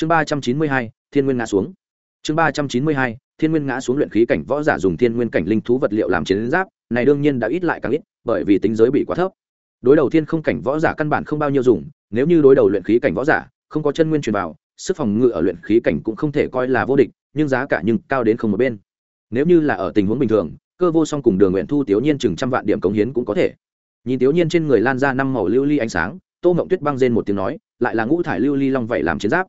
chương ba trăm chín mươi hai, thiên nguyên ngã xuống. Chương ba trăm chín mươi hai, thiên nguyên ngã xuống luyện khí cảnh võ giả dùng thiên nguyên cảnh linh thú vật liệu làm chiến giáp, này đương nhiên đã ít lại càng ít, bởi vì tính giới bị quá thấp. Đối đầu thiên không cảnh võ giả căn bản không bao nhiêu dùng, nếu như đối đầu luyện khí cảnh võ giả, không có chân nguyên truyền vào, sức phòng ngự ở luyện khí cảnh cũng không thể coi là vô địch, nhưng giá cả nhưng cao đến không một bên. Nếu như là ở tình huống bình thường, cơ vô song cùng đường nguyện thu tiểu nhiên chừng trăm vạn điểm cống hiến cũng có thể. Nhìn tiểu nhiên trên người lan ra năm màu lưu ly ánh sáng, tô mộng tuyết băng rên một tiếng nói, lại là ngũ thải lưu ly long vậy làm chiến giáp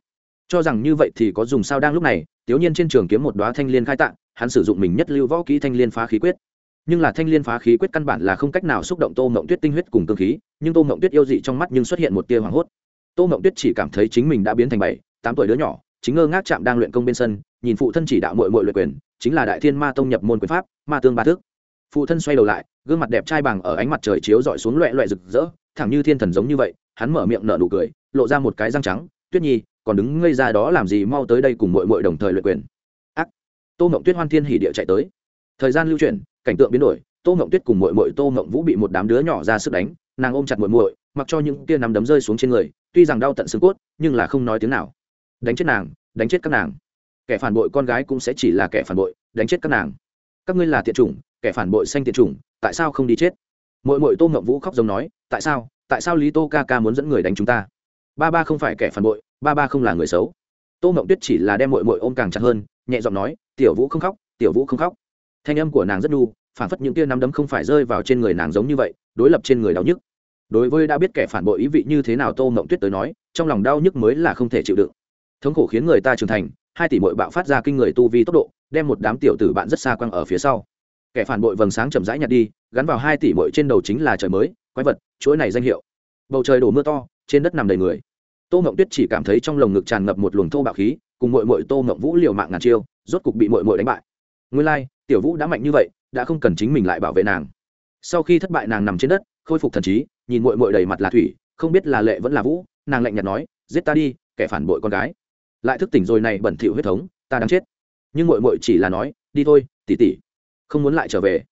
cho rằng như vậy thì có dùng sao đang lúc này tiểu nhiên trên trường kiếm một đoá thanh liên khai tạng, hắn sử dụng mình nhất lưu võ kỹ thanh liên phá khí quyết. Nhưng là thanh liên phá khí quyết căn bản là không cách nào xúc động tô mộng tuyết tinh huyết cùng cơ khí, nhưng tô mộng tuyết yêu dị trong mắt nhưng xuất hiện một tia hoảng hốt. Tô mộng tuyết chỉ cảm thấy chính mình đã biến thành bảy, tám tuổi đứa nhỏ, chính ngơ ngác chạm đang luyện công bên sân, nhìn phụ thân chỉ đạo mội mội luyện quyền, chính là đại thiên ma tông nhập môn quyền pháp, ma tương ba thước phụ thân xoay đầu lại, gương mặt đẹp trai bằng ở ánh mặt trời chiếu dọi xuống loẹ loẹ rực rỡ, thẳng như thiên thần giống như vậy, hắn mở miệng nở nụ cười, lộ ra một cái răng trắng, tuyết nhi còn đứng ngây ra đó làm gì mau tới đây cùng mội mội đồng thời luyện quyền. Ác. Tô mộng tuyết hoan thiên hỉ địa chạy tới. Thời gian lưu chuyển, cảnh tượng biến đổi, tô mộng tuyết cùng mội mội tô mộng vũ bị một đám đứa nhỏ ra sức đánh, nàng ôm chặt mội mội mặc cho những tia nắm đấm rơi xuống trên người, tuy rằng đau tận xương cốt, nhưng là không nói tiếng nào. Đánh chết nàng, đánh chết các nàng. Kẻ phản bội con gái cũng sẽ chỉ là kẻ phản bội, đánh chết các nàng. Các ngươi là tiện chủng, kẻ phản bội xanh tiện chủng, tại sao không đi chết? Mội mội tô ngậm vũ khóc giống nói, tại sao tại sao lý tô ca ca muốn dẫn người đánh chúng ta? Ba ba không phải kẻ phản bội ba ba không là người xấu. Tô Mộng tuyết chỉ là đem mội mội ôm càng chặt hơn, nhẹ giọng nói, tiểu vũ không khóc, tiểu vũ không khóc. Thanh âm của nàng rất đu phản phất những tia nắm đấm không phải rơi vào trên người nàng giống như vậy, đối lập trên người đau nhức. Đối với đã biết kẻ phản bội ý vị như thế nào tô Mộng tuyết tới nói, trong lòng đau nhức mới là không thể chịu đựng. Thống khổ khiến người ta trưởng thành, hai tỷ mội bạo phát ra kinh người tu vi tốc độ, đem một đám tiểu tử bạn rất xa quăng ở phía sau. Kẻ phản bội vầng sáng chậm rãi nhặt đi, gắn vào hai tỷ mội trên đầu chính là trời mới, quái vật, chuỗi này danh hiệu. Bầu trời đổ mưa to, trên đất nằm đầy người tô mộng tuyết chỉ cảm thấy trong lồng ngực tràn ngập một luồng thô bạo khí cùng mội mội tô mộng vũ liều mạng ngàn chiêu rốt cục bị mội mội đánh bại. Nguyên lai、like, tiểu vũ đã mạnh như vậy đã không cần chính mình lại bảo vệ nàng. Sau khi thất bại nàng nằm trên đất khôi phục thần trí nhìn mội mội đầy mặt là thủy không biết là lệ vẫn là vũ nàng lạnh nhạt nói giết ta đi kẻ phản bội con gái. Lại thức tỉnh rồi này bẩn thỉu huyết thống ta đang chết. Nhưng mội mội chỉ là nói đi thôi tỉ tỉ không muốn lại trở về.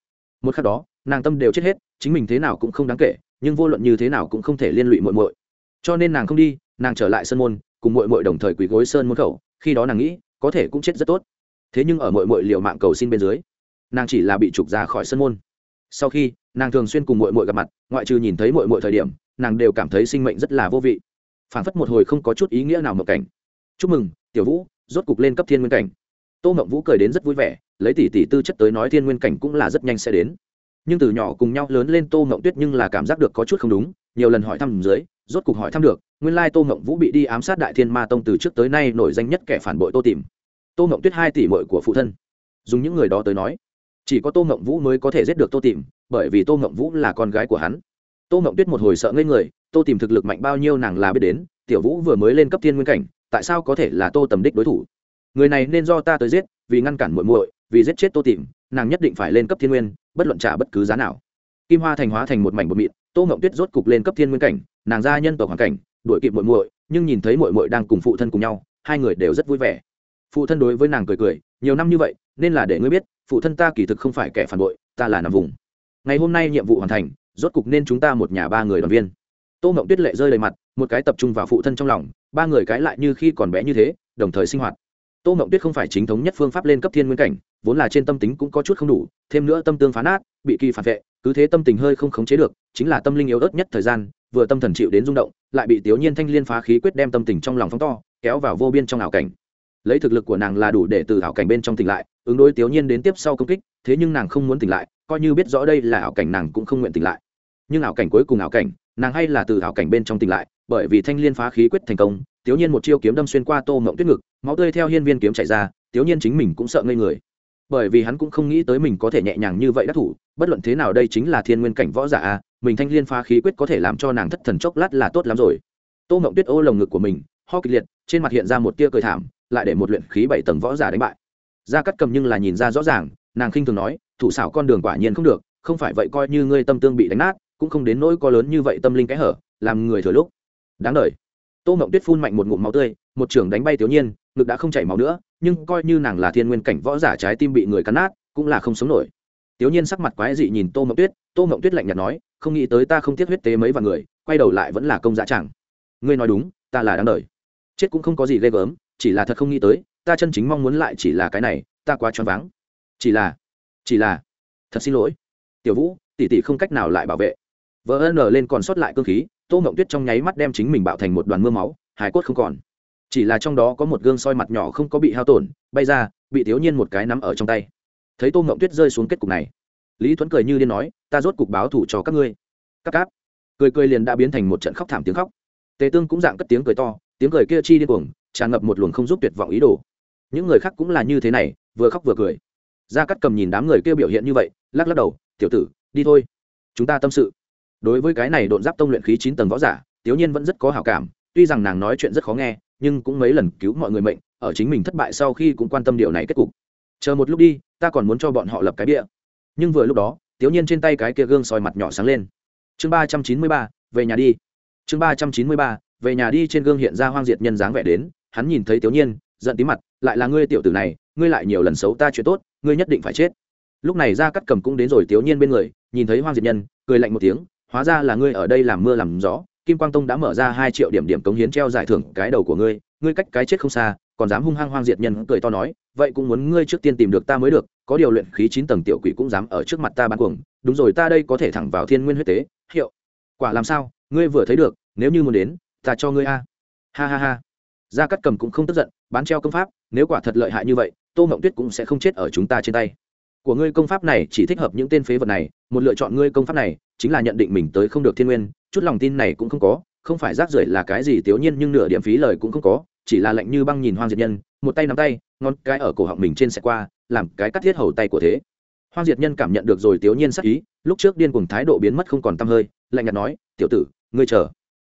Một khắc đó nàng tâm đều chết hết chính mình thế nào cũng không đáng kể nhưng vô luận như thế nào cũng không thể liên lụy mội mội cho nên nàng không đi nàng trở lại sân môn, cùng mội mội đồng thời quỳ gối sơn môn khẩu, khi đó nàng nghĩ, có thể cũng chết rất tốt. Thế nhưng ở mội mội liều mạng cầu xin bên dưới, nàng chỉ là bị trục ra khỏi sân môn. Sau khi, nàng thường xuyên cùng mội mội gặp mặt, ngoại trừ nhìn thấy mội mội thời điểm, nàng đều cảm thấy sinh mệnh rất là vô vị. Phản phất một hồi không có chút ý nghĩa nào mộng cảnh. Chúc mừng, tiểu vũ, rốt cục lên cấp thiên nguyên cảnh. Tô mộng vũ cười đến rất vui vẻ, lấy tỷ tỷ tư chất tới nói thiên nguyên cảnh cũng là rất nhanh sẽ đến. Nhưng từ nhỏ cùng nhau lớn lên tô mộng tuyết nhưng là cảm giác được có chút không đúng, nhiều lần hỏi thăm dưới rốt cục hỏi thăm được, nguyên lai tô mộng vũ bị đi ám sát đại thiên ma tông từ trước tới nay nổi danh nhất kẻ phản bội tô tìm. Tô mộng tuyết hai tỷ mội của phụ thân. Dùng những người đó tới nói, chỉ có tô mộng vũ mới có thể giết được tô tìm, bởi vì tô mộng vũ là con gái của hắn. Tô mộng tuyết một hồi sợ ngây người, tô tìm thực lực mạnh bao nhiêu nàng là biết đến, tiểu vũ vừa mới lên cấp thiên nguyên cảnh, tại sao có thể là tô tầm đích đối thủ? Người này nên do ta tới giết, vì ngăn cản muội muội, vì giết chết tô tìm, nàng nhất định phải lên cấp thiên nguyên, bất luận trả bất cứ giá nào. Kim hoa thành hóa thành một mảnh bột mịn, tô mộng tuyết rốt cục lên cấp thiên nguyên cảnh nàng ra nhân tộc hoàn cảnh, đuổi kịp muội muội, nhưng nhìn thấy muội muội đang cùng phụ thân cùng nhau, hai người đều rất vui vẻ. Phụ thân đối với nàng cười cười, nhiều năm như vậy, nên là để ngươi biết, phụ thân ta kỳ thực không phải kẻ phản bội, ta là nằm vùng. Ngày hôm nay nhiệm vụ hoàn thành, rốt cục nên chúng ta một nhà ba người đoàn viên. Tô mộng tuyết lệ rơi đầy mặt, một cái tập trung vào phụ thân trong lòng, ba người cái lại như khi còn bé như thế, đồng thời sinh hoạt. Tô mộng tuyết không phải chính thống nhất phương pháp lên cấp thiên nguyên cảnh, vốn là trên tâm tính cũng có chút không đủ, thêm nữa tâm tương phán át bị kỳ phản vệ, cứ thế tâm tình hơi không khống chế được, chính là tâm linh yếu ớt nhất thời gian vừa tâm thần chịu đến rung động, lại bị tiểu nhiên thanh liên phá khí quyết đem tâm tình trong lòng phóng to, kéo vào vô biên trong ảo cảnh. Lấy thực lực của nàng là đủ để từ ảo cảnh bên trong tỉnh lại, ứng đối tiểu nhiên đến tiếp sau công kích, thế nhưng nàng không muốn tỉnh lại, coi như biết rõ đây là ảo cảnh nàng cũng không nguyện tỉnh lại. Nhưng ảo cảnh cuối cùng ảo cảnh, nàng hay là từ ảo cảnh bên trong tỉnh lại, bởi vì thanh liên phá khí quyết thành công tiểu nhiên một chiêu kiếm đâm xuyên qua tô mộng tuyết ngực, máu tươi theo hiên viên kiếm chảy ra tiểu nhiên chính mình cũng sợ ngây người. Bởi vì hắn cũng không nghĩ tới mình có thể nhẹ nhàng như vậy đắc thủ, bất luận thế nào đây chính là thiên nguyên cảnh võ giả a mình thanh liên phá khí quyết có thể làm cho nàng thất thần chốc lát là tốt lắm rồi. Tô mộng tuyết ô lồng ngực của mình, ho kịch liệt, trên mặt hiện ra một tia cười thảm, lại để một luyện khí bảy tầng võ giả đánh bại. Ra cắt cầm nhưng là nhìn ra rõ ràng, nàng khinh thường nói, thủ xảo con đường quả nhiên không được, không phải vậy coi như ngươi tâm tương bị đánh nát, cũng không đến nỗi có lớn như vậy tâm linh cái hở, làm người thừa lúc. Đáng đời. Tô mộng tuyết phun mạnh một ngụm máu tươi, một trưởng đánh bay tiểu nhiên, ngực đã không chảy máu nữa, nhưng coi như nàng là thiên nguyên cảnh võ giả trái tim bị người cắn nát, cũng là không sống nổi. Tiểu nhiên sắc mặt quái dị nhìn tô mộng tuyết, tô mộng tuyết lạnh nhạt nói không nghĩ tới ta không tiếc huyết tế mấy vạn người, quay đầu lại vẫn là công giá chẳng. Ngươi nói đúng, ta là đáng đời. Chết cũng không có gì ghê gớm, chỉ là thật không nghĩ tới, ta chân chính mong muốn lại chỉ là cái này, ta quá choáng váng. Chỉ là chỉ là, thật xin lỗi. Tiểu vũ, tỷ tỷ không cách nào lại bảo vệ. Vợ ân lên còn sót lại cơ khí, tô mộng tuyết trong nháy mắt đem chính mình bạo thành một đoàn mưa máu hải cốt không còn. Chỉ là trong đó có một gương soi mặt nhỏ không có bị hao tổn, bay ra, bị thiếu nhiên một cái nắm ở trong tay. Thấy tô mộng tuyết rơi xuống kết cục này lý thuấn cười như điên nói, ta rốt cục báo thủ cho các ngươi. Các cáp. Cười cười liền đã biến thành một trận khóc thảm tiếng khóc. Tề tương cũng dạng cất tiếng cười to, tiếng cười kia chi điên cuồng, tràn ngập một luồng không giúp tuyệt vọng ý đồ. Những người khác cũng là như thế này, vừa khóc vừa cười. Gia cắt cầm nhìn đám người kia biểu hiện như vậy, lắc lắc đầu, tiểu tử, đi thôi. Chúng ta tâm sự. Đối với cái này độn giáp tông luyện khí chín tầng võ giả, tiểu nhiên vẫn rất có hảo cảm, tuy rằng nàng nói chuyện rất khó nghe, nhưng cũng mấy lần cứu mọi người mệnh, ở chính mình thất bại sau khi cũng quan tâm điều này kết cục. Chờ một lúc đi, ta còn muốn cho bọn họ lập cái bia nhưng vừa lúc đó, tiểu nhiên trên tay cái kia gương soi mặt nhỏ sáng lên. Chương ba trăm chín mươi ba, về nhà đi. Chương ba trăm chín mươi ba, về nhà đi trên gương hiện ra hoang diệt nhân dáng vẻ đến, hắn nhìn thấy tiểu nhiên, giận tí mặt, lại là ngươi tiểu tử này, ngươi lại nhiều lần xấu ta chuyện tốt, ngươi nhất định phải chết. Lúc này ra cắt cầm cũng đến rồi tiểu nhiên bên người, nhìn thấy hoang diệt nhân, cười lạnh một tiếng, hóa ra là ngươi ở đây làm mưa làm gió, kim quang tông đã mở ra hai triệu điểm điểm cống hiến treo giải thưởng cái đầu của ngươi ngươi cách cái chết không xa, còn dám hung hăng hoang diệt nhân cười to nói, vậy cũng muốn ngươi trước tiên tìm được ta mới được có điều luyện khí chín tầng tiểu quỷ cũng dám ở trước mặt ta bán cuồng, đúng rồi ta đây có thể thẳng vào thiên nguyên huyết tế. Hiệu. Quả làm sao? Ngươi vừa thấy được, nếu như muốn đến, ta cho ngươi a. Ha ha ha. Gia cắt cầm cũng không tức giận, bán treo công pháp, nếu quả thật lợi hại như vậy, tô mộng tuyết cũng sẽ không chết ở chúng ta trên tay. Của ngươi công pháp này chỉ thích hợp những tên phế vật này, một lựa chọn ngươi công pháp này, chính là nhận định mình tới không được thiên nguyên, chút lòng tin này cũng không có, không phải rác rưởi là cái gì tiểu nhiên nhưng nửa điểm phí lời cũng không có, chỉ là lạnh như băng nhìn hoang diệt nhân, một tay nắm tay, ngón cái ở cổ họng mình trên xe qua làm cái cắt thiết hầu tay của thế. Hoang diệt nhân cảm nhận được rồi, tiểu nhiên sắc ý, lúc trước điên cùng thái độ biến mất không còn tăm hơi, lạnh nhạt nói, tiểu tử, ngươi chờ.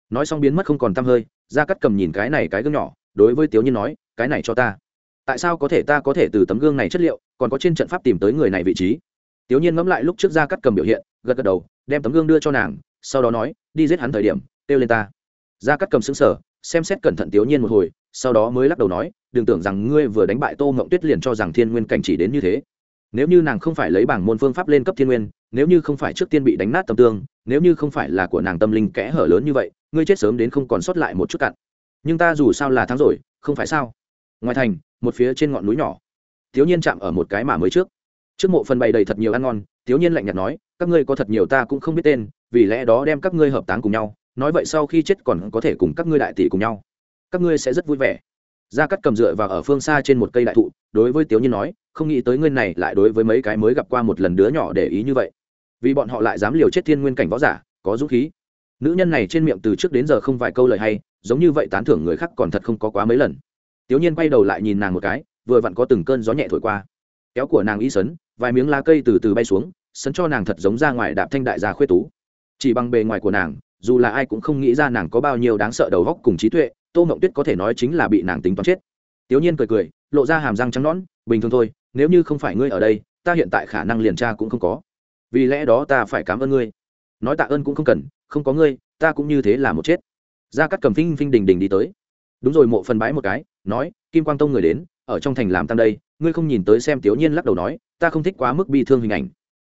Nói xong biến mất không còn tăm hơi ra cắt cầm nhìn cái này cái gương nhỏ, đối với tiểu nhiên nói, cái này cho ta. Tại sao có thể ta có thể từ tấm gương này chất liệu, còn có trên trận pháp tìm tới người này vị trí? Tiểu nhiên ngẫm lại lúc trước ra cắt cầm biểu hiện, gật gật đầu, đem tấm gương đưa cho nàng, sau đó nói, đi giết hắn thời điểm, kêu lên ta. Ra cắt cầm xứng sở xem xét cẩn thận tiểu nhiên một hồi sau đó mới lắc đầu nói, đừng tưởng rằng ngươi vừa đánh bại tô mộng tuyết liền cho rằng thiên nguyên cảnh chỉ đến như thế. Nếu như nàng không phải lấy bảng môn phương pháp lên cấp thiên nguyên, nếu như không phải trước tiên bị đánh nát tâm tương, nếu như không phải là của nàng tâm linh kẽ hở lớn như vậy, ngươi chết sớm đến không còn sót lại một chút cặn. Nhưng ta dù sao là thắng rồi, không phải sao? Ngoài thành, một phía trên ngọn núi nhỏ thiếu nhiên chạm ở một cái mà mới trước. Trước mộ phần bày đầy thật nhiều ăn ngon thiếu nhiên lạnh nhạt nói, các ngươi có thật nhiều ta cũng không biết tên, vì lẽ đó đem các ngươi hợp táng cùng nhau, nói vậy sau khi chết còn có thể cùng các ngươi đại tỷ cùng nhau các ngươi sẽ rất vui vẻ. Gia cắt cầm dựa vào ở phương xa trên một cây đại thụ, đối với tiếu nhiên nói, không nghĩ tới ngươi này lại đối với mấy cái mới gặp qua một lần đứa nhỏ để ý như vậy. Vì bọn họ lại dám liều chết thiên nguyên cảnh võ giả, có dũng khí. Nữ nhân này trên miệng từ trước đến giờ không vài câu lời hay, giống như vậy tán thưởng người khác còn thật không có quá mấy lần. Tiếu nhiên quay đầu lại nhìn nàng một cái, vừa vặn có từng cơn gió nhẹ thổi qua. Kéo của nàng y sấn, vài miếng lá cây từ từ bay xuống, sấn cho nàng thật giống ra ngoài đạp thanh đại gia khuyết tú. Chỉ bằng bề ngoài của nàng, dù là ai cũng không nghĩ ra nàng có bao nhiêu đáng sợ đầu góc cùng trí tuệ tô mộng tuyết có thể nói chính là bị nàng tính toán chết. Tiểu nhiên cười cười, lộ ra hàm răng trắng nõn, bình thường thôi, nếu như không phải ngươi ở đây, ta hiện tại khả năng liền tra cũng không có. Vì lẽ đó ta phải cảm ơn ngươi. Nói tạ ơn cũng không cần, không có ngươi, ta cũng như thế là một chết. Ra cắt cầm phinh phinh đình đình đi tới. Đúng rồi, mộ phần bái một cái, nói, kim quang tông người đến, ở trong thành làm tam đây, ngươi không nhìn tới xem tiểu nhiên lắc đầu nói, ta không thích quá mức bi thương hình ảnh.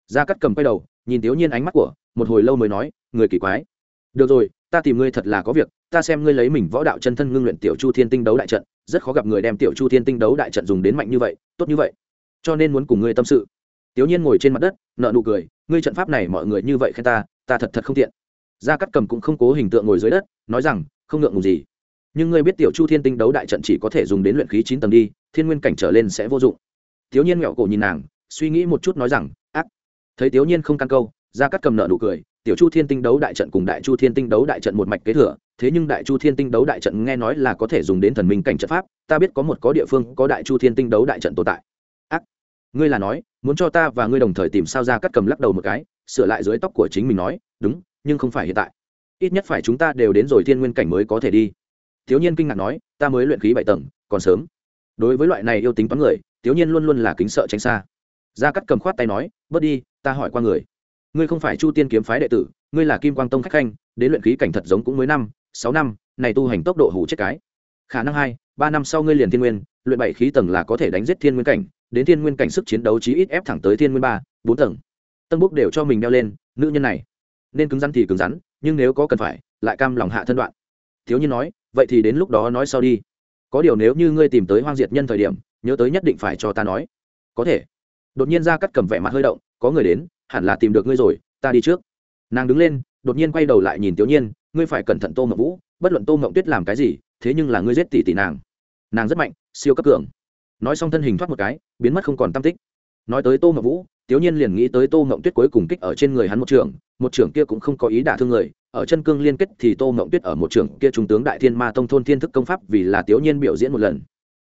Ra cắt cầm quay đầu, nhìn tiểu nhiên ánh mắt của, một hồi lâu mới nói, người kỳ quái. Được rồi, ta tìm ngươi thật là có việc ta xem ngươi lấy mình võ đạo chân thân ngưng luyện tiểu chu thiên tinh đấu đại trận, rất khó gặp người đem tiểu chu thiên tinh đấu đại trận dùng đến mạnh như vậy, tốt như vậy. Cho nên muốn cùng ngươi tâm sự. Tiểu nhiên ngồi trên mặt đất nợ nụ cười, ngươi trận pháp này mọi người như vậy khen ta ta thật thật không tiện. Gia cắt cầm cũng không cố hình tượng ngồi dưới đất, nói rằng, không ngượng ngùng gì. Nhưng ngươi biết tiểu chu thiên tinh đấu đại trận chỉ có thể dùng đến luyện khí chín tầng đi, thiên nguyên cảnh trở lên sẽ vô dụng. Tiểu nhiên nghẹo cổ nhìn nàng, suy nghĩ một chút nói rằng, ác. Thấy tiểu nhiên không căn câu, gia cắt cầm nợ nụ cười, tiểu chu thiên tinh đấu đại trận cùng đại chu thiên tinh đấu đại trận một mạch kế thừa thế nhưng đại chu thiên tinh đấu đại trận nghe nói là có thể dùng đến thần minh cảnh trận pháp, ta biết có một có địa phương có đại chu thiên tinh đấu đại trận tồn tại. Ác, ngươi là nói, muốn cho ta và ngươi đồng thời tìm sao ra cắt cầm lắc đầu một cái, sửa lại dưới tóc của chính mình nói, đúng, nhưng không phải hiện tại. Ít nhất phải chúng ta đều đến rồi thiên nguyên cảnh mới có thể đi. Thiếu nhiên kinh ngạc nói, ta mới luyện khí bảy tầng, còn sớm. Đối với loại này yêu tính toán người, thiếu nhiên luôn luôn là kính sợ tránh xa. Gia cắt cầm khoát tay nói, bớt đi, ta hỏi qua người. Ngươi không phải chu tiên kiếm phái đệ tử, ngươi là kim quang tông khách khanh, đến luyện khí cảnh thật giống cũng mới năm sáu năm, này tu hành tốc độ hủ chết cái. Khả năng hai, ba năm sau ngươi liền thiên nguyên, luyện bảy khí tầng là có thể đánh giết thiên nguyên cảnh, đến thiên nguyên cảnh sức chiến đấu chí ít ép thẳng tới thiên nguyên ba, bốn tầng. Tân búc đều cho mình đeo lên, nữ nhân này. Nên cứng rắn thì cứng rắn, nhưng nếu có cần phải, lại cam lòng hạ thân đoạn. Thiếu nhiên nói, vậy thì đến lúc đó nói sau đi. Có điều nếu như ngươi tìm tới hoang diệt nhân thời điểm, nhớ tới nhất định phải cho ta nói. Có thể. Đột nhiên ra cắt cầm vẻ mặt hơi động, có người đến, hẳn là tìm được ngươi rồi, ta đi trước. Nàng đứng lên đột nhiên quay đầu lại nhìn tiểu nhiên, ngươi phải cẩn thận tô mộng vũ, bất luận tô mộng tuyết làm cái gì, thế nhưng là ngươi giết tỷ tỷ nàng. Nàng rất mạnh, siêu cấp cường. Nói xong thân hình thoát một cái, biến mất không còn tam tích. Nói tới tô mộng vũ, tiểu nhiên liền nghĩ tới tô mộng tuyết cuối cùng kích ở trên người hắn một trường một trường kia cũng không có ý đả thương người, ở chân cương liên kết thì tô mộng tuyết ở một trường kia trung tướng đại thiên ma tông thôn thiên thức công pháp vì là tiểu nhiên biểu diễn một lần.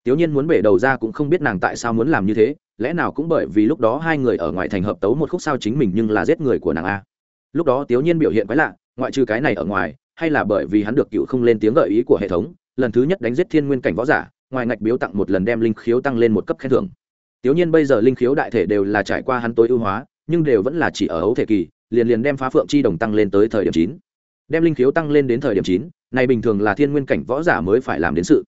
Tiểu nhiên muốn bể đầu ra cũng không biết nàng tại sao muốn làm như thế, lẽ nào cũng bởi vì lúc đó hai người ở ngoài thành hợp tấu một khúc sao chính mình nhưng là giết người của nàng a lúc đó tiểu nhiên biểu hiện quái lạ, ngoại trừ cái này ở ngoài, hay là bởi vì hắn được cựu không lên tiếng gợi ý của hệ thống, lần thứ nhất đánh giết thiên nguyên cảnh võ giả, ngoài ngạch biếu tặng một lần đem linh khiếu tăng lên một cấp khen thưởng. Tiểu nhiên bây giờ linh khiếu đại thể đều là trải qua hắn tối ưu hóa, nhưng đều vẫn là chỉ ở ấu thể kỳ, liền liền đem phá phượng chi đồng tăng lên tới thời điểm chín. Đem linh khiếu tăng lên đến thời điểm chín, này bình thường là thiên nguyên cảnh võ giả mới phải làm đến sự.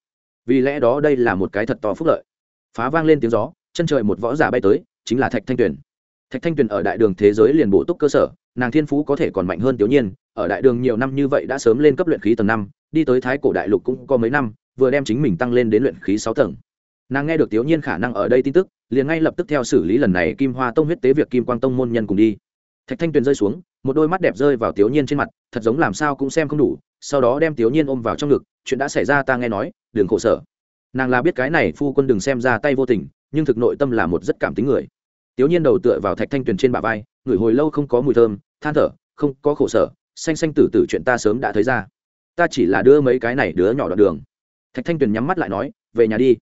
Vì lẽ đó đây là một cái thật to phúc lợi. Phá vang lên tiếng gió, chân trời một võ giả bay tới, chính là thạch thanh tuyền. Thạch thanh tuyền ở đại đường thế giới liền bổ túc cơ sở nàng thiên phú có thể còn mạnh hơn tiểu nhiên, ở đại đường nhiều năm như vậy đã sớm lên cấp luyện khí tầng năm, đi tới thái cổ đại lục cũng có mấy năm, vừa đem chính mình tăng lên đến luyện khí sáu tầng. Nàng nghe được tiểu nhiên khả năng ở đây tin tức, liền ngay lập tức theo xử lý lần này kim hoa tông huyết tế việc kim quang tông môn nhân cùng đi. Thạch thanh tuyền rơi xuống, một đôi mắt đẹp rơi vào tiểu nhiên trên mặt, thật giống làm sao cũng xem không đủ, sau đó đem tiểu nhiên ôm vào trong ngực, chuyện đã xảy ra ta nghe nói đường khổ sở. Nàng là biết cái này phu quân đừng xem ra tay vô tình, nhưng thực nội tâm là một rất cảm tính người tiểu nhiên đầu tựa vào thạch thanh tuyền trên bả vai, ngửi hồi lâu không có mùi thơm, than thở, không có khổ sở, xanh xanh tử tử chuyện ta sớm đã thấy ra. Ta chỉ là đưa mấy cái này đứa nhỏ đoạn đường. Thạch thanh tuyền nhắm mắt lại nói, về nhà đi.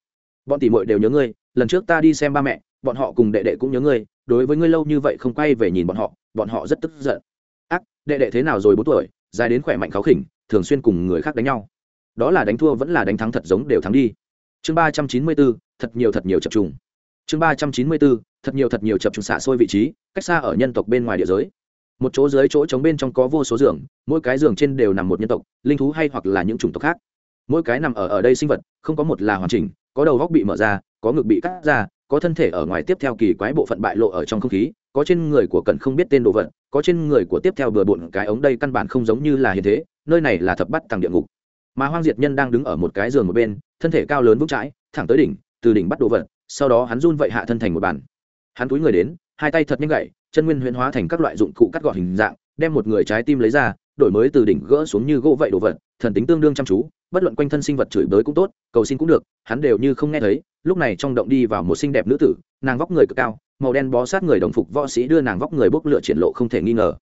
Bọn tỷ muội đều nhớ ngươi, lần trước ta đi xem ba mẹ, bọn họ cùng đệ đệ cũng nhớ ngươi, đối với ngươi lâu như vậy không quay về nhìn bọn họ bọn họ rất tức giận. Ác, đệ đệ thế nào rồi bốn tuổi, dài đến khỏe mạnh kháo khỉnh, thường xuyên cùng người khác đánh nhau. Đó là đánh thua vẫn là đánh thắng thật giống đều thắng đi. Chương ba trăm chín mươi bốn, thật nhiều thật nhiều chập trùng. Chương ba trăm chín mươi bốn thật nhiều thật nhiều chập trùng xạ xôi vị trí, cách xa ở nhân tộc bên ngoài địa giới. Một chỗ dưới chỗ trống bên trong có vô số giường, mỗi cái giường trên đều nằm một nhân tộc, linh thú hay hoặc là những chủng tộc khác. Mỗi cái nằm ở ở đây sinh vật, không có một là hoàn chỉnh, có đầu góc bị mở ra, có ngực bị cắt ra, có thân thể ở ngoài tiếp theo kỳ quái bộ phận bại lộ ở trong không khí, có trên người của cần không biết tên đồ vật, có trên người của tiếp theo bừa bộn cái ống đây căn bản không giống như là hiện thế, nơi này là thập bắt thằng địa ngục. Mà hoang diệt nhân đang đứng ở một cái giường một bên, thân thể cao lớn vững chãi, thẳng tới đỉnh, từ đỉnh bắt đồ vật, sau đó hắn run vậy hạ thân thành một bàn hắn túi người đến, hai tay thật nhanh gậy, chân nguyên huyễn hóa thành các loại dụng cụ cắt gọt hình dạng, đem một người trái tim lấy ra, đổi mới từ đỉnh gỡ xuống như gỗ vậy đồ vật, thần tính tương đương chăm chú, bất luận quanh thân sinh vật chửi bới cũng tốt, cầu xin cũng được, hắn đều như không nghe thấy. Lúc này trong động đi vào một xinh đẹp nữ tử, nàng vóc người cực cao, màu đen bó sát người đồng phục võ sĩ đưa nàng vóc người bốc lửa triển lộ không thể nghi ngờ.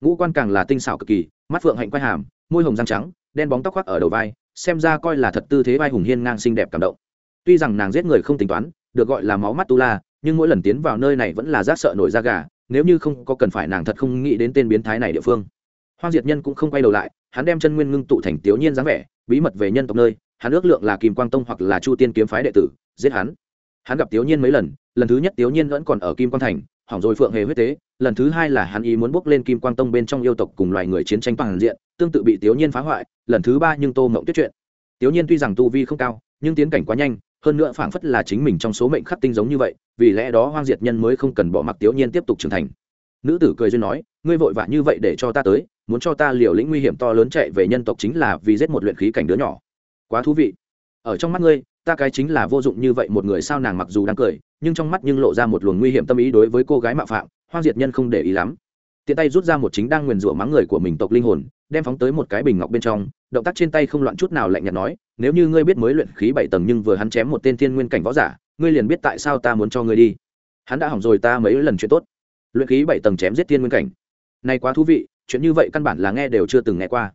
Ngũ quan càng là tinh xảo cực kỳ, mắt phượng hạnh quai hàm, môi hồng răng trắng, đen bóng tóc khoác ở đầu vai, xem ra coi là thật tư thế vai hùng hiên ngang xinh đẹp cảm động. Tuy rằng nàng giết người không tính toán, được gọi là máu mắt tu la nhưng mỗi lần tiến vào nơi này vẫn là rát sợ nổi da gà, nếu như không có cần phải nàng thật không nghĩ đến tên biến thái này địa phương. Hoang diệt nhân cũng không quay đầu lại, hắn đem chân nguyên ngưng tụ thành tiểu nhiên dáng vẻ, bí mật về nhân tộc nơi, hắn ước lượng là kim quang tông hoặc là chu tiên kiếm phái đệ tử, giết hắn. Hắn gặp tiểu nhiên mấy lần lần thứ nhất tiểu nhiên vẫn còn ở kim quang thành, hỏng rồi phượng hề huyết tế, lần thứ hai là hắn ý muốn bước lên kim quang tông bên trong yêu tộc cùng loài người chiến tranh bằng diện, tương tự bị tiểu nhiên phá hoại, lần thứ ba nhưng tô mộng tuyết chuyện. Tiểu nhiên tuy rằng tu vi không cao, nhưng tiến cảnh quá nhanh hơn nữa phảng phất là chính mình trong số mệnh khắc tinh giống như vậy, vì lẽ đó hoang diệt nhân mới không cần bỏ mặc tiểu nhiên tiếp tục trưởng thành. Nữ tử cười duyên nói, ngươi vội vã như vậy để cho ta tới, muốn cho ta liều lĩnh nguy hiểm to lớn chạy về nhân tộc chính là vì giết một luyện khí cảnh đứa nhỏ. Quá thú vị. Ở trong mắt ngươi, ta cái chính là vô dụng như vậy một người sao nàng mặc dù đang cười, nhưng trong mắt nhưng lộ ra một luồng nguy hiểm tâm ý đối với cô gái mạo phạm, hoang diệt nhân không để ý lắm. Tiện tay rút ra một chính đang nguyền rủa mắng người của mình tộc linh hồn, đem phóng tới một cái bình ngọc bên trong, động tác trên tay không loạn chút nào lạnh nhạt nói nếu như ngươi biết mới luyện khí bảy tầng nhưng vừa hắn chém một tên thiên nguyên cảnh võ giả, ngươi liền biết tại sao ta muốn cho ngươi đi. Hắn đã hỏng rồi ta mấy lần chuyện tốt. Luyện khí bảy tầng chém giết thiên nguyên cảnh. Này quá thú vị, chuyện như vậy căn bản là nghe đều chưa từng nghe qua.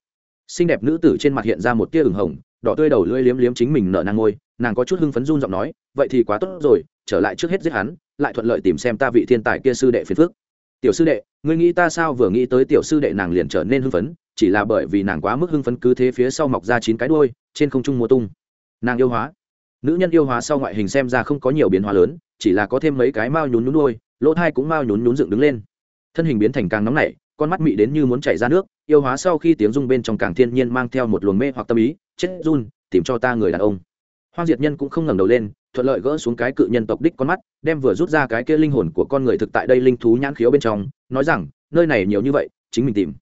Xinh đẹp nữ tử trên mặt hiện ra một tia ửng hồng, đỏ tươi đầu lưỡi liếm liếm chính mình nở nang ngôi, nàng có chút hưng phấn run giọng nói, vậy thì quá tốt rồi, trở lại trước hết giết hắn, lại thuận lợi tìm xem ta vị thiên tài kia sư đệ phiền phước tiểu sư đệ, ngươi nghĩ ta sao vừa nghĩ tới tiểu sư đệ nàng liền trở nên hưng phấn chỉ là bởi vì nàng quá mức hưng phấn cứ thế phía sau mọc ra chín cái đuôi, trên không trung mùa tung. Nàng yêu hóa. Nữ nhân yêu hóa sau ngoại hình xem ra không có nhiều biến hóa lớn, chỉ là có thêm mấy cái mao nhún nhún đuôi, lỗ thai cũng mao nhún nhún dựng đứng lên. Thân hình biến thành càng nóng nảy, con mắt mị đến như muốn chảy ra nước, yêu hóa sau khi tiếng rung bên trong càng thiên nhiên mang theo một luồng mê hoặc tâm ý, chết, run, tìm cho ta người đàn ông. Hoang diệt nhân cũng không ngẩng đầu lên, thuận lợi gỡ xuống cái cự nhân tộc đích con mắt, đem vừa rút ra cái kia linh hồn của con người thực tại đây linh thú nhãn khiếu bên trong, nói rằng, nơi này nhiều như vậy, chính mình tìm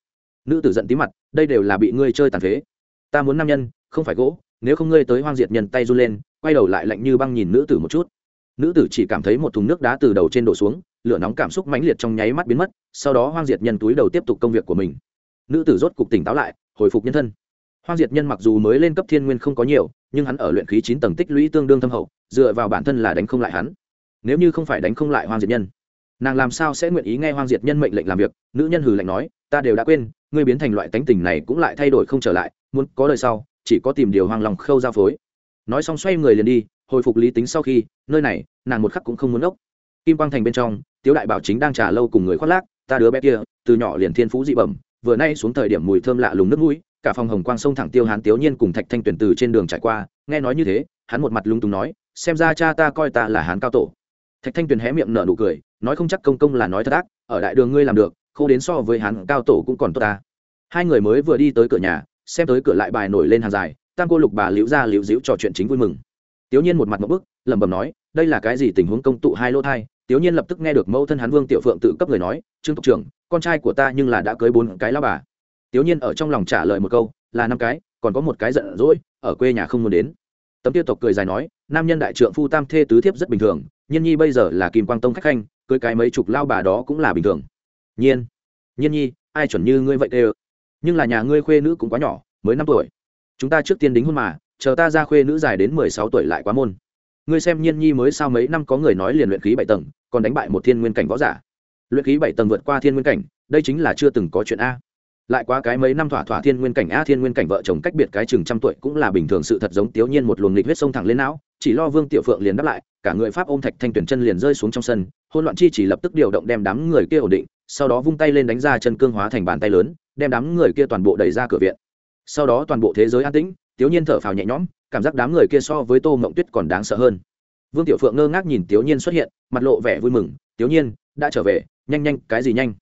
nữ tử giận tí mặt, đây đều là bị ngươi chơi tàn phế. Ta muốn nam nhân, không phải gỗ, nếu không ngươi tới hoang diệt nhân tay run lên, quay đầu lại lạnh như băng nhìn nữ tử một chút. Nữ tử chỉ cảm thấy một thùng nước đá từ đầu trên đổ xuống, lửa nóng cảm xúc mãnh liệt trong nháy mắt biến mất, sau đó hoang diệt nhân túi đầu tiếp tục công việc của mình. Nữ tử rốt cục tỉnh táo lại, hồi phục nhân thân. Hoang diệt nhân mặc dù mới lên cấp thiên nguyên không có nhiều, nhưng hắn ở luyện khí chín tầng tích lũy tương đương thâm hậu, dựa vào bản thân là đánh không lại hắn. Nếu như không phải đánh không lại hoang diệt nhân, nàng làm sao sẽ nguyện ý nghe hoang diệt nhân mệnh lệnh làm việc? Nữ nhân hừ lạnh nói ta đều đã quên, ngươi biến thành loại tánh tình này cũng lại thay đổi không trở lại, muốn có đời sau, chỉ có tìm điều hoang lòng khâu giao phối. Nói xong xoay người liền đi, hồi phục lý tính sau khi, nơi này, nàng một khắc cũng không muốn ốc. Kim quang thành bên trong, tiếu đại bảo chính đang trả lâu cùng người khoác lác, ta đứa bé kia, từ nhỏ liền thiên phú dị bẩm, vừa nay xuống thời điểm mùi thơm lạ lùng nước mũi, cả phòng hồng quang sông thẳng tiêu hán tiếu nhiên cùng thạch thanh tuyển từ trên đường trải qua, nghe nói như thế, hắn một mặt lung túng nói, xem ra cha ta coi ta là hán cao tổ. Thạch thanh tuyền hé miệng nở nụ cười, nói không chắc công công là nói thật ác, ở đại đường ngươi làm được khô đến so với hắn cao tổ cũng còn tốt ta. Hai người mới vừa đi tới cửa nhà, xem tới cửa lại bài nổi lên hàng dài, tam cô lục bà liễu ra liễu diễu trò chuyện chính vui mừng. Tiểu nhiên một mặt một bức, lẩm bẩm nói, đây là cái gì tình huống công tụ hai lô thai? Tiểu nhiên lập tức nghe được mẫu thân hán vương tiểu phượng tự cấp người nói, trương tộc trưởng, con trai của ta nhưng là đã cưới bốn cái lao bà. Tiểu nhiên ở trong lòng trả lời một câu, là năm cái, còn có một cái giận dỗi, ở quê nhà không muốn đến. Tấm tiêu tộc cười dài nói, nam nhân đại trượng phu tam thê tứ thiếp rất bình thường, nhiên nhi bây giờ là kim quang tông khách khanh, cưới cái mấy chục lao bà đó cũng là bình thường nhiên. Nhiên nhi, ai chuẩn như ngươi vậy tê nhưng là nhà ngươi khuê nữ cũng quá nhỏ, mới năm tuổi. Chúng ta trước tiên đính hôn mà, chờ ta ra khuê nữ dài đến mười sáu tuổi lại quá môn. Ngươi xem nhiên nhi mới sau mấy năm có người nói liền luyện khí bảy tầng, còn đánh bại một thiên nguyên cảnh võ giả. Luyện khí bảy tầng vượt qua thiên nguyên cảnh, đây chính là chưa từng có chuyện a. Lại quá cái mấy năm thỏa thỏa thiên nguyên cảnh a thiên nguyên cảnh vợ chồng cách biệt cái chừng trăm tuổi cũng là bình thường sự thật giống tiểu nhiên một luồng nghịch huyết sông thẳng lên não chỉ lo vương tiểu phượng liền đáp lại, cả người pháp ôm thạch thanh tuyển chân liền rơi xuống trong sân hôn loạn chi chỉ lập tức điều động đem đám người kia ổn định, sau đó vung tay lên đánh ra chân cương hóa thành bàn tay lớn, đem đám người kia toàn bộ đẩy ra cửa viện. Sau đó toàn bộ thế giới an tĩnh tiểu nhiên thở phào nhẹ nhõm, cảm giác đám người kia so với tô mộng tuyết còn đáng sợ hơn. Vương tiểu phượng ngơ ngác nhìn tiểu nhiên xuất hiện, mặt lộ vẻ vui mừng tiểu nhiên, đã trở về, nhanh nhanh, cái gì nhanh?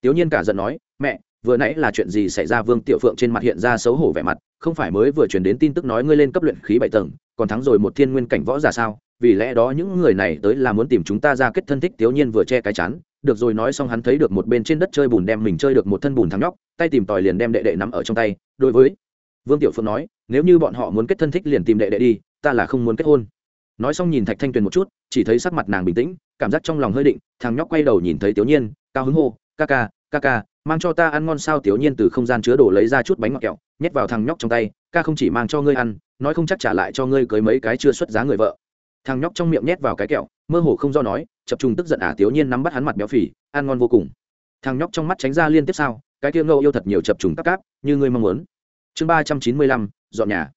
Tiểu nhiên cả giận nói, mẹ vừa nãy là chuyện gì xảy ra? Vương tiểu phượng trên mặt hiện ra xấu hổ vẻ mặt, không phải mới vừa chuyển đến tin tức nói ngươi lên cấp luyện khí bảy tầng, còn thắng rồi một thiên nguyên cảnh võ giả sao? Vì lẽ đó những người này tới là muốn tìm chúng ta ra kết thân thích thiếu nhiên vừa che cái chắn được rồi, nói xong hắn thấy được một bên trên đất chơi bùn đem mình chơi được một thân bùn thắng nhóc, tay tìm tòi liền đem đệ đệ nắm ở trong tay. Đối với vương tiểu phượng nói, nếu như bọn họ muốn kết thân thích liền tìm đệ đệ đi, ta là không muốn kết hôn. Nói xong nhìn thạch thanh tuyền một chút, chỉ thấy sắc mặt nàng bình tĩnh, cảm giác trong lòng hơi định, thằng nhóc quay đầu nhìn thấy tiểu nhiên cao hứng hô, ca ca ca ca mang cho ta ăn ngon sao? Tiểu nhiên từ không gian chứa đồ lấy ra chút bánh ngọt kẹo nhét vào thằng nhóc trong tay. Ca không chỉ mang cho ngươi ăn nói không chắc trả lại cho ngươi cưới mấy cái chưa xuất giá người vợ. Thằng nhóc trong miệng nhét vào cái kẹo mơ hồ không do nói chập trùng tức giận ả à, tiểu nhiên nắm bắt hắn mặt béo phì ăn ngon vô cùng. Thằng nhóc trong mắt tránh ra liên tiếp sao cái kia ngâu yêu thật nhiều chập trùng cắp cáp như ngươi mong muốn. Chương ba trăm chín mươi lăm dọn nhà.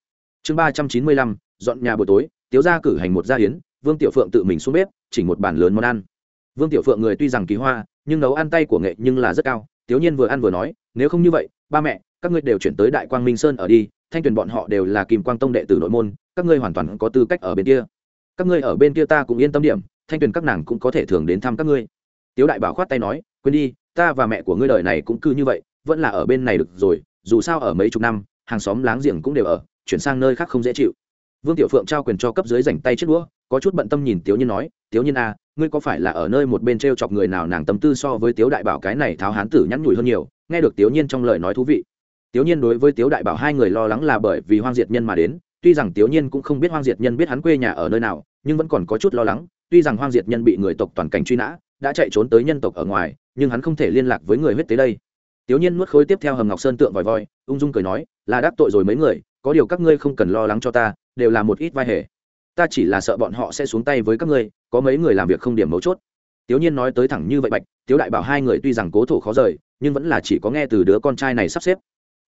Chương ba trăm chín mươi lăm dọn nhà buổi tối tiếu ra cử hành một gia hiến vương tiểu phượng tự mình xuống bếp chỉnh một bàn lớn món ăn. Vương tiểu phượng người tuy rằng kỳ hoa nhưng nấu ăn tay của nghệ nhưng là rất cao Tiếu Nhiên vừa ăn vừa nói, nếu không như vậy, ba mẹ, các ngươi đều chuyển tới Đại Quang Minh Sơn ở đi, Thanh Tuyền bọn họ đều là Kim Quang Tông đệ tử nội môn, các ngươi hoàn toàn có tư cách ở bên kia. Các ngươi ở bên kia ta cũng yên tâm điểm, Thanh Tuyền các nàng cũng có thể thường đến thăm các ngươi. Tiếu Đại Bảo khoát tay nói, quên đi, ta và mẹ của ngươi đời này cũng cứ như vậy, vẫn là ở bên này được rồi, dù sao ở mấy chục năm, hàng xóm láng giềng cũng đều ở, chuyển sang nơi khác không dễ chịu. Vương Tiểu Phượng trao quyền cho cấp dưới rảnh tay chết đũa, có chút bận tâm nhìn Tiếu Nhiên nói, Tiếu Nhiên à, ngươi có phải là ở nơi một bên t r e o chọc người nào nàng tâm tư so với tiếu đại bảo cái này tháo hán tử nhắn nhủi hơn nhiều? Nghe được tiếu nhiên trong lời nói thú vị tiếu nhiên đối với tiếu đại bảo hai người lo lắng là bởi vì hoang diệt nhân mà đến. Tuy rằng tiếu nhiên cũng không biết hoang diệt nhân biết hắn quê nhà ở nơi nào nhưng vẫn còn có chút lo lắng. Tuy rằng hoang diệt nhân bị người tộc toàn cảnh truy nã đã chạy trốn tới nhân tộc ở ngoài nhưng hắn không thể liên lạc với người huyết tế đây. Tiếu nhiên nuốt khối tiếp theo hầm ngọc sơn tượng vòi voi ung dung cười nói là đắc tội rồi mấy người có điều các ngươi không cần lo lắng cho ta đều là một ít vai hề ta chỉ là sợ bọn họ sẽ xuống tay với các ngươi, có mấy người làm việc không điểm mấu chốt. Tiếu nhiên nói tới thẳng như vậy bạch, tiếu đại bảo hai người tuy rằng cố thủ khó rời, nhưng vẫn là chỉ có nghe từ đứa con trai này sắp xếp.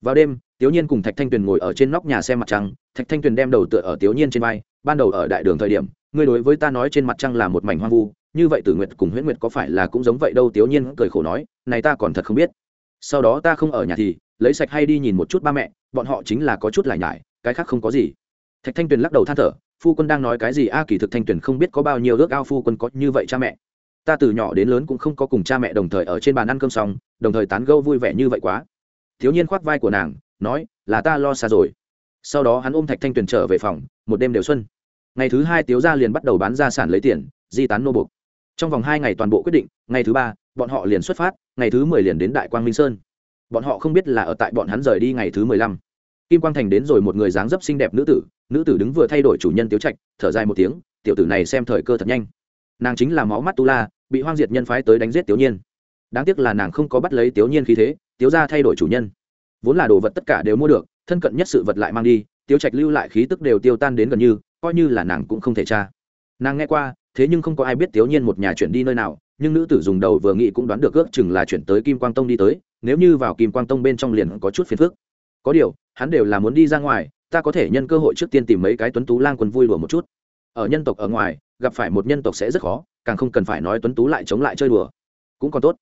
Vào đêm, Tiếu nhiên cùng thạch thanh tuyền ngồi ở trên nóc nhà xem mặt trăng, thạch thanh tuyền đem đầu tựa ở Tiếu nhiên trên vai, ban đầu ở đại đường thời điểm, ngươi đối với ta nói trên mặt trăng là một mảnh hoang vu, như vậy tử nguyệt cùng huyễn nguyệt có phải là cũng giống vậy đâu? Tiếu nhiên cười khổ nói, này ta còn thật không biết. Sau đó ta không ở nhà thì, lấy sạch hay đi nhìn một chút ba mẹ, bọn họ chính là có chút lại nhải, cái khác không có gì thạch thanh tuyền lắc đầu than thở, phu quân đang nói cái gì? A, kỳ thực thanh tuyền không biết có bao nhiêu ước ao phu quân có như vậy cha mẹ. Ta từ nhỏ đến lớn cũng không có cùng cha mẹ đồng thời ở trên bàn ăn cơm xong, đồng thời tán gâu vui vẻ như vậy quá. Thiếu nhiên khoác vai của nàng, nói, là ta lo xa rồi. Sau đó hắn ôm thạch thanh tuyền trở về phòng, một đêm đều xuân. Ngày thứ hai tiếu gia liền bắt đầu bán gia sản lấy tiền, di tán nô bục trong vòng hai ngày toàn bộ quyết định, ngày thứ ba, bọn họ liền xuất phát, ngày thứ mười liền đến đại quang minh sơn. Bọn họ không biết là ở tại bọn hắn rời đi ngày thứ mười lăm kim quang thành đến rồi một người dáng dấp xinh đẹp nữ tử nữ tử đứng vừa thay đổi chủ nhân tiếu trạch, thở dài một tiếng, tiểu tử này xem thời cơ thật nhanh. Nàng chính là máu mắt tu la, bị hoang diệt nhân phái tới đánh giết tiểu nhiên. Đáng tiếc là nàng không có bắt lấy tiểu nhiên khí thế, tiếu ra thay đổi chủ nhân. Vốn là đồ vật tất cả đều mua được, thân cận nhất sự vật lại mang đi, tiếu trạch lưu lại khí tức đều tiêu tan đến gần như, coi như là nàng cũng không thể tra. Nàng nghe qua, thế nhưng không có ai biết tiểu nhiên một nhà chuyển đi nơi nào, nhưng nữ tử dùng đầu vừa nghĩ cũng đoán được ước chừng là chuyển tới kim quang tông đi tới, nếu như vào kim quang tông bên trong liền có chút phiền phức. Có điều hắn đều là muốn đi ra ngoài, ta có thể nhân cơ hội trước tiên tìm mấy cái tuấn tú lang quân vui đùa một chút. Ở nhân tộc ở ngoài, gặp phải một nhân tộc sẽ rất khó, càng không cần phải nói tuấn tú lại chống lại chơi đùa. Cũng còn tốt.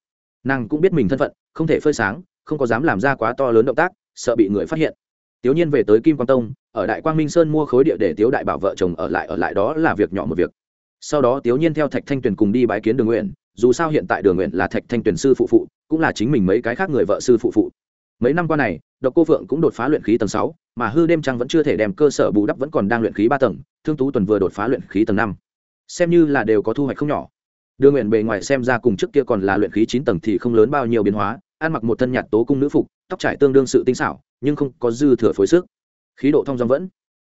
Nàng cũng biết mình thân phận, không thể phơi sáng, không có dám làm ra quá to lớn động tác, sợ bị người phát hiện. Tiểu nhiên về tới kim quang tông, ở đại quang minh sơn mua khối địa để tiếu đại bảo vợ chồng ở lại ở lại đó là việc nhỏ một việc. Sau đó tiểu nhiên theo thạch thanh tuyền cùng đi bái kiến đường nguyện, dù sao hiện tại đường nguyện là thạch thanh tuyền sư phụ phụ, cũng là chính mình mấy cái khác người vợ sư phụ phụ. Mấy năm qua này độc cô phượng cũng đột phá luyện khí tầng sáu, mà hư đêm trăng vẫn chưa thể đem cơ sở bù đắp vẫn còn đang luyện khí ba tầng, thương tú tuần vừa đột phá luyện khí tầng năm. Xem như là đều có thu hoạch không nhỏ. Đường nguyện bề ngoài xem ra cùng trước kia còn là luyện khí chín tầng thì không lớn bao nhiêu biến hóa, ăn mặc một thân nhạt tố cung nữ phục, tóc trải tương đương sự tinh xảo, nhưng không có dư thừa phối sức. Khí độ thông dong vẫn.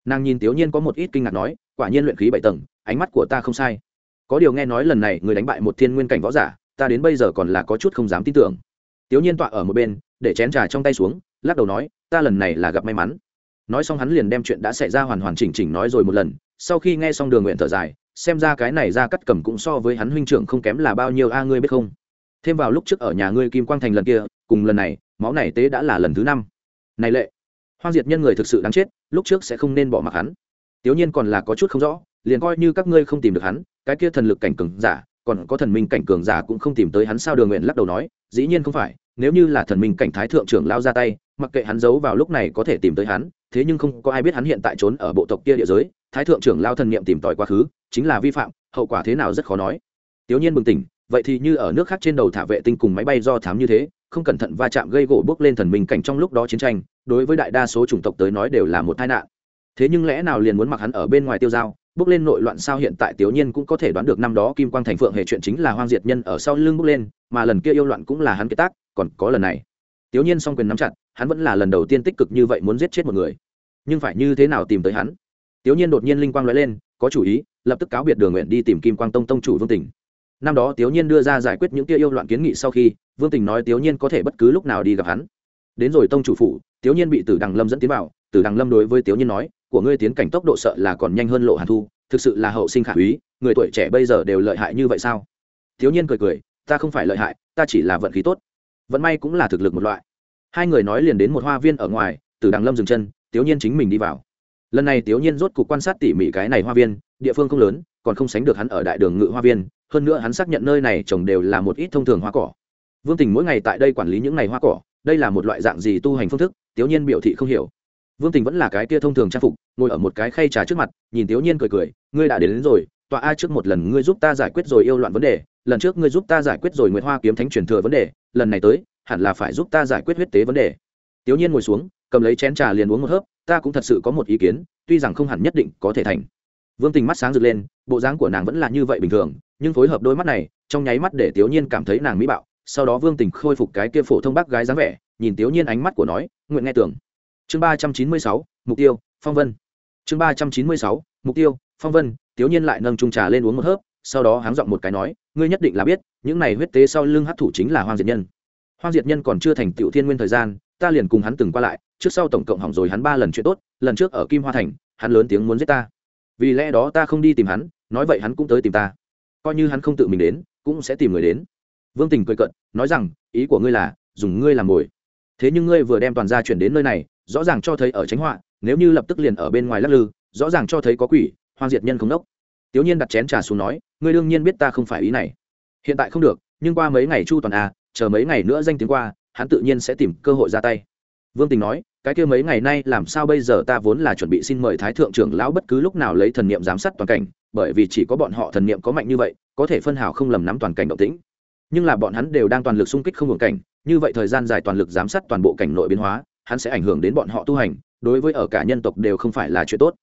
Nàng nhìn tiểu nhiên có một ít kinh ngạc nói, quả nhiên luyện khí bảy tầng, ánh mắt của ta không sai. Có điều nghe nói lần này người đánh bại một thiên nguyên cảnh võ giả, ta đến bây giờ còn là có chút không dám tin tưởng. Tiểu nhiên tọa ở một bên, để chén trà trong tay xuống lắc đầu nói, ta lần này là gặp may mắn. Nói xong hắn liền đem chuyện đã xảy ra hoàn hoàn chỉnh chỉnh nói rồi một lần, sau khi nghe xong đường nguyện thở dài, xem ra cái này ra cắt cầm cũng so với hắn huynh trưởng không kém là bao nhiêu a, ngươi biết không? Thêm vào lúc trước ở nhà ngươi kim quang thành lần kia, cùng lần này, máu này tế đã là lần thứ năm. Này lệ, hoang diệt nhân người thực sự đáng chết, lúc trước sẽ không nên bỏ mặc hắn. Tiểu nhiên còn là có chút không rõ, liền coi như các ngươi không tìm được hắn, cái kia thần lực cảnh cường giả, còn có thần minh cảnh cường giả cũng không tìm tới hắn sao? Đường nguyện lắc đầu nói, dĩ nhiên không phải, nếu như là thần minh cảnh thái thượng trưởng lao ra tay mặc kệ hắn giấu vào lúc này có thể tìm tới hắn, thế nhưng không có ai biết hắn hiện tại trốn ở bộ tộc kia địa giới, thái thượng trưởng lao thần niệm tìm tòi quá khứ, chính là vi phạm, hậu quả thế nào rất khó nói. Tiểu nhiên bừng tỉnh, vậy thì như ở nước khác trên đầu thả vệ tinh cùng máy bay do thám như thế, không cẩn thận va chạm gây gỗ bước lên thần minh cảnh trong lúc đó chiến tranh, đối với đại đa số chủng tộc tới nói đều là một tai nạn. Thế nhưng lẽ nào liền muốn mặc hắn ở bên ngoài tiêu dao bước lên nội loạn sao hiện tại tiểu nhiên cũng có thể đoán được năm đó kim quang thành phượng hệ chuyện chính là hoang diệt nhân ở sau lưng bước lên, mà lần kia yêu loạn cũng là hắn kế tác, còn có lần này. Tiểu nhiên song quyền nắm chặt hắn vẫn là lần đầu tiên tích cực như vậy muốn giết chết một người. Nhưng phải như thế nào tìm tới hắn? Tiểu nhiên đột nhiên linh quang nói lên, có chủ ý, lập tức cáo biệt đường nguyện đi tìm kim quang tông tông chủ vương tỉnh năm đó tiểu nhiên đưa ra giải quyết những kia yêu loạn kiến nghị sau khi, vương tình nói tiểu nhiên có thể bất cứ lúc nào đi gặp hắn. Đến rồi tông chủ phủ tiểu nhiên bị tử đằng lâm dẫn tiến vào, tử đằng lâm đối với tiểu nhiên nói, của ngươi tiến cảnh tốc độ sợ là còn nhanh hơn lộ hàn thu, thực sự là hậu sinh khả úy, người tuổi trẻ bây giờ đều lợi hại như vậy sao? Tiểu nhiên cười cười, ta không phải lợi hại, ta chỉ là vận khí tốt. Vận may cũng là thực lực một loại hai người nói liền đến một hoa viên ở ngoài tử đằng lâm dừng chân tiểu nhiên chính mình đi vào. Lần này tiểu nhiên rốt cuộc quan sát tỉ mỉ cái này hoa viên địa phương không lớn còn không sánh được hắn ở đại đường ngự hoa viên hơn nữa hắn xác nhận nơi này trồng đều là một ít thông thường hoa cỏ. Vương tình mỗi ngày tại đây quản lý những ngày hoa cỏ đây là một loại dạng gì tu hành phương thức tiểu nhiên biểu thị không hiểu. Vương tình vẫn là cái kia thông thường trang phục ngồi ở một cái khay trà trước mặt nhìn tiểu nhiên cười cười ngươi đã đến, đến rồi tọa a trước một lần ngươi giúp ta giải quyết rồi yêu loạn vấn đề lần trước ngươi giúp ta giải quyết rồi nguyễn hoa kiếm thánh truyền thừa vấn đề lần này tới hẳn là phải giúp ta giải quyết huyết tế vấn đề. Tiểu nhiên ngồi xuống, cầm lấy chén trà liền uống một hớp, ta cũng thật sự có một ý kiến, tuy rằng không hẳn nhất định có thể thành. Vương tình mắt sáng rực lên, bộ dáng của nàng vẫn là như vậy bình thường, nhưng phối hợp đôi mắt này, trong nháy mắt để tiểu nhiên cảm thấy nàng mỹ bạo, sau đó vương tình khôi phục cái kia phổ thông bác gái dáng vẻ, nhìn tiểu nhiên ánh mắt của nói, nguyện nghe tưởng. Chương ba trăm chín mươi sáu, mục tiêu, phong vân. Chương ba trăm chín mươi sáu, mục tiêu, phong vân, tiểu nhiên lại nâng trung trà lên uống một hớp, sau đó háng giọng một cái nói, ngươi nhất định là biết, những này huyết tế sau lưng hấp thụ chính là hoang diệt nhân hoang diệt nhân còn chưa thành tiểu thiên nguyên thời gian, ta liền cùng hắn từng qua lại, trước sau tổng cộng hỏng rồi hắn ba lần chuyện tốt, lần trước ở kim hoa thành, hắn lớn tiếng muốn giết ta. Vì lẽ đó ta không đi tìm hắn, nói vậy hắn cũng tới tìm ta. Coi như hắn không tự mình đến, cũng sẽ tìm người đến. Vương tình cười cận nói rằng, ý của ngươi là, dùng ngươi làm mồi. Thế nhưng ngươi vừa đem toàn gia chuyển đến nơi này, rõ ràng cho thấy ở tránh họa, nếu như lập tức liền ở bên ngoài lắc lư, rõ ràng cho thấy có quỷ, hoang diệt nhân không đốc. Tiểu nhiên đặt chén trà xuống nói, ngươi đương nhiên biết ta không phải ý này. Hiện tại không được, nhưng qua mấy ngày chu toàn a chờ mấy ngày nữa danh tiếng qua, hắn tự nhiên sẽ tìm cơ hội ra tay. Vương tình nói, cái kia mấy ngày nay làm sao bây giờ ta vốn là chuẩn bị xin mời thái thượng trưởng lão bất cứ lúc nào lấy thần niệm giám sát toàn cảnh, bởi vì chỉ có bọn họ thần niệm có mạnh như vậy, có thể phân hào không lầm nắm toàn cảnh động tĩnh. Nhưng là bọn hắn đều đang toàn lực xung kích không hưởng cảnh, như vậy thời gian dài toàn lực giám sát toàn bộ cảnh nội biến hóa, hắn sẽ ảnh hưởng đến bọn họ tu hành, đối với ở cả nhân tộc đều không phải là chuyện tốt.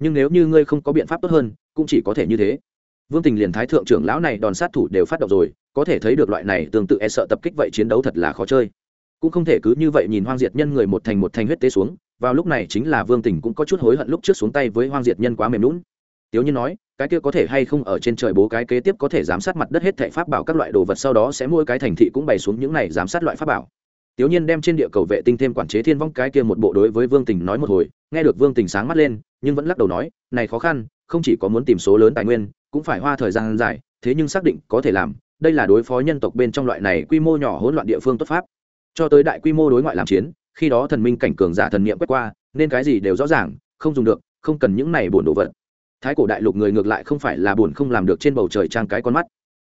Nhưng nếu như ngươi không có biện pháp tốt hơn, cũng chỉ có thể như thế vương tình liền thái thượng trưởng lão này đòn sát thủ đều phát động rồi có thể thấy được loại này tương tự e sợ tập kích vậy chiến đấu thật là khó chơi. Cũng không thể cứ như vậy nhìn hoang diệt nhân người một thành một thành huyết tế xuống vào lúc này chính là vương tình cũng có chút hối hận lúc trước xuống tay với hoang diệt nhân quá mềm lún tiếu nhiên nói cái kia có thể hay không ở trên trời bố cái kế tiếp có thể giám sát mặt đất hết thệ pháp bảo các loại đồ vật sau đó sẽ mua cái thành thị cũng bày xuống những này giám sát loại pháp bảo. Tiểu Nhiên đem trên địa cầu vệ tinh thêm quản chế thiên vong cái kia một bộ đối với Vương Tình nói một hồi, nghe được Vương Tình sáng mắt lên, nhưng vẫn lắc đầu nói, này khó khăn, không chỉ có muốn tìm số lớn tài nguyên, cũng phải hoa thời gian dài, thế nhưng xác định có thể làm, đây là đối phó nhân tộc bên trong loại này quy mô nhỏ hỗn loạn địa phương tốt pháp. Cho tới đại quy mô đối ngoại làm chiến, khi đó thần minh cảnh cường giả thần niệm quét qua, nên cái gì đều rõ ràng, không dùng được, không cần những này buồn đồ vật. Thái cổ đại lục người ngược lại không phải là buồn không làm được trên bầu trời trang cái con mắt.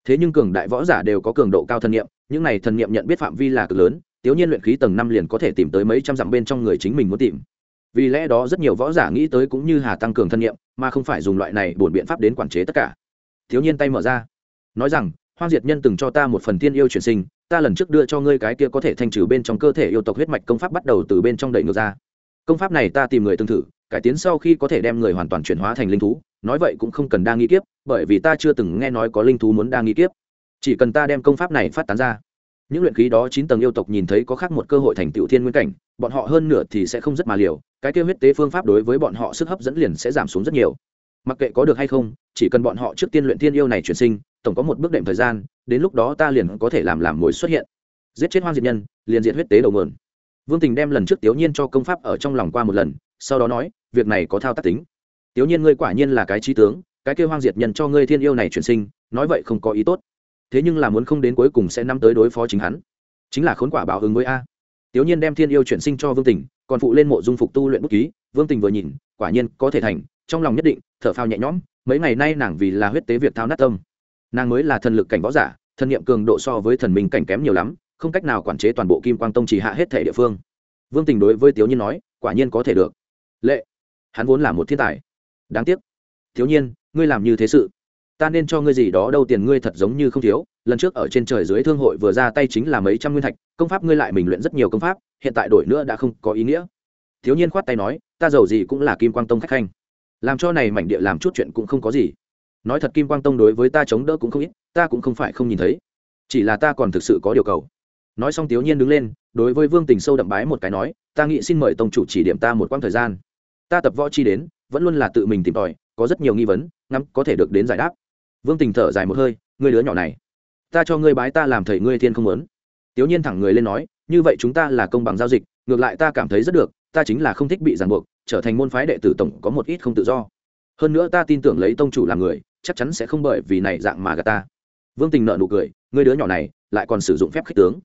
Thế nhưng cường đại võ giả đều có cường độ cao thần niệm, những này thần niệm nhận biết phạm vi là cực lớn, tiểu nhiên luyện khí tầng năm liền có thể tìm tới mấy trăm dặm bên trong người chính mình muốn tìm vì lẽ đó rất nhiều võ giả nghĩ tới cũng như hà tăng cường thân nhiệm, mà không phải dùng loại này buồn biện pháp đến quản chế tất cả. Thiếu nhiên tay mở ra, nói rằng, hoang diệt nhân từng cho ta một phần tiên yêu chuyển sinh, ta lần trước đưa cho ngươi cái kia có thể thanh trừ bên trong cơ thể yêu tộc huyết mạch công pháp bắt đầu từ bên trong đẩy ngược ra. Công pháp này ta tìm người tương thử, cải tiến sau khi có thể đem người hoàn toàn chuyển hóa thành linh thú, nói vậy cũng không cần đa nghi kiếp, bởi vì ta chưa từng nghe nói có linh thú muốn đa nghi kiếp. Chỉ cần ta đem công pháp này phát tán ra, những luyện khí đó chín tầng yêu tộc nhìn thấy có khác một cơ hội thành tựu thiên nguyên cảnh, bọn họ hơn nửa thì sẽ không rất mà liều cái kêu huyết tế phương pháp đối với bọn họ sức hấp dẫn liền sẽ giảm xuống rất nhiều. Mặc kệ có được hay không, chỉ cần bọn họ trước tiên luyện thiên yêu này chuyển sinh, tổng có một bước đệm thời gian, đến lúc đó ta liền có thể làm làm mối xuất hiện. Giết chết hoang diệt nhân, liền diệt huyết tế đầu nguồn. vương tình đem lần trước tiểu nhiên cho công pháp ở trong lòng qua một lần, sau đó nói, việc này có thao tác tính. Tiểu nhiên ngươi quả nhiên là cái trí tướng, cái kêu hoang diệt nhân cho ngươi thiên yêu này chuyển sinh, nói vậy không có ý tốt. Thế nhưng là muốn không đến cuối cùng sẽ năm tới đối phó chính hắn. Chính là khốn quả báo ứng với a. Tiểu nhiên đem thiên yêu chuyển sinh cho vương tình còn phụ lên mộ dung phục tu luyện bút ký, vương tình vừa nhìn, quả nhiên có thể thành, trong lòng nhất định, thở phao nhẹ nhõm, mấy ngày nay nàng vì là huyết tế việc thao nát tâm. Nàng mới là thần lực cảnh võ giả, thần niệm cường độ so với thần minh cảnh kém nhiều lắm, không cách nào quản chế toàn bộ kim quang tông chỉ hạ hết thể địa phương. Vương tình đối với tiểu nhiên nói, quả nhiên có thể được. Lệ, hắn vốn là một thiên tài. Đáng tiếc. Thiếu nhiên, ngươi làm như thế sự, ta nên cho ngươi gì đó đâu, tiền ngươi thật giống như không thiếu lần trước ở trên trời dưới thương hội vừa ra tay chính là mấy trăm nguyên thạch, công pháp ngươi lại mình luyện rất nhiều công pháp, hiện tại đổi nữa đã không có ý nghĩa. Thiếu nhiên khoát tay nói, ta giàu gì cũng là kim quang tông khách khanh. Làm cho này mảnh địa làm chút chuyện cũng không có gì. Nói thật kim quang tông đối với ta chống đỡ cũng không ít, ta cũng không phải không nhìn thấy. Chỉ là ta còn thực sự có điều cầu. Nói xong thiếu nhiên đứng lên, đối với vương tình sâu đậm bái một cái nói, ta nghĩ xin mời tông chủ chỉ điểm ta một quãng thời gian. Ta tập võ chi đến, vẫn luôn là tự mình tìm tòi, có rất nhiều nghi vấn, ngắm có thể được đến giải đáp. Vương tình thở dài một hơi, người đứa nhỏ này ta cho ngươi bái ta làm thầy ngươi thiên không muốn. Tiểu nhiên thẳng người lên nói, như vậy chúng ta là công bằng giao dịch, ngược lại ta cảm thấy rất được, ta chính là không thích bị ràng buộc, trở thành môn phái đệ tử tổng có một ít không tự do. Hơn nữa ta tin tưởng lấy tông chủ làm người, chắc chắn sẽ không bởi vì này dạng mà gạt ta. Vương tình nợ nụ cười, ngươi đứa nhỏ này, lại còn sử dụng phép khích tướng.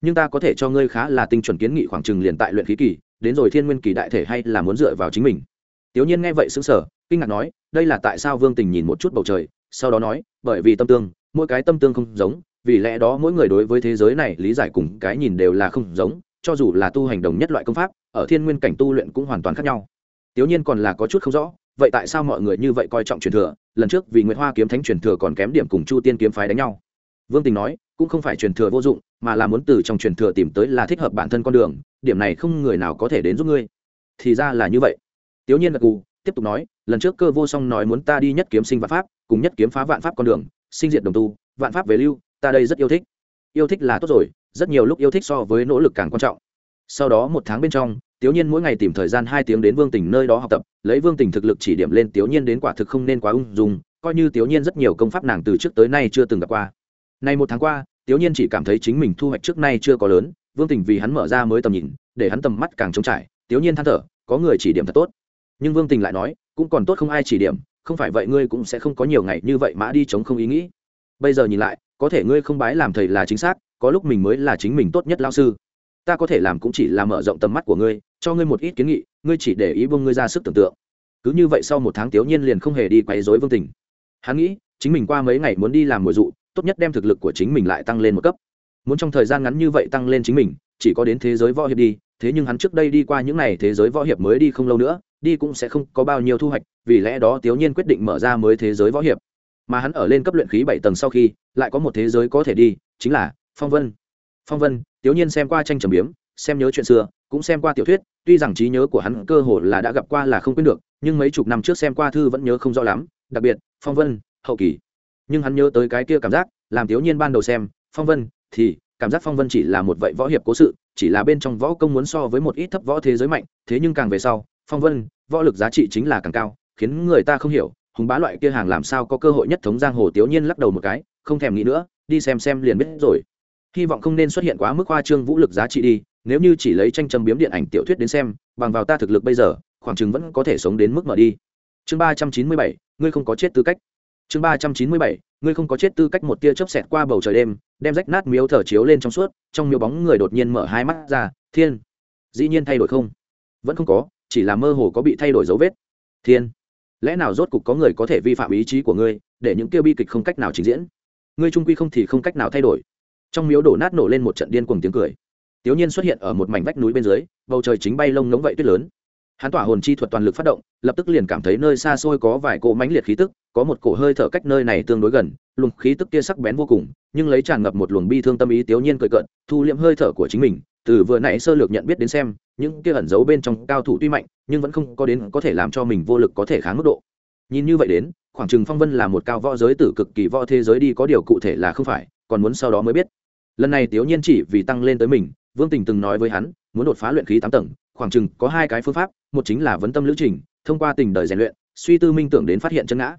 Nhưng ta có thể cho ngươi khá là tinh chuẩn kiến nghị khoảng chừng liền tại luyện khí kỳ, đến rồi thiên nguyên kỳ đại thể hay là muốn dựa vào chính mình. Tiểu nhiên nghe vậy xứng sở kinh ngạc nói, đây là tại sao vương tình nhìn một chút bầu trời, sau đó nói, bởi vì tâm tương mỗi cái tâm tương không giống, vì lẽ đó mỗi người đối với thế giới này lý giải cùng cái nhìn đều là không giống, cho dù là tu hành đồng nhất loại công pháp, ở thiên nguyên cảnh tu luyện cũng hoàn toàn khác nhau. Tiểu nhiên còn là có chút không rõ, vậy tại sao mọi người như vậy coi trọng truyền thừa, lần trước vì nguyễn hoa kiếm thánh truyền thừa còn kém điểm cùng chu tiên kiếm phái đánh nhau. Vương tình nói, cũng không phải truyền thừa vô dụng, mà là muốn từ trong truyền thừa tìm tới là thích hợp bản thân con đường, điểm này không người nào có thể đến giúp ngươi. Thì ra là như vậy. Tiểu nhiên gật gù, tiếp tục nói, lần trước cơ vô song nói muốn ta đi nhất kiếm sinh vạn pháp, cùng nhất kiếm phá vạn pháp con đường sinh diệt đồng tu, vạn pháp về lưu, ta đây rất yêu thích. Yêu thích là tốt rồi, rất nhiều lúc yêu thích so với nỗ lực càng quan trọng. Sau đó một tháng bên trong tiểu nhiên mỗi ngày tìm thời gian hai tiếng đến vương tỉnh nơi đó học tập, lấy vương tỉnh thực lực chỉ điểm lên tiểu nhiên đến quả thực không nên quá ung dung, coi như tiểu nhiên rất nhiều công pháp nàng từ trước tới nay chưa từng gặp qua. Nay một tháng qua tiểu nhiên chỉ cảm thấy chính mình thu hoạch trước nay chưa có lớn, vương tỉnh vì hắn mở ra mới tầm nhìn, để hắn tầm mắt càng trống trải tiểu nhiên than thở, có người chỉ điểm thật tốt. Nhưng vương tình lại nói, cũng còn tốt không ai chỉ điểm không phải vậy ngươi cũng sẽ không có nhiều ngày như vậy mã đi chống không ý nghĩ. Bây giờ nhìn lại, có thể ngươi không bái làm thầy là chính xác, có lúc mình mới là chính mình tốt nhất lao sư. Ta có thể làm cũng chỉ là mở rộng tầm mắt của ngươi, cho ngươi một ít kiến nghị, ngươi chỉ để ý vương ngươi ra sức tưởng tượng. Cứ như vậy sau một tháng tiểu nhiên liền không hề đi quấy rối vương tình. Hắn nghĩ, chính mình qua mấy ngày muốn đi làm mùi dụ, tốt nhất đem thực lực của chính mình lại tăng lên một cấp. Muốn trong thời gian ngắn như vậy tăng lên chính mình, chỉ có đến thế giới võ hiệp đi, thế nhưng hắn trước đây đi qua những n à y thế giới võ hiệp mới đi không lâu nữa đi cũng sẽ không có bao nhiêu thu hoạch, vì lẽ đó tiểu nhiên quyết định mở ra mới thế giới võ hiệp. Mà hắn ở lên cấp luyện khí bảy tầng sau khi, lại có một thế giới có thể đi, chính là phong vân. Phong vân tiểu nhiên xem qua tranh trầm biếm, xem nhớ chuyện xưa, cũng xem qua tiểu thuyết, tuy rằng trí nhớ của hắn cơ hồ là đã gặp qua là không quên được, nhưng mấy chục năm trước xem qua thư vẫn nhớ không rõ lắm, đặc biệt, phong vân, hậu kỳ. Nhưng hắn nhớ tới cái kia cảm giác, làm thiếu nhiên ban đầu xem, phong vân, thì cảm giác phong vân chỉ là một vậy võ hiệp cố sự, chỉ là bên trong võ công muốn so với một ít thấp võ thế giới mạnh, thế nhưng càng về sau, phong vân võ lực giá trị chính là càng cao, khiến người ta không hiểu, hùng bá loại kia hàng làm sao có cơ hội nhất thống giang hồ tiểu nhiên lắc đầu một cái, không thèm nghĩ nữa, đi xem xem liền biết rồi. Hy vọng không nên xuất hiện quá mức khoa trương vũ lực giá trị đi, nếu như chỉ lấy tranh châm biếm điện ảnh tiểu thuyết đến xem, bằng vào ta thực lực bây giờ, khoảng chừng vẫn có thể sống đến mức mở đi. Chương ba trăm chín mươi bảy, ngươi không có chết tư cách. Chương ba trăm chín mươi bảy, ngươi không có chết tư cách một tia chớp xẹt qua bầu trời đêm, đem rách nát miếu thở chiếu lên trong suốt, trong miếu bóng người đột nhiên mở hai mắt ra, thiên, dĩ nhiên thay đổi không? Vẫn không có chỉ là mơ hồ có bị thay đổi dấu vết. Thiên, lẽ nào rốt cục có người có thể vi phạm ý chí của ngươi, để những kia bi kịch không cách nào trình diễn? Ngươi trung quy không thì không cách nào thay đổi. Trong miếu đổ nát nổ lên một trận điên cuồng tiếng cười. Tiểu nhiên xuất hiện ở một mảnh vách núi bên dưới, bầu trời chính bay lông ngống vậy tuyết lớn hắn tỏa hồn chi thuật toàn lực phát động, lập tức liền cảm thấy nơi xa xôi có vài cỗ mãnh liệt khí tức, có một cổ hơi thở cách nơi này tương đối gần, luồng khí tức kia sắc bén vô cùng, nhưng lấy tràn ngập một luồng bi thương tâm ý tiểu nhiên cười cận thu liệm hơi thở của chính mình, từ vừa nãy sơ lược nhận biết đến xem, những kia ẩn giấu bên trong cao thủ tuy mạnh, nhưng vẫn không có đến có thể làm cho mình vô lực có thể kháng mức độ. Nhìn như vậy đến, khoảng chừng phong vân là một cao võ giới tử cực kỳ võ thế giới đi có điều cụ thể là không phải, còn muốn sau đó mới biết. Lần này tiểu nhiên chỉ vì tăng lên tới mình, vương tình từng nói với hắn, muốn đột phá luyện khí tám tầng khoảng chừng có hai cái phương pháp, một chính là vấn tâm lữ trình, thông qua tình đời rèn luyện, suy tư minh tưởng đến phát hiện chân ngã.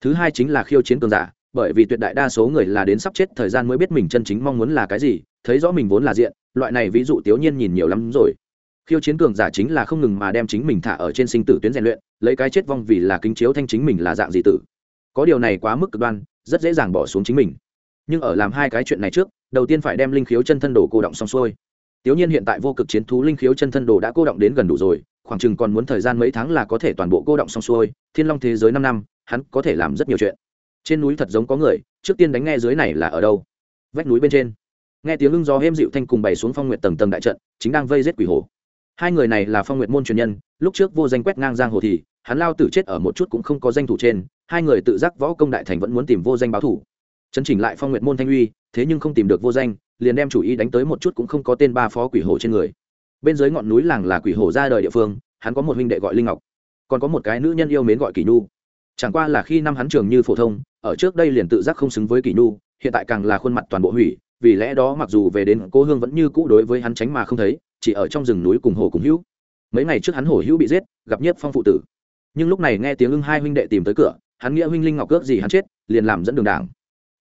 Thứ hai chính là khiêu chiến cường giả, bởi vì tuyệt đại đa số người là đến sắp chết thời gian mới biết mình chân chính mong muốn là cái gì, thấy rõ mình vốn là diện, loại này ví dụ tiểu nhiên nhìn nhiều lắm rồi. Khiêu chiến cường giả chính là không ngừng mà đem chính mình thả ở trên sinh tử tuyến rèn luyện, lấy cái chết vong vì là kính chiếu thanh chính mình là dạng gì tử. Có điều này quá mức cực đoan, rất dễ dàng bỏ xuống chính mình. Nhưng ở làm hai cái chuyện này trước, đầu tiên phải đem linh khiếu chân thân đồ cô động xong xuôi tiểu nhiên hiện tại vô cực chiến thú linh khiếu chân thân đồ đã cô động đến gần đủ rồi, khoảng chừng còn muốn thời gian mấy tháng là có thể toàn bộ cô động xong xuôi, thiên long thế giới năm năm, hắn có thể làm rất nhiều chuyện. Trên núi thật giống có người, trước tiên đánh nghe dưới này là ở đâu? Vách núi bên trên. Nghe tiếng lưng gió êm dịu thanh cùng bày xuống phong nguyện tầng tầng đại trận, chính đang vây giết quỷ hồ hai người này là phong nguyện môn truyền nhân, lúc trước vô danh quét ngang giang hồ thì, hắn lao tử chết ở một chút cũng không có danh thủ trên, hai người tự giác võ công đại thành vẫn muốn tìm vô danh báo thủ. Chấn chỉnh lại phong nguyện môn thanh uy, thế nhưng không tìm được vô danh liền đem chủ ý đánh tới một chút cũng không có tên ba phó quỷ hổ trên người. Bên dưới ngọn núi làng là quỷ hổ ra đời địa phương, hắn có một huynh đệ gọi linh ngọc, còn có một cái nữ nhân yêu mến gọi kỳ nhu. Chẳng qua là khi năm hắn trường như phổ thông, ở trước đây liền tự giác không xứng với kỳ nhu, hiện tại càng là khuôn mặt toàn bộ hủy, vì lẽ đó mặc dù về đến cô hương vẫn như cũ đối với hắn tránh mà không thấy, chỉ ở trong rừng núi cùng hồ cùng hữu. Mấy ngày trước hắn hổ hữu bị giết, gặp nhiếp phong phụ tử. Nhưng lúc này nghe tiếng ưng hai huynh đệ tìm tới cửa, hắn nghĩa huynh linh ngọc cướp gì hắn chết, liền làm dẫn đường đảng.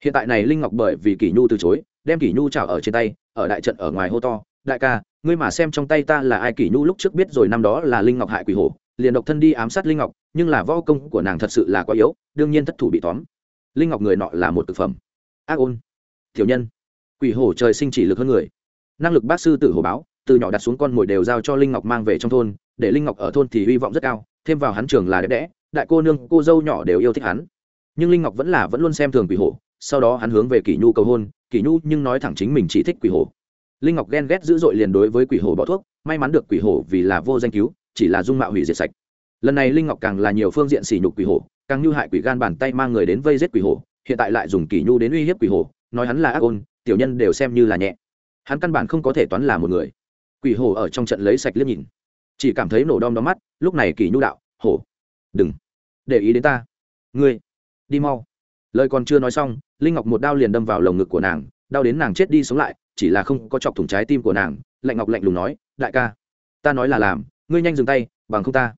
Hiện tại này linh ngọc bởi vì kỷ nhu từ chối đem kỷ nhu trào ở trên tay, ở đại trận ở ngoài hô to, đại ca, ngươi mà xem trong tay ta là ai kỷ nhu lúc trước biết rồi năm đó là linh ngọc hại quỷ hổ, liền độc thân đi ám sát linh ngọc, nhưng là võ công của nàng thật sự là quá yếu, đương nhiên thất thủ bị tóm. Linh ngọc người nọ là một thực phẩm. Ác ôn. Thiểu nhân. Quỷ hổ trời sinh chỉ lực hơn người. Năng lực bác sư tử hổ báo, từ nhỏ đặt xuống con mồi đều giao cho linh ngọc mang về trong thôn, để linh ngọc ở thôn thì hy vọng rất cao, thêm vào hắn trường là đẹp đẽ, đại cô nương, cô dâu nhỏ đều yêu thích hắn. Nhưng linh ngọc vẫn là vẫn luôn xem thường quỷ hổ, sau đó hắn hướng về kỷ nhu cầu hôn kỷ nhu nhưng nói thẳng chính mình chỉ thích quỷ hổ linh ngọc ghen ghét dữ dội liền đối với quỷ hổ bỏ thuốc, may mắn được quỷ hổ vì là vô danh cứu, chỉ là dung mạo hủy diệt sạch. Lần này linh ngọc càng là nhiều phương diện sỉ nhục quỷ hổ càng như hại quỷ gan bàn tay mang người đến vây giết quỷ hổ hiện tại lại dùng kỷ nhu đến uy hiếp quỷ hổ nói hắn là ác ôn, tiểu nhân đều xem như là nhẹ. Hắn căn bản không có thể toán là một người. Quỷ hổ ở trong trận lấy sạch liếc nhìn. Chỉ cảm thấy nổ đom đóm mắt, lúc này kỷ nhu đạo hổ đừng để ý đến ta. Ngươi, đi mau. Lời còn chưa nói xong linh ngọc một đao liền đâm vào lồng ngực của nàng, đau đến nàng chết đi sống lại, chỉ là không có chọc thủng trái tim của nàng, lạnh ngọc lạnh lùng nói, đại ca, ta nói là làm, ngươi nhanh dừng tay, bằng không ta,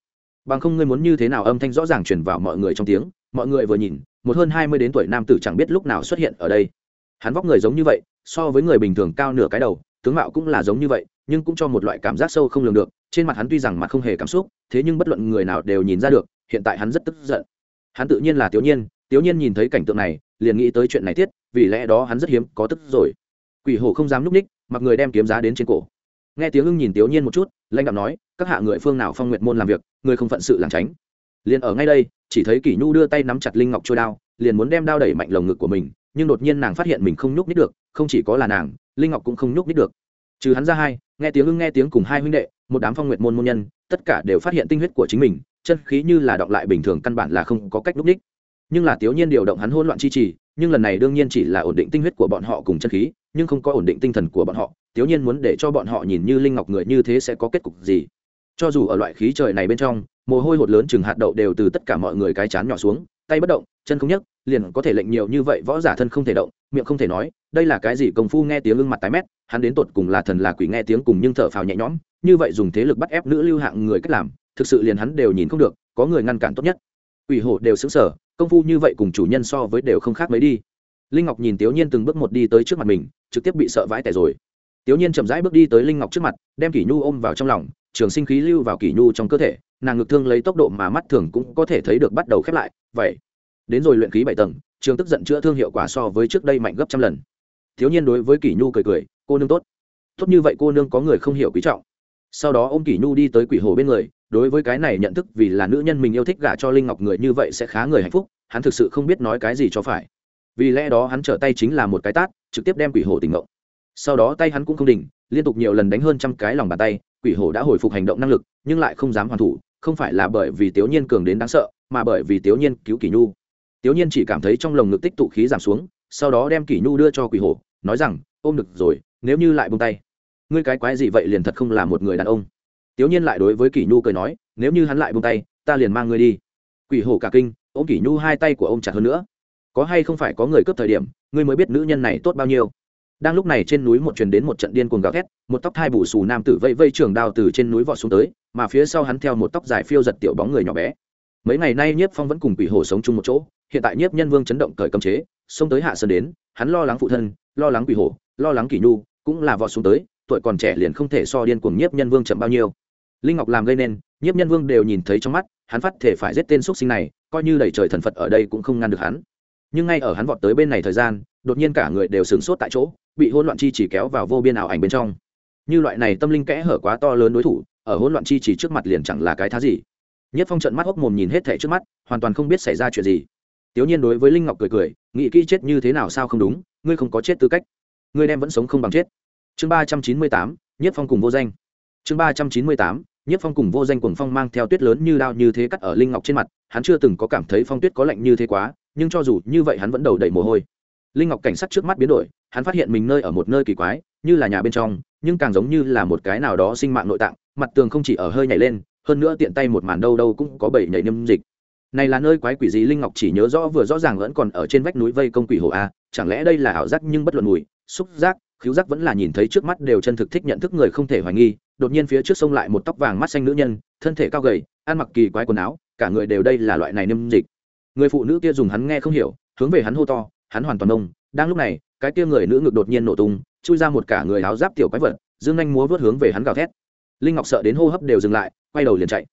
bằng không ngươi muốn như thế nào? Âm thanh rõ ràng truyền vào mọi người trong tiếng, mọi người vừa nhìn, một hơn hai mươi đến tuổi nam tử chẳng biết lúc nào xuất hiện ở đây. Hắn vóc người giống như vậy, so với người bình thường cao nửa cái đầu, tướng mạo cũng là giống như vậy, nhưng cũng cho một loại cảm giác sâu không lường được, trên mặt hắn tuy rằng mặt không hề cảm xúc, thế nhưng bất luận người nào đều nhìn ra được, hiện tại hắn rất tức giận. Hắn tự nhiên là tiểu nhiên tiểu nhiên nhìn thấy cảnh tượng này, liền nghĩ tới chuyện này tiết, vì lẽ đó hắn rất hiếm có tức rồi. Quỷ hổ không dám núp ních, mặc người đem kiếm giá đến trên cổ. Nghe tiếng ưng nhìn tiểu nhiên một chút Lanh đạo nói, các hạ người phương nào phong nguyện môn làm việc, người không phận sự lảng tránh. Liền ở ngay đây, chỉ thấy kỷ nhu đưa tay nắm chặt linh ngọc trôi đao, liền muốn đem đao đẩy mạnh lồng ngực của mình, nhưng đột nhiên nàng phát hiện mình không nhúc nhích được, không chỉ có là nàng, linh ngọc cũng không nhúc nhích được. Trừ hắn ra hai, nghe tiếng ưng nghe tiếng cùng hai huynh đệ, một đám phong nguyện môn môn nhân, tất cả đều phát hiện tinh huyết của chính mình, chân khí như là đọng lại bình thường căn bản là không có cách nhúc ních nhưng là tiểu nhiên điều động hắn hỗn loạn chi trì, nhưng lần này đương nhiên chỉ là ổn định tinh huyết của bọn họ cùng chân khí, nhưng không có ổn định tinh thần của bọn họ. Tiểu nhiên muốn để cho bọn họ nhìn như linh ngọc người như thế sẽ có kết cục gì? Cho dù ở loại khí trời này bên trong, mồ hôi hột lớn chừng hạt đậu đều từ tất cả mọi người cái chán nhỏ xuống, tay bất động, chân không nhấc, liền có thể lệnh nhiều như vậy võ giả thân không thể động, miệng không thể nói, đây là cái gì công phu nghe tiếng gương mặt tái mét, hắn đến tột cùng là thần là quỷ nghe tiếng cùng nhưng thở phào nhẹ nhõm, như vậy dùng thế lực bắt ép nữ lưu hạng người cách làm, thực sự liền hắn đều nhìn không được, có người ngăn cản tốt nhất. Quỷ hổ đều xứng sở công phu như vậy cùng chủ nhân so với đều không khác mấy đi. Linh ngọc nhìn tiểu nhiên từng bước một đi tới trước mặt mình, trực tiếp bị sợ vãi tẻ rồi. Tiểu nhiên chậm rãi bước đi tới linh ngọc trước mặt, đem kỷ nhu ôm vào trong lòng, trường sinh khí lưu vào kỷ nhu trong cơ thể, nàng ngực thương lấy tốc độ mà mắt thường cũng có thể thấy được bắt đầu khép lại, vậy. Đến rồi luyện khí bảy tầng, trường tức giận chữa thương hiệu quả so với trước đây mạnh gấp trăm lần. Thiếu nhiên đối với kỷ nhu cười cười, cô nương tốt. Tốt như vậy cô nương có người không hiểu quý trọng sau đó ô m kỷ nhu đi tới quỷ hồ bên người, đối với cái này nhận thức vì là nữ nhân mình yêu thích gả cho linh ngọc người như vậy sẽ khá người hạnh phúc, hắn thực sự không biết nói cái gì cho phải. Vì lẽ đó hắn trở tay chính là một cái tát, trực tiếp đem quỷ hồ tỉnh ngộ. Sau đó tay hắn cũng không đỉnh, liên tục nhiều lần đánh hơn trăm cái lòng bàn tay, quỷ hồ đã hồi phục hành động năng lực, nhưng lại không dám hoàn thủ, không phải là bởi vì tiểu nhiên cường đến đáng sợ, mà bởi vì tiểu nhiên cứu kỷ nhu. Tiểu nhiên chỉ cảm thấy trong lồng ngực tích tụ khí giảm xuống, sau đó đem kỷ nhu đưa cho quỷ hồ, nói rằng, ôm được rồi, nếu như lại buông tay ngươi cái quái gì vậy liền thật không là một người đàn ông. Tiểu nhiên lại đối với kỷ nhu cười nói nếu như hắn lại buông tay ta liền mang ngươi đi. Quỷ Hổ cả kinh ôm kỷ nhu hai tay của ông chặt hơn nữa. Có hay không phải có người cướp thời điểm ngươi mới biết nữ nhân này tốt bao nhiêu. Đang lúc này trên núi một truyền đến một trận điên cuồng gào thét một tóc hai bù xù nam tử vây vây trường đao từ trên núi vọt xuống tới mà phía sau hắn theo một tóc dài phiêu giật tiểu bóng người nhỏ bé. Mấy ngày nay nhiếp phong vẫn cùng quỷ Hổ sống chung một chỗ hiện tại nhiếp nhân vương chấn động cởi cấm chế xông tới hạ sơn đến hắn lo lắng phụ thân lo lắng quỷ Hổ, lo lắng kỷ nhu cũng là vọt xuống tới tuổi còn trẻ liền không thể so điên cuồng nhiếp nhân vương chậm bao nhiêu. Linh ngọc làm gây nên, nhiếp nhân vương đều nhìn thấy trong mắt, hắn phát thể phải giết tên x sinh này, coi như đẩy trời thần phật ở đây cũng không ngăn được hắn. Nhưng ngay ở hắn vọt tới bên này thời gian, đột nhiên cả người đều sửng sốt tại chỗ, bị hỗn loạn chi chỉ kéo vào vô biên ảo ảnh bên trong. Như loại này tâm linh kẽ hở quá to lớn đối thủ, ở hỗn loạn chi chỉ trước mặt liền chẳng là cái thá gì. Nhất phong trận mắt hốc mồm nhìn hết thẻ trước mắt, hoàn toàn không biết xảy ra chuyện gì. Tiểu nhiên đối với linh ngọc cười cười, nghĩ kỹ chết như thế nào sao không đúng, ngươi không có chết tư cách. Ngươi đem vẫn sống không bằng chết chương ba trăm chín mươi tám, nhất phong cùng vô danh. Chương ba trăm chín mươi tám, nhất phong cùng vô danh cuồng phong mang theo tuyết lớn như đao như thế cắt ở linh ngọc trên mặt, hắn chưa từng có cảm thấy phong tuyết có lạnh như thế quá, nhưng cho dù như vậy hắn vẫn đầu đầy mồ hôi. Linh ngọc cảnh sát trước mắt biến đổi, hắn phát hiện mình nơi ở một nơi kỳ quái, như là nhà bên trong, nhưng càng giống như là một cái nào đó sinh mạng nội tạng, mặt tường không chỉ ở hơi nhảy lên, hơn nữa tiện tay một màn đâu đâu cũng có bảy nhảy niêm dịch. Này là nơi quái quỷ gì linh ngọc chỉ nhớ rõ vừa rõ ràng vẫn còn ở trên vách núi vây công quỷ hồ a, chẳng lẽ đây là ảo giác nhưng bất luận mùi, xúc giác khiếu giác vẫn là nhìn thấy trước mắt đều chân thực thích nhận thức người không thể hoài nghi, đột nhiên phía trước sông lại một tóc vàng mắt xanh nữ nhân, thân thể cao gầy, ăn mặc kỳ quái quần áo, cả người đều đây là loại này niêm dịch. Người phụ nữ kia dùng hắn nghe không hiểu, hướng về hắn hô to, hắn hoàn toàn ông đang lúc này, cái kia người nữ ngực đột nhiên nổ tung, chui ra một cả người áo giáp tiểu quái vật, dương anh múa vớt hướng về hắn gào thét. Linh ngọc sợ đến hô hấp đều dừng lại, quay đầu liền chạy.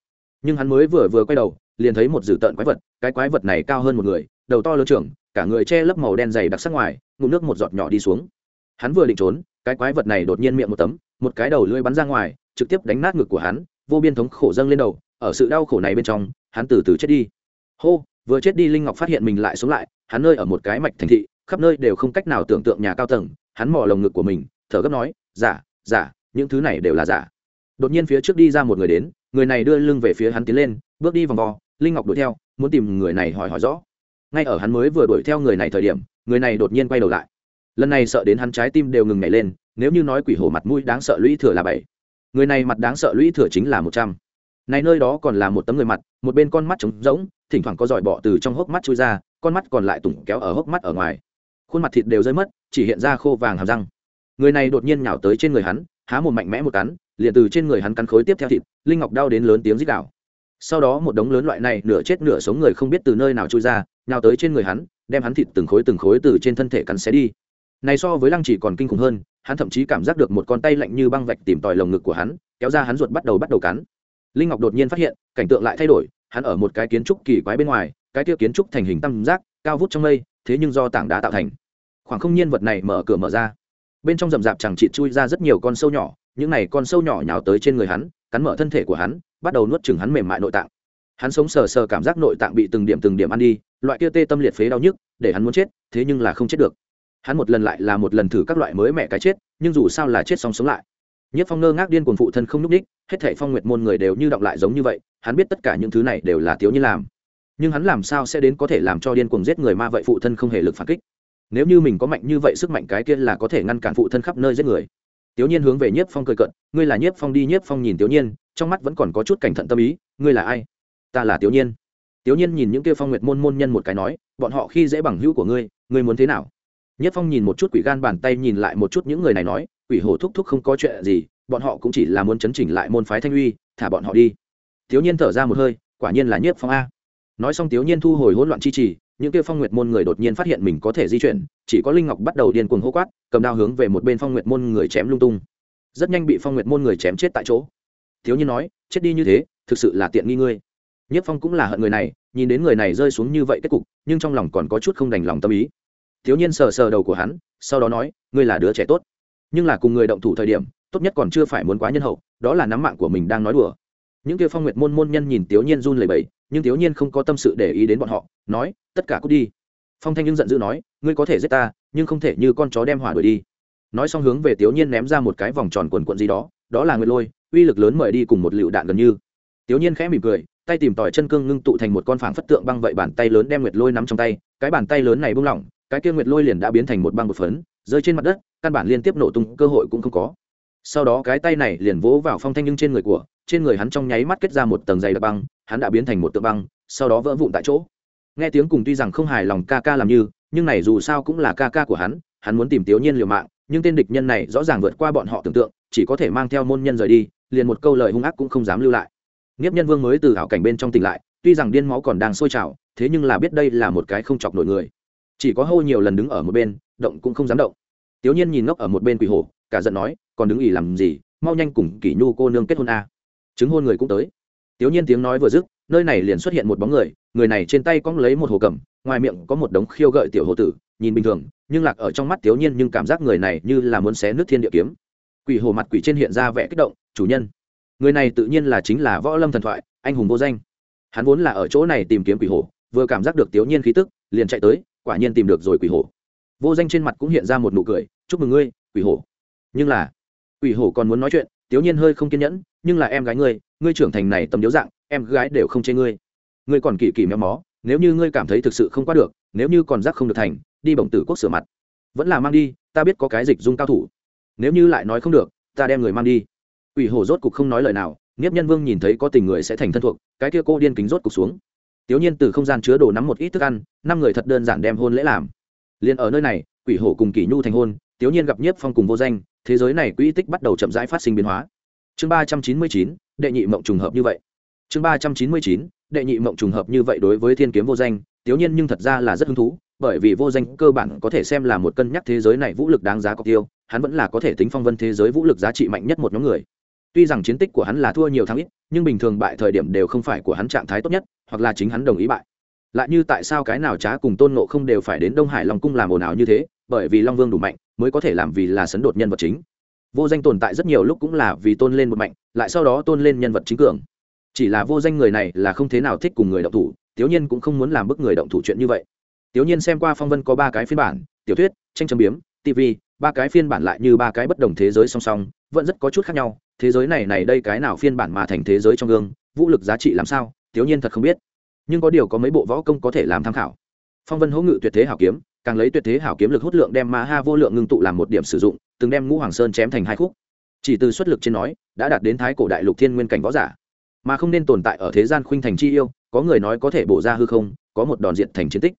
Nhưng hắn mới vừa vừa quay đầu, liền thấy một dử tợn quái vật, cái quái vật này cao hơn một người, đầu to lớn trưởng, cả người che lấp màu đen dày đặc sắc ngoài, ngụm nước một giọt nhỏ đi xuống hắn vừa định trốn cái quái vật này đột nhiên miệng một tấm một cái đầu lưỡi bắn ra ngoài trực tiếp đánh nát ngực của hắn vô biên thống khổ dâng lên đầu ở sự đau khổ này bên trong hắn từ từ chết đi. Hô vừa chết đi linh ngọc phát hiện mình lại sống lại hắn nơi ở một cái mạch thành thị khắp nơi đều không cách nào tưởng tượng nhà cao tầng hắn mò lồng ngực của mình thở gấp nói giả giả những thứ này đều là giả. Đột nhiên phía trước đi ra một người đến người này đưa lưng về phía hắn tiến lên bước đi vòng vò, linh ngọc đuổi theo muốn tìm người này hỏi hỏi rõ. Ngay ở hắn mới vừa đuổi theo người này thời điểm người này đột nhiên quay đầu lại lần này sợ đến hắn trái tim đều ngừng nhảy lên, nếu như nói quỷ hổ mặt mũi đáng sợ lũy thừa là bảy. Người này mặt đáng sợ lũy thừa chính là một trăm. Này nơi đó còn là một tấm người mặt, một bên con mắt trống rỗng, thỉnh thoảng có giỏi bọ từ trong hốc mắt chui ra, con mắt còn lại tủng kéo ở hốc mắt ở ngoài. Khuôn mặt thịt đều rơi mất, chỉ hiện ra khô vàng hàm răng. Người này đột nhiên nhào tới trên người hắn, há một mạnh mẽ một cắn, liền từ trên người hắn cắn khối tiếp theo thịt, linh ngọc đau đến lớn tiếng rít đảo sau đó một đống lớn loại này nửa chết nửa sống người không biết từ nơi nào chui ra, nhào tới trên người hắn, đem hắn thịt từng khối từng khối từ trên thân thể cắn xé đi này so với lăng chỉ còn kinh khủng hơn, hắn thậm chí cảm giác được một con tay lạnh như băng vạch tìm tòi lồng ngực của hắn, kéo ra hắn ruột bắt đầu bắt đầu cắn. Linh ngọc đột nhiên phát hiện, cảnh tượng lại thay đổi, hắn ở một cái kiến trúc kỳ quái bên ngoài, cái kia kiến trúc thành hình tam giác, cao vút trong mây, thế nhưng do tảng đá tạo thành. Khoảng không nhiên vật này mở cửa mở ra. Bên trong rậm rạp chẳng chị chui ra rất nhiều con sâu nhỏ, những này con sâu nhỏ nhào tới trên người hắn, cắn mở thân thể của hắn, bắt đầu nuốt chừng hắn mềm mại nội tạng. Hắn sống sờ sờ cảm giác nội tạng bị từng điểm từng điểm ăn đi, loại kia tê tâm liệt phế đau nhức, để hắn muốn chết, thế nhưng là không chết được hắn một lần lại là một lần thử các loại mới mẹ cái chết, nhưng dù sao là chết xong sống lại. Nhất phong ngơ ngác điên cuồng phụ thân không n ú c ních hết thể phong nguyệt môn người đều như đọc lại giống như vậy, hắn biết tất cả những thứ này đều là thiếu như làm. Nhưng hắn làm sao sẽ đến có thể làm cho điên cuồng giết người ma vậy phụ thân không hề lực phản kích? Nếu như mình có mạnh như vậy sức mạnh cái kia là có thể ngăn cản phụ thân khắp nơi giết người. Tiểu nhiên hướng về nhiếp phong cười cận ngươi là nhiếp phong đi nhiếp phong nhìn tiểu nhiên, trong mắt vẫn còn có chút cảnh thận tâm ý, ngươi là ai? Ta là tiểu nhiên. Tiểu nhiên nhìn những kia phong nguyệt môn môn nhân một cái nói, bọn họ khi dễ bằng hữu của ngươi ngươi muốn thế nào? Nhất phong nhìn một chút quỷ gan bàn tay nhìn lại một chút những người này nói, quỷ hồ thúc thúc không có chuyện gì, bọn họ cũng chỉ là muốn chấn chỉnh lại môn phái thanh uy, thả bọn họ đi. Thiếu nhiên thở ra một hơi, quả nhiên là Nhất phong a. Nói xong thiếu nhiên thu hồi hỗn loạn chi trì, những kia phong nguyệt môn người đột nhiên phát hiện mình có thể di chuyển, chỉ có linh ngọc bắt đầu điên cuồng hô quát, cầm đao hướng về một bên phong nguyệt môn người chém lung tung. Rất nhanh bị phong nguyệt môn người chém chết tại chỗ. Thiếu nhiên nói, chết đi như thế, thực sự là tiện nghi ngươi. Nhất phong cũng là hận người này, nhìn đến người này rơi xuống như vậy kết cục, nhưng trong lòng còn có chút không đành lòng tâm ý thiếu niên sờ sờ đầu của hắn, sau đó nói, ngươi là đứa trẻ tốt, nhưng là cùng người động thủ thời điểm, tốt nhất còn chưa phải muốn quá nhân hậu, đó là nắm mạng của mình đang nói đùa. Những kia phong nguyệt môn môn nhân nhìn tiểu niên run lẩy bẩy, nhưng tiểu niên không có tâm sự để ý đến bọn họ, nói, tất cả cút đi. Phong thanh nhưng giận dữ nói, ngươi có thể giết ta, nhưng không thể như con chó đem hỏa đuổi đi. Nói xong hướng về tiểu niên ném ra một cái vòng tròn quần quận gì đó đó là nguyệt lôi, uy lực lớn mời đi cùng một lựu đạn gần như. Tiểu niên khẽ mỉm cười, tay tìm tỏi chân cương ngưng tụ thành một con phảng phất tượng băng vậy bàn tay lớn đem nguyệt lôi nắm trong tay, cái bàn tay lớn này buông lỏng cái kia nguyệt lôi liền đã biến thành một băng một phấn, rơi trên mặt đất, căn bản liên tiếp nổ tung, cơ hội cũng không có. Sau đó cái tay này liền vỗ vào phong thanh nhưng trên người của, trên người hắn trong nháy mắt kết ra một tầng dày đặc băng, hắn đã biến thành một tượng băng, sau đó vỡ vụn tại chỗ. Nghe tiếng cùng tuy rằng không hài lòng ca ca làm như, nhưng này dù sao cũng là ca ca của hắn hắn muốn tìm tiểu nhiên liều mạng, nhưng tên địch nhân này rõ ràng vượt qua bọn họ tưởng tượng, chỉ có thể mang theo môn nhân rời đi, liền một câu lời hung ác cũng không dám lưu lại. Nghiếp nhân vương mới từ hảo cảnh bên trong tỉnh lại, tuy rằng điên máu còn đang sôi trào, thế nhưng là biết đây là một cái không chọc nổi người chỉ có hô nhiều lần đứng ở một bên, động cũng không dám động. Tiểu nhiên nhìn ngốc ở một bên quỷ hổ, cả giận nói, còn đứng ỉ làm gì? Mau nhanh cùng kỷ nhu cô nương kết hôn a. Chứng hôn người cũng tới. Tiểu nhiên tiếng nói vừa dứt, nơi này liền xuất hiện một bóng người người này trên tay cong lấy một hồ cầm, ngoài miệng có một đống khiêu gợi tiểu hồ tử, nhìn bình thường, nhưng lạc ở trong mắt tiểu nhiên nhưng cảm giác người này như là muốn xé nước thiên địa kiếm. Quỷ hồ mặt quỷ trên hiện ra vẻ kích động, chủ nhân, người này tự nhiên là chính là võ lâm thần thoại, anh hùng vô danh. Hắn vốn là ở chỗ này tìm kiếm quỷ hồ vừa cảm giác được tiểu nhiên khí tức, liền chạy tới quả nhiên tìm được rồi quỷ hổ. Vô danh trên mặt cũng hiện ra một nụ cười, chúc mừng ngươi, quỷ hổ. Nhưng là, quỷ hổ còn muốn nói chuyện, tiếu nhiên hơi không kiên nhẫn, nhưng là em gái ngươi ngươi trưởng thành này tầm điếu dạng, em gái đều không chê ngươi. Ngươi còn kỳ kỳ méo mó, nếu như ngươi cảm thấy thực sự không qua được, nếu như còn rác không được thành, đi bổng tử quốc sửa mặt. Vẫn là mang đi, ta biết có cái dịch dung cao thủ. Nếu như lại nói không được, ta đem người mang đi. Quỷ hổ rốt cục không nói lời nào nghiếp nhân vương nhìn thấy có tình người sẽ thành thân thuộc, cái kia cô điên kính rốt cục xuống tiểu nhiên từ không gian chứa đồ nắm một ít thức ăn, năm người thật đơn giản đem hôn lễ làm. Liên ở nơi này, quỷ hổ cùng kỷ nhu thành hôn tiểu nhiên gặp nhiếp phong cùng vô danh, thế giới này quỹ tích bắt đầu chậm rãi phát sinh biến hóa. Chương ba trăm chín mươi chín, đệ nhị mộng trùng hợp như vậy. Chương ba trăm chín mươi chín, đệ nhị mộng trùng hợp như vậy đối với thiên kiếm vô danh tiểu nhiên nhưng thật ra là rất hứng thú, bởi vì vô danh cơ bản có thể xem là một cân nhắc thế giới này vũ lực đáng giá cọc tiêu, hắn vẫn là có thể tính phong vân thế giới vũ lực giá trị mạnh nhất một nhóm người tuy rằng chiến tích của hắn là thua nhiều thắng ít, nhưng bình thường bại thời điểm đều không phải của hắn trạng thái tốt nhất, hoặc là chính hắn đồng ý bại. Lại như tại sao cái nào trá cùng tôn nộ không đều phải đến đông hải long cung làm ồn ào như thế, bởi vì long vương đủ mạnh, mới có thể làm vì là sấn đột nhân vật chính. Vô danh tồn tại rất nhiều lúc cũng là vì tôn lên một mạnh, lại sau đó tôn lên nhân vật chính cường. Chỉ là vô danh người này là không thế nào thích cùng người động thủ tiểu nhiên cũng không muốn làm bức người động thủ chuyện như vậy. Tiểu nhiên xem qua phong vân có ba cái phiên bản, tiểu thuyết, tranh châm biếm tv ba cái phiên bản lại như ba cái bất đồng thế giới song song, vẫn rất có chút khác nhau thế giới này này đây cái nào phiên bản mà thành thế giới trong gương, vũ lực giá trị làm sao, thiếu nhiên thật không biết. Nhưng có điều có mấy bộ võ công có thể làm tham khảo. Phong vân hỗ ngự tuyệt thế hảo kiếm, càng lấy tuyệt thế hảo kiếm lực hút lượng đem ma ha vô lượng ngưng tụ làm một điểm sử dụng, từng đem ngũ hoàng sơn chém thành hai khúc. Chỉ từ xuất lực trên nói, đã đạt đến thái cổ đại lục thiên nguyên cảnh võ giả. Mà không nên tồn tại ở thế gian khuynh thành chi yêu, có người nói có thể bổ ra hư không, có một đòn diện thành chiến tích.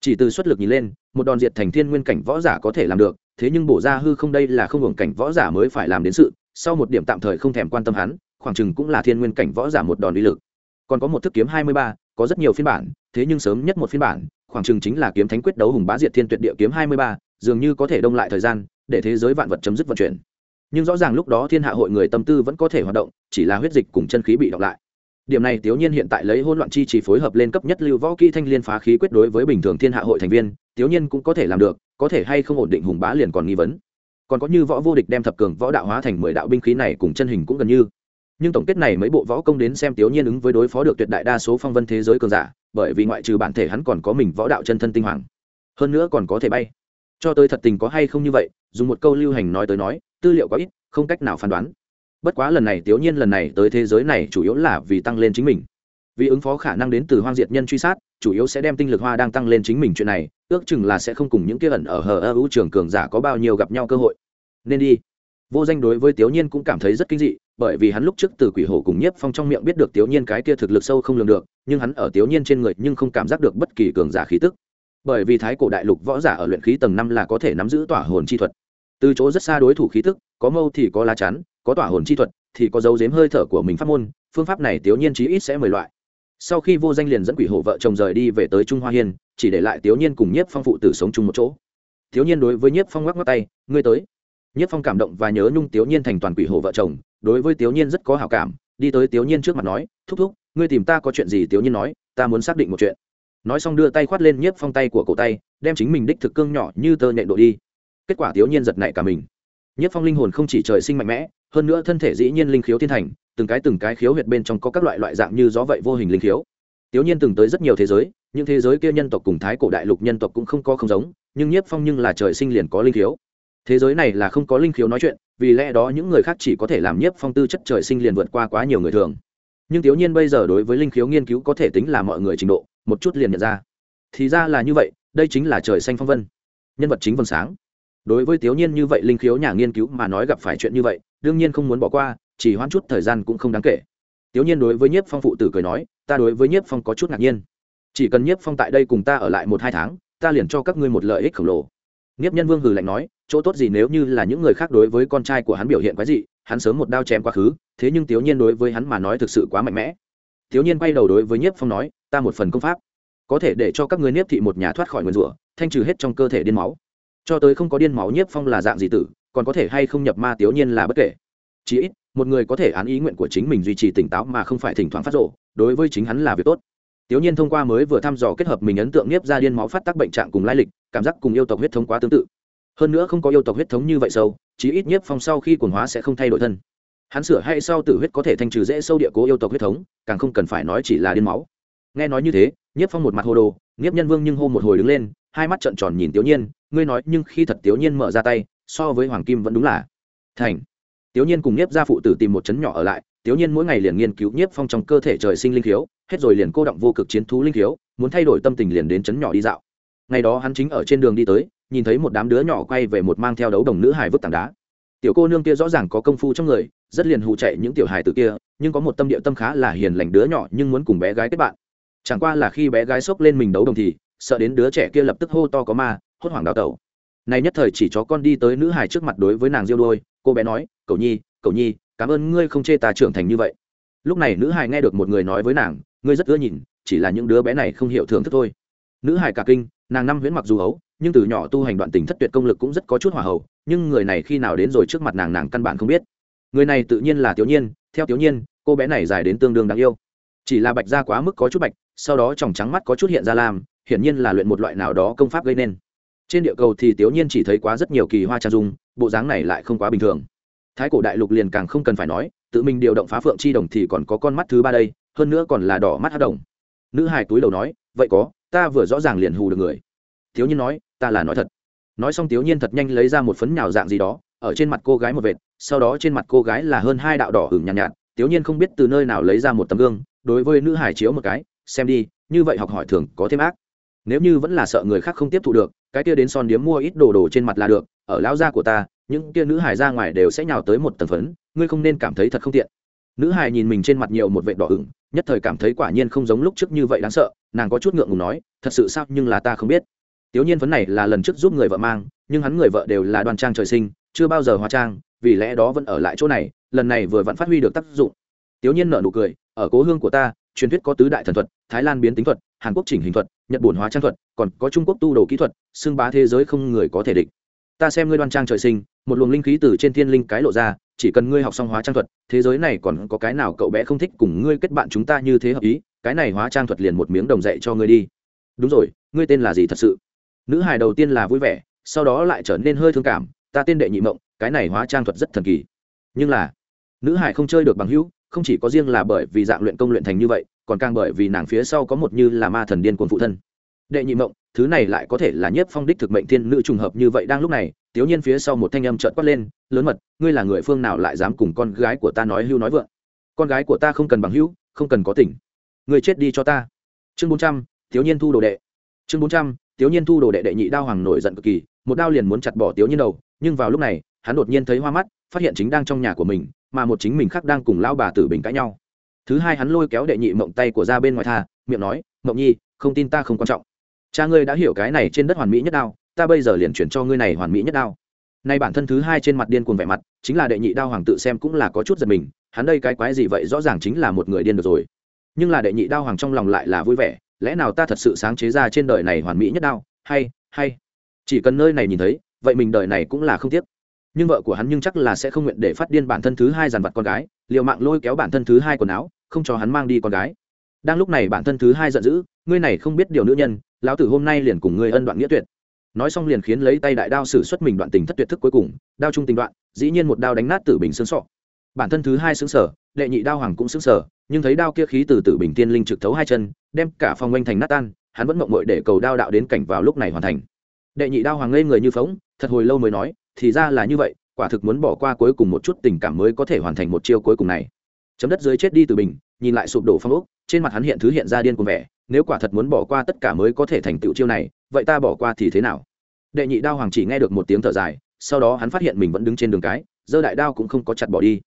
Chỉ từ xuất lực nhìn lên, một đòn diệt thành thiên nguyên cảnh võ giả có thể làm được, thế nhưng bổ ra hư không đây là không hưởng cảnh võ giả mới phải làm đến sự sau một điểm tạm thời không thèm quan tâm hắn, khoảng chừng cũng là thiên nguyên cảnh võ giả một đòn uy lực. Còn có một thức kiếm hai mươi ba, có rất nhiều phiên bản, thế nhưng sớm nhất một phiên bản, khoảng chừng chính là kiếm thánh quyết đấu hùng bá diệt thiên tuyệt địa kiếm hai mươi ba, dường như có thể đông lại thời gian, để thế giới vạn vật chấm dứt vận chuyển. Nhưng rõ ràng lúc đó thiên hạ hội người tâm tư vẫn có thể hoạt động, chỉ là huyết dịch cùng chân khí bị đọc lại. Điểm này tiểu nhiên hiện tại lấy hỗn loạn chi chỉ phối hợp lên cấp nhất lưu võ kỹ thanh liên phá khí quyết đối với bình thường thiên hạ hội thành viên tiểu nhiên cũng có thể làm được, có thể hay không ổn định hùng bá liền còn nghi vấn còn có như võ vô địch đem thập cường võ đạo hóa thành mười đạo binh khí này cùng chân hình cũng gần như. Nhưng tổng kết này mấy bộ võ công đến xem tiểu nhiên ứng với đối phó được tuyệt đại đa số phong vân thế giới cường giả, bởi vì ngoại trừ bản thể hắn còn có mình võ đạo chân thân tinh hoàng. Hơn nữa còn có thể bay. Cho tới thật tình có hay không như vậy, dùng một câu lưu hành nói tới nói, tư liệu có ít, không cách nào phán đoán. Bất quá lần này tiểu nhiên lần này tới thế giới này chủ yếu là vì tăng lên chính mình. Vì ứng phó khả năng đến từ hoang diệt nhân truy sát, chủ yếu sẽ đem tinh lực hoa đang tăng lên chính mình chuyện này, ước chừng là sẽ không cùng những kia ẩn ở hờ ơ ưu trường cường giả có bao nhiêu gặp nhau cơ hội nên đi. Vô danh đối với tiểu nhiên cũng cảm thấy rất kinh dị, bởi vì hắn lúc trước từ quỷ hổ cùng nhiếp phong trong miệng biết được tiểu nhiên cái kia thực lực sâu không lường được, nhưng hắn ở tiểu nhiên trên người nhưng không cảm giác được bất kỳ cường giả khí tức. Bởi vì thái cổ đại lục võ giả ở luyện khí tầng năm là có thể nắm giữ tỏa hồn chi thuật. Từ chỗ rất xa đối thủ khí tức, có mâu thì có lá chắn, có tỏa hồn chi thuật, thì có dấu dếm hơi thở của mình pháp môn, phương pháp này tiểu nhiên chí ít sẽ mười loại. Sau khi vô danh liền dẫn quỷ hổ vợ chồng rời đi về tới trung hoa hiên, chỉ để lại tiểu nhiên cùng nhiếp phong phụ tử sống chung một chỗ. Tiểu nhiên đối với nhiếp phong ngoắc ngoắc tay, ngươi tới. Nhất phong cảm động và nhớ nhung tiểu nhiên thành toàn quỷ hổ vợ chồng, đối với tiểu nhiên rất có hảo cảm, đi tới tiểu nhiên trước mặt nói, thúc thúc, ngươi tìm ta có chuyện gì? Tiểu nhiên nói, ta muốn xác định một chuyện. Nói xong đưa tay khoát lên nhiếp phong tay của cổ tay, đem chính mình đích thực cương nhỏ như tơ nhện độ đi. Kết quả tiểu nhiên giật nảy cả mình. Nhiếp phong linh hồn không chỉ trời sinh mạnh mẽ, hơn nữa thân thể dĩ nhiên linh khiếu thiên thành, từng cái từng cái khiếu huyệt bên trong có các loại loại dạng như gió vậy vô hình linh khiếu. Tiểu nhiên từng tới rất nhiều thế giới, những thế giới kia nhân tộc cùng thái cổ đại lục nhân tộc cũng không có không giống, nhưng nhiếp phong nhưng là trời sinh liền có linh khiếu thế giới này là không có linh khiếu nói chuyện, vì lẽ đó những người khác chỉ có thể làm nhiếp phong tư chất trời sinh liền vượt qua quá nhiều người thường. Nhưng thiếu nhiên bây giờ đối với linh khiếu nghiên cứu có thể tính là mọi người trình độ, một chút liền nhận ra. Thì ra là như vậy, đây chính là trời xanh phong vân. Nhân vật chính vầng sáng. Đối với thiếu nhiên như vậy, linh khiếu nhà nghiên cứu mà nói gặp phải chuyện như vậy, đương nhiên không muốn bỏ qua, chỉ hoãn chút thời gian cũng không đáng kể. Thiếu nhiên đối với nhiếp phong phụ tử cười nói, ta đối với nhiếp phong có chút ngạc nhiên. Chỉ cần nhiếp phong tại đây cùng ta ở lại một hai tháng, ta liền cho các ngươi một lợi ích khổng lồ. Niếp nhân vương hừ lạnh nói, chỗ tốt gì nếu như là những người khác đối với con trai của hắn biểu hiện quái dị, hắn sớm một đao chém quá khứ, thế nhưng tiểu nhiên đối với hắn mà nói thực sự quá mạnh mẽ. Tiểu nhiên quay đầu đối với nhiếp phong nói, ta một phần công pháp, có thể để cho các ngươi nhiếp thị một nhà thoát khỏi nguyền rủa, thanh trừ hết trong cơ thể điên máu. Cho tới không có điên máu nhiếp phong là dạng gì tử, còn có thể hay không nhập ma tiểu nhiên là bất kể. Chí ít, một người có thể án ý nguyện của chính mình duy trì tỉnh táo mà không phải thỉnh thoảng phát rộ, đối với chính hắn là việc tốt tiểu nhiên thông qua mới vừa thăm dò kết hợp mình ấn tượng nhiếp ra điên máu phát tác bệnh trạng cùng lai lịch, cảm giác cùng yêu tộc huyết thống quá tương tự. Hơn nữa không có yêu tộc huyết thống như vậy sâu, chí ít nhiếp phong sau khi quần hóa sẽ không thay đổi thân. Hắn sửa hay sau tử huyết có thể thanh trừ dễ sâu địa cố yêu tộc huyết thống, càng không cần phải nói chỉ là điên máu. Nghe nói như thế, nhiếp phong một mặt hồ đồ, nhiếp nhân vương nhưng hô một hồi đứng lên, hai mắt trợn tròn nhìn tiểu nhiên, ngươi nói nhưng khi thật tiểu nhiên mở ra tay, so với hoàng kim vẫn đúng là. Thành tiểu nhiên cùng nhiếp gia phụ tử tìm một trấn nhỏ ở lại tiểu nhiên mỗi ngày liền nghiên cứu nhiếp phong trong cơ thể trời sinh linh khiếu, hết rồi liền cô động vô cực chiến thú linh khiếu, muốn thay đổi tâm tình liền đến trấn nhỏ đi dạo. Ngày đó hắn chính ở trên đường đi tới, nhìn thấy một đám đứa nhỏ quay về một mang theo đấu đồng nữ hài vứt tảng đá. Tiểu cô nương kia rõ ràng có công phu trong người, rất liền hù chạy những tiểu hài tử kia, nhưng có một tâm địa tâm khá là hiền lành đứa nhỏ nhưng muốn cùng bé gái kết bạn. Chẳng qua là khi bé gái sốc lên mình đấu đồng thì, sợ đến đứa trẻ kia lập tức hô to có ma, hốt hoảng đào tẩu. Này nhất thời chỉ chó con đi tới nữ hài trước mặt đối với nàng diêu đôi cô bé nói cậu nhi cậu nhi, cảm ơn ngươi không chê ta trưởng thành như vậy. Lúc này nữ hải nghe được một người nói với nàng, ngươi rất ưa nhìn, chỉ là những đứa bé này không hiểu thưởng thức thôi. Nữ hải cả kinh, nàng năm huyễn mặc dù hấu nhưng từ nhỏ tu hành đoạn tình thất tuyệt công lực cũng rất có chút hỏa hậu, nhưng người này khi nào đến rồi trước mặt nàng nàng căn bản không biết. Người này tự nhiên là tiểu nhiên, theo tiểu nhiên, cô bé này dài đến tương đương đáng yêu. Chỉ là bạch da quá mức có chút bạch, sau đó tròng trắng mắt có chút hiện ra làm hiển nhiên là luyện một loại nào đó công pháp gây nên. Trên địa cầu thì tiểu nhiên chỉ thấy quá rất nhiều kỳ hoa trang dung, bộ dáng này lại không quá bình thường thái cổ đại lục liền càng không cần phải nói tự mình điều động phá phượng chi đồng thì còn có con mắt thứ ba đây hơn nữa còn là đỏ mắt hát đồng. Nữ hài túi đầu nói vậy có ta vừa rõ ràng liền hù được người. Thiếu nhiên nói ta là nói thật. Nói xong thiếu nhiên thật nhanh lấy ra một phấn nhào dạng gì đó ở trên mặt cô gái một vệt sau đó trên mặt cô gái là hơn hai đạo đỏ hửng nhàn nhạt, nhạt. Thiếu nhiên không biết từ nơi nào lấy ra một tấm gương đối với nữ hải chiếu một cái xem đi như vậy học hỏi thường có thêm ác. Nếu như vẫn là sợ người khác không tiếp thu được cái kia đến son điếm mua ít đồ đồ trên mặt là được ở lão gia của ta những kia nữ hải ra ngoài đều sẽ nhào tới một tầng phấn, ngươi không nên cảm thấy thật không tiện. Nữ hải nhìn mình trên mặt nhiều một vệt đỏ ửng, nhất thời cảm thấy quả nhiên không giống lúc trước như vậy đáng sợ, nàng có chút ngượng ngùng nói, thật sự sao, nhưng là ta không biết. Tiểu nhiên phấn này là lần trước giúp người vợ mang, nhưng hắn người vợ đều là đoan trang trời sinh, chưa bao giờ hóa trang, vì lẽ đó vẫn ở lại chỗ này, lần này vừa vẫn phát huy được tác dụng. Tiểu nhiên nở nụ cười, ở cố hương của ta, truyền thuyết có tứ đại thần thuật, thái lan biến tính thuật, hàn quốc chỉnh hình thuật, nhật bổn hóa trang thuật, còn có trung quốc tu đồ kỹ thuật, xưng bá thế giới không người có thể địch ta xem ngươi đoan trang trời sinh, một luồng linh khí từ trên thiên linh cái lộ ra, chỉ cần ngươi học xong hóa trang thuật, thế giới này còn có cái nào cậu bé không thích cùng ngươi kết bạn chúng ta như thế hợp ý, cái này hóa trang thuật liền một miếng đồng dạy cho ngươi đi. Đúng rồi, ngươi tên là gì thật sự? Nữ hài đầu tiên là vui vẻ, sau đó lại trở nên hơi thương cảm, ta tên đệ nhị mộng, cái này hóa trang thuật rất thần kỳ. Nhưng là, nữ hải không chơi được bằng hữu, không chỉ có riêng là bởi vì dạng luyện công luyện thành như vậy, còn càng bởi vì nàng phía sau có một như là ma thần điên cuồng phụ thân. Đệ nhị mộng thứ này lại có thể là nhiếp phong đích thực mệnh thiên nữ trùng hợp như vậy đang lúc này, tiếu nhiên phía sau một thanh âm trợn quát lên, lớn mật, ngươi là người phương nào lại dám cùng con gái của ta nói hưu nói vượng? Con gái của ta không cần bằng hữu, không cần có tỉnh ngươi chết đi cho ta. Chương bốn trăm, tiếu nhiên thu đồ đệ. Chương bốn trăm, tiếu nhiên thu đồ đệ đệ nhị đao hoàng nổi giận cực kỳ, một đao liền muốn chặt bỏ tiếu nhiên đầu, nhưng vào lúc này, hắn đột nhiên thấy hoa mắt, phát hiện chính đang trong nhà của mình, mà một chính mình khác đang cùng lao bà tử bình cãi nhau. Thứ hai hắn lôi kéo đệ nhị mộng tay của ra bên ngoài tha, miệng nói, mộng nhi, không tin ta không quan trọng cha ngươi đã hiểu cái này trên đất hoàn mỹ nhất đao, ta bây giờ liền chuyển cho ngươi này hoàn mỹ nhất đao. Nay bản thân thứ hai trên mặt điên cuồng vẻ mặt, chính là đệ nhị đao hoàng tự xem cũng là có chút giật mình, hắn đây cái quái gì vậy, rõ ràng chính là một người điên được rồi. Nhưng là đệ nhị đao hoàng trong lòng lại là vui vẻ, lẽ nào ta thật sự sáng chế ra trên đời này hoàn mỹ nhất đao? Hay hay. Chỉ cần nơi này nhìn thấy, vậy mình đời này cũng là không tiếc. Nhưng vợ của hắn nhưng chắc là sẽ không nguyện để phát điên bản thân thứ hai dàn vặt con gái, liều mạng lôi kéo bản thân thứ hai quần áo, không cho hắn mang đi con gái. Đang lúc này bản thân thứ hai giận dữ, ngươi này không biết điều nữ nhân lão tử hôm nay liền cùng ngươi ân đoạn nghĩa tuyệt. Nói xong liền khiến lấy tay đại đao sử xuất mình đoạn tình thất tuyệt thức cuối cùng, đao trung tình đoạn, dĩ nhiên một đao đánh nát tử bình xương sọ. Bản thân thứ hai xứng sở, đệ nhị đao hoàng cũng xứng sở, nhưng thấy đao kia khí từ tử bình tiên linh trực thấu hai chân, đem cả phòng oanh thành nát tan, hắn vẫn mộng mội để cầu đao đạo đến cảnh vào lúc này hoàn thành. Đệ nhị đao hoàng ngây người như phóng thật hồi lâu mới nói, thì ra là như vậy, quả thực muốn bỏ qua cuối cùng một chút tình cảm mới có thể hoàn thành một chiêu cuối cùng này. Chấm đất dưới chết đi tử bình, nhìn lại sụp đổ phong ốc, trên mặt hắn hiện thứ hiện ra điên cuồng vẻ nếu quả thật muốn bỏ qua tất cả mới có thể thành tựu chiêu này, vậy ta bỏ qua thì thế nào? Đệ nhị đao hoàng chỉ nghe được một tiếng thở dài, sau đó hắn phát hiện mình vẫn đứng trên đường cái, giơ đại đao cũng không có chặt bỏ đi.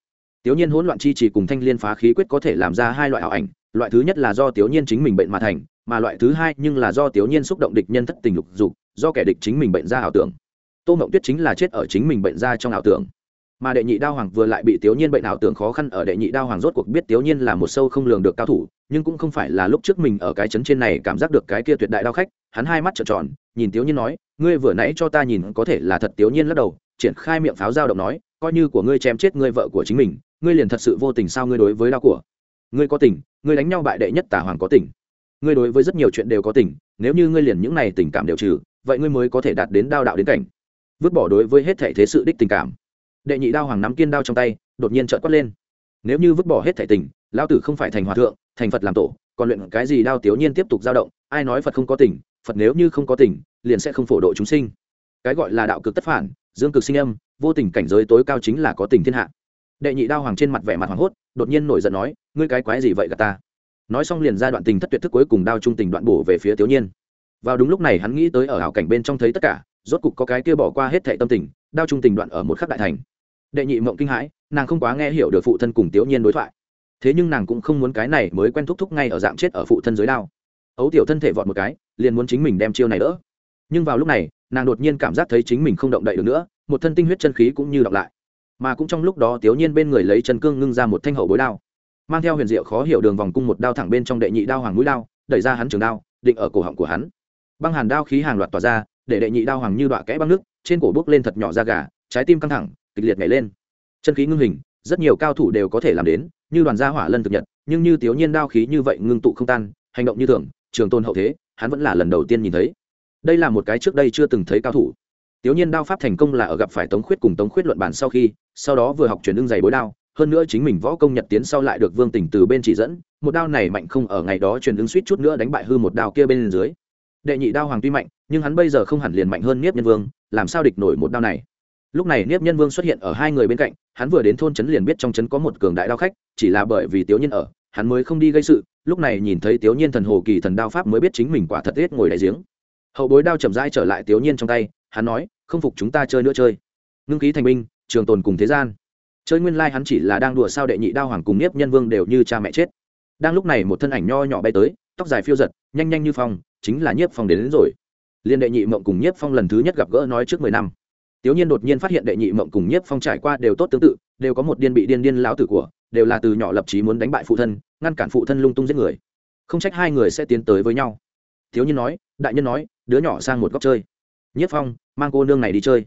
Tiểu nhiên hỗn loạn chi chỉ cùng thanh liên phá khí quyết có thể làm ra hai loại ảo ảnh, loại thứ nhất là do tiểu nhiên chính mình bệnh mà thành, mà loại thứ hai nhưng là do tiểu nhiên xúc động địch nhân thất tình lục dục, do kẻ địch chính mình bệnh ra ảo tưởng. Tô mộng tuyết chính là chết ở chính mình bệnh ra trong ảo tưởng mà đệ nhị đao hoàng vừa lại bị tiểu nhiên bệnh ảo tưởng khó khăn ở đệ nhị đao hoàng rốt cuộc biết tiểu nhiên là một sâu không lường được cao thủ, nhưng cũng không phải là lúc trước mình ở cái chấn trên này cảm giác được cái kia tuyệt đại đao khách, hắn hai mắt trợn tròn, nhìn tiểu nhiên nói, ngươi vừa nãy cho ta nhìn có thể là thật. Tiểu nhiên lắc đầu, triển khai miệng pháo dao động nói, coi như của ngươi chém chết ngươi vợ của chính mình, ngươi liền thật sự vô tình sao ngươi đối với đao của ngươi có tình, ngươi đánh nhau bại đệ nhất tả hoàng có tình. Ngươi đối với rất nhiều chuyện đều có tình, nếu như ngươi liền những này tình cảm đều trừ, vậy ngươi mới có thể đạt đến đao đạo đến cảnh. Vứt bỏ đối với hết thể thế sự đích tình cảm đệ nhị đao hoàng nắm kiên đao trong tay, đột nhiên trợn quát lên. Nếu như vứt bỏ hết thể tình lao tử không phải thành hòa thượng, thành phật làm tổ, còn luyện cái gì đao tiểu nhiên tiếp tục dao động, ai nói phật không có tình, phật nếu như không có tình, liền sẽ không phổ độ chúng sinh. Cái gọi là đạo cực tất phản, dương cực sinh âm, vô tình cảnh giới tối cao chính là có tình thiên hạ. Đệ nhị đao hoàng trên mặt vẻ mặt hoàng hốt, đột nhiên nổi giận nói, ngươi cái quái gì vậy cả ta? Nói xong liền ra đoạn tình thất tuyệt thức cuối cùng đao trung tình đoạn bổ về phía tiểu nhiên. Vào đúng lúc này hắn nghĩ tới ở hảo cảnh bên trong thấy tất cả, rốt cục có cái kia bỏ qua hết thệ tâm tình, đao trung tình đoạn ở một khắc đại thành đệ nhị mộng kinh hãi, nàng không quá nghe hiểu được phụ thân cùng tiểu nhiên đối thoại. Thế nhưng nàng cũng không muốn cái này mới quen thúc thúc ngay ở dạng chết ở phụ thân dưới đao. Ấu tiểu thân thể vọt một cái, liền muốn chính mình đem chiêu này đỡ. Nhưng vào lúc này, nàng đột nhiên cảm giác thấy chính mình không động đậy được nữa, một thân tinh huyết chân khí cũng như đọc lại. Mà cũng trong lúc đó tiểu nhiên bên người lấy chân cương ngưng ra một thanh hậu bối đao, mang theo huyền diệu khó hiểu đường vòng cung một đao thẳng bên trong đệ nhị đao hoàng mũi đao, đẩy ra hắn trường đao, định ở cổ họng của hắn. Băng hàn đao khí hàng loạt tỏa ra, để đệ nhị đao hoàng như đọa kẽ băng nước, trên cổ bước lên thật nhỏ da gà, trái tim căng thẳng kịch liệt nhảy lên. Chân khí ngưng hình, rất nhiều cao thủ đều có thể làm đến, như đoàn gia hỏa lân thực nhật, nhưng như tiểu nhiên đao khí như vậy ngưng tụ không tan, hành động như thường, trường tôn hậu thế, hắn vẫn là lần đầu tiên nhìn thấy. Đây là một cái trước đây chưa từng thấy cao thủ. Tiểu nhiên đao pháp thành công là ở gặp phải tống khuyết cùng tống khuyết luận bản sau khi, sau đó vừa học truyền ưng giày bối đao, hơn nữa chính mình võ công nhật tiến sau lại được vương tỉnh từ bên chỉ dẫn, một đao này mạnh không ở ngày đó truyền ứng suýt chút nữa đánh bại hư một đao kia bên dưới. Đệ nhị đao hoàng tuy mạnh, nhưng hắn bây giờ không hẳn liền mạnh hơn niếp nhân vương, làm sao địch nổi một đao này? Lúc này nếp nhân vương xuất hiện ở hai người bên cạnh hắn vừa đến thôn trấn liền biết trong trấn có một cường đại đao khách chỉ là bởi vì tiểu nhiên ở hắn mới không đi gây sự lúc này nhìn thấy tiểu nhiên thần hồ kỳ thần đao pháp mới biết chính mình quả thật hết ngồi đại giếng. Hậu bối đao chậm rãi trở lại tiểu nhiên trong tay hắn nói không phục chúng ta chơi nữa chơi. Ngưng khí thành binh trường tồn cùng thế gian. Chơi nguyên lai hắn chỉ là đang đùa sao đệ nhị đao hoàng cùng nếp nhân vương đều như cha mẹ chết. Đang lúc này một thân ảnh nho nhỏ bay tới tóc dài phiêu giật nhanh nhanh như phong chính là nhiếp phong đến, đến rồi. Liên đệ nhị mộng cùng nhiếp phong lần thứ nhất gặp gỡ nói trước mười năm tiểu nhiên đột nhiên phát hiện đệ nhị mộng cùng nhiếp phong trải qua đều tốt tương tự, đều có một điên bị điên điên lão tử của, đều là từ nhỏ lập chí muốn đánh bại phụ thân, ngăn cản phụ thân lung tung giết người. Không trách hai người sẽ tiến tới với nhau. Thiếu nhiên nói, đại nhân nói, đứa nhỏ sang một góc chơi. Nhiếp phong, mang cô nương này đi chơi.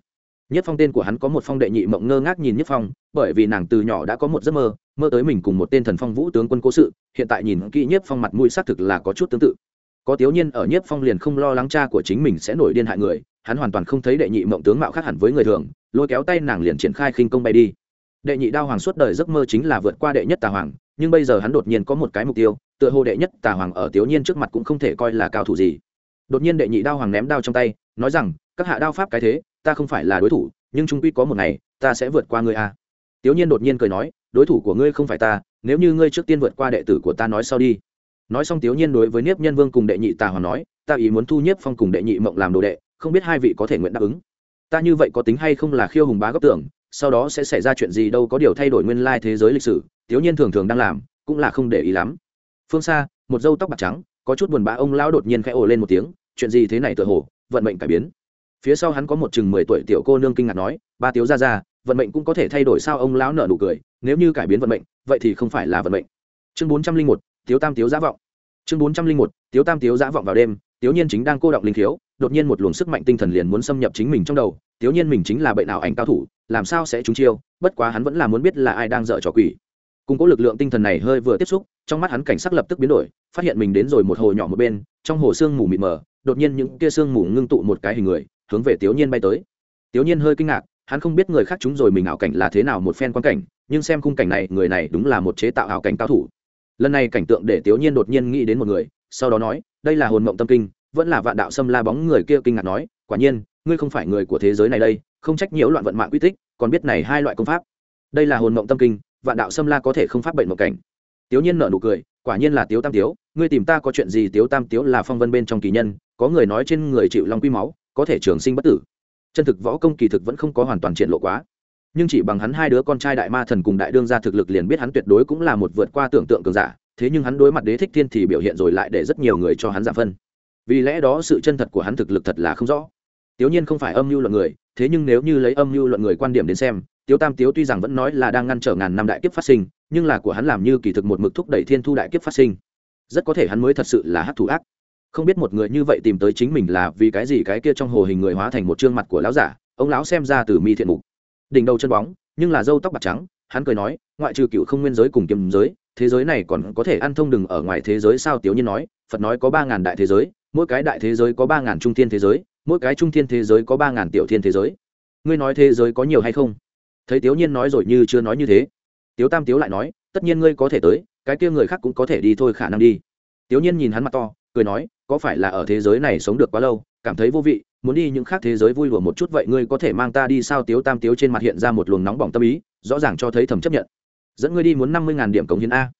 Nhiếp phong tên của hắn có một phong đệ nhị mộng ngơ ngác nhìn nhiếp phong, bởi vì nàng từ nhỏ đã có một giấc mơ mơ tới mình cùng một tên thần phong vũ tướng quân cố sự, hiện tại nhìn kỹ nhiếp phong mặt mũi xác thực là có chút tương tự. Có tiểu nhiên ở nhiếp phong liền không lo lắng cha của chính mình sẽ nổi điên hại người hắn hoàn toàn không thấy đệ nhị mộng tướng mạo khác hẳn với người thường, lôi kéo tay nàng liền triển khai khinh công bay đi. Đệ nhị đao hoàng suốt đời giấc mơ chính là vượt qua đệ nhất tà hoàng, nhưng bây giờ hắn đột nhiên có một cái mục tiêu, tựa hồ đệ nhất tà hoàng ở tiểu nhiên trước mặt cũng không thể coi là cao thủ gì. Đột nhiên đệ nhị đao hoàng ném đao trong tay, nói rằng, các hạ đao pháp cái thế, ta không phải là đối thủ, nhưng trung quy có một ngày, ta sẽ vượt qua ngươi a. À. tiểu nhiên đột nhiên cười nói, đối thủ của ngươi không phải ta, nếu như ngươi trước tiên vượt qua đệ tử của ta nói sau đi. Nói xong tiểu nhiên đối với niếp nhân vương cùng đệ nhị tà hoàng nói, ta ý muốn thu nhiếp phong cùng đệ nhị mộng làm đồ đệ không biết hai vị có thể nguyện đáp ứng. Ta như vậy có tính hay không là khiêu hùng bá góc tưởng, sau đó sẽ xảy ra chuyện gì đâu có điều thay đổi nguyên lai thế giới lịch sử, thiếu nhiên thường thường đang làm, cũng là không để ý lắm. Phương xa, một dâu tóc bạc trắng, có chút buồn bã ông lão đột nhiên khẽ ồ lên một tiếng, chuyện gì thế này tựa hồ, vận mệnh cải biến. Phía sau hắn có một chừng mười tuổi tiểu cô nương kinh ngạc nói, ba tiếu ra ra vận mệnh cũng có thể thay đổi sao? Ông lão nở nụ cười, nếu như cải biến vận mệnh, vậy thì không phải là vận mệnh. Chương bốn trăm linh một, tiếu tam tiếu giã vọng. Chương bốn trăm linh một, tiếu tam tiếu giã vọng vào đêm, tiếu nhiên chính đang cô động linh thiếu đột nhiên một luồng sức mạnh tinh thần liền muốn xâm nhập chính mình trong đầu thiếu nhiên mình chính là bệnh nào ảnh cao thủ, làm sao sẽ trúng chiêu, bất quá hắn vẫn là muốn biết là ai đang dở trò quỷ. Cùng có lực lượng tinh thần này hơi vừa tiếp xúc, trong mắt hắn cảnh sắc lập tức biến đổi, phát hiện mình đến rồi một hồ nhỏ một bên, trong hồ sương mù mịt mờ, đột nhiên những kia sương mù ngưng tụ một cái hình người, hướng về thiếu nhiên bay tới. Thiếu nhiên hơi kinh ngạc, hắn không biết người khác chúng rồi mình ảo cảnh là thế nào một phen quan cảnh, nhưng xem khung cảnh này, người này đúng là một chế tạo ảo cảnh cao thủ. Lần này cảnh tượng để thiếu nhiên đột nhiên nghĩ đến một người, sau đó nói, đây là hồn mộng tâm kinh vẫn là vạn đạo xâm la bóng người kia kinh ngạc nói, quả nhiên, ngươi không phải người của thế giới này đây, không trách nhiễu loạn vận mạng quy tích, còn biết này hai loại công pháp. Đây là hồn mộng tâm kinh, vạn đạo xâm la có thể không phát bệnh một cảnh. Tiểu nhiên nở nụ cười, quả nhiên là tiếu tam tiếu, ngươi tìm ta có chuyện gì, tiếu tam tiếu là phong vân bên trong kỳ nhân, có người nói trên người chịu long quy máu, có thể trường sinh bất tử. Chân thực võ công kỳ thực vẫn không có hoàn toàn triển lộ quá. Nhưng chỉ bằng hắn hai đứa con trai đại ma thần cùng đại đương gia thực lực liền biết hắn tuyệt đối cũng là một vượt qua tưởng tượng cường giả, thế nhưng hắn đối mặt đế thích thiên thì biểu hiện rồi lại để rất nhiều người cho hắn giảm phân vì lẽ đó sự chân thật của hắn thực lực thật là không rõ. Tiểu nhiên không phải âm mưu luận người, thế nhưng nếu như lấy âm mưu luận người quan điểm đến xem, tiếu tam tiếu tuy rằng vẫn nói là đang ngăn trở ngàn năm đại kiếp phát sinh, nhưng là của hắn làm như kỳ thực một mực thúc đẩy thiên thu đại kiếp phát sinh. Rất có thể hắn mới thật sự là hát thủ ác. Không biết một người như vậy tìm tới chính mình là vì cái gì cái kia trong hồ hình người hóa thành một trương mặt của lão giả, ông lão xem ra từ mi thiện mục. Đỉnh đầu chân bóng, nhưng là dâu tóc bạc trắng, hắn cười nói, ngoại trừ cựu không nguyên giới cùng kiềm giới, thế giới này còn có thể ăn thông đừng ở ngoài thế giới sao? Tiểu nhiên nói, phật nói có ba ngàn đại thế giới mỗi cái đại thế giới có ba ngàn trung thiên thế giới, mỗi cái trung thiên thế giới có ba ngàn tiểu thiên thế giới. Ngươi nói thế giới có nhiều hay không? Thấy tiếu nhiên nói rồi như chưa nói như thế. Tiếu tam tiếu lại nói, tất nhiên ngươi có thể tới, cái kia người khác cũng có thể đi thôi khả năng đi. Tiếu nhiên nhìn hắn mặt to, cười nói, có phải là ở thế giới này sống được quá lâu, cảm thấy vô vị, muốn đi những khác thế giới vui lùa một chút vậy ngươi có thể mang ta đi sao? Tiếu tam tiếu trên mặt hiện ra một luồng nóng bỏng tâm ý, rõ ràng cho thấy thầm chấp nhận. Dẫn ngươi đi muốn năm mươi điểm cống hiến a.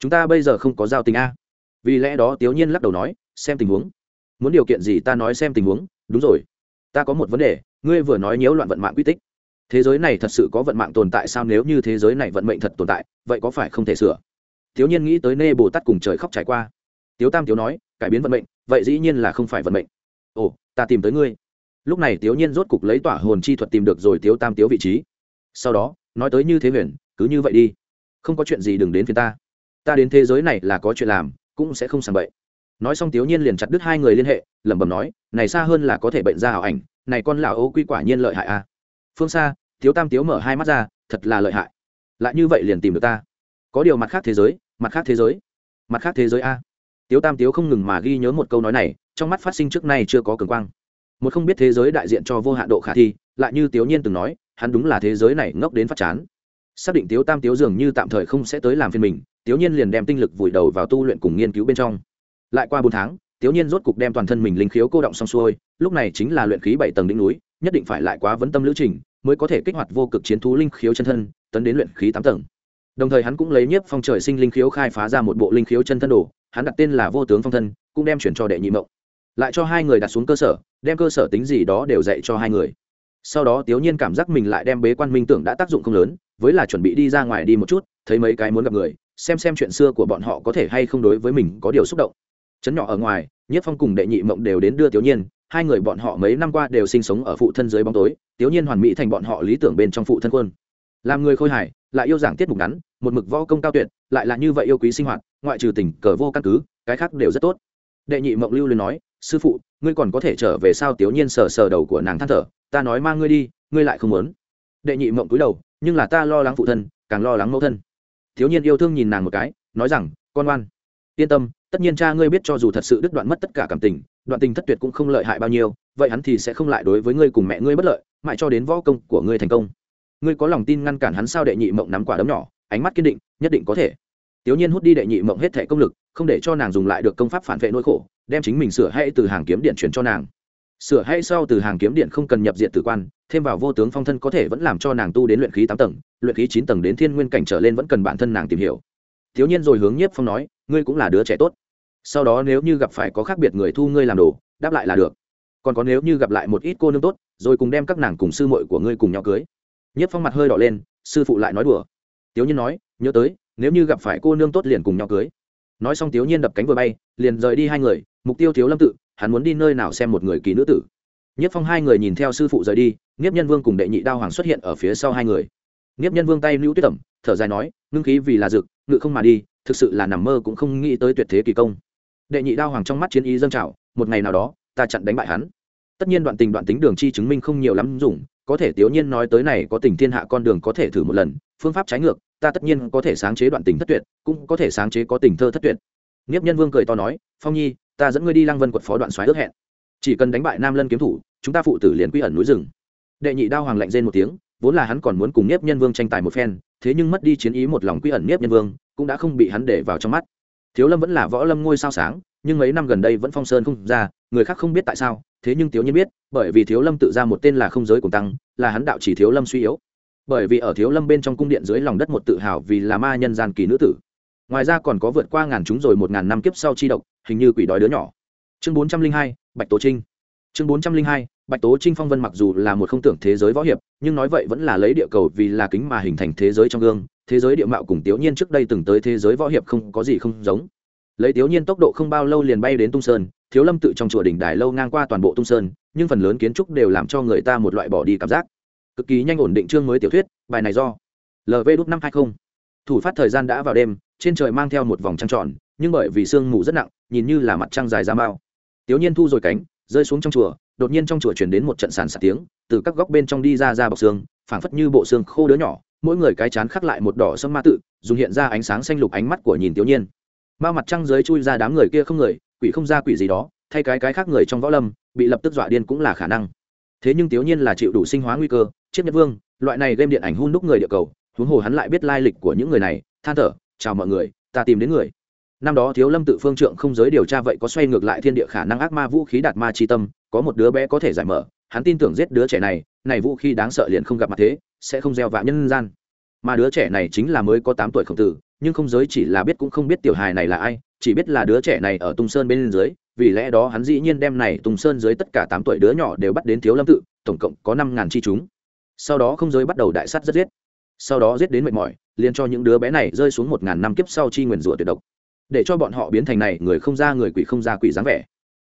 Chúng ta bây giờ không có giao tình a. Vì lẽ đó tiếu nhiên lắc đầu nói, xem tình huống muốn điều kiện gì ta nói xem tình huống, đúng rồi. Ta có một vấn đề, ngươi vừa nói nhiễu loạn vận mạng quy tích. Thế giới này thật sự có vận mạng tồn tại sao nếu như thế giới này vận mệnh thật tồn tại, vậy có phải không thể sửa? Thiếu nhiên nghĩ tới nê bồ tát cùng trời khóc trải qua. Tiếu tam tiếu nói, cải biến vận mệnh, vậy dĩ nhiên là không phải vận mệnh. Ồ, ta tìm tới ngươi. Lúc này tiếu nhiên rốt cục lấy tỏa hồn chi thuật tìm được rồi tiếu tam tiếu vị trí. Sau đó, nói tới như thế huyền, cứ như vậy đi. Không có chuyện gì đừng đến phía ta. Ta đến thế giới này là có chuyện làm, cũng sẽ không sàng bậy nói xong tiếu nhiên liền chặt đứt hai người liên hệ, lẩm bẩm nói, này xa hơn là có thể bệnh ra ảo ảnh, này con lão ô quy quả nhiên lợi hại a à. phương xa thiếu tam tiếu mở hai mắt ra, thật là lợi hại. Lại như vậy liền tìm được ta. Có điều mặt khác thế giới, mặt khác thế giới, mặt khác thế giới a. Tiếu tam tiếu không ngừng mà ghi nhớ một câu nói này, trong mắt phát sinh trước nay chưa có cường quang. Một không biết thế giới đại diện cho vô hạn độ khả thi, lại như tiếu nhiên từng nói, hắn đúng là thế giới này ngốc đến phát chán. Xác định tiếu tam tiếu dường như tạm thời không sẽ tới làm phiên mình, tiếu nhiên liền đem tinh lực vùi đầu vào tu luyện cùng nghiên cứu bên trong lại qua bốn tháng, tiếu nhiên rốt cục đem toàn thân mình linh khiếu cô động xong xuôi, lúc này chính là luyện khí bảy tầng đỉnh núi, nhất định phải lại quá vấn tâm lữ trình, mới có thể kích hoạt vô cực chiến thú linh khiếu chân thân, tấn đến luyện khí tám tầng. Đồng thời hắn cũng lấy nhiếp phong trời sinh linh khiếu khai phá ra một bộ linh khiếu chân thân đồ, hắn đặt tên là vô tướng phong thân, cũng đem chuyển cho đệ nhị mộng. Lại cho hai người đặt xuống cơ sở, đem cơ sở tính gì đó đều dạy cho hai người. Sau đó tiểu nhiên cảm giác mình lại đem bế quan minh tưởng đã tác dụng không lớn, với là chuẩn bị đi ra ngoài đi một chút, thấy mấy cái muốn gặp người, xem xem chuyện xưa của bọn họ có thể hay không đối với mình có điều xúc động chấn nhỏ ở ngoài nhất phong cùng đệ nhị mộng đều đến đưa tiểu nhiên. Hai người bọn họ mấy năm qua đều sinh sống ở phụ thân dưới bóng tối, tiểu nhiên hoàn mỹ thành bọn họ lý tưởng bên trong phụ thân quân. Làm người khôi hài, lại yêu giảng tiết mục ngắn, một mực võ công cao tuyệt, lại là như vậy yêu quý sinh hoạt, ngoại trừ tình cờ vô căn cứ, cái khác đều rất tốt. Đệ nhị mộng lưu liền nói, sư phụ, ngươi còn có thể trở về sao? Tiểu nhiên sờ sờ đầu của nàng than thở, ta nói mang ngươi đi, ngươi lại không muốn. Đệ nhị mộng cúi đầu, nhưng là ta lo lắng phụ thân, càng lo lắng mẫu thân. Thiếu nhiên yêu thương nhìn nàng một cái, nói rằng, con ngoan yên tâm, tất nhiên cha ngươi biết cho dù thật sự đứt đoạn mất tất cả cảm tình, đoạn tình thất tuyệt cũng không lợi hại bao nhiêu, vậy hắn thì sẽ không lại đối với ngươi cùng mẹ ngươi bất lợi, mãi cho đến võ công của ngươi thành công. Ngươi có lòng tin ngăn cản hắn sao đệ nhị mộng nắm quả đấm nhỏ, ánh mắt kiên định, nhất định có thể. Tiểu nhiên hút đi đệ nhị mộng hết thể công lực, không để cho nàng dùng lại được công pháp phản vệ nỗi khổ, đem chính mình sửa hay từ hàng kiếm điện chuyển cho nàng. Sửa hay sau từ hàng kiếm điện không cần nhập diện tử quan, thêm vào vô tướng phong thân có thể vẫn làm cho nàng tu đến luyện khí tám tầng, luyện khí chín tầng đến thiên nguyên cảnh trở lên vẫn cần bản thân nàng tìm hiểu. Thiếu nhiên rồi hướng nhiếp phong nói ngươi cũng là đứa trẻ tốt. Sau đó nếu như gặp phải có khác biệt người thu ngươi làm đồ, đáp lại là được. Còn có nếu như gặp lại một ít cô nương tốt, rồi cùng đem các nàng cùng sư muội của ngươi cùng nhau cưới. Nhất phong mặt hơi đỏ lên, sư phụ lại nói đùa. Tiếu nhiên nói, nhớ tới, nếu như gặp phải cô nương tốt liền cùng nhau cưới. Nói xong Tiếu nhiên đập cánh vừa bay, liền rời đi hai người, mục tiêu thiếu lâm tự, hắn muốn đi nơi nào xem một người kỳ nữ tử. Nhất phong hai người nhìn theo sư phụ rời đi, nghiếp nhân vương cùng đệ nhị đao hoàng xuất hiện ở phía sau hai người. Nghiếp nhân vương tay lưu tuyết tẩm, thở dài nói, ngưng khí vì là dực ngự không mà đi thực sự là nằm mơ cũng không nghĩ tới tuyệt thế kỳ công. Đệ nhị đao hoàng trong mắt chiến ý dâng trào, một ngày nào đó, ta chặn đánh bại hắn. Tất nhiên đoạn tình đoạn tính đường chi chứng minh không nhiều lắm dùng, có thể tiểu nhiên nói tới này có tình thiên hạ con đường có thể thử một lần, phương pháp trái ngược, ta tất nhiên có thể sáng chế đoạn tình thất tuyệt, cũng có thể sáng chế có tình thơ thất tuyệt. Nghiếp nhân vương cười to nói, phong nhi, ta dẫn ngươi đi lăng vân quật phó đoạn xoáy ước hẹn. Chỉ cần đánh bại nam lân kiếm thủ, chúng ta phụ tử liền quy ẩn núi rừng. Đệ nhị đao hoàng lạnh rên một tiếng, vốn là hắn còn muốn cùng nhiếp nhân vương tranh tài một phen, thế nhưng mất đi chiến ý một lòng quy ẩn nhiếp nhân vương cũng đã không bị hắn để vào trong mắt. Thiếu lâm vẫn là võ lâm ngôi sao sáng, nhưng mấy năm gần đây vẫn phong sơn không ra, người khác không biết tại sao, thế nhưng thiếu nhiên biết, bởi vì thiếu lâm tự ra một tên là không giới cùng tăng, là hắn đạo chỉ thiếu lâm suy yếu. Bởi vì ở thiếu lâm bên trong cung điện dưới lòng đất một tự hào vì là ma nhân gian kỳ nữ tử. Ngoài ra còn có vượt qua ngàn chúng rồi một ngàn năm kiếp sau chi độc, hình như quỷ đói đứa nhỏ. Chương bốn trăm linh hai, bạch tố trinh. Chương bốn trăm linh hai, bạch tố trinh phong vân mặc dù là một không tưởng thế giới võ hiệp, nhưng nói vậy vẫn là lấy địa cầu vì là kính mà hình thành thế giới trong gương thế giới địa mạo cùng tiểu nhiên trước đây từng tới thế giới võ hiệp không có gì không giống. Lấy tiểu nhiên tốc độ không bao lâu liền bay đến tung sơn, thiếu lâm tự trong chùa đỉnh đài lâu ngang qua toàn bộ tung sơn, nhưng phần lớn kiến trúc đều làm cho người ta một loại bỏ đi cảm giác. Cực kỳ nhanh ổn định chương mới tiểu thuyết, bài này do lv đúc năm hai mươi thủ phát thời gian đã vào đêm, trên trời mang theo một vòng trăng tròn, nhưng bởi vì sương mù rất nặng, nhìn như là mặt trăng dài ra mao tiểu nhiên thu rồi cánh, rơi xuống trong chùa, đột nhiên trong chùa truyền đến một trận sàn sạt tiếng, từ các góc bên trong đi ra ra bọc xương, phảng phất như bộ xương khô đứa nhỏ mỗi người cái chán khắc lại một đỏ sâm ma tự, dùng hiện ra ánh sáng xanh lục ánh mắt của nhìn tiểu nhiên. Ma mặt trăng dưới chui ra đám người kia không người, quỷ không ra quỷ gì đó, thay cái cái khác người trong võ lâm, bị lập tức dọa điên cũng là khả năng. Thế nhưng tiểu nhiên là chịu đủ sinh hóa nguy cơ, chiếc nhật vương, loại này game điện ảnh hun đúc người địa cầu, huống hồ hắn lại biết lai lịch của những người này, than thở, chào mọi người, ta tìm đến người. Năm đó thiếu lâm tự phương trượng không giới điều tra vậy có xoay ngược lại thiên địa khả năng ác ma vũ khí đạt ma chi tâm, có một đứa bé có thể giải mở, hắn tin tưởng giết đứa trẻ này này vũ khí đáng sợ liền không gặp mặt thế sẽ không gieo vạ nhân gian. Mà đứa trẻ này chính là mới có tám tuổi khổng tử, nhưng không giới chỉ là biết cũng không biết tiểu hài này là ai, chỉ biết là đứa trẻ này ở tung sơn bên dưới, vì lẽ đó hắn dĩ nhiên đem này tung sơn dưới tất cả tám tuổi đứa nhỏ đều bắt đến thiếu lâm tự, tổng cộng có năm ngàn chi chúng. Sau đó không giới bắt đầu đại sát rất giết. Sau đó giết đến mệt mỏi, liền cho những đứa bé này rơi xuống một ngàn năm kiếp sau chi nguyền rủa tuyệt độc. Để cho bọn họ biến thành này người không ra người quỷ không ra quỷ dáng vẻ.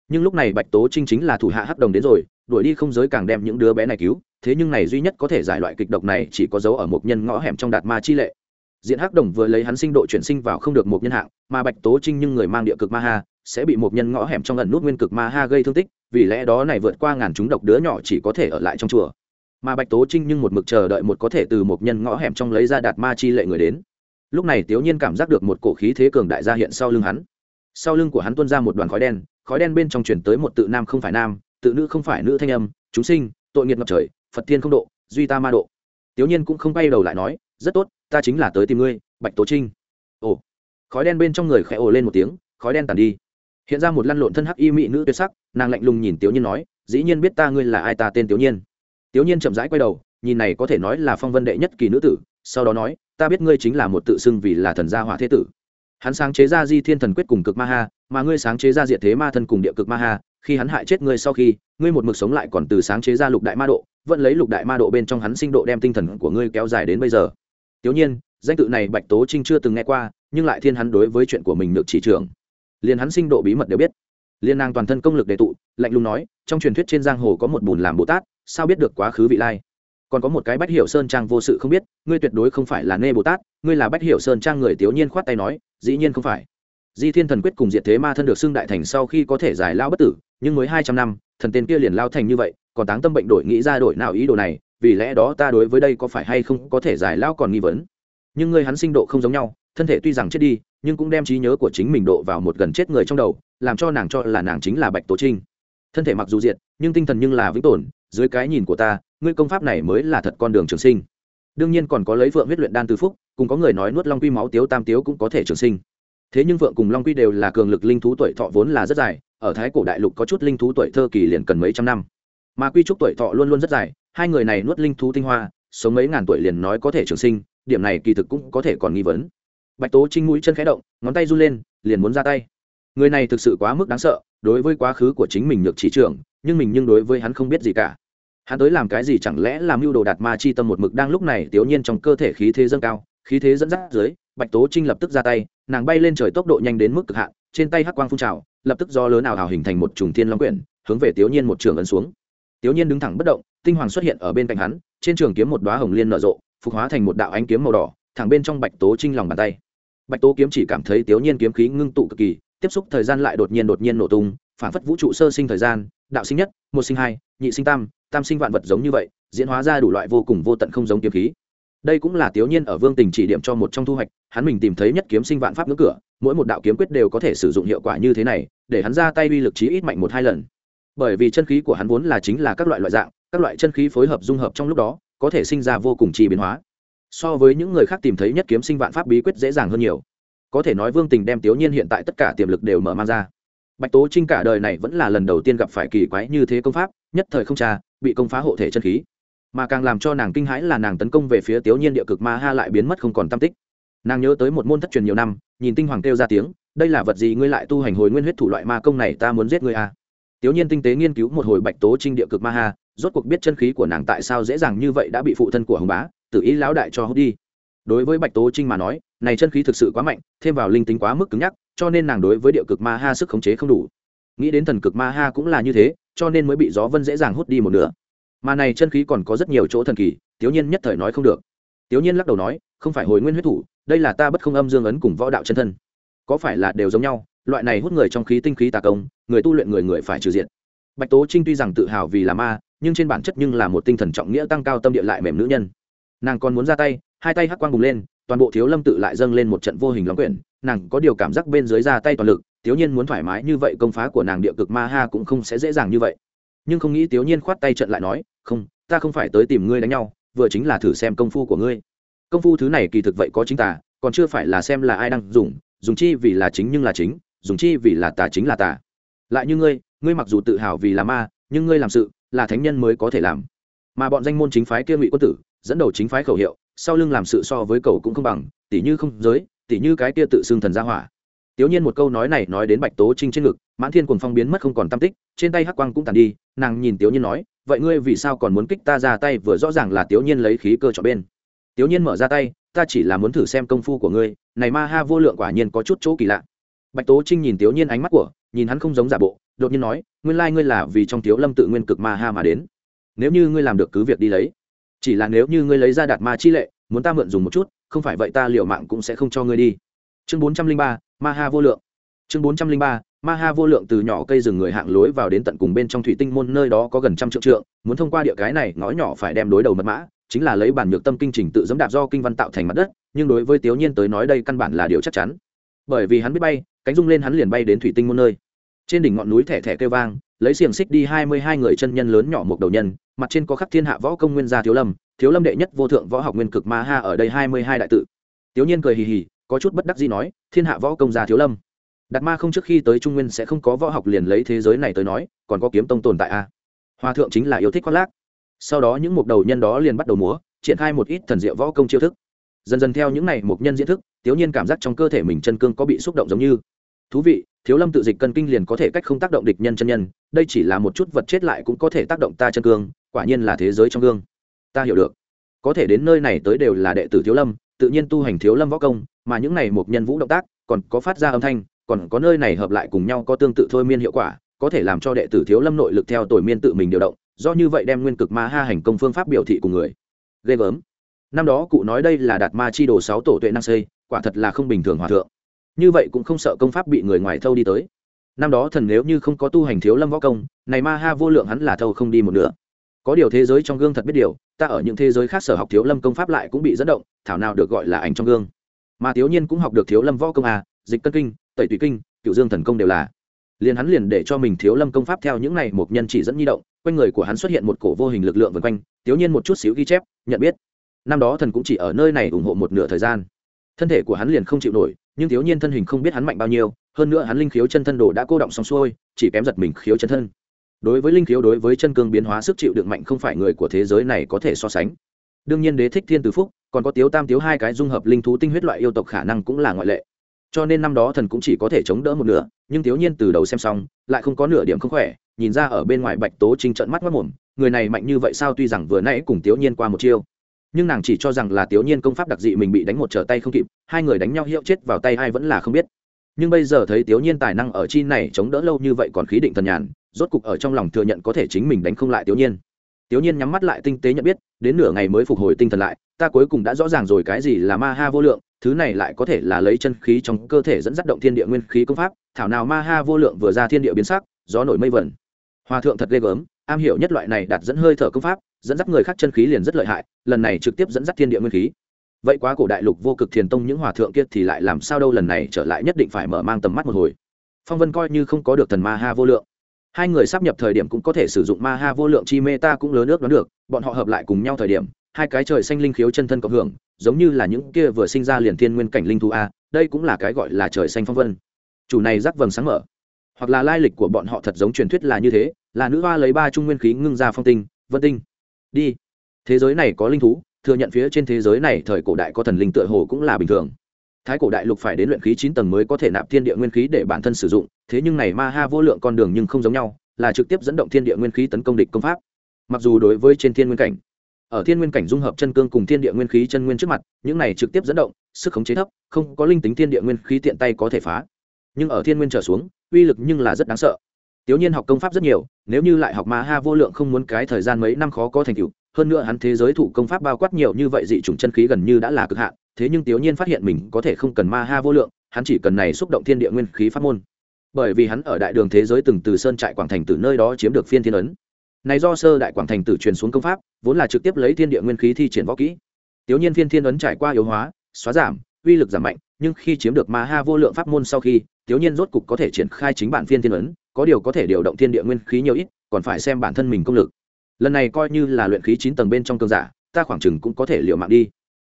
Nhưng lúc này bạch tố trinh chính là thủ hạ hắc đồng đến rồi, đuổi đi không giới càng đem những đứa bé này cứu thế nhưng này duy nhất có thể giải loại kịch độc này chỉ có dấu ở một nhân ngõ hẻm trong đạt ma chi lệ. Diện hắc đồng vừa lấy hắn sinh độ chuyển sinh vào không được một nhân hạng, mà bạch tố trinh nhưng người mang địa cực ma ha, sẽ bị một nhân ngõ hẻm trong lần nút nguyên cực ma ha gây thương tích, vì lẽ đó này vượt qua ngàn chúng độc đứa nhỏ chỉ có thể ở lại trong chùa. Mà bạch tố trinh nhưng một mực chờ đợi một có thể từ một nhân ngõ hẻm trong lấy ra đạt ma chi lệ người đến. Lúc này tiểu nhiên cảm giác được một cổ khí thế cường đại ra hiện sau lưng hắn. Sau lưng của hắn tuôn ra một đoàn khói đen khói đen bên trong chuyển tới một tự nam không phải nam, tự nữ không phải nữ thanh âm, chúng sinh, tội nghiệt ngập trời phật thiên không độ, duy ta ma độ. Tiểu nhiên cũng không bay đầu lại nói, rất tốt, ta chính là tới tìm ngươi, bạch tố trinh. Ồ. Khói đen bên trong người khẽ ồ lên một tiếng, khói đen tàn đi. Hiện ra một lăn lộn thân hắc y mỹ nữ tuyệt sắc, nàng lạnh lùng nhìn tiểu nhiên nói, dĩ nhiên biết ta ngươi là ai ta tên tiểu nhiên. Tiểu nhiên chậm rãi quay đầu, nhìn này có thể nói là phong vân đệ nhất kỳ nữ tử, sau đó nói, ta biết ngươi chính là một tự xưng vì là thần gia hỏa thế tử. Hắn sáng chế ra di thiên thần quyết cùng cực ma ha, mà ngươi sáng chế ra diệt thế ma thân cùng địa cực ma ha, khi hắn hại chết ngươi sau khi, ngươi một mực sống lại còn từ sáng chế ra lục đại ma độ vẫn lấy lục đại ma độ bên trong hắn sinh độ đem tinh thần của ngươi kéo dài đến bây giờ. Tiểu nhiên, danh tự này bạch tố trinh chưa từng nghe qua, nhưng lại thiên hắn đối với chuyện của mình được chỉ trưởng liền hắn sinh độ bí mật đều biết. Liên nàng toàn thân công lực đề tụ, lạnh lùng nói, trong truyền thuyết trên giang hồ có một bùn làm bồ tát, sao biết được quá khứ vị lai? Còn có một cái bách hiểu sơn trang vô sự không biết, ngươi tuyệt đối không phải là nê bồ tát, ngươi là bách hiểu sơn trang người tiểu nhiên khoát tay nói, dĩ nhiên không phải. Di thiên thần quyết cùng diệt thế ma thân được xưng đại thành sau khi có thể giải lao bất tử, nhưng mới hai trăm năm, thần tên kia liền lao thành như vậy còn táng tâm bệnh đổi nghĩ ra đổi nào ý đồ này, vì lẽ đó ta đối với đây có phải hay không có thể giải lao còn nghi vấn. Nhưng ngươi hắn sinh độ không giống nhau, thân thể tuy rằng chết đi, nhưng cũng đem trí nhớ của chính mình độ vào một gần chết người trong đầu, làm cho nàng cho là nàng chính là bạch tố trinh. Thân thể mặc dù diệt, nhưng tinh thần nhưng là vĩnh tồn, dưới cái nhìn của ta, ngươi công pháp này mới là thật con đường trường sinh. Đương nhiên còn có lấy vượng huyết luyện đan tư phúc, cùng có người nói nuốt long quy máu tiếu tam tiếu cũng có thể trường sinh. Thế nhưng vượng cùng long quy đều là cường lực linh thú tuổi thọ vốn là rất dài, ở thái cổ đại lục có chút linh thú tuổi thơ kỳ liền cần mấy trăm năm mà quy trúc tuổi thọ luôn luôn rất dài, hai người này nuốt linh thú tinh hoa, sống mấy ngàn tuổi liền nói có thể trường sinh, điểm này kỳ thực cũng có thể còn nghi vấn. Bạch tố trinh mũi chân khẽ động, ngón tay run lên, liền muốn ra tay. Người này thực sự quá mức đáng sợ, đối với quá khứ của chính mình được chỉ trưởng nhưng mình nhưng đối với hắn không biết gì cả. Hắn tới làm cái gì chẳng lẽ làm mưu đồ đạt ma chi tâm một mực đang lúc này tiểu nhiên trong cơ thể khí thế dâng cao, khí thế dẫn dắt dưới, bạch tố trinh lập tức ra tay, nàng bay lên trời tốc độ nhanh đến mức cực hạn, trên tay hắc quang phun trào, lập tức do lớn ảo hào hình thành một trùng thiên long quyển, hướng về tiểu nhiên một trường ấn xuống tiểu nhiên đứng thẳng bất động, tinh hoàng xuất hiện ở bên cạnh hắn, trên trường kiếm một đóa hồng liên nở rộ, phục hóa thành một đạo ánh kiếm màu đỏ, thẳng bên trong bạch tố trinh lòng bàn tay. Bạch tố kiếm chỉ cảm thấy tiểu nhiên kiếm khí ngưng tụ cực kỳ, tiếp xúc thời gian lại đột nhiên đột nhiên nổ tung, phản phất vũ trụ sơ sinh thời gian, đạo sinh nhất, một sinh hai, nhị sinh tam tam sinh vạn vật giống như vậy, diễn hóa ra đủ loại vô cùng vô tận không giống kiếm khí. Đây cũng là tiểu nhiên ở vương tình chỉ điểm cho một trong thu hoạch, hắn mình tìm thấy nhất kiếm sinh vạn pháp ngưỡng cửa, mỗi một đạo kiếm quyết đều có thể sử dụng hiệu quả như thế này, để hắn ra tay uy lực chí ít mạnh một hai lần bởi vì chân khí của hắn vốn là chính là các loại loại dạng, các loại chân khí phối hợp dung hợp trong lúc đó, có thể sinh ra vô cùng chi biến hóa. So với những người khác tìm thấy nhất kiếm sinh vạn pháp bí quyết dễ dàng hơn nhiều. Có thể nói vương tình đem tiểu nhiên hiện tại tất cả tiềm lực đều mở mang ra. Bạch tố trinh cả đời này vẫn là lần đầu tiên gặp phải kỳ quái như thế công pháp, nhất thời không cha bị công phá hộ thể chân khí. Mà càng làm cho nàng kinh hãi là nàng tấn công về phía tiểu nhiên địa cực ma ha lại biến mất không còn tam tích. Nàng nhớ tới một môn thất truyền nhiều năm, nhìn tinh hoàng kêu ra tiếng, đây là vật gì ngươi lại tu hành hồi nguyên huyết thủ loại ma công này, ta muốn giết ngươi à tiểu nhiên tinh tế nghiên cứu một hồi bạch tố trinh địa cực ma ha, rốt cuộc biết chân khí của nàng tại sao dễ dàng như vậy đã bị phụ thân của hồng bá tự ý lão đại cho hút đi. Đối với bạch tố trinh mà nói, này chân khí thực sự quá mạnh, thêm vào linh tính quá mức cứng nhắc, cho nên nàng đối với địa cực ma ha sức khống chế không đủ. Nghĩ đến thần cực ma ha cũng là như thế, cho nên mới bị gió vân dễ dàng hút đi một nửa. Mà này chân khí còn có rất nhiều chỗ thần kỳ tiểu nhiên nhất thời nói không được. Tiểu nhiên lắc đầu nói, không phải hồi nguyên huyết thủ, đây là ta bất không âm dương ấn cùng võ đạo chân thân. Có phải là đều giống nhau? Loại này hút người trong khí tinh khí tà công người tu luyện người người phải trừ diện bạch tố trinh tuy rằng tự hào vì là ma nhưng trên bản chất nhưng là một tinh thần trọng nghĩa tăng cao tâm địa lại mềm nữ nhân. Nàng còn muốn ra tay hai tay hắc quang bùng lên toàn bộ thiếu lâm tự lại dâng lên một trận vô hình lóng quyển nàng có điều cảm giác bên dưới ra tay toàn lực thiếu nhiên muốn thoải mái như vậy công phá của nàng địa cực ma ha cũng không sẽ dễ dàng như vậy. Nhưng không nghĩ thiếu nhiên khoát tay trận lại nói không ta không phải tới tìm ngươi đánh nhau vừa chính là thử xem công phu của ngươi. Công phu thứ này kỳ thực vậy có chính ta, còn chưa phải là xem là ai đang dùng dùng chi vì là chính nhưng là chính dùng chi vì là tà chính là tà lại như ngươi ngươi mặc dù tự hào vì là ma nhưng ngươi làm sự là thánh nhân mới có thể làm mà bọn danh môn chính phái kia ngụy quân tử dẫn đầu chính phái khẩu hiệu sau lưng làm sự so với cầu cũng không bằng tỷ như không giới tỷ như cái kia tự xưng thần gia hỏa Tiểu Nhiên một câu nói này nói đến Bạch Tố Trinh trên ngực, Mãn Thiên cuồng phong biến mất không còn tâm tích, trên tay hắc quang cũng tàn đi, nàng nhìn Tiểu Nhiên nói, "Vậy ngươi vì sao còn muốn kích ta ra tay vừa rõ ràng là Tiểu Nhiên lấy khí cơ cho bên." Tiểu Nhiên mở ra tay, "Ta chỉ là muốn thử xem công phu của ngươi, này ma ha vô lượng quả nhiên có chút chỗ kỳ lạ." Bạch Tố Trinh nhìn Tiểu Nhiên ánh mắt của, nhìn hắn không giống giả bộ, đột nhiên nói, "Nguyên lai ngươi là vì trong thiếu Lâm tự nguyên cực ma ha mà đến. Nếu như ngươi làm được cứ việc đi lấy, chỉ là nếu như ngươi lấy ra đạt ma chi lệ, muốn ta mượn dùng một chút, không phải vậy ta liệu mạng cũng sẽ không cho ngươi đi." Chương bốn trăm linh ba Ma ha vô lượng chương bốn trăm linh ba ma ha vô lượng từ nhỏ cây rừng người hạng lối vào đến tận cùng bên trong thủy tinh môn nơi đó có gần trăm triệu trượng muốn thông qua địa cái này ngõ nhỏ phải đem đối đầu mật mã chính là lấy bản nhược tâm kinh trình tự dẫm đạp do kinh văn tạo thành mặt đất nhưng đối với tiểu nhiên tới nói đây căn bản là điều chắc chắn bởi vì hắn biết bay cánh rung lên hắn liền bay đến thủy tinh môn nơi. Trên đỉnh ngọn núi thẻ thẻ kêu vang, lấy xiềng xích đi hai mươi hai người chân nhân lớn nhỏ một đầu nhân, mặt trên có khắc thiên hạ võ công nguyên gia thiếu lâm thiếu lâm đệ nhất vô thượng võ học nguyên cực ma ha ở đây hai mươi hai đại tự. Tiểu nhiên cười hì hì, có chút bất đắc gì nói, thiên hạ võ công gia thiếu lâm. Đạt ma không trước khi tới trung nguyên sẽ không có võ học liền lấy thế giới này tới nói, còn có kiếm tông tồn tại a à? hòa thượng chính là yêu thích khoác lác. Sau đó những mục đầu nhân đó liền bắt đầu múa, triển khai một ít thần diệu võ công chiêu thức. Dần dần theo những này mục nhân diễn thức tiểu nhiên cảm giác trong cơ thể mình chân cương có bị xúc động giống như thú vị, thiếu lâm tự dịch cân kinh liền có thể cách không tác động địch nhân chân nhân, đây chỉ là một chút vật chết lại cũng có thể tác động ta chân cương, quả nhiên là thế giới trong gương. Ta hiểu được. Có thể đến nơi này tới đều là đệ tử thiếu lâm, tự nhiên tu hành thiếu lâm võ công, mà những này một nhân vũ động tác, còn có phát ra âm thanh, còn có nơi này hợp lại cùng nhau có tương tự thôi miên hiệu quả, có thể làm cho đệ tử thiếu lâm nội lực theo tuổi miên tự mình điều động, do như vậy đem nguyên cực ma ha hành công phương pháp biểu thị cùng người. Ghê gớm. Năm đó cụ nói đây là đạt ma chi đồ sáu tổ tuệ năng xây, quả thật là không bình thường hòa thượng như vậy cũng không sợ công pháp bị người ngoài thâu đi tới. Năm đó thần nếu như không có tu hành thiếu lâm võ công, này ma ha vô lượng hắn là thâu không đi một nửa. Có điều thế giới trong gương thật biết điều, ta ở những thế giới khác sở học thiếu lâm công pháp lại cũng bị dẫn động, thảo nào được gọi là ảnh trong gương. Mà thiếu nhiên cũng học được thiếu lâm võ công à dịch cân kinh, tẩy tùy kinh cựu dương thần công đều là. Liền hắn liền để cho mình thiếu lâm công pháp theo những này một nhân chỉ dẫn nhi động, quanh người của hắn xuất hiện một cổ vô hình lực lượng vần quanh, thiếu nhiên một chút xíu ghi chép, nhận biết. Năm đó thần cũng chỉ ở nơi này ủng hộ một nửa thời gian. Thân thể của hắn liền không chịu nổi nhưng thiếu nhiên thân hình không biết hắn mạnh bao nhiêu, hơn nữa hắn linh khiếu chân thân đồ đã cô động xong xuôi, chỉ kém giật mình khiếu chân thân. Đối với linh khiếu đối với chân cương biến hóa sức chịu đựng mạnh không phải người của thế giới này có thể so sánh. Đương nhiên đế thích thiên từ phúc, còn có tiếu tam tiếu hai cái dung hợp linh thú tinh huyết loại yêu tộc khả năng cũng là ngoại lệ. Cho nên năm đó thần cũng chỉ có thể chống đỡ một nửa, nhưng thiếu nhiên từ đầu xem xong, lại không có nửa điểm không khỏe, nhìn ra ở bên ngoài bạch tố trinh trận mắt mất mồm người này mạnh như vậy sao tuy rằng vừa nãy cùng thiếu nhiên qua một chiêu nhưng nàng chỉ cho rằng là tiểu nhiên công pháp đặc dị mình bị đánh một trở tay không kịp, hai người đánh nhau hiệu chết vào tay ai vẫn là không biết. Nhưng bây giờ thấy tiểu nhiên tài năng ở chi này chống đỡ lâu như vậy còn khí định thần nhàn, rốt cục ở trong lòng thừa nhận có thể chính mình đánh không lại tiểu nhiên. Tiểu nhiên nhắm mắt lại tinh tế nhận biết, đến nửa ngày mới phục hồi tinh thần lại, ta cuối cùng đã rõ ràng rồi cái gì là ma ha vô lượng, thứ này lại có thể là lấy chân khí trong cơ thể dẫn dắt động thiên địa nguyên khí công pháp, thảo nào ma ha vô lượng vừa ra thiên địa biến sắc, gió nổi mây vẩn hòa thượng thật ghê gớm, am hiểu nhất loại này đạt dẫn hơi thở công pháp dẫn dắt người khác chân khí liền rất lợi hại, lần này trực tiếp dẫn dắt thiên địa nguyên khí. Vậy quá cổ đại lục vô cực thiền tông những hòa thượng kia thì lại làm sao đâu lần này trở lại nhất định phải mở mang tầm mắt một hồi. Phong vân coi như không có được thần ma ha vô lượng. Hai người sắp nhập thời điểm cũng có thể sử dụng ma ha vô lượng chi mê ta cũng lớn ước đoán được, bọn họ hợp lại cùng nhau thời điểm, hai cái trời xanh linh khiếu chân thân cộng hưởng, giống như là những kia vừa sinh ra liền thiên nguyên cảnh linh thu a, đây cũng là cái gọi là trời xanh phong vân. Chủ này rắc vầng sáng mở. Hoặc là lai lịch của bọn họ thật giống truyền thuyết là như thế, là nữ hoa lấy ba trung nguyên khí ngưng ra phong tinh, vân tinh đi. Thế giới này có linh thú, thừa nhận phía trên thế giới này thời cổ đại có thần linh tựa hồ cũng là bình thường. Thái cổ đại lục phải đến luyện khí chín tầng mới có thể nạp thiên địa nguyên khí để bản thân sử dụng, thế nhưng này ma ha vô lượng con đường nhưng không giống nhau, là trực tiếp dẫn động thiên địa nguyên khí tấn công địch công pháp. Mặc dù đối với trên thiên nguyên cảnh, ở thiên nguyên cảnh dung hợp chân cương cùng thiên địa nguyên khí chân nguyên trước mặt, những này trực tiếp dẫn động, sức khống chế thấp, không có linh tính thiên địa nguyên khí tiện tay có thể phá. Nhưng ở thiên nguyên trở xuống, uy lực nhưng là rất đáng sợ. Tiểu Nhiên học công pháp rất nhiều, nếu như lại học Ma Ha vô lượng không muốn cái thời gian mấy năm khó có thành tựu, hơn nữa hắn thế giới thủ công pháp bao quát nhiều như vậy dị chủng chân khí gần như đã là cực hạn, thế nhưng Tiểu Nhiên phát hiện mình có thể không cần Ma Ha vô lượng, hắn chỉ cần này xúc động thiên địa nguyên khí pháp môn. Bởi vì hắn ở đại đường thế giới từng từ sơn trại quảng thành từ nơi đó chiếm được phiên thiên ấn. Này do sơ đại quảng thành tử truyền xuống công pháp, vốn là trực tiếp lấy thiên địa nguyên khí thi triển võ kỹ. Tiểu Nhiên phiên thiên ấn trải qua yếu hóa, xóa giảm, uy lực giảm mạnh, nhưng khi chiếm được Ma Ha vô lượng pháp môn sau khi, Tiểu Nhiên rốt cục có thể triển khai chính bản phiên thiên ấn, có điều có thể điều động thiên địa nguyên khí nhiều ít, còn phải xem bản thân mình công lực. Lần này coi như là luyện khí chín tầng bên trong cơn giả, ta khoảng chừng cũng có thể liều mạng đi.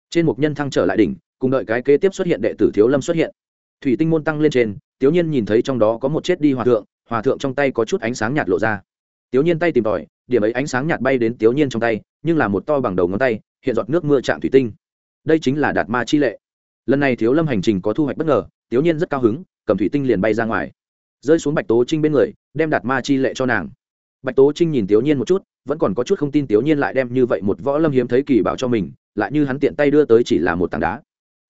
Trên một nhân thăng trở lại đỉnh, cùng đợi cái kế tiếp xuất hiện đệ tử thiếu lâm xuất hiện. Thủy tinh môn tăng lên trên tiểu nhiên nhìn thấy trong đó có một chết đi hòa thượng hòa thượng trong tay có chút ánh sáng nhạt lộ ra. Tiểu nhiên tay tìm tòi, điểm ấy ánh sáng nhạt bay đến tiểu nhiên trong tay, nhưng là một to bằng đầu ngón tay, hiện giọt nước mưa chạm thủy tinh. Đây chính là đạt ma chi lệ. Lần này thiếu lâm hành trình có thu hoạch bất ngờ tiểu nhiên rất cao hứng, cầm thủy tinh liền bay ra ngoài rơi xuống bạch tố trinh bên người, đem đạt ma chi lệ cho nàng. Bạch tố trinh nhìn tiểu nhiên một chút, vẫn còn có chút không tin tiểu nhiên lại đem như vậy một võ lâm hiếm thấy kỳ bảo cho mình, lại như hắn tiện tay đưa tới chỉ là một tảng đá.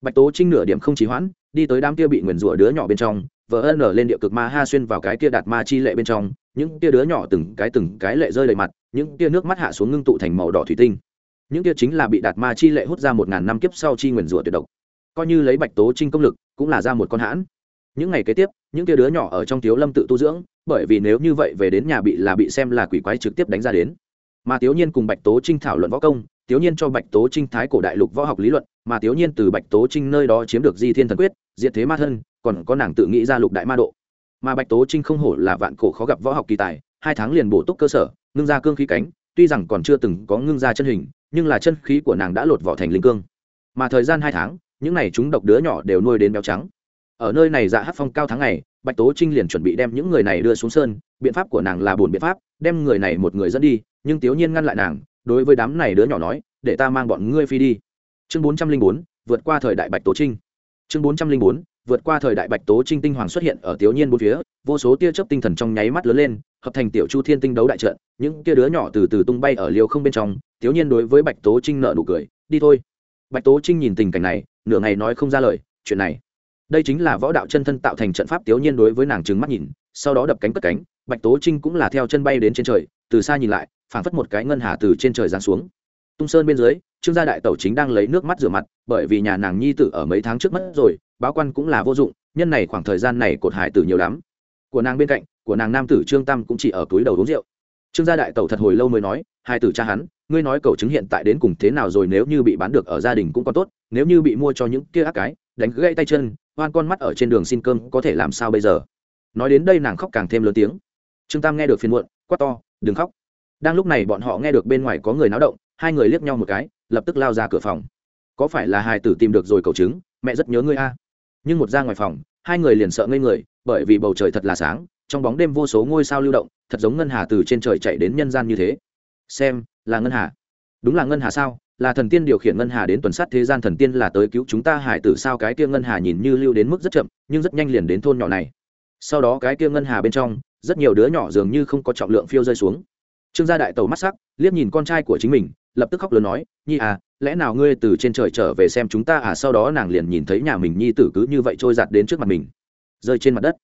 Bạch tố trinh nửa điểm không chỉ hoãn, đi tới đám kia bị nguyền rủa đứa nhỏ bên trong vỡ ân ở lên địa cực ma ha xuyên vào cái kia đạt ma chi lệ bên trong, những kia đứa nhỏ từng cái từng cái lệ rơi đầy mặt, những kia nước mắt hạ xuống ngưng tụ thành màu đỏ thủy tinh. Những kia chính là bị đạt ma chi lệ hút ra một ngàn năm kiếp sau chi nguyền rủa tuyệt độc. Coi như lấy bạch tố trinh công lực, cũng là ra một con hãn những ngày kế tiếp, những tia đứa nhỏ ở trong thiếu lâm tự tu dưỡng, bởi vì nếu như vậy về đến nhà bị là bị xem là quỷ quái trực tiếp đánh ra đến. Mà thiếu nhiên cùng bạch tố trinh thảo luận võ công thiếu nhiên cho bạch tố trinh thái cổ đại lục võ học lý luận, mà thiếu nhiên từ bạch tố trinh nơi đó chiếm được di thiên thần quyết, diệt thế ma thân, còn có nàng tự nghĩ ra lục đại ma độ. Mà bạch tố trinh không hổ là vạn cổ khó gặp võ học kỳ tài, hai tháng liền bổ túc cơ sở, ngưng ra cương khí cánh, tuy rằng còn chưa từng có ngưng ra chân hình, nhưng là chân khí của nàng đã lột vỏ thành linh cương. Mà thời gian hai tháng, những n à y chúng độc đứa nhỏ đều nuôi đến béo trắng ở nơi này dạ hát phong cao tháng ngày, bạch tố trinh liền chuẩn bị đem những người này đưa xuống sơn, biện pháp của nàng là bổn biện pháp, đem người này một người dẫn đi, nhưng tiểu nhiên ngăn lại nàng, đối với đám này đứa nhỏ nói, để ta mang bọn ngươi phi đi. Chương bốn trăm linh bốn, vượt qua thời đại bạch tố trinh. Chương bốn trăm linh bốn, vượt qua thời đại bạch tố trinh tinh hoàng xuất hiện ở tiểu nhiên bốn phía, vô số tia chớp tinh thần trong nháy mắt lớn lên, hợp thành tiểu chu thiên tinh đấu đại trận, những tia đứa nhỏ từ từ tung bay ở liều không bên trong tiểu nhiên đối với bạch tố trinh nợ nụ cười, đi thôi. Bạch tố trinh nhìn tình cảnh này, nửa ngày nói không ra lời, chuyện này đây chính là võ đạo chân thân tạo thành trận pháp tiểu nhiên đối với nàng trừng mắt nhìn, sau đó đập cánh cất cánh, bạch tố trinh cũng là theo chân bay đến trên trời, từ xa nhìn lại, phảng phất một cái ngân hà từ trên trời giáng xuống. Tung sơn bên dưới, trương gia đại tẩu chính đang lấy nước mắt rửa mặt, bởi vì nhà nàng nhi tử ở mấy tháng trước mất rồi, báo quan cũng là vô dụng, nhân này khoảng thời gian này cột hải tử nhiều lắm. Của nàng bên cạnh, của nàng nam tử trương tam cũng chỉ ở túi đầu uống rượu. Trương gia đại tẩu thật hồi lâu mới nói, hai tử cha hắn, ngươi nói cầu chứng hiện tại đến cùng thế nào rồi, nếu như bị bán được ở gia đình cũng còn tốt nếu như bị mua cho những kia ác cái, đánh gãy tay chân hoan con mắt ở trên đường xin cơm có thể làm sao bây giờ? Nói đến đây nàng khóc càng thêm lớn tiếng. Trương tam nghe được phiền muộn, quát to, đừng khóc. Đang lúc này bọn họ nghe được bên ngoài có người náo động, hai người liếc nhau một cái, lập tức lao ra cửa phòng. Có phải là hài tử tìm được rồi cầu chứng mẹ rất nhớ ngươi a. Nhưng một ra ngoài phòng, hai người liền sợ ngây người, bởi vì bầu trời thật là sáng, trong bóng đêm vô số ngôi sao lưu động, thật giống ngân hà từ trên trời chạy đến nhân gian như thế. Xem, là ngân hà. Đúng là ngân hà sao? Là thần tiên điều khiển ngân hà đến tuần sát thế gian thần tiên là tới cứu chúng ta hải tử sao cái kia ngân hà nhìn như lưu đến mức rất chậm, nhưng rất nhanh liền đến thôn nhỏ này. Sau đó cái kia ngân hà bên trong, rất nhiều đứa nhỏ dường như không có trọng lượng phiêu rơi xuống. Trương gia đại tẩu mắt sắc, liếc nhìn con trai của chính mình, lập tức khóc lớn nói, nhi à lẽ nào ngươi từ trên trời trở về xem chúng ta à? Sau đó nàng liền nhìn thấy nhà mình nhi tử cứ như vậy trôi giặt đến trước mặt mình, rơi trên mặt đất.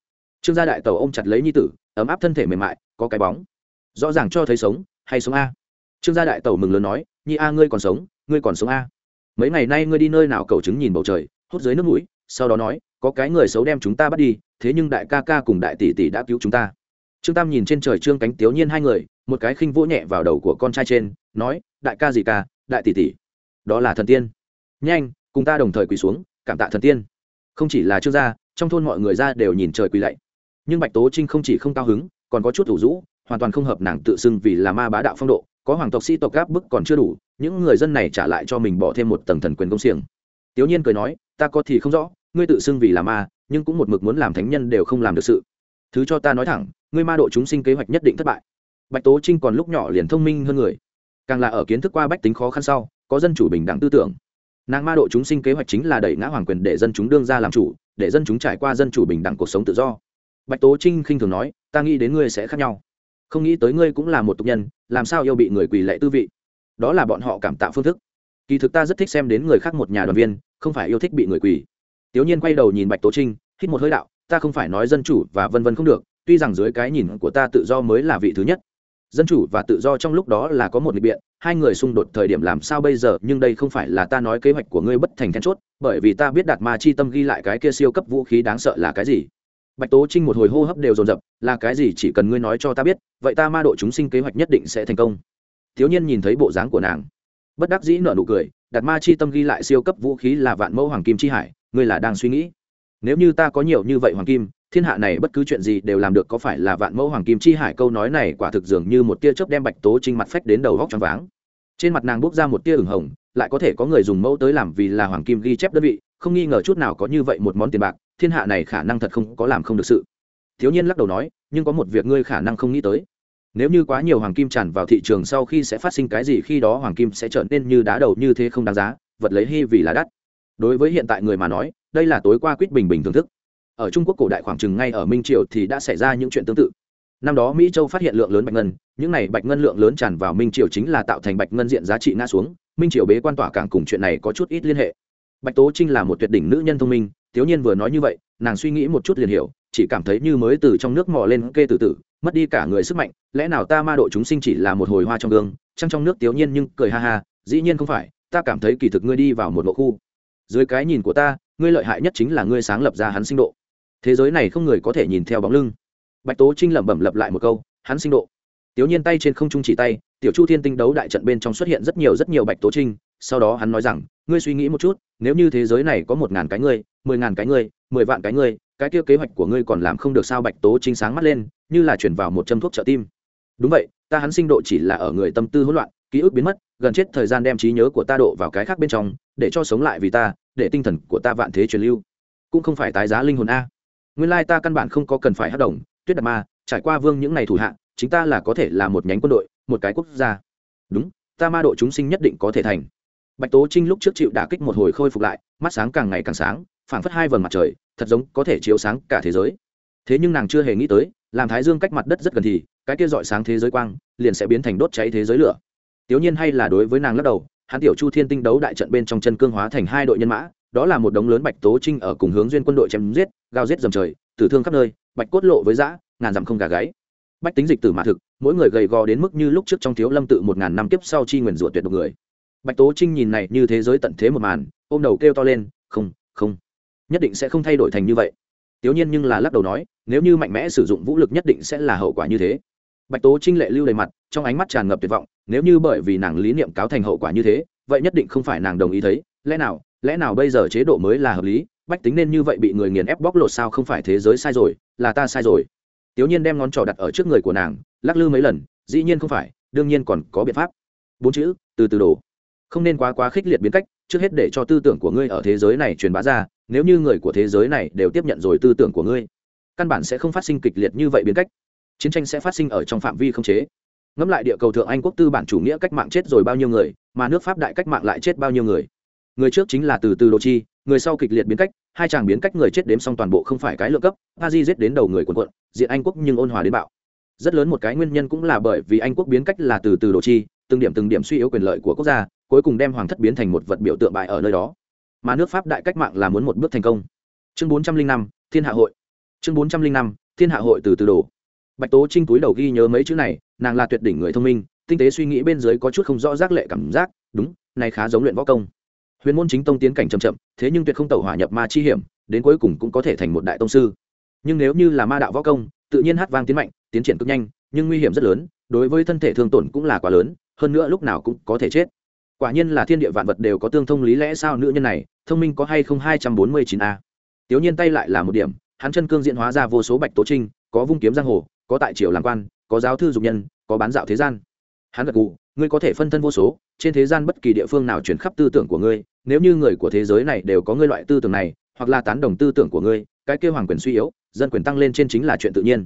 Trương gia đại tẩu ôm chặt lấy nhi tử, ấm áp thân thể mềm mại, có cái bóng. Rõ ràng cho thấy sống, hay sống a? Trương gia đại tẩu mừng lớn nói nhi a, ngươi còn sống, ngươi còn sống a. Mấy ngày nay ngươi đi nơi nào cầu chứng nhìn bầu trời, hút dưới nước mũi, sau đó nói, có cái người xấu đem chúng ta bắt đi, thế nhưng đại ca ca cùng đại tỷ tỷ đã cứu chúng ta. Trương tam nhìn trên trời trương cánh tiếu nhiên hai người, một cái khinh vỗ nhẹ vào đầu của con trai trên, nói, đại ca gì ca, đại tỷ tỷ. Đó là thần tiên. Nhanh, cùng ta đồng thời quỳ xuống, cảm tạ thần tiên. Không chỉ là trương gia, trong thôn mọi người ra đều nhìn trời quỳ lạy. Nhưng bạch tố trinh không chỉ không cao hứng, còn có chút thủ rũ, hoàn toàn không hợp nàng tự xưng vì là ma bá đạo phong độ có hoàng tộc sĩ tộc gáp bức còn chưa đủ, những người dân này trả lại cho mình bỏ thêm một tầng thần quyền công xiềng. Tiểu nhiên cười nói, ta có thì không rõ, ngươi tự xưng vì là ma, nhưng cũng một mực muốn làm thánh nhân đều không làm được sự. Thứ cho ta nói thẳng, ngươi ma độ chúng sinh kế hoạch nhất định thất bại. Bạch tố trinh còn lúc nhỏ liền thông minh hơn người. Càng là ở kiến thức qua bách tính khó khăn sau, có dân chủ bình đẳng tư tưởng. Nàng ma độ chúng sinh kế hoạch chính là đẩy ngã hoàng quyền để dân chúng đương ra làm chủ, để dân chúng trải qua dân chủ bình đẳng cuộc sống tự do. Bạch tố trinh khinh thường nói, ta nghĩ đến ngươi sẽ khác nhau không nghĩ tới ngươi cũng là một tục nhân, làm sao yêu bị người quỳ lệ tư vị? Đó là bọn họ cảm tạo phương thức. Kỳ thực ta rất thích xem đến người khác một nhà đoàn viên, không phải yêu thích bị người quỳ. Tiểu nhiên quay đầu nhìn bạch tố trinh, hít một hơi đạo, ta không phải nói dân chủ và vân vân không được, tuy rằng dưới cái nhìn của ta tự do mới là vị thứ nhất. Dân chủ và tự do trong lúc đó là có một lịch biện, hai người xung đột thời điểm làm sao bây giờ, nhưng đây không phải là ta nói kế hoạch của ngươi bất thành then chốt, bởi vì ta biết đạt ma chi tâm ghi lại cái kia siêu cấp vũ khí đáng sợ là cái gì bạch tố trinh một hồi hô hấp đều dồn dập, là cái gì? Chỉ cần ngươi nói cho ta biết, vậy ta ma độ chúng sinh kế hoạch nhất định sẽ thành công. Thiếu nhiên nhìn thấy bộ dáng của nàng, bất đắc dĩ nở nụ cười, đạt ma chi tâm ghi lại siêu cấp vũ khí là vạn mẫu hoàng kim chi hải, ngươi là đang suy nghĩ. Nếu như ta có nhiều như vậy hoàng kim, thiên hạ này bất cứ chuyện gì đều làm được có phải là vạn mẫu hoàng kim chi hải? Câu nói này quả thực dường như một tia chớp đem bạch tố trinh mặt phách đến đầu góc tròn váng. Trên mặt nàng bốc ra một tia ửng hồng, lại có thể có người dùng mẫu tới làm vì là hoàng kim ghi chép đơn vị, không nghi ngờ chút nào có như vậy một món tiền bạc thiên hạ này khả năng thật không có làm không được sự. Thiếu nhiên lắc đầu nói, nhưng có một việc ngươi khả năng không nghĩ tới. Nếu như quá nhiều hoàng kim tràn vào thị trường sau khi sẽ phát sinh cái gì khi đó hoàng kim sẽ trở nên như đá đầu như thế không đáng giá, vật lấy hy vì là đắt. Đối với hiện tại người mà nói, đây là tối qua quyết bình bình thưởng thức. Ở trung quốc cổ đại khoảng chừng ngay ở minh triều thì đã xảy ra những chuyện tương tự. Năm đó mỹ châu phát hiện lượng lớn bạch ngân, những này bạch ngân lượng lớn tràn vào minh triều chính là tạo thành bạch ngân diện giá trị ngã xuống, minh triều bế quan tỏa cảng cùng chuyện này có chút ít liên hệ. Bạch tố trinh là một tuyệt đỉnh nữ nhân thông minh Tiếu nhiên vừa nói như vậy, nàng suy nghĩ một chút liền hiểu, chỉ cảm thấy như mới từ trong nước mò lên kê tử tử, mất đi cả người sức mạnh, lẽ nào ta ma độ chúng sinh chỉ là một hồi hoa trong gương, trăng trong nước Tiếu nhiên nhưng cười ha ha, dĩ nhiên không phải, ta cảm thấy kỳ thực ngươi đi vào một lộ khu. Dưới cái nhìn của ta, ngươi lợi hại nhất chính là ngươi sáng lập ra hắn sinh độ. Thế giới này không người có thể nhìn theo bóng lưng. Bạch tố trinh lẩm bẩm lặp lại một câu, hắn sinh độ. Tiểu nhiên tay trên không trung chỉ tay, tiểu chu thiên tinh đấu đại trận bên trong xuất hiện rất nhiều rất nhiều bạch tố trinh sau đó hắn nói rằng, ngươi suy nghĩ một chút, nếu như thế giới này có một ngàn cái ngươi, mười ngàn cái ngươi, mười vạn cái ngươi, cái kia kế hoạch của ngươi còn làm không được sao? Bạch tố chính sáng mắt lên, như là chuyển vào một châm thuốc trợ tim. Đúng vậy, ta hắn sinh độ chỉ là ở người tâm tư hỗn loạn, ký ức biến mất, gần chết thời gian đem trí nhớ của ta độ vào cái khác bên trong, để cho sống lại vì ta, để tinh thần của ta vạn thế truyền lưu. Cũng không phải tái giá linh hồn a. Nguyên lai ta căn bản không có cần phải hát đồng tuyết đạt ma, trải qua vương những ngày thủ hạ, chính ta là có thể là một nhánh quân đội, một cái quốc gia. Đúng, ta ma độ chúng sinh nhất định có thể thành bạch tố trinh lúc trước chịu đả kích một hồi khôi phục lại, mắt sáng càng ngày càng sáng, phảng phất hai vầng mặt trời, thật giống có thể chiếu sáng cả thế giới. Thế nhưng nàng chưa hề nghĩ tới, làm thái dương cách mặt đất rất gần thì, cái kia dọi sáng thế giới quang, liền sẽ biến thành đốt cháy thế giới lửa. Tiểu nhiên hay là đối với nàng lắc đầu, hắn tiểu chu thiên tinh đấu đại trận bên trong chân cương hóa thành hai đội nhân mã, đó là một đống lớn bạch tố trinh ở cùng hướng duyên quân đội chém giết gao giết dầm trời, tử thương khắp nơi, bạch cốt lộ với dã, ngàn dặm không gà gáy. Bách tính dịch tử mã thực, mỗi người gầy gò đến mức như lúc trước trong thiếu lâm tự một ngàn năm kiếp sau chi nguyền rủa tuyệt độc người bạch tố trinh nhìn này như thế giới tận thế một màn, ôm đầu kêu to lên, không không, nhất định sẽ không thay đổi thành như vậy. Tiểu nhiên nhưng là lắc đầu nói, nếu như mạnh mẽ sử dụng vũ lực nhất định sẽ là hậu quả như thế. Bạch tố trinh lệ lưu đầy mặt, trong ánh mắt tràn ngập tuyệt vọng, nếu như bởi vì nàng lý niệm cáo thành hậu quả như thế, vậy nhất định không phải nàng đồng ý thấy. Lẽ nào lẽ nào bây giờ chế độ mới là hợp lý? Bách tính nên như vậy bị người nghiền ép bóc lột sao không phải thế giới sai rồi, là ta sai rồi. Tiểu nhiên đem ngón trỏ đặt ở trước người của nàng, lắc lư mấy lần, dĩ nhiên không phải, đương nhiên còn có biện pháp. Bốn chữ, từ từ đổ không nên quá quá khích liệt biến cách, trước hết để cho tư tưởng của ngươi ở thế giới này truyền bá ra, nếu như người của thế giới này đều tiếp nhận rồi tư tưởng của ngươi, căn bản sẽ không phát sinh kịch liệt như vậy biến cách. Chiến tranh sẽ phát sinh ở trong phạm vi không chế. Ngẫm lại địa cầu thượng anh quốc tư bản chủ nghĩa cách mạng chết rồi bao nhiêu người, mà nước pháp đại cách mạng lại chết bao nhiêu người. Người trước chính là từ từ đồ chi, người sau kịch liệt biến cách, hai chàng biến cách người chết đếm xong toàn bộ không phải cái lượng cấp, a di giết đến đầu người quần quận diện anh quốc nhưng ôn hòa đến bạo. Rất lớn một cái nguyên nhân cũng là bởi vì anh quốc biến cách là từ từ đồ chi, từng điểm từng điểm suy yếu quyền lợi của quốc gia cuối cùng đem hoàng thất biến thành một vật biểu tượng bại ở nơi đó. Mà nước pháp đại cách mạng là muốn một bước thành công. Chương bốn trăm linh năm, thiên hạ hội. Chương bốn trăm linh năm, thiên hạ hội từ từ đồ bạch tố trinh túi đầu ghi nhớ mấy chữ này, nàng là tuyệt đỉnh người thông minh, tinh tế suy nghĩ bên dưới có chút không rõ rác lệ cảm giác, đúng, này khá giống luyện võ công. Huyền môn chính tông tiến cảnh chậm chậm, thế nhưng tuyệt không tẩu hỏa nhập ma chi hiểm, đến cuối cùng cũng có thể thành một đại tông sư. Nhưng nếu như là ma đạo võ công, tự nhiên hát vang tiến mạnh, tiến triển cực nhanh, nhưng nguy hiểm rất lớn, đối với thân thể thương tổn cũng là quá lớn, hơn nữa lúc nào cũng có thể chết quả nhiên là thiên địa vạn vật đều có tương thông lý lẽ sao nữ nhân này, thông minh có hay không hai trăm bốn mươi chín a. Tiểu nhiên tay lại là một điểm, hắn chân cương diễn hóa ra vô số bạch tố trinh, có vung kiếm giang hồ, có tại triều làm quan, có giáo thư dục nhân, có bán dạo thế gian. Hắn gật gù, ngươi có thể phân thân vô số, trên thế gian bất kỳ địa phương nào chuyển khắp tư tưởng của ngươi, nếu như người của thế giới này đều có ngươi loại tư tưởng này, hoặc là tán đồng tư tưởng của ngươi, cái kêu hoàng quyền suy yếu, dân quyền tăng lên trên chính là chuyện tự nhiên.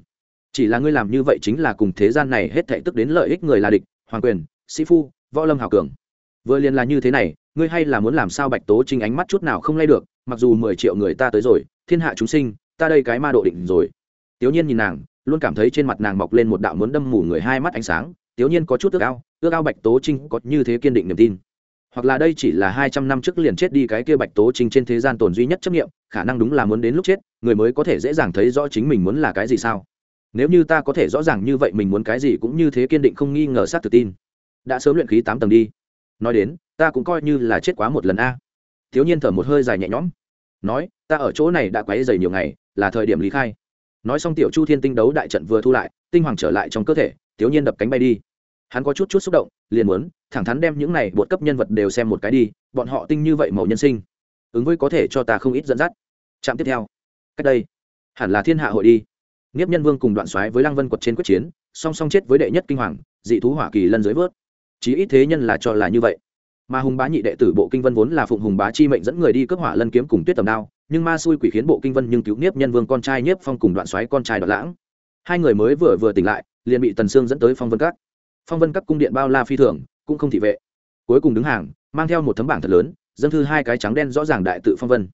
Chỉ là ngươi làm như vậy chính là cùng thế gian này hết thệ tức đến lợi ích người là địch, hoàng quyền, sĩ phu, võ lâm hào cường vừa liền là như thế này, ngươi hay là muốn làm sao bạch tố trinh ánh mắt chút nào không lay được, mặc dù mười triệu người ta tới rồi, thiên hạ chúng sinh, ta đây cái ma độ định rồi. Tiểu nhiên nhìn nàng, luôn cảm thấy trên mặt nàng mọc lên một đạo muốn đâm mù người hai mắt ánh sáng tiểu nhiên có chút ước ao ước ao bạch tố trinh có như thế kiên định niềm tin. Hoặc là đây chỉ là hai trăm năm trước liền chết đi cái kia bạch tố trinh trên thế gian tồn duy nhất chấp nghiệm khả năng đúng là muốn đến lúc chết, người mới có thể dễ dàng thấy rõ chính mình muốn là cái gì sao? Nếu như ta có thể rõ ràng như vậy mình muốn cái gì cũng như thế kiên định không nghi ngờ sát tự tin. Đã sớm luyện khí tám tầng đi nói đến, ta cũng coi như là chết quá một lần a. Thiếu nhiên thở một hơi dài nhẹ nhõm, nói, ta ở chỗ này đã quấy dày nhiều ngày, là thời điểm lý khai. Nói xong tiểu chu thiên tinh đấu đại trận vừa thu lại, tinh hoàng trở lại trong cơ thể, thiếu nhiên đập cánh bay đi. Hắn có chút chút xúc động, liền muốn, thẳng thắn đem những này bột cấp nhân vật đều xem một cái đi, bọn họ tinh như vậy màu nhân sinh, ứng với có thể cho ta không ít dẫn dắt. Trạm tiếp theo. Cách đây, hẳn là thiên hạ hội đi. Nghiếp nhân vương cùng đoạn xoáy với lăng vân quật trên quyết chiến, song song chết với đệ nhất kinh hoàng, dị thú hỏa kỳ lân dưới vớt chí ít thế nhân là cho là như vậy. Mà hùng bá nhị đệ tử bộ kinh vân vốn là phụng hùng bá chi mệnh dẫn người đi cướp hỏa lân kiếm cùng tuyết tầm đao, nhưng ma xui quỷ khiến bộ kinh vân nhưng cứu nhiếp nhân vương con trai nhiếp phong cùng đoạn xoáy con trai đoạn lãng. Hai người mới vừa vừa tỉnh lại, liền bị tần sương dẫn tới phong vân các. Phong vân các cung điện bao la phi thường, cũng không thị vệ. Cuối cùng đứng hàng, mang theo một tấm bảng thật lớn dân thư hai cái trắng đen rõ ràng đại tự phong vân.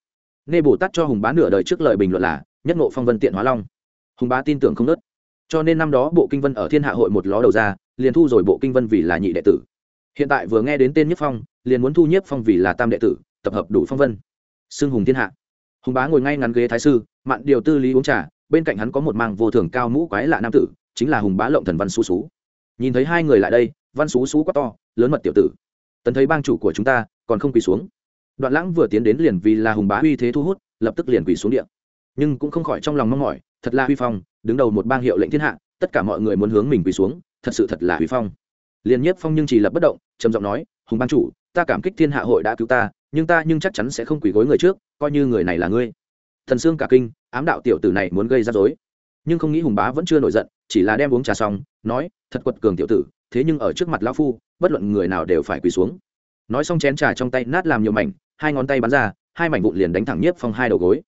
Nghe bồ tát cho hùng bá nửa đời trước lời bình luận là, nhất ngộ phong vân tiện hóa long. Hùng bá tin tưởng không nớt cho nên năm đó bộ kinh vân ở thiên hạ hội một ló đầu ra, liền thu rồi bộ kinh vân vì là nhị đệ tử. Hiện tại vừa nghe đến tên nhất phong, liền muốn thu nhất phong vì là tam đệ tử, tập hợp đủ phong vân. Xưng hùng thiên hạ. Hùng bá ngồi ngay ngắn ghế thái sư, mạn điều tư lý uống trà, bên cạnh hắn có một mang vô thường cao mũ quái lạ nam tử, chính là hùng bá lộng thần văn xú xú nhìn thấy hai người lại đây, văn xú xú quá to, lớn mật tiểu tử. Tấn thấy bang chủ của chúng ta, còn không quỳ xuống. Đoạn lãng vừa tiến đến liền vì là hùng bá uy thế thu hút, lập tức liền quỳ xuống điện nhưng cũng không khỏi trong lòng mong mỏi thật là huy phong, đứng đầu một bang hiệu lệnh thiên hạ, tất cả mọi người muốn hướng mình quỳ xuống, thật sự thật là huy phong. Liền nhiếp phong nhưng chỉ lập bất động, trầm giọng nói, hùng ban chủ, ta cảm kích thiên hạ hội đã cứu ta, nhưng ta nhưng chắc chắn sẽ không quỳ gối người trước, coi như người này là ngươi. Thần xương cả kinh, ám đạo tiểu tử này muốn gây ra dối nhưng không nghĩ hùng bá vẫn chưa nổi giận, chỉ là đem uống trà xong, nói, thật quật cường tiểu tử, thế nhưng ở trước mặt lão phu, bất luận người nào đều phải quỳ xuống. Nói xong chén trà trong tay nát làm nhiều mảnh, hai ngón tay bắn ra, hai mảnh vụn liền đánh thẳng nhiếp phong hai đầu gối.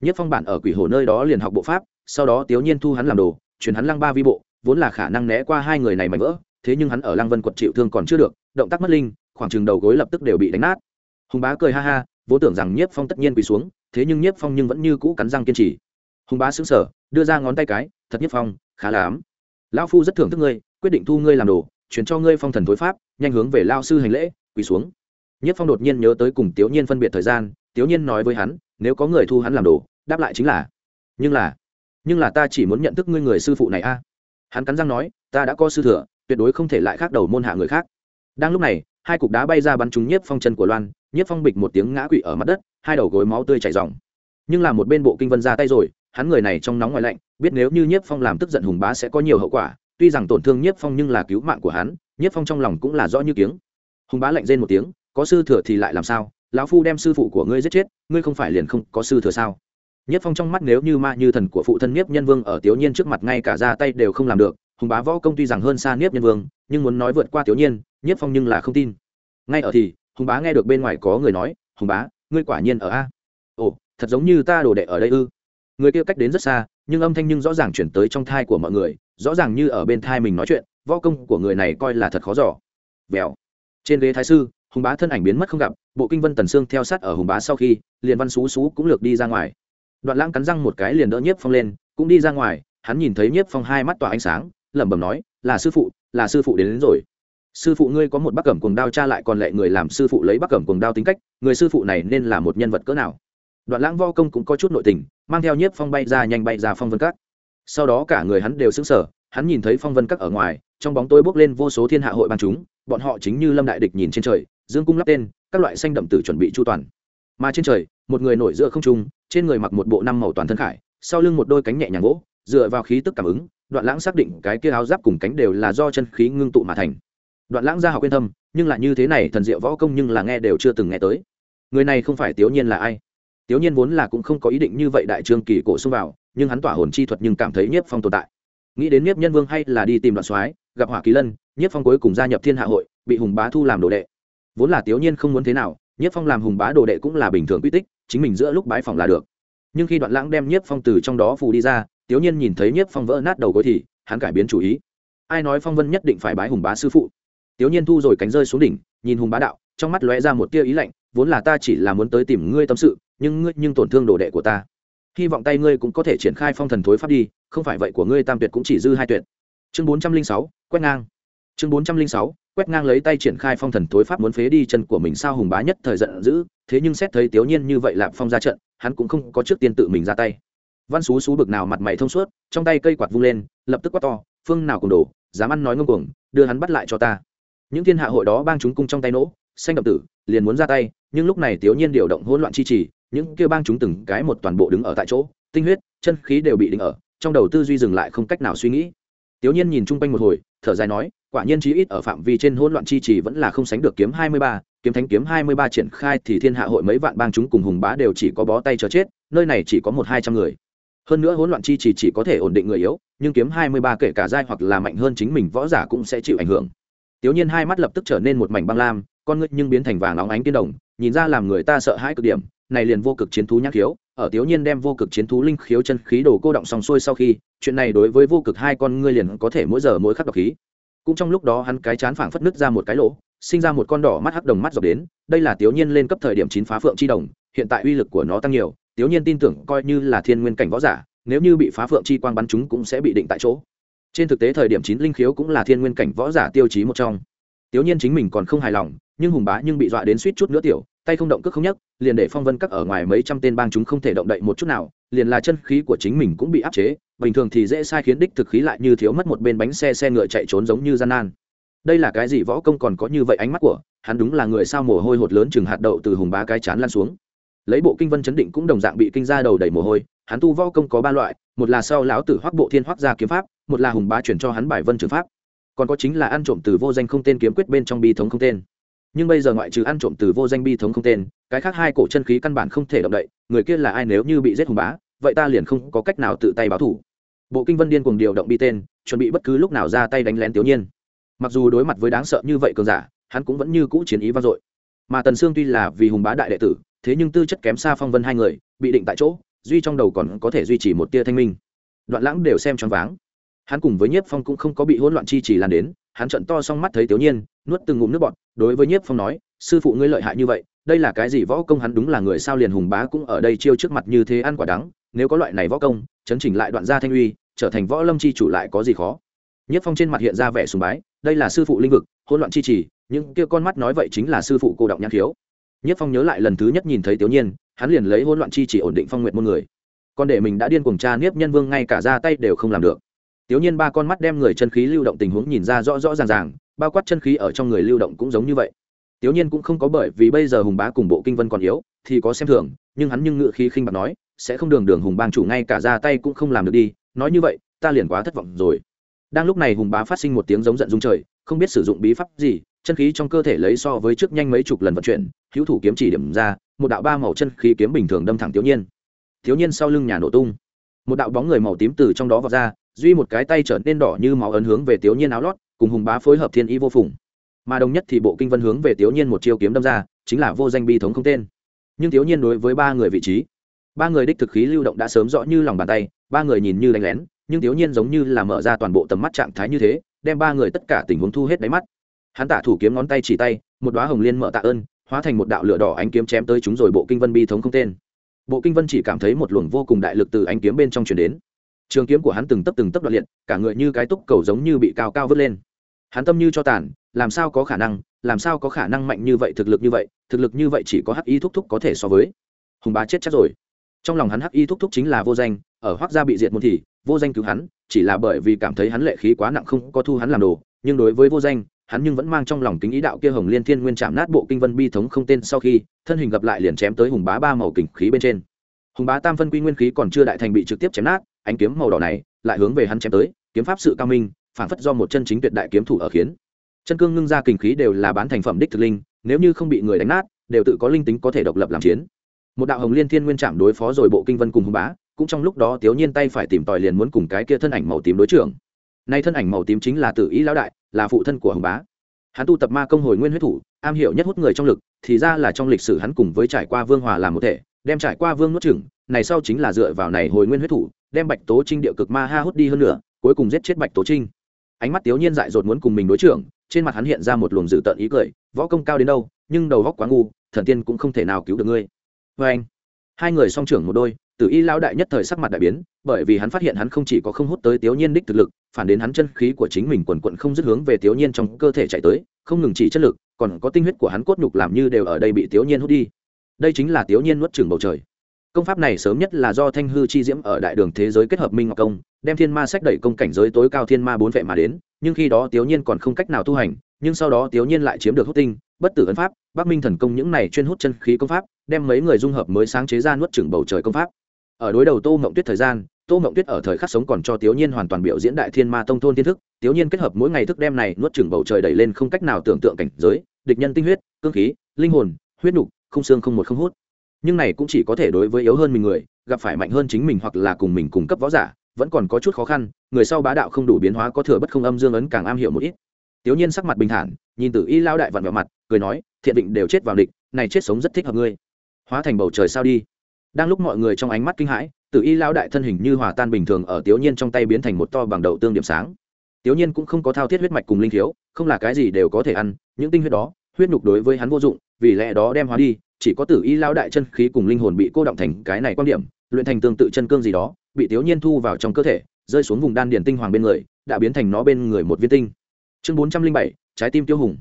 Nhiếp phong bản ở quỷ hồ nơi đó liền học bộ pháp sau đó tiểu nhiên thu hắn làm đồ, chuyển hắn lăng ba vi bộ, vốn là khả năng né qua hai người này mảnh vỡ, thế nhưng hắn ở lăng vân quật chịu thương còn chưa được, động tác mất linh, khoảng chừng đầu gối lập tức đều bị đánh nát. Hùng bá cười ha ha, vốn tưởng rằng nhiếp phong tất nhiên quỳ xuống, thế nhưng nhiếp phong nhưng vẫn như cũ cắn răng kiên trì. Hùng bá xứng sở đưa ra ngón tay cái, thật nhiếp phong, khá là ám. Lão phu rất thưởng thức ngươi, quyết định thu ngươi làm đồ, chuyển cho ngươi phong thần thối pháp, nhanh hướng về lao sư hành lễ, quỳ xuống. Nhiếp phong đột nhiên nhớ tới cùng tiểu nhiên phân biệt thời gian tiểu nhiên nói với hắn, nếu có người thu hắn làm đồ, đáp lại chính là, nhưng là nhưng là ta chỉ muốn nhận thức ngươi người sư phụ này a. Hắn cắn răng nói, ta đã có sư thừa, tuyệt đối không thể lại khác đầu môn hạ người khác. Đang lúc này, hai cục đá bay ra bắn trúng nhiếp phong chân của loan, nhiếp phong bịch một tiếng ngã quỵ ở mặt đất, hai đầu gối máu tươi chảy dòng nhưng là một bên bộ kinh vân ra tay rồi, hắn người này trong nóng ngoài lạnh, biết nếu như nhiếp phong làm tức giận hùng bá sẽ có nhiều hậu quả, tuy rằng tổn thương nhiếp phong nhưng là cứu mạng của hắn, nhiếp phong trong lòng cũng là rõ như tiếng hùng bá lạnh rên một tiếng, có sư thừa thì lại làm sao? Lão phu đem sư phụ của ngươi giết chết, ngươi không phải liền không có sư thừa sao? Nhất phong trong mắt nếu như ma như thần của phụ thân niếp nhân vương ở tiểu nhiên trước mặt ngay cả ra tay đều không làm được, hùng bá võ công tuy rằng hơn xa niếp nhân vương, nhưng muốn nói vượt qua tiểu nhiên nhất phong nhưng là không tin. Ngay ở thì, hùng bá nghe được bên ngoài có người nói, hùng bá, ngươi quả nhiên ở a? Ồ, thật giống như ta đồ đệ ở đây ư? Người kia cách đến rất xa, nhưng âm thanh nhưng rõ ràng chuyển tới trong thai của mọi người, rõ ràng như ở bên thai mình nói chuyện, võ công của người này coi là thật khó giỏ vèo. Trên ghế thái sư, hùng bá thân ảnh biến mất không gặp, bộ kinh vân tần sương theo sát ở hùng bá sau khi, liền văn xú xú cũng lược đi ra ngoài đoạn lãng cắn răng một cái liền đỡ nhiếp phong lên cũng đi ra ngoài hắn nhìn thấy nhiếp phong hai mắt tỏa ánh sáng lẩm bẩm nói là sư phụ là sư phụ đến, đến rồi. Sư phụ ngươi có một bác cẩm cuồng đao cha lại còn lệ người làm sư phụ lấy bác cẩm cuồng đao tính cách người sư phụ này nên là một nhân vật cỡ nào? Đoạn lãng vo công cũng có chút nội tình mang theo nhiếp phong bay ra nhanh bay ra phong vân các. Sau đó cả người hắn đều sững sờ hắn nhìn thấy phong vân các ở ngoài trong bóng tối bốc lên vô số thiên hạ hội ban chúng bọn họ chính như lâm đại địch nhìn trên trời dương cung lắp tên các loại xanh đậm tử chuẩn bị chu toàn. Mà trên trời một người nổi giữa không trung trên người mặc một bộ năm màu toàn thân khải, sau lưng một đôi cánh nhẹ nhàng gỗ, dựa vào khí tức cảm ứng, đoạn lãng xác định cái kia áo giáp cùng cánh đều là do chân khí ngưng tụ mà thành. Đoạn lãng ra học yên tâm, nhưng lại như thế này, thần diệu võ công nhưng là nghe đều chưa từng nghe tới. Người này không phải tiểu nhiên là ai? Tiểu nhiên vốn là cũng không có ý định như vậy đại trương kỳ cổ xông vào, nhưng hắn tỏa hồn chi thuật nhưng cảm thấy nhiếp phong tồn tại. Nghĩ đến nhiếp nhân vương hay là đi tìm đoạn soái, gặp hỏa kỳ lân, nhiếp phong cuối cùng gia nhập thiên hạ hội, bị hùng bá thu làm đồ đệ. Vốn là tiểu nhiên không muốn thế nào, nhiếp phong làm hùng bá đồ đệ cũng là bình thường quy tích chính mình giữa lúc bái phòng là được. Nhưng khi đoạn lãng đem nhiếp phong từ trong đó phù đi ra tiểu nhiên nhìn thấy nhiếp phong vỡ nát đầu gối thì, hắn cải biến chủ ý. Ai nói phong vân nhất định phải bái hùng bá sư phụ? Tiểu nhiên thu rồi cánh rơi xuống đỉnh, nhìn hùng bá đạo, trong mắt lóe ra một tia ý lạnh, vốn là ta chỉ là muốn tới tìm ngươi tâm sự, nhưng ngươi nhưng tổn thương đồ đệ của ta. Hy vọng tay ngươi cũng có thể triển khai phong thần thối pháp đi, không phải vậy của ngươi tam tuyệt cũng chỉ dư hai tuyệt. Chương bốn trăm linh sáu, quét ngang. Chương bốn trăm linh sáu quét ngang lấy tay triển khai phong thần thối pháp muốn phế đi chân của mình sao hùng bá nhất thời giận dữ, thế nhưng xét thấy tiểu nhiên như vậy lạp phong ra trận, hắn cũng không có trước tiên tự mình ra tay. Văn xú xú bực nào mặt mày thông suốt, trong tay cây quạt vung lên, lập tức quát to, phương nào cùng đổ dám ăn nói ngông cuồng, đưa hắn bắt lại cho ta. Những thiên hạ hội đó bang chúng cung trong tay nỗ xanh đậm tử, liền muốn ra tay, nhưng lúc này tiểu nhiên điều động hỗn loạn chi trì, những kia bang chúng từng cái một toàn bộ đứng ở tại chỗ, tinh huyết, chân khí đều bị đình ở, trong đầu tư duy dừng lại không cách nào suy nghĩ. Tiểu nhiên nhìn chung quanh một hồi, thở dài nói quả nhiên chí ít ở phạm vi trên hỗn loạn chi trì vẫn là không sánh được kiếm hai mươi ba, kiếm thánh kiếm hai mươi ba triển khai thì thiên hạ hội mấy vạn bang chúng cùng hùng bá đều chỉ có bó tay chờ chết, nơi này chỉ có một hai trăm người. Hơn nữa hỗn loạn chi trì chỉ có thể ổn định người yếu, nhưng kiếm hai mươi ba kể cả giai hoặc là mạnh hơn chính mình võ giả cũng sẽ chịu ảnh hưởng. Tiểu nhiên hai mắt lập tức trở nên một mảnh băng lam, con ngươi nhưng biến thành vàng óng ánh tiên đồng, nhìn ra làm người ta sợ hãi cực điểm, này liền vô cực chiến thú nhắc khiếu, ở tiểu nhiên đem vô cực chiến thú linh khiếu chân khí đồ cô động xong xuôi sau khi, chuyện này đối với vô cực hai con ngươi liền có thể mỗi giờ mỗi khắc độc khí cũng trong lúc đó hắn cái chán phảng phất nứt ra một cái lỗ, sinh ra một con đỏ mắt hắc đồng mắt dọc đến, đây là tiểu nhiên lên cấp thời điểm chín phá phượng chi đồng, hiện tại uy lực của nó tăng nhiều tiểu nhiên tin tưởng coi như là thiên nguyên cảnh võ giả, nếu như bị phá phượng chi quang bắn chúng cũng sẽ bị định tại chỗ. Trên thực tế thời điểm chín linh khiếu cũng là thiên nguyên cảnh võ giả tiêu chí một trong. Tiểu nhiên chính mình còn không hài lòng, nhưng hùng bá nhưng bị dọa đến suýt chút nữa tiểu tay không động cước không nhấc, liền để phong vân các ở ngoài mấy trăm tên bang chúng không thể động đậy một chút nào, liền là chân khí của chính mình cũng bị áp chế, bình thường thì dễ sai khiến đích thực khí lại như thiếu mất một bên bánh xe xe ngựa chạy trốn giống như gian nan. Đây là cái gì võ công còn có như vậy ánh mắt của, hắn đúng là người sao mồ hôi hột lớn chừng hạt đậu từ hùng bá cái chán lan xuống. Lấy bộ kinh vân chấn định cũng đồng dạng bị kinh ra đầu đầy mồ hôi, hắn tu võ công có ba loại, một là sau lão tử hoắc bộ thiên hoắc gia kiếm pháp, một là hùng bá chuyển cho hắn bài vân trường pháp. Còn có chính là ăn trộm từ vô danh không tên kiếm quyết bên trong bi thống không tên nhưng bây giờ ngoại trừ ăn trộm từ vô danh bi thống không tên, cái khác hai cổ chân khí căn bản không thể động đậy, người kia là ai nếu như bị giết hùng bá, vậy ta liền không có cách nào tự tay báo thủ. Bộ kinh vân điên cùng điều động bi tên, chuẩn bị bất cứ lúc nào ra tay đánh lén tiểu nhiên mặc dù đối mặt với đáng sợ như vậy cường giả, hắn cũng vẫn như cũ chiến ý vang dội. Mà tần sương tuy là vì hùng bá đại đệ tử, thế nhưng tư chất kém xa phong vân hai người, bị định tại chỗ, duy trong đầu còn có thể duy trì một tia thanh minh. Đoạn lãng đều xem choáng váng. Hắn cùng với nhiếp phong cũng không có bị hỗn loạn chi trì lan đến hắn trận to xong mắt thấy tiểu nhiên, nuốt từng ngụm nước bọt, đối với nhiếp phong nói, sư phụ ngươi lợi hại như vậy, đây là cái gì võ công hắn đúng là người sao liền hùng bá cũng ở đây chiêu trước mặt như thế ăn quả đắng, nếu có loại này võ công, chấn chỉnh lại đoạn gia thanh uy, trở thành võ lâm chi chủ lại có gì khó? Nhiếp phong trên mặt hiện ra vẻ sùng bái, đây là sư phụ linh vực, hỗn loạn chi trì, những kia con mắt nói vậy chính là sư phụ cô động nhãn thiếu nhiếp phong nhớ lại lần thứ nhất nhìn thấy tiểu nhiên, hắn liền lấy hỗn loạn chi trì ổn định phong nguyện môn người. Còn để mình đã điên cuồng tra nhiếp nhân vương ngay cả ra tay đều không làm được tiểu nhiên ba con mắt đem người chân khí lưu động tình huống nhìn ra rõ rõ ràng ràng, bao quát chân khí ở trong người lưu động cũng giống như vậy. Tiểu nhiên cũng không có bởi vì bây giờ hùng bá cùng bộ kinh vân còn yếu, thì có xem thường, nhưng hắn nhưng ngựa khí khinh bạc nói, sẽ không đường đường hùng bang chủ ngay cả ra tay cũng không làm được đi, nói như vậy, ta liền quá thất vọng rồi. Đang lúc này hùng bá phát sinh một tiếng giống giận dung trời, không biết sử dụng bí pháp gì, chân khí trong cơ thể lấy so với trước nhanh mấy chục lần vận chuyển, hữu thủ kiếm chỉ điểm ra, một đạo ba màu chân khí kiếm bình thường đâm thẳng tiểu nhiên. Tiểu nhiên sau lưng nhà nổ tung. Một đạo bóng người màu tím từ trong đó vọt ra duy một cái tay trở nên đỏ như máu ấn hướng về tiểu nhiên áo lót, cùng hùng bá phối hợp thiên ý vô phùng. Mà đồng nhất thì bộ kinh vân hướng về tiểu nhiên một chiêu kiếm đâm ra, chính là vô danh bi thống không tên. Nhưng tiểu nhiên đối với ba người vị trí, ba người đích thực khí lưu động đã sớm rõ như lòng bàn tay, ba người nhìn như đánh lén, nhưng tiểu nhiên giống như là mở ra toàn bộ tầm mắt trạng thái như thế, đem ba người tất cả tình huống thu hết đáy mắt. Hắn tả thủ kiếm ngón tay chỉ tay, một đoá hồng liên mở tạ ơn, hóa thành một đạo lửa đỏ ánh kiếm chém tới chúng rồi bộ kinh vân bi thống không tên. Bộ kinh vân chỉ cảm thấy một luồng vô cùng đại lực từ ánh kiếm bên trong truyền đến trường kiếm của hắn từng tấp từng tấp đoạn liệt, cả người như cái túc cầu giống như bị cao cao vứt lên. Hắn tâm như cho tàn, làm sao có khả năng, làm sao có khả năng mạnh như vậy, thực lực như vậy, thực lực như vậy chỉ có hắc y thúc thúc có thể so với. Hùng bá chết chắc rồi. Trong lòng hắn hắc y thúc thúc chính là vô danh, ở hoác gia bị diệt môn thì, vô danh cứu hắn, chỉ là bởi vì cảm thấy hắn lệ khí quá nặng không có thu hắn làm đồ, nhưng đối với vô danh, hắn nhưng vẫn mang trong lòng kính ý đạo kia hồng liên thiên nguyên chạm nát bộ kinh vân bi thống không tên sau khi, thân hình gặp lại liền chém tới hùng bá ba màu kình khí bên trên. Hùng bá tam phân quy nguyên khí còn chưa đại thành bị trực tiếp chém nát ánh kiếm màu đỏ này lại hướng về hắn chém tới kiếm pháp sự cao minh phản phất do một chân chính tuyệt đại kiếm thủ ở khiến. Chân cương ngưng ra kình khí đều là bán thành phẩm đích thực linh nếu như không bị người đánh nát đều tự có linh tính có thể độc lập làm chiến. Một đạo hồng liên thiên nguyên chạm đối phó rồi bộ kinh vân cùng hùng bá cũng trong lúc đó thiếu nhiên tay phải tìm tòi liền muốn cùng cái kia thân ảnh màu tím đối trưởng. Nay thân ảnh màu tím chính là tử ý lão đại là phụ thân của hùng bá. Hắn tu tập ma công hồi nguyên huyết thủ am hiểu nhất hút người trong lực thì ra là trong lịch sử hắn cùng với trải qua vương hòa làm một thể đem trải qua vương nuốt trưởng, này sau chính là dựa vào này hồi nguyên huyết thủ đem bạch tố trinh điệu cực ma ha hút đi hơn nữa cuối cùng giết chết bạch tố trinh. Ánh mắt tiểu nhiên dại dột muốn cùng mình đối trưởng, trên mặt hắn hiện ra một luồng dự tợn ý cười, võ công cao đến đâu, nhưng đầu góc quá ngu, thần tiên cũng không thể nào cứu được ngươi. Vê anh, hai người song trưởng một đôi, tử y lão đại nhất thời sắc mặt đại biến, bởi vì hắn phát hiện hắn không chỉ có không hút tới tiểu nhiên đích thực lực, phản đến hắn chân khí của chính mình quần quận không dứt hướng về tiểu nhiên trong cơ thể chạy tới, không ngừng chỉ chất lực, còn có tinh huyết của hắn cốt nhục làm như đều ở đây bị tiểu nhiên hút đi. Đây chính là tiểu nhiên nuốt chửng bầu trời công pháp này sớm nhất là do thanh hư chi diễm ở đại đường thế giới kết hợp minh ngọc công, đem thiên ma sách đẩy công cảnh giới tối cao thiên ma bốn vệ mà đến, nhưng khi đó tiểu nhiên còn không cách nào tu hành, nhưng sau đó tiểu nhiên lại chiếm được hút tinh, bất tử ấn pháp, bắc minh thần công những này chuyên hút chân khí công pháp, đem mấy người dung hợp mới sáng chế ra nuốt chửng bầu trời công pháp. Ở đối đầu tô mộng tuyết thời gian, tô mộng tuyết ở thời khắc sống còn cho tiểu nhiên hoàn toàn biểu diễn đại thiên ma tông thôn thiên thức tiểu nhiên kết hợp mỗi ngày thức đem này nuốt chửng bầu trời đẩy lên không cách nào tưởng tượng cảnh giới, địch nhân tinh huyết, cương khí, linh hồn, huyết nục, không xương không một không hút nhưng này cũng chỉ có thể đối với yếu hơn mình người, gặp phải mạnh hơn chính mình hoặc là cùng mình cung cấp võ giả, vẫn còn có chút khó khăn, người sau bá đạo không đủ biến hóa có thừa bất không âm dương ấn càng am hiểu một ít. Tiểu nhiên sắc mặt bình thản, nhìn tử y lao đại vặn vẹo mặt, cười nói, thiện định đều chết vào địch, này chết sống rất thích hợp ngươi. Hóa thành bầu trời sao đi. Đang lúc mọi người trong ánh mắt kinh hãi, tử y lao đại thân hình như hòa tan bình thường ở tiểu nhiên trong tay biến thành một to bằng đầu tương điểm sáng. Tiểu nhiên cũng không có thao thiết huyết mạch cùng linh thiếu không là cái gì đều có thể ăn, những tinh huyết đó, huyết nhục đối với hắn vô dụng vì lẽ đó đem hóa đi, chỉ có tử y lao đại chân khí cùng linh hồn bị cô động thành cái này quan điểm, luyện thành tương tự chân cương gì đó, bị thiếu nhiên thu vào trong cơ thể, rơi xuống vùng đan điền tinh hoàng bên người, đã biến thành nó bên người một viên tinh. Chương bốn trăm linh bảy, trái tim tiêu hùng.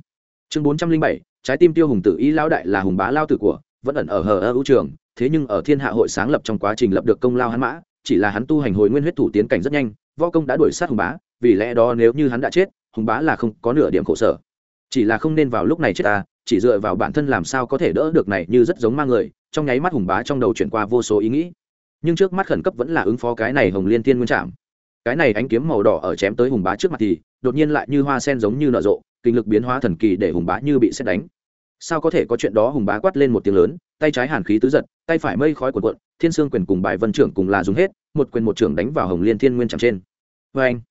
Chương bốn trăm linh bảy, trái tim tiêu hùng tử y lao đại là hùng bá lao tử của, vẫn ẩn ở hờ ơ ưu trường, thế nhưng ở thiên hạ hội sáng lập trong quá trình lập được công lao hắn mã, chỉ là hắn tu hành hồi nguyên huyết thủ tiến cảnh rất nhanh, võ công đã đuổi sát hùng bá, vì lẽ đó nếu như hắn đã chết, hùng bá là không có nửa điểm khổ sở. Chỉ là không nên vào lúc này chết ta chỉ dựa vào bản thân làm sao có thể đỡ được này như rất giống mang người, trong nháy mắt hùng bá trong đầu chuyển qua vô số ý nghĩ. Nhưng trước mắt khẩn cấp vẫn là ứng phó cái này hồng liên thiên nguyên trạm cái này ánh kiếm màu đỏ ở chém tới hùng bá trước mặt thì, đột nhiên lại như hoa sen giống như nở rộ, kinh lực biến hóa thần kỳ để hùng bá như bị xét đánh. Sao có thể có chuyện đó? Hùng bá quát lên một tiếng lớn, tay trái hàn khí tứ giật, tay phải mây khói cuộn cuộn, thiên sương quyền cùng bài vân trưởng cùng là dùng hết, một quyền một trưởng đánh vào hồng liên thiên nguyên trạm trên. Vê anh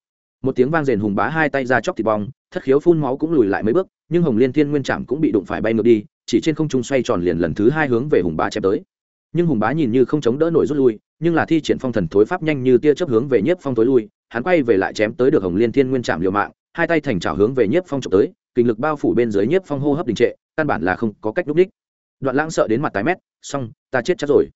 một tiếng vang rền hùng bá hai tay ra chóc thịt bong, thất khiếu phun máu cũng lùi lại mấy bước nhưng hồng liên thiên nguyên trạm cũng bị đụng phải bay ngược đi, chỉ trên không trung xoay tròn liền lần thứ hai hướng về hùng bá chém tới. Nhưng hùng bá nhìn như không chống đỡ nổi rút lui, nhưng là thi triển phong thần thối pháp nhanh như tia chớp hướng về nhiếp phong tối lui, hắn quay về lại chém tới được hồng liên thiên nguyên trạm liều mạng, hai tay thành trào hướng về nhiếp phong trộm tới, kinh lực bao phủ bên dưới nhiếp phong hô hấp đình trệ, căn bản là không có cách núp đích. Đoạn lãng sợ đến mặt tái mét, xong, ta chết chắc rồi.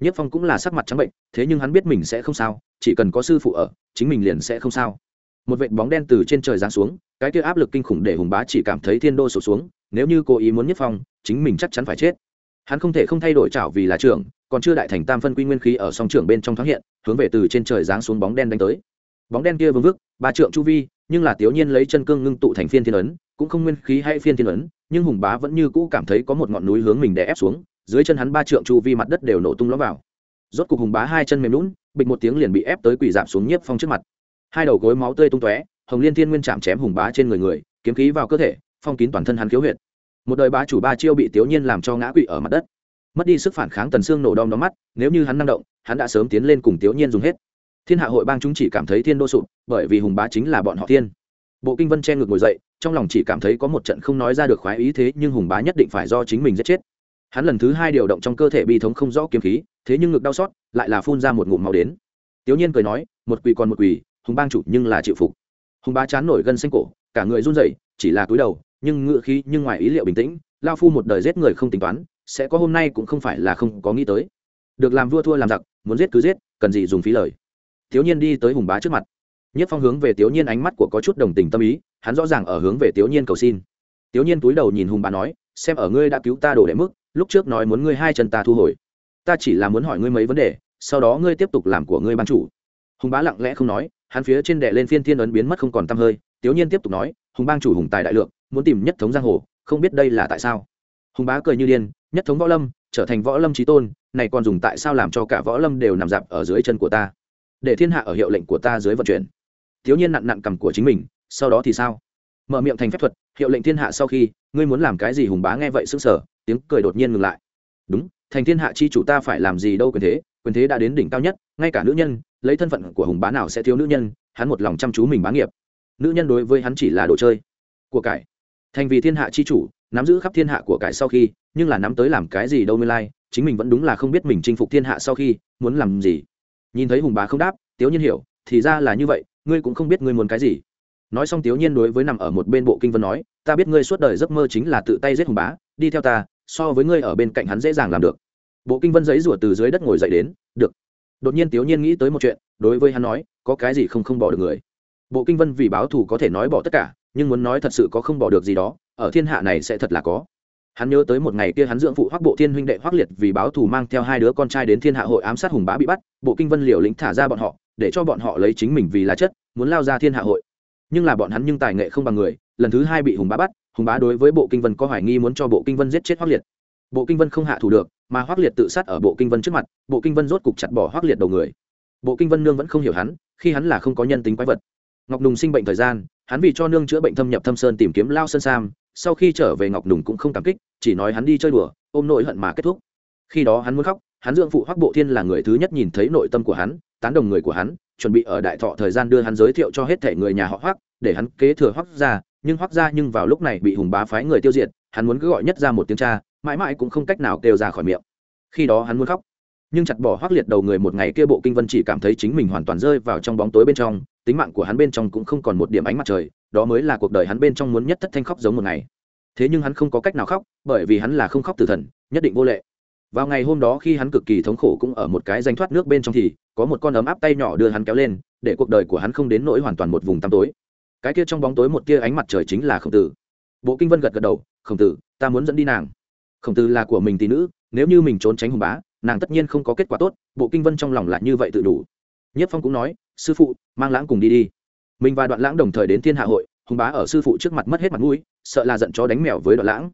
Nhiếp phong cũng là sắc mặt trắng bệnh, thế nhưng hắn biết mình sẽ không sao, chỉ cần có sư phụ ở, chính mình liền sẽ không sao một vệt bóng đen từ trên trời giáng xuống, cái kia áp lực kinh khủng để hùng bá chỉ cảm thấy thiên đô sụp xuống, nếu như cố ý muốn nhất phong, chính mình chắc chắn phải chết. Hắn không thể không thay đổi chảo vì là trưởng, còn chưa đại thành tam phân quy nguyên khí ở song trưởng bên trong thoáng hiện, hướng về từ trên trời giáng xuống bóng đen đánh tới. Bóng đen kia vương vức, ba trượng chu vi, nhưng là tiểu nhiên lấy chân cương ngưng tụ thành phiên thiên ấn, cũng không nguyên khí hay phiên thiên ấn, nhưng hùng bá vẫn như cũ cảm thấy có một ngọn núi hướng mình đè ép xuống, dưới chân hắn ba trượng chu vi mặt đất đều nổ tung lõm vào. Rốt cục hùng bá hai chân mềm lún bịch một tiếng liền bị ép tới quỷ giảm xuống nhiếp phong trước mặt hai đầu gối máu tươi tung tóe, hồng liên thiên nguyên chạm chém hùng bá trên người người, kiếm khí vào cơ thể, phong kín toàn thân hắn khiếu huyệt. Một đời bá chủ ba chiêu bị tiểu nhiên làm cho ngã quỵ ở mặt đất. Mất đi sức phản kháng tần xương nổ đom đóm mắt, nếu như hắn năng động, hắn đã sớm tiến lên cùng tiểu nhiên dùng hết. Thiên hạ hội bang chúng chỉ cảm thấy thiên đô sụp, bởi vì hùng bá chính là bọn họ thiên. Bộ kinh vân che ngược ngồi dậy, trong lòng chỉ cảm thấy có một trận không nói ra được khoái ý thế, nhưng hùng bá nhất định phải do chính mình giết chết. Hắn lần thứ hai điều động trong cơ thể bi thống không rõ kiếm khí, thế nhưng ngực đau xót, lại là phun ra một ngụm máu đến. Tiểu nhiên cười nói, một quỳ còn một quỳ hùng bang chủ nhưng là chịu phục. Hùng bá chán nổi gân xanh cổ, cả người run rẩy, chỉ là cúi đầu, nhưng ngựa khí nhưng ngoài ý liệu bình tĩnh, lao phu một đời giết người không tính toán, sẽ có hôm nay cũng không phải là không có nghĩ tới. Được làm vua thua làm giặc, muốn giết cứ giết, cần gì dùng phí lời. Thiếu nhiên đi tới hùng bá trước mặt. Nhất phong hướng về thiếu nhiên ánh mắt của có chút đồng tình tâm ý, hắn rõ ràng ở hướng về thiếu nhiên cầu xin. Thiếu nhiên túi đầu nhìn hùng bá nói, xem ở ngươi đã cứu ta đổ đệ mức, lúc trước nói muốn ngươi hai chân ta thu hồi. Ta chỉ là muốn hỏi ngươi mấy vấn đề, sau đó ngươi tiếp tục làm của ngươi ban chủ hùng bá lặng lẽ không nói, hắn phía trên đệ lên phiên thiên ấn biến mất không còn tăm hơi tiểu nhiên tiếp tục nói, hùng bang chủ hùng tài đại lượng, muốn tìm nhất thống giang hồ, không biết đây là tại sao? Hùng bá cười như điên, nhất thống võ lâm, trở thành võ lâm trí tôn, này còn dùng tại sao làm cho cả võ lâm đều nằm dạp ở dưới chân của ta? Để thiên hạ ở hiệu lệnh của ta dưới vận chuyển. Thiếu nhiên nặn nặn cầm của chính mình, sau đó thì sao? Mở miệng thành phép thuật, hiệu lệnh thiên hạ sau khi, ngươi muốn làm cái gì? Hùng bá nghe vậy sững sờ, tiếng cười đột nhiên ngừng lại. Đúng, thành thiên hạ chi chủ ta phải làm gì đâu quyền thế? Quyền thế đã đến đỉnh cao nhất, ngay cả nữ nhân, lấy thân phận của hùng bá nào sẽ thiếu nữ nhân, hắn một lòng chăm chú mình bá nghiệp. Nữ nhân đối với hắn chỉ là đồ chơi, của cải. Thành vì thiên hạ chi chủ, nắm giữ khắp thiên hạ của cải sau khi, nhưng là nắm tới làm cái gì đâu nguyên lai, chính mình vẫn đúng là không biết mình chinh phục thiên hạ sau khi, muốn làm gì. Nhìn thấy hùng bá không đáp, tiếu nhiên hiểu, thì ra là như vậy, ngươi cũng không biết ngươi muốn cái gì. Nói xong tiếu nhiên đối với nằm ở một bên bộ kinh vân nói, ta biết ngươi suốt đời giấc mơ chính là tự tay giết hùng bá, đi theo ta, so với ngươi ở bên cạnh hắn dễ dàng làm được bộ kinh vân giấy rủa từ dưới đất ngồi dậy đến, được. Đột nhiên Tiểu nhiên nghĩ tới một chuyện, đối với hắn nói, có cái gì không không bỏ được người? Bộ kinh vân vì báo thù có thể nói bỏ tất cả, nhưng muốn nói thật sự có không bỏ được gì đó, ở thiên hạ này sẽ thật là có. Hắn nhớ tới một ngày kia hắn dưỡng phụ hoắc bộ thiên huynh đệ hoắc liệt vì báo thù mang theo hai đứa con trai đến thiên hạ hội ám sát hùng bá bị bắt, bộ kinh vân liều lĩnh thả ra bọn họ, để cho bọn họ lấy chính mình vì lá chất, muốn lao ra thiên hạ hội. Nhưng là bọn hắn nhưng tài nghệ không bằng người, lần thứ hai bị hùng bá bắt, hùng bá đối với bộ kinh vân có hoài nghi muốn cho bộ kinh vân giết chết hoắc liệt. Bộ kinh vân không hạ thủ được mà hoắc liệt tự sát ở bộ kinh vân trước mặt, bộ kinh vân rốt cục chặt bỏ hoắc liệt đầu người. Bộ kinh vân nương vẫn không hiểu hắn, khi hắn là không có nhân tính quái vật. Ngọc nùng sinh bệnh thời gian, hắn vì cho nương chữa bệnh thâm nhập thâm sơn tìm kiếm lao sơn sam, sau khi trở về ngọc nùng cũng không cảm kích, chỉ nói hắn đi chơi đùa, ôm nội hận mà kết thúc. Khi đó hắn muốn khóc, hắn dưỡng phụ hoắc bộ thiên là người thứ nhất nhìn thấy nội tâm của hắn, tán đồng người của hắn, chuẩn bị ở đại thọ thời gian đưa hắn giới thiệu cho hết thể người nhà họ hoắc để hắn kế thừa hoắc ra nhưng hoắc ra nhưng vào lúc này bị hùng bá phái người tiêu diệt, hắn muốn cứ gọi nhất ra một tiếng cha mãi mãi cũng không cách nào kêu ra khỏi miệng. Khi đó hắn muốn khóc. Nhưng chặt bỏ hoác liệt đầu người một ngày kia bộ kinh vân chỉ cảm thấy chính mình hoàn toàn rơi vào trong bóng tối bên trong, tính mạng của hắn bên trong cũng không còn một điểm ánh mặt trời, đó mới là cuộc đời hắn bên trong muốn nhất thất thanh khóc giống một ngày. Thế nhưng hắn không có cách nào khóc, bởi vì hắn là không khóc từ thần, nhất định vô lệ. Vào ngày hôm đó khi hắn cực kỳ thống khổ cũng ở một cái danh thoát nước bên trong thì, có một con ấm áp tay nhỏ đưa hắn kéo lên, để cuộc đời của hắn không đến nỗi hoàn toàn một vùng tăm tối. Cái kia trong bóng tối một tia ánh mặt trời chính là khổng tử. Bộ kinh vân gật gật đầu, khổng tử, ta muốn dẫn đi nàng khổng tử là của mình tỷ nữ, nếu như mình trốn tránh hùng bá, nàng tất nhiên không có kết quả tốt, bộ kinh vân trong lòng lại như vậy tự đủ. Nhất phong cũng nói, sư phụ, mang lãng cùng đi đi. Mình và đoạn lãng đồng thời đến thiên hạ hội, hùng bá ở sư phụ trước mặt mất hết mặt mũi, sợ là giận chó đánh mèo với đoạn lãng.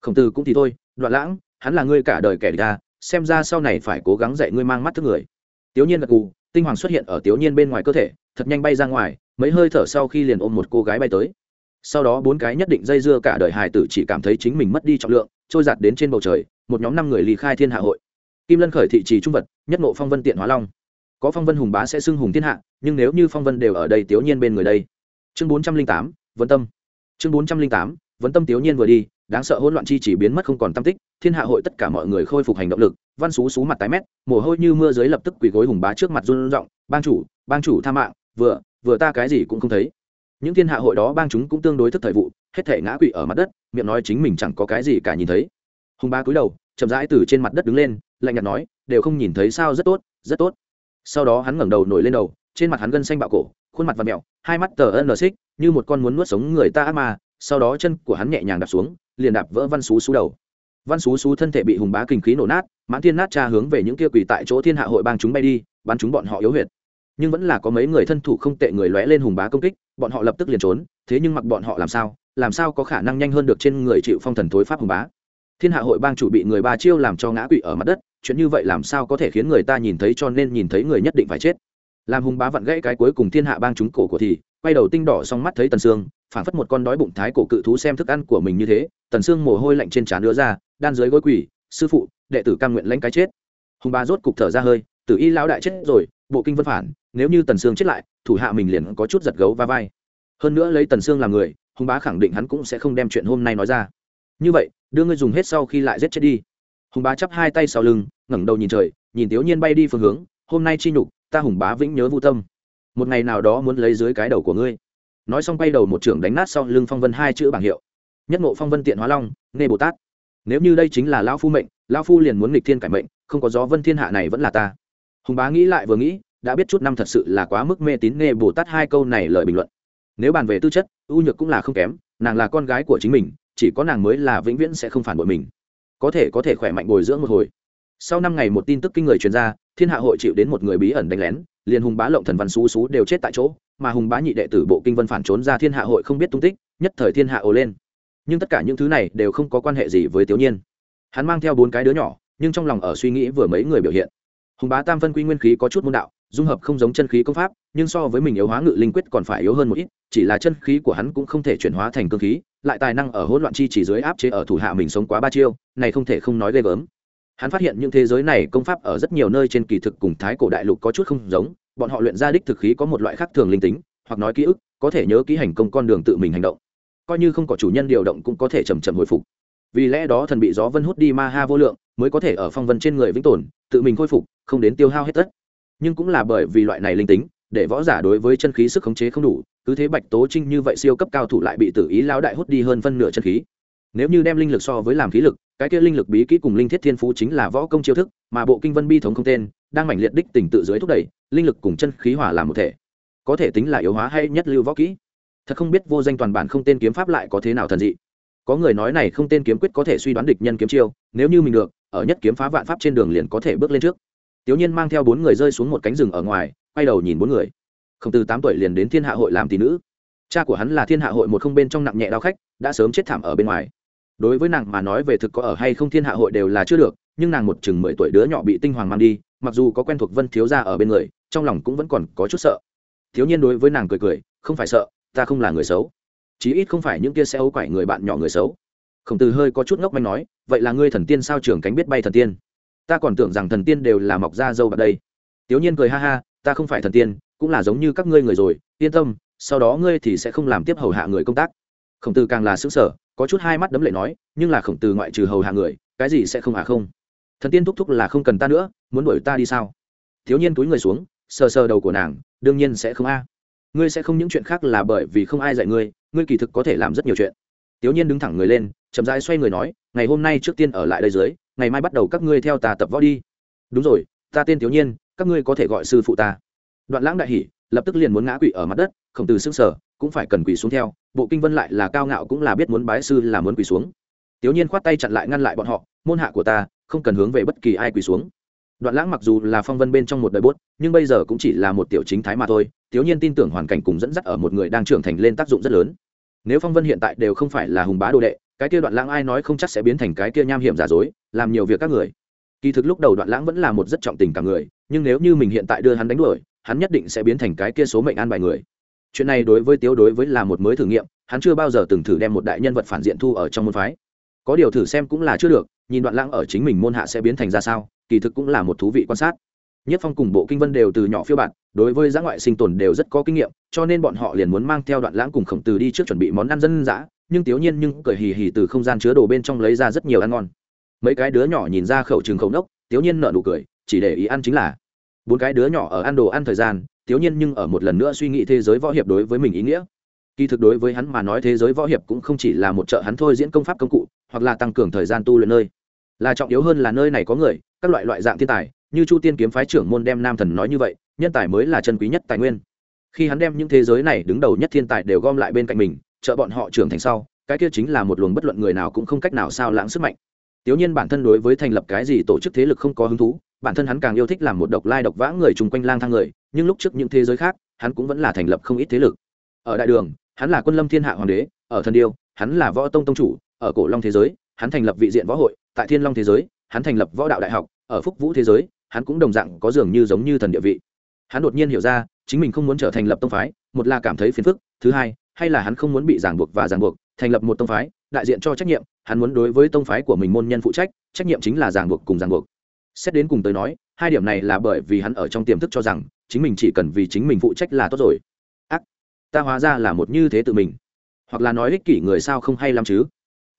Khổng tử cũng thì thôi, đoạn lãng, hắn là ngươi cả đời kẻ ra xem ra sau này phải cố gắng dạy ngươi mang mắt thức người. Tiểu nhiên gật cù tinh hoàng xuất hiện ở tiểu nhiên bên ngoài cơ thể, thật nhanh bay ra ngoài, mấy hơi thở sau khi liền ôm một cô gái bay tới. Sau đó bốn cái nhất định dây dưa cả đời hài tử chỉ cảm thấy chính mình mất đi trọng lượng trôi giạt đến trên bầu trời, một nhóm năm người ly khai thiên hạ hội. Kim lân khởi thị trì trung vật, nhất ngộ phong vân tiện hóa long. Có phong vân hùng bá sẽ xưng hùng thiên hạ, nhưng nếu như phong vân đều ở đây tiểu nhiên bên người đây. Chương bốn trăm linh tám, vấn tâm. Chương bốn trăm linh tám, vấn tâm tiểu nhiên vừa đi, đáng sợ hỗn loạn chi chỉ biến mất không còn tâm tích, thiên hạ hội tất cả mọi người khôi phục hành động lực, văn xú xú mặt tái mét, mồ hôi như mưa dưới lập tức quỳ gối hùng bá trước mặt run r bang chủ bang chủ tha mạng, vừa vừa ta cái gì cũng không thấy. Những thiên hạ hội đó bang chúng cũng tương đối thức thời vụ hết thể ngã quỵ ở mặt đất, miệng nói chính mình chẳng có cái gì cả nhìn thấy. Hùng bá cúi đầu, chậm rãi từ trên mặt đất đứng lên, lạnh nhạt nói, đều không nhìn thấy sao, rất tốt rất tốt. Sau đó hắn ngẩng đầu nổi lên đầu, trên mặt hắn gân xanh bạo cổ, khuôn mặt và mẹo, hai mắt tờ ân lờ xích, như một con muốn nuốt sống người ta ác ma. Sau đó chân của hắn nhẹ nhàng đạp xuống, liền đạp vỡ văn xú xú đầu. Văn xú xú thân thể bị hùng bá kinh khí nổ nát, mãn thiên nát tra hướng về những kia quỳ tại chỗ thiên hạ hội bang chúng bay đi, bắn chúng bọn họ yếu huyệt. Nhưng vẫn là có mấy người thân thủ không tệ người lóe lên hùng bá công kích, bọn họ lập tức liền trốn, thế nhưng mặc bọn họ làm sao? Làm sao có khả năng nhanh hơn được trên người chịu phong thần thối pháp hùng bá? Thiên hạ hội bang chủ bị người ba chiêu làm cho ngã quỵ ở mặt đất, chuyện như vậy làm sao có thể khiến người ta nhìn thấy cho nên nhìn thấy người nhất định phải chết. Làm hùng bá vặn gãy cái cuối cùng thiên hạ bang chúng cổ của thì, quay đầu tinh đỏ xong mắt thấy tần sương, phảng phất một con đói bụng thái cổ cự thú xem thức ăn của mình như thế, tần sương mồ hôi lạnh trên trán đưa ra, đan dưới gối quỷ sư phụ, đệ tử cam nguyện lãnh cái chết. Hùng bá rốt cục thở ra hơi, tử y lão đại chết rồi, bộ kinh vân phản, nếu như tần sương chết lại, thủ hạ mình liền có chút giật gấu va vai. Hơn nữa lấy tần sương làm người hùng bá khẳng định hắn cũng sẽ không đem chuyện hôm nay nói ra. Như vậy, đưa ngươi dùng hết sau khi lại giết chết đi. Hùng bá chắp hai tay sau lưng, ngẩng đầu nhìn trời, nhìn tiểu nhiên bay đi phương hướng, hôm nay chi nhục, ta hùng bá vĩnh nhớ vô tâm. Một ngày nào đó muốn lấy dưới cái đầu của ngươi. Nói xong bay đầu một trưởng đánh nát sau lưng phong vân hai chữ bảng hiệu. Nhất ngộ phong vân tiện hóa long, nghe bồ tát. Nếu như đây chính là lão phu mệnh, lão phu liền muốn nghịch thiên cải mệnh, không có gió vân thiên hạ này vẫn là ta. Hùng bá nghĩ lại vừa nghĩ, đã biết chút năm thật sự là quá mức mê tín nghe bồ tát hai câu này lời bình luận nếu bàn về tư chất, ưu nhược cũng là không kém, nàng là con gái của chính mình, chỉ có nàng mới là vĩnh viễn sẽ không phản bội mình. Có thể có thể khỏe mạnh bồi dưỡng một hồi. Sau năm ngày một tin tức kinh người truyền ra, thiên hạ hội chịu đến một người bí ẩn đánh lén, liền hùng bá lộng thần văn xú xú đều chết tại chỗ, mà hùng bá nhị đệ tử bộ kinh vân phản trốn ra thiên hạ hội không biết tung tích, nhất thời thiên hạ ồ lên. Nhưng tất cả những thứ này đều không có quan hệ gì với tiểu nhiên. Hắn mang theo bốn cái đứa nhỏ, nhưng trong lòng ở suy nghĩ vừa mấy người biểu hiện. Hùng bá tam phân quy nguyên khí có chút môn đạo, dung hợp không giống chân khí công pháp nhưng so với mình yếu hóa ngự linh quyết còn phải yếu hơn một ít, chỉ là chân khí của hắn cũng không thể chuyển hóa thành cơ khí, lại tài năng ở hỗn loạn chi chỉ dưới áp chế ở thủ hạ mình sống quá ba chiêu, này không thể không nói ghê gớm. Hắn phát hiện những thế giới này công pháp ở rất nhiều nơi trên kỳ thực cùng thái cổ đại lục có chút không giống, bọn họ luyện ra đích thực khí có một loại khác thường linh tính, hoặc nói ký ức, có thể nhớ ký hành công con đường tự mình hành động. Coi như không có chủ nhân điều động cũng có thể chầm chậm hồi phục. Vì lẽ đó thần bị gió vân hút đi ma ha vô lượng, mới có thể ở phong vân trên người vĩnh tồn, tự mình khôi phục, không đến tiêu hao hết tất. Nhưng cũng là bởi vì loại này linh tính để võ giả đối với chân khí sức khống chế không đủ, cứ thế bạch tố trinh như vậy siêu cấp cao thủ lại bị tự ý lão đại hút đi hơn phân nửa chân khí. Nếu như đem linh lực so với làm khí lực, cái kia linh lực bí kỹ cùng linh thiết thiên phú chính là võ công chiêu thức, mà bộ kinh vân bi thống không tên, đang mảnh liệt đích tình tự dưới thúc đẩy, linh lực cùng chân khí hỏa làm một thể. Có thể tính là yếu hóa hay nhất lưu võ kỹ. Thật không biết vô danh toàn bản không tên kiếm pháp lại có thế nào thần dị. Có người nói này không tên kiếm quyết có thể suy đoán địch nhân kiếm chiêu, nếu như mình được, ở nhất kiếm phá vạn pháp trên đường liền có thể bước lên trước. Tiểu nhiên mang theo bốn người rơi xuống một cánh rừng ở ngoài quay đầu nhìn bốn người. Không từ tám tuổi liền đến thiên hạ hội làm tỷ nữ. Cha của hắn là thiên hạ hội một không bên trong nặng nhẹ đau khách, đã sớm chết thảm ở bên ngoài. Đối với nàng mà nói về thực có ở hay không thiên hạ hội đều là chưa được, nhưng nàng một chừng mười tuổi đứa nhỏ bị tinh hoàng mang đi, mặc dù có quen thuộc vân thiếu gia ở bên người, trong lòng cũng vẫn còn có chút sợ. Thiếu nhiên đối với nàng cười cười, không phải sợ, ta không là người xấu. Chí ít không phải những kia sẽ ấu quải người bạn nhỏ người xấu. Khổng tử hơi có chút ngốc manh nói, vậy là ngươi thần tiên sao trường cánh biết bay thần tiên? Ta còn tưởng rằng thần tiên đều là mọc ra dâu bạc đây. Tiểu nhiên cười ha ha ta không phải thần tiên, cũng là giống như các ngươi người rồi, yên tâm, sau đó ngươi thì sẽ không làm tiếp hầu hạ người công tác. Khổng tử càng là xứng sở có chút hai mắt đấm lệ nói, nhưng là khổng tử ngoại trừ hầu hạ người, cái gì sẽ không à không? Thần tiên thúc thúc là không cần ta nữa, muốn đuổi ta đi sao? Thiếu nhiên túi người xuống, sờ sờ đầu của nàng, đương nhiên sẽ không a. Ngươi sẽ không những chuyện khác là bởi vì không ai dạy ngươi ngươi kỳ thực có thể làm rất nhiều chuyện. Thiếu nhiên đứng thẳng người lên, chậm rãi xoay người nói, ngày hôm nay trước tiên ở lại đây dưới, ngày mai bắt đầu các ngươi theo ta tập võ đi. Đúng rồi, ta tên thiếu nhiên các ngươi có thể gọi sư phụ ta. Đoạn lãng đại hỉ, lập tức liền muốn ngã quỵ ở mặt đất không từ xương sở cũng phải cần quỳ xuống theo, bộ kinh vân lại là cao ngạo cũng là biết muốn bái sư là muốn quỳ xuống. Tiểu nhiên khoát tay chặn lại ngăn lại bọn họ, môn hạ của ta, không cần hướng về bất kỳ ai quỳ xuống. Đoạn lãng mặc dù là phong vân bên trong một đời bốt, nhưng bây giờ cũng chỉ là một tiểu chính thái mà thôi, tiểu nhiên tin tưởng hoàn cảnh cùng dẫn dắt ở một người đang trưởng thành lên tác dụng rất lớn. Nếu phong vân hiện tại đều không phải là hùng bá đồ đệ, cái kia đoạn lãng ai nói không chắc sẽ biến thành cái kia nham hiểm giả dối, làm nhiều việc các người kỳ thực lúc đầu đoạn lãng vẫn là một rất trọng tình cả người nhưng nếu như mình hiện tại đưa hắn đánh đuổi hắn nhất định sẽ biến thành cái kia số mệnh an bài người. Chuyện này đối với tiếu đối với là một mới thử nghiệm hắn chưa bao giờ từng thử đem một đại nhân vật phản diện thu ở trong môn phái. Có điều thử xem cũng là chưa được nhìn đoạn lãng ở chính mình môn hạ sẽ biến thành ra sao kỳ thực cũng là một thú vị quan sát. Nhất phong cùng bộ kinh vân đều từ nhỏ phiêu bạt, đối với giã ngoại sinh tồn đều rất có kinh nghiệm cho nên bọn họ liền muốn mang theo đoạn lãng cùng khổng tử đi trước chuẩn bị món ăn dân dã nhưng tiểu nhiên nhưng cười hì hì từ không gian chứa đồ bên trong lấy ra rất nhiều ăn ngon mấy cái đứa nhỏ nhìn ra khẩu trường khẩu nốc, tiếu nhiên nở nụ cười, chỉ để ý ăn chính là bốn cái đứa nhỏ ở ăn đồ ăn thời gian, tiếu nhiên nhưng ở một lần nữa suy nghĩ thế giới võ hiệp đối với mình ý nghĩa. Kỳ thực đối với hắn mà nói thế giới võ hiệp cũng không chỉ là một trợ hắn thôi diễn công pháp công cụ, hoặc là tăng cường thời gian tu luyện nơi. Là trọng yếu hơn là nơi này có người, các loại loại dạng thiên tài, như chu tiên kiếm phái trưởng môn đem nam thần nói như vậy, nhân tài mới là chân quý nhất tài nguyên. Khi hắn đem những thế giới này đứng đầu nhất thiên tài đều gom lại bên cạnh mình, trợ bọn họ trưởng thành sau, cái kia chính là một luồng bất luận người nào cũng không cách nào sao lãng sức mạnh tiểu nhiên bản thân đối với thành lập cái gì tổ chức thế lực không có hứng thú, bản thân hắn càng yêu thích làm một độc lai độc vã người chung quanh lang thang người, nhưng lúc trước những thế giới khác, hắn cũng vẫn là thành lập không ít thế lực. Ở đại đường, hắn là quân lâm thiên hạ hoàng đế, ở thần điêu, hắn là võ tông tông chủ, ở cổ long thế giới, hắn thành lập vị diện võ hội, tại thiên long thế giới, hắn thành lập võ đạo đại học, ở phúc vũ thế giới, hắn cũng đồng dạng có dường như giống như thần địa vị. Hắn đột nhiên hiểu ra, chính mình không muốn trở thành lập tông phái, một là cảm thấy phiền phức, thứ hai, hay là hắn không muốn bị ràng buộc và ràng buộc thành lập một tông phái, đại diện cho trách nhiệm, hắn muốn đối với tông phái của mình môn nhân phụ trách trách nhiệm chính là giảng buộc cùng giảng buộc. Xét đến cùng tới nói, hai điểm này là bởi vì hắn ở trong tiềm thức cho rằng, chính mình chỉ cần vì chính mình phụ trách là tốt rồi. Ác, ta hóa ra là một như thế tự mình. Hoặc là nói ích kỷ người sao không hay lắm chứ?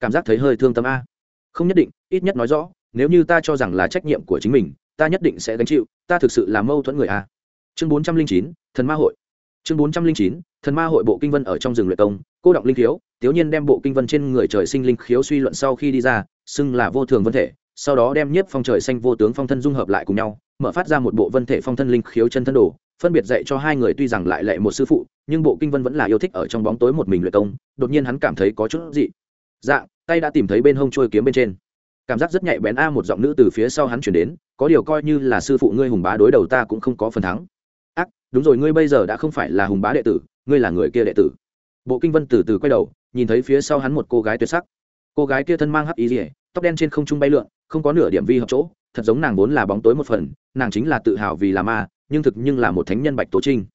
Cảm giác thấy hơi thương tâm a. Không nhất định, ít nhất nói rõ, nếu như ta cho rằng là trách nhiệm của chính mình, ta nhất định sẽ gánh chịu, ta thực sự là mâu thuẫn người a. Chương bốn trăm linh chín, thần ma hội chương bốn trăm linh chín, thần ma hội bộ kinh vân ở trong rừng luyện công, cô động linh khiếu, tiếu nhiên đem bộ kinh vân trên người trời sinh linh khiếu suy luận sau khi đi ra, xưng là vô thường vân thể, sau đó đem nhiếp phong trời xanh vô tướng phong thân dung hợp lại cùng nhau, mở phát ra một bộ vân thể phong thân linh khiếu chân thân đồ, phân biệt dạy cho hai người tuy rằng lại lệ một sư phụ, nhưng bộ kinh vân vẫn là yêu thích ở trong bóng tối một mình luyện công, đột nhiên hắn cảm thấy có chút dị. Dạ tay đã tìm thấy bên hông trôi kiếm bên trên. Cảm giác rất nhạy bén a, một giọng nữ từ phía sau hắn chuyển đến, có điều coi như là sư phụ ngươi hùng bá đối đầu ta cũng không có phần thắng đúng rồi, ngươi bây giờ đã không phải là hùng bá đệ tử, ngươi là người kia đệ tử. Bộ kinh vân từ từ quay đầu, nhìn thấy phía sau hắn một cô gái tuyệt sắc. Cô gái kia thân mang hắc ý rỉa tóc đen trên không trung bay lượn, không có nửa điểm vi hợp chỗ, thật giống nàng vốn là bóng tối một phần, nàng chính là tự hào vì là ma, nhưng thực nhưng là một thánh nhân bạch tố trinh.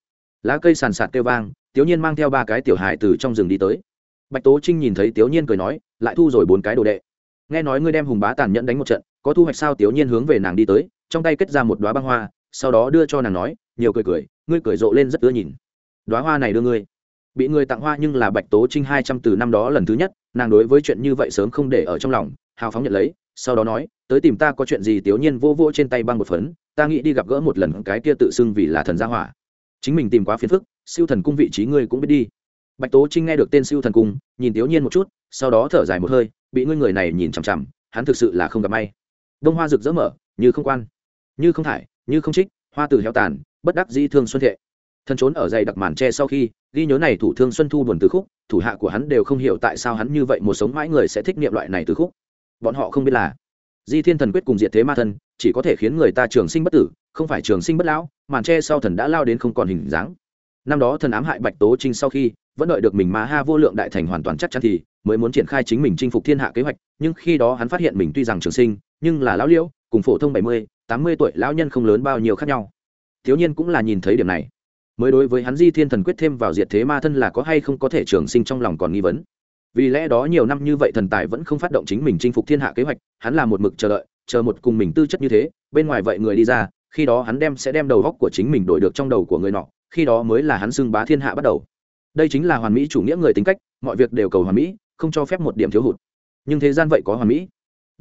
Lá cây sàn sạt kêu vang tiểu nhiên mang theo ba cái tiểu hài từ trong rừng đi tới. Bạch tố trinh nhìn thấy tiểu nhiên cười nói, lại thu rồi bốn cái đồ đệ. Nghe nói ngươi đem hùng bá tàn nhẫn đánh một trận, có thu hoạch sao? Tiểu nhiên hướng về nàng đi tới, trong tay kết ra một đoá băng hoa sau đó đưa cho nàng nói, nhiều cười cười, ngươi cười rộ lên rất ưa nhìn. Đoá hoa này đưa ngươi. Bị người tặng hoa nhưng là bạch tố trinh hai trăm từ năm đó lần thứ nhất, nàng đối với chuyện như vậy sớm không để ở trong lòng, hào phóng nhận lấy, sau đó nói, tới tìm ta có chuyện gì tiểu nhiên vô vô trên tay băng một phấn, ta nghĩ đi gặp gỡ một lần cái kia tự xưng vì là thần gia hỏa. Chính mình tìm quá phiền phức, siêu thần cung vị trí ngươi cũng biết đi. Bạch tố trinh nghe được tên siêu thần cung, nhìn tiểu nhiên một chút, sau đó thở dài một hơi, bị ngươi người này nhìn chằm chằm, hắn thực sự là không gặp may. Đông hoa rực rỡ mở, như không quan, như không thải như không trích, hoa từ heo tàn, bất đắc di thương xuân thệ. Thân trốn ở dày đặc màn tre sau khi, ghi nhớ này thủ thương xuân thu buồn từ khúc, thủ hạ của hắn đều không hiểu tại sao hắn như vậy một sống mãi người sẽ thích niệm loại này từ khúc. Bọn họ không biết là, di thiên thần quyết cùng diệt thế ma thân chỉ có thể khiến người ta trường sinh bất tử, không phải trường sinh bất lão, màn tre sau thần đã lao đến không còn hình dáng. Năm đó thần ám hại bạch tố trinh sau khi, vẫn đợi được mình mà ha vô lượng đại thành hoàn toàn chắc chắn thì, mới muốn triển khai chính mình chinh phục thiên hạ kế hoạch, nhưng khi đó hắn phát hiện mình tuy rằng trường sinh, nhưng là lão liễu, cùng phổ thông bảy mươi tám mươi tuổi lão nhân không lớn bao nhiêu khác nhau. Thiếu nhiên cũng là nhìn thấy điểm này. Mới đối với hắn di thiên thần quyết thêm vào diệt thế ma thân là có hay không có thể trường sinh trong lòng còn nghi vấn. Vì lẽ đó nhiều năm như vậy thần tài vẫn không phát động chính mình chinh phục thiên hạ kế hoạch, hắn là một mực chờ đợi, chờ một cùng mình tư chất như thế, bên ngoài vậy người đi ra, khi đó hắn đem sẽ đem đầu góc của chính mình đổi được trong đầu của người nọ, khi đó mới là hắn xưng bá thiên hạ bắt đầu. Đây chính là hoàn mỹ chủ nghĩa người tính cách, mọi việc đều cầu hoàn mỹ, không cho phép một điểm thiếu hụt. Nhưng thế gian vậy có hoàn mỹ?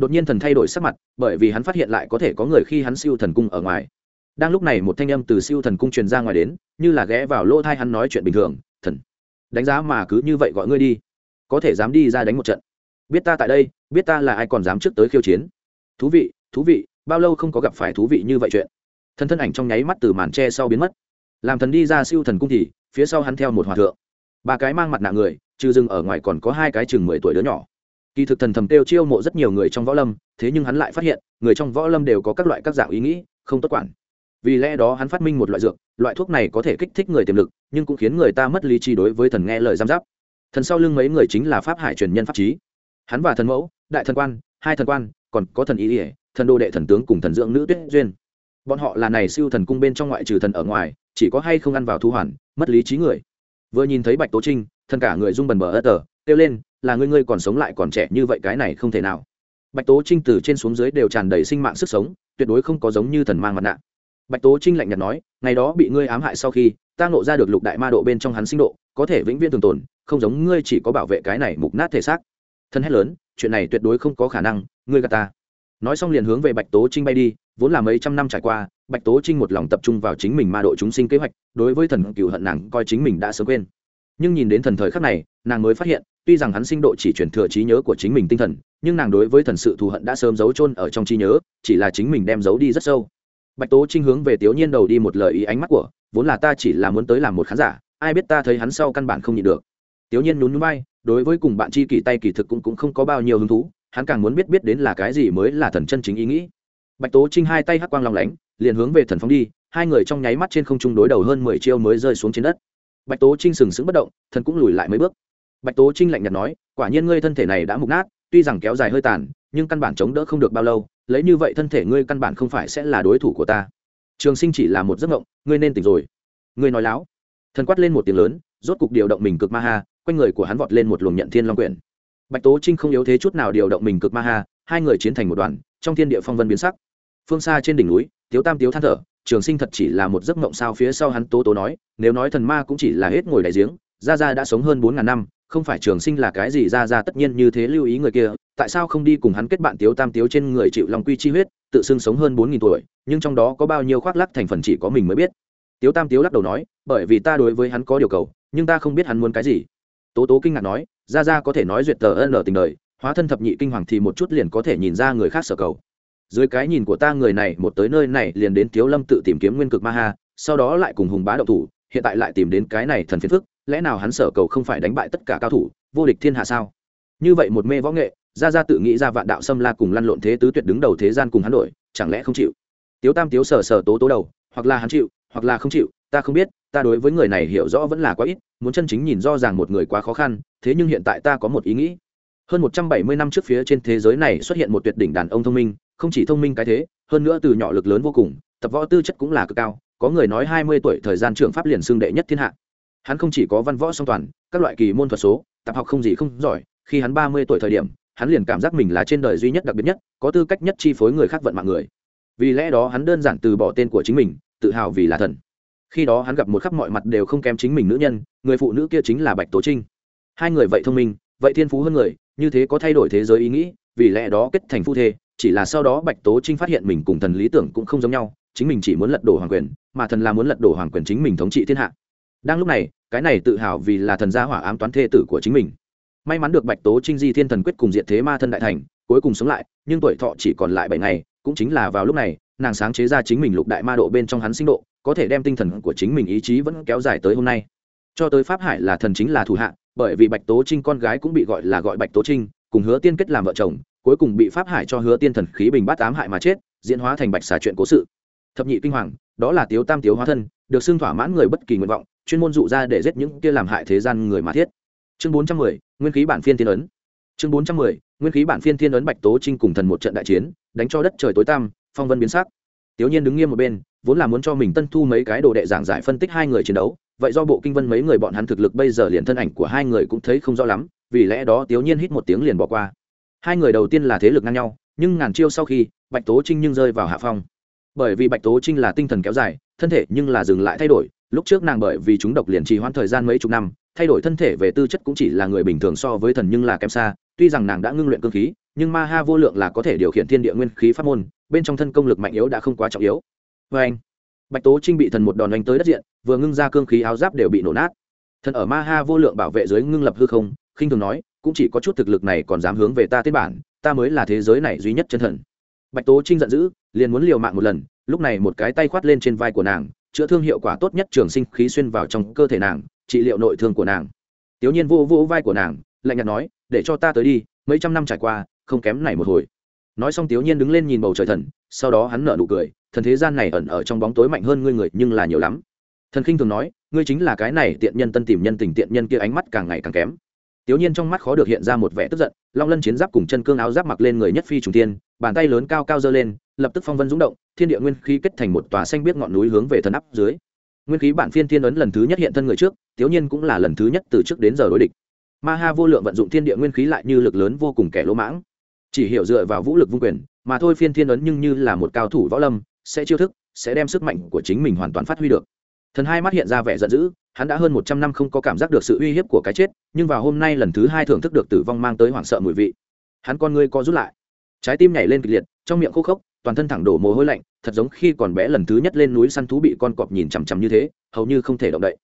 Đột nhiên thần thay đổi sắc mặt, bởi vì hắn phát hiện lại có thể có người khi hắn siêu thần cung ở ngoài. Đang lúc này một thanh âm từ siêu thần cung truyền ra ngoài đến, như là ghé vào lỗ thai hắn nói chuyện bình thường, thần, đánh giá mà cứ như vậy gọi ngươi đi. Có thể dám đi ra đánh một trận. Biết ta tại đây, biết ta là ai còn dám trước tới khiêu chiến. Thú vị thú vị, bao lâu không có gặp phải thú vị như vậy chuyện. Thần thân ảnh trong nháy mắt từ màn tre sau biến mất. Làm thần đi ra siêu thần cung thì, phía sau hắn theo một hòa thượng. Ba cái mang mặt nạ người, trừ rừng ở ngoài còn có hai cái chừng mười tuổi đứa nhỏ kỳ thực thần thầm kêu chiêu mộ rất nhiều người trong võ lâm, thế nhưng hắn lại phát hiện, người trong võ lâm đều có các loại các dạng ý nghĩ, không tốt quản. Vì lẽ đó hắn phát minh một loại dược, loại thuốc này có thể kích thích người tiềm lực, nhưng cũng khiến người ta mất lý trí đối với thần nghe lời giam giáp. Thần sau lưng mấy người chính là pháp hải truyền nhân pháp trí. Hắn và thần mẫu, đại thần quan, hai thần quan, còn có thần ý ỉa thần đô đệ thần tướng cùng thần dưỡng nữ tuyết duyên. Bọn họ là này siêu thần cung bên trong ngoại trừ thần ở ngoài, chỉ có hay không ăn vào thu hoàn, mất lý trí người. Vừa nhìn thấy bạch tố trinh, thần cả người rung bần bờ ớt tờ, kêu lên là ngươi ngươi còn sống lại còn trẻ như vậy cái này không thể nào. Bạch tố trinh từ trên xuống dưới đều tràn đầy sinh mạng sức sống, tuyệt đối không có giống như thần mang mặt nạ. Bạch tố trinh lạnh nhạt nói, ngày đó bị ngươi ám hại sau khi, ta ngộ ra được lục đại ma độ bên trong hắn sinh độ, có thể vĩnh viễn thường tồn, không giống ngươi chỉ có bảo vệ cái này mục nát thể xác. Thân hét lớn, chuyện này tuyệt đối không có khả năng, ngươi gà ta. Nói xong liền hướng về bạch tố trinh bay đi, vốn là mấy trăm năm trải qua, bạch tố trinh một lòng tập trung vào chính mình ma độ chúng sinh kế hoạch, đối với thần cựu hận nàng coi chính mình đã sớm quên. Nhưng nhìn đến thần thời khắc này, nàng mới phát hiện tuy rằng hắn sinh độ chỉ truyền thừa trí nhớ của chính mình tinh thần, nhưng nàng đối với thần sự thù hận đã sớm giấu chôn ở trong trí nhớ, chỉ là chính mình đem giấu đi rất sâu. Bạch tố trinh hướng về tiểu nhiên đầu đi một lời ý ánh mắt của, vốn là ta chỉ là muốn tới làm một khán giả, ai biết ta thấy hắn sau căn bản không nhịn được. Tiểu nhiên nhún nhún bay đối với cùng bạn chi kỷ tay kỳ thực cũng cũng không có bao nhiêu hứng thú, hắn càng muốn biết biết đến là cái gì mới là thần chân chính ý nghĩ. Bạch tố trinh hai tay hắc quang lòng lánh, liền hướng về thần phóng đi, hai người trong nháy mắt trên không trung đối đầu hơn mười chiêu mới rơi xuống trên đất. Bạch tố trinh sừng sững bất động, thần cũng lùi lại mấy bước bạch tố trinh lạnh nhạt nói, quả nhiên ngươi thân thể này đã mục nát, tuy rằng kéo dài hơi tàn, nhưng căn bản chống đỡ không được bao lâu, lấy như vậy thân thể ngươi căn bản không phải sẽ là đối thủ của ta. Trường sinh chỉ là một giấc mộng, ngươi nên tỉnh rồi. Ngươi nói láo. Thần quát lên một tiếng lớn, rốt cục điều động mình cực ma ha, quanh người của hắn vọt lên một luồng nhận thiên long quyển. Bạch tố trinh không yếu thế chút nào điều động mình cực ma ha, hai người chiến thành một đoàn, trong thiên địa phong vân biến sắc. Phương xa trên đỉnh núi, tiếu tam tiếu than thở, trường sinh thật chỉ là một giấc mộng sao phía sau hắn tố tố nói, nếu nói thần ma cũng chỉ là hết ngồi đại giếng ra ra đã sống hơn bốn ngàn năm không phải trường sinh là cái gì, ra ra tất nhiên như thế lưu ý người kia, tại sao không đi cùng hắn kết bạn tiếu tam tiếu trên người chịu lòng quy chi huyết, tự xưng sống hơn bốn nghìn tuổi, nhưng trong đó có bao nhiêu khoác lắc thành phần chỉ có mình mới biết. Tiếu tam tiếu lắc đầu nói, bởi vì ta đối với hắn có điều cầu, nhưng ta không biết hắn muốn cái gì. Tố tố kinh ngạc nói, ra ra có thể nói duyệt tờ ân ở tình đời, hóa thân thập nhị kinh hoàng thì một chút liền có thể nhìn ra người khác sở cầu. Dưới cái nhìn của ta người này, một tới nơi này liền đến tiếu lâm tự tìm kiếm nguyên cực ma ha, sau đó lại cùng hùng bá động thủ, hiện tại lại tìm đến cái này thần phiền phức lẽ nào hắn sở cầu không phải đánh bại tất cả cao thủ, vô địch thiên hạ sao? Như vậy một mê võ nghệ ra ra tự nghĩ ra vạn đạo xâm la cùng lăn lộn thế tứ tuyệt đứng đầu thế gian cùng hắn đổi, chẳng lẽ không chịu? Tiếu tam tiếu sờ sờ tố tố đầu, hoặc là hắn chịu, hoặc là không chịu, ta không biết, ta đối với người này hiểu rõ vẫn là quá ít, muốn chân chính nhìn rõ ràng một người quá khó khăn, thế nhưng hiện tại ta có một ý nghĩ. Hơn một trăm bảy mươi năm trước phía trên thế giới này xuất hiện một tuyệt đỉnh đàn ông thông minh, không chỉ thông minh cái thế, hơn nữa từ nhỏ lực lớn vô cùng, tập võ tư chất cũng là cực cao, có người nói hai mươi tuổi thời gian trưởng pháp liền xương đệ nhất thiên hạ hắn không chỉ có văn võ song toàn, các loại kỳ môn thuật số, tập học không gì không giỏi, khi hắn ba mươi tuổi thời điểm, hắn liền cảm giác mình là trên đời duy nhất đặc biệt nhất, có tư cách nhất chi phối người khác vận mạng người. Vì lẽ đó hắn đơn giản từ bỏ tên của chính mình, tự hào vì là thần. Khi đó hắn gặp một khắp mọi mặt đều không kém chính mình nữ nhân, người phụ nữ kia chính là bạch tố trinh. Hai người vậy thông minh, vậy thiên phú hơn người, như thế có thay đổi thế giới ý nghĩ, vì lẽ đó kết thành phu thê, chỉ là sau đó bạch tố trinh phát hiện mình cùng thần lý tưởng cũng không giống nhau, chính mình chỉ muốn lật đổ hoàng quyền, mà thần là muốn lật đổ hoàng quyền chính mình thống trị thiên hạ đang lúc này, cái này tự hào vì là thần gia hỏa ám toán thê tử của chính mình. May mắn được bạch tố trinh di thiên thần quyết cùng diện thế ma thân đại thành, cuối cùng sống lại, nhưng tuổi thọ chỉ còn lại bảy ngày, cũng chính là vào lúc này, nàng sáng chế ra chính mình lục đại ma độ bên trong hắn sinh độ, có thể đem tinh thần của chính mình ý chí vẫn kéo dài tới hôm nay. Cho tới pháp hải là thần chính là thủ hạ, bởi vì bạch tố trinh con gái cũng bị gọi là gọi bạch tố trinh, cùng hứa tiên kết làm vợ chồng, cuối cùng bị pháp hải cho hứa tiên thần khí bình bát ám hại mà chết, diễn hóa thành bạch xà chuyện cố sự thập nhị kinh hoàng, đó là tiếu tam tiếu hóa thân, được xưng thỏa mãn người bất kỳ nguyện vọng, chuyên môn dụ ra để giết những kia làm hại thế gian người mà thiết. Chương bốn trăm mười, nguyên khí bản phiên thiên ấn. Chương bốn trăm mười, nguyên khí bản phiên thiên ấn bạch tố trinh cùng thần một trận đại chiến, đánh cho đất trời tối tăm, phong vân biến sắc. Tiểu nhiên đứng nghiêm một bên, vốn là muốn cho mình tân thu mấy cái đồ đệ giảng giải phân tích hai người chiến đấu, vậy do bộ kinh vân mấy người bọn hắn thực lực bây giờ liền thân ảnh của hai người cũng thấy không rõ lắm, vì lẽ đó tiểu nhiên hít một tiếng liền bỏ qua. Hai người đầu tiên là thế lực ngang nhau, nhưng ngàn chiêu sau khi, bạch tố trinh nhưng rơi vào hạ phong bởi vì bạch tố trinh là tinh thần kéo dài, thân thể nhưng là dừng lại thay đổi. Lúc trước nàng bởi vì chúng độc liền trì hoãn thời gian mấy chục năm, thay đổi thân thể về tư chất cũng chỉ là người bình thường so với thần nhưng là kém xa. Tuy rằng nàng đã ngưng luyện cơ khí, nhưng ma ha vô lượng là có thể điều khiển thiên địa nguyên khí pháp môn, bên trong thân công lực mạnh yếu đã không quá trọng yếu. Vê anh, bạch tố trinh bị thần một đòn đánh tới đất diện, vừa ngưng ra cương khí áo giáp đều bị nổ nát. Thần ở ma ha vô lượng bảo vệ dưới ngưng lập hư không, khinh thường nói, cũng chỉ có chút thực lực này còn dám hướng về ta tên bản, ta mới là thế giới này duy nhất chân thần bạch tố trinh giận dữ, liền muốn liều mạng một lần, lúc này một cái tay khoát lên trên vai của nàng, chữa thương hiệu quả tốt nhất trường sinh khí xuyên vào trong cơ thể nàng, trị liệu nội thương của nàng. Tiểu nhiên vô vô vai của nàng, lạnh nhạt nói, để cho ta tới đi, mấy trăm năm trải qua, không kém này một hồi. Nói xong tiểu nhiên đứng lên nhìn bầu trời thần, sau đó hắn nở nụ cười, thần thế gian này ẩn ở trong bóng tối mạnh hơn ngươi người, nhưng là nhiều lắm. Thần khinh thường nói, ngươi chính là cái này tiện nhân tân tìm nhân tình tiện nhân kia ánh mắt càng ngày càng kém tiểu nhiên trong mắt khó được hiện ra một vẻ tức giận long lân chiến giáp cùng chân cương áo giáp mặc lên người nhất phi trùng Thiên, bàn tay lớn cao cao giơ lên lập tức phong vân rung động thiên địa nguyên khí kết thành một tòa xanh biết ngọn núi hướng về thần áp dưới. Nguyên khí bản phiên thiên ấn lần thứ nhất hiện thân người trước tiểu nhiên cũng là lần thứ nhất từ trước đến giờ đối địch. Ma ha vô lượng vận dụng thiên địa nguyên khí lại như lực lớn vô cùng kẻ lỗ mãng. Chỉ hiểu dựa vào vũ lực vung quyền mà thôi phiên thiên ấn nhưng như là một cao thủ võ lâm sẽ chiêu thức sẽ đem sức mạnh của chính mình hoàn toàn phát huy được thần hai mắt hiện ra vẻ giận dữ, hắn đã hơn một trăm năm không có cảm giác được sự uy hiếp của cái chết, nhưng vào hôm nay lần thứ hai thưởng thức được tử vong mang tới hoảng sợ mùi vị. Hắn con ngươi co rút lại. Trái tim nhảy lên kịch liệt, trong miệng khô khốc, toàn thân thẳng đổ mồ hôi lạnh, thật giống khi còn bé lần thứ nhất lên núi săn thú bị con cọp nhìn chằm chằm như thế, hầu như không thể động đậy.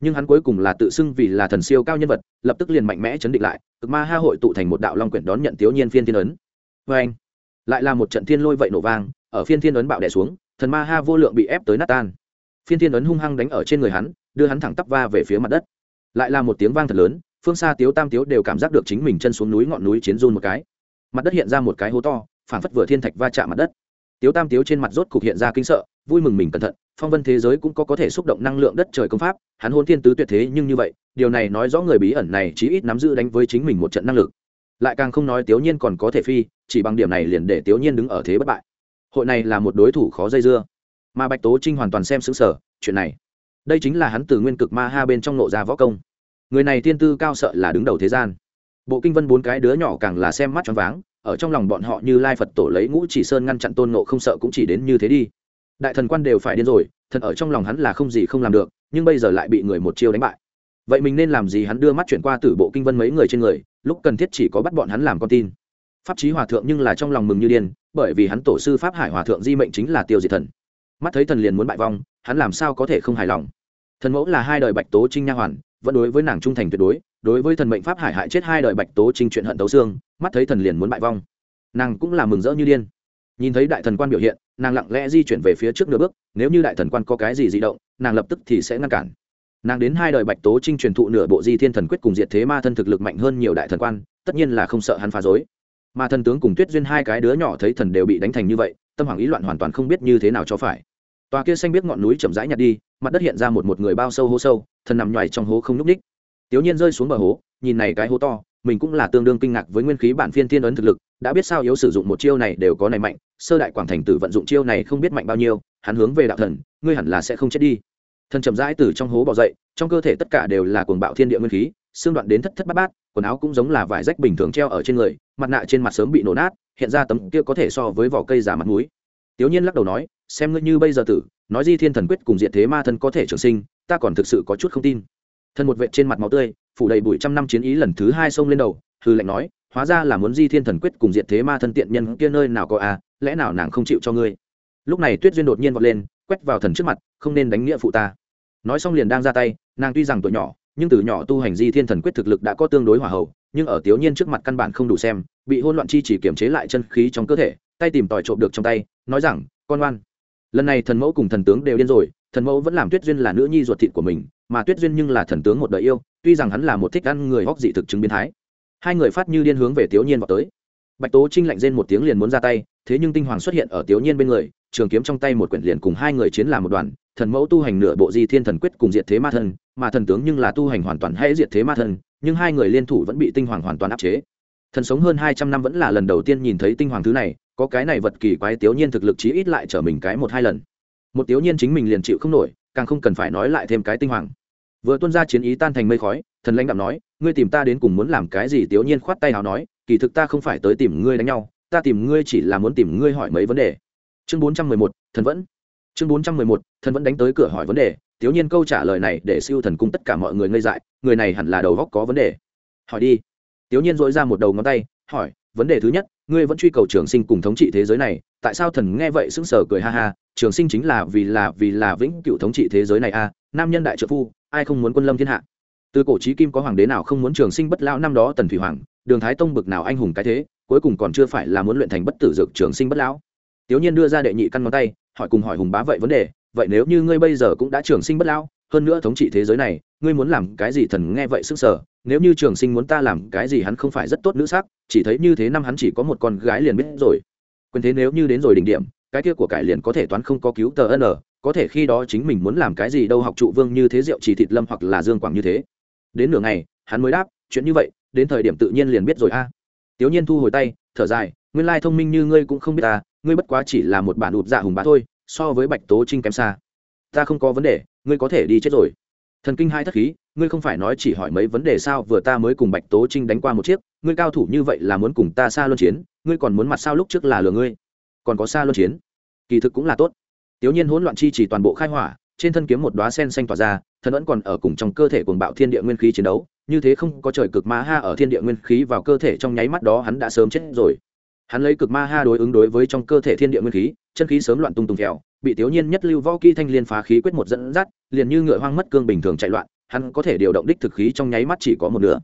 Nhưng hắn cuối cùng là tự xưng vì là thần siêu cao nhân vật, lập tức liền mạnh mẽ chấn định lại, cực ma ha hội tụ thành một đạo long quyển đón nhận tiểu nhiên phiên thiên ấn. Vê anh, lại là một trận thiên lôi vậy nổ vang, ở phiên thiên ấn bạo đẻ xuống, thần ma ha vô lượng bị ép tới nát tan phiên thiên ấn hung hăng đánh ở trên người hắn, đưa hắn thẳng tắp va về phía mặt đất. Lại là một tiếng vang thật lớn, phương xa tiếu tam tiếu đều cảm giác được chính mình chân xuống núi ngọn núi chiến run một cái. Mặt đất hiện ra một cái hố to phản phất vừa thiên thạch va chạm mặt đất. Tiếu tam tiếu trên mặt rốt cục hiện ra kinh sợ, vui mừng mình cẩn thận, phong vân thế giới cũng có có thể xúc động năng lượng đất trời công pháp, hắn hôn thiên tứ tuyệt thế nhưng như vậy, điều này nói rõ người bí ẩn này chí ít nắm giữ đánh với chính mình một trận năng lực. Lại càng không nói Tiếu nhiên còn có thể phi, chỉ bằng điểm này liền để Tiếu nhiên đứng ở thế bất bại. Hội này là một đối thủ khó dây dưa mà bạch tố trinh hoàn toàn xem xứng sở, chuyện này. Đây chính là hắn từ nguyên cực ma ha bên trong nộ ra võ công. Người này tiên tư cao sợ là đứng đầu thế gian. Bộ kinh vân bốn cái đứa nhỏ càng là xem mắt choáng váng, ở trong lòng bọn họ như lai phật tổ lấy ngũ chỉ sơn ngăn chặn tôn nộ không sợ cũng chỉ đến như thế đi. Đại thần quan đều phải điên rồi thần ở trong lòng hắn là không gì không làm được, nhưng bây giờ lại bị người một chiêu đánh bại. Vậy mình nên làm gì hắn đưa mắt chuyển qua từ bộ kinh vân mấy người trên người, lúc cần thiết chỉ có bắt bọn hắn làm con tin. Pháp trí hòa thượng nhưng là trong lòng mừng như điên, bởi vì hắn tổ sư pháp hải hòa thượng di mệnh chính là tiêu diệt thần mắt thấy thần liền muốn bại vong, hắn làm sao có thể không hài lòng? Thần mẫu là hai đời bạch tố trinh nha hoàn, vẫn đối với nàng trung thành tuyệt đối đối với thần mệnh pháp hải hại chết hai đời bạch tố trinh chuyện hận tấu xương, mắt thấy thần liền muốn bại vong. Nàng cũng là mừng rỡ như điên. Nhìn thấy đại thần quan biểu hiện, nàng lặng lẽ di chuyển về phía trước nửa bước, nếu như đại thần quan có cái gì di động, nàng lập tức thì sẽ ngăn cản. Nàng đến hai đời bạch tố trinh truyền thụ nửa bộ di thiên thần quyết cùng diệt thế ma thân thực lực mạnh hơn nhiều đại thần quan, tất nhiên là không sợ hắn phá dối mà thần tướng cùng tuyết duyên hai cái đứa nhỏ thấy thần đều bị đánh thành như vậy, tâm hoàng ý loạn hoàn toàn không biết như thế nào cho phải tòa kia xanh biết ngọn núi chậm rãi nhặt đi, mặt đất hiện ra một một người bao sâu hố sâu thần nằm nhoài trong hố không nhúc ních tiểu nhiên rơi xuống bờ hố, nhìn này cái hố to, mình cũng là tương đương kinh ngạc với nguyên khí bản phiên thiên ấn thực lực, đã biết sao yếu sử dụng một chiêu này đều có này mạnh, sơ đại quảng thành tử vận dụng chiêu này không biết mạnh bao nhiêu, hắn hướng về đạo thần, ngươi hẳn là sẽ không chết đi. Thần chậm rãi từ trong hố bỏ dậy, trong cơ thể tất cả đều là cuồng bạo thiên địa nguyên khí, xương đoạn đến thất thất bát bát, quần áo cũng giống là vải rách bình thường treo ở trên người, mặt nạ trên mặt sớm bị nổ nát, hiện ra tấm kia có thể so với vỏ cây giả mặt núi tiểu nhiên lắc đầu nói, xem ngươi như bây giờ tử, nói di thiên thần quyết cùng diện thế ma thân có thể trường sinh, ta còn thực sự có chút không tin. Thân một vệ trên mặt máu tươi, phủ đầy bụi trăm năm chiến ý lần thứ hai xông lên đầu, hư lệnh nói, hóa ra là muốn di thiên thần quyết cùng diện thế ma thân tiện nhân kia nơi nào có à lẽ nào nàng không chịu cho ngươi? Lúc này tuyết duyên đột nhiên vọt lên, quét vào thần trước mặt, không nên đánh nghĩa phụ ta. Nói xong liền đang ra tay, nàng tuy rằng tuổi nhỏ, nhưng từ nhỏ tu hành di thiên thần quyết thực lực đã có tương đối hỏa hậu, nhưng ở tiểu nhiên trước mặt căn bản không đủ xem, bị hỗn loạn chi chỉ kiểm chế lại chân khí trong cơ thể tay tìm tòi trộm được trong tay, nói rằng, con oan lần này thần mẫu cùng thần tướng đều điên rồi, thần mẫu vẫn làm tuyết duyên là nữ nhi ruột thịt của mình, mà tuyết duyên nhưng là thần tướng một đời yêu, tuy rằng hắn là một thích ăn người hóc dị thực chứng biến thái. Hai người phát như điên hướng về tiểu nhiên vào tới. Bạch tố trinh lạnh rên một tiếng liền muốn ra tay, thế nhưng tinh hoàng xuất hiện ở tiểu nhiên bên người, trường kiếm trong tay một quyển liền cùng hai người chiến làm một đoàn, thần mẫu tu hành nửa bộ di thiên thần quyết cùng diệt thế ma thân, mà thần tướng nhưng là tu hành hoàn toàn hay diệt thế ma thân, nhưng hai người liên thủ vẫn bị tinh hoàng hoàn toàn áp chế. Thần sống hơn hai trăm năm vẫn là lần đầu tiên nhìn thấy tinh hoàng thứ này có cái này vật kỳ quái tiểu nhiên thực lực chí ít lại trở mình cái một hai lần. Một tiểu nhiên chính mình liền chịu không nổi, càng không cần phải nói lại thêm cái tinh hoàng. Vừa tuân ra chiến ý tan thành mây khói, thần lãnh đạo nói, ngươi tìm ta đến cùng muốn làm cái gì? Tiểu nhiên khoát tay nào nói, kỳ thực ta không phải tới tìm ngươi đánh nhau, ta tìm ngươi chỉ là muốn tìm ngươi hỏi mấy vấn đề. Chương bốn trăm mười một, thần vẫn. Chương bốn trăm mười một, thần vẫn đánh tới cửa hỏi vấn đề. Tiểu nhiên câu trả lời này để siêu thần cung tất cả mọi người ngây dại, người này hẳn là đầu góc có vấn đề. Hỏi đi. Tiểu nhiên dội ra một đầu ngón tay, hỏi vấn đề thứ nhất ngươi vẫn truy cầu trường sinh cùng thống trị thế giới này tại sao thần nghe vậy sững sờ cười ha ha trường sinh chính là vì là vì là vĩnh cựu thống trị thế giới này a à, nam nhân đại trợ phu ai không muốn quân lâm thiên hạ? Từ cổ trí kim có hoàng đế nào không muốn trường sinh bất lão năm đó tần thủy hoàng đường thái tông bực nào anh hùng cái thế cuối cùng còn chưa phải là muốn luyện thành bất tử dược trường sinh bất lão. Tiểu nhiên đưa ra đệ nhị căn ngón tay hỏi cùng hỏi hùng bá vậy vấn đề vậy nếu như ngươi bây giờ cũng đã trường sinh bất lão hơn nữa thống trị thế giới này, ngươi muốn làm cái gì thần nghe vậy sức sở nếu như trường sinh muốn ta làm cái gì hắn không phải rất tốt nữ sắc, chỉ thấy như thế năm hắn chỉ có một con gái liền biết rồi. Quyền thế nếu như đến rồi đỉnh điểm, cái kia của cải liền có thể toán không có cứu tờ n, có thể khi đó chính mình muốn làm cái gì đâu học trụ vương như thế rượu chỉ thịt lâm hoặc là dương quảng như thế. Đến nửa ngày, hắn mới đáp, chuyện như vậy, đến thời điểm tự nhiên liền biết rồi a. À. tiểu nhiên thu hồi tay, thở dài, nguyên lai thông minh như ngươi cũng không biết ta, ngươi bất quá chỉ là một bản ụt dạ hùng bá thôi, so với bạch tố trinh kém xa ta không có vấn đề, ngươi có thể đi chết rồi. Thần kinh hai thất khí, ngươi không phải nói chỉ hỏi mấy vấn đề sao, vừa ta mới cùng bạch tố trinh đánh qua một chiếc, ngươi cao thủ như vậy là muốn cùng ta xa luân chiến, ngươi còn muốn mặt sao lúc trước là lừa ngươi. Còn có xa luân chiến, kỳ thực cũng là tốt. Tiểu nhiên hỗn loạn chi chỉ toàn bộ khai hỏa, trên thân kiếm một đóa sen xanh tỏa ra, thần vẫn còn ở cùng trong cơ thể cuồng bạo thiên địa nguyên khí chiến đấu, như thế không có trời cực ma ha ở thiên địa nguyên khí vào cơ thể trong nháy mắt đó hắn đã sớm chết rồi. Hắn lấy cực ma ha đối ứng đối với trong cơ thể thiên địa nguyên khí, chân khí sớm loạn tung tung kẹo bị tiểu nhiên nhất lưu võ kỹ thanh liên phá khí quyết một dẫn dắt, liền như ngựa hoang mất cương bình thường chạy loạn, hắn có thể điều động đích thực khí trong nháy mắt chỉ có một nửa.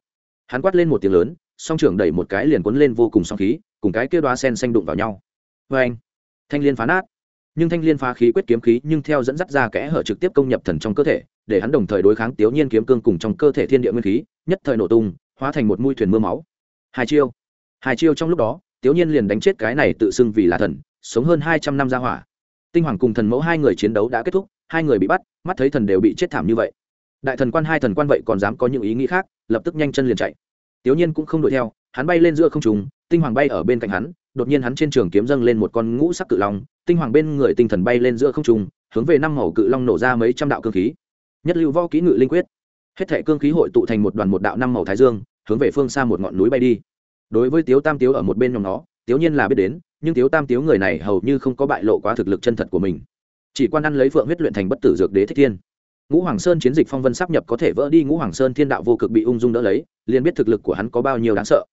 Hắn quát lên một tiếng lớn, song trưởng đẩy một cái liền cuốn lên vô cùng song khí, cùng cái kia đoá sen xanh đụng vào nhau. Vê anh thanh liên phá nát. Nhưng thanh liên phá khí quyết kiếm khí nhưng theo dẫn dắt ra kẽ hở trực tiếp công nhập thần trong cơ thể, để hắn đồng thời đối kháng tiểu nhiên kiếm cương cùng trong cơ thể thiên địa nguyên khí, nhất thời nổ tung, hóa thành một mũi thuyền mưa máu. Hai chiêu. Hai chiêu trong lúc đó tiểu nhiên liền đánh chết cái này tự xưng vì là thần, sống hơn hai trăm năm ra hỏa tinh hoàng cùng thần mẫu hai người chiến đấu đã kết thúc, hai người bị bắt, mắt thấy thần đều bị chết thảm như vậy. Đại thần quan, hai thần quan vậy còn dám có những ý nghĩ khác, lập tức nhanh chân liền chạy. Tiểu nhiên cũng không đuổi theo, hắn bay lên giữa không trùng tinh hoàng bay ở bên cạnh hắn, đột nhiên hắn trên trường kiếm dâng lên một con ngũ sắc cự long, tinh hoàng bên người tinh thần bay lên giữa không trùng hướng về năm màu cự long nổ ra mấy trăm đạo cương khí. Nhất lưu võ kỹ ngự linh quyết. Hết thệ cương khí hội tụ thành một đoàn một đạo năm màu thái dương, hướng về phương xa một ngọn núi bay đi. Đối với tiếu tam tiếu ở một bên nhóm nó, tiếu nhiên là biết đến nhưng tiếu tam tiếu người này hầu như không có bại lộ quá thực lực chân thật của mình. Chỉ quan ăn lấy phượng huyết luyện thành bất tử dược đế thích thiên. Ngũ hoàng sơn chiến dịch phong vân sắp nhập có thể vỡ đi, ngũ hoàng sơn thiên đạo vô cực bị ung dung đỡ lấy, liền biết thực lực của hắn có bao nhiêu đáng sợ.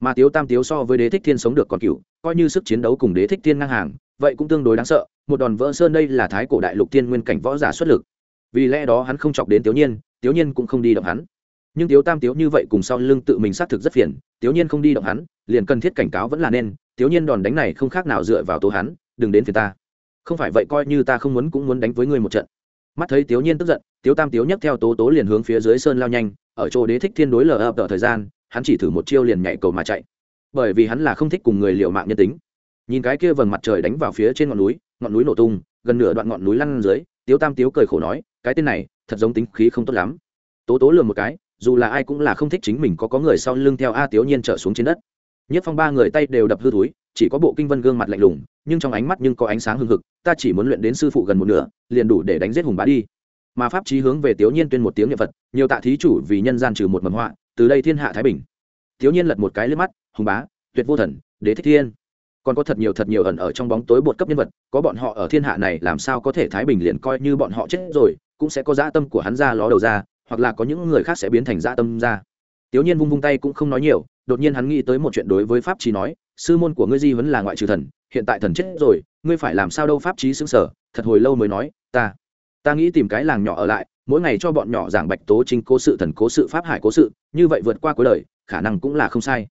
Mà tiếu tam tiếu so với đế thích thiên sống được còn cựu, coi như sức chiến đấu cùng đế thích thiên ngang hàng, vậy cũng tương đối đáng sợ, một đòn vỡ sơn đây là thái cổ đại lục tiên nguyên cảnh võ giả xuất lực. Vì lẽ đó hắn không chọc đến tiểu nhiên tiểu nhiên cũng không đi động hắn. Nhưng tiếu tam tiếu như vậy cùng sau lưng tự mình xác thực rất phiền tiểu nhiên không đi động hắn, liền cần thiết cảnh cáo vẫn là nên thiếu nhiên đòn đánh này không khác nào dựa vào tố hắn, đừng đến phía ta. Không phải vậy coi như ta không muốn cũng muốn đánh với ngươi một trận. Mắt thấy thiếu nhiên tức giận, tiếu tam tiếu nhấc theo tố tố liền hướng phía dưới sơn lao nhanh, ở chỗ đế thích thiên đối lờ ập thời gian, hắn chỉ thử một chiêu liền nhảy cầu mà chạy. Bởi vì hắn là không thích cùng người liệu mạng nhân tính. Nhìn cái kia vầng mặt trời đánh vào phía trên ngọn núi ngọn núi nổ tung, gần nửa đoạn ngọn núi lăn dưới, tiếu tam tiếu cười khổ nói, cái tên này, thật giống tính khí không tốt lắm. Tố tố lừa một cái, dù là ai cũng là không thích chính mình có có người sau lưng theo a tiếu nhiên trở xuống trên đất nhất phong ba người tay đều đập hư túi chỉ có bộ kinh vân gương mặt lạnh lùng, nhưng trong ánh mắt nhưng có ánh sáng hưng hực, ta chỉ muốn luyện đến sư phụ gần một nửa, liền đủ để đánh giết hùng bá đi. Mà pháp trí hướng về tiểu nhiên tuyên một tiếng niệm phật, nhiều tạ thí chủ vì nhân gian trừ một mầm họa, từ đây thiên hạ thái bình. Tiểu nhiên lật một cái lên mắt, hùng bá, tuyệt vô thần, đế thích thiên. Còn có thật nhiều thật nhiều ẩn ở trong bóng tối bột cấp nhân vật, có bọn họ ở thiên hạ này làm sao có thể thái bình liền coi như bọn họ chết rồi, cũng sẽ có dã tâm của hắn ra ló đầu ra, hoặc là có những người khác sẽ biến thành dã tâm ra tiểu nhiên vung vung tay cũng không nói nhiều đột nhiên hắn nghĩ tới một chuyện đối với pháp trí nói sư môn của ngươi di vẫn là ngoại trừ thần hiện tại thần chết rồi ngươi phải làm sao đâu pháp trí sững sờ, thật hồi lâu mới nói ta ta nghĩ tìm cái làng nhỏ ở lại mỗi ngày cho bọn nhỏ giảng bạch tố trinh cố sự thần cố sự pháp hải cố sự như vậy vượt qua cuối đời khả năng cũng là không sai.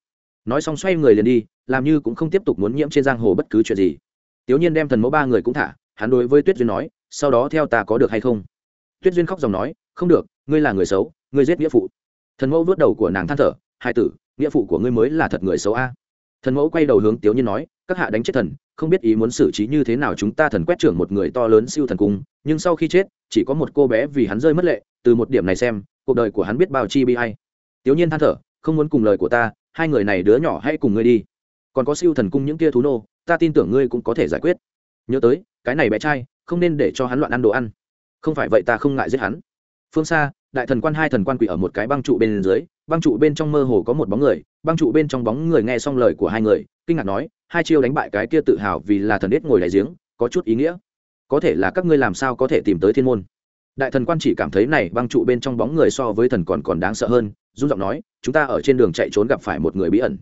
Nói xong xoay người liền đi làm như cũng không tiếp tục muốn nhiễm trên giang hồ bất cứ chuyện gì. Tiểu nhiên đem thần mẫu ba người cũng thả hắn đối với tuyết duyên nói sau đó theo ta có được hay không? Tuyết duyên khóc dòng nói không được ngươi là người xấu ngươi giết nghĩa phụ thần mẫu vớt đầu của nàng than thở, hai tử, nghĩa phụ của ngươi mới là thật người xấu a. Thần mẫu quay đầu hướng tiểu nhiên nói, các hạ đánh chết thần, không biết ý muốn xử trí như thế nào chúng ta thần quét trưởng một người to lớn siêu thần cung, nhưng sau khi chết, chỉ có một cô bé vì hắn rơi mất lệ, từ một điểm này xem, cuộc đời của hắn biết bao chi bi hay tiểu nhiên than thở, không muốn cùng lời của ta, hai người này đứa nhỏ hãy cùng ngươi đi. Còn có siêu thần cung những kia thú nô, ta tin tưởng ngươi cũng có thể giải quyết. Nhớ tới, cái này bé trai, không nên để cho hắn loạn ăn đồ ăn. Không phải vậy ta không ngại giết hắn. Phương xa đại thần quan hai thần quan quỷ ở một cái băng trụ bên dưới, băng trụ bên trong mơ hồ có một bóng người, băng trụ bên trong bóng người nghe xong lời của hai người, kinh ngạc nói, hai chiêu đánh bại cái kia tự hào vì là thần đết ngồi đại giếng, có chút ý nghĩa. Có thể là các ngươi làm sao có thể tìm tới thiên môn. Đại thần quan chỉ cảm thấy này băng trụ bên trong bóng người so với thần còn còn đáng sợ hơn dung giọng nói, chúng ta ở trên đường chạy trốn gặp phải một người bí ẩn.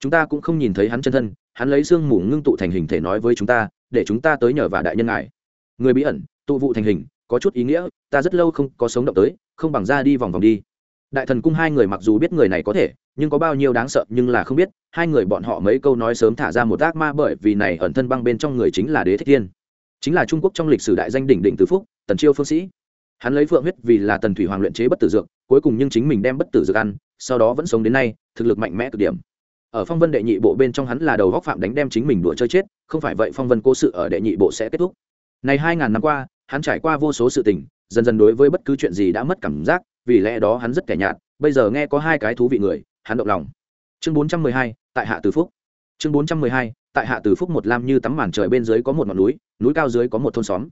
Chúng ta cũng không nhìn thấy hắn chân thân, hắn lấy xương mù ngưng tụ thành hình thể nói với chúng ta, để chúng ta tới nhờ và đại nhân ngài. Người bí ẩn, tụ vụ thành hình có chút ý nghĩa, ta rất lâu không có sống động tới, không bằng ra đi vòng vòng đi. Đại thần cung hai người mặc dù biết người này có thể, nhưng có bao nhiêu đáng sợ nhưng là không biết, hai người bọn họ mấy câu nói sớm thả ra một ác ma bởi vì này ẩn thân băng bên trong người chính là đế thích thiên. Chính là trung quốc trong lịch sử đại danh đỉnh đỉnh tứ phúc, tần chiêu phương sĩ. Hắn lấy phượng huyết vì là tần thủy hoàng luyện chế bất tử dược, cuối cùng nhưng chính mình đem bất tử dược ăn, sau đó vẫn sống đến nay, thực lực mạnh mẽ cực điểm. Ở phong vân đệ nhị bộ bên trong hắn là đầu góc phạm đánh đem chính mình đùa chơi chết, không phải vậy phong vân cố sự ở đệ nhị bộ sẽ kết thúc. Này hai ngàn năm qua hắn trải qua vô số sự tình, dần dần đối với bất cứ chuyện gì đã mất cảm giác, vì lẽ đó hắn rất kẻ nhạt, bây giờ nghe có hai cái thú vị người, hắn động lòng. Chương bốn trăm mười hai, tại hạ từ phúc. Chương bốn trăm mười hai, tại hạ từ phúc một lam như tắm màn trời bên dưới có một ngọn núi núi cao dưới có một thôn xóm.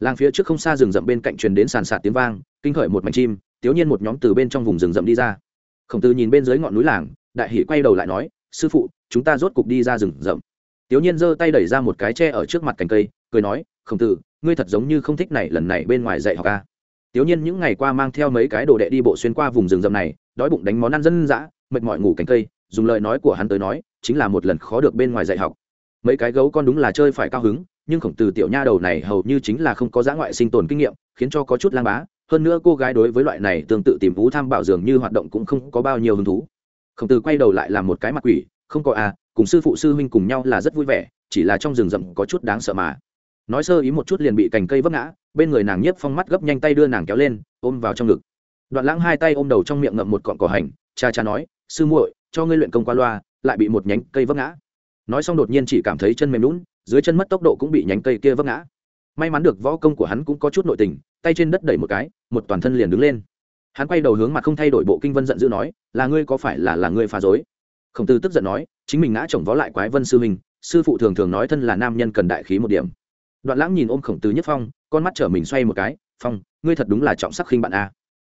Làng phía trước không xa rừng rậm bên cạnh truyền đến sàn sạt tiếng vang, kinh khởi một mảnh chim tiếu nhiên một nhóm từ bên trong vùng rừng rậm đi ra. Khổng tử nhìn bên dưới ngọn núi làng, đại hỷ quay đầu lại nói, sư phụ, chúng ta rốt cục đi ra rừng rậm. Tiếu nhiên giơ tay đẩy ra một cái tre ở trước mặt cành cây, cười nói, khổng tử ngươi thật giống như không thích này, lần này bên ngoài dạy học ca Tiểu nhiên những ngày qua mang theo mấy cái đồ đệ đi bộ xuyên qua vùng rừng rậm này, đói bụng đánh món ăn dân dã, mệt mỏi ngủ cánh cây, dùng lời nói của hắn tới nói, chính là một lần khó được bên ngoài dạy học. Mấy cái gấu con đúng là chơi phải cao hứng, nhưng khổng tử tiểu nha đầu này hầu như chính là không có giã ngoại sinh tồn kinh nghiệm, khiến cho có chút lang bá. Hơn nữa cô gái đối với loại này tương tự tìm vũ tham bảo dường như hoạt động cũng không có bao nhiêu hứng thú. Khổng tử quay đầu lại làm một cái mặt quỷ, không có à cùng sư phụ sư huynh cùng nhau là rất vui vẻ, chỉ là trong rừng rậm có chút đáng sợ mà nói sơ ý một chút liền bị cành cây vấp ngã, bên người nàng nhiếp phong mắt gấp nhanh tay đưa nàng kéo lên, ôm vào trong ngực. Đoạn lãng hai tay ôm đầu trong miệng ngậm một cọn cỏ hành, cha cha nói, sư muội, cho ngươi luyện công qua loa, lại bị một nhánh cây vấp ngã. Nói xong đột nhiên chỉ cảm thấy chân mềm lún dưới chân mất tốc độ cũng bị nhánh cây kia vấp ngã. May mắn được võ công của hắn cũng có chút nội tình, tay trên đất đẩy một cái, một toàn thân liền đứng lên. Hắn quay đầu hướng mặt không thay đổi bộ kinh vân giận dữ nói, là ngươi có phải là là ngươi phá dối khổng tư tức giận nói, chính mình ngã chồng vó lại quái vân sư mình sư phụ thường thường nói thân là nam nhân cần đại khí một điểm đoạn lãng nhìn ôm khổng tứ nhất phong, con mắt trở mình xoay một cái, phong, ngươi thật đúng là trọng sắc khinh bạn a.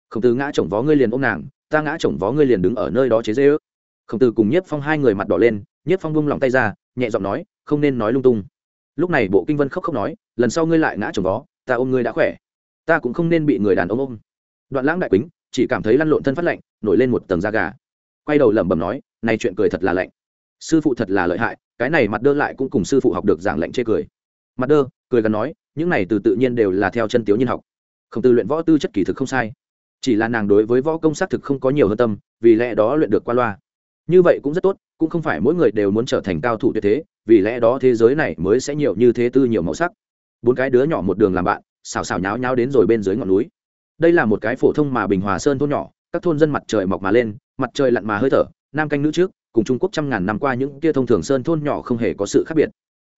Khổng tứ ngã chồng vó ngươi liền ôm nàng, ta ngã chồng vó ngươi liền đứng ở nơi đó chế giễu. ước khổng tứ cùng nhất phong hai người mặt đỏ lên, nhất phong bung lòng tay ra, nhẹ giọng nói, không nên nói lung tung. Lúc này bộ kinh vân khóc khóc nói, lần sau ngươi lại ngã chồng vó, ta ôm ngươi đã khỏe. Ta cũng không nên bị người đàn ông ôm. Đoạn lãng đại quýnh chỉ cảm thấy lăn lộn thân phát lạnh, nổi lên một tầng da gà. Quay đầu lẩm bẩm nói, này chuyện cười thật là lạnh. Sư phụ thật là lợi hại, cái này mặt đơ lại cũng cùng sư phụ học được giảng lệnh chê cười. Mặt đơ cười gần nói, những này từ tự nhiên đều là theo chân tiểu nhiên học. Không tư luyện võ tư chất kỳ thực không sai. Chỉ là nàng đối với võ công xác thực không có nhiều hơn tâm, vì lẽ đó luyện được qua loa. Như vậy cũng rất tốt, cũng không phải mỗi người đều muốn trở thành cao thủ tuyệt thế, vì lẽ đó thế giới này mới sẽ nhiều như thế tư nhiều màu sắc. Bốn cái đứa nhỏ một đường làm bạn, xào xào nháo nháo đến rồi bên dưới ngọn núi. Đây là một cái phổ thông mà bình hòa sơn thôn nhỏ, các thôn dân mặt trời mọc mà lên, mặt trời lặn mà hơi thở, nam canh nữ trước, cùng trung quốc trăm ngàn năm qua những kia thông thường sơn thôn nhỏ không hề có sự khác biệt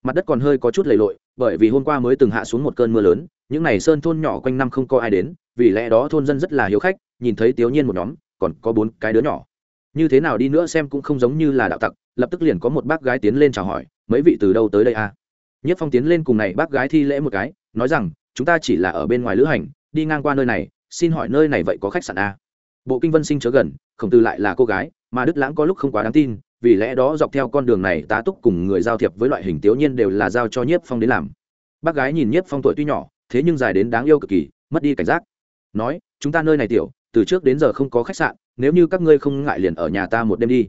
mặt đất còn hơi có chút lầy lội, bởi vì hôm qua mới từng hạ xuống một cơn mưa lớn, những n à y sơn thôn nhỏ quanh năm không có ai đến, vì lẽ đó thôn dân rất là hiếu khách, nhìn thấy tiểu nhiên một nhóm, còn có bốn cái đứa nhỏ như thế nào đi nữa xem cũng không giống như là đạo tặc, lập tức liền có một bác gái tiến lên chào hỏi, mấy vị từ đâu tới đây à nhất phong tiến lên cùng này bác gái thi lễ một cái, nói rằng, chúng ta chỉ là ở bên ngoài lữ hành, đi ngang qua nơi này, xin hỏi nơi này vậy có khách sạn à? bộ kinh vân sinh chớ gần, khổng từ lại là cô gái, mà đức lãng có lúc không quá đáng tin vì lẽ đó dọc theo con đường này tá túc cùng người giao thiệp với loại hình tiểu nhiên đều là giao cho nhiếp phong đến làm. Bác gái nhìn nhiếp phong tuổi tuy nhỏ, thế nhưng dài đến đáng yêu cực kỳ, mất đi cảnh giác. Nói, chúng ta nơi này tiểu, từ trước đến giờ không có khách sạn, nếu như các ngươi không ngại liền ở nhà ta một đêm đi.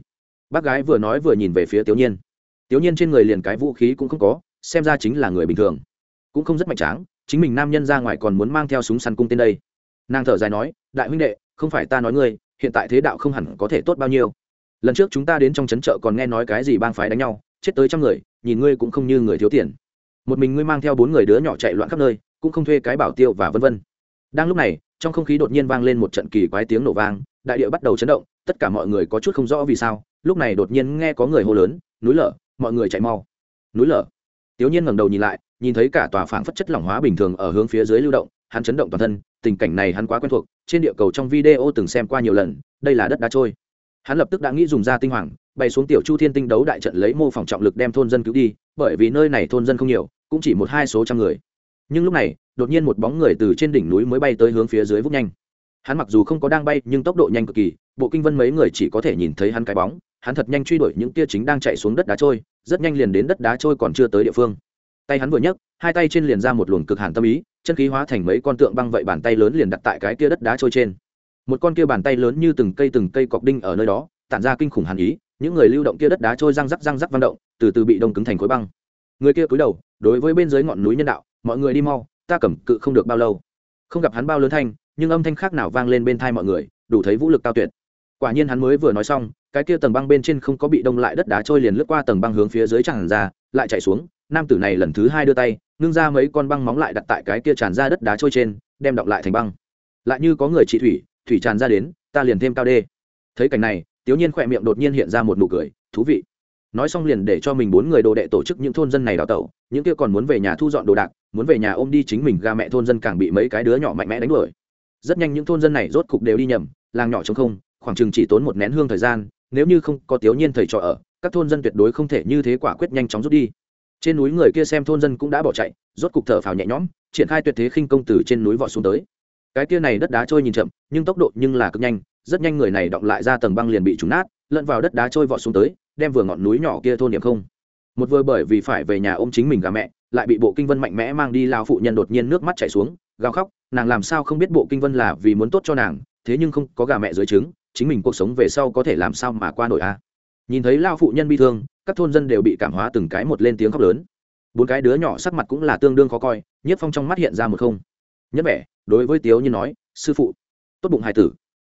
Bác gái vừa nói vừa nhìn về phía tiểu nhiên. Tiểu nhiên trên người liền cái vũ khí cũng không có, xem ra chính là người bình thường. Cũng không rất mạnh tráng, chính mình nam nhân ra ngoài còn muốn mang theo súng săn cung tên đây. Nàng thở dài nói, đại huynh đệ, không phải ta nói ngươi, hiện tại thế đạo không hẳn có thể tốt bao nhiêu lần trước chúng ta đến trong trấn chợ còn nghe nói cái gì bang phái đánh nhau, chết tới trăm người, nhìn ngươi cũng không như người thiếu tiền. Một mình ngươi mang theo bốn người đứa nhỏ chạy loạn khắp nơi, cũng không thuê cái bảo tiêu và vân vân. Đang lúc này, trong không khí đột nhiên vang lên một trận kỳ quái tiếng nổ vang, đại địa bắt đầu chấn động, tất cả mọi người có chút không rõ vì sao, lúc này đột nhiên nghe có người hô lớn, núi lở, mọi người chạy mau. Núi lở? Tiểu nhiên ngẩng đầu nhìn lại, nhìn thấy cả tòa phảng phất chất lỏng hóa bình thường ở hướng phía dưới lưu động, hắn chấn động toàn thân, tình cảnh này hắn quá quen thuộc, trên địa cầu trong video từng xem qua nhiều lần, đây là đất đá trôi hắn lập tức đã nghĩ dùng ra tinh hoàng bay xuống tiểu chu thiên tinh đấu đại trận lấy mô phỏng trọng lực đem thôn dân cứu đi, bởi vì nơi này thôn dân không nhiều, cũng chỉ một hai số trăm người. Nhưng lúc này, đột nhiên một bóng người từ trên đỉnh núi mới bay tới hướng phía dưới vút nhanh. Hắn mặc dù không có đang bay, nhưng tốc độ nhanh cực kỳ, bộ kinh vân mấy người chỉ có thể nhìn thấy hắn cái bóng, hắn thật nhanh truy đuổi những tia chính đang chạy xuống đất đá trôi, rất nhanh liền đến đất đá trôi còn chưa tới địa phương. Tay hắn vừa nhấc, hai tay trên liền ra một luồng cực hàn tâm ý, chân khí hóa thành mấy con tượng băng vậy bàn tay lớn liền đặt tại cái tia đất đá trôi trên một con kia bàn tay lớn như từng cây từng cây cọc đinh ở nơi đó, tản ra kinh khủng hàn ý, những người lưu động kia đất đá trôi răng rắc răng rắc văn động, từ từ bị đông cứng thành khối băng. Người kia cúi đầu, đối với bên dưới ngọn núi nhân đạo, mọi người đi mau, ta cầm cự không được bao lâu. Không gặp hắn bao lớn thanh, nhưng âm thanh khác nào vang lên bên thai mọi người, đủ thấy vũ lực cao tuyệt. Quả nhiên hắn mới vừa nói xong, cái kia tầng băng bên trên không có bị đông lại đất đá trôi liền lướt qua tầng băng hướng phía dưới tràn ra, lại chạy xuống, nam tử này lần thứ hai đưa tay, ngưng ra mấy con băng móng lại đặt tại cái kia tràn ra đất đá trôi trên, đem đọng lại thành băng. Lại như có người trị thủy thủy tràn ra đến, ta liền thêm cao đê. Thấy cảnh này tiểu nhiên khỏe miệng đột nhiên hiện ra một nụ cười, thú vị. Nói xong liền để cho mình bốn người đồ đệ tổ chức những thôn dân này đào tẩu, những kia còn muốn về nhà thu dọn đồ đạc, muốn về nhà ôm đi chính mình ga mẹ thôn dân càng bị mấy cái đứa nhỏ mạnh mẽ đánh đuổi. Rất nhanh những thôn dân này rốt cục đều đi nhầm, làng nhỏ trống không, khoảng chừng chỉ tốn một nén hương thời gian, nếu như không có tiểu nhiên thầy trò ở, các thôn dân tuyệt đối không thể như thế quả quyết nhanh chóng rút đi. Trên núi người kia xem thôn dân cũng đã bỏ chạy, rốt cục thở phào nhẹ nhõm, triển khai tuyệt thế khinh công từ trên núi vọt xuống tới cái kia này đất đá trôi nhìn chậm, nhưng tốc độ nhưng là cực nhanh, rất nhanh người này đọng lại ra tầng băng liền bị trúng nát, lẫn vào đất đá trôi vọt xuống tới, đem vừa ngọn núi nhỏ kia thôn điểm không. Một vừa bởi vì phải về nhà ôm chính mình gà mẹ, lại bị bộ kinh vân mạnh mẽ mang đi lao phụ nhân đột nhiên nước mắt chảy xuống, gào khóc, nàng làm sao không biết bộ kinh vân là vì muốn tốt cho nàng, thế nhưng không có gà mẹ dưới trứng, chính mình cuộc sống về sau có thể làm sao mà qua nổi a nhìn thấy lao phụ nhân bi thương, các thôn dân đều bị cảm hóa từng cái một lên tiếng khóc lớn. Bốn cái đứa nhỏ sắc mặt cũng là tương đương khó coi Nhất phong trong mắt hiện ra một không nhất vẻ, đối với tiếu nhiên nói, sư phụ, tốt bụng hài tử.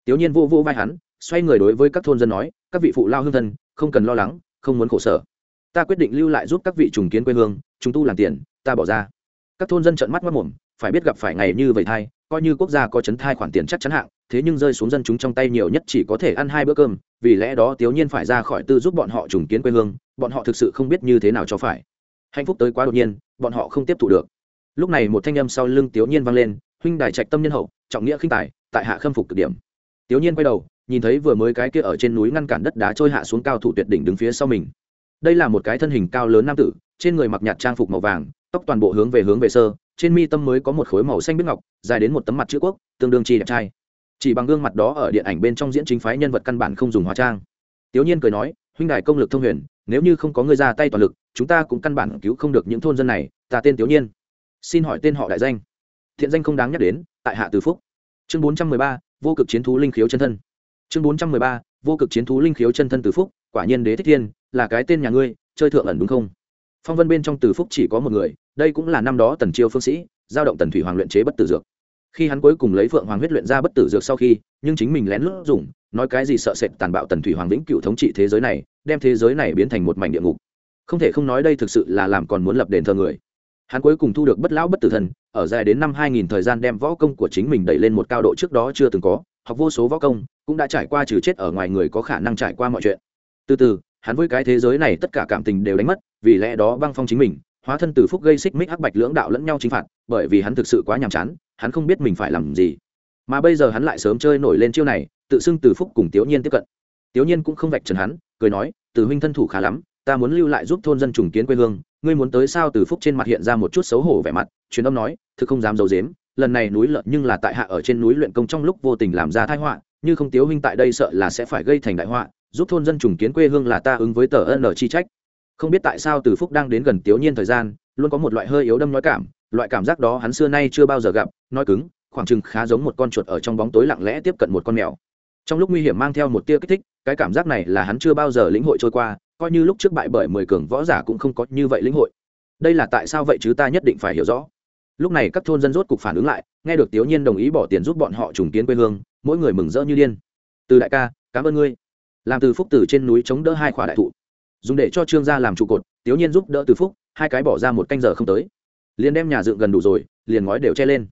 Tiếu nhiên vô vô vai hắn, xoay người đối với các thôn dân nói, các vị phụ lao hương thân, không cần lo lắng, không muốn khổ sở. Ta quyết định lưu lại giúp các vị trùng kiến quê hương chúng tu làm tiền, ta bỏ ra. Các thôn dân trợn mắt mất mồm phải biết gặp phải ngày như vậy thai, coi như quốc gia có chấn thai khoản tiền chắc chắn hạng, thế nhưng rơi xuống dân chúng trong tay nhiều nhất chỉ có thể ăn hai bữa cơm, vì lẽ đó tiểu nhiên phải ra khỏi tư giúp bọn họ trùng kiến quê hương, bọn họ thực sự không biết như thế nào cho phải. Hạnh phúc tới quá đột nhiên, bọn họ không tiếp thu được lúc này một thanh âm sau lưng tiểu nhiên vang lên, huynh đài trạch tâm nhân hậu, trọng nghĩa khinh tài, tại hạ khâm phục cực điểm. Tiểu nhiên quay đầu, nhìn thấy vừa mới cái kia ở trên núi ngăn cản đất đá trôi hạ xuống cao thủ tuyệt đỉnh đứng phía sau mình. Đây là một cái thân hình cao lớn nam tử, trên người mặc nhạt trang phục màu vàng, tóc toàn bộ hướng về hướng về sơ, trên mi tâm mới có một khối màu xanh biết ngọc, dài đến một tấm mặt chữ quốc, tương đương chi đẹp trai. Chỉ bằng gương mặt đó ở điện ảnh bên trong diễn chính phái nhân vật căn bản không dùng hóa trang. Tiểu nhiên cười nói, huynh đài công lực thông huyền, nếu như không có người ra tay toàn lực, chúng ta cũng căn bản cứu không được những thôn dân này, ta tên tiểu nhiên xin hỏi tên họ đại danh. Thiện danh không đáng nhắc đến, tại hạ từ phúc. Chương bốn trăm mười ba, vô cực chiến thú linh khiếu chân thân. Chương bốn trăm mười ba, vô cực chiến thú linh khiếu chân thân từ phúc, quả nhiên đế thích thiên, là cái tên nhà ngươi, chơi thượng ẩn đúng không? Phong vân bên trong từ phúc chỉ có một người, đây cũng là năm đó tần chiêu phương sĩ, giao động tần thủy hoàng luyện chế bất tử dược. Khi hắn cuối cùng lấy phượng hoàng huyết luyện ra bất tử dược sau khi, nhưng chính mình lén lút dùng, nói cái gì sợ sệt tàn bạo tần thủy hoàng vĩnh cựu thống trị thế giới này, đem thế giới này biến thành một mảnh địa ngục. Không thể không nói đây thực sự là làm còn muốn lập đền thờ người hắn cuối cùng thu được bất lão bất tử thần, ở dài đến năm 2000 thời gian đem võ công của chính mình đẩy lên một cao độ trước đó chưa từng có, học vô số võ công, cũng đã trải qua trừ chết ở ngoài người có khả năng trải qua mọi chuyện. Từ từ, hắn với cái thế giới này tất cả cảm tình đều đánh mất, vì lẽ đó băng phong chính mình, hóa thân từ phúc gây xích mích hắc bạch lưỡng đạo lẫn nhau chính phạt, bởi vì hắn thực sự quá nhàm chán, hắn không biết mình phải làm gì. Mà bây giờ hắn lại sớm chơi nổi lên chiêu này, tự xưng từ phúc cùng tiểu nhiên tiếp cận. Tiểu nhiên cũng không vạch trần hắn, cười nói, từ huynh thân thủ khá lắm, ta muốn lưu lại giúp thôn dân trùng kiến quê hương ngươi muốn tới sao từ phúc trên mặt hiện ra một chút xấu hổ vẻ mặt, truyền âm nói, thực không dám d i dếm lần này núi lợn nhưng là tại hạ ở trên núi luyện công trong lúc vô tình làm ra thái họa, như không tiếu huynh tại đây sợ là sẽ phải gây thành đại họa, giúp thôn dân trùng kiến quê hương là ta ứng với tờ ân chi trách. Không biết tại sao từ phúc đang đến gần tiếu nhiên thời gian, luôn có một loại hơi yếu đâm nói cảm, loại cảm giác đó hắn xưa nay chưa bao giờ gặp, nói cứng, khoảng chừng khá giống một con chuột ở trong bóng tối lặng lẽ tiếp cận một con mèo. Trong lúc nguy hiểm mang theo một tia kích thích, cái cảm giác này là hắn chưa bao giờ lĩnh hội trôi qua coi như lúc trước bại bởi mười cường võ giả cũng không có như vậy lĩnh hội. Đây là tại sao vậy chứ ta nhất định phải hiểu rõ. Lúc này các thôn dân rốt cục phản ứng lại, nghe được tiểu nhiên đồng ý bỏ tiền giúp bọn họ trùng kiến quê hương, mỗi người mừng rỡ như điên. Từ đại ca, cảm ơn ngươi. Làm từ phúc từ trên núi chống đỡ hai khỏa đại thụ. Dùng để cho trương gia làm trụ cột tiểu nhiên giúp đỡ từ phúc, hai cái bỏ ra một canh giờ không tới. Liền đem nhà dựng gần đủ rồi, liền ngói đều che lên.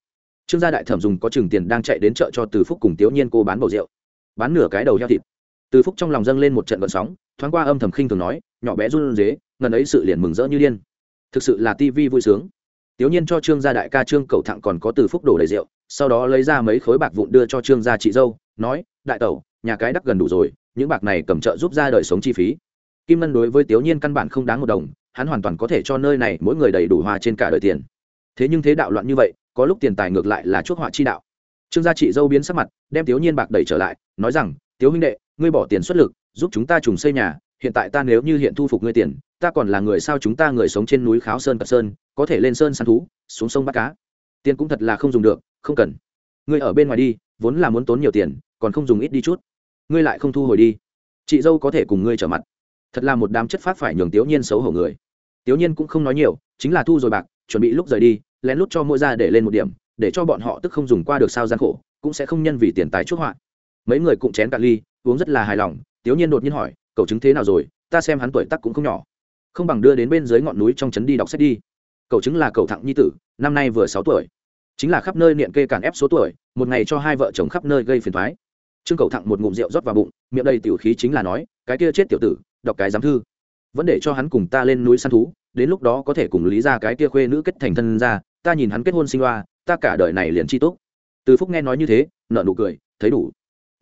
Trương gia đại thẩm dùng có chừng tiền đang chạy đến chợ cho từ phúc cùng tiểu nhiên cô bán bầu rượu. Bán nửa cái đầu heo thịt từ phúc trong lòng dâng lên một trận gợn sóng, thoáng qua âm thầm khinh thường nói, nhỏ bé run dế ngần ấy sự liền mừng rỡ như điên. Thực sự là tivi vui sướng. Tiểu nhiên cho trương gia đại ca trương cầu thẳng còn có từ phúc đổ đầy rượu, sau đó lấy ra mấy khối bạc vụn đưa cho trương gia chị dâu, nói, đại tẩu, nhà cái đắc gần đủ rồi, những bạc này cầm trợ giúp ra đời sống chi phí. Kim ngân đối với tiểu nhiên căn bản không đáng một đồng, hắn hoàn toàn có thể cho nơi này mỗi người đầy đủ hoa trên cả đời tiền. Thế nhưng thế đạo loạn như vậy, có lúc tiền tài ngược lại là chuốc họa chi đạo. Trương gia chị dâu biến sắc mặt, đem tiểu nhiên bạc đẩy trở lại, nói rằng, tiểu huynh đệ ngươi bỏ tiền xuất lực, giúp chúng ta trùng xây nhà, hiện tại ta nếu như hiện thu phục ngươi tiền, ta còn là người sao chúng ta người sống trên núi kháo sơn cật sơn, có thể lên sơn săn thú, xuống sông bắt cá. Tiền cũng thật là không dùng được, không cần. Ngươi ở bên ngoài đi, vốn là muốn tốn nhiều tiền, còn không dùng ít đi chút. Ngươi lại không thu hồi đi. Chị dâu có thể cùng ngươi trở mặt. Thật là một đám chất phát phải nhường tiểu nhiên xấu hổ người. Tiểu nhiên cũng không nói nhiều, chính là thu rồi bạc, chuẩn bị lúc rời đi, lén lút cho mỗi ra để lên một điểm, để cho bọn họ tức không dùng qua được sao gian khổ, cũng sẽ không nhân vì tiền tài chuốc họa mấy người cũng chén cạn ly, uống rất là hài lòng tiểu nhiên đột nhiên hỏi, cậu chứng thế nào rồi? Ta xem hắn tuổi tắc cũng không nhỏ. Không bằng đưa đến bên dưới ngọn núi trong trấn đi đọc sách đi. Cậu chứng là cậu thặng nhi tử, năm nay vừa sáu tuổi. Chính là khắp nơi niệm kê càn ép số tuổi, một ngày cho hai vợ chồng khắp nơi gây phiền thoái trương cậu Thặng một ngụm rượu rót vào bụng, miệng đầy tiểu khí chính là nói, cái kia chết tiểu tử, đọc cái giám thư. Vẫn để cho hắn cùng ta lên núi săn thú, đến lúc đó có thể cùng lý ra cái kia khuê nữ kết thành thân ra ta nhìn hắn kết hôn sinh loa ta cả đời này liền chi tốt từ phúc nghe nói như thế nợ nụ cười, thấy đủ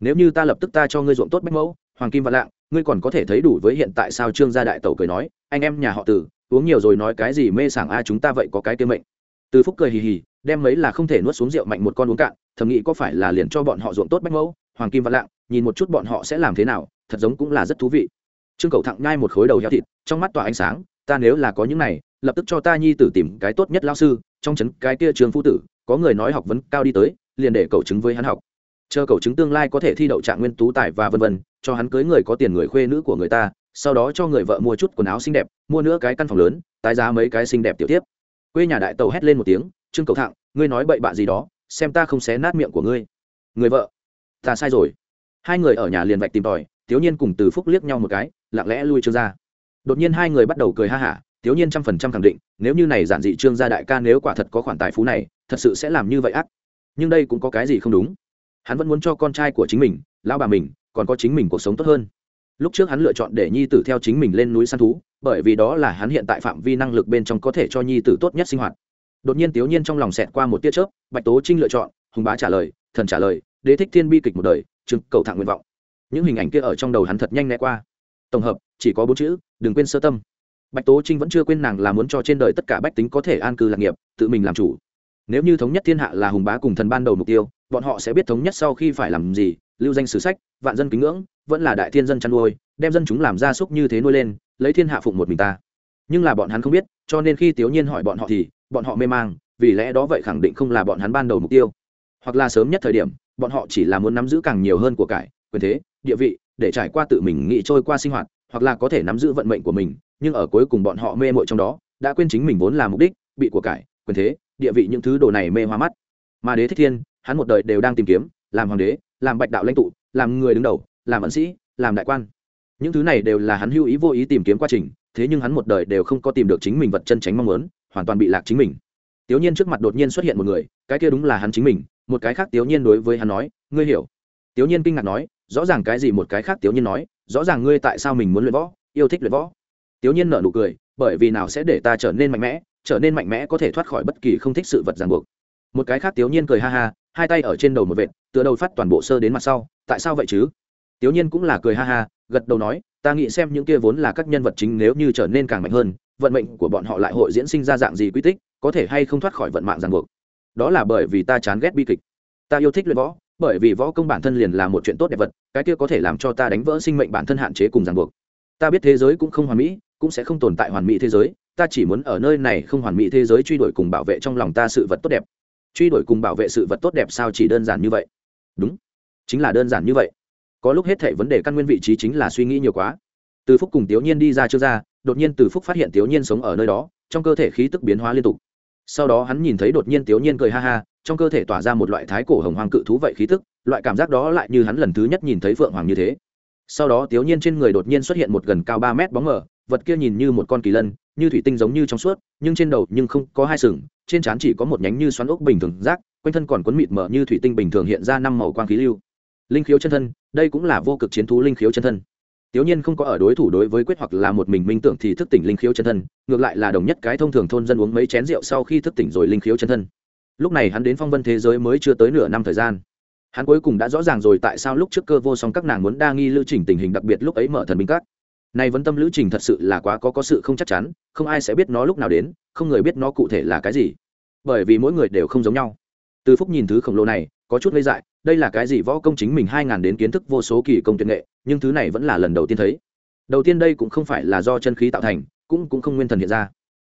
nếu như ta lập tức ta cho ngươi ruộng tốt bách mẫu, hoàng kim và lạng, ngươi còn có thể thấy đủ với hiện tại sao trương gia đại tẩu cười nói, anh em nhà họ tử uống nhiều rồi nói cái gì mê sảng a, chúng ta vậy có cái tiêu mệnh. Từ phúc cười hì hì, đem mấy là không thể nuốt xuống rượu mạnh một con uống cạn, thầm nghĩ có phải là liền cho bọn họ ruộng tốt bách mẫu, hoàng kim và lạng, nhìn một chút bọn họ sẽ làm thế nào, thật giống cũng là rất thú vị. Trương cầu thẳng nhai một khối đầu heo thịt, trong mắt tỏa ánh sáng, ta nếu là có những này, lập tức cho ta nhi tử tìm cái tốt nhất lao sư, trong trấn cái kia trường phu tử, có người nói học vấn cao đi tới, liền để cậu chứng với hắn học chờ cậu chứng tương lai có thể thi đậu trạng nguyên tú tài và vân vân, cho hắn cưới người có tiền người khuê nữ của người ta, sau đó cho người vợ mua chút quần áo xinh đẹp, mua nữa cái căn phòng lớn, tái giá mấy cái xinh đẹp tiểu tiếp quê nhà đại tàu hét lên một tiếng, trương cầu thẳng ngươi nói bậy bạ gì đó, xem ta không xé nát miệng của ngươi. Người vợ, ta sai rồi. Hai người ở nhà liền vạch tìm tòi thiếu nhiên cùng từ phúc liếc nhau một cái, lặng lẽ lui trương ra. Đột nhiên hai người bắt đầu cười ha hả thiếu nhiên trăm phần trăm khẳng định, nếu như này giản dị trương gia đại ca nếu quả thật có khoản tài phú này, thật sự sẽ làm như vậy ác. Nhưng đây cũng có cái gì không đúng? Hắn vẫn muốn cho con trai của chính mình lao bà mình, còn có chính mình cuộc sống tốt hơn. Lúc trước hắn lựa chọn để nhi tử theo chính mình lên núi săn thú, bởi vì đó là hắn hiện tại phạm vi năng lực bên trong có thể cho nhi tử tốt nhất sinh hoạt. Đột nhiên tiểu nhiên trong lòng xẹt qua một tia chớp, bạch tố trinh lựa chọn, hùng bá trả lời, thần trả lời, đế thích thiên bi kịch một đời chứng cầu thẳng nguyện vọng. Những hình ảnh kia ở trong đầu hắn thật nhanh né qua. Tổng hợp, chỉ có bốn chữ, đừng quên sơ tâm. Bạch tố trinh vẫn chưa quên nàng là muốn cho trên đời tất cả bách tính có thể an cư lạc nghiệp, tự mình làm chủ. Nếu như thống nhất thiên hạ là hùng bá cùng thần ban đầu mục tiêu bọn họ sẽ biết thống nhất sau khi phải làm gì, lưu danh sử sách, vạn dân kính ngưỡng, vẫn là đại thiên dân chăn nuôi, đem dân chúng làm gia súc như thế nuôi lên, lấy thiên hạ phụng một mình ta. Nhưng là bọn hắn không biết, cho nên khi tiểu nhiên hỏi bọn họ thì, bọn họ mê mang, vì lẽ đó vậy khẳng định không là bọn hắn ban đầu mục tiêu. Hoặc là sớm nhất thời điểm, bọn họ chỉ là muốn nắm giữ càng nhiều hơn của cải, quyền thế, địa vị, để trải qua tự mình nghĩ trôi qua sinh hoạt, hoặc là có thể nắm giữ vận mệnh của mình, nhưng ở cuối cùng bọn họ mê mội trong đó, đã quên chính mình vốn là mục đích, bị của cải, quyền thế, địa vị những thứ đồ này mê hoa mắt. Mà đế thích thiên hắn một đời đều đang tìm kiếm, làm hoàng đế, làm bạch đạo lãnh tụ, làm người đứng đầu, làm ẩn sĩ, làm đại quan. Những thứ này đều là hắn hưu ý vô ý tìm kiếm quá trình, thế nhưng hắn một đời đều không có tìm được chính mình vật chân tránh mong muốn, hoàn toàn bị lạc chính mình. Tiểu nhiên trước mặt đột nhiên xuất hiện một người, cái kia đúng là hắn chính mình, một cái khác tiểu nhiên đối với hắn nói, ngươi hiểu. Tiểu nhiên kinh ngạc nói, rõ ràng cái gì một cái khác? Tiểu nhiên nói, rõ ràng ngươi tại sao mình muốn luyện võ, yêu thích luyện võ? Tiểu nhiên nở nụ cười, bởi vì nào sẽ để ta trở nên mạnh mẽ, trở nên mạnh mẽ có thể thoát khỏi bất kỳ không thích sự vật ràng buộc. Một cái khác tiểu nhiên cười ha ha hai tay ở trên đầu một vệt, tựa đầu phát toàn bộ sơ đến mặt sau, tại sao vậy chứ? Tiểu nhiên cũng là cười ha ha, gật đầu nói, ta nghĩ xem những kia vốn là các nhân vật chính nếu như trở nên càng mạnh hơn, vận mệnh của bọn họ lại hội diễn sinh ra dạng gì quy tích, có thể hay không thoát khỏi vận mạng ràng buộc. Đó là bởi vì ta chán ghét bi kịch. Ta yêu thích luyện võ, bởi vì võ công bản thân liền là một chuyện tốt đẹp vật, cái kia có thể làm cho ta đánh vỡ sinh mệnh bản thân hạn chế cùng ràng buộc. Ta biết thế giới cũng không hoàn mỹ, cũng sẽ không tồn tại hoàn mỹ thế giới, ta chỉ muốn ở nơi này không hoàn mỹ thế giới truy đuổi cùng bảo vệ trong lòng ta sự vật tốt đẹp truy đuổi cùng bảo vệ sự vật tốt đẹp sao chỉ đơn giản như vậy? Đúng, chính là đơn giản như vậy. Có lúc hết thể vấn đề căn nguyên vị trí chính là suy nghĩ nhiều quá. Từ phúc cùng tiểu nhiên đi ra chưa ra, đột nhiên từ phúc phát hiện tiểu nhiên sống ở nơi đó, trong cơ thể khí tức biến hóa liên tục. Sau đó hắn nhìn thấy đột nhiên tiểu nhiên cười ha ha, trong cơ thể tỏa ra một loại thái cổ hồng hoàng cự thú vậy khí tức, loại cảm giác đó lại như hắn lần thứ nhất nhìn thấy phượng hoàng như thế. Sau đó tiểu nhiên trên người đột nhiên xuất hiện một gần cao ba mét bóng mờ, vật kia nhìn như một con kỳ lân như thủy tinh giống như trong suốt nhưng trên đầu nhưng không có hai sừng trên trán chỉ có một nhánh như xoắn ốc bình thường rác quanh thân còn quấn mịt mở như thủy tinh bình thường hiện ra năm màu quang khí lưu linh khiếu chân thân đây cũng là vô cực chiến thú linh khiếu chân thân Tiểu Nhiên không có ở đối thủ đối với quyết hoặc là một mình minh tưởng thì thức tỉnh linh khiếu chân thân, ngược lại là đồng nhất cái thông thường thôn dân uống mấy chén rượu sau khi thức tỉnh rồi linh khiếu chân thân. Lúc này hắn đến phong vân thế giới mới chưa tới nửa năm thời gian. Hắn cuối cùng đã rõ ràng rồi tại sao lúc trước cơ vô song các nàng muốn đa nghi lưu trình tình hình đặc biệt lúc ấy mở thần binh các. Này vấn tâm lữ trình thật sự là quá có có sự không chắc chắn, không ai sẽ biết nó lúc nào đến, không người biết nó cụ thể là cái gì. Bởi vì mỗi người đều không giống nhau. Từ Phúc nhìn thứ khổng lồ này, có chút ngây dại, đây là cái gì võ công chính mình hai ngàn đến kiến thức vô số kỳ công tuyệt nghệ, nhưng thứ này vẫn là lần đầu tiên thấy. Đầu tiên đây cũng không phải là do chân khí tạo thành, cũng cũng không nguyên thần hiện ra.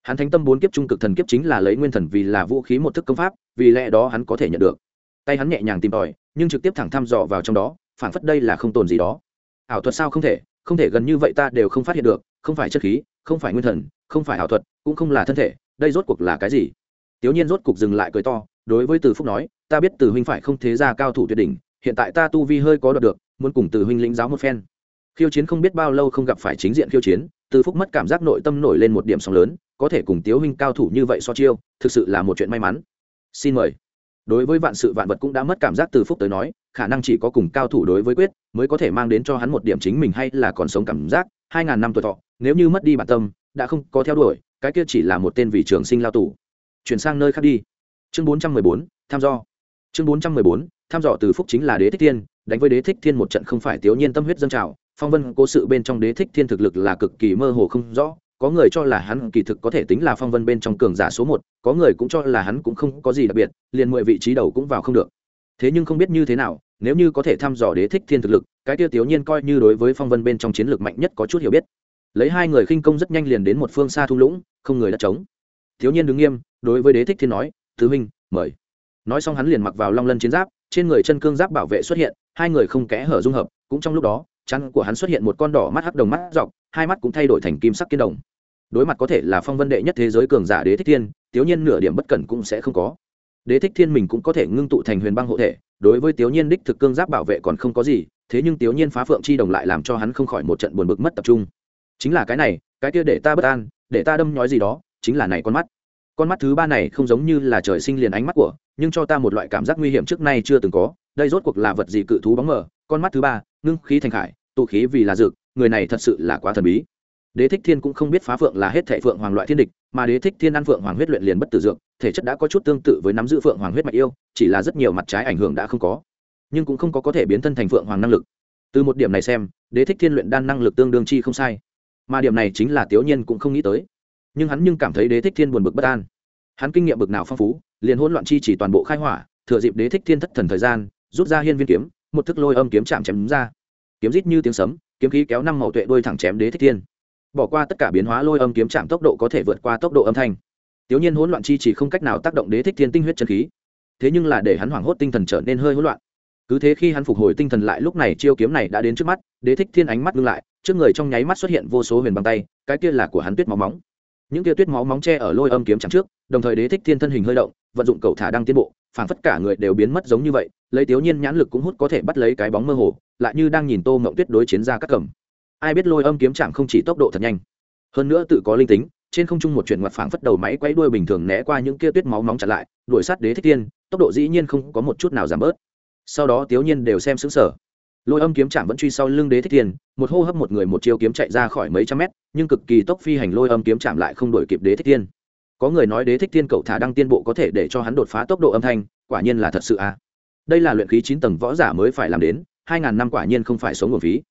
Hắn thánh tâm bốn kiếp trung cực thần kiếp chính là lấy nguyên thần vì là vũ khí một thức công pháp, vì lẽ đó hắn có thể nhận được. Tay hắn nhẹ nhàng tìm tòi, nhưng trực tiếp thẳng thăm dò vào trong đó, phản phất đây là không tồn gì đó. Ảo thuật sao không thể, không thể gần như vậy ta đều không phát hiện được, không phải chất khí, không phải nguyên thần, không phải ảo thuật, cũng không là thân thể, đây rốt cuộc là cái gì? Tiểu Nhiên rốt cuộc dừng lại cười to, đối với Từ Phúc nói, ta biết Từ huynh phải không thế gia cao thủ tuyệt đỉnh, hiện tại ta tu vi hơi có đoạt được, muốn cùng Từ huynh lĩnh giáo một phen. Khiêu chiến không biết bao lâu không gặp phải chính diện khiêu chiến, Từ Phúc mất cảm giác nội tâm nổi lên một điểm sóng lớn, có thể cùng Tiếu huynh cao thủ như vậy so chiêu, thực sự là một chuyện may mắn. Xin mời. Đối với vạn sự vạn vật cũng đã mất cảm giác Từ Phúc tới nói, khả năng chỉ có cùng cao thủ đối với quyết, mới có thể mang đến cho hắn một điểm chính mình hay là còn sống cảm giác, hai ngàn năm tuổi thọ, nếu như mất đi bản tâm, đã không có theo đuổi, cái kia chỉ là một tên vị trường sinh lao tù. Chuyển sang nơi khác đi chương bốn trăm mười bốn tham do chương bốn trăm mười bốn tham dò từ phúc chính là đế thích thiên đánh với đế thích thiên một trận không phải tiểu nhiên tâm huyết dân trào phong vân cố sự bên trong đế thích thiên thực lực là cực kỳ mơ hồ không rõ có người cho là hắn kỳ thực có thể tính là phong vân bên trong cường giả số một, có người cũng cho là hắn cũng không có gì đặc biệt, liền mười vị trí đầu cũng vào không được. Thế nhưng không biết như thế nào, nếu như có thể thăm dò đế thích thiên thực lực, cái tiêu tiểu nhiên coi như đối với phong vân bên trong chiến lược mạnh nhất có chút hiểu biết. Lấy hai người khinh công rất nhanh liền đến một phương xa thung lũng, không người đã trống. Thiếu nhiên đứng nghiêm, đối với đế thích thiên nói thứ huynh, mời. Nói xong hắn liền mặc vào long lân chiến giáp, trên người chân cương giáp bảo vệ xuất hiện, hai người không kẽ hở dung hợp, cũng trong lúc đó chăn của hắn xuất hiện một con đỏ mắt hắc đồng mắt dọc, hai mắt cũng thay đổi thành kim sắc kiên đồng đối mặt có thể là phong vân đệ nhất thế giới cường giả đế thích thiên tiểu nhiên nửa điểm bất cẩn cũng sẽ không có. Đế thích thiên mình cũng có thể ngưng tụ thành huyền băng hộ thể, đối với tiểu nhiên đích thực cương giáp bảo vệ còn không có gì, thế nhưng tiểu nhiên phá phượng chi đồng lại làm cho hắn không khỏi một trận buồn bực mất tập trung. Chính là cái này, cái kia để ta bất an, để ta đâm nhói gì đó, chính là này con mắt. Con mắt thứ ba này không giống như là trời sinh liền ánh mắt của, nhưng cho ta một loại cảm giác nguy hiểm trước nay chưa từng có, đây rốt cuộc là vật gì cự thú bóng mờ. Con mắt thứ ba, ngưng khí thành khải, tụ khí vì là dược, người này thật sự là quá thần bí đế thích thiên cũng không biết phá phượng là hết thể phượng hoàng loại thiên địch, mà đế thích thiên ăn phượng hoàng huyết luyện liền bất tử dược, thể chất đã có chút tương tự với nắm giữ phượng hoàng huyết mạch yêu, chỉ là rất nhiều mặt trái ảnh hưởng đã không có. Nhưng cũng không có có thể biến thân thành phượng hoàng năng lực. Từ một điểm này xem, đế thích thiên luyện đan năng lực tương đương chi không sai. Mà điểm này chính là tiểu nhiên cũng không nghĩ tới. Nhưng hắn nhưng cảm thấy đế thích thiên buồn bực bất an. Hắn kinh nghiệm bực nào phong phú, liền hỗn loạn chi chỉ toàn bộ khai hỏa, thừa dịp đế thích thiên thất thần thời gian, rút ra hiên viên kiếm, một thức lôi âm kiếm chạm chém ra. Kiếm rít như tiếng sấm, kiếm khí kéo năm màu tuệ đôi thẳng chém đế thích thiên bỏ qua tất cả biến hóa lôi âm kiếm chạm tốc độ có thể vượt qua tốc độ âm thanh. Tiểu nhiên hỗn loạn chi chỉ không cách nào tác động đế thích thiên tinh huyết chân khí. Thế nhưng là để hắn hoảng hốt tinh thần trở nên hơi hỗn loạn. Cứ thế khi hắn phục hồi tinh thần lại, lúc này chiêu kiếm này đã đến trước mắt, đế thích thiên ánh mắt ngưng lại, trước người trong nháy mắt xuất hiện vô số huyền băng tay, cái kia là của hắn tuyết máu móng. Những kia tuyết máu móng che ở lôi âm kiếm chạm trước, đồng thời đế thích thiên thân hình hơi động, vận dụng cầu thả đang tiến bộ phản phất cả người đều biến mất giống như vậy, lấy tiểu nhiên nhãn lực cũng hút có thể bắt lấy cái bóng mơ hồ, lại như đang nhìn tô mộng tuyết đối chiến ra các cầm ai biết lôi âm kiếm chạm không chỉ tốc độ thật nhanh. Hơn nữa tự có linh tính trên không trung một chuyển ngoặt phảng phất đầu máy quay đuôi bình thường né qua những kia tuyết máu nóng chặt lại đuổi sát đế thích tiên, tốc độ dĩ nhiên không có một chút nào giảm bớt. Sau đó tiếu nhiên đều xem xứng sở lôi âm kiếm chạm vẫn truy sau lưng đế thích tiên, một hô hấp một người một chiêu kiếm chạy ra khỏi mấy trăm mét nhưng cực kỳ tốc phi hành lôi âm kiếm chạm lại không đuổi kịp đế thích tiên. có người nói đế thích tiên cậu thả đăng tiên bộ có thể để cho hắn đột phá tốc độ âm thanh quả nhiên là thật sự à. Đây là luyện khí chín tầng võ giả mới phải làm đến hai ngàn năm quả nhiên không phải sống nguồn phí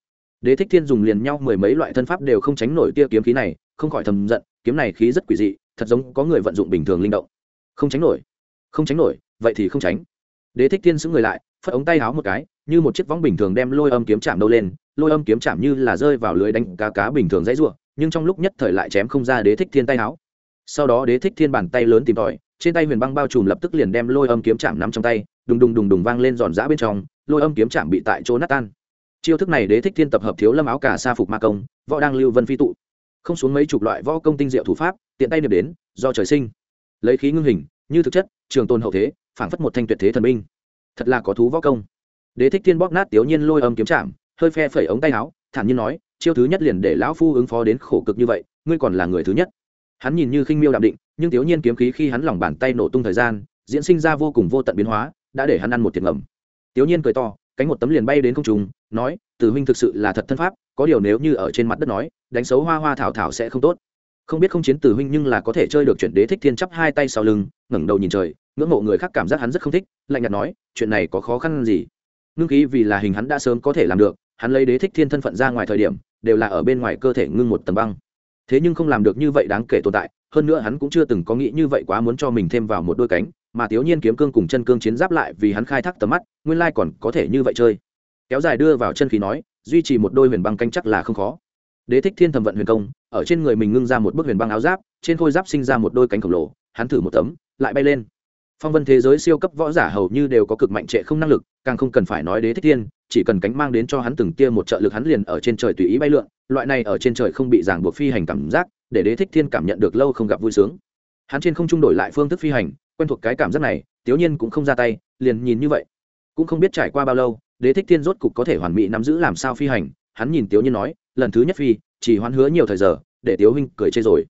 đế thích thiên dùng liền nhau mười mấy loại thân pháp đều không tránh nổi tia kiếm khí này, không khỏi thầm giận, kiếm này khí rất quỷ dị, thật giống có người vận dụng bình thường linh động. Không tránh nổi. Không tránh nổi, vậy thì không tránh. Đế thích thiên xứng người lại, phất ống tay háo một cái, như một chiếc võng bình thường đem lôi âm kiếm chạm đâu lên, lôi âm kiếm chạm như là rơi vào lưới đánh cá cá bình thường dãy ruộng nhưng trong lúc nhất thời lại chém không ra đế thích thiên tay háo. Sau đó đế thích thiên bàn tay lớn tìm tòi, trên tay huyền băng bao trùm lập tức liền đem lôi âm kiếm chạm nắm trong tay, đùng đùng đùng đùng vang lên giòn giã bên trong, lôi âm kiếm chạm bị tại chỗ nát tan chiêu thức này đế thích thiên tập hợp thiếu lâm áo cả sa phục ma công, võ đang lưu vân phi tụ. Không xuống mấy chục loại võ công tinh diệu thủ pháp, tiện tay niệm đến, do trời sinh. Lấy khí ngưng hình, như thực chất, trường tôn hậu thế, phảng phất một thanh tuyệt thế thần binh. Thật là có thú võ công. Đế thích thiên bóp nát tiểu nhiên lôi âm kiếm chạm, hơi phe phẩy ống tay áo, thản nhiên nói, chiêu thứ nhất liền để lão phu ứng phó đến khổ cực như vậy, ngươi còn là người thứ nhất. Hắn nhìn như khinh miêu đạm định, nhưng tiểu nhiên kiếm khí khi hắn lòng bàn tay nổ tung thời gian, diễn sinh ra vô cùng vô tận biến hóa, đã để hắn ăn một thiệt ngầm. Tiểu nhiên cười to cánh một tấm liền bay đến không trùng nói, tử huynh thực sự là thật thân pháp, có điều nếu như ở trên mặt đất nói, đánh xấu hoa hoa thảo thảo sẽ không tốt. Không biết không chiến tử huynh nhưng là có thể chơi được chuyện đế thích thiên chắp hai tay sau lưng, ngẩng đầu nhìn trời, ngưỡng mộ người khác cảm giác hắn rất không thích, lạnh nhạt nói, chuyện này có khó khăn gì? Ngưng khí vì là hình hắn đã sớm có thể làm được, hắn lấy đế thích thiên thân phận ra ngoài thời điểm, đều là ở bên ngoài cơ thể ngưng một tầng băng. Thế nhưng không làm được như vậy đáng kể tồn tại hơn nữa hắn cũng chưa từng có nghĩ như vậy quá muốn cho mình thêm vào một đôi cánh, mà thiếu nhiên kiếm cương cùng chân cương chiến giáp lại vì hắn khai thác tầm mắt, nguyên lai còn có thể như vậy chơi. Kéo dài đưa vào chân khí nói, duy trì một đôi huyền băng canh chắc là không khó. Đế thích thiên thầm vận huyền công, ở trên người mình ngưng ra một bức huyền băng áo giáp, trên khôi giáp sinh ra một đôi cánh khổng lồ, hắn thử một tấm, lại bay lên. Phong vân thế giới siêu cấp võ giả hầu như đều có cực mạnh trệ không năng lực, càng không cần phải nói đế thích thiên, chỉ cần cánh mang đến cho hắn từng tia một trợ lực hắn liền ở trên trời tùy ý bay lượn, loại này ở trên trời không bị ràng buộc phi hành cảm giác để đế thích thiên cảm nhận được lâu không gặp vui sướng. Hắn trên không trung đổi lại phương thức phi hành, quen thuộc cái cảm giác này tiểu nhiên cũng không ra tay, liền nhìn như vậy. Cũng không biết trải qua bao lâu, đế thích thiên rốt cục có thể hoàn mỹ nắm giữ làm sao phi hành, hắn nhìn tiểu nhiên nói, lần thứ nhất phi, chỉ hoán hứa nhiều thời giờ, để tiểu huynh cười chê rồi.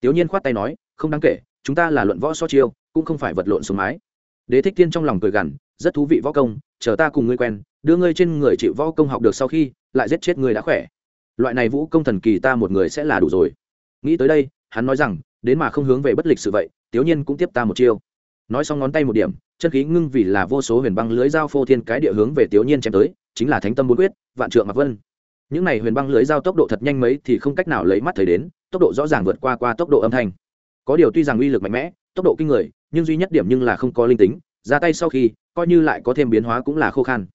Tiểu nhiên khoát tay nói, không đáng kể, chúng ta là luận võ so chiêu, cũng không phải vật lộn xuống mái. Đế thích thiên trong lòng cười gằn, rất thú vị võ công, chờ ta cùng ngươi quen, đưa ngươi trên người chịu võ công học được sau khi, lại giết chết ngươi đã khỏe. Loại này vũ công thần kỳ ta một người sẽ là đủ rồi nghĩ tới đây, hắn nói rằng, đến mà không hướng về bất lịch sự vậy, tiểu nhiên cũng tiếp ta một chiêu. Nói xong ngón tay một điểm, chân khí ngưng vì là vô số huyền băng lưới dao phô thiên cái địa hướng về tiểu nhiên chém tới, chính là thánh tâm bốn quyết, vạn trượng mặc vân. Những này huyền băng lưới dao tốc độ thật nhanh mấy thì không cách nào lấy mắt thấy đến, tốc độ rõ ràng vượt qua qua tốc độ âm thanh. Có điều tuy rằng uy lực mạnh mẽ, tốc độ kinh người, nhưng duy nhất điểm nhưng là không có linh tính, ra tay sau khi, coi như lại có thêm biến hóa cũng là khô khan.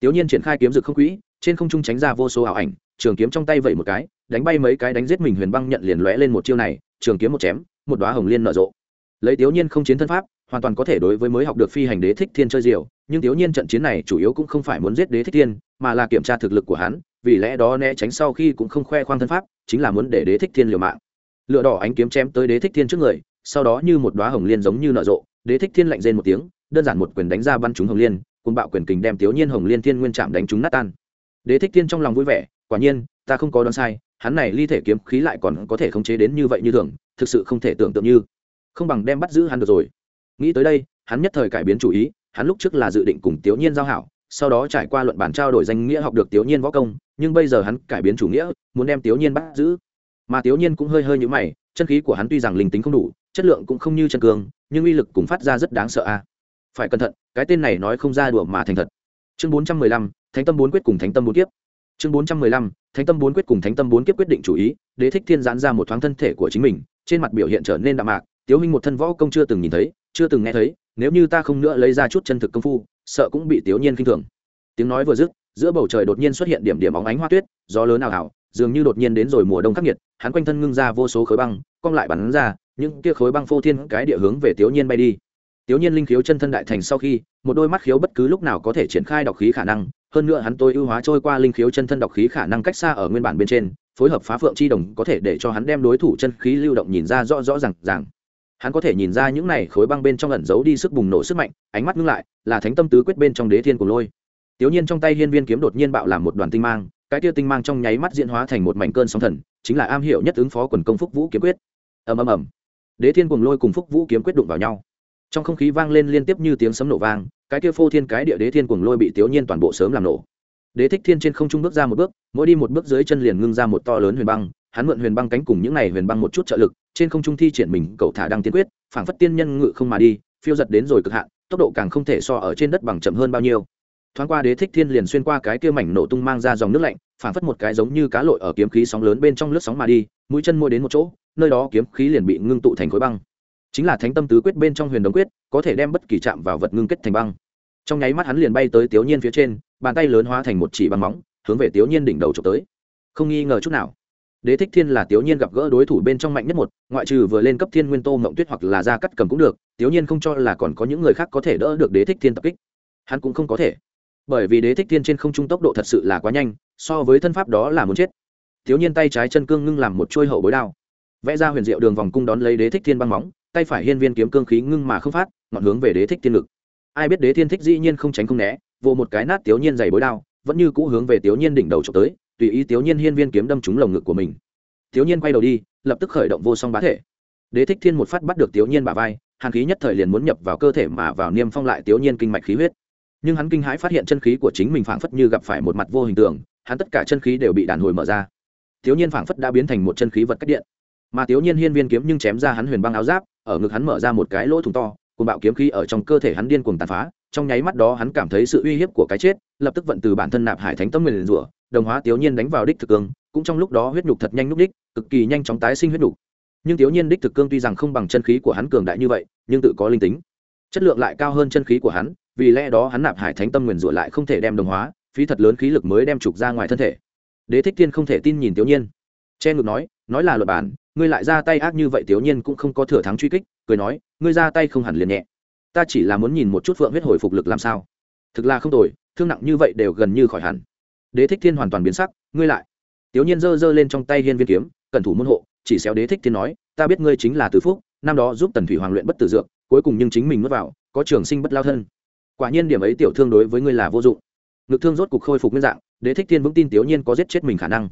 Tiểu nhiên triển khai kiếm dực không quỹ, trên không trung tránh ra vô số ảo ảnh, trường kiếm trong tay vẩy một cái đánh bay mấy cái đánh giết mình huyền băng nhận liền lóe lên một chiêu này, trường kiếm một chém, một đóa hồng liên nở rộ. Lấy tiểu nhiên không chiến thân pháp, hoàn toàn có thể đối với mới học được phi hành đế thích thiên chơi diều, nhưng tiểu nhiên trận chiến này chủ yếu cũng không phải muốn giết đế thích thiên, mà là kiểm tra thực lực của hắn, vì lẽ đó né tránh sau khi cũng không khoe khoang thân pháp, chính là muốn để đế thích thiên liều mạng. Lựa đỏ ánh kiếm chém tới đế thích thiên trước người, sau đó như một đóa hồng liên giống như nở rộ, đế thích thiên lạnh rên một tiếng, đơn giản một quyền đánh ra bắn trúng hồng liên cùng bạo quyền kình đem tiểu nhiên hồng liên thiên nguyên chạm đánh trúng nát tan. Đế thích thiên trong lòng vui vẻ, quả nhiên, ta không có đoán sai hắn này ly thể kiếm khí lại còn có thể khống chế đến như vậy như thường, thực sự không thể tưởng tượng như. Không bằng đem bắt giữ hắn được rồi. Nghĩ tới đây, hắn nhất thời cải biến chủ ý, hắn lúc trước là dự định cùng tiểu nhiên giao hảo, sau đó trải qua luận bản trao đổi danh nghĩa học được tiểu nhiên võ công, nhưng bây giờ hắn cải biến chủ nghĩa, muốn đem tiểu nhiên bắt giữ. Mà tiểu nhiên cũng hơi hơi như mày, chân khí của hắn tuy rằng linh tính không đủ, chất lượng cũng không như chân cường nhưng uy lực cũng phát ra rất đáng sợ a. Phải cẩn thận, cái tên này nói không ra đùa mà thành thật. Chương bốn trăm mười lăm, thánh tâm bốn quyết cùng thánh tâm bốn kiếp chương bốn trăm mười lăm, thánh tâm bốn quyết cùng thánh tâm bốn kiếp quyết định chủ ý, đế thích thiên giãn ra một thoáng thân thể của chính mình, trên mặt biểu hiện trở nên đạm mạc, tiếu huynh một thân võ công chưa từng nhìn thấy, chưa từng nghe thấy, nếu như ta không nữa lấy ra chút chân thực công phu, sợ cũng bị tiểu nhiên kinh thường. Tiếng nói vừa dứt, giữa bầu trời đột nhiên xuất hiện điểm điểm óng ánh hoa tuyết, gió lớn ảo ảo dường như đột nhiên đến rồi mùa đông khắc nghiệt, hắn quanh thân ngưng ra vô số khối băng, cong lại bắn ra, những kia khối băng phô thiên cái địa hướng về tiểu nhiên bay đi. Tiểu nhiên linh khiếu chân thân đại thành sau khi, một đôi mắt khiếu bất cứ lúc nào có thể triển khai đọc khí khả năng hơn nữa hắn tôi ưu hóa trôi qua linh khiếu chân thân đọc khí khả năng cách xa ở nguyên bản bên trên, phối hợp phá phượng chi đồng có thể để cho hắn đem đối thủ chân khí lưu động nhìn ra rõ rõ ràng ràng. Hắn có thể nhìn ra những này khối băng bên trong ẩn giấu đi sức bùng nổ sức mạnh, ánh mắt ngưng lại, là thánh tâm tứ quyết bên trong đế thiên cuồng lôi. Tiểu nhiên trong tay hiên viên kiếm đột nhiên bạo làm một đoàn tinh mang, cái tia tinh mang trong nháy mắt diễn hóa thành một mảnh cơn sóng thần, chính là am hiểu nhất ứng phó quần công phúc vũ kiếm quyết. Ầm ầm ầm. Đế thiên cùng lôi cùng phúc vũ kiếm quyết đụng vào nhau. Trong không khí vang lên liên tiếp như tiếng sấm nổ vang cái kia phô thiên cái địa đế thiên cuồng lôi bị tiểu nhiên toàn bộ sớm làm nổ. Đế thích thiên trên không trung bước ra một bước, mỗi đi một bước dưới chân liền ngưng ra một to lớn huyền băng, hắn mượn huyền băng cánh cùng những này huyền băng một chút trợ lực, trên không trung thi triển mình, cậu thả đăng tiên quyết, phảng phất tiên nhân ngự không mà đi, phiêu giật đến rồi cực hạn, tốc độ càng không thể so ở trên đất bằng chậm hơn bao nhiêu. Thoáng qua đế thích thiên liền xuyên qua cái kia mảnh nổ tung mang ra dòng nước lạnh, phảng phất một cái giống như cá lội ở kiếm khí sóng lớn bên trong lướt sóng mà đi, mũi chân môi đến một chỗ, nơi đó kiếm khí liền bị ngưng tụ thành khối băng chính là thánh tâm tứ quyết bên trong huyền đồng quyết, có thể đem bất kỳ chạm vào vật ngưng kết thành băng. Trong nháy mắt hắn liền bay tới tiểu nhiên phía trên, bàn tay lớn hóa thành một chỉ băng móng, hướng về tiểu nhiên đỉnh đầu trộm tới. Không nghi ngờ chút nào. Đế thích thiên là tiểu nhiên gặp gỡ đối thủ bên trong mạnh nhất một, ngoại trừ vừa lên cấp thiên nguyên tô mộng tuyết hoặc là ra cắt cầm cũng được tiểu nhiên không cho là còn có những người khác có thể đỡ được đế thích thiên tập kích. Hắn cũng không có thể. Bởi vì đế thích thiên trên không trung tốc độ thật sự là quá nhanh, so với thân pháp đó là muốn chết. Tiểu nhiên tay trái chân cương ngưng làm một chuôi hậu bối đao. Vẽ ra huyền diệu đường vòng cung đón lấy đế thích thiên băng móng tay phải hiên viên kiếm cương khí ngưng mà không phát, ngọn hướng về đế thích thiên lực. Ai biết đế thiên thích dĩ nhiên không tránh không né vô một cái nát tiểu nhiên dày bối đao, vẫn như cũ hướng về tiểu nhiên đỉnh đầu trộm tới, tùy ý tiểu nhiên hiên viên kiếm đâm trúng lồng ngực của mình. Tiểu nhiên quay đầu đi, lập tức khởi động vô song bá thể. Đế thích thiên một phát bắt được tiểu nhiên bả vai, hàn khí nhất thời liền muốn nhập vào cơ thể mà vào niêm phong lại tiểu nhiên kinh mạch khí huyết. Nhưng hắn kinh hãi phát hiện chân khí của chính mình phảng phất như gặp phải một mặt vô hình tượng, hắn tất cả chân khí đều bị đàn hồi mở ra. Tiểu nhiên phảng phất đã biến thành một chân khí vật cách điện. Mà tiểu nhiên hiên viên kiếm nhưng chém ra hắn huyền băng áo giáp ở ngực hắn mở ra một cái lỗ thủng to cùng bạo kiếm khí ở trong cơ thể hắn điên cuồng tàn phá, trong nháy mắt đó hắn cảm thấy sự uy hiếp của cái chết, lập tức vận từ bản thân nạp hải thánh tâm nguyền rủa, đồng hóa tiểu nhiên đánh vào đích thực cương, cũng trong lúc đó huyết nhục thật nhanh núp đích, cực kỳ nhanh chóng tái sinh huyết nhục. Nhưng tiểu nhiên đích thực cương tuy rằng không bằng chân khí của hắn cường đại như vậy, nhưng tự có linh tính. Chất lượng lại cao hơn chân khí của hắn, vì lẽ đó hắn nạp hải thánh tâm nguyền rủa lại không thể đem đồng hóa, phí thật lớn khí lực mới đem trục ra ngoài thân thể. Đế thích thiên không thể tin nhìn tiểu nhiên. Che ngực nói nói là luật bản ngươi lại ra tay ác như vậy tiểu nhiên cũng không có thừa thắng truy kích, cười nói, ngươi ra tay không hẳn liền nhẹ. Ta chỉ là muốn nhìn một chút phượng huyết hồi phục lực làm sao. Thực là không tồi, thương nặng như vậy đều gần như khỏi hẳn. Đế thích thiên hoàn toàn biến sắc, ngươi lại. Tiểu nhiên giơ giơ lên trong tay hiên viên kiếm, cẩn thủ môn hộ, chỉ xéo đế thích thiên nói, ta biết ngươi chính là từ phúc, năm đó giúp tần thủy hoàng luyện bất tử dược, cuối cùng nhưng chính mình nuốt vào, có trường sinh bất lao thân. Quả nhiên điểm ấy tiểu thương đối với ngươi là vô dụng. Ngực thương rốt cục khôi phục nguyên dạng, đế thích thiên vững tin tiểu nhiên có giết chết mình khả năng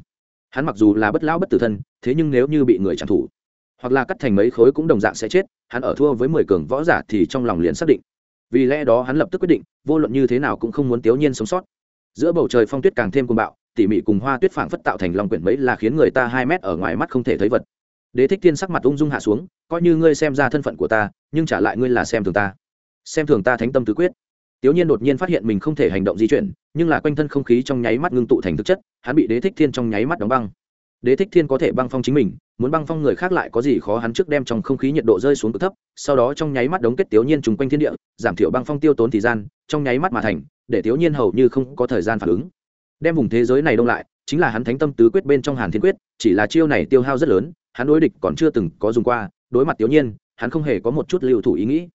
hắn mặc dù là bất lão bất tử thân, thế nhưng nếu như bị người trang thủ hoặc là cắt thành mấy khối cũng đồng dạng sẽ chết, hắn ở thua với mười cường võ giả thì trong lòng liền xác định. Vì lẽ đó hắn lập tức quyết định, vô luận như thế nào cũng không muốn tiểu nhiên sống sót. Giữa bầu trời phong tuyết càng thêm cuồng bạo, tỉ mỉ cùng hoa tuyết phảng phất tạo thành lòng quyển mấy là khiến người ta hai mét ở ngoài mắt không thể thấy vật. Đế thích thiên sắc mặt ung dung hạ xuống, coi như ngươi xem ra thân phận của ta, nhưng trả lại ngươi là xem thường ta. Xem thường ta thánh tâm tứ quyết tiểu nhiên đột nhiên phát hiện mình không thể hành động di chuyển, nhưng là quanh thân không khí trong nháy mắt ngưng tụ thành thực chất, hắn bị đế thích thiên trong nháy mắt đóng băng. Đế thích thiên có thể băng phong chính mình, muốn băng phong người khác lại có gì khó hắn trước đem trong không khí nhiệt độ rơi xuống cực thấp, sau đó trong nháy mắt đóng kết tiểu nhiên trùng quanh thiên địa, giảm thiểu băng phong tiêu tốn thời gian, trong nháy mắt mà thành, để tiểu nhiên hầu như không có thời gian phản ứng. Đem vùng thế giới này đông lại, chính là hắn thánh tâm tứ quyết bên trong hàn thiên quyết, chỉ là chiêu này tiêu hao rất lớn, hắn đối địch còn chưa từng có dùng qua, đối mặt tiểu nhiên, hắn không hề có một chút lưu thủ ý nghĩ.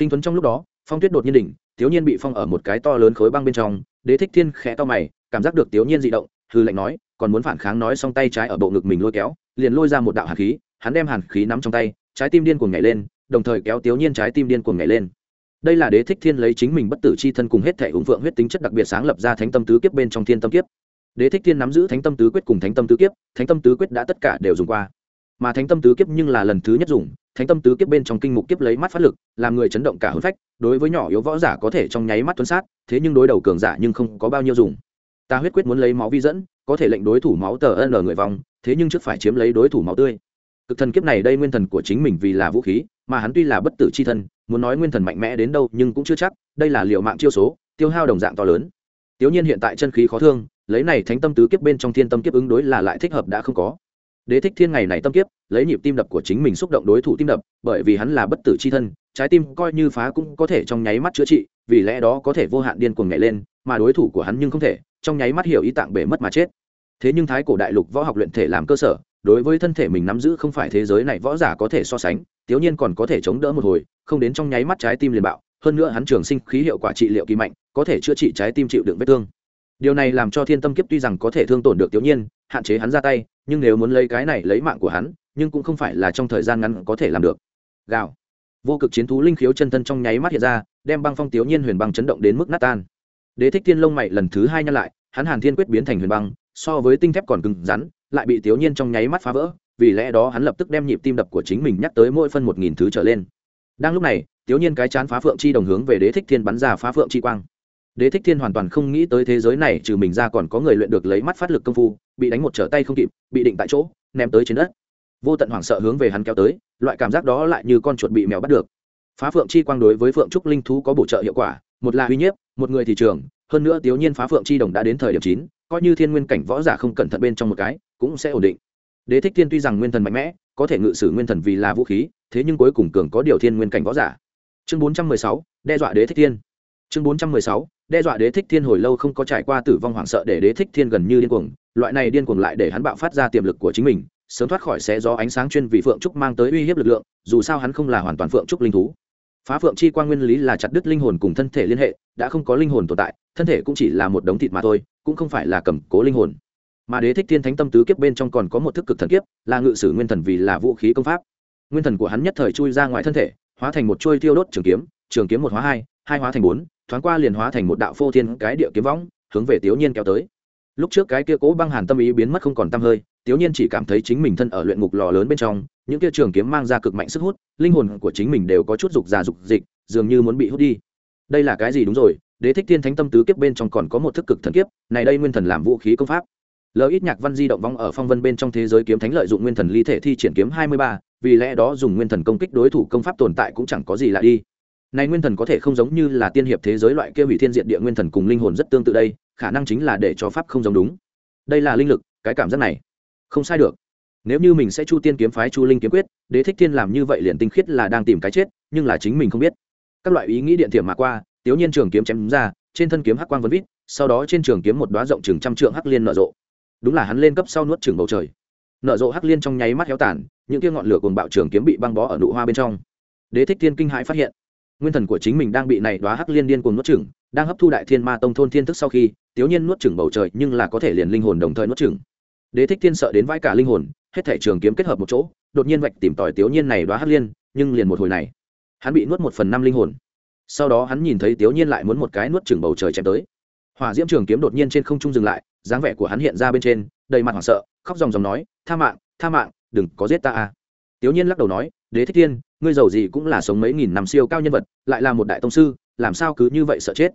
Khinh tuấn trong lúc đó phong tuyết đột nhiên đỉnh thiếu nhiên bị phong ở một cái to lớn khối băng bên trong, đế thích thiên khẽ to mày, cảm giác được thiếu nhiên dị động hư lệnh nói, còn muốn phản kháng nói xong tay trái ở bộ ngực mình lôi kéo, liền lôi ra một đạo hàn khí, hắn đem hàn khí nắm trong tay, trái tim điên cuồng nhảy lên, đồng thời kéo thiếu nhiên trái tim điên cuồng nhảy lên. Đây là đế thích thiên lấy chính mình bất tử c h i thân cùng hết thể hùng phượng huyết tính chất đặc biệt sáng lập ra thánh tâm tứ kiếp bên trong thiên tâm kiếp. Đế thích thiên nắm giữ thánh tâm tứ quyết cùng thánh tâm tứ kiếp, thánh tâm tứ quyết đã tất cả đều dùng qua. Mà thánh tâm tứ kiếp nhưng là lần thứ nhất dùng thánh tâm tứ kiếp bên trong kinh mục kiếp lấy mắt phát lực, làm người chấn động cả hôn phách, đối với nhỏ yếu võ giả có thể trong nháy mắt tuân sát, thế nhưng đối đầu cường giả nhưng không có bao nhiêu dùng. Ta huyết quyết muốn lấy máu vi dẫn, có thể lệnh đối thủ máu tờ ân người vòng, thế nhưng trước phải chiếm lấy đối thủ máu tươi. Cực thần kiếp này đây nguyên thần của chính mình vì là vũ khí, mà hắn tuy là bất tử c h i thân muốn nói nguyên thần mạnh mẽ đến đâu nhưng cũng chưa chắc, đây là liệu mạng chiêu số, tiêu hao đồng dạng to lớn. Tiểu nhiên hiện tại chân khí khó thương, lấy này thánh tâm tứ kiếp bên trong thiên tâm kiếp ứng đối là lại thích hợp đã không có đế thích thiên ngày này tâm kiếp, lấy nhịp tim đập của chính mình xúc động đối thủ tim đập, bởi vì hắn là bất tử c h i thân, trái tim coi như phá cũng có thể trong nháy mắt chữa trị, vì lẽ đó có thể vô hạn điên cuồng nhảy lên, mà đối thủ của hắn nhưng không thể, trong nháy mắt hiểu ý tạng bể mất mà chết. Thế nhưng thái cổ đại lục võ học luyện thể làm cơ sở, đối với thân thể mình nắm giữ không phải thế giới này võ giả có thể so sánh tiếu nhiên còn có thể chống đỡ một hồi, không đến trong nháy mắt trái tim liền bạo, hơn nữa hắn trường sinh khí hiệu quả trị liệu kỳ mạnh, có thể chữa trị trái tim chịu đựng vết thương. Điều này làm cho thiên tâm kiếp tuy rằng có thể thương tổn được tiểu nhiên hạn chế hắn ra tay, nhưng nếu muốn lấy cái này lấy mạng của hắn, nhưng cũng không phải là trong thời gian ngắn có thể làm được. Gào. Vô cực chiến thú linh khiếu chân thân trong nháy mắt hiện ra, đem băng phong tiểu nhiên huyền băng chấn động đến mức nát tan. Đế thích thiên lông mày lần thứ hai nhăn lại, hắn hàn thiên quyết biến thành huyền băng, so với tinh thép còn cứng rắn, lại bị tiểu nhiên trong nháy mắt phá vỡ, vì lẽ đó hắn lập tức đem nhịp tim đập của chính mình nhắc tới mỗi phân một nghìn thứ trở lên. Đang lúc này tiểu nhiên cái chán phá phượng chi đồng hướng về đế thích thiên bắn ra phá phượng chi quang đế thích thiên hoàn toàn không nghĩ tới thế giới này, trừ mình ra còn có người luyện được lấy mắt phát lực công phu, bị đánh một trở tay không kịp, bị định tại chỗ, ném tới trên đất. Vô tận hoảng sợ hướng về hắn kéo tới, loại cảm giác đó lại như con chuột bị mèo bắt được. Phá phượng chi quang đối với phượng trúc linh thú có bổ trợ hiệu quả, một là uy nhiếp một người thì trường hơn nữa tiểu nhiên phá phượng chi đồng đã đến thời điểm chín, coi như thiên nguyên cảnh võ giả không cẩn thận bên trong một cái, cũng sẽ ổn định. Đế thích thiên tuy rằng nguyên thần mạnh mẽ, có thể ngự sử nguyên thần vì là vũ khí, thế nhưng cuối cùng cường có điều thiên nguyên cảnh võ giả. Chương bốn trăm mười sáu, đe dọa đế thích thiên. Chương bốn trăm mười sáu đe dọa đế thích thiên hồi lâu không có trải qua tử vong hoảng sợ để đế thích thiên gần như điên cuồng. Loại này điên cuồng lại để hắn bạo phát ra tiềm lực của chính mình, sớm thoát khỏi xé gió ánh sáng chuyên vị phượng trúc mang tới uy hiếp lực lượng, dù sao hắn không là hoàn toàn phượng trúc linh thú. Phá phượng chi quan nguyên lý là chặt đứt linh hồn cùng thân thể liên hệ, đã không có linh hồn tồn tại, thân thể cũng chỉ là một đống thịt mà thôi, cũng không phải là cầm cố linh hồn. Mà đế thích thiên thánh tâm tứ kiếp bên trong còn có một thức cực thần kiếp, là ngự sử nguyên thần vì là vũ khí công pháp. Nguyên thần của hắn nhất thời chui ra ngoài thân thể, hóa thành một chuôi tiêu đốt trường kiếm trường kiếm một hóa hai hai hóa thành bốn thoáng qua liền hóa thành một đạo phô thiên cái địa kiếm võng, hướng về tiểu nhiên kéo tới. Lúc trước cái kia cố băng hàn tâm ý biến mất không còn t hơi tiểu nhiên chỉ cảm thấy chính mình thân ở luyện ngục lò lớn bên trong, những kia trường kiếm mang ra cực mạnh sức hút, linh hồn của chính mình đều có chút dục già dục dịch, dường như muốn bị hút đi. Đây là cái gì? Đúng rồi, đế thích thiên thánh tâm tứ kiếp bên trong còn có một thức cực thần kiếp, này đây nguyên thần làm vũ khí công pháp. Lỡ ít nhạc văn di động vong ở phong vân bên trong thế giới kiếm thánh lợi dụng nguyên thần ly thể thi triển kiếm hai mươi ba, vì lẽ đó dùng nguyên thần công kích đối thủ công pháp tồn tại cũng chẳng có gì lạ đi này nguyên thần có thể không giống như là tiên hiệp thế giới loại kia hủy thiên diện địa nguyên thần cùng linh hồn rất tương tự đây, khả năng chính là để cho pháp không giống đúng. Đây là linh lực, cái cảm giác này. Không sai được. Nếu như mình sẽ chu tiên kiếm phái, chu linh kiếm quyết, đế thích thiên làm như vậy liền tinh khiết là đang tìm cái chết, nhưng là chính mình không biết. Các loại ý nghĩ điện thiểm mà qua tiểu nhiên trường kiếm chém ra, trên thân kiếm hắc quang vân vít, sau đó trên trường kiếm một đoá rộng chừng trăm trượng hắc liên nở rộ. Đúng là hắn lên cấp sau nuốt trường bầu trời. Nở rộ hắc liên trong nháy mắt héo tàn, những kia ngọn lửa cồn bạo trường kiếm bị băng bó ở nụ hoa bên trong. Đế thích thiên kinh hãi phát hiện nguyên thần của chính mình đang bị này đoá hắc liên điên cuồng nuốt chửng, đang hấp thu đại thiên ma tông thôn thiên thức sau khi, tiểu nhiên nuốt chửng bầu trời nhưng là có thể liền linh hồn đồng thời nuốt chửng. Đế thích thiên sợ đến vãi cả linh hồn, hết thể trường kiếm kết hợp một chỗ, đột nhiên vạch tìm tòi tiểu nhiên này đoá hắc liên, nhưng liền một hồi này, hắn bị nuốt một phần năm linh hồn. Sau đó hắn nhìn thấy tiểu nhiên lại muốn một cái nuốt chửng bầu trời chém tới. Hỏa diễm trường kiếm đột nhiên trên không trung dừng lại, dáng vẻ của hắn hiện ra bên trên, đầy mặt hoảng sợ, khóc ròng ròng nói, tha mạng tha mạng, đừng có giết ta à tiểu nhiên lắc đầu nói, đế thích thiên ngươi giàu gì cũng là sống mấy nghìn năm siêu cao nhân vật, lại là một đại tông sư, làm sao cứ như vậy sợ chết?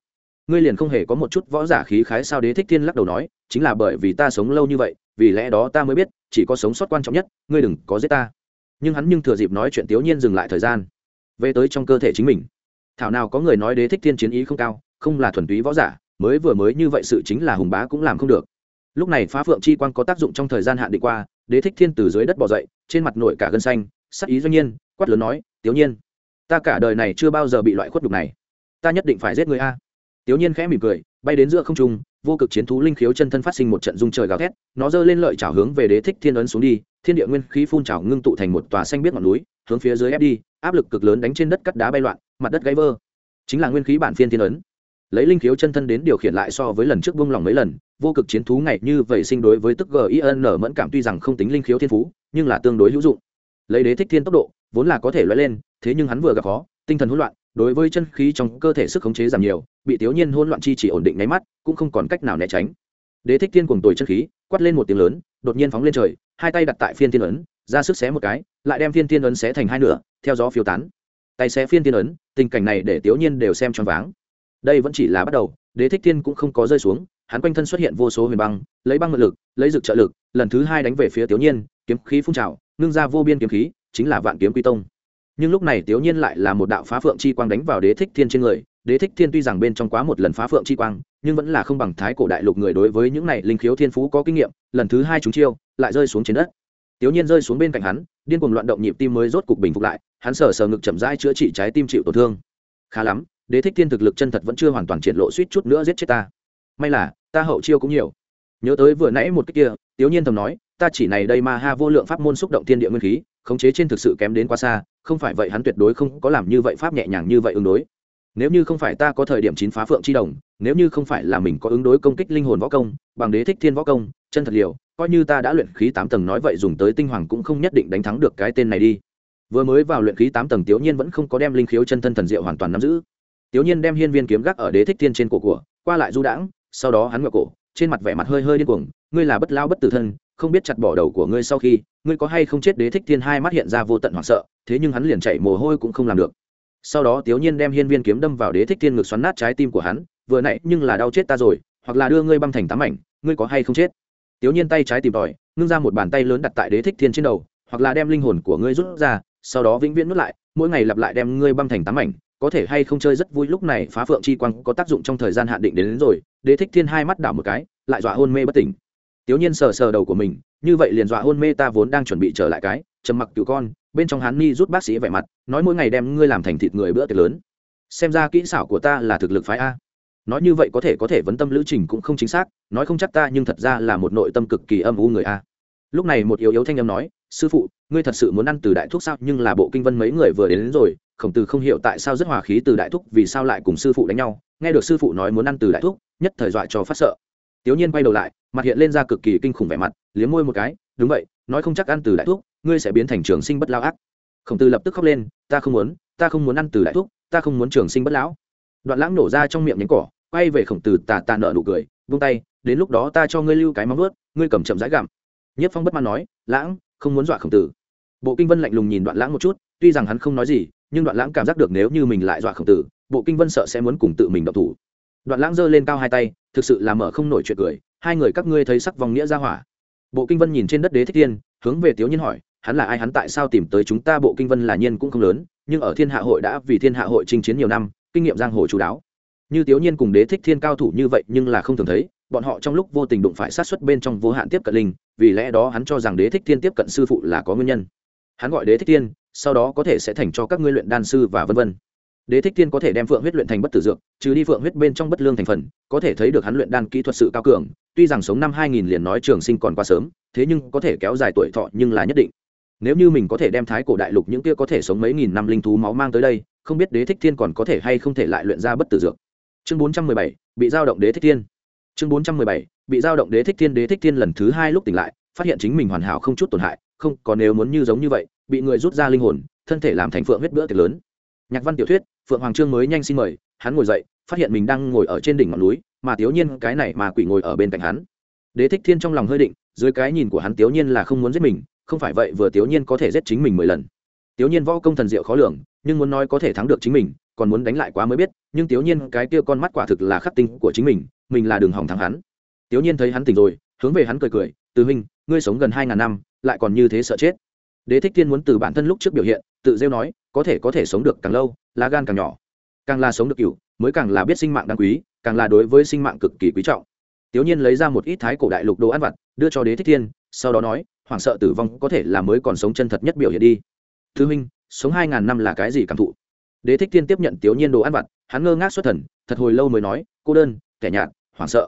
Ngươi liền không hề có một chút võ giả khí khái sao đế thích thiên lắc đầu nói, chính là bởi vì ta sống lâu như vậy, vì lẽ đó ta mới biết, chỉ có sống sót quan trọng nhất, ngươi đừng có giết ta. Nhưng hắn nhưng thừa dịp nói chuyện tiểu nhiên dừng lại thời gian, về tới trong cơ thể chính mình. Thảo nào có người nói đế thích thiên chiến ý không cao, không là thuần túy võ giả, mới vừa mới như vậy sự chính là hùng bá cũng làm không được. Lúc này phá phượng chi quan có tác dụng trong thời gian hạn định qua, đế thích thiên từ dưới đất bỏ dậy, trên mặt nổi cả gân xanh, sắc ý doanh nhiên quát lớn nói, tiểu nhiên, ta cả đời này chưa bao giờ bị loại khuất đục này. Ta nhất định phải giết người a. Tiểu nhiên khẽ mỉm cười, bay đến giữa không trung, vô cực chiến thú linh khiếu chân thân phát sinh một trận dung trời gào thét, nó giơ lên lợi chảo hướng về đế thích thiên ấn xuống đi, thiên địa nguyên khí phun trào ngưng tụ thành một tòa xanh biết ngọn núi, hướng phía dưới ép đi, áp lực cực lớn đánh trên đất cắt đá bay loạn, mặt đất gãy vơ chính là nguyên khí bản phiên thiên ấn. Lấy linh khiếu chân thân đến điều khiển lại so với lần trước buông lòng mấy lần, vô cực chiến thú ngày như vậy sinh đối với tức gin mẫn cảm tuy rằng không tính linh khiếu thiên phú, nhưng là tương đối hữu dụng. Lấy đế thích thiên tốc độ vốn là có thể loại lên, thế nhưng hắn vừa gặp khó, tinh thần hỗn loạn, đối với chân khí trong cơ thể sức khống chế giảm nhiều, bị tiểu nhiên hỗn loạn chi chỉ ổn định nháy mắt, cũng không còn cách nào né tránh. Đế thích thiên cùng tồi chân khí, quát lên một tiếng lớn, đột nhiên phóng lên trời, hai tay đặt tại phiên thiên ấn, ra sức xé một cái, lại đem phiên thiên ấn xé thành hai nửa, theo gió phiêu tán. Tay xé phiên thiên ấn, tình cảnh này để tiểu nhiên đều xem choáng váng. Đây vẫn chỉ là bắt đầu, đế thích thiên cũng không có rơi xuống, hắn quanh thân xuất hiện vô số huyền băng, lấy băng ngự lực, lấy dực trợ lực, lần thứ hai đánh về phía tiểu nhiên, kiếm khí phun trào, ngưng ra vô biên kiếm khí chính là vạn kiếm quy tông. Nhưng lúc này tiểu nhiên lại là một đạo phá phượng chi quang đánh vào đế thích thiên trên người. Đế thích thiên tuy rằng bên trong quá một lần phá phượng chi quang, nhưng vẫn là không bằng thái cổ đại lục người đối với những này linh khiếu thiên phú có kinh nghiệm, lần thứ hai chúng chiêu, lại rơi xuống trên đất. Tiểu nhiên rơi xuống bên cạnh hắn, điên cuồng loạn động nhịp tim mới rốt cục bình phục lại, hắn sờ sờ ngực chậm rãi chữa trị trái tim chịu tổn thương. Khá lắm, đế thích thiên thực lực chân thật vẫn chưa hoàn toàn triển lộ suýt chút nữa giết chết ta. May là, ta hậu chiêu cũng nhiều. Nhớ tới vừa nãy một cách kia tiểu nhiên thầm nói, ta chỉ này đây ma ha vô lượng pháp môn xúc động thiên địa nguyên khí khống chế trên thực sự kém đến quá xa, không phải vậy hắn tuyệt đối không có làm như vậy pháp nhẹ nhàng như vậy ứng đối. Nếu như không phải ta có thời điểm chín phá phượng chi đồng, nếu như không phải là mình có ứng đối công kích linh hồn võ công, bằng đế thích thiên võ công, chân thật liều, coi như ta đã luyện khí tám tầng nói vậy dùng tới tinh hoàng cũng không nhất định đánh thắng được cái tên này đi. Vừa mới vào luyện khí tám tầng tiểu nhiên vẫn không có đem linh khiếu chân thân thần diệu hoàn toàn nắm giữ. Tiểu nhiên đem hiên viên kiếm gác ở đế thích thiên trên cổ của, qua lại du đãng, sau đó hắn ngựa cổ, trên mặt vẻ mặt hơi hơi điên cuồng, ngươi là bất lao bất tử thân không biết chặt bỏ đầu của ngươi sau khi ngươi có hay không chết đế thích thiên hai mắt hiện ra vô tận hoảng sợ thế nhưng hắn liền chạy mồ hôi cũng không làm được. Sau đó tiểu nhiên đem hiên viên kiếm đâm vào đế thích thiên ngực xoắn nát trái tim của hắn vừa nãy nhưng là đau chết ta rồi hoặc là đưa ngươi băm thành tám ảnh ngươi có hay không chết? Tiểu nhiên tay trái tìm tòi ngưng ra một bàn tay lớn đặt tại đế thích thiên trên đầu hoặc là đem linh hồn của ngươi rút ra sau đó vĩnh viễn nuốt lại mỗi ngày lặp lại đem ngươi băm thành tám ảnh có thể hay không chơi rất vui lúc này phá phượng chi quang có tác dụng trong thời gian hạn định đến, đến rồi đế thích thiên hai mắt đảo một cái lại dọa hôn mê bất tỉnh tiểu nhiên sờ sờ đầu của mình như vậy liền dọa hôn mê ta vốn đang chuẩn bị trở lại cái trầm mặc cựu con bên trong hắn ni rút bác sĩ vẻ mặt nói mỗi ngày đem ngươi làm thành thịt người bữa tiệc lớn. Xem ra kỹ xảo của ta là thực lực phái a. Nói như vậy có thể có thể vấn tâm lữ trình cũng không chính xác nói không chắc ta nhưng thật ra là một nội tâm cực kỳ âm u người a. Lúc này một yếu yếu thanh âm nói sư phụ ngươi thật sự muốn ăn từ đại thuốc sao? Nhưng là bộ kinh vân mấy người vừa đến, đến rồi khổng tử không hiểu tại sao rất hòa khí từ đại thúc vì sao lại cùng sư phụ đánh nhau? Nghe được sư phụ nói muốn ăn từ đại thúc nhất thời dọa cho phát sợ. Tiểu nhiên quay đầu lại mặt hiện lên ra cực kỳ kinh khủng vẻ mặt liếm môi một cái đúng vậy nói không chắc ăn từ đại thuốc, ngươi sẽ biến thành trường sinh bất lao ác. Khổng tử lập tức khóc lên ta không muốn ta không muốn ăn từ đại thuốc, ta không muốn trường sinh bất lão. Đoạn lãng nổ ra trong miệng nhánh cỏ quay về khổng tử tà tà nợ nụ cười vung tay đến lúc đó ta cho ngươi lưu cái móng ướt ngươi cầm chậm rãi gặm. Nhất phong bất mãn nói lãng không muốn dọa khổng tử. Bộ kinh vân lạnh lùng nhìn đoạn lãng một chút tuy rằng hắn không nói gì nhưng đoạn lãng cảm giác được nếu như mình lại dọa khổng tử bộ kinh vân sợ sẽ muốn cùng tự mình độc thủ đoạn lãng giơ lên cao hai tay thực sự là mở không nổi chuyện cười hai người các ngươi thấy sắc vòng nghĩa ra hỏa. Bộ kinh vân nhìn trên đất đế thích thiên, hướng về tiếu nhiên hỏi hắn là ai hắn tại sao tìm tới chúng ta? Bộ kinh vân là nhiên cũng không lớn nhưng ở thiên hạ hội đã vì thiên hạ hội chinh chiến nhiều năm kinh nghiệm giang hồ chú đáo. Như tiếu nhiên cùng đế thích thiên cao thủ như vậy nhưng là không thường thấy bọn họ trong lúc vô tình đụng phải sát xuất bên trong vô hạn tiếp cận linh vì lẽ đó hắn cho rằng đế thích thiên tiếp cận sư phụ là có nguyên nhân. Hắn gọi đế thích thiên sau đó có thể sẽ thành cho các ngươi luyện đan sư và vân vân đế thích thiên có thể đem phượng huyết luyện thành bất tử dược trừ đi phượng huyết bên trong bất lương thành phần có thể thấy được hắn luyện đan kỹ thuật sự cao cường tuy rằng sống năm 2000 liền nói trường sinh còn quá sớm thế nhưng có thể kéo dài tuổi thọ nhưng là nhất định. Nếu như mình có thể đem thái cổ đại lục những kia có thể sống mấy nghìn năm linh thú máu mang tới đây không biết đế thích thiên còn có thể hay không thể lại luyện ra bất tử dược. Chương 417, bị giao động đế thích thiên. Chương 417, bị giao động đế thích thiên đế thích thiên lần thứ hai lúc tỉnh lại phát hiện chính mình hoàn hảo không chút tổn hại không có nếu muốn như giống như vậy bị người rút ra linh hồn thân thể làm thành phượng huyết bữa tiệc lớn. Nhạc văn tiểu thuyết phượng hoàng trương mới nhanh xin mời, hắn ngồi dậy, phát hiện mình đang ngồi ở trên đỉnh ngọn núi, mà thiếu nhiên, cái này mà quỷ ngồi ở bên cạnh hắn. Đế thích thiên trong lòng hơi định, dưới cái nhìn của hắn thiếu nhiên là không muốn giết mình, không phải vậy vừa thiếu nhiên có thể giết chính mình mười lần. Thiếu nhiên võ công thần diệu khó lường, nhưng muốn nói có thể thắng được chính mình, còn muốn đánh lại quá mới biết, nhưng thiếu nhiên, cái kia con mắt quả thực là khắc tinh của chính mình mình là đường hỏng thắng hắn. Thiếu nhiên thấy hắn tỉnh rồi, hướng về hắn cười cười, từ huynh, ngươi sống gần hai ngàn năm, lại còn như thế sợ chết. Đế thích thiên muốn từ bản thân lúc trước biểu hiện tự rêu nói có thể có thể sống được càng lâu lá gan càng nhỏ. Càng là sống được cựu mới càng là biết sinh mạng đáng quý càng là đối với sinh mạng cực kỳ quý trọng. Tiểu nhiên lấy ra một ít thái cổ đại lục đồ ăn vặt đưa cho đế thích thiên sau đó nói hoảng sợ tử vong có thể là mới còn sống chân thật nhất biểu hiện đi. Thứ Minh, sống hai ngàn năm là cái gì cảm thụ? Đế thích thiên tiếp nhận tiểu nhiên đồ ăn vặt hắn ngơ ngác xuất thần thật hồi lâu mới nói cô đơn kẻ nhạt hoảng sợ.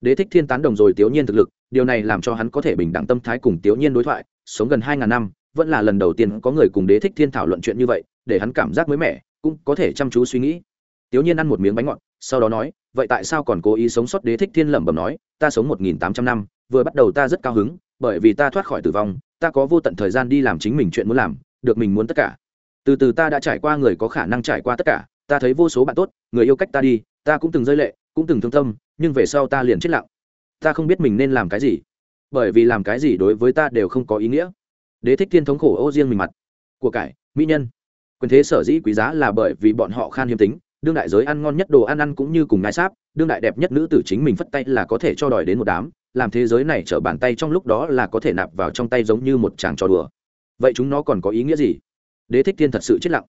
Đế thích thiên tán đồng rồi tiểu nhiên thực lực điều này làm cho hắn có thể bình đẳng tâm thái cùng tiểu nhiên đối thoại sống gần hai ngàn năm vẫn là lần đầu tiên có người cùng đế thích thiên thảo luận chuyện như vậy, để hắn cảm giác mới mẻ, cũng có thể chăm chú suy nghĩ. Tiểu nhiên ăn một miếng bánh ngọt, sau đó nói, vậy tại sao còn cố ý sống sót đế thích thiên lẩm bẩm nói, ta sống một nghìn tám trăm năm, vừa bắt đầu ta rất cao hứng, bởi vì ta thoát khỏi tử vong, ta có vô tận thời gian đi làm chính mình chuyện muốn làm, được mình muốn tất cả. Từ từ ta đã trải qua người có khả năng trải qua tất cả, ta thấy vô số bạn tốt, người yêu cách ta đi, ta cũng từng rơi lệ, cũng từng thương tâm, nhưng về sau ta liền chết lặng. Ta không biết mình nên làm cái gì, bởi vì làm cái gì đối với ta đều không có ý nghĩa đế thích thiên thống khổ ô riêng mình mặt. Của cải, mỹ nhân. Quyền thế sở dĩ quý giá là bởi vì bọn họ khan hiếm tính, đương đại giới ăn ngon nhất, đồ ăn ăn cũng như cùng ngai sáp, đương đại đẹp nhất nữ tử chính mình phất tay là có thể cho đòi đến một đám, làm thế giới này trở bàn tay trong lúc đó là có thể nạp vào trong tay giống như một chàng trò đùa. Vậy chúng nó còn có ý nghĩa gì? Đế thích thiên thật sự chết lặng.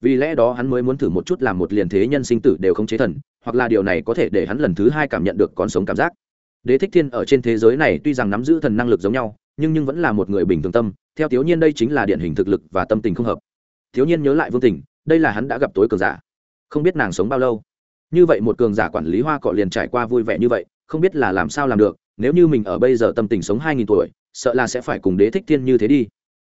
Vì lẽ đó hắn mới muốn thử một chút làm một liền thế nhân sinh tử đều không chế thần, hoặc là điều này có thể để hắn lần thứ hai cảm nhận được con sống cảm giác. Đế thích thiên ở trên thế giới này tuy rằng nắm giữ thần năng lực giống nhau nhưng nhưng vẫn là một người bình thường tâm, theo thiếu nhiên đây chính là điển hình thực lực và tâm tình không hợp. Thiếu nhiên nhớ lại vương tình, đây là hắn đã gặp tối cường giả. Không biết nàng sống bao lâu. Như vậy một cường giả quản lý hoa cọ liền trải qua vui vẻ như vậy, không biết là làm sao làm được, nếu như mình ở bây giờ tâm tình sống hai nghìn tuổi, sợ là sẽ phải cùng đế thích thiên như thế đi.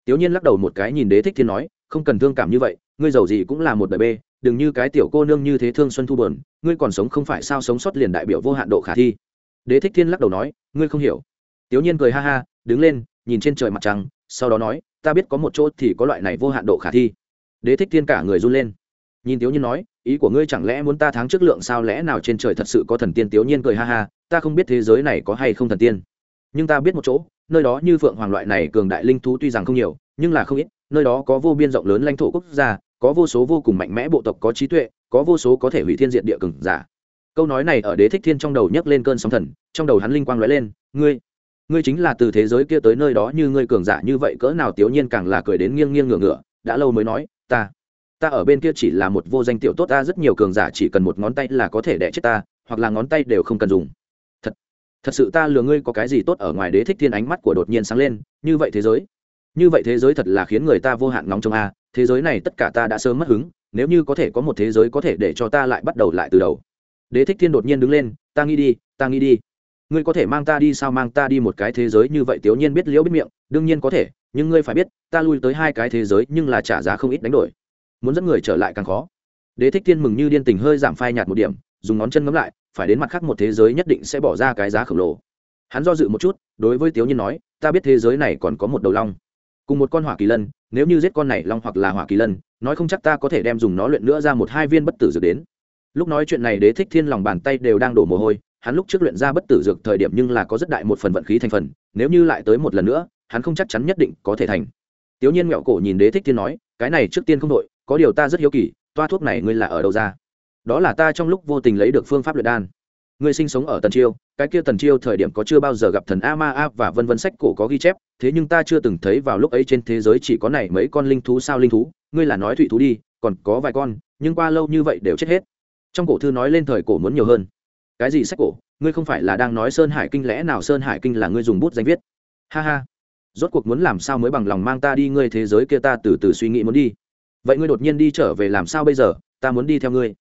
Thiếu nhiên lắc đầu một cái nhìn đế thích thiên nói, không cần thương cảm như vậy, ngươi giàu gì cũng là một đời bê, đừng như cái tiểu cô nương như thế thương xuân thu bờn ngươi còn sống không phải sao sống sót liền đại biểu vô hạn độ khả thi. Đế thích thiên lắc đầu nói, ngươi không hiểu. Tiểu nhiên cười ha ha đứng lên, nhìn trên trời mặt trăng, sau đó nói, ta biết có một chỗ thì có loại này vô hạn độ khả thi. Đế thích thiên cả người run lên. Nhìn tiếu nhiên nói, ý của ngươi chẳng lẽ muốn ta tháng trước lượng sao lẽ nào trên trời thật sự có thần tiên? Tiếu nhiên cười ha ha, ta không biết thế giới này có hay không thần tiên. Nhưng ta biết một chỗ, nơi đó như phượng hoàng loại này cường đại linh thú tuy rằng không nhiều, nhưng là không ít, nơi đó có vô biên rộng lớn lãnh thổ quốc gia, có vô số vô cùng mạnh mẽ bộ tộc có trí tuệ, có vô số có thể hủy thiên diện địa cường giả. Câu nói này ở đế thích thiên trong đầu nhấc lên cơn sóng thần, trong đầu hắn linh quang lóe lên, ngươi ngươi chính là từ thế giới kia tới nơi đó như ngươi cường giả như vậy cỡ nào tiểu nhiên càng là cười đến nghiêng nghiêng ngửa ngửa, đã lâu mới nói, ta ta ở bên kia chỉ là một vô danh tiểu tốt, ta rất nhiều cường giả chỉ cần một ngón tay là có thể đẻ chết ta, hoặc là ngón tay đều không cần dùng. Thật thật sự ta lừa ngươi có cái gì tốt ở ngoài đế thích thiên ánh mắt của đột nhiên sáng lên, như vậy thế giới, như vậy thế giới thật là khiến người ta vô hạn nóng trong a, thế giới này tất cả ta đã sớm mất hứng, nếu như có thể có một thế giới có thể để cho ta lại bắt đầu lại từ đầu. Đế thích thiên đột nhiên đứng lên, ta nghĩ đi, ta nghĩ đi ngươi có thể mang ta đi sao? Mang ta đi một cái thế giới như vậy, tiểu nhiên biết liễu biết miệng, đương nhiên có thể, nhưng ngươi phải biết, ta lui tới hai cái thế giới nhưng là trả giá không ít đánh đổi. Muốn dẫn người trở lại càng khó. Đế thích thiên mừng như điên tình hơi giảm phai nhạt một điểm, dùng ngón chân ngấm lại, phải đến mặt khác một thế giới nhất định sẽ bỏ ra cái giá khổng lồ. Hắn do dự một chút, đối với tiểu nhiên nói, ta biết thế giới này còn có một đầu long, cùng một con hỏa kỳ lân, nếu như giết con này long hoặc là hỏa kỳ lân, nói không chắc ta có thể đem dùng nó luyện nữa ra một hai viên bất tử dược đến. Lúc nói chuyện này, đế thích thiên lòng bàn tay đều đang đổ mồ hôi hắn lúc trước luyện ra bất tử dược thời điểm nhưng là có rất đại một phần vận khí thành phần, nếu như lại tới một lần nữa, hắn không chắc chắn nhất định có thể thành. Tiểu nhiên mẹo cổ nhìn đế thích thiên nói, cái này trước tiên không đội có điều ta rất hiếu kỳ, toa thuốc này ngươi là ở đâu ra? Đó là ta trong lúc vô tình lấy được phương pháp luyện đan. Ngươi sinh sống ở tần chiêu, cái kia tần chiêu thời điểm có chưa bao giờ gặp thần a ma a và vân vân sách cổ có ghi chép, thế nhưng ta chưa từng thấy vào lúc ấy trên thế giới chỉ có này mấy con linh thú sao linh thú, ngươi là nói thụy thú đi, còn có vài con, nhưng qua lâu như vậy đều chết hết. Trong cổ thư nói lên thời cổ muốn nhiều hơn cái gì sách cổ? Ngươi không phải là đang nói sơn hải kinh lẽ nào sơn hải kinh là ngươi dùng bút danh viết? Ha ha. Rốt cuộc muốn làm sao mới bằng lòng mang ta đi ngươi thế giới kia ta từ từ suy nghĩ muốn đi. Vậy ngươi đột nhiên đi trở về làm sao bây giờ? Ta muốn đi theo ngươi.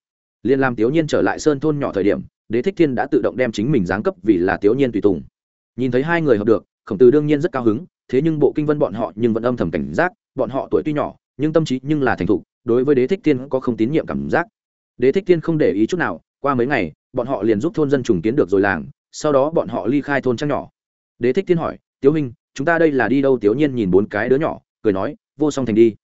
Liên làm tiểu nhiên trở lại sơn thôn nhỏ thời điểm, đế thích thiên đã tự động đem chính mình giáng cấp vì là tiểu nhiên tùy tùng. Nhìn thấy hai người hợp được, khổng tử đương nhiên rất cao hứng, thế nhưng bộ kinh vân bọn họ nhưng vẫn âm thầm cảnh giác, bọn họ tuổi tuy nhỏ, nhưng tâm trí nhưng là thành thục, đối với đế thích thiên có không tín nhiệm cảm giác. Đế thích thiên không để ý chút nào qua mấy ngày, bọn họ liền giúp thôn dân trùng kiến được rồi làng, sau đó bọn họ ly khai thôn trang nhỏ. Đế thích thiên hỏi, tiếu hình chúng ta đây là đi đâu? Tiếu nhiên nhìn bốn cái đứa nhỏ, cười nói, vô song thành đi.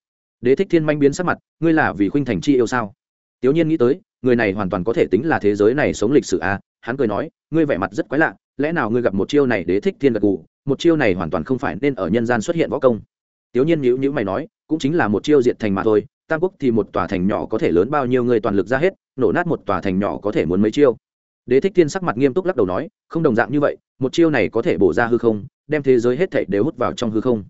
Đế thích thiên manh biến sắc mặt, ngươi là vì khuynh thành chi yêu sao? Tiếu nhiên nghĩ tới, người này hoàn toàn có thể tính là thế giới này sống lịch sử a à? hắn cười nói, ngươi vẻ mặt rất quái lạ, lẽ nào ngươi gặp một chiêu này đế thích thiên gật gù, một chiêu này hoàn toàn không phải nên ở nhân gian xuất hiện võ công? Tiếu nhiên nhữ nhữ mày nói, cũng chính là một chiêu diệt thành mà thôi tam quốc thì một tòa thành nhỏ có thể lớn bao nhiêu người toàn lực ra hết, nổ nát một tòa thành nhỏ có thể muốn mấy chiêu. Đế thích thiên sắc mặt nghiêm túc lắc đầu nói, không đồng dạng như vậy, một chiêu này có thể bổ ra hư không, đem thế giới hết thảy đều hút vào trong hư không.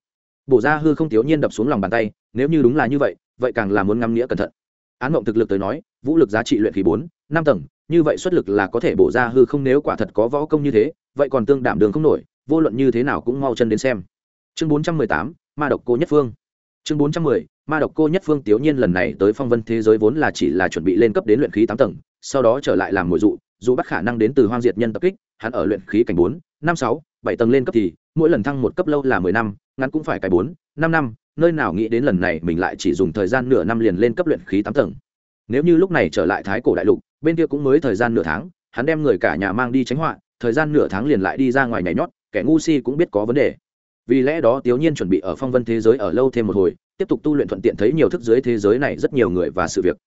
Bổ ra hư không thiếu nhiên đập xuống lòng bàn tay, nếu như đúng là như vậy vậy càng là muốn ngắm nghĩa cẩn thận. Án mộng thực lực tới nói, vũ lực giá trị luyện khí bốn, năm tầng, như vậy xuất lực là có thể bổ ra hư không nếu quả thật có võ công như thế, vậy còn tương đảm đường không nổi, vô luận như thế nào cũng mau chân đến xem. Chương bốn trăm mười tám, ma độc cô nhất phương. Chương bốn trăm mười ma độc cô nhất phương tiểu nhiên lần này tới phong vân thế giới vốn là chỉ là chuẩn bị lên cấp đến luyện khí tám tầng, sau đó trở lại làm mồi dụ, dù bắt khả năng đến từ hoang diệt nhân tập kích, hắn ở luyện khí cảnh bốn, năm sáu, bảy tầng lên cấp thì, mỗi lần thăng một cấp lâu là mười năm, ngắn cũng phải cái bốn, năm năm, nơi nào nghĩ đến lần này mình lại chỉ dùng thời gian nửa năm liền lên cấp luyện khí tám tầng. Nếu như lúc này trở lại thái cổ đại lục, bên kia cũng mới thời gian nửa tháng, hắn đem người cả nhà mang đi tránh họa, thời gian nửa tháng liền lại đi ra ngoài nhảy nhót, kẻ ngu si cũng biết có vấn đề. Vì lẽ đó tiểu nhiên chuẩn bị ở phong vân thế giới ở lâu thêm một hồi tiếp tục tu luyện thuận tiện thấy nhiều thức dưới thế giới này rất nhiều người và sự việc.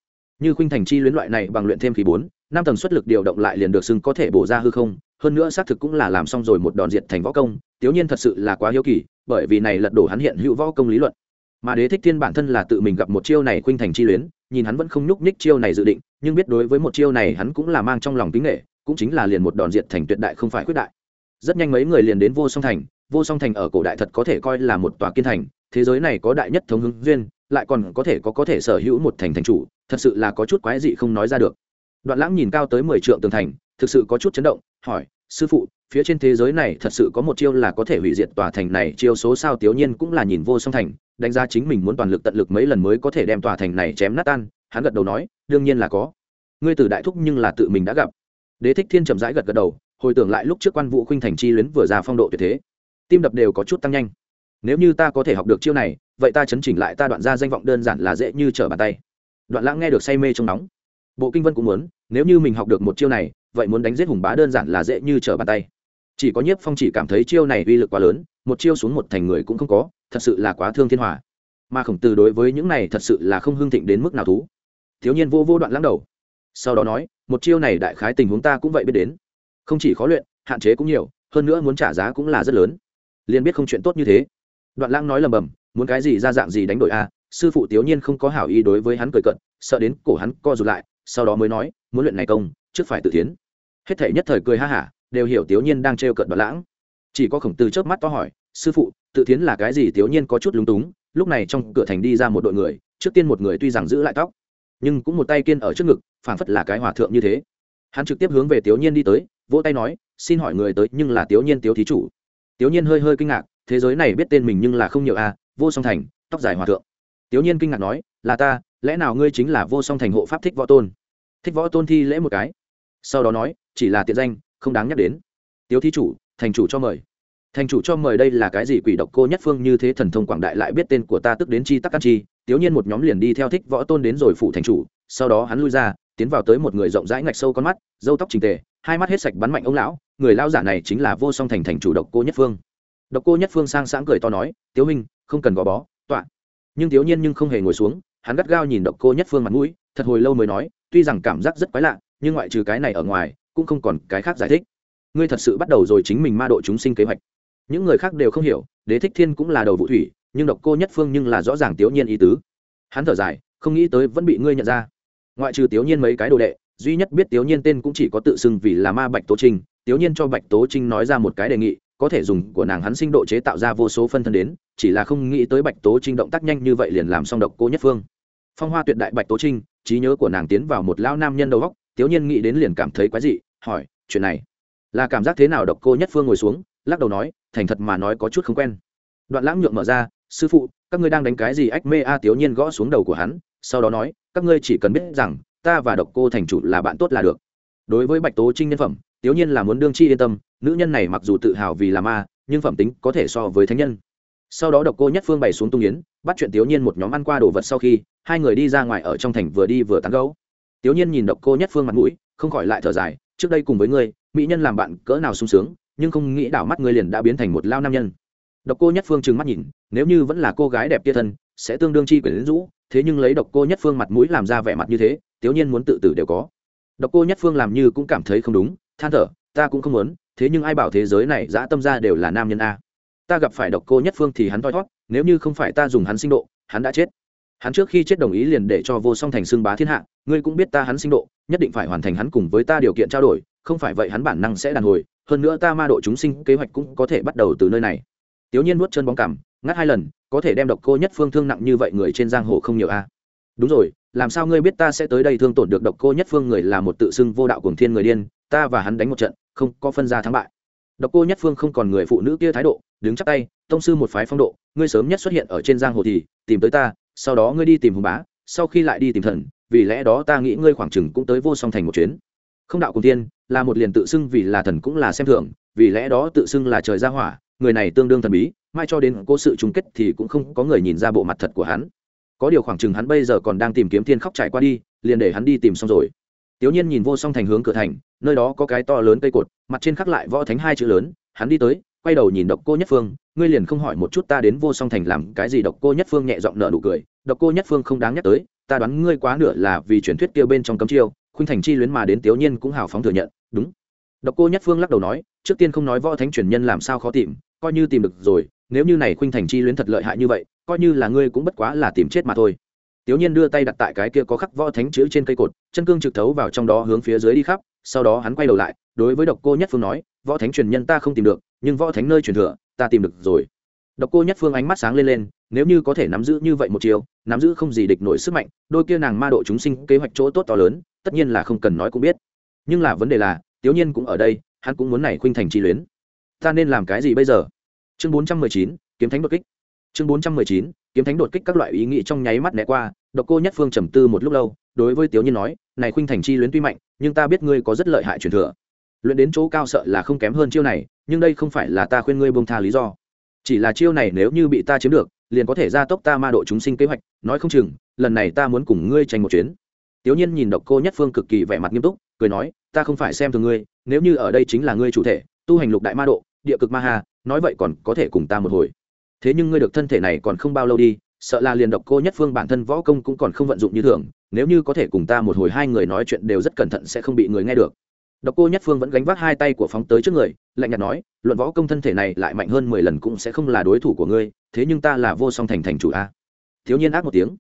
Như khuynh thành chi luyến loại này bằng luyện thêm khí bốn, năm tầng xuất lực điều động lại liền được xưng có thể bổ ra hư không, hơn nữa xác thực cũng là làm xong rồi một đòn diệt thành võ công, tiểu nhiên thật sự là quá hiếu kỳ, bởi vì này lật đổ hắn hiện hữu võ công lý luận. Mà đế thích thiên bản thân là tự mình gặp một chiêu này khuynh thành chi luyến, nhìn hắn vẫn không nhúc nhích chiêu này dự định, nhưng biết đối với một chiêu này hắn cũng là mang trong lòng kính nghệ cũng chính là liền một đòn diệt thành tuyệt đại không phải quyết đại. Rất nhanh mấy người liền đến vô song thành, vô song thành ở cổ đại thật có thể coi là một tòa kiên thành thế giới này có đại nhất thống hứng duyên, lại còn có thể có có thể sở hữu một thành thành chủ, thật sự là có chút quái dị không nói ra được. Đoạn lãng nhìn cao tới mười trượng tường thành, thực sự có chút chấn động, hỏi, sư phụ, phía trên thế giới này thật sự có một chiêu là có thể hủy diệt tòa thành này, chiêu số sao tiểu nhiên cũng là nhìn vô song thành, đánh giá chính mình muốn toàn lực tận lực mấy lần mới có thể đem tòa thành này chém nát tan. Hắn gật đầu nói, đương nhiên là có. Ngươi từ đại thúc nhưng là tự mình đã gặp. Đế thích thiên chậm rãi gật gật đầu, hồi tưởng lại lúc trước quan vũ khuynh thành chi luyến vừa ra phong độ tuyệt thế. Tim đập đều có chút tăng nhanh nếu như ta có thể học được chiêu này, vậy ta chấn chỉnh lại ta đoạn ra danh vọng đơn giản là dễ như trở bàn tay. Đoạn lãng nghe được say mê trong nóng. Bộ kinh vân cũng muốn, nếu như mình học được một chiêu này, vậy muốn đánh giết hùng bá đơn giản là dễ như trở bàn tay. Chỉ có nhiếp phong chỉ cảm thấy chiêu này uy lực quá lớn, một chiêu xuống một thành người cũng không có, thật sự là quá thương thiên hòa. Mà khổng tử đối với những này thật sự là không hưng thịnh đến mức nào thú. Thiếu nhiên vô vô đoạn lãng đầu. Sau đó nói, một chiêu này đại khái tình huống ta cũng vậy biết đến. Không chỉ khó luyện, hạn chế cũng nhiều, hơn nữa muốn trả giá cũng là rất lớn. Liền biết không chuyện tốt như thế đoạn lãng nói lầm bầm, muốn cái gì ra dạng gì đánh đổi a sư phụ tiểu nhiên không có hảo ý đối với hắn cười cận sợ đến cổ hắn co rụt lại, sau đó mới nói, muốn luyện này công, trước phải tự tiến hết thể nhất thời cười ha hả, đều hiểu tiểu nhiên đang trêu cận đoạn lãng. Chỉ có khổng tử chớp mắt to hỏi, sư phụ, tự tiến là cái gì? Tiểu nhiên có chút lúng túng, lúc này trong cửa thành đi ra một đội người, trước tiên một người tuy rằng giữ lại tóc, nhưng cũng một tay kiên ở trước ngực, phảng phất là cái hòa thượng như thế. Hắn trực tiếp hướng về tiểu nhiên đi tới, vỗ tay nói, xin hỏi người tới, nhưng là tiểu nhiên tiểu thí chủ. Tiểu nhiên hơi hơi kinh ngạc thế giới này biết tên mình nhưng là không nhiều a, vô song thành, tóc dài hòa thượng. Tiểu nhiên kinh ngạc nói, là ta, lẽ nào ngươi chính là vô song thành hộ pháp thích võ tôn? Thích võ tôn thi lễ một cái. Sau đó nói, chỉ là tiện danh, không đáng nhắc đến. Tiếu thí chủ, thành chủ cho mời. Thành chủ cho mời đây là cái gì quỷ độc cô nhất phương như thế thần thông quảng đại lại biết tên của ta tức đến chi tắc căn chi. Tiếu nhiên một nhóm liền đi theo thích võ tôn đến rồi phủ thành chủ, sau đó hắn lui ra, tiến vào tới một người rộng rãi ngạch sâu con mắt dâu tóc trình tề, hai mắt hết sạch bắn mạnh ông lão, người lao giả này chính là vô song thành thành chủ độc cô nhất phương độc cô nhất phương sang sáng cười to nói, tiếu minh không cần gò bó, tọa. Nhưng tiểu nhiên nhưng không hề ngồi xuống, hắn gắt gao nhìn độc cô nhất phương mặt mũi, thật hồi lâu mới nói, tuy rằng cảm giác rất quái lạ, nhưng ngoại trừ cái này ở ngoài, cũng không còn cái khác giải thích. Ngươi thật sự bắt đầu rồi chính mình ma độ chúng sinh kế hoạch. Những người khác đều không hiểu, đế thích thiên cũng là đầu vụ thủy, nhưng độc cô nhất phương nhưng là rõ ràng tiểu nhiên ý tứ. Hắn thở dài, không nghĩ tới vẫn bị ngươi nhận ra. Ngoại trừ tiểu nhiên mấy cái đồ đệ, duy nhất biết tiểu nhiên tên cũng chỉ có tự xưng vì là ma bạch tố trinh. Tiểu nhiên cho bạch tố trinh nói ra một cái đề nghị có thể dùng của nàng hắn sinh độ chế tạo ra vô số phân thân đến, chỉ là không nghĩ tới bạch tố trinh động tác nhanh như vậy liền làm xong độc cô nhất phương. Phong hoa tuyệt đại bạch tố trinh, trí nhớ của nàng tiến vào một lão nam nhân đầu góc tiểu nhiên nghĩ đến liền cảm thấy quái dị, hỏi, chuyện này là cảm giác thế nào độc cô nhất phương ngồi xuống? Lắc đầu nói, thành thật mà nói có chút không quen. Đoạn lãng nhượng mở ra, sư phụ, các ngươi đang đánh cái gì? Ách mê a tiểu nhiên gõ xuống đầu của hắn, sau đó nói, các ngươi chỉ cần biết rằng, ta và độc cô thành chủ là bạn tốt là được. Đối với bạch tố trinh nhân phẩm, tiểu nhiên là muốn đương chi yên tâm nữ nhân này mặc dù tự hào vì là ma, nhưng phẩm tính có thể so với thánh nhân. Sau đó độc cô nhất phương bày xuống tung yến, bắt chuyện tiểu nhiên một nhóm ăn qua đồ vật sau khi, hai người đi ra ngoài ở trong thành vừa đi vừa tán gấu tiểu nhiên nhìn độc cô nhất phương mặt mũi, không khỏi lại thở dài, trước đây cùng với ngươi, mỹ nhân làm bạn cỡ nào sung sướng, nhưng không nghĩ đảo mắt ngươi liền đã biến thành một lao nam nhân. Độc cô nhất phương trừng mắt nhìn, nếu như vẫn là cô gái đẹp tia thân, sẽ tương đương chi quyển rũ, thế nhưng lấy độc cô nhất phương mặt mũi làm ra vẻ mặt như thế tiểu nhiên muốn tự tử đều có. Độc cô nhất phương làm như cũng cảm thấy không đúng, than thở, ta cũng không muốn thế nhưng ai bảo thế giới này dã tâm ra đều là nam nhân a. Ta gặp phải độc cô nhất phương thì hắn thoi thót, nếu như không phải ta dùng hắn sinh độ, hắn đã chết. Hắn trước khi chết đồng ý liền để cho vô song thành xưng bá thiên hạ, ngươi cũng biết ta hắn sinh độ, nhất định phải hoàn thành hắn cùng với ta điều kiện trao đổi, không phải vậy hắn bản năng sẽ đàn hồi, hơn nữa ta ma độ chúng sinh kế hoạch cũng có thể bắt đầu từ nơi này. Tiểu nhiên nuốt chân bóng cảm ngắt hai lần, có thể đem độc cô nhất phương thương nặng như vậy người trên giang hồ không nhiều a. Đúng rồi, làm sao ngươi biết ta sẽ tới đây thương tổn được độc cô nhất phương người là một tự xưng vô đạo cùng thiên người điên, ta và hắn đánh một trận không có phân ra thắng bại. Độc cô nhất phương không còn người phụ nữ kia thái độ, đứng chắc tay, tông sư một phái phong độ, ngươi sớm nhất xuất hiện ở trên giang hồ thì, tìm tới ta, sau đó ngươi đi tìm hùng bá, sau khi lại đi tìm thần, vì lẽ đó ta nghĩ ngươi khoảng chừng cũng tới vô song thành một chuyến. Không đạo cùng tiên, là một liền tự xưng vì là thần cũng là xem thường, vì lẽ đó tự xưng là trời gia hỏa, người này tương đương thần bí, mai cho đến cố sự chung kết thì cũng không có người nhìn ra bộ mặt thật của hắn. Có điều khoảng chừng hắn bây giờ còn đang tìm kiếm thiên khóc trải qua đi, liền để hắn đi tìm xong rồi tiểu nhiên nhìn vô song thành hướng cửa thành, nơi đó có cái to lớn cây cột, mặt trên khắc lại võ thánh hai chữ lớn, hắn đi tới, quay đầu nhìn độc cô nhất phương, ngươi liền không hỏi một chút ta đến vô song thành làm cái gì, độc cô nhất phương nhẹ giọng nở nụ cười, độc cô nhất phương không đáng nhắc tới, ta đoán ngươi quá nửa là vì truyền thuyết kia bên trong cấm chiêu, khuynh thành chi luyến mà đến tiểu nhiên cũng hào phóng thừa nhận, đúng. Độc cô nhất phương lắc đầu nói, trước tiên không nói võ thánh truyền nhân làm sao khó tìm, coi như tìm được rồi, nếu như này khuynh thành chi luyến thật lợi hại như vậy, coi như là ngươi cũng bất quá là tìm chết mà thôi tiểu nhiên đưa tay đặt tại cái kia có khắc võ thánh chữ trên cây cột, chân cương trực thấu vào trong đó hướng phía dưới đi khắp, sau đó hắn quay đầu lại, đối với độc cô nhất phương nói, võ thánh truyền nhân ta không tìm được, nhưng võ thánh nơi truyền thừa, ta tìm được rồi. Độc cô nhất phương ánh mắt sáng lên lên, nếu như có thể nắm giữ như vậy một chiều nắm giữ không gì địch nổi sức mạnh, đôi kia nàng ma độ chúng sinh kế hoạch chỗ tốt to lớn, tất nhiên là không cần nói cũng biết. Nhưng là vấn đề là tiểu nhiên cũng ở đây, hắn cũng muốn này khuynh thành chi luyến. Ta nên làm cái gì bây giờ? Chương bốn trăm mười chín, kiếm thánh đột kích. Chương bốn trăm mười chín kiếm thánh đột kích các loại ý nghĩ trong nháy mắt né qua, độc cô nhất phương trầm tư một lúc lâu, đối với tiểu nhiên nói, này khuynh thành chi luyến tuy mạnh, nhưng ta biết ngươi có rất lợi hại truyền thừa. Luyện đến chỗ cao sợ là không kém hơn chiêu này, nhưng đây không phải là ta khuyên ngươi buông tha lý do. Chỉ là chiêu này nếu như bị ta chiếm được, liền có thể gia tốc ta ma độ chúng sinh kế hoạch, nói không chừng, lần này ta muốn cùng ngươi tranh một chuyến. Tiểu nhiên nhìn độc cô nhất phương cực kỳ vẻ mặt nghiêm túc, cười nói, ta không phải xem thường ngươi, nếu như ở đây chính là ngươi chủ thể, tu hành lục đại ma độ, địa cực ma hà, nói vậy còn có thể cùng ta một hồi thế nhưng ngươi được thân thể này còn không bao lâu đi, sợ là liền độc cô nhất phương bản thân võ công cũng còn không vận dụng như thường, nếu như có thể cùng ta một hồi hai người nói chuyện đều rất cẩn thận sẽ không bị người nghe được. Độc cô nhất phương vẫn gánh vác hai tay của phóng tới trước người, lạnh nhạt nói, luận võ công thân thể này lại mạnh hơn mười lần cũng sẽ không là đối thủ của ngươi, thế nhưng ta là vô song thành thành chủ a. Thiếu nhiên ác một tiếng.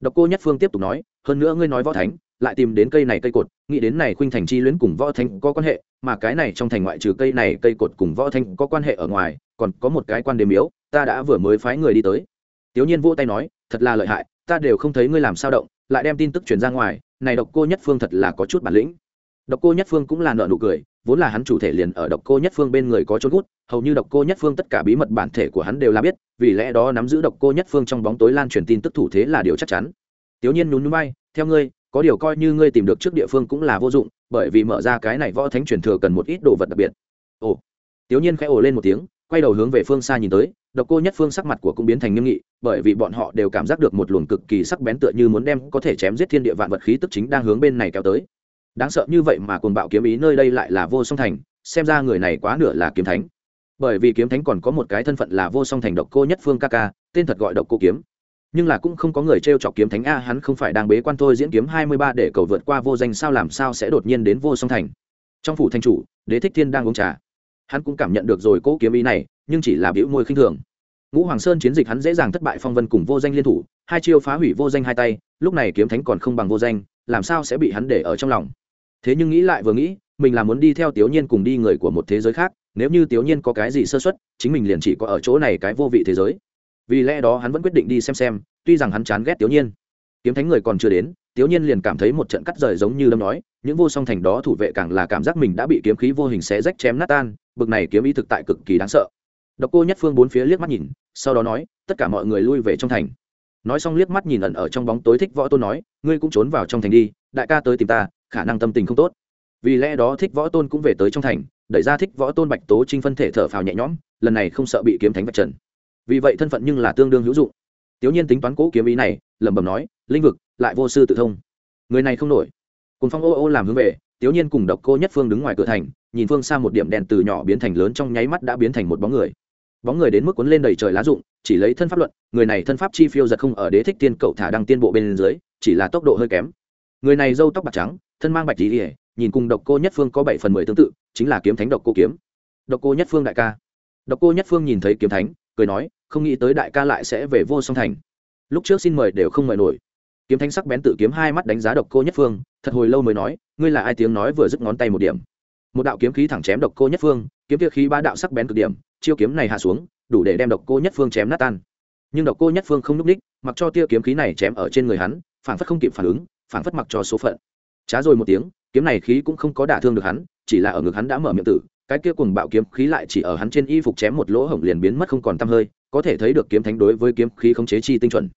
Độc cô nhất phương tiếp tục nói, hơn nữa ngươi nói võ thánh, lại tìm đến cây này cây cột, nghĩ đến này khuynh thành chi luyến cùng võ thánh có quan hệ, mà cái này trong thành ngoại trừ cây này cây cột cùng võ thánh có quan hệ ở ngoài còn có một cái quan đêm miếu ta đã vừa mới phái người đi tới. Tiểu nhiên vỗ tay nói, thật là lợi hại, ta đều không thấy ngươi làm sao động, lại đem tin tức truyền ra ngoài, này độc cô nhất phương thật là có chút bản lĩnh. Độc cô nhất phương cũng là nợ nụ cười, vốn là hắn chủ thể liền ở độc cô nhất phương bên người có chốt hút hầu như độc cô nhất phương tất cả bí mật bản thể của hắn đều là biết, vì lẽ đó nắm giữ độc cô nhất phương trong bóng tối lan truyền tin tức thủ thế là điều chắc chắn. Tiểu nhiên nhún núi bay theo ngươi, có điều coi như ngươi tìm được trước địa phương cũng là vô dụng, bởi vì mở ra cái này võ thánh truyền thừa cần một ít đồ vật đặc biệt. Ồ. Tiểu nhiên khẽ ồ lên một tiếng quay đầu hướng về phương xa nhìn tới, độc cô nhất phương sắc mặt của cũng biến thành nghiêm nghị, bởi vì bọn họ đều cảm giác được một luồng cực kỳ sắc bén tựa như muốn đem có thể chém giết thiên địa vạn vật khí tức chính đang hướng bên này kéo tới. Đáng sợ như vậy mà cồn bạo kiếm ý nơi đây lại là vô song thành, xem ra người này quá nửa là kiếm thánh. Bởi vì kiếm thánh còn có một cái thân phận là vô song thành độc cô nhất phương ca ca, tên thật gọi độc cô kiếm. Nhưng là cũng không có người t r e o chọc kiếm thánh a, hắn không phải đang bế quan thôi diễn kiếm hai mươi ba để cầu vượt qua vô danh sao làm sao sẽ đột nhiên đến vô song thành. Trong phủ thanh chủ, đế thích thiên đang uống trà hắn cũng cảm nhận được rồi cỗ kiếm ý này, nhưng chỉ là biểu môi khinh thường. Ngũ hoàng sơn chiến dịch hắn dễ dàng thất bại phong vân cùng vô danh liên thủ, hai chiêu phá hủy vô danh hai tay, lúc này kiếm thánh còn không bằng vô danh, làm sao sẽ bị hắn để ở trong lòng? Thế nhưng nghĩ lại vừa nghĩ, mình là muốn đi theo tiểu nhiên cùng đi người của một thế giới khác, nếu như tiểu nhiên có cái gì sơ xuất chính mình liền chỉ có ở chỗ này cái vô vị thế giới. Vì lẽ đó hắn vẫn quyết định đi xem xem, tuy rằng hắn chán ghét tiểu nhiên. Kiếm thánh người còn chưa đến tiếu nhiên liền cảm thấy một trận cắt rời giống như lâm nói, những vô song thành đó thủ vệ càng là cảm giác mình đã bị kiếm khí vô hình xé rách chém nát tan, bực này kiếm ý thực tại cực kỳ đáng sợ. Độc cô nhất phương bốn phía liếc mắt nhìn, sau đó nói, tất cả mọi người lui về trong thành. Nói xong liếc mắt nhìn ẩn ở trong bóng tối thích võ tôn nói, ngươi cũng trốn vào trong thành đi, đại ca tới tìm ta, khả năng tâm tình không tốt. Vì lẽ đó thích võ tôn cũng về tới trong thành, đẩy ra thích võ tôn bạch tố trinh phân thể thở phào nhẹ nhõm, lần này không sợ bị kiếm thánh vạch trần. Vì vậy thân phận nhưng là tương đương hữu dụng tiểu nhiên tính toán cố kiếm ý này, lẩm bẩm nói, linh vực, lại vô sư tự thông. Người này không nổi. Cùng phong ô ô làm hướng về, tiểu nhiên cùng độc cô nhất phương đứng ngoài cửa thành, nhìn phương xa một điểm đèn từ nhỏ biến thành lớn trong nháy mắt đã biến thành một bóng người. Bóng người đến mức cuốn lên đầy trời lá rụng, chỉ lấy thân pháp luận, người này thân pháp chi phiêu giật không ở đế thích tiên cậu thả đăng tiên bộ bên dưới, chỉ là tốc độ hơi kém. Người này râu tóc bạc trắng, thân mang bạch tỉ nhìn cùng độc cô nhất phương có bảy phần mười tương tự, chính là kiếm thánh độc cô kiếm. Độc cô nhất phương đại ca. Độc cô nhất phương nhìn thấy kiếm thánh, cười nói không nghĩ tới đại ca lại sẽ về vô song thành. Lúc trước xin mời đều không mời nổi. Kiếm thánh sắc bén tự kiếm hai mắt đánh giá độc cô nhất phương, thật hồi lâu mới nói, ngươi là ai tiếng nói vừa dứt ngón tay một điểm. Một đạo kiếm khí thẳng chém độc cô nhất phương, kiếm kia khí ba đạo sắc bén cực điểm, chiêu kiếm này hạ xuống, đủ để đem độc cô nhất phương chém nát tan. Nhưng độc cô nhất phương không núp ních, mặc cho tia kiếm khí này chém ở trên người hắn phản phất không kịp phản ứng phản phất mặc cho số phận. Trá rồi một tiếng, kiếm này khí cũng không có đả thương được hắn, chỉ là ở ngực hắn đã mở miệng tử, cái kia cùng bạo kiếm khí lại chỉ ở hắn trên y phục chém một lỗ hổng liền biến mất không còn tăm hơi có thể thấy được kiếm thánh đối với kiếm khí khống chế chi tinh chuẩn.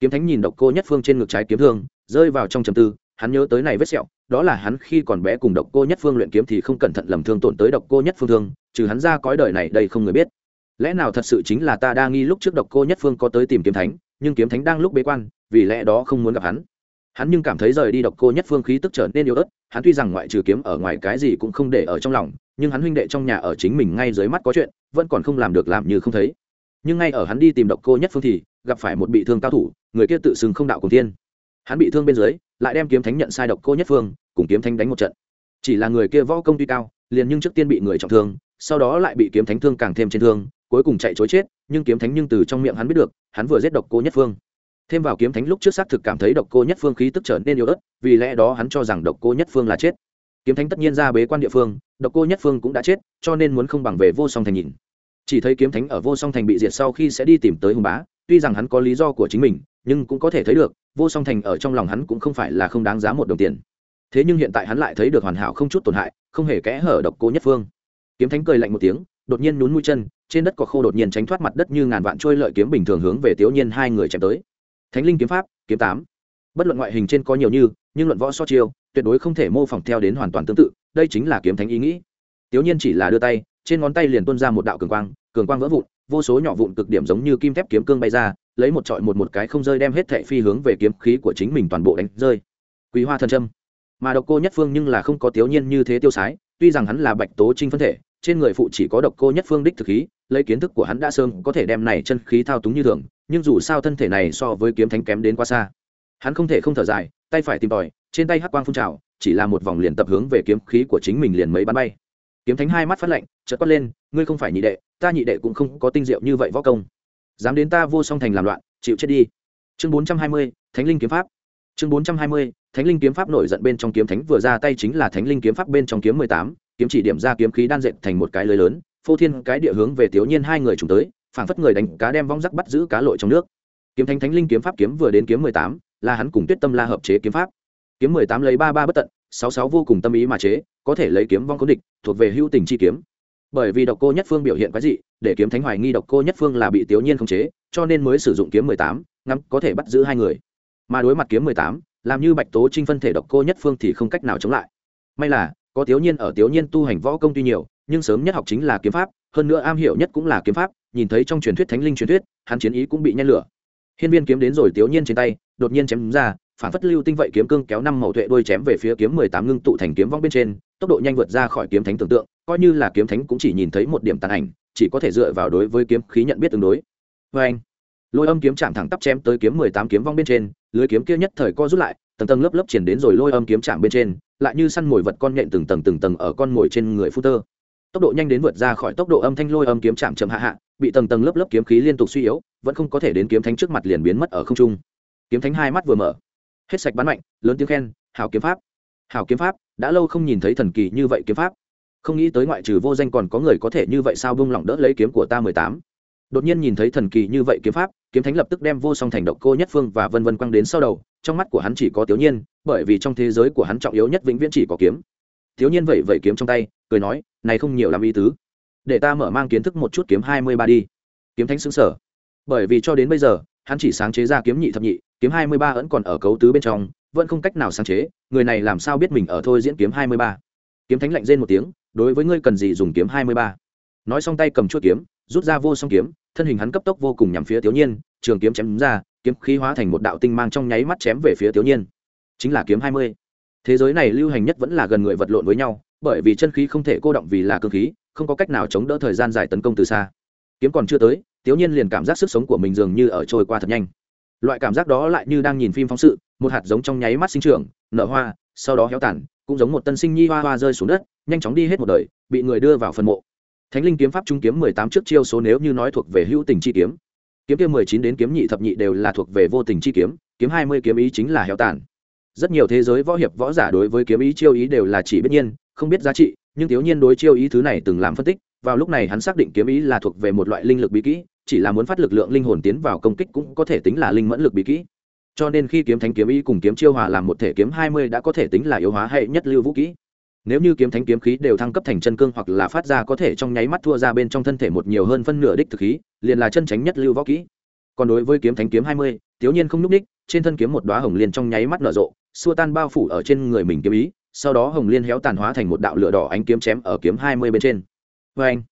Kiếm thánh nhìn độc cô nhất phương trên ngực trái kiếm thương, rơi vào trong trầm tư, hắn nhớ tới này vết sẹo, đó là hắn khi còn bé cùng độc cô nhất phương luyện kiếm thì không cẩn thận lầm thương tổn tới độc cô nhất phương thương, trừ hắn ra cõi đời này đây không người biết. Lẽ nào thật sự chính là ta đa nghi lúc trước độc cô nhất phương có tới tìm kiếm thánh, nhưng kiếm thánh đang lúc bế quan, vì lẽ đó không muốn gặp hắn. Hắn nhưng cảm thấy rời đi độc cô nhất phương khí tức trở nên yếu ớt, hắn tuy rằng ngoại trừ kiếm ở ngoài cái gì cũng không để ở trong lòng, nhưng hắn huynh đệ trong nhà ở chính mình ngay dưới mắt có chuyện, vẫn còn không làm được làm như không thấy nhưng ngay ở hắn đi tìm độc cô nhất phương thì gặp phải một bị thương cao thủ, người kia tự xưng không đạo cùng thiên. Hắn bị thương bên dưới, lại đem kiếm thánh nhận sai độc cô nhất phương, cùng kiếm thánh đánh một trận. Chỉ là người kia võ công tuy cao, liền nhưng trước tiên bị người trọng thương, sau đó lại bị kiếm thánh thương càng thêm trên thương, cuối cùng chạy chối chết, nhưng kiếm thánh nhưng từ trong miệng hắn biết được, hắn vừa giết độc cô nhất phương. Thêm vào kiếm thánh lúc trước xác thực cảm thấy độc cô nhất phương khí tức trở nên yếu ớt, vì lẽ đó hắn cho rằng độc cô nhất phương là chết. Kiếm thánh tất nhiên ra bế quan địa phương, độc cô nhất phương cũng đã chết, cho nên muốn không bằng về vô song thành nhìn chỉ thấy kiếm thánh ở vô song thành bị diệt sau khi sẽ đi tìm tới hùng bá, tuy rằng hắn có lý do của chính mình, nhưng cũng có thể thấy được, vô song thành ở trong lòng hắn cũng không phải là không đáng giá một đồng tiền. Thế nhưng hiện tại hắn lại thấy được hoàn hảo không chút tổn hại, không hề kẽ hở độc cô nhất phương. Kiếm thánh cười lạnh một tiếng, đột nhiên nhún mũi chân, trên đất có khô đột nhiên tránh thoát mặt đất như ngàn vạn trôi lợi kiếm bình thường hướng về tiểu nhiên hai người chém tới. Thánh linh kiếm pháp, kiếm tám. Bất luận ngoại hình trên có nhiều như, nhưng luận võ so chiêu, tuyệt đối không thể mô phỏng theo đến hoàn toàn tương tự, đây chính là kiếm thánh ý nghĩ. Tiểu nhiên chỉ là đưa tay trên ngón tay liền tuôn ra một đạo cường quang cường quang vỡ vụn, vô số nhỏ vụn cực điểm giống như kim thép kiếm cương bay ra, lấy một trọi một một cái không rơi đem hết thệ phi hướng về kiếm khí của chính mình toàn bộ đánh rơi. Quý hoa thần trâm. Mà độc cô nhất phương nhưng là không có tiểu nhiên như thế tiêu sái, tuy rằng hắn là bạch tố trinh phân thể, trên người phụ chỉ có độc cô nhất phương đích thực khí, lấy kiến thức của hắn đã sớm có thể đem này chân khí thao túng như thường, nhưng dù sao thân thể này so với kiếm thánh kém đến quá xa. Hắn không thể không thở dài, tay phải tìm tòi, trên tay hắc quang phun trào, chỉ là một vòng liền tập hướng về kiếm khí của chính mình liền mấy bắn bay kiếm thánh hai mắt phát lạnh, chợt quát lên, ngươi không phải nhị đệ, ta nhị đệ cũng không có tinh diệu như vậy võ công. Dám đến ta vô song thành làm loạn, chịu chết đi. Chương bốn trăm hai mươi, thánh linh kiếm pháp. Chương bốn trăm hai mươi, thánh linh kiếm pháp nổi giận bên trong kiếm thánh vừa ra tay chính là thánh linh kiếm pháp bên trong kiếm mười tám, kiếm chỉ điểm ra kiếm khí đan dệt thành một cái lưới lớn, phô thiên cái địa hướng về tiểu nhiên hai người trùng tới, phảng phất người đánh cá đem vong rắc bắt giữ cá lội trong nước. Kiếm thánh thánh linh kiếm pháp kiếm vừa đến kiếm mười tám, là hắn cùng tuyết tâm la hợp chế kiếm pháp. Kiếm mười tám lấy ba ba bất tận sáu sáu vô cùng tâm ý mà chế, có thể lấy kiếm vong cố địch, thuộc về hữu tình chi kiếm. Bởi vì độc cô nhất phương biểu hiện quái dị, để kiếm thánh hoài nghi độc cô nhất phương là bị tiểu nhiên khống chế, cho nên mới sử dụng kiếm mười tám, ngắm, có thể bắt giữ hai người. Mà đối mặt kiếm mười tám, làm như bạch tố trinh phân thể độc cô nhất phương thì không cách nào chống lại. May là, có tiểu nhiên ở tiểu nhiên tu hành võ công tuy nhiều, nhưng sớm nhất học chính là kiếm pháp, hơn nữa am hiểu nhất cũng là kiếm pháp, nhìn thấy trong truyền thuyết thánh linh truyền thuyết, hắn chiến ý cũng bị nhen lửa. Hiên viên kiếm đến rồi tiểu nhiên trên tay, đột nhiên chém ra phản phất lưu tinh vậy kiếm cương kéo năm màu tuệ đuôi chém về phía kiếm mười tám ngưng tụ thành kiếm vong bên trên, tốc độ nhanh vượt ra khỏi kiếm thánh tưởng tượng, coi như là kiếm thánh cũng chỉ nhìn thấy một điểm tàn ảnh, chỉ có thể dựa vào đối với kiếm khí nhận biết tương đối Oeng! anh, lôi âm kiếm chạm thẳng tắp chém tới kiếm mười tám kiếm vong bên trên, lưới kiếm kia nhất thời co rút lại, tầng tầng lớp lớp triển đến rồi lôi âm kiếm chạm bên trên, lại như săn mồi vật con nhện từng tầng từng tầng ở con mồi trên người phu tơ tốc độ nhanh đến vượt ra khỏi tốc độ âm thanh lôi âm kiếm chạm chậm hạ hạ, bị tầng tầng lớp lớp kiếm khí liên tục suy yếu, vẫn không có thể đến kiếm thánh trước mặt liền biến mất ở không trung kiếm thánh hai mắt vừa mở hết sạch bắn mạnh, lớn tiếng khen, hảo kiếm pháp. Hảo kiếm pháp, đã lâu không nhìn thấy thần kỳ như vậy kiếm pháp. Không nghĩ tới ngoại trừ vô danh còn có người có thể như vậy sao bung lỏng đỡ lấy kiếm của ta mười tám. Đột nhiên nhìn thấy thần kỳ như vậy kiếm pháp, kiếm thánh lập tức đem vô song thành độc cô nhất phương và vân vân quăng đến sau đầu, trong mắt của hắn chỉ có tiểu nhiên, bởi vì trong thế giới của hắn trọng yếu nhất vĩnh viễn chỉ có kiếm. Tiểu nhiên vậy vậy kiếm trong tay, cười nói, này không nhiều làm ý tứ. Để ta mở mang kiến thức một chút kiếm hai mươi ba đi. Kiếm thánh xứng sở bởi vì cho đến bây giờ, hắn chỉ sáng chế ra kiếm nhị thập nhị kiếm hai mươi ba vẫn còn ở cấu tứ bên trong, vẫn không cách nào sáng chế, người này làm sao biết mình ở thôi diễn kiếm hai mươi ba? Kiếm thánh lạnh rên một tiếng, đối với ngươi cần gì dùng kiếm hai mươi ba? Nói xong tay cầm chuỗi kiếm, rút ra vô song kiếm, thân hình hắn cấp tốc vô cùng nhằm phía tiểu nhiên, trường kiếm chém ra, kiếm khí hóa thành một đạo tinh mang trong nháy mắt chém về phía tiểu nhiên. Chính là kiếm hai mươi. Thế giới này lưu hành nhất vẫn là gần người vật lộn với nhau, bởi vì chân khí không thể cô động vì là cơ khí, không có cách nào chống đỡ thời gian dài tấn công từ xa. Kiếm còn chưa tới, tiểu nhiên liền cảm giác sức sống của mình dường như ở trôi qua thật nhanh loại cảm giác đó lại như đang nhìn phim phóng sự, một hạt giống trong nháy mắt sinh trưởng, nở hoa, sau đó héo tàn, cũng giống một tân sinh nhi hoa hoa rơi xuống đất, nhanh chóng đi hết một đời, bị người đưa vào phần mộ. Thánh linh kiếm pháp trung kiếm mười tám trước chiêu số nếu như nói thuộc về hữu tình chi kiếm kiếm kiếm mười chín đến kiếm nhị thập nhị đều là thuộc về vô tình chi kiếm kiếm hai mươi kiếm ý chính là héo tàn. Rất nhiều thế giới võ hiệp võ giả đối với kiếm ý chiêu ý đều là chỉ biết nhiên, không biết giá trị, nhưng thiếu nhiên đối chiêu ý thứ này từng làm phân tích, vào lúc này hắn xác định kiếm ý là thuộc về một loại linh lực bí kỹ chỉ là muốn phát lực lượng linh hồn tiến vào công kích cũng có thể tính là linh mẫn lực bí kỹ. Cho nên khi kiếm thánh kiếm ý cùng kiếm chiêu hòa làm một thể kiếm hai mươi đã có thể tính là yếu hóa hệ nhất lưu vũ kỹ. Nếu như kiếm thánh kiếm khí đều thăng cấp thành chân cương hoặc là phát ra có thể trong nháy mắt thua ra bên trong thân thể một nhiều hơn phân nửa đích thực khí, liền là chân tránh nhất lưu võ kỹ. Còn đối với kiếm thánh kiếm hai mươi, thiếu nhiên không n ú c ních trên thân kiếm một đoá hồng liên trong nháy mắt nở rộ, xua tan bao phủ ở trên người mình kiếm ý, sau đó hồng liên héo tàn hóa thành một đạo lửa đỏ ánh kiếm chém ở kiếm hai mươi bên trên. Vê anh.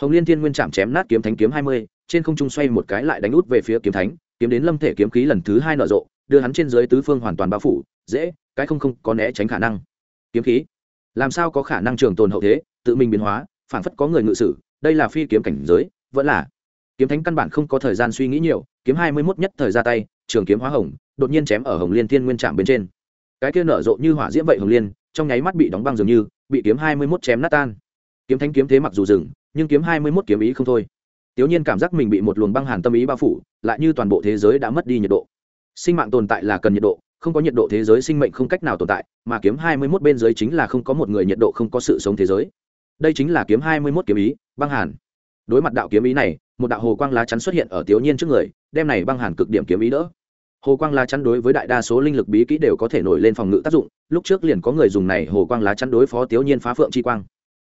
Hồng liên thiên nguyên chạm chém nát kiếm thánh kiếm hai mươi trên không trung xoay một cái lại đánh út về phía kiếm thánh, kiếm đến lâm thể kiếm khí lần thứ hai nở rộ, đưa hắn trên dưới tứ phương hoàn toàn bao phủ, dễ, cái không không có né tránh khả năng. Kiếm khí? Làm sao có khả năng trường tồn hậu thế, tự mình biến hóa phản phất có người ngự sử, đây là phi kiếm cảnh giới, vẫn là. Kiếm thánh căn bản không có thời gian suy nghĩ nhiều, kiếm hai mươi mốt nhất thời ra tay, trường kiếm hóa hồng, đột nhiên chém ở hồng liên thiên nguyên trạm bên trên. Cái kia nở rộ như hỏa diễm vậy hồng liên, trong nháy mắt bị đóng băng dường như, bị kiếm hai mươi mốt chém nát tan. Kiếm thánh kiếm thế mặc dù dừng, nhưng kiếm hai mươi mốt kiếm ý không thôi tiểu nhiên cảm giác mình bị một luồng băng hàn tâm ý bao phủ, lại như toàn bộ thế giới đã mất đi nhiệt độ. Sinh mạng tồn tại là cần nhiệt độ, không có nhiệt độ thế giới sinh mệnh không cách nào tồn tại, mà kiếm hai mươi mốt bên dưới chính là không có một người nhiệt độ không có sự sống thế giới. Đây chính là kiếm hai mươi mốt kiếm ý, băng hàn. Đối mặt đạo kiếm ý này, một đạo hồ quang lá chắn xuất hiện ở tiểu nhiên trước người, đem này băng hàn cực điểm kiếm ý đỡ. Hồ quang lá chắn đối với đại đa số linh lực bí kỹ đều có thể nổi lên phòng ngự tác dụng, lúc trước liền có người dùng này hồ quang lá chắn đối phó tiểu nhiên phá phượng chi quang.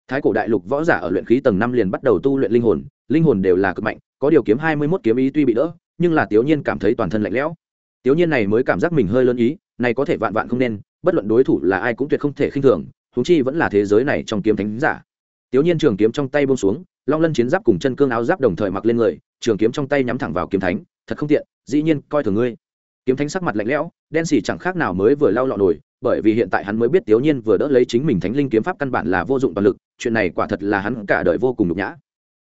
Thái cổ đại lục võ giả ở luyện khí tầng năm liền bắt đầu tu luyện linh hồn linh hồn đều là cực mạnh, có điều kiếm hai mươi mốt kiếm ý tuy bị đỡ, nhưng là tiểu nhiên cảm thấy toàn thân lạnh lẽo. Tiểu nhiên này mới cảm giác mình hơi lớn ý, này có thể vạn vạn không nên, bất luận đối thủ là ai cũng tuyệt không thể khinh thường, huống chi vẫn là thế giới này trong kiếm thánh giả. Tiểu nhiên trường kiếm trong tay buông xuống, long lân chiến giáp cùng chân cương áo giáp đồng thời mặc lên người, trường kiếm trong tay nhắm thẳng vào kiếm thánh, thật không tiện, dĩ nhiên coi thường ngươi. Kiếm thánh sắc mặt lạnh lẽo, đen xỉ chẳng khác nào mới vừa lau lọ nổi bởi vì hiện tại hắn mới biết tiểu nhiên vừa đỡ lấy chính mình thánh linh kiếm pháp căn bản là vô dụng toàn lực, chuyện này quả thật là hắn cả đời vô cùng nhục nhã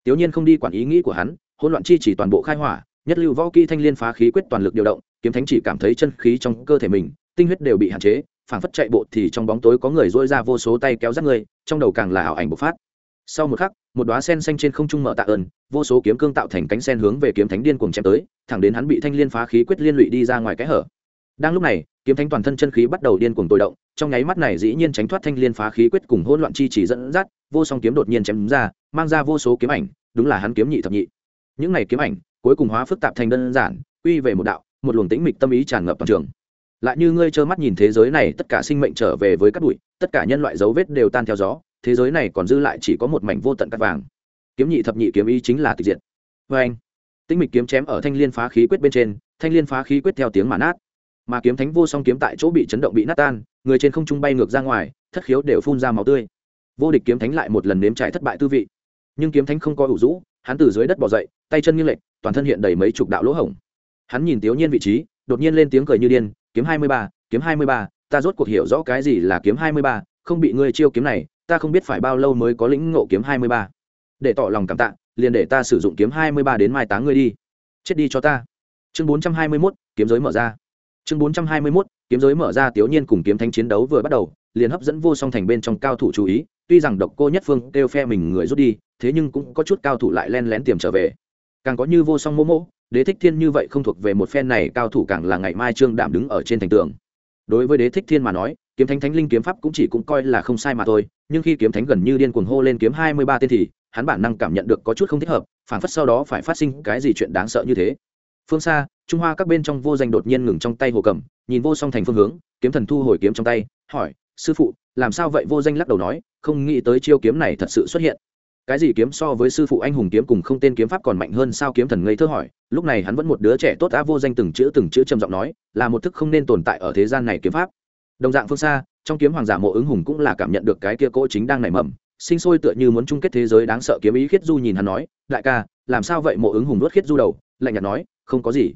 tiểu nhiên không đi quản ý nghĩ của hắn, hỗn loạn chi chỉ toàn bộ khai hỏa, nhất lưu võ kỹ thanh liên phá khí quyết toàn lực điều động, kiếm thánh chỉ cảm thấy chân khí trong cơ thể mình, tinh huyết đều bị hạn chế, phảng phất chạy bộ thì trong bóng tối có người rũa ra vô số tay kéo dắt người, trong đầu càng là ảo ảnh bộc phát. Sau một khắc, một đóa sen xanh trên không trung mở tạ ơn, vô số kiếm cương tạo thành cánh sen hướng về kiếm thánh điên cuồng chém tới, thẳng đến hắn bị thanh liên phá khí quyết liên lụy đi ra ngoài cái hở. Đang lúc này kiếm thánh toàn thân chân khí bắt đầu điên cuồng tối động, trong nháy mắt này dĩ nhiên tránh thoát thanh liên phá khí quyết cùng hỗn loạn chi chỉ dẫn dắt, vô song kiếm đột nhiên chém ra, mang ra vô số kiếm ảnh, đúng là hắn kiếm nhị thập nhị. Những này kiếm ảnh, cuối cùng hóa phức tạp thành đơn giản uy về một đạo, một luồng tĩnh mịch tâm ý tràn ngập toàn trường. Lại như ngươi trơ mắt nhìn thế giới này, tất cả sinh mệnh trở về với các bụi, tất cả nhân loại dấu vết đều tan theo gió, thế giới này còn dư lại chỉ có một mảnh vô tận cắt vàng. Kiếm nhị thập nhị kiếm ý chính là tịch diệt. Vê anh tĩnh mịch kiếm chém ở thanh liên phá khí quyết bên trên, thanh liên phá khí quyết theo tiếng mà nát mà kiếm thánh vô song kiếm tại chỗ bị chấn động bị nát tan, người trên không trung bay ngược ra ngoài, thất khiếu đều phun ra máu tươi. Vô địch kiếm thánh lại một lần nếm trải thất bại tư vị. Nhưng kiếm thánh không có ủ rũ, hắn từ dưới đất bỏ dậy, tay chân nghiêng lệch, toàn thân hiện đầy mấy chục đạo lỗ hổng. Hắn nhìn tiểu nhiên vị trí, đột nhiên lên tiếng cười như điên, kiếm hai mươi ba, kiếm hai mươi ba, ta rốt cuộc hiểu rõ cái gì là kiếm hai mươi ba, không bị ngươi chiêu kiếm này, ta không biết phải bao lâu mới có lĩnh ngộ kiếm hai mươi ba. Để tỏ lòng cảm tạ, liền để ta sử dụng kiếm hai mươi ba đến mai táng ngươi đi. Chết đi cho ta. Chương bốn trăm hai mươi mốt, kiếm giới mở ra chương bốn trăm hai mươi mốt, kiếm giới mở ra tiểu nhiên cùng kiếm thánh chiến đấu vừa bắt đầu, liền hấp dẫn vô song thành bên trong cao thủ chú ý, tuy rằng độc cô nhất phương kêu phe mình người rút đi, thế nhưng cũng có chút cao thủ lại len lén tiềm trở về. Càng có như vô song mô mô, đế thích thiên như vậy không thuộc về một phen này, cao thủ càng là ngày mai trương đảm đứng ở trên thành tường. Đối với đế thích thiên mà nói, kiếm thánh thánh linh kiếm pháp cũng chỉ cũng coi là không sai mà thôi, nhưng khi kiếm thánh gần như điên cuồng hô lên kiếm hai mươi ba tên thì, hắn bản năng cảm nhận được có chút không thích hợp phản phất sau đó phải phát sinh cái gì chuyện đáng sợ như thế phương xa, trung hoa các bên trong vô danh đột nhiên ngừng trong tay hồ cầm nhìn vô song thành phương hướng, kiếm thần thu hồi kiếm trong tay, hỏi, sư phụ, làm sao vậy? Vô danh lắc đầu nói, không nghĩ tới chiêu kiếm này thật sự xuất hiện. Cái gì kiếm so với sư phụ anh hùng kiếm cùng không tên kiếm pháp còn mạnh hơn sao? Kiếm thần ngây thơ hỏi, lúc này hắn vẫn một đứa trẻ tốt đã vô danh từng chữ từng chữ trầm giọng nói, là một thức không nên tồn tại ở thế gian này kiếm pháp. Đồng dạng phương xa, trong kiếm hoàng giả mộ ứng hùng cũng là cảm nhận được cái kia cỗ chính đang nảy mầm, sinh sôi tựa như muốn chung kết thế giới đáng sợ kiếm ý khiết du nhìn hắn nói, đại ca, làm sao vậy? Mộ ứng hùng đốt khiết du đầu, lạnh nhạt nói không có gì.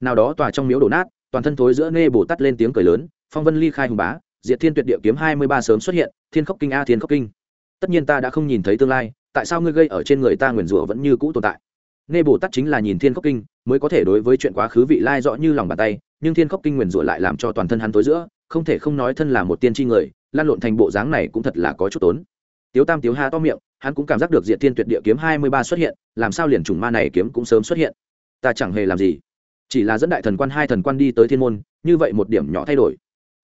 Nào đó tòa trong miếu đổ nát, toàn thân thối giữa nê bồ tắt lên tiếng cười lớn, phong vân ly khai hùng bá, diệt thiên tuyệt địa kiếm hai mươi ba sớm xuất hiện, thiên khốc kinh a, thiên khốc kinh. Tất nhiên ta đã không nhìn thấy tương lai, tại sao ngươi gây ở trên người ta nguyền rủa vẫn như cũ tồn tại? Nê bồ tát chính là nhìn thiên khốc kinh, mới có thể đối với chuyện quá khứ vị lai rõ như lòng bàn tay, nhưng thiên khốc kinh nguyền rủa lại làm cho toàn thân hắn tối giữa, không thể không nói thân là một tiên tri người, lan lộn thành bộ dáng này cũng thật là có chút tốn. Tiếu tam tiếu ha to miệng, hắn cũng cảm giác được diện thiên tuyệt địa kiếm hai mươi ba xuất hiện, làm sao liền trùng ma này kiếm cũng sớm xuất hiện ta chẳng hề làm gì. Chỉ là dẫn đại thần quan hai thần quan đi tới thiên môn, như vậy một điểm nhỏ thay đổi.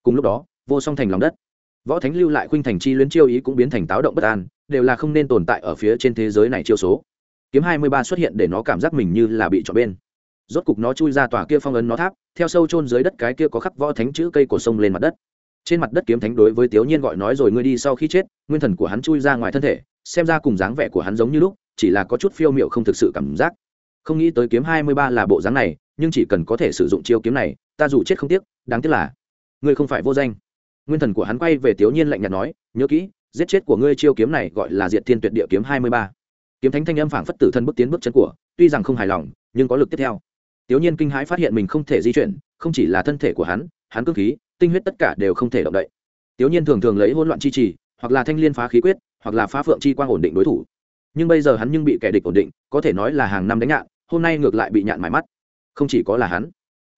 Cùng lúc đó, vô song thành lòng đất. Võ thánh lưu lại khuynh thành chi luyến chiêu ý cũng biến thành táo động bất an, đều là không nên tồn tại ở phía trên thế giới này chiêu số. Kiếm hai mươi ba xuất hiện để nó cảm giác mình như là bị trọn bên. Rốt cục nó chui ra tòa kia phong ấn nó tháp, theo sâu chôn dưới đất cái kia có khắc võ thánh chữ cây của sông lên mặt đất. Trên mặt đất kiếm thánh đối với tiểu nhiên gọi nói rồi ngươi đi sau khi chết, nguyên thần của hắn chui ra ngoài thân thể, xem ra cùng dáng vẻ của hắn giống như lúc, chỉ là có chút phiêu miệu không thực sự cảm giác không nghĩ tới kiếm hai mươi ba là bộ dáng này, nhưng chỉ cần có thể sử dụng chiêu kiếm này, ta dù chết không tiếc, đáng tiếc là, ngươi không phải vô danh. Nguyên thần của hắn quay về tiểu nhiên lạnh nhạt nói, nhớ kỹ, giết chết của ngươi chiêu kiếm này gọi là diệt thiên tuyệt địa kiếm hai mươi ba. Kiếm thánh thanh âm phảng phất tử thân bước tiến bước chân của, tuy rằng không hài lòng, nhưng có lực tiếp theo. Tiểu nhiên kinh hãi phát hiện mình không thể di chuyển, không chỉ là thân thể của hắn hắn cương khí, tinh huyết tất cả đều không thể động đậy. Tiểu nhiên thường thường lấy hỗn loạn chi trì, hoặc là thanh liên phá khí quyết, hoặc là phá phượng chi quang ổn định đối thủ. Nhưng bây giờ hắn nhưng bị kẻ địch ổn định, có thể nói là hàng năm đánh ngạ hôm nay ngược lại bị nhạn mãi mắt. Không chỉ có là hắn.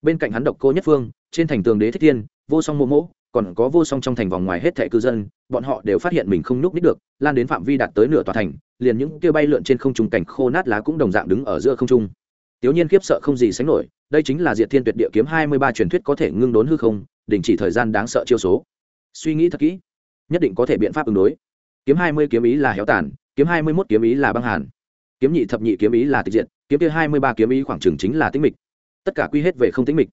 Bên cạnh hắn độc cô nhất phương, trên thành tường đế thích thiên, vô song mô mỗ còn có vô song trong thành vòng ngoài hết thẻ cư dân, bọn họ đều phát hiện mình không núp nít được, lan đến phạm vi đạt tới nửa tòa thành, liền những kia bay lượn trên không trung cảnh khô nát lá cũng đồng dạng đứng ở giữa không trung. Tiểu nhiên khiếp sợ không gì sánh nổi, đây chính là diệt thiên tuyệt địa kiếm hai mươi ba truyền thuyết có thể ngưng đốn hư không, đình chỉ thời gian đáng sợ chiêu số. Suy nghĩ thật kỹ, nhất định có thể biện pháp ứng đối. Kiếm hai mươi kiếm ý là héo tàn, kiếm hai mươi mốt kiếm ý là băng hàn kiếm nhị thập nhị kiếm ý là tịch diện kiếm kia hai mươi ba kiếm ý khoảng chừng chính là tĩnh mịch. Tất cả quy hết về không tĩnh mịch.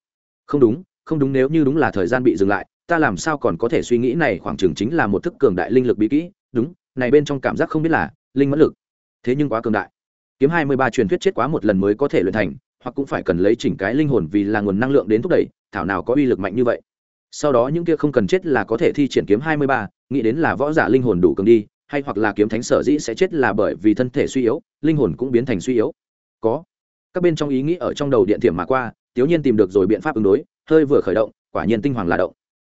Không đúng không đúng, nếu như đúng là thời gian bị dừng lại, ta làm sao còn có thể suy nghĩ này khoảng chừng chính là một thức cường đại linh lực bí kỹ. Đúng, này bên trong cảm giác không biết là linh mẫn lực. Thế nhưng quá cường đại. Kiếm hai mươi ba truyền thuyết chết quá một lần mới có thể luyện thành, hoặc cũng phải cần lấy chỉnh cái linh hồn vì là nguồn năng lượng đến thúc đẩy, thảo nào có uy lực mạnh như vậy. Sau đó những kia không cần chết là có thể thi triển kiếm hai mươi ba, nghĩ đến là võ giả linh hồn đủ cường đi hay hoặc là kiếm thánh sở dĩ sẽ chết là bởi vì thân thể suy yếu, linh hồn cũng biến thành suy yếu. Có. Các bên trong ý nghĩ ở trong đầu điện thiểm mà qua tiểu nhiên tìm được rồi biện pháp ứng đối, hơi vừa khởi động, quả nhiên tinh hoàng là động.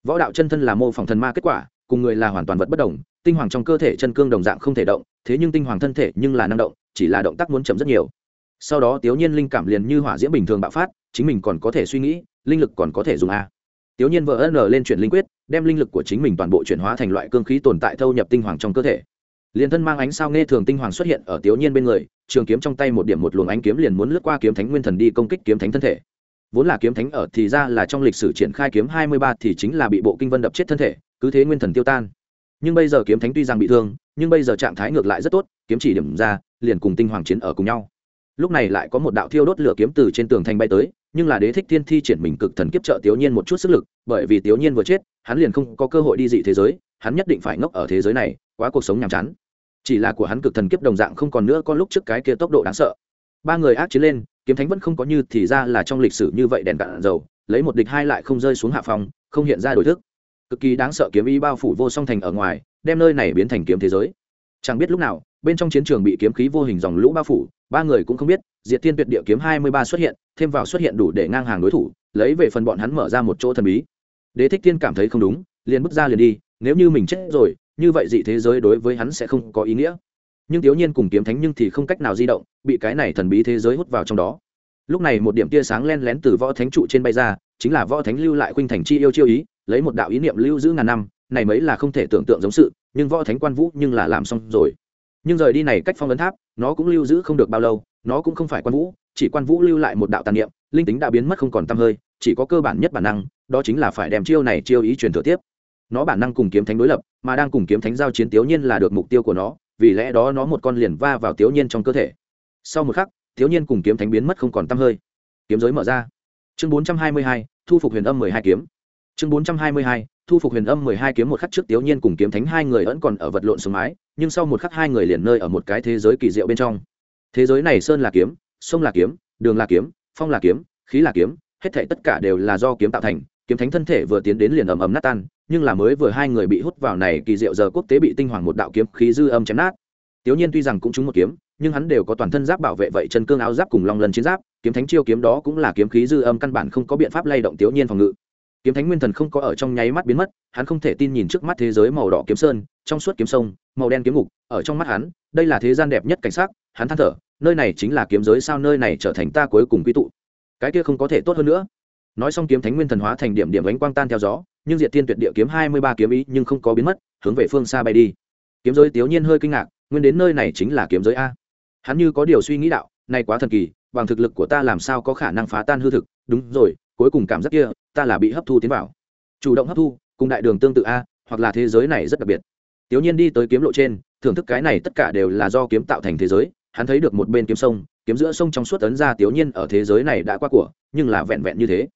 Võ đạo chân thân là mô phỏng thần ma kết quả, cùng người là hoàn toàn vật bất đồng, tinh hoàng trong cơ thể chân cương đồng dạng không thể động, thế nhưng tinh hoàng thân thể nhưng là năng động, chỉ là động tác muốn chậm rất nhiều. Sau đó tiểu nhiên linh cảm liền như hỏa diễm bình thường bạo phát, chính mình còn có thể suy nghĩ, linh lực còn có thể dùng a tiểu nhiên vờ ân lên chuyển linh quyết, đem linh lực của chính mình toàn bộ chuyển hóa thành loại cương khí tồn tại thâu nhập tinh hoàng trong cơ thể. Liên thân mang ánh sao nghe thường tinh hoàng xuất hiện ở tiểu nhiên bên người, trường kiếm trong tay một điểm một luồng ánh kiếm liền muốn lướt qua kiếm thánh nguyên thần đi công kích kiếm thánh thân thể. Vốn là kiếm thánh ở thì ra là trong lịch sử triển khai kiếm hai mươi ba thì chính là bị bộ kinh vân đập chết thân thể, cứ thế nguyên thần tiêu tan. Nhưng bây giờ kiếm thánh tuy rằng bị thương, nhưng bây giờ trạng thái ngược lại rất tốt, kiếm chỉ điểm ra, liền cùng tinh hoàng chiến ở cùng nhau. Lúc này lại có một đạo thiêu đốt lửa kiếm từ trên tường thành bay tới nhưng là đế thích thiên thi triển mình cực thần kiếp trợ tiểu nhiên một chút sức lực, bởi vì tiểu nhiên vừa chết, hắn liền không có cơ hội đi dị thế giới, hắn nhất định phải ngốc ở thế giới này, quá cuộc sống nhàm chán. Chỉ là của hắn cực thần kiếp đồng dạng không còn nữa, có lúc trước cái kia tốc độ đáng sợ. Ba người ác chiến lên, kiếm thánh vẫn không có như thì ra là trong lịch sử như vậy đèn cạn dầu, lấy một địch hai lại không rơi xuống hạ phòng, không hiện ra đổi thức. Cực kỳ đáng sợ kiếm ý bao phủ vô song thành ở ngoài, đem nơi này biến thành kiếm thế giới. Chẳng biết lúc nào, bên trong chiến trường bị kiếm khí vô hình dòng lũ bao phủ ba người cũng không biết, diệt thiên tuyệt địa kiếm hai mươi ba xuất hiện, thêm vào xuất hiện đủ để ngang hàng đối thủ, lấy về phần bọn hắn mở ra một chỗ thần bí. Đế thích thiên cảm thấy không đúng, liền bước ra liền đi, nếu như mình chết rồi, như vậy dị thế giới đối với hắn sẽ không có ý nghĩa. Nhưng thiếu nhiên cùng kiếm thánh nhưng thì không cách nào di động, bị cái này thần bí thế giới hút vào trong đó. Lúc này một điểm tia sáng len lén từ võ thánh trụ trên bay ra, chính là võ thánh lưu lại khuynh thành chi yêu chiêu ý, lấy một đạo ý niệm lưu giữ ngàn năm, này mấy là không thể tưởng tượng giống sự, nhưng võ thánh quan vũ nhưng là làm xong rồi. Nhưng rời đi này cách phong ấn tháp nó cũng lưu giữ không được bao lâu, nó cũng không phải quan vũ, chỉ quan vũ lưu lại một đạo tàn niệm, linh tính đã biến mất không còn t hơi, chỉ có cơ bản nhất bản năng, đó chính là phải đem chiêu này chiêu ý truyền thừa tiếp. Nó bản năng cùng kiếm thánh đối lập, mà đang cùng kiếm thánh giao chiến tiếu nhiên là được mục tiêu của nó, vì lẽ đó nó một con liền va vào tiếu nhiên trong cơ thể. Sau một khắc tiếu nhiên cùng kiếm thánh biến mất không còn t hơi. Kiếm giới mở ra. Chương bốn trăm hai mươi hai, thu phục huyền âm mười hai kiếm. Chương bốn trăm hai mươi hai, thu phục huyền âm mười hai kiếm một khắc trước tiếu nhiên cùng kiếm thánh hai người vẫn còn ở vật lộn xuống mái nhưng sau một khắc hai người liền nơi ở một cái thế giới kỳ diệu bên trong. Thế giới này sơn là kiếm, sông là kiếm, đường là kiếm, phong là kiếm, khí là kiếm, hết thảy tất cả đều là do kiếm tạo thành. Kiếm thánh thân thể vừa tiến đến liền ầm ầm nát tan, nhưng là mới vừa hai người bị hút vào này kỳ diệu giờ quốc tế bị tinh hoàng một đạo kiếm khí dư âm chém nát. Tiểu nhiên tuy rằng cũng trúng một kiếm, nhưng hắn đều có toàn thân giáp bảo vệ vậy chân cương áo giáp cùng long lần chiến giáp, kiếm thánh chiêu kiếm đó cũng là kiếm khí dư âm căn bản không có biện pháp lay động tiểu nhiên phòng ngự kiếm thánh nguyên thần không có ở trong nháy mắt biến mất, hắn không thể tin nhìn trước mắt thế giới màu đỏ kiếm sơn, trong suốt kiếm sông, màu đen kiếm ngục, ở trong mắt hắn, đây là thế gian đẹp nhất cảnh sát hắn than thở, nơi này chính là kiếm giới sao nơi này trở thành ta cuối cùng quy tụ. Cái kia không có thể tốt hơn nữa. Nói xong kiếm thánh nguyên thần hóa thành điểm điểm ánh quang tan theo gió, nhưng diệt thiên tuyệt địa kiếm hai mươi ba kiếm ý nhưng không có biến mất, hướng về phương xa bay đi. Kiếm giới tiểu nhiên hơi kinh ngạc, nguyên đến nơi này chính là kiếm giới a. Hắn như có điều suy nghĩ đạo, này quá thần kỳ, bằng thực lực của ta làm sao có khả năng phá tan hư thực? Đúng rồi cuối cùng cảm giác kia, ta là bị hấp thu tiến vào. Chủ động hấp thu, cùng đại đường tương tự a, hoặc là thế giới này rất đặc biệt. Tiểu nhiên đi tới kiếm lộ trên, thưởng thức cái này tất cả đều là do kiếm tạo thành thế giới, hắn thấy được một bên kiếm sông, kiếm giữa sông trong suốt ấn ra tiểu nhiên ở thế giới này đã qua của, nhưng là vẹn vẹn như thế.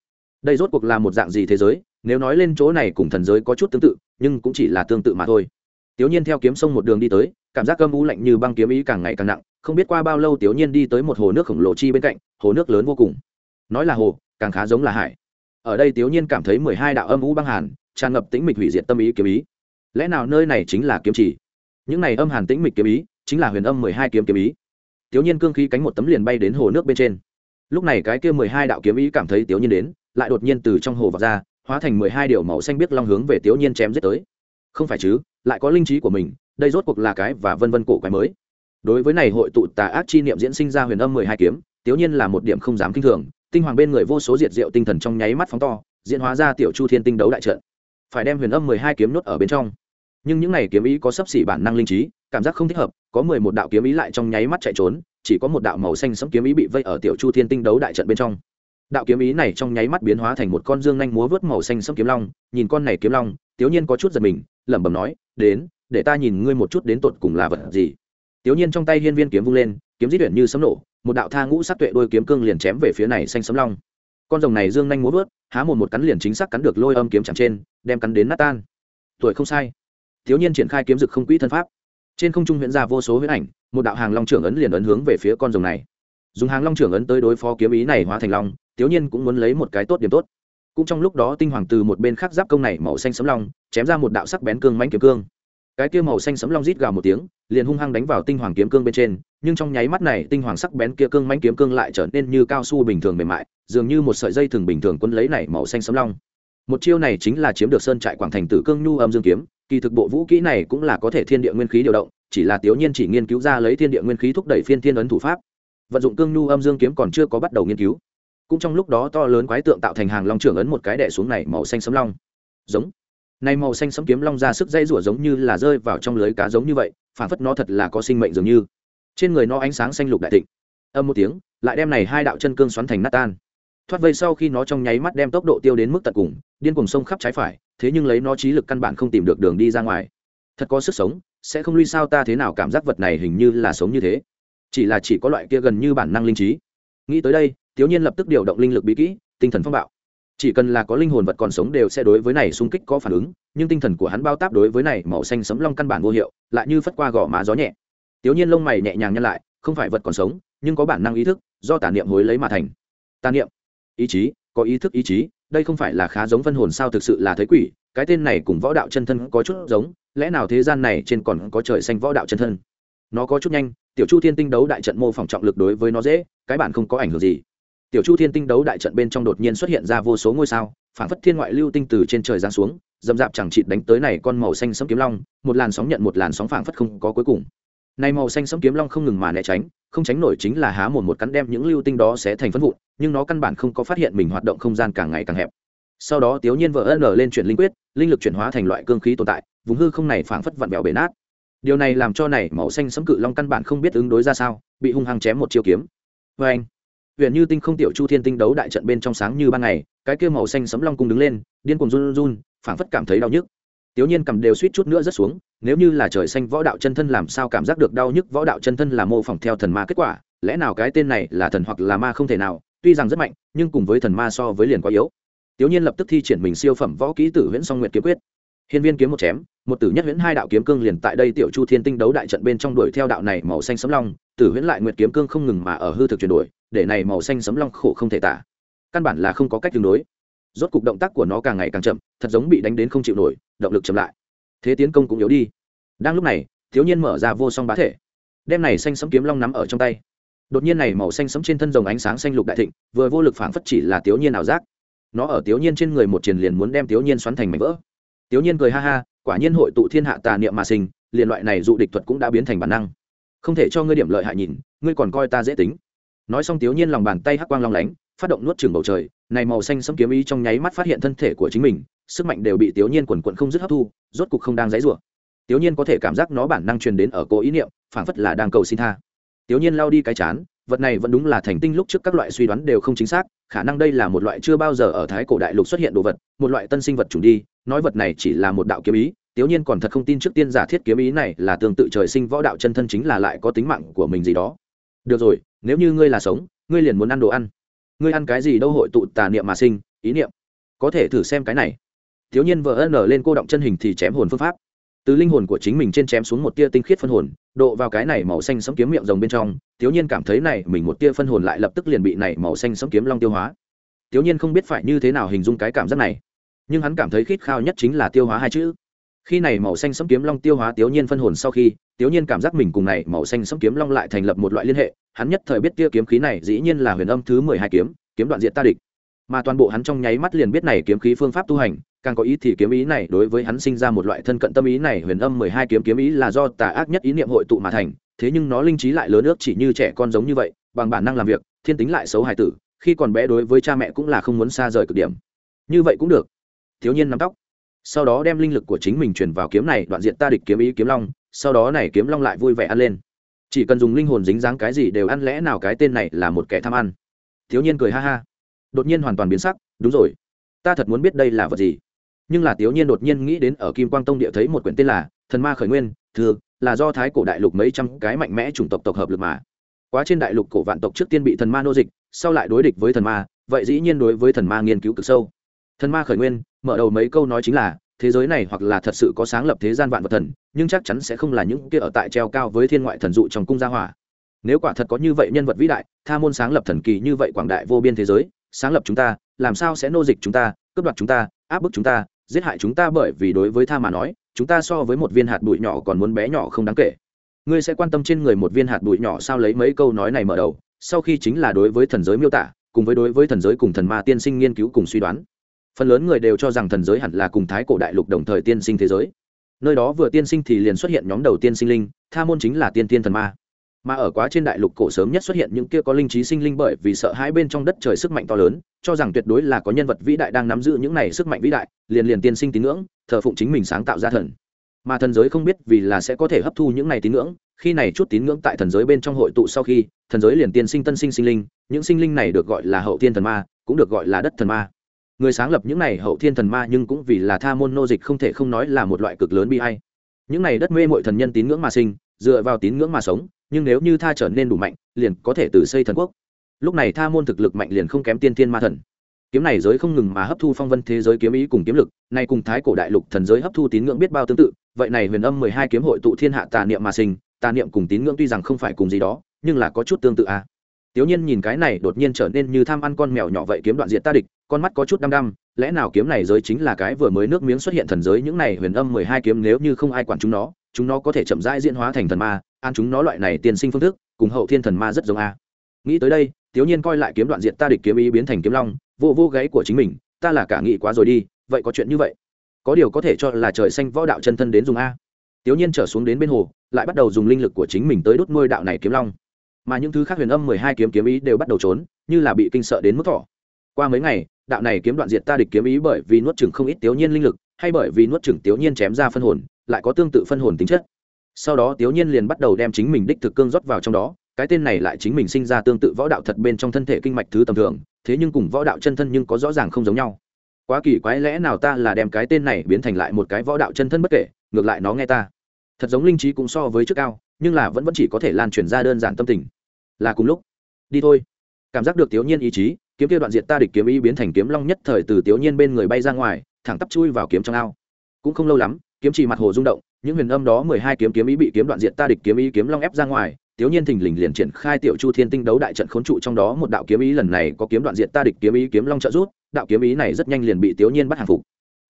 Đây rốt cuộc là một dạng gì thế giới, nếu nói lên chỗ này cùng thần giới có chút tương tự, nhưng cũng chỉ là tương tự mà thôi. Tiểu nhiên theo kiếm sông một đường đi tới, cảm giác cơm u lạnh như băng kiếm ý càng ngày càng nặng, không biết qua bao lâu tiểu nhiên đi tới một hồ nước khổng lồ chi bên cạnh, hồ nước lớn vô cùng. Nói là hồ càng khá giống là hải. Ở đây tiểu nhiên cảm thấy mười hai đạo âm u băng hàn, tràn ngập tĩnh mịch hủy diệt tâm ý kiếm ý. Lẽ nào nơi này chính là kiếm chỉ? Những này âm hàn tĩnh mịch kiếm ý, chính là huyền âm mười hai kiếm kiếm ý. Tiểu nhiên cương khí cánh một tấm liền bay đến hồ nước bên trên. Lúc này cái kia mười hai đạo kiếm ý cảm thấy tiểu nhiên đến, lại đột nhiên từ trong hồ vọt ra, hóa thành mười hai điều màu xanh biếc long hướng về tiểu nhiên chém giết tới. Không phải chứ, lại có linh trí của mình, đây rốt cuộc là cái và vân vân cổ quái mới. Đối với này hội tụ tà ác chi niệm diễn sinh ra huyền âm mười hai kiếm tiểu nhiên là một điểm không dám kinh thường tinh hoàng bên người vô số diệt diệu tinh thần trong nháy mắt phóng to, diễn hóa ra tiểu chu thiên tinh đấu đại trận. Phải đem huyền âm mười hai kiếm nốt ở bên trong. Nhưng những này kiếm ý có sấp xỉ bản năng linh trí, cảm giác không thích hợp, có mười một đạo kiếm ý lại trong nháy mắt chạy trốn, chỉ có một đạo màu xanh sẫm kiếm ý bị vây ở tiểu chu thiên tinh đấu đại trận bên trong. Đạo kiếm ý này trong nháy mắt biến hóa thành một con dương nhanh múa vớt màu xanh sẫm kiếm long, nhìn con này kiếm long, tiểu nhiên có chút giật mình, lẩm bẩm nói, đến, để ta nhìn ngươi một chút đến tột cùng là vật gì. Tiểu nhiên trong tay hiên viên kiếm vung lên, kiếm di chuyển như sấm nổ một đạo tha ngũ sắc tuệ đôi kiếm cương liền chém về phía này xanh sấm long. Con rồng này dương nhanh múa vớt, há một một cắn liền chính xác cắn được lôi âm kiếm chẳng trên, đem cắn đến nát tan. Tuổi không sai. Thiếu niên triển khai kiếm dực không quỹ thân pháp. Trên không trung huyễn ra vô số huyễn ảnh, một đạo hàng long trưởng ấn liền ấn hướng về phía con rồng này. Dùng hàng long trưởng ấn tới đối phó kiếm ý này hóa thành long, thiếu niên cũng muốn lấy một cái tốt điểm tốt. Cũng trong lúc đó tinh hoàng từ một bên khác giáp công này màu xanh sấm long, chém ra một đạo sắc bén cương mãnh kiếm cương cái kia màu xanh sấm long rít gào một tiếng, liền hung hăng đánh vào tinh hoàng kiếm cương bên trên, nhưng trong nháy mắt này, tinh hoàng sắc bén kia cương mãnh kiếm cương lại trở nên như cao su bình thường mềm mại, dường như một sợi dây thường bình thường quân lấy này màu xanh sấm long. Một chiêu này chính là chiếm được sơn trại quảng thành tử cương nhu âm dương kiếm, kỳ thực bộ vũ kỹ này cũng là có thể thiên địa nguyên khí điều động, chỉ là tiểu nhiên chỉ nghiên cứu ra lấy thiên địa nguyên khí thúc đẩy phiên thiên ấn thủ pháp. Vận dụng cương nhu âm dương kiếm còn chưa có bắt đầu nghiên cứu. Cũng trong lúc đó to lớn quái tượng tạo thành hàng long trưởng ấn một cái đẻ xuống này màu xanh sấm long. Giống này màu xanh sẫm kiếm long ra sức dây rủa giống như là rơi vào trong lưới cá giống như vậy, phản phất nó thật là có sinh mệnh dường như. Trên người nó ánh sáng xanh lục đại thịnh. Âm một tiếng, lại đem này hai đạo chân cương xoắn thành nát tan. Thoát vây sau khi nó trong nháy mắt đem tốc độ tiêu đến mức tận cùng, điên cùng sông khắp trái phải, thế nhưng lấy nó trí lực căn bản không tìm được đường đi ra ngoài. Thật có sức sống, sẽ không lui sao ta thế nào cảm giác vật này hình như là sống như thế. Chỉ là chỉ có loại kia gần như bản năng linh trí. Nghĩ tới đây thiếu nhiên lập tức điều động linh lực bí kỹ, tinh thần phong bạo chỉ cần là có linh hồn vật còn sống đều sẽ đối với này xung kích có phản ứng, nhưng tinh thần của hắn bao táp đối với này màu xanh sấm long căn bản vô hiệu, lại như phất qua gò má gió nhẹ. Tiểu nhiên lông mày nhẹ nhàng nhăn lại, không phải vật còn sống, nhưng có bản năng ý thức, do tà niệm hối lấy mà thành. Tà niệm? Ý chí, có ý thức ý chí, đây không phải là khá giống phân hồn sao thực sự là thấy quỷ, cái tên này cùng võ đạo chân thân có chút giống, lẽ nào thế gian này trên còn có trời xanh võ đạo chân thân? Nó có chút nhanh, tiểu chu thiên tinh đấu đại trận mô phỏng trọng lực đối với nó dễ, cái bản không có ảnh hưởng gì tiểu chu thiên tinh đấu đại trận bên trong đột nhiên xuất hiện ra vô số ngôi sao phản phất thiên ngoại lưu tinh từ trên trời giáng xuống, dầm dạp chẳng chịt đánh tới này con màu xanh sấm kiếm long, một làn sóng nhận một làn sóng phảng phất không có cuối cùng. Này màu xanh sấm kiếm long không ngừng mà né tránh, không tránh nổi chính là há mồm một cắn đem những lưu tinh đó sẽ thành phân vụn, nhưng nó căn bản không có phát hiện mình hoạt động không gian càng ngày càng hẹp. Sau đó tiểu nhiên vợ ân lên chuyển linh quyết, linh lực chuyển hóa thành loại cương khí tồn tại, vùng hư không này phảng phất vặn vẹo bể nát. Điều này làm cho này màu xanh sấm cự long căn bản không biết ứng đối ra sao, bị hung hăng chém một chiêu kiếm. Vê anh huyện như tinh không tiểu chu thiên tinh đấu đại trận bên trong sáng như ban ngày, cái kia màu xanh sấm long cung đứng lên, điên cuồng run run, phảng phất cảm thấy đau nhức. Tiểu nhiên cầm đều suýt chút nữa rất xuống, nếu như là trời xanh võ đạo chân thân làm sao cảm giác được đau nhức, võ đạo chân thân là mô phỏng theo thần ma kết quả, lẽ nào cái tên này là thần hoặc là ma không thể nào, tuy rằng rất mạnh, nhưng cùng với thần ma so với liền quá yếu. Tiểu nhiên lập tức thi triển mình siêu phẩm võ kỹ tử huyễn song nguyệt kiếm quyết hiên viên kiếm một chém, một tử nhất huyễn hai đạo kiếm cương liền tại đây tiểu chu thiên tinh đấu đại trận bên trong đuổi theo đạo này màu xanh sấm long, tử huyễn lại nguyệt kiếm cương không ngừng mà ở hư thực chuyển đổi, để này màu xanh sấm long khổ không thể tả. Căn bản là không có cách tương đối. Rốt cục động tác của nó càng ngày càng chậm, thật giống bị đánh đến không chịu nổi, động lực chậm lại. Thế tiến công cũng yếu đi. Đang lúc này, thiếu nhiên mở ra vô song bá thể. Đem này xanh sấm kiếm long nắm ở trong tay. Đột nhiên này màu xanh sấm trên thân rồng ánh sáng xanh lục đại thịnh, vừa vô lực phảng phất chỉ là thiếu nhiên ảo giác. Nó ở thiếu nhiên trên người một triền liền muốn đem thiếu nhiên xoắn thành mảnh vỡ. Tiểu nhiên cười ha ha, quả nhiên hội tụ thiên hạ tà niệm mà sinh, liền loại này dụ địch thuật cũng đã biến thành bản năng. Không thể cho ngươi điểm lợi hại nhìn, ngươi còn coi ta dễ tính. Nói xong tiểu nhiên lòng bàn tay hắc quang long lánh, phát động nuốt trường bầu trời, này màu xanh sấm kiếm ý trong nháy mắt phát hiện thân thể của chính mình, sức mạnh đều bị tiểu nhiên quần quần không dứt hấp thu, rốt cục không đang giãy rủa. Tiểu nhiên có thể cảm giác nó bản năng truyền đến ở cô ý niệm, phảng phất là đang cầu xin tha. Tiểu nhiên lao đi cái chán vật này vẫn đúng là thành tinh lúc trước các loại suy đoán đều không chính xác, khả năng đây là một loại chưa bao giờ ở thái cổ đại lục xuất hiện đồ vật, một loại tân sinh vật chủng đi, nói vật này chỉ là một đạo kiếm ý, tiểu nhiên còn thật không tin trước tiên giả thiết kiếm ý này là tương tự trời sinh võ đạo chân thân chính là lại có tính mạng của mình gì đó. Được rồi, nếu như ngươi là sống, ngươi liền muốn ăn đồ ăn. Ngươi ăn cái gì đâu hội tụ tà niệm mà sinh, ý niệm. Có thể thử xem cái này. Thiếu nhiên vợ ân lên cô động chân hình thì chém hồn phương pháp từ linh hồn của chính mình trên chém xuống một tia tinh khiết phân hồn, độ vào cái này màu xanh sấm kiếm miệng rồng bên trong thiếu nhiên cảm thấy này mình một tia phân hồn lại lập tức liền bị này màu xanh sấm kiếm long tiêu hóa. Thiếu nhiên không biết phải như thế nào hình dung cái cảm giác này, nhưng hắn cảm thấy khít khao nhất chính là tiêu hóa hai chữ. Khi này màu xanh sấm kiếm long tiêu hóa thiếu nhiên phân hồn sau khi thiếu nhiên cảm giác mình cùng này màu xanh sấm kiếm long lại thành lập một loại liên hệ, hắn nhất thời biết tia kiếm khí này dĩ nhiên là huyền âm thứ mười hai kiếm kiếm đoạn diện ta địch. Mà toàn bộ hắn trong nháy mắt liền biết này kiếm khí phương pháp tu hành càng có ý thì kiếm ý này đối với hắn sinh ra một loại thân cận tâm ý này huyền âm mười hai kiếm kiếm ý là do tà ác nhất ý niệm hội tụ mà thành, thế nhưng nó linh trí lại lớn ước chỉ như trẻ con giống như vậy, bằng bản năng làm việc, thiên tính lại xấu hài tử, khi còn bé đối với cha mẹ cũng là không muốn xa rời cực điểm. Như vậy cũng được. Thiếu nhiên nắm tóc. Sau đó đem linh lực của chính mình truyền vào kiếm này, đoạn diện ta địch kiếm ý kiếm long, sau đó này kiếm long lại vui vẻ ăn lên. Chỉ cần dùng linh hồn dính dáng cái gì đều ăn lẽ nào cái tên này là một kẻ tham ăn. Thiếu nhiên cười ha ha. Đột nhiên hoàn toàn biến sắc. Đúng rồi. Ta thật muốn biết đây là vật gì? Nhưng là thiếu nhiên đột nhiên nghĩ đến ở kim quang tông địa thấy một quyển tên là thần ma khởi nguyên thường là do thái cổ đại lục mấy trăm cái mạnh mẽ chủng tộc tộc hợp lực mà. Quá trên đại lục cổ vạn tộc trước tiên bị thần ma nô dịch, sau lại đối địch với thần ma, vậy dĩ nhiên đối với thần ma nghiên cứu cực sâu. Thần ma khởi nguyên, mở đầu mấy câu nói chính là, thế giới này hoặc là thật sự có sáng lập thế gian vạn vật thần, nhưng chắc chắn sẽ không là những kia ở tại treo cao với thiên ngoại thần dụ trong cung gia hỏa. Nếu quả thật có như vậy nhân vật vĩ đại, tha môn sáng lập thần kỳ như vậy quảng đại vô biên thế giới, sáng lập chúng ta, làm sao sẽ nô dịch chúng ta, cướp đoạt chúng ta, áp bức chúng ta giết hại chúng ta bởi vì đối với tha mà nói, chúng ta so với một viên hạt bụi nhỏ còn muốn bé nhỏ không đáng kể. Ngươi sẽ quan tâm trên người một viên hạt bụi nhỏ sao lấy mấy câu nói này mở đầu, sau khi chính là đối với thần giới miêu tả, cùng với đối với thần giới cùng thần ma tiên sinh nghiên cứu cùng suy đoán. Phần lớn người đều cho rằng thần giới hẳn là cùng thái cổ đại lục đồng thời tiên sinh thế giới. Nơi đó vừa tiên sinh thì liền xuất hiện nhóm đầu tiên sinh linh, tha môn chính là tiên tiên thần ma mà ở quá trên đại lục cổ sớm nhất xuất hiện những kia có linh trí sinh linh bởi vì sợ hãi bên trong đất trời sức mạnh to lớn, cho rằng tuyệt đối là có nhân vật vĩ đại đang nắm giữ những này sức mạnh vĩ đại, liền liền tiên sinh tín ngưỡng, thờ phụng chính mình sáng tạo ra thần. Mà thần giới không biết vì là sẽ có thể hấp thu những này tín ngưỡng, khi này chút tín ngưỡng tại thần giới bên trong hội tụ sau khi, thần giới liền tiên sinh tân sinh sinh linh, những sinh linh này được gọi là hậu tiên thần ma, cũng được gọi là đất thần ma. Người sáng lập những này hậu thiên thần ma nhưng cũng vì là tha môn nô dịch không thể không nói là một loại cực lớn bi hay những này đất mê mội thần nhân tín ngưỡng mà sinh, dựa vào tín ngưỡng mà sống nhưng nếu như tha trở nên đủ mạnh liền có thể từ xây thần quốc lúc này tha môn thực lực mạnh liền không kém tiên tiên ma thần kiếm này giới không ngừng mà hấp thu phong vân thế giới kiếm ý cùng kiếm lực nay cùng thái cổ đại lục thần giới hấp thu tín ngưỡng biết bao tương tự vậy này huyền âm mười hai kiếm hội tụ thiên hạ tà niệm mà sinh tà niệm cùng tín ngưỡng tuy rằng không phải cùng gì đó nhưng là có chút tương tự à. Tiểu Nhiên nhìn cái này đột nhiên trở nên như tham ăn con mèo nhỏ vậy kiếm đoạn diệt ta địch, con mắt có chút đăm đăm, lẽ nào kiếm này giới chính là cái vừa mới nước miếng xuất hiện thần giới những này huyền âm mười hai kiếm nếu như không ai quản chúng nó, chúng nó có thể chậm rãi diễn hóa thành thần ma, an chúng nó loại này tiền sinh phương thức, cùng hậu thiên thần ma rất giống a. Nghĩ tới đây, thiếu Nhiên coi lại kiếm đoạn diện ta địch kiếm ý biến thành kiếm long, vô vô gáy của chính mình, ta là cả nghĩ quá rồi đi, vậy có chuyện như vậy. Có điều có thể cho là trời xanh võ đạo chân thân đến dùng a. Tiểu Nhiên trở xuống đến bên hồ, lại bắt đầu dùng linh lực của chính mình tới đốt nuôi đạo này kiếm long mà những thứ khác huyền âm mười hai kiếm kiếm ý đều bắt đầu trốn như là bị kinh sợ đến mức thỏ qua mấy ngày đạo này kiếm đoạn diệt ta địch kiếm ý bởi vì nuốt chừng không ít tiểu nhiên linh lực hay bởi vì nuốt chừng tiểu nhiên chém ra phân hồn lại có tương tự phân hồn tính chất. Sau đó tiểu nhiên liền bắt đầu đem chính mình đích thực cương rót vào trong đó, cái tên này lại chính mình sinh ra tương tự võ đạo thật bên trong thân thể kinh mạch thứ tầm thường, thế nhưng cùng võ đạo chân thân nhưng có rõ ràng không giống nhau. Quá kỳ quái lẽ nào ta là đem cái tên này biến thành lại một cái võ đạo chân thân bất kể, ngược lại nó nghe ta. Thật giống linh trí cũng so với trước cao, nhưng là vẫn vẫn chỉ có thể lan truyền ra đơn giản tâm tình. Là cùng lúc. Đi thôi. Cảm giác được tiểu nhiên ý chí, kiếm kia đoạn diệt ta địch kiếm ý biến thành kiếm long nhất thời từ tiểu nhiên bên người bay ra ngoài, thẳng tắp chui vào kiếm trong ao. Cũng không lâu lắm kiếm chỉ mặt hồ rung động, những huyền âm đó mười hai kiếm kiếm ý bị kiếm đoạn diện ta địch kiếm ý kiếm long ép ra ngoài, Tiếu nhiên thình lình liền triển khai tiểu chu thiên tinh đấu đại trận khốn trụ trong đó một đạo kiếm ý lần này có kiếm đoạn diện ta địch kiếm ý kiếm long trợ rút đạo kiếm ý này rất nhanh liền bị Tiếu nhiên bắt hàng phục.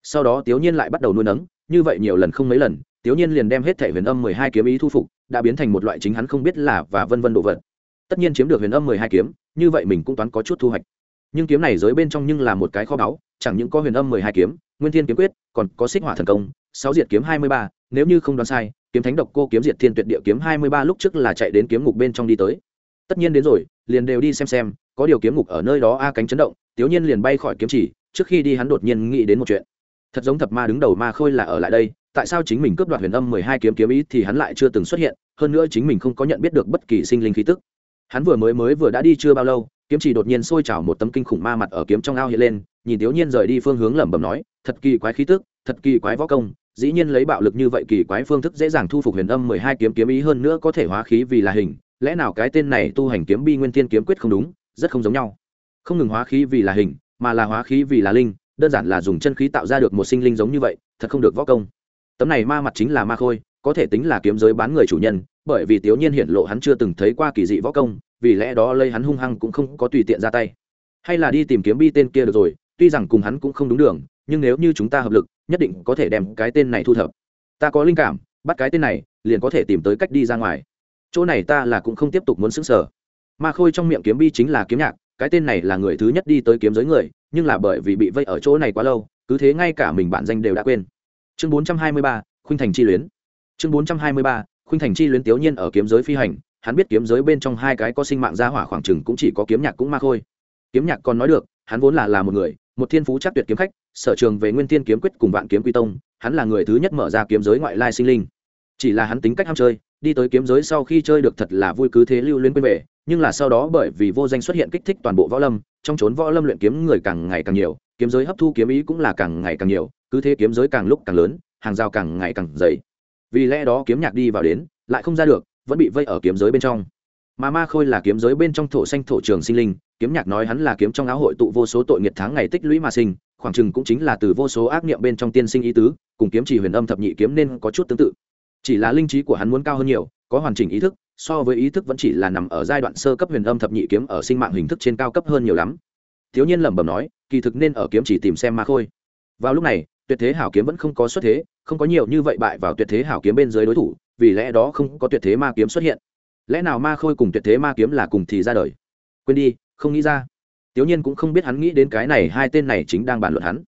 Sau đó Tiếu nhiên lại bắt đầu nuôi nấng, như vậy nhiều lần không mấy lần, Tiếu nhiên liền đem hết thể huyền âm mười hai kiếm ý thu phục, đã biến thành một loại chính hắn không biết là và vân vân độ vật. Tất nhiên chiếm được huyền âm mười hai kiếm, như vậy mình cũng toán có chút thu hoạch. Nhưng kiếm này giới bên trong nhưng là một cái kho báu, chẳng những có huyền âm mười hai kiếm, nguyên thiên kiếm quyết, còn có xích hỏa thần công sáu diệt kiếm hai mươi ba, nếu như không đoán sai, kiếm thánh độc cô kiếm diệt thiên tuyệt địa kiếm hai mươi ba lúc trước là chạy đến kiếm ngục bên trong đi tới. Tất nhiên đến rồi, liền đều đi xem xem, có điều kiếm ngục ở nơi đó a cánh chấn động, tiểu nhiên liền bay khỏi kiếm chỉ, trước khi đi hắn đột nhiên nghĩ đến một chuyện. Thật giống thập ma đứng đầu ma khôi là ở lại đây, tại sao chính mình cướp đoạt huyền âm mười hai kiếm kiếm ý thì hắn lại chưa từng xuất hiện, hơn nữa chính mình không có nhận biết được bất kỳ sinh linh khí tức. Hắn vừa mới mới vừa đã đi chưa bao lâu, kiếm chỉ đột nhiên sôi trào một tấm kinh khủng ma mặt ở kiếm trong ao hiện lên, nhìn tiểu nhiên rời đi phương hướng lẩm bẩm nói, thật kỳ quái khí tức, thật kỳ quái võ công dĩ nhiên lấy bạo lực như vậy kỳ quái phương thức dễ dàng thu phục huyền âm mười hai kiếm kiếm ý hơn nữa có thể hóa khí vì là hình, lẽ nào cái tên này tu hành kiếm bi nguyên tiên kiếm quyết không đúng, rất không giống nhau. Không ngừng hóa khí vì là hình, mà là hóa khí vì là linh, đơn giản là dùng chân khí tạo ra được một sinh linh giống như vậy, thật không được võ công. Tấm này ma mặt chính là ma khôi, có thể tính là kiếm giới bán người chủ nhân, bởi vì tiểu nhiên hiện lộ hắn chưa từng thấy qua kỳ dị võ công, vì lẽ đó lây hắn hung hăng cũng không có tùy tiện ra tay. Hay là đi tìm kiếm bi tên kia được rồi, tuy rằng cùng hắn cũng không đúng đường nhưng nếu như chúng ta hợp lực, nhất định có thể đem cái tên này thu thập. Ta có linh cảm, bắt cái tên này, liền có thể tìm tới cách đi ra ngoài. Chỗ này ta là cũng không tiếp tục muốn xứng sở ma khôi trong miệng kiếm bi chính là kiếm nhạc, cái tên này là người thứ nhất đi tới kiếm giới người, nhưng là bởi vì bị vây ở chỗ này quá lâu, cứ thế ngay cả mình bản danh đều đã quên. Chương bốn trăm hai mươi ba, khuynh thành chi luyến. Chương bốn trăm hai mươi ba, khuynh thành chi luyến tiểu nhiên ở kiếm giới phi hành, hắn biết kiếm giới bên trong hai cái có sinh mạng gia hỏa khoảng chừng cũng chỉ có kiếm nhạc cũng ma khôi. Kiếm nhạc còn nói được, hắn vốn là là một người, một thiên phú chắc tuyệt kiếm khách sở trường về nguyên tiên kiếm quyết cùng vạn kiếm quy tông, hắn là người thứ nhất mở ra kiếm giới ngoại lai sinh linh. Chỉ là hắn tính cách ham chơi, đi tới kiếm giới sau khi chơi được thật là vui cứ thế lưu liên quên về, nhưng là sau đó bởi vì vô danh xuất hiện kích thích toàn bộ võ lâm, trong trốn võ lâm luyện kiếm người càng ngày càng nhiều, kiếm giới hấp thu kiếm ý cũng là càng ngày càng nhiều, cứ thế kiếm giới càng lúc càng lớn, hàng rào càng ngày càng dày. Vì lẽ đó kiếm nhạc đi vào đến, lại không ra được, vẫn bị vây ở kiếm giới bên trong. Mà ma khôi là kiếm giới bên trong thổ xanh thổ trường sinh linh, kiếm nhạc nói hắn là kiếm trong áo hội tụ vô số tội nghiệt tháng ngày tích lũy mà sinh khoảng chừng cũng chính là từ vô số ác niệm bên trong tiên sinh ý tứ, cùng kiếm chỉ huyền âm thập nhị kiếm nên có chút tương tự. Chỉ là linh trí của hắn muốn cao hơn nhiều, có hoàn chỉnh ý thức, so với ý thức vẫn chỉ là nằm ở giai đoạn sơ cấp huyền âm thập nhị kiếm ở sinh mạng hình thức trên cao cấp hơn nhiều lắm. Thiếu nhiên lẩm bẩm nói, kỳ thực nên ở kiếm chỉ tìm xem ma khôi vào lúc này, tuyệt thế hảo kiếm vẫn không có xuất thế, không có nhiều như vậy bại vào tuyệt thế hảo kiếm bên dưới đối thủ, vì lẽ đó không có tuyệt thế ma kiếm xuất hiện. Lẽ nào ma khôi cùng tuyệt thế ma kiếm là cùng thì ra đời? Quên đi, không nghĩ ra tiểu nhiên cũng không biết hắn nghĩ đến cái này, hai tên này chính đang bàn luận hắn.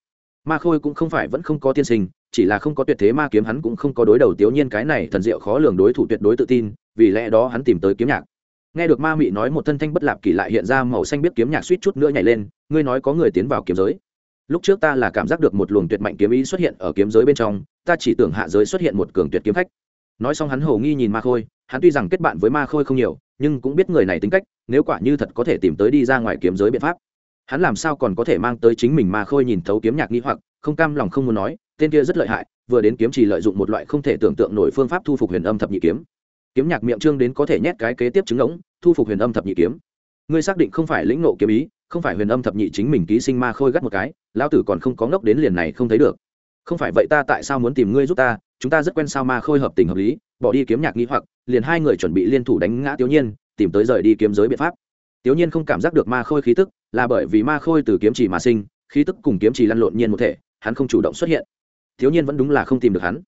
Ma khôi cũng không phải vẫn không có tiên sinh, chỉ là không có tuyệt thế ma kiếm, hắn cũng không có đối đầu tiểu nhiên, cái này thần diệu khó lường đối thủ tuyệt đối tự tin, vì lẽ đó hắn tìm tới kiếm nhạc. Nghe được ma mị nói một thân thanh bất lạp kỳ lại hiện ra màu xanh biết kiếm nhạc suýt chút nữa nhảy lên, ngươi nói có người tiến vào kiếm giới. Lúc trước ta là cảm giác được một luồng tuyệt mạnh kiếm ý xuất hiện ở kiếm giới bên trong, ta chỉ tưởng hạ giới xuất hiện một cường tuyệt kiếm khách nói xong hắn hầu nghi nhìn ma khôi, hắn tuy rằng kết bạn với ma khôi không nhiều, nhưng cũng biết người này tính cách, nếu quả như thật có thể tìm tới đi ra ngoài kiếm giới biện pháp, hắn làm sao còn có thể mang tới chính mình ma khôi nhìn thấu kiếm nhạc nghĩ hoặc, không cam lòng không muốn nói, tên kia rất lợi hại, vừa đến kiếm chỉ lợi dụng một loại không thể tưởng tượng nổi phương pháp thu phục huyền âm thập nhị kiếm. Kiếm nhạc miệng trương đến có thể nhét cái kế tiếp chứng ống thu phục huyền âm thập nhị kiếm. Ngươi xác định không phải lĩnh nộ kiếm ý, không phải huyền âm thập nhị chính mình ký sinh ma khôi gắt một cái, lão tử còn không có ngốc đến liền này không thấy được không phải vậy ta tại sao muốn tìm ngươi giúp ta? Chúng ta rất quen sao ma khôi hợp tình hợp lý, bỏ đi kiếm nhạc nghĩ hoặc, liền hai người chuẩn bị liên thủ đánh ngã tiểu nhiên, tìm tới rời đi kiếm giới biện pháp. Tiểu nhiên không cảm giác được ma khôi khí tức, là bởi vì ma khôi từ kiếm chỉ mà sinh, khí tức cùng kiếm chỉ lăn lộn nhiên một thể, hắn không chủ động xuất hiện. Thiếu nhiên vẫn đúng là không tìm được hắn.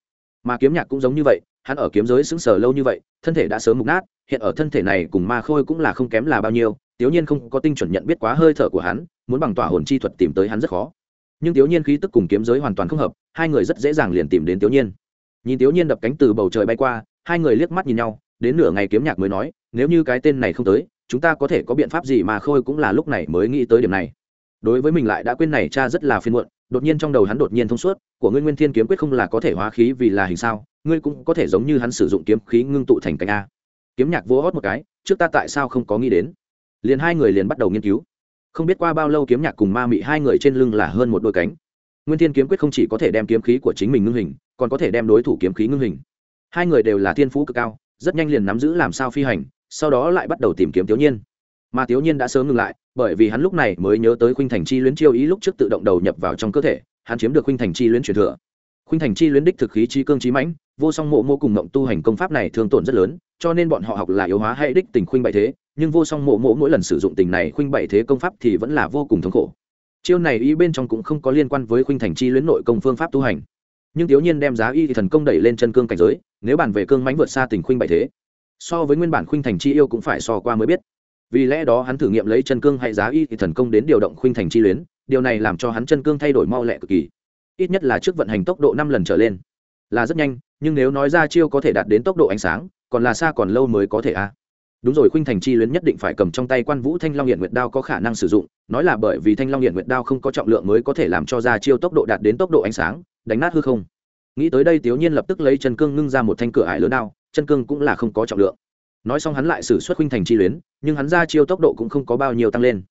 Mà kiếm nhạc cũng giống như vậy, hắn ở kiếm giới xứng sở lâu như vậy, thân thể đã sớm mục nát, hiện ở thân thể này cùng ma khôi cũng là không kém là bao nhiêu tiểu nhiên không có tinh chuẩn nhận biết quá hơi thở của hắn, muốn bằng tỏa hồn chi thuật tìm tới hắn rất khó nhưng tiểu nhiên khí tức cùng kiếm giới hoàn toàn không hợp, hai người rất dễ dàng liền tìm đến tiểu nhiên. Nhìn tiểu nhiên đập cánh từ bầu trời bay qua, hai người liếc mắt nhìn nhau, đến nửa ngày kiếm nhạc mới nói, nếu như cái tên này không tới, chúng ta có thể có biện pháp gì mà khôi cũng là lúc này mới nghĩ tới điểm này. Đối với mình lại đã quên này cha rất là phiền muộn, đột nhiên trong đầu hắn đột nhiên thông suốt, của ngươi nguyên thiên kiếm quyết không là có thể hóa khí vì là hình sao, ngươi cũng có thể giống như hắn sử dụng kiếm khí ngưng tụ thành cánh a. Kiếm nhạc vô hót một cái, trước ta tại sao không có nghĩ đến? Liền hai người liền bắt đầu nghiên cứu không biết qua bao lâu kiếm nhạc cùng ma mị hai người trên lưng là hơn một đôi cánh. Nguyên thiên kiếm quyết không chỉ có thể đem kiếm khí của chính mình ngưng hình, còn có thể đem đối thủ kiếm khí ngưng hình. Hai người đều là thiên phú cực cao, rất nhanh liền nắm giữ làm sao phi hành, sau đó lại bắt đầu tìm kiếm tiểu nhiên. Mà tiểu nhiên đã sớm ngừng lại, bởi vì hắn lúc này mới nhớ tới khuynh thành chi luyến chiêu ý lúc trước tự động đầu nhập vào trong cơ thể, hắn chiếm được khuynh thành chi luyến truyền thừa khuynh thành chi luyến đích thực khí chi cương trí mãnh, vô song mộ mô cùng mộng tu hành công pháp này thương tổn rất lớn, cho nên bọn họ học là yếu hóa hay đích tình khuynh bại thế, nhưng vô song mộ mộ mỗi lần sử dụng tình này khuynh bại thế công pháp thì vẫn là vô cùng thống khổ. Chiêu này y bên trong cũng không có liên quan với khuynh thành chi luyến nội công phương pháp tu hành. Nhưng thiếu nhiên đem giá y thần công đẩy lên chân cương cảnh giới, nếu bàn về cương mãnh vượt xa tình khuynh bại thế, so với nguyên bản khuynh thành chi yêu cũng phải so qua mới biết. Vì lẽ đó hắn thử nghiệm lấy chân cương hay giá y thần công đến điều động khuynh thành chi luyến, điều này làm cho hắn chân cương thay đổi mau lẹ cực kỳ ít nhất là trước vận hành tốc độ năm lần trở lên. Là rất nhanh, nhưng nếu nói ra chiêu có thể đạt đến tốc độ ánh sáng, còn là xa còn lâu mới có thể a. Đúng rồi, khuynh thành chi luyến nhất định phải cầm trong tay quan vũ thanh long hiện nguyệt đao có khả năng sử dụng, nói là bởi vì thanh long hiện nguyệt đao không có trọng lượng mới có thể làm cho ra chiêu tốc độ đạt đến tốc độ ánh sáng, đánh nát hư không. Nghĩ tới đây tiểu nhiên lập tức lấy chân cương ngưng ra một thanh cửa ải lớn đao, chân cương cũng là không có trọng lượng. Nói xong hắn lại xử xuất khuynh thành chi luyến, nhưng hắn ra chiêu tốc độ cũng không có bao nhiêu tăng lên.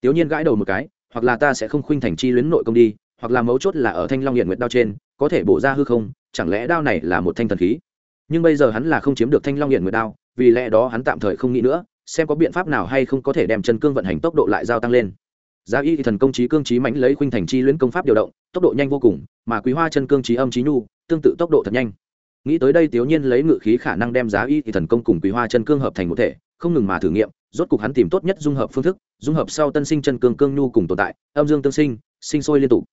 Tiểu nhiên gãi đầu một cái, hoặc là ta sẽ không khuynh thành chi luyến nội công đi hoặc là mấu chốt là ở thanh long hiện nguyệt đao trên, có thể bổ ra hư không, chẳng lẽ đao này là một thanh thần khí? Nhưng bây giờ hắn là không chiếm được thanh long hiện nguyệt đao, vì lẽ đó hắn tạm thời không nghĩ nữa, xem có biện pháp nào hay không có thể đem chân cương vận hành tốc độ lại giao tăng lên. Giá y thì thần công trí cương trí mãnh lấy khuynh thành chi luyến công pháp điều động, tốc độ nhanh vô cùng, mà quý hoa chân cương trí âm trí nhu, tương tự tốc độ thật nhanh. Nghĩ tới đây tiểu nhiên lấy ngự khí khả năng đem giá y thì thần công cùng quý hoa chân cương hợp thành một thể, không ngừng mà thử nghiệm, rốt cục hắn tìm tốt nhất dung hợp phương thức, dung hợp sau tân sinh chân cương cương nhu cùng tồn tại, âm dương tương sinh sinh sôi liên tục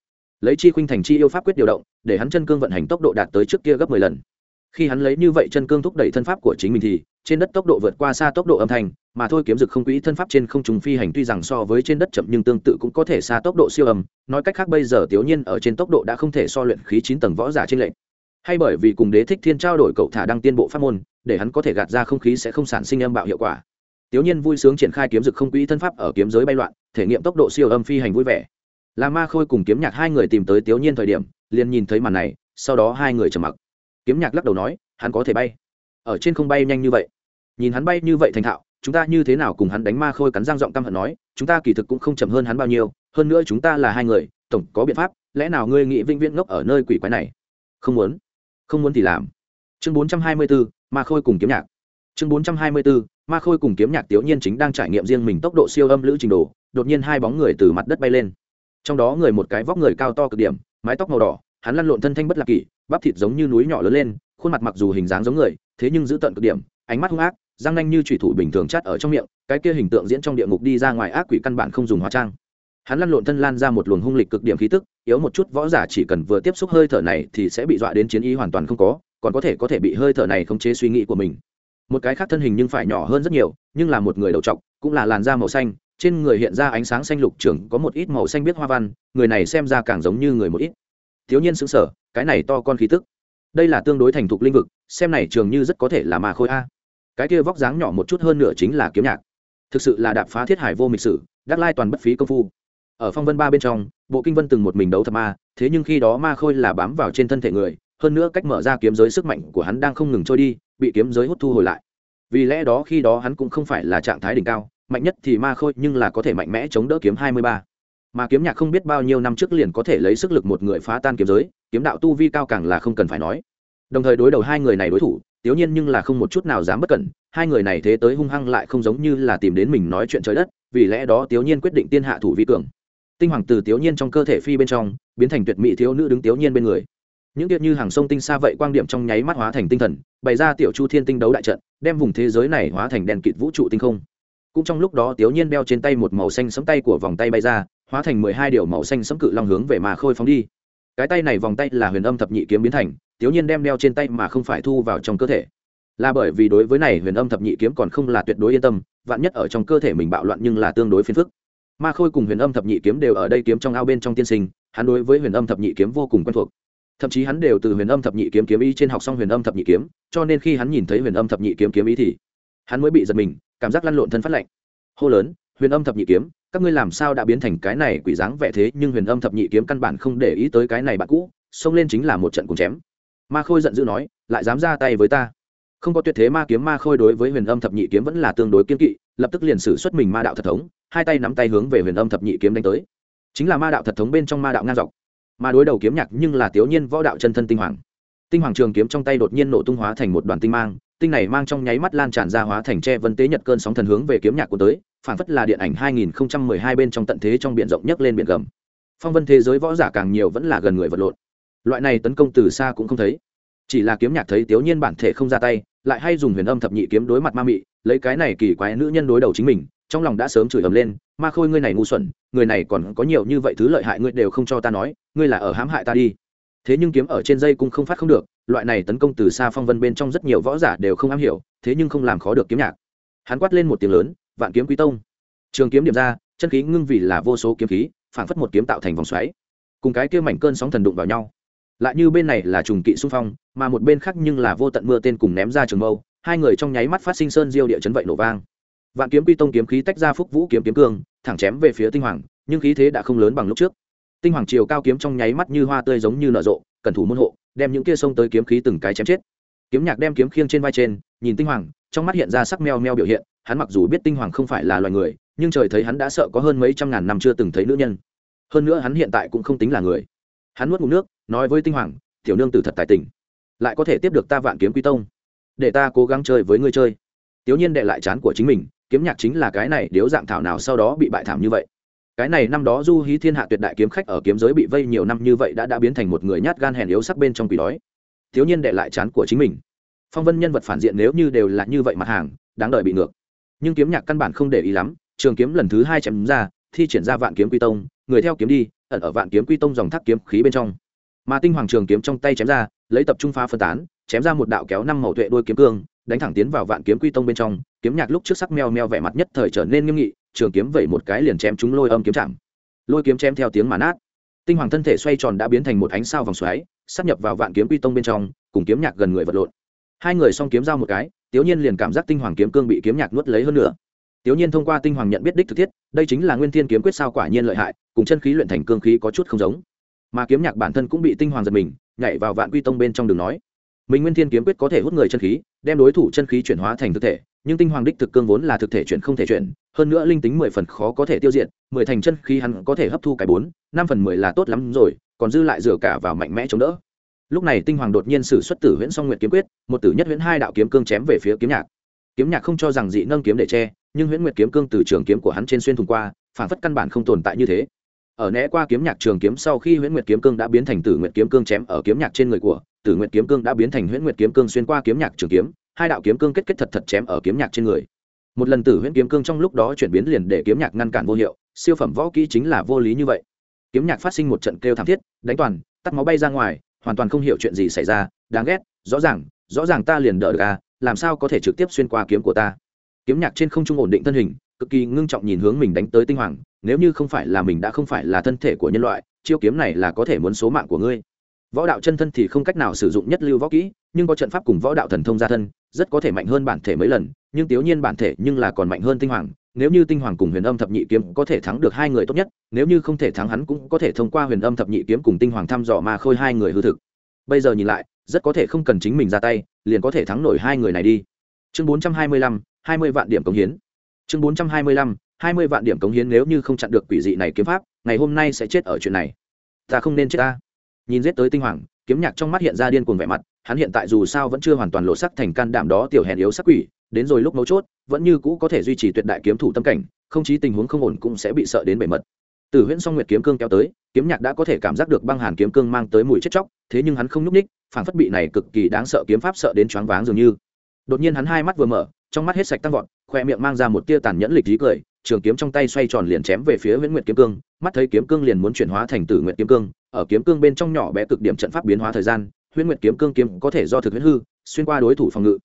lấy chi khuynh thành chi yêu pháp quyết điều động, để hắn chân cương vận hành tốc độ đạt tới trước kia gấp mười lần. Khi hắn lấy như vậy chân cương thúc đẩy thân pháp của chính mình thì, trên đất tốc độ vượt qua xa tốc độ âm thanh, mà thôi kiếm dực không quỹ thân pháp trên không trùng phi hành tuy rằng so với trên đất chậm nhưng tương tự cũng có thể xa tốc độ siêu âm, nói cách khác bây giờ tiểu nhiên ở trên tốc độ đã không thể so luyện khí chín tầng võ giả trên lệnh. Hay bởi vì cùng đế thích thiên trao đổi cậu thả đăng tiên bộ pháp môn, để hắn có thể gạt ra không khí sẽ không sản sinh âm bạo hiệu quả. Tiểu nhiên vui sướng triển khai kiếm dực không quỹ thân pháp ở kiếm giới bay loạn, thể nghiệm tốc độ siêu âm phi hành vui vẻ là ma khôi cùng kiếm nhạc hai người tìm tới tiểu nhiên thời điểm, liền nhìn thấy màn này, sau đó hai người trầm mặc. Kiếm nhạc lắc đầu nói, hắn có thể bay. Ở trên không bay nhanh như vậy. Nhìn hắn bay như vậy thành thạo, chúng ta như thế nào cùng hắn đánh ma khôi cắn răng giọng căm hận nói, chúng ta kỳ thực cũng không chậm hơn hắn bao nhiêu, hơn nữa chúng ta là hai người, tổng có biện pháp, lẽ nào ngươi nghĩ vĩnh viễn ngốc ở nơi quỷ quái này? Không muốn. Không muốn thì làm. Chương bốn trăm hai mươi bốn ma khôi cùng kiếm nhạc. Chương bốn trăm hai mươi bốn ma khôi cùng kiếm nhạc tiểu nhiên chính đang trải nghiệm riêng mình tốc độ siêu âm lữ trình đồ, đột nhiên hai bóng người từ mặt đất bay lên trong đó người một cái vóc người cao to cực điểm, mái tóc màu đỏ, hắn lăn lộn thân thanh bất lạc kỷ bắp thịt giống như núi nhỏ lớn lên, khuôn mặt mặc dù hình dáng giống người, thế nhưng giữ tận cực điểm, ánh mắt hung ác, răng nanh như thủy thủ bình thường chắt ở trong miệng, cái kia hình tượng diễn trong địa ngục đi ra ngoài ác quỷ căn bản không dùng hóa trang. Hắn lăn lộn thân lan ra một luồng hung lịch cực điểm khí tức, yếu một chút võ giả chỉ cần vừa tiếp xúc hơi thở này thì sẽ bị dọa đến chiến ý hoàn toàn không có, còn có thể có thể bị hơi thở này khống chế suy nghĩ của mình. Một cái khác thân hình nhưng phải nhỏ hơn rất nhiều, nhưng là một người đầu trọc, cũng là làn da màu xanh trên người hiện ra ánh sáng xanh lục trưởng có một ít màu xanh biết hoa văn, người này xem ra càng giống như người một ít. Thiếu nhiên xứng sở cái này to con khí tức. Đây là tương đối thành thục linh vực, xem này trường như rất có thể là ma khôi a. Cái kia vóc dáng nhỏ một chút hơn nửa chính là kiếm nhạc. Thực sự là đạp phá thiết hải vô mịch sử, đắc lai toàn bất phí công phu. Ở phong vân ba bên trong, bộ kinh vân từng một mình đấu thật ma, thế nhưng khi đó ma khôi là bám vào trên thân thể người, hơn nữa cách mở ra kiếm giới sức mạnh của hắn đang không ngừng trôi đi, bị kiếm giới hút thu hồi lại. Vì lẽ đó khi đó hắn cũng không phải là trạng thái đỉnh cao mạnh nhất thì ma khôi nhưng là có thể mạnh mẽ chống đỡ kiếm hai mươi ba. Mà kiếm nhạc không biết bao nhiêu năm trước liền có thể lấy sức lực một người phá tan kiếm giới, kiếm đạo tu vi cao càng là không cần phải nói. Đồng thời đối đầu hai người này đối thủ tiểu nhiên nhưng là không một chút nào dám bất cẩn, hai người này thế tới hung hăng lại không giống như là tìm đến mình nói chuyện trời đất, vì lẽ đó tiểu nhiên quyết định tiên hạ thủ vi cường. Tinh hoàng từ tiểu nhiên trong cơ thể phi bên trong, biến thành tuyệt mỹ thiếu nữ đứng tiểu nhiên bên người. Những tiết như hàng sông tinh xa vậy quang điểm trong nháy mắt hóa thành tinh thần, bày ra tiểu chu thiên tinh đấu đại trận, đem vùng thế giới này hóa thành đèn kịt vũ trụ tinh không cũng trong lúc đó tiểu nhiên đeo trên tay một màu xanh sấm tay của vòng tay bay ra, hóa thành mười hai điều màu xanh sấm cự long hướng về mà khôi phóng đi. Cái tay này vòng tay là huyền âm thập nhị kiếm biến thành tiểu nhiên đem đeo trên tay mà không phải thu vào trong cơ thể. Là bởi vì đối với này huyền âm thập nhị kiếm còn không là tuyệt đối yên tâm, vạn nhất ở trong cơ thể mình bạo loạn nhưng là tương đối phiền phức. Ma khôi cùng huyền âm thập nhị kiếm đều ở đây kiếm trong ao bên trong tiên sinh, hắn đối với huyền âm thập nhị kiếm vô cùng quen thuộc. Thậm chí hắn đều từ huyền âm thập nhị kiếm kiếm ý trên học xong huyền âm thập nhị kiếm, cho nên khi hắn nhìn thấy huyền âm thập nhị kiếm kiếm ý thì, hắn mới bị giật mình cảm giác lăn lộn thân phát lạnh. Hô lớn, huyền âm thập nhị kiếm, các ngươi làm sao đã biến thành cái này quỷ dáng vẻ thế, nhưng huyền âm thập nhị kiếm căn bản không để ý tới cái này bạn cũ, xông lên chính là một trận cùng chém. Ma khôi giận dữ nói, lại dám ra tay với ta? Không có tuyệt thế ma kiếm, ma khôi đối với huyền âm thập nhị kiếm vẫn là tương đối kiên kỵ, lập tức liền xử xuất mình ma đạo thật thống, hai tay nắm tay hướng về huyền âm thập nhị kiếm đánh tới. Chính là ma đạo thật thống bên trong ma đạo ngang dọc. Mà đối đầu kiếm nhạc nhưng là tiểu nhiên võ đạo chân thân tinh hoàng. Tinh hoàng trường kiếm trong tay đột nhiên nổ tung hóa thành một đoàn tinh mang tinh này mang trong nháy mắt lan tràn ra hóa thành tre vân tế nhật cơn sóng thần hướng về kiếm nhạc của tới phản phất là điện ảnh 2012 bên trong tận thế trong biển rộng nhất lên biển gầm. Phong vân thế giới võ giả càng nhiều vẫn là gần người vật lộn. Loại này tấn công từ xa cũng không thấy. Chỉ là kiếm nhạc thấy tiểu nhiên bản thể không ra tay, lại hay dùng huyền âm thập nhị kiếm đối mặt ma mị, lấy cái này kỳ quái nữ nhân đối đầu chính mình, trong lòng đã sớm chửi ầm lên, ma khôi ngươi này ngu xuẩn, người này còn có nhiều như vậy thứ lợi hại ngươi đều không cho ta nói, ngươi là ở hãm hại ta đi. Thế nhưng kiếm ở trên dây cũng không phát không được loại này tấn công từ xa phong vân bên trong rất nhiều võ giả đều không am hiểu, thế nhưng không làm khó được kiếm nhạc. Hắn quát lên một tiếng lớn, vạn kiếm quý tông. Trường kiếm điểm ra, chân khí ngưng vì là vô số kiếm khí phản phất một kiếm tạo thành vòng xoáy. Cùng cái kia mảnh cơn sóng thần đụng vào nhau. Lại như bên này là trùng kỵ xung phong, mà một bên khác nhưng là vô tận mưa tên cùng ném ra trường mâu, hai người trong nháy mắt phát sinh sơn diêu địa chấn vậy nổ vang. Vạn kiếm quy tông kiếm khí tách ra phúc vũ kiếm kiếm cương, thẳng chém về phía tinh hoàng, nhưng khí thế đã không lớn bằng lúc trước. Tinh hoàng chiều cao kiếm trong nháy mắt như hoa tươi giống như nở rộ, cẩn thủ môn hộ đem những kia sông tới kiếm khí từng cái chém chết. Kiếm nhạc đem kiếm khiêng trên vai trên, nhìn tinh hoàng, trong mắt hiện ra sắc meo meo biểu hiện, hắn mặc dù biết tinh hoàng không phải là loài người, nhưng trời thấy hắn đã sợ có hơn mấy trăm ngàn năm chưa từng thấy nữ nhân. Hơn nữa hắn hiện tại cũng không tính là người. Hắn nuốt ngụm nước, nói với tinh hoàng, tiểu nương tử thật tài tình, lại có thể tiếp được ta vạn kiếm quy tông, để ta cố gắng chơi với ngươi chơi. Tiểu nhiên đệ lại chán của chính mình, kiếm nhạc chính là cái này, điếu dạng thảo nào sau đó bị bại thảm như vậy cái này năm đó du hí thiên hạ tuyệt đại kiếm khách ở kiếm giới bị vây nhiều năm như vậy đã đã biến thành một người nhát gan hèn yếu sắc bên trong quỷ đói. Thiếu nhiên đệ lại chán của chính mình. Phong vân nhân vật phản diện nếu như đều là như vậy mặt hàng, đáng đợi bị ngược. Nhưng kiếm nhạc căn bản không để ý lắm, trường kiếm lần thứ hai chém ra, thi triển ra vạn kiếm quy tông, người theo kiếm đi, ẩn ở vạn kiếm quy tông dòng thác kiếm khí bên trong. Mà tinh hoàng trường kiếm trong tay chém ra, lấy tập trung phá phân tán, chém ra một đạo kéo năm màu tuệ đuôi kiếm cương, đánh thẳng tiến vào vạn kiếm quy tông bên trong. Kiếm nhạc lúc trước sắc meo meo vẻ mặt nhất thời trở nên nghiêm nghị trường kiếm vẩy một cái liền chém chúng lôi âm kiếm chạm. Lôi kiếm chém theo tiếng mà nát. Tinh hoàng thân thể xoay tròn đã biến thành một ánh sao vòng xoáy, sắp nhập vào vạn kiếm quy tông bên trong, cùng kiếm nhạc gần người vật lộn. Hai người song kiếm giao một cái tiểu nhiên liền cảm giác tinh hoàng kiếm cương bị kiếm nhạc nuốt lấy hơn nữa tiểu nhiên thông qua tinh hoàng nhận biết đích thực thiết, đây chính là nguyên thiên kiếm quyết sao quả nhiên lợi hại, cùng chân khí luyện thành cương khí có chút không giống. Mà kiếm nhạc bản thân cũng bị tinh hoàng giật mình, nhảy vào vạn quy tông bên trong đường nói. Mình nguyên thiên kiếm quyết có thể hút người chân khí, đem đối thủ chân khí chuyển hóa thành thực thể, nhưng tinh hoàng đích thực cương vốn là thực thể chuyển không thể chuyển hơn nữa linh tính mười phần khó có thể tiêu diệt, mười thành chân khí hắn có thể hấp thu cái bốn, năm phần mười là tốt lắm rồi, còn dư lại dựa cả vào mạnh mẽ chống đỡ. Lúc này tinh hoàng đột nhiên sử xuất tử huyễn song Nguyệt kiếm quyết, một tử nhất huyễn hai đạo kiếm cương chém về phía kiếm nhạc. Kiếm nhạc không cho rằng dị nâng kiếm để che, nhưng huyễn nguyệt kiếm cương từ trường kiếm của hắn trên xuyên thùng qua, phản phất căn bản không tồn tại như thế. Ở né qua kiếm nhạc trường kiếm sau khi huyễn nguyệt kiếm cương đã biến thành tử nguyệt kiếm cương chém ở kiếm nhạc trên người của, tử nguyệt kiếm cương đã biến thành huyễn nguyệt kiếm cương xuyên qua kiếm nhạc trường kiếm, hai đạo kiếm cương kết kết thật thật chém ở kiếm nhạc trên người một lần tử huyễn kiếm cương trong lúc đó chuyển biến liền để kiếm nhạc ngăn cản vô hiệu, siêu phẩm võ kỹ chính là vô lý như vậy. Kiếm nhạc phát sinh một trận kêu thảm thiết, đánh toàn, tắt máu bay ra ngoài, hoàn toàn không hiểu chuyện gì xảy ra, đáng ghét, rõ ràng rõ ràng ta liền đỡ được à làm sao có thể trực tiếp xuyên qua kiếm của ta? Kiếm nhạc trên không trung ổn định thân hình, cực kỳ ngưng trọng nhìn hướng mình đánh tới tinh hoàng, nếu như không phải là mình đã không phải là thân thể của nhân loại, chiêu kiếm này là có thể muốn số mạng của ngươi. Võ đạo chân thân thì không cách nào sử dụng nhất lưu võ kỹ, nhưng có trận pháp cùng võ đạo thần thông gia thân rất có thể mạnh hơn bản thể mấy lần, nhưng tiểu nhiên bản thể nhưng là còn mạnh hơn tinh hoàng. Nếu như tinh hoàng cùng huyền âm thập nhị kiếm có thể thắng được hai người tốt nhất, nếu như không thể thắng hắn cũng có thể thông qua huyền âm thập nhị kiếm cùng tinh hoàng thăm dò ma khôi hai người hư thực. Bây giờ nhìn lại, rất có thể không cần chính mình ra tay, liền có thể thắng nổi hai người này đi. Chương bốn trăm hai mươi lăm, hai mươi vạn điểm cống hiến. Chương bốn trăm hai mươi lăm, hai mươi vạn điểm cống hiến nếu như không chặn được quỷ dị này kiếm pháp, ngày hôm nay sẽ chết ở chuyện này. Ta không nên chết ta. Nhìn giết tới tinh hoàng kiếm nhạc trong mắt hiện ra điên cuồng vẻ mặt, hắn hiện tại dù sao vẫn chưa hoàn toàn lộ sắc thành can đảm đó tiểu hèn yếu sắc quỷ, đến rồi lúc mấu chốt, vẫn như cũ có thể duy trì tuyệt đại kiếm thủ tâm cảnh, không chí tình huống không ổn cũng sẽ bị sợ đến bề mật. Từ huyễn song nguyệt kiếm cương kéo tới, kiếm nhạc đã có thể cảm giác được băng hàn kiếm cương mang tới mùi chết chóc, thế nhưng hắn không nhúc ních phản phất bị này cực kỳ đáng sợ kiếm pháp sợ đến choáng váng dường như. Đột nhiên hắn hai mắt vừa mở, trong mắt hết sạch tăng vọt, khoe miệng mang ra một tia tàn nhẫn lịch trí cười, trường kiếm trong tay xoay tròn liền chém về phía huyễn nguyệt kiếm cương, mắt thấy kiếm cương liền muốn chuyển hóa thành tử nguyệt kiếm cương ở kiếm cương bên trong nhỏ bé cực điểm trận pháp biến hóa thời gian, huyễn nguyệt kiếm cương kiếm có thể do thực huyễn hư, xuyên qua đối thủ phòng ngự.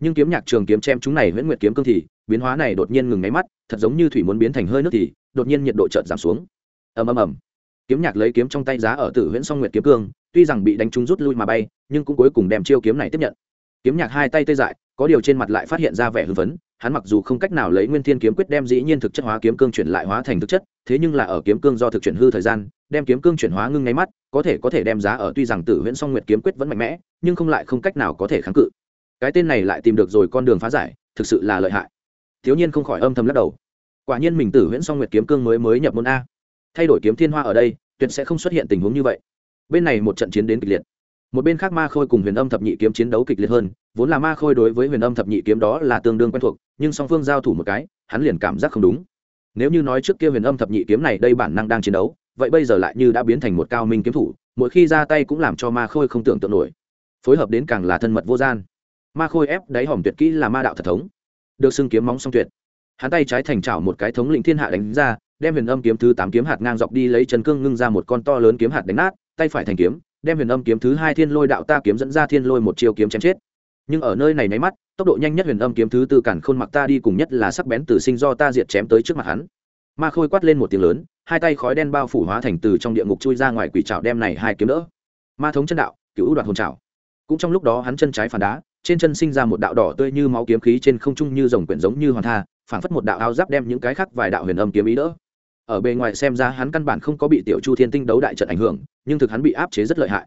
Nhưng kiếm nhạc trường kiếm chém chúng này huyễn nguyệt kiếm cương thì, biến hóa này đột nhiên ngừng ngáy mắt, thật giống như thủy muốn biến thành hơi nước thì, đột nhiên nhiệt độ chợt giảm xuống. Ầm ầm ầm. Kiếm nhạc lấy kiếm trong tay giá ở tử huyễn song nguyệt kiếm cương, tuy rằng bị đánh trúng rút lui mà bay, nhưng cũng cuối cùng đem chiêu kiếm này tiếp nhận. Kiếm nhạc hai tay tê dại, có điều trên mặt lại phát hiện ra vẻ hưng phấn, hắn mặc dù không cách nào lấy nguyên thiên kiếm quyết đem dĩ nhiên thực chất hóa kiếm cương chuyển lại hóa thành thực chất, thế nhưng là ở kiếm cương do thực chuyển hư thời gian đem kiếm cương chuyển hóa ngưng ngay mắt, có thể có thể đem giá ở tuy rằng tử huyễn song nguyệt kiếm quyết vẫn mạnh mẽ, nhưng không lại không cách nào có thể kháng cự. Cái tên này lại tìm được rồi con đường phá giải, thực sự là lợi hại. Thiếu nhiên không khỏi âm thầm lắc đầu. Quả nhiên mình tử huyễn song nguyệt kiếm cương mới mới nhập môn a. Thay đổi kiếm thiên hoa ở đây, tuyệt sẽ không xuất hiện tình huống như vậy. Bên này một trận chiến đến kịch liệt. Một bên khác ma khôi cùng huyền âm thập nhị kiếm chiến đấu kịch liệt hơn, vốn là ma khôi đối với huyền âm thập nhị kiếm đó là tương đương quen thuộc, nhưng song phương giao thủ một cái, hắn liền cảm giác không đúng. Nếu như nói trước kia huyền âm thập nhị kiếm này đây bản năng đang chiến đấu vậy bây giờ lại như đã biến thành một cao minh kiếm thủ, mỗi khi ra tay cũng làm cho ma khôi không tưởng tượng nổi. Phối hợp đến càng là thân mật vô gian. Ma khôi ép đáy hòm tuyệt kỹ là ma đạo thật thống. Được xưng kiếm móng song tuyệt. Hắn tay trái thành chảo một cái thống lĩnh thiên hạ đánh ra, đem huyền âm kiếm thứ tám kiếm hạt ngang dọc đi lấy chân cương ngưng ra một con to lớn kiếm hạt đánh nát, tay phải thành kiếm, đem huyền âm kiếm thứ hai thiên lôi đạo ta kiếm dẫn ra thiên lôi một chiêu kiếm chém chết. Nhưng ở nơi này nháy mắt, tốc độ nhanh nhất huyền âm kiếm thứ tư cản khôn mặc ta đi cùng nhất là sắc bén từ sinh do ta diệt chém tới trước mặt hắn. Ma khôi quát lên một tiếng lớn hai tay khói đen bao phủ hóa thành từ trong địa ngục chui ra ngoài quỷ trảo đem này hai kiếm đỡ. Ma thống chân đạo, cựu đoạt hồn trảo. Cũng trong lúc đó hắn chân trái phản đá, trên chân sinh ra một đạo đỏ tươi như máu kiếm khí trên không trung như rồng quyển giống như hoàn tha, phảng phất một đạo áo giáp đem những cái khác vài đạo huyền âm kiếm ý đỡ. Ở bề ngoài xem ra hắn căn bản không có bị tiểu chu thiên tinh đấu đại trận ảnh hưởng, nhưng thực hắn bị áp chế rất lợi hại.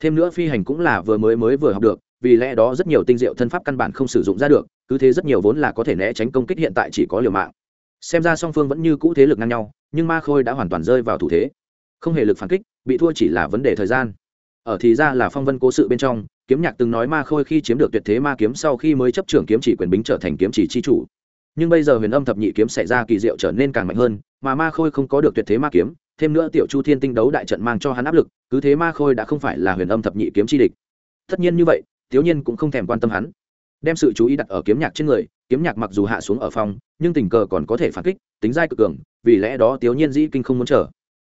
Thêm nữa phi hành cũng là vừa mới mới vừa học được, vì lẽ đó rất nhiều tinh diệu thân pháp căn bản không sử dụng ra được, cứ thế rất nhiều vốn là có thể né tránh công kích hiện tại chỉ có liều mạng xem ra song phương vẫn như cũ thế lực ngang nhau, nhưng ma khôi đã hoàn toàn rơi vào thủ thế. Không hề lực phản kích, bị thua chỉ là vấn đề thời gian. Ở thì ra là phong vân cố sự bên trong, kiếm nhạc từng nói ma khôi khi chiếm được tuyệt thế ma kiếm sau khi mới chấp trưởng kiếm chỉ quyền bính trở thành kiếm chỉ chi chủ. Nhưng bây giờ huyền âm thập nhị kiếm xảy ra kỳ diệu trở nên càng mạnh hơn, mà ma khôi không có được tuyệt thế ma kiếm, thêm nữa tiểu chu thiên tinh đấu đại trận mang cho hắn áp lực, cứ thế ma khôi đã không phải là huyền âm thập nhị kiếm chi địch. Tất nhiên như vậy, thiếu nhiên cũng không thèm quan tâm hắn đem sự chú ý đặt ở kiếm nhạc trên người, kiếm nhạc mặc dù hạ xuống ở phòng, nhưng tình cờ còn có thể phản kích, tính dai cực cường, vì lẽ đó thiếu nhiên dĩ kinh không muốn chờ.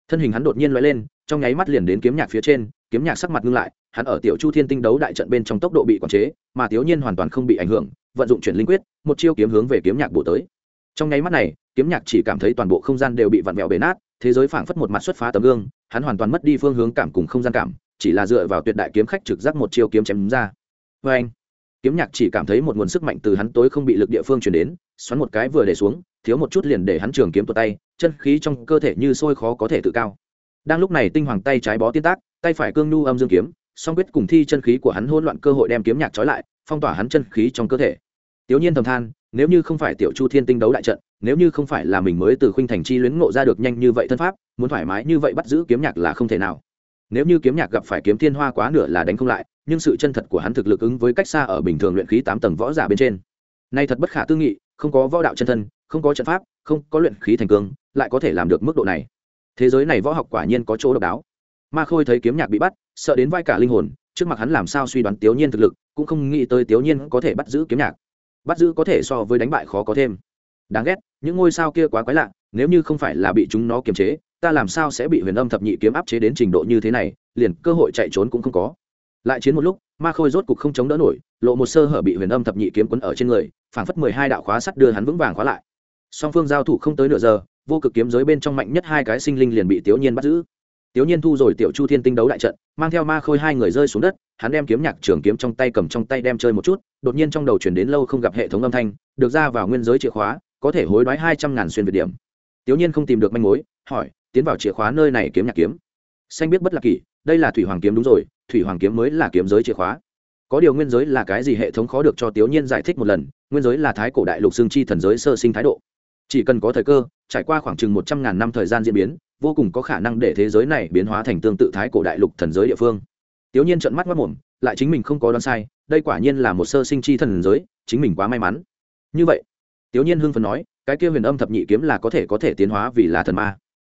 Thân hình hắn đột nhiên loại lên, trong nháy mắt liền đến kiếm nhạc phía trên, kiếm nhạc sắc mặt ngưng lại, hắn ở tiểu chu thiên tinh đấu đại trận bên trong tốc độ bị quản chế, mà thiếu nhiên hoàn toàn không bị ảnh hưởng, vận dụng chuyển linh quyết, một chiêu kiếm hướng về kiếm nhạc bổ tới. Trong nháy mắt này, kiếm nhạc chỉ cảm thấy toàn bộ không gian đều bị vặn vẹo bể nát, thế giới phảng phất một mặt xuất phá tấm gương, hắn hoàn toàn mất đi phương hướng cảm cùng không gian cảm, chỉ là dựa vào tuyệt đại kiếm khách trực giác một chiêu kiếm chém ra. Vê anh kiếm nhạc chỉ cảm thấy một nguồn sức mạnh từ hắn tối không bị lực địa phương chuyển đến, xoắn một cái vừa để xuống, thiếu một chút liền để hắn trường kiếm tuột tay, chân khí trong cơ thể như sôi khó có thể tự cao. Đang lúc này tinh hoàng tay trái bó tiên tác, tay phải cương nhu âm dương kiếm, song quyết cùng thi chân khí của hắn hỗn loạn cơ hội đem kiếm nhạc trói lại, phong tỏa hắn chân khí trong cơ thể. Tiểu nhiên thầm than, nếu như không phải tiểu chu thiên tinh đấu đại trận, nếu như không phải là mình mới từ khuynh thành chi luyến ngộ ra được nhanh như vậy thân pháp, muốn thoải mái như vậy bắt giữ kiếm nhạc là không thể nào. Nếu như kiếm nhạc gặp phải kiếm thiên hoa quá nửa là đánh không lại nhưng sự chân thật của hắn thực lực ứng với cách xa ở bình thường luyện khí tám tầng võ giả bên trên. Nay thật bất khả tư nghị, không có võ đạo chân thân, không có trận pháp, không có luyện khí thành cương, lại có thể làm được mức độ này. Thế giới này võ học quả nhiên có chỗ độc đáo. Ma khôi thấy kiếm nhạc bị bắt, sợ đến vai cả linh hồn, trước mặt hắn làm sao suy đoán tiểu nhiên thực lực, cũng không nghĩ tới tiểu nhiên có thể bắt giữ kiếm nhạc. Bắt giữ có thể so với đánh bại khó có thêm. Đáng ghét, những ngôi sao kia quá quái lạ, nếu như không phải là bị chúng nó kiềm chế, ta làm sao sẽ bị huyền âm thập nhị kiếm áp chế đến trình độ như thế này, liền cơ hội chạy trốn cũng không có lại chiến một lúc, ma khôi rốt cục không chống đỡ nổi, lộ một sơ hở bị huyền âm thập nhị kiếm quấn ở trên người, phảng phất mười hai đạo khóa sắt đưa hắn vững vàng khóa lại. Song phương giao thủ không tới nửa giờ, vô cực kiếm giới bên trong mạnh nhất hai cái sinh linh liền bị tiểu nhiên bắt giữ. Tiểu nhiên thu rồi tiểu chu thiên tinh đấu đại trận, mang theo ma khôi hai người rơi xuống đất, hắn đem kiếm nhạc trường kiếm trong tay cầm trong tay đem chơi một chút, đột nhiên trong đầu chuyển đến lâu không gặp hệ thống âm thanh, được ra vào nguyên giới chìa khóa, có thể hối đoái hai trăm ngàn xuyên việt điểm. Tiểu nhiên không tìm được manh mối, hỏi, tiến vào chìa khóa nơi này kiếm nhạc kiếm. Xanh biết bất lạc kỷ đây là thủy hoàng kiếm đúng rồi, thủy hoàng kiếm mới là kiếm giới chìa khóa. Có điều nguyên giới là cái gì hệ thống khó được cho tiểu nhiên giải thích một lần, nguyên giới là thái cổ đại lục xương chi thần giới sơ sinh thái độ. Chỉ cần có thời cơ, trải qua khoảng chừng một trăm ngàn năm thời gian diễn biến, vô cùng có khả năng để thế giới này biến hóa thành tương tự thái cổ đại lục thần giới địa phương. Tiểu nhiên trợn mắt mất mồm, lại chính mình không có đoán sai, đây quả nhiên là một sơ sinh chi thần giới, chính mình quá may mắn. Như vậy tiểu nhiên hưng phấn nói, cái kia huyền âm thập nhị kiếm là có thể có thể tiến hóa vì là thần ma.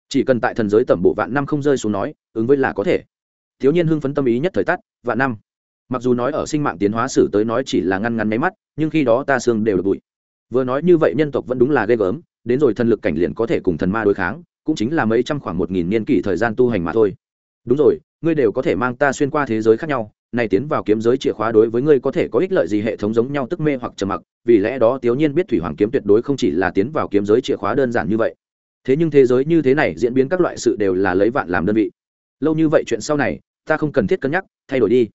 Chỉ cần tại thần giới tẩm bộ vạn năm không rơi xuống nói, ứng với là có thể thiếu niên hưng phấn tâm ý nhất thời tắt vạn năm. Mặc dù nói ở sinh mạng tiến hóa sử tới nói chỉ là ngăn ngắn máy mắt, nhưng khi đó ta xương đều được bụi. Vừa nói như vậy nhân tộc vẫn đúng là ghê gớm, đến rồi thần lực cảnh liền có thể cùng thần ma đối kháng, cũng chính là mấy trăm khoảng một nghìn niên kỷ thời gian tu hành mà thôi. Đúng rồi, ngươi đều có thể mang ta xuyên qua thế giới khác nhau, này tiến vào kiếm giới chìa khóa đối với ngươi có thể có ích lợi gì hệ thống giống nhau tức mê hoặc trầm mặc, vì lẽ đó tiểu nhiên biết thủy hoàng kiếm tuyệt đối không chỉ là tiến vào kiếm giới chìa khóa đơn giản như vậy. Thế nhưng thế giới như thế này diễn biến các loại sự đều là lấy vạn làm đơn vị lâu như vậy chuyện sau này, ta không cần thiết cân nhắc, thay đổi đi.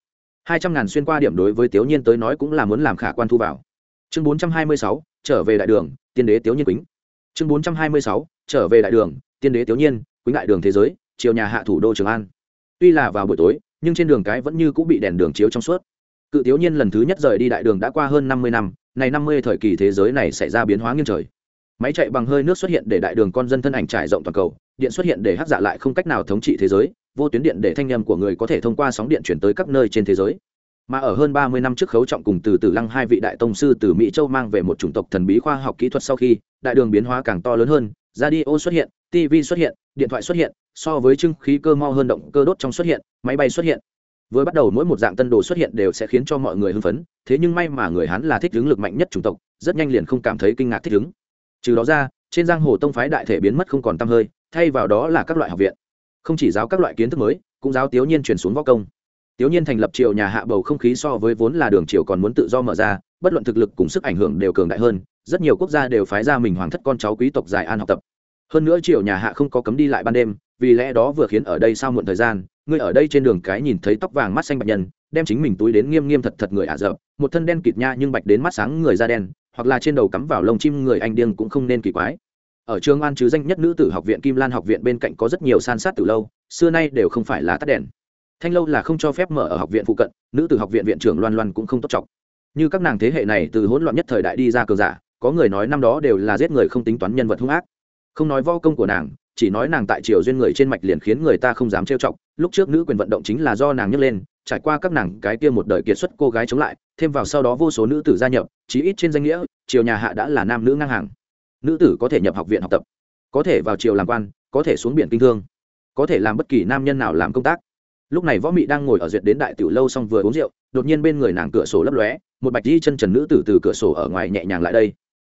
Hai trăm ngàn xuyên qua điểm đối với tiểu nhiên tới nói cũng là muốn làm khả quan thu vào. Chương bốn trăm hai mươi sáu, trở về đại đường, tiên đế tiểu nhiên quýnh. Chương bốn trăm hai mươi sáu, trở về đại đường, tiên đế tiểu nhiên quýnh đại đường thế giới chiều nhà hạ thủ đô trường an. Tuy là vào buổi tối, nhưng trên đường cái vẫn như cũng bị đèn đường chiếu trong suốt. Cự tiểu nhiên lần thứ nhất rời đi đại đường đã qua hơn năm mươi năm, này năm mươi thời kỳ thế giới này xảy ra biến hóa nghiêng trời. Máy chạy bằng hơi nước xuất hiện để đại đường con dân thân ảnh trải rộng toàn cầu, điện xuất hiện để hắc dạ lại không cách nào thống trị thế giới vô tuyến điện để thanh â của người có thể thông qua sóng điện chuyển tới các nơi trên thế giới. Mà ở hơn ba mươi năm trước khấu trọng cùng từ từ lăng hai vị đại tông sư từ mỹ châu mang về một chủng tộc thần bí khoa học kỹ thuật sau khi, đại đường biến hóa càng to lớn hơn, radio xuất hiện tv xuất hiện, điện thoại xuất hiện, so với trưng khí cơ mau hơn động cơ đốt trong xuất hiện, máy bay xuất hiện. Với bắt đầu mỗi một dạng tân đồ xuất hiện đều sẽ khiến cho mọi người hưng phấn, thế nhưng may mà người hắn là thích ứng lực mạnh nhất chủng tộc, rất nhanh liền không cảm thấy kinh ngạc thích ứng. Trừ đó ra, trên giang hồ tông phái đại thể biến mất không còn t hơi, thay vào đó là các loại học viện không chỉ giáo các loại kiến thức mới, cũng giáo tiểu nhiên chuyển xuống võ công. Tiểu nhiên thành lập triều nhà hạ bầu không khí so với vốn là đường triều còn muốn tự do mở ra, bất luận thực lực cùng sức ảnh hưởng đều cường đại hơn, rất nhiều quốc gia đều phái ra mình hoàng thất con cháu quý tộc dài an học tập. Hơn nữa triều nhà hạ không có cấm đi lại ban đêm, vì lẽ đó vừa khiến ở đây sau muộn thời gian ngươi ở đây trên đường cái nhìn thấy tóc vàng mắt xanh bạch nhân, đem chính mình túi đến nghiêm nghiêm thật thật người ả rợp một thân đen kịt nha nhưng bạch đến mắt sáng người da đen, hoặc là trên đầu cắm vào lông chim người anh điên cũng không nên kỳ quái ở trường an chứ danh nhất nữ tử học viện kim lan học viện bên cạnh có rất nhiều san sát từ lâu, xưa nay đều không phải là tắt đèn. Thanh lâu là không cho phép mở ở học viện phụ cận, nữ tử học viện viện trưởng loan loan cũng không tốt trọng như các nàng thế hệ này từ hỗn loạn nhất thời đại đi ra cờ giả, có người nói năm đó đều là giết người không tính toán nhân vật hung ác. Không nói vo công của nàng, chỉ nói nàng tại triều duyên người trên mạch liền khiến người ta không dám trêu chọc. Lúc trước nữ quyền vận động chính là do nàng nhấc lên, trải qua các nàng cái kia một đời kiệt xuất cô gái chống lại, thêm vào sau đó vô số nữ tử gia nhập, chí ít trên danh nghĩa, triều nhà hạ đã là nam nữ ngang hàng nữ tử có thể nhập học viện học tập, có thể vào triều làm quan, có thể xuống biển kinh thương, có thể làm bất kỳ nam nhân nào làm công tác. Lúc này võ mị đang ngồi ở duyệt đến đại tiểu lâu xong vừa uống rượu, đột nhiên bên người nàng cửa sổ lấp lóe, một bạch di chân trần nữ tử từ cửa sổ ở ngoài nhẹ nhàng lại đây.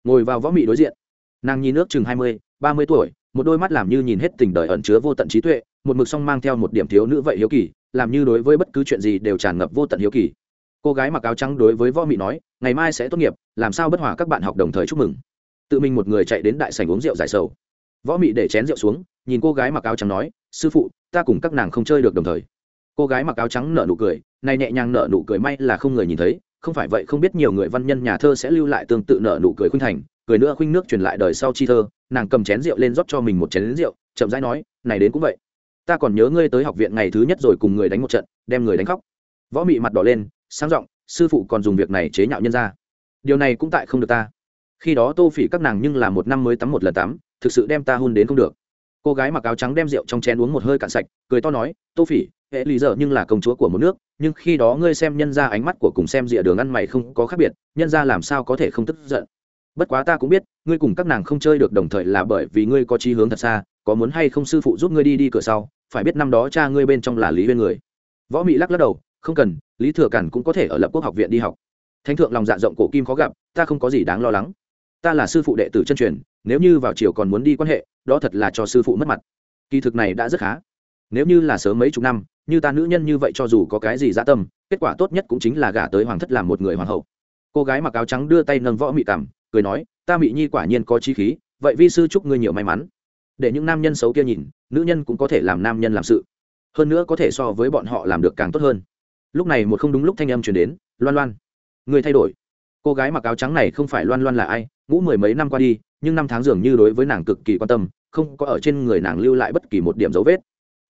Ngồi vào võ mị đối diện. Nàng nhìn nước chừng hai mươi, ba mươi tuổi, một đôi mắt làm như nhìn hết tình đời ẩn chứa vô tận trí tuệ, một mực song mang theo một điểm thiếu nữ vậy hiếu kỳ, làm như đối với bất cứ chuyện gì đều tràn ngập vô tận hiếu kỳ. Cô gái mặc áo trắng đối với võ mị nói, ngày mai sẽ tốt nghiệp, làm sao bất hòa các bạn học đồng thời chúc mừng? Tự mình một người chạy đến đại sảnh uống rượu giải sầu. Võ mị để chén rượu xuống, nhìn cô gái mặc áo trắng nói, sư phụ, ta cùng các nàng không chơi được đồng thời. Cô gái mặc áo trắng nở nụ cười, này nhẹ nhàng nở nụ cười may là không người nhìn thấy, không phải vậy không biết nhiều người văn nhân nhà thơ sẽ lưu lại tương tự nở nụ cười khuynh thành, cười nữa khuynh nước truyền lại đời sau chi thơ, nàng cầm chén rượu lên rót cho mình một chén rượu, chậm rãi nói, này đến cũng vậy. Ta còn nhớ ngươi tới học viện ngày thứ nhất rồi cùng người đánh một trận, đem người đánh khóc. Võ mị mặt đỏ lên, sáng giọng, sư phụ còn dùng việc này chế nhạo nhân ra. Điều này cũng tại không được ta khi đó tô phỉ các nàng nhưng là một năm mới tắm một lần tắm, thực sự đem ta hôn đến không được. Cô gái mặc áo trắng đem rượu trong chén uống một hơi cạn sạch, cười to nói, tô phỉ, hệ lý dở nhưng là công chúa của một nước, nhưng khi đó ngươi xem nhân ra ánh mắt của cùng xem rìa đường ăn mày không có khác biệt, nhân ra làm sao có thể không tức giận? Bất quá ta cũng biết, ngươi cùng các nàng không chơi được đồng thời là bởi vì ngươi có chí hướng thật xa, có muốn hay không sư phụ giúp ngươi đi đi cửa sau, phải biết năm đó cha ngươi bên trong là lý huyên người. Võ mỹ lắc lắc đầu, không cần, lý thừa cản cũng có thể ở lập quốc học viện đi học. Thánh thượng lòng dạ rộng cổ kim khó gặp, ta không có gì đáng lo lắng ta là sư phụ đệ tử chân truyền, nếu như vào chiều còn muốn đi quan hệ, đó thật là cho sư phụ mất mặt. Kỳ thực này đã rất khá. Nếu như là sớm mấy chục năm, như ta nữ nhân như vậy cho dù có cái gì dã tâm, kết quả tốt nhất cũng chính là gả tới hoàng thất làm một người hoàng hậu. Cô gái mặc áo trắng đưa tay nâng võ mị cảm, cười nói, ta mị nhi quả nhiên có trí khí, vậy vi sư chúc ngươi nhiều may mắn. Để những nam nhân xấu kia nhìn, nữ nhân cũng có thể làm nam nhân làm sự. Hơn nữa có thể so với bọn họ làm được càng tốt hơn. Lúc này một không đúng lúc thanh âm chuyển đến, loan loan, người thay đổi cô gái mặc áo trắng này không phải loan loan là ai, ngũ mười mấy năm qua đi, nhưng năm tháng dường như đối với nàng cực kỳ quan tâm, không có ở trên người nàng lưu lại bất kỳ một điểm dấu vết.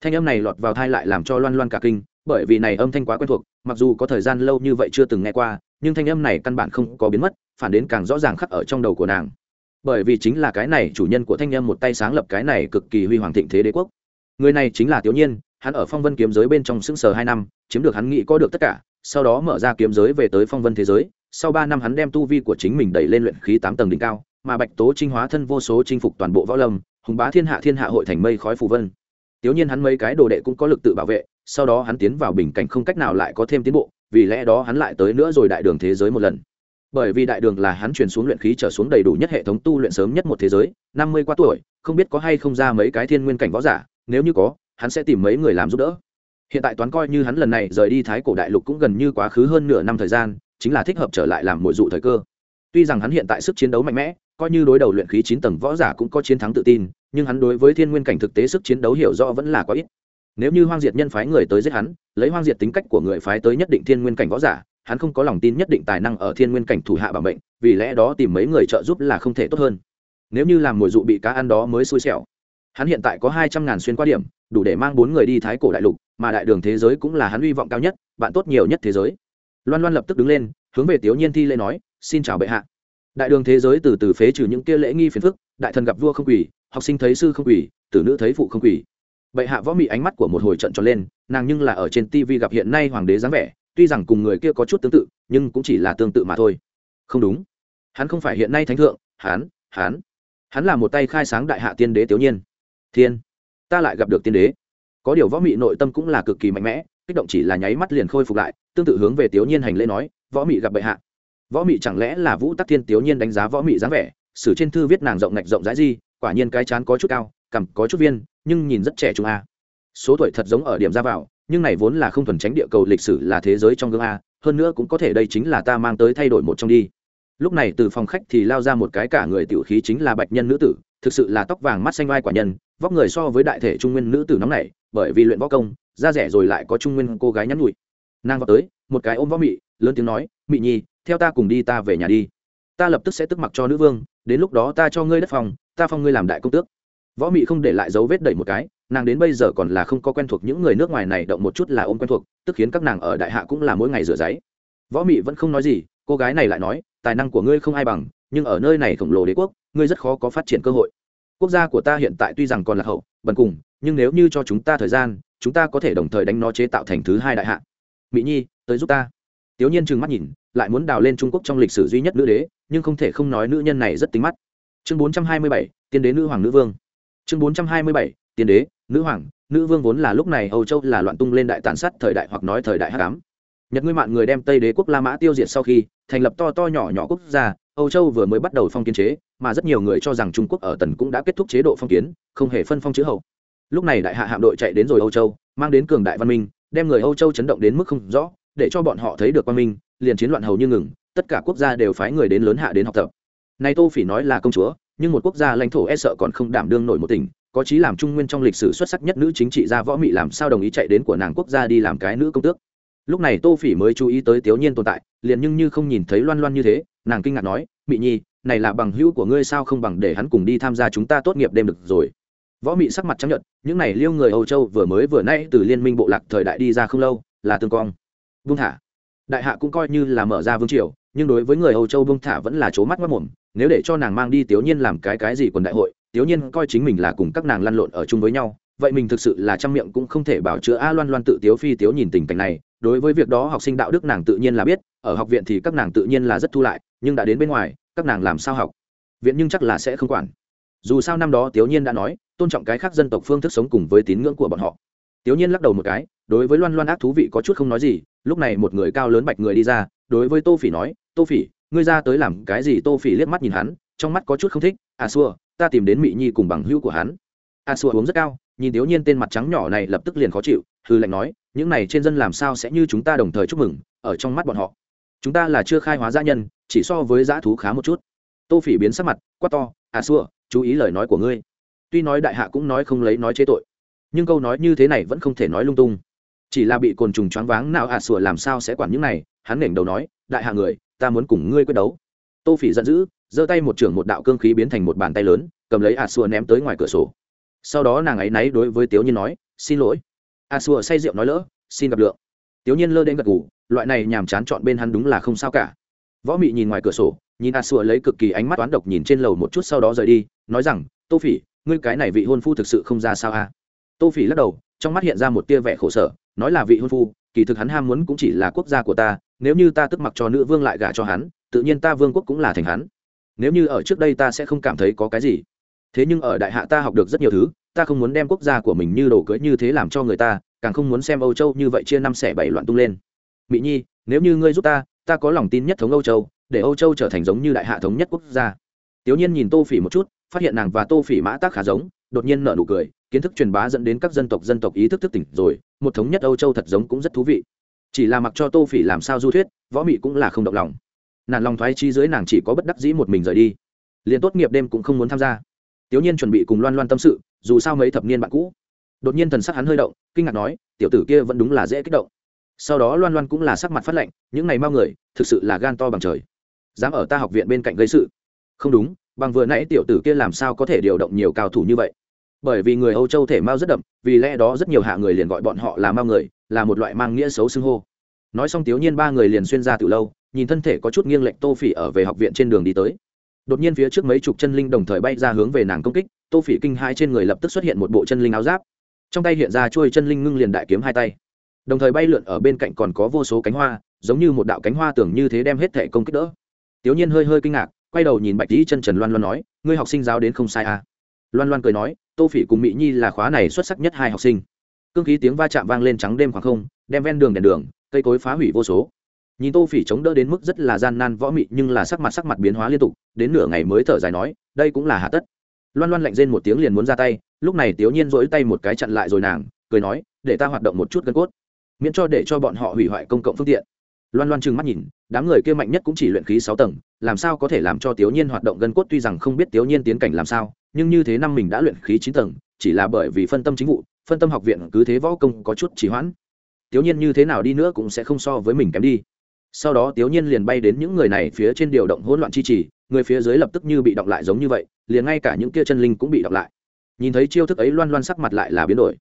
Thanh âm này lọt vào thai lại làm cho loan loan cả kinh, bởi vì này âm thanh quá quen thuộc, mặc dù có thời gian lâu như vậy chưa từng nghe qua, nhưng thanh âm này căn bản không có biến mất, phản đến càng rõ ràng khắc ở trong đầu của nàng. Bởi vì chính là cái này chủ nhân của thanh âm một tay sáng lập cái này cực kỳ huy hoàng thịnh thế đế quốc. Người này chính là tiểu nhiên, hắn ở phong vân kiếm giới bên trong sững sờ hai năm, chiếm được hắn nghĩ có được tất cả, sau đó mở ra kiếm giới về tới phong vân thế giới sau ba năm hắn đem tu vi của chính mình đẩy lên luyện khí tám tầng đỉnh cao, mà bạch tố trinh hóa thân vô số chinh phục toàn bộ võ lâm, hùng bá thiên hạ thiên hạ hội thành mây khói phù vân. Tiểu nhiên hắn mấy cái đồ đệ cũng có lực tự bảo vệ, sau đó hắn tiến vào bình cảnh không cách nào lại có thêm tiến bộ, vì lẽ đó hắn lại tới nữa rồi đại đường thế giới một lần. Bởi vì đại đường là hắn chuyển xuống luyện khí trở xuống đầy đủ nhất hệ thống tu luyện sớm nhất một thế giới, năm mươi qua tuổi, không biết có hay không ra mấy cái thiên nguyên cảnh võ giả, nếu như có, hắn sẽ tìm mấy người làm giúp đỡ. Hiện tại toán coi như hắn lần này rời đi thái cổ đại lục cũng gần như quá khứ hơn nửa năm thời gian chính là thích hợp trở lại làm mồi dụ thời cơ. Tuy rằng hắn hiện tại sức chiến đấu mạnh mẽ, coi như đối đầu luyện khí chín tầng võ giả cũng có chiến thắng tự tin, nhưng hắn đối với thiên nguyên cảnh thực tế sức chiến đấu hiểu rõ vẫn là quá ít. Nếu như hoang diệt nhân phái người tới giết hắn, lấy hoang diệt tính cách của người phái tới nhất định thiên nguyên cảnh võ giả, hắn không có lòng tin nhất định tài năng ở thiên nguyên cảnh thủ hạ bảo mệnh, vì lẽ đó tìm mấy người trợ giúp là không thể tốt hơn. Nếu như làm mồi dụ bị cá ăn đó mới xui xẻo. Hắn hiện tại có hai trăm ngàn xuyên qua điểm, đủ để mang bốn người đi thái cổ đại lục, mà đại đường thế giới cũng là hắn hy vọng cao nhất, bạn tốt nhiều nhất thế giới loan loan lập tức đứng lên, hướng về tiểu nhiên thi lễ nói, xin chào bệ hạ. Đại đường thế giới từ từ phế trừ những kia lễ nghi phiền phức, đại thần gặp vua không quỳ, học sinh thấy sư không quỳ, tử nữ thấy phụ không quỳ. Bệ hạ võ mị ánh mắt của một hồi trận tròn lên, nàng nhưng là ở trên tv gặp hiện nay hoàng đế dáng vẻ, tuy rằng cùng người kia có chút tương tự, nhưng cũng chỉ là tương tự mà thôi. Không đúng. Hắn không phải hiện nay thánh thượng, hắn hắn hắn là một tay khai sáng đại hạ tiên đế tiểu nhiên. Thiên, ta lại gặp được tiên đế. Có điều võ mị nội tâm cũng là cực kỳ mạnh mẽ kích động chỉ là nháy mắt liền khôi phục lại, tương tự hướng về tiểu nhiên hành lễ nói, võ mị gặp bệ hạ. Võ mị chẳng lẽ là vũ tắc thiên tiểu nhiên đánh giá võ mị dáng vẻ, sử trên thư viết nàng rộng ngạch rộng rãi gì, quả nhiên cái chán có chút cao, cằm có chút viên, nhưng nhìn rất trẻ trung a. Số tuổi thật giống ở điểm ra vào, nhưng này vốn là không thuần tránh địa cầu lịch sử là thế giới trong gương a, hơn nữa cũng có thể đây chính là ta mang tới thay đổi một trong đi lúc này từ phòng khách thì lao ra một cái cả người tiểu khí chính là bạch nhân nữ tử, thực sự là tóc vàng mắt xanh vai quả nhân, vóc người so với đại thể trung nguyên nữ tử nóng này bởi vì luyện võ công, da rẻ rồi lại có trung nguyên cô gái nhắn nhụi nàng vào tới, một cái ôm võ mị, lớn tiếng nói, mị nhi, theo ta cùng đi ta về nhà đi. Ta lập tức sẽ tức mặc cho nữ vương, đến lúc đó ta cho ngươi đất phòng, ta phong ngươi làm đại công tước. Võ mị không để lại dấu vết đẩy một cái, nàng đến bây giờ còn là không có quen thuộc những người nước ngoài này động một chút là ôm quen thuộc, tức khiến các nàng ở đại hạ cũng là mỗi ngày rửa giấy. Võ mị vẫn không nói gì, cô gái này lại nói tài năng của ngươi không ai bằng, nhưng ở nơi này khổng lồ đế quốc, ngươi rất khó có phát triển cơ hội. Quốc gia của ta hiện tại tuy rằng còn là hậu, bần cùng, nhưng nếu như cho chúng ta thời gian, chúng ta có thể đồng thời đánh nó chế tạo thành thứ hai đại hạ. Mỹ nhi, tới giúp ta. Tiểu nhiên trừng mắt nhìn, lại muốn đào lên trung quốc trong lịch sử duy nhất nữ đế, nhưng không thể không nói nữ nhân này rất tính mắt. Chương bốn trăm hai mươi bảy, tiên đế nữ hoàng nữ vương. Chương bốn trăm hai mươi bảy, tiên đế nữ hoàng, nữ vương vốn là lúc này âu châu là loạn tung lên đại tàn sát thời đại hoặc nói thời đại hắc ám nhật ngươi mạng người đem tây đế quốc la mã tiêu diệt sau khi, thành lập to to nhỏ nhỏ quốc gia, âu châu vừa mới bắt đầu phong kiến chế, mà rất nhiều người cho rằng trung quốc ở tần cũng đã kết thúc chế độ phong kiến, không hề phân phong chữ hậu. Lúc này đại hạ hạm đội chạy đến rồi âu châu, mang đến cường đại văn minh, đem người âu châu chấn động đến mức không rõ, để cho bọn họ thấy được văn minh, liền chiến loạn hầu như ngừng, tất cả quốc gia đều phái người đến lớn hạ đến học tập. Nay tô phỉ nói là công chúa, nhưng một quốc gia lãnh thổ e sợ còn không đảm đương nổi một tỉnh, có chí làm trung nguyên trong lịch sử xuất sắc nhất nữ chính trị gia võ mị làm sao đồng ý chạy đến của nàng quốc gia đi làm cái nữ công tước lúc này tô phỉ mới chú ý tới tiểu nhiên tồn tại, liền nhưng như không nhìn thấy loan loan như thế, nàng kinh ngạc nói, mị nhi, này là bằng hữu của ngươi sao không bằng để hắn cùng đi tham gia chúng ta tốt nghiệp đêm được rồi? Võ mị sắc mặt chấp nhận những này liêu người âu châu vừa mới vừa nay từ liên minh bộ lạc thời đại đi ra không lâu, là tương quang vương thả, đại hạ cũng coi như là mở ra vương triều, nhưng đối với người âu châu vương thả vẫn là c mắt mất mồm, nếu để cho nàng mang đi tiểu nhiên làm cái cái gì quần đại hội tiểu nhiên coi chính mình là cùng các nàng lăn lộn ở chung với nhau vậy mình thực sự là trăm miệng cũng không thể bảo chữa a loan loan tự tiếu phi tiếu nhìn tình cảnh này, đối với việc đó học sinh đạo đức nàng tự nhiên là biết, ở học viện thì các nàng tự nhiên là rất thu lại, nhưng đã đến bên ngoài, các nàng làm sao học? Viện nhưng chắc là sẽ không quản. Dù sao năm đó tiểu nhiên đã nói, tôn trọng cái khác dân tộc phương thức sống cùng với tín ngưỡng của bọn họ. Tiểu nhiên lắc đầu một cái, đối với loan loan ác thú vị có chút không nói gì, lúc này một người cao lớn bạch người đi ra, đối với tô phỉ nói, tô phỉ, ngươi ra tới làm cái gì? Tô phỉ liếc mắt nhìn hắn, trong mắt có chút không thích à xua, ta tìm đến mỹ nhi cùng bằng hữu của hắn. À xua, uống rất cao nhìn thiếu nhiên tên mặt trắng nhỏ này lập tức liền khó chịu, hư lệnh nói, những này trên dân làm sao sẽ như chúng ta đồng thời chúc mừng, ở trong mắt bọn họ. Chúng ta là chưa khai hóa gia nhân, chỉ so với dã thú khá một chút. Tô phỉ biến sắc mặt, quát to à xua, chú ý lời nói của ngươi. Tuy nói đại hạ cũng nói không lấy nói chế tội, nhưng câu nói như thế này vẫn không thể nói lung tung. Chỉ là bị cồn trùng choáng váng nào à sủa làm sao sẽ quản những này, hắn nghển đầu nói, đại hạ người, ta muốn cùng ngươi quyết đấu. Tô phỉ giận dữ, giơ tay một trưởng một đạo cương khí biến thành một bàn tay lớn, cầm lấy à sủa ném tới ngoài cửa sổ sau đó nàng ấy náy đối với tiếu nhiên nói, xin lỗi. A sủa, say rượu nói lỡ, xin gặp lượng. Tiếu nhiên lơ đến gật ngủ loại này nhàm chán chọn bên hắn đúng là không sao cả. Võ mị nhìn ngoài cửa sổ, nhìn a xua lấy cực kỳ ánh mắt toán độc nhìn trên lầu một chút sau đó rời đi, nói rằng, tô phỉ, ngươi cái này vị hôn phu thực sự không ra sao a? À? tô phỉ lắc đầu, trong mắt hiện ra một tia vẻ khổ sở, nói là vị hôn phu, kỳ thực hắn ham muốn cũng chỉ là quốc gia của ta, nếu như ta tức mặc cho nữ vương lại gả cho hắn, tự nhiên ta vương quốc cũng là thành hắn. Nếu như ở trước đây ta sẽ không cảm thấy có cái gì thế nhưng ở đại hạ ta học được rất nhiều thứ, ta không muốn đem quốc gia của mình như đồ cưới như thế làm cho người ta, càng không muốn xem âu châu như vậy chia năm xẻ bảy loạn tung lên. Mỹ nhi, nếu như ngươi giúp ta ta có lòng tin nhất thống âu châu, để âu châu trở thành giống như đại hạ thống nhất quốc gia. Tiểu nhiên nhìn tô phỉ một chút, phát hiện nàng và tô phỉ mã tác khá giống, đột nhiên nở nụ cười, kiến thức truyền bá dẫn đến các dân tộc dân tộc ý thức thức tỉnh rồi, một thống nhất âu châu thật giống cũng rất thú vị. Chỉ là mặc cho tô phỉ làm sao du thuyết, võ mị cũng là không động lòng. Nàng lòng thoái chi dưới nàng chỉ có bất đắc dĩ một mình rời đi. Liền tốt nghiệp đêm cũng không muốn tham gia tiểu nhiên chuẩn bị cùng loan loan tâm sự dù sao mấy thập niên bạn cũ. Đột nhiên thần sắc hắn hơi động kinh ngạc nói tiểu tử kia vẫn đúng là dễ kích động. Sau đó loan loan cũng là sắc mặt phát lạnh, những này mau người thực sự là gan to bằng trời. Dám ở ta học viện bên cạnh gây sự. Không đúng bằng vừa nãy tiểu tử kia làm sao có thể điều động nhiều cao thủ như vậy? Bởi vì người âu châu thể mao rất đậm vì lẽ đó rất nhiều hạ người liền gọi bọn họ là mau người là một loại mang nghĩa xấu xưng hô. Nói xong tiểu nhiên ba người liền xuyên ra từ lâu nhìn thân thể có chút nghiêng lệch tô phỉ ở về học viện trên đường đi tới đột nhiên phía trước mấy chục chân linh đồng thời bay ra hướng về nàng công kích, tô phỉ kinh hai trên người lập tức xuất hiện một bộ chân linh áo giáp. Trong tay hiện ra chuôi chân linh ngưng liền đại kiếm hai tay. Đồng thời bay lượn ở bên cạnh còn có vô số cánh hoa, giống như một đạo cánh hoa tưởng như thế đem hết thể công kích đỡ. Tiểu nhiên hơi hơi kinh ngạc, quay đầu nhìn bạch tý chân trần loan loan nói, ngươi học sinh giáo đến không sai à. loan loan cười nói, tô phỉ cùng mỹ nhi là khóa này xuất sắc nhất hai học sinh. Cương khí tiếng va chạm vang lên trắng đêm khoảng không, đem ven đường đèn đường, cây cối phá hủy vô số nhìn tô phỉ chống đỡ đến mức rất là gian nan võ mị, nhưng là sắc mặt sắc mặt biến hóa liên tục, đến nửa ngày mới thở dài nói, đây cũng là hạ tất. Loan loan lạnh rên một tiếng liền muốn ra tay, lúc này tiểu nhiên rỗi tay một cái chặn lại rồi nàng, cười nói, để ta hoạt động một chút gân cốt, miễn cho để cho bọn họ hủy hoại công cộng phương tiện. Loan loan trừng mắt nhìn, đám người kia mạnh nhất cũng chỉ luyện khí sáu tầng, làm sao có thể làm cho tiểu nhiên hoạt động gân cốt tuy rằng không biết tiểu nhiên tiến cảnh làm sao, nhưng như thế năm mình đã luyện khí chín tầng, chỉ là bởi vì phân tâm chính vụ, phân tâm học viện cứ thế võ công có chút trì hoãn. Tiểu nhiên như thế nào đi nữa cũng sẽ không so với mình kém đi sau đó tiểu nhiên liền bay đến những người này phía trên điều động hỗn loạn chi trì, người phía dưới lập tức như bị động lại giống như vậy, liền ngay cả những kia chân linh cũng bị động lại. Nhìn thấy chiêu thức ấy loan loan sắc mặt lại là biến đổi.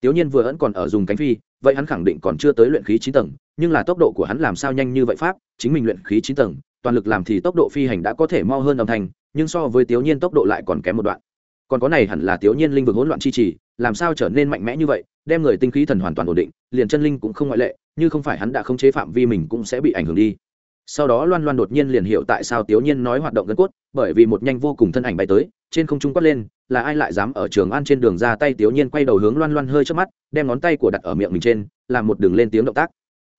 Tiểu nhiên vừa vẫn còn ở dùng cánh phi, vậy hắn khẳng định còn chưa tới luyện khí chín tầng, nhưng là tốc độ của hắn làm sao nhanh như vậy pháp, chính mình luyện khí chín tầng, toàn lực làm thì tốc độ phi hành đã có thể mau hơn âm thanh, nhưng so với tiểu nhiên tốc độ lại còn kém một đoạn. Còn có này hẳn là tiểu nhiên linh vực hỗn loạn chi trì, làm sao trở nên mạnh mẽ như vậy, đem người tinh khí thần hoàn toàn ổn định, liền chân linh cũng không ngoại lệ như không phải hắn đã không chế phạm vi mình cũng sẽ bị ảnh hưởng đi. Sau đó loan loan đột nhiên liền hiểu tại sao tiểu nhiên nói hoạt động gân cốt, bởi vì một nhanh vô cùng thân ảnh bay tới, trên không trung quát lên, là ai lại dám ở trường an trên đường ra tay? Tiểu nhiên quay đầu hướng loan loan hơi trước mắt, đem ngón tay của đặt ở miệng mình trên, làm một đường lên tiếng động tác.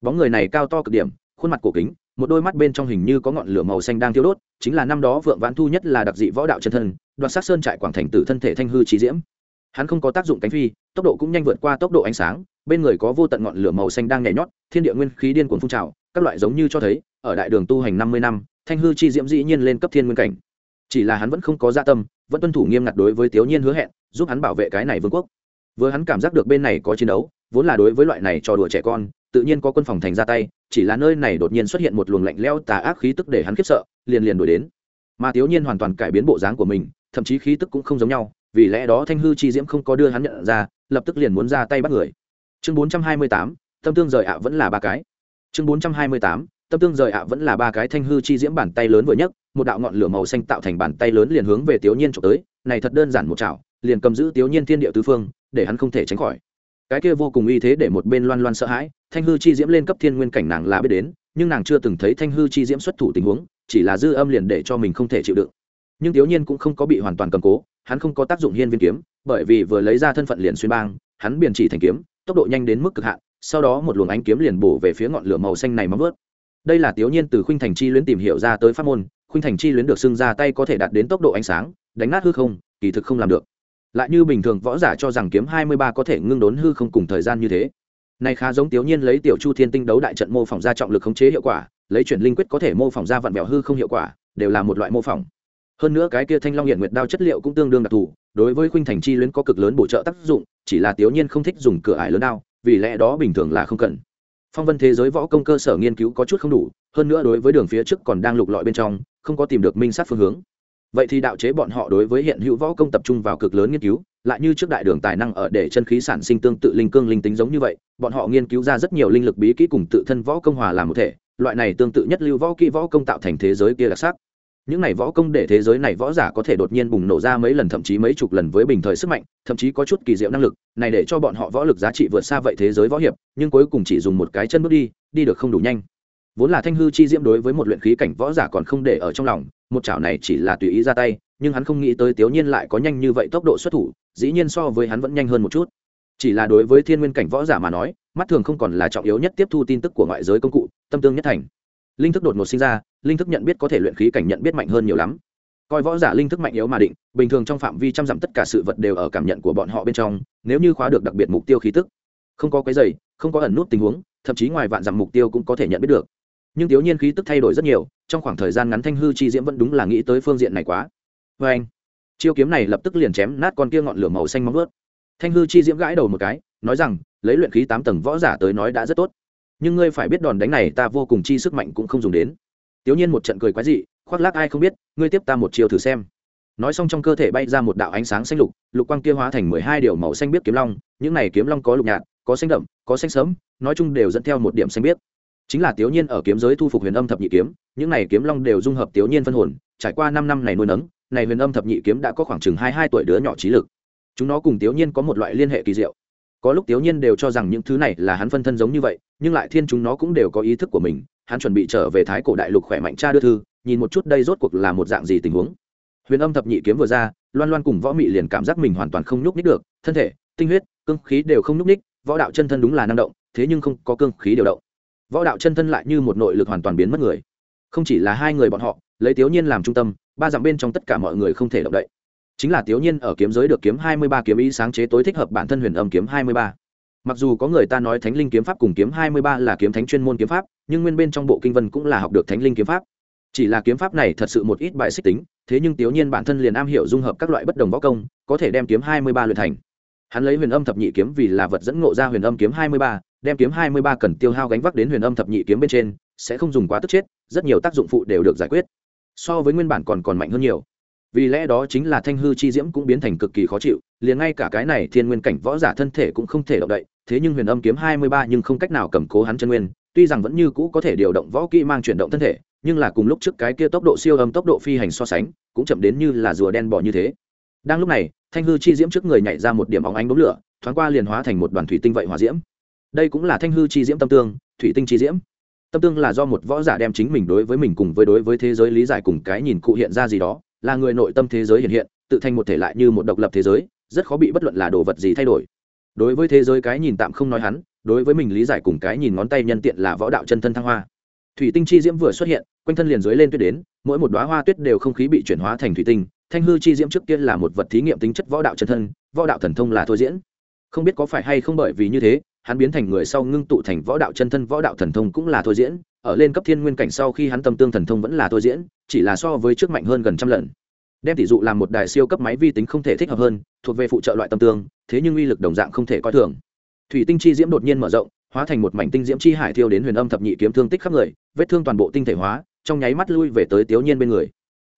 Bóng người này cao to cực điểm, khuôn mặt cổ kính, một đôi mắt bên trong hình như có ngọn lửa màu xanh đang thiêu đốt, chính là năm đó vượng vãn thu nhất là đặc dị võ đạo chân thân, đoạt sát sơn trại quảng thành tử thân thể thanh hư trí diễm. Hắn không có tác dụng cánh phi, tốc độ cũng nhanh vượt qua tốc độ ánh sáng bên người có vô tận ngọn lửa màu xanh đang nhảy nhót, thiên địa nguyên khí điên cuồng phun trào, các loại giống như cho thấy, ở đại đường tu hành năm mươi năm, thanh hư chi diễm dĩ nhiên lên cấp thiên nguyên cảnh. Chỉ là hắn vẫn không có gia dạ tâm, vẫn tuân thủ nghiêm ngặt đối với tiểu nhiên hứa hẹn, giúp hắn bảo vệ cái này vương quốc. Vừa hắn cảm giác được bên này có chiến đấu, vốn là đối với loại này trò đùa trẻ con, tự nhiên có quân phòng thành ra tay, chỉ là nơi này đột nhiên xuất hiện một luồng lạnh leo tà ác khí tức để hắn khiếp sợ, liền liền đuổi đến. Mà tiểu nhiên hoàn toàn cải biến bộ dáng của mình, thậm chí khí tức cũng không giống nhau, vì lẽ đó thanh hư chi diễm không có đưa hắn nhận ra, lập tức liền muốn ra tay bắt người chương bốn trăm hai mươi tám, tâm tương rời ạ vẫn là ba cái. Chương bốn trăm hai mươi tám, tâm tương rời ạ vẫn là ba cái thanh hư chi diễm bàn tay lớn vừa nhất một đạo ngọn lửa màu xanh tạo thành bàn tay lớn liền hướng về tiểu nhiên trộm tới, này thật đơn giản một chảo, liền cầm giữ tiểu nhiên thiên địa tứ phương, để hắn không thể tránh khỏi. Cái kia vô cùng uy thế để một bên loan loan sợ hãi, thanh hư chi diễm lên cấp thiên nguyên cảnh nàng là biết đến, nhưng nàng chưa từng thấy thanh hư chi diễm xuất thủ tình huống, chỉ là dư âm liền để cho mình không thể chịu đựng. Nhưng tiểu nhiên cũng không có bị hoàn toàn cầm cố, hắn không có tác dụng hiên viên kiếm, bởi vì vừa lấy ra thân phận liền xuyên bang, hắn biển chỉ thành kiếm tốc độ nhanh đến mức cực hạn, sau đó một luồng ánh kiếm liền bổ về phía ngọn lửa màu xanh này móng vớt đây là tiểu nhiên từ khuynh thành chi luyến tìm hiểu ra tới pháp môn, khuynh thành chi luyến được xưng ra tay có thể đạt đến tốc độ ánh sáng, đánh nát hư không, kỳ thực không làm được. Lại như bình thường võ giả cho rằng kiếm hai mươi ba có thể ngưng đốn hư không cùng thời gian như thế. Này khá giống tiểu nhiên lấy tiểu chu thiên tinh đấu đại trận mô phỏng ra trọng lực khống chế hiệu quả, lấy chuyển linh quyết có thể mô phỏng ra vặn vẹo hư không hiệu quả, đều là một loại mô phỏng hơn nữa cái kia thanh long hiện nguyệt đao chất liệu cũng tương đương đặc thù, đối với khuynh thành chi luyến có cực lớn bổ trợ tác dụng, chỉ là tiểu nhiên không thích dùng cửa ải lớn đao, vì lẽ đó bình thường là không cần. Phong vân thế giới võ công cơ sở nghiên cứu có chút không đủ, hơn nữa đối với đường phía trước còn đang lục lọi bên trong, không có tìm được minh sát phương hướng. Vậy thì đạo chế bọn họ đối với hiện hữu võ công tập trung vào cực lớn nghiên cứu, lại như trước đại đường tài năng ở để chân khí sản sinh tương tự linh cương linh tính giống như vậy, bọn họ nghiên cứu ra rất nhiều linh lực bí kỹ cùng tự thân võ công hòa làm một thể, loại này tương tự nhất lưu võ kỹ võ công tạo thành thế giới kia đặc sắc những này võ công để thế giới này võ giả có thể đột nhiên bùng nổ ra mấy lần, thậm chí mấy chục lần với bình thời sức mạnh, thậm chí có chút kỳ diệu năng lực, này để cho bọn họ võ lực giá trị vượt xa vậy thế giới võ hiệp, nhưng cuối cùng chỉ dùng một cái chân bước đi đi được không đủ nhanh. Vốn là thanh hư chi diễm đối với một luyện khí cảnh võ giả còn không để ở trong lòng, một chảo này chỉ là tùy ý ra tay, nhưng hắn không nghĩ tới tiểu nhiên lại có nhanh như vậy tốc độ xuất thủ, dĩ nhiên so với hắn vẫn nhanh hơn một chút. Chỉ là đối với thiên nguyên cảnh võ giả mà nói, mắt thường không còn là trọng yếu nhất tiếp thu tin tức của ngoại giới công cụ, tâm tương nhất thành linh thức đột ngột sinh ra, linh thức nhận biết có thể luyện khí cảnh nhận biết mạnh hơn nhiều lắm. Coi võ giả linh thức mạnh yếu mà định, bình thường trong phạm vi trăm dặm tất cả sự vật đều ở cảm nhận của bọn họ bên trong, nếu như khóa được đặc biệt mục tiêu khí tức, không có cái giày không có ẩn nút tình huống, thậm chí ngoài vạn dặm mục tiêu cũng có thể nhận biết được. Nhưng thiếu nhiên khí tức thay đổi rất nhiều, trong khoảng thời gian ngắn thanh hư chi diễm vẫn đúng là nghĩ tới phương diện này quá. Vê anh, chiêu kiếm này lập tức liền chém nát con kia ngọn lửa màu xanh móng vớt thanh hư chi diễm gãi đầu một cái, nói rằng, lấy luyện khí tám tầng võ giả tới nói đã rất tốt nhưng ngươi phải biết đòn đánh này ta vô cùng chi sức mạnh cũng không dùng đến. Tiểu nhiên một trận cười quái dị, khoác lác ai không biết, ngươi tiếp ta một chiều thử xem. Nói xong trong cơ thể bay ra một đạo ánh sáng xanh lục lục quang kia hóa thành mười hai điều màu xanh biết kiếm long, những này kiếm long có lục nhạt, có xanh đậm, có xanh sớm nói chung đều dẫn theo một điểm xanh biết chính là tiểu nhiên ở kiếm giới thu phục huyền âm thập nhị kiếm, những này kiếm long đều dung hợp tiểu nhiên phân hồn, trải qua năm năm này nuôi nấng, này huyền âm thập nhị kiếm đã có khoảng chừng hai hai tuổi đứa nhỏ trí lực. Chúng nó cùng tiểu nhiên có một loại liên hệ kỳ diệu có lúc tiểu nhiên đều cho rằng những thứ này là hắn phân thân giống như vậy, nhưng lại thiên chúng nó cũng đều có ý thức của mình, hắn chuẩn bị trở về thái cổ đại lục khỏe mạnh cha đưa thư, nhìn một chút đây rốt cuộc là một dạng gì tình huống. Huyền âm thập nhị kiếm vừa ra, loan loan cùng võ mị liền cảm giác mình hoàn toàn không nhúc ních được, thân thể, tinh huyết, cương khí đều không nhúc ních võ đạo chân thân đúng là năng động, thế nhưng không có cương khí điều động. Võ đạo chân thân lại như một nội lực hoàn toàn biến mất người. Không chỉ là hai người bọn họ, lấy tiểu nhiên làm trung tâm, ba dặm bên trong tất cả mọi người không thể động đậy chính là tiểu nhiên ở kiếm giới được kiếm hai mươi ba kiếm ý sáng chế tối thích hợp bản thân huyền âm kiếm hai mươi ba. Mặc dù có người ta nói thánh linh kiếm pháp cùng kiếm hai mươi ba là kiếm thánh chuyên môn kiếm pháp, nhưng nguyên bên trong bộ kinh vân cũng là học được thánh linh kiếm pháp. Chỉ là kiếm pháp này thật sự một ít bài xích tính, thế nhưng tiểu nhiên bản thân liền am hiểu dung hợp các loại bất đồng võ công, có thể đem kiếm hai mươi ba luyện thành. Hắn lấy huyền âm thập nhị kiếm vì là vật dẫn ngộ ra huyền âm kiếm hai mươi ba, đem kiếm hai mươi ba cần tiêu hao gánh vác đến huyền âm thập nhị kiếm bên trên, sẽ không dùng quá tức chết, rất nhiều tác dụng phụ đều được giải quyết. So với nguyên bản còn còn mạnh hơn nhiều vì lẽ đó chính là thanh hư chi diễm cũng biến thành cực kỳ khó chịu, liền ngay cả cái này thiên nguyên cảnh võ giả thân thể cũng không thể động đậy, thế nhưng huyền âm kiếm hai mươi ba nhưng không cách nào cầm cố hắn chân nguyên, tuy rằng vẫn như cũ có thể điều động võ kỹ mang chuyển động thân thể, nhưng là cùng lúc trước cái kia tốc độ siêu âm tốc độ phi hành so sánh, cũng chậm đến như là rùa đen bỏ như thế. Đang lúc này, thanh hư chi diễm trước người nhảy ra một điểm óng ánh đốm lửa, thoáng qua liền hóa thành một đoàn thủy tinh vậy hỏa diễm. Đây cũng là thanh hư chi diễm tâm tương, thủy tinh chi diễm. Tâm tương là do một võ giả đem chính mình đối với mình cùng với đối với thế giới lý giải cùng cái nhìn cụ hiện ra gì đó là người nội tâm thế giới hiện hiện, tự thành một thể lại như một độc lập thế giới, rất khó bị bất luận là đồ vật gì thay đổi. Đối với thế giới cái nhìn tạm không nói hắn, đối với mình lý giải cùng cái nhìn ngón tay nhân tiện là võ đạo chân thân thăng hoa. Thủy tinh chi diễm vừa xuất hiện, quanh thân liền dưới lên tuyết đến, mỗi một đoá hoa tuyết đều không khí bị chuyển hóa thành thủy tinh, thanh hư chi diễm trước kia là một vật thí nghiệm tính chất võ đạo chân thân, võ đạo thần thông là thôi diễn. Không biết có phải hay không bởi vì như thế, hắn biến thành người sau ngưng tụ thành võ đạo chân thân võ đạo thần thông cũng là thôi diễn ở lên cấp thiên nguyên cảnh sau khi hắn tâm tương thần thông vẫn là tôi diễn, chỉ là so với trước mạnh hơn gần trăm lần. Đem tỷ dụ làm một đài siêu cấp máy vi tính không thể thích hợp hơn, thuộc về phụ trợ loại tâm tương, thế nhưng uy lực đồng dạng không thể coi thường. Thủy tinh chi diễm đột nhiên mở rộng, hóa thành một mảnh tinh diễm chi hải thiêu đến huyền âm thập nhị kiếm thương tích khắp người, vết thương toàn bộ tinh thể hóa, trong nháy mắt lui về tới tiểu nhiên bên người.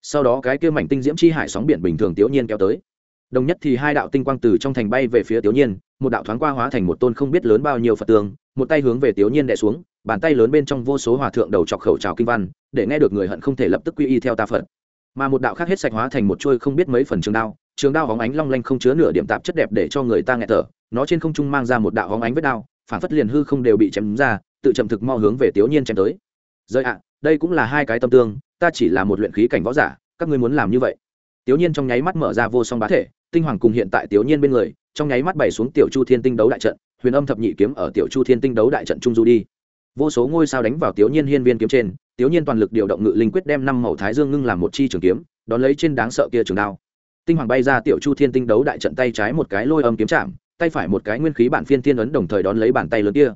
Sau đó cái kia mảnh tinh diễm chi hải sóng biển bình thường tiểu nhiên kéo tới. Đồng nhất thì hai đạo tinh quang từ trong thành bay về phía tiểu nhiên, một đạo thoáng qua hóa thành một tôn không biết lớn bao nhiêu phật tường một tay hướng về tiểu nhiên đè xuống bàn tay lớn bên trong vô số hòa thượng đầu chọc khẩu trào kinh văn, để nghe được người hận không thể lập tức quy y theo ta phật. Mà một đạo khác hết sạch hóa thành một chuôi không biết mấy phần trường đao trường đao hóng ánh long lanh không chứa nửa điểm tạp chất đẹp để cho người ta nghe thở, nó trên không trung mang ra một đạo hóng ánh vết đao phản phất liền hư không đều bị chém ra, tự chậm thực mo hướng về tiểu nhiên chém tới. Rơi ạ, đây cũng là hai cái tâm tương, ta chỉ là một luyện khí cảnh võ giả, các ngươi muốn làm như vậy? Tiểu nhiên trong nháy mắt mở ra vô song bá thể, tinh hoàng cùng hiện tại tiểu nhiên bên người, trong nháy mắt bày xuống tiểu chu thiên tinh đấu đại trận, huyền âm thập nhị kiếm ở tiểu chu thiên tinh đấu đại trận trung du đi vô số ngôi sao đánh vào tiểu nhiên hiên viên kiếm trên tiểu nhiên toàn lực điều động ngự linh quyết đem năm màu thái dương ngưng làm một chi trường kiếm, đón lấy trên đáng sợ kia trường đao. Tinh hoàng bay ra, tiểu chu thiên tinh đấu đại trận tay trái một cái lôi âm kiếm chạm, tay phải một cái nguyên khí bản phiên thiên ấn đồng thời đón lấy bàn tay lớn kia.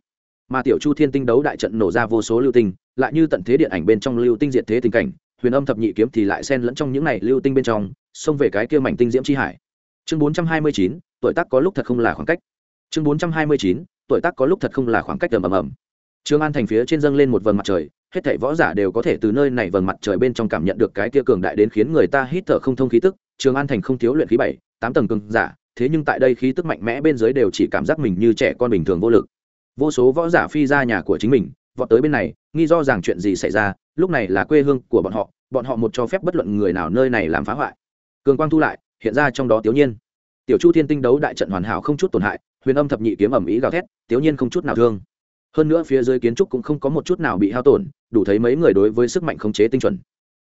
Mà tiểu chu thiên tinh đấu đại trận nổ ra vô số lưu tinh, lại như tận thế điện ảnh bên trong lưu tinh diệt thế tình cảnh, huyền âm thập nhị kiếm thì lại xen lẫn trong những này lưu tinh bên trong, xông về cái kia mảnh tinh diễm chi hải. Chương bốn trăm hai mươi chín, tuổi tác có lúc thật không là khoảng cách. Chương bốn trăm hai mươi chín, tuổi tác có lúc thật không là khoảng cách ầm ầm ầm trường an thành phía trên dâng lên một vầng mặt trời, hết thảy võ giả đều có thể từ nơi này vầng mặt trời bên trong cảm nhận được cái kia cường đại đến khiến người ta hít thở không thông khí tức. Trường an thành không thiếu luyện khí bảy, tám tầng cường giả, thế nhưng tại đây khí tức mạnh mẽ bên dưới đều chỉ cảm giác mình như trẻ con bình thường vô lực. Vô số võ giả phi ra nhà của chính mình, vọt tới bên này, nghi do rằng chuyện gì xảy ra, lúc này là quê hương của bọn họ bọn họ một cho phép bất luận người nào nơi này làm phá hoại. Cường quang thu lại, hiện ra trong đó tiểu nhiên. Tiểu chu thiên tinh đấu đại trận hoàn hảo không chút tổn hại, huyền âm thập nhị kiếm ẩm ý gào thét tiểu nhiên không chút nào thương hơn nữa phía dưới kiến trúc cũng không có một chút nào bị hao tổn, đủ thấy mấy người đối với sức mạnh khống chế tinh chuẩn.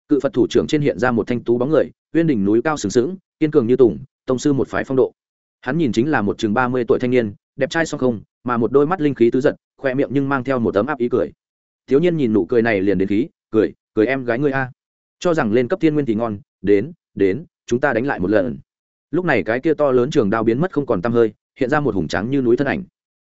Cự phật thủ trưởng trên hiện ra một thanh tú bóng người, uyên đỉnh núi cao sừng sững, kiên cường như tùng, tông sư một phái phong độ. Hắn nhìn chính là một chừng ba mươi tuổi thanh niên, đẹp trai song không, mà một đôi mắt linh khí tứ giật, khoe miệng nhưng mang theo một tấm áp ý cười. Thiếu nhiên nhìn nụ cười này liền đến khí, cười cười em gái ngươi a. Cho rằng lên cấp thiên nguyên thì ngon, đến đến, chúng ta đánh lại một lần. Lúc này cái kia to lớn trường đao biến mất không còn tăm hơi, hiện ra một hùng trắng như núi thân ảnh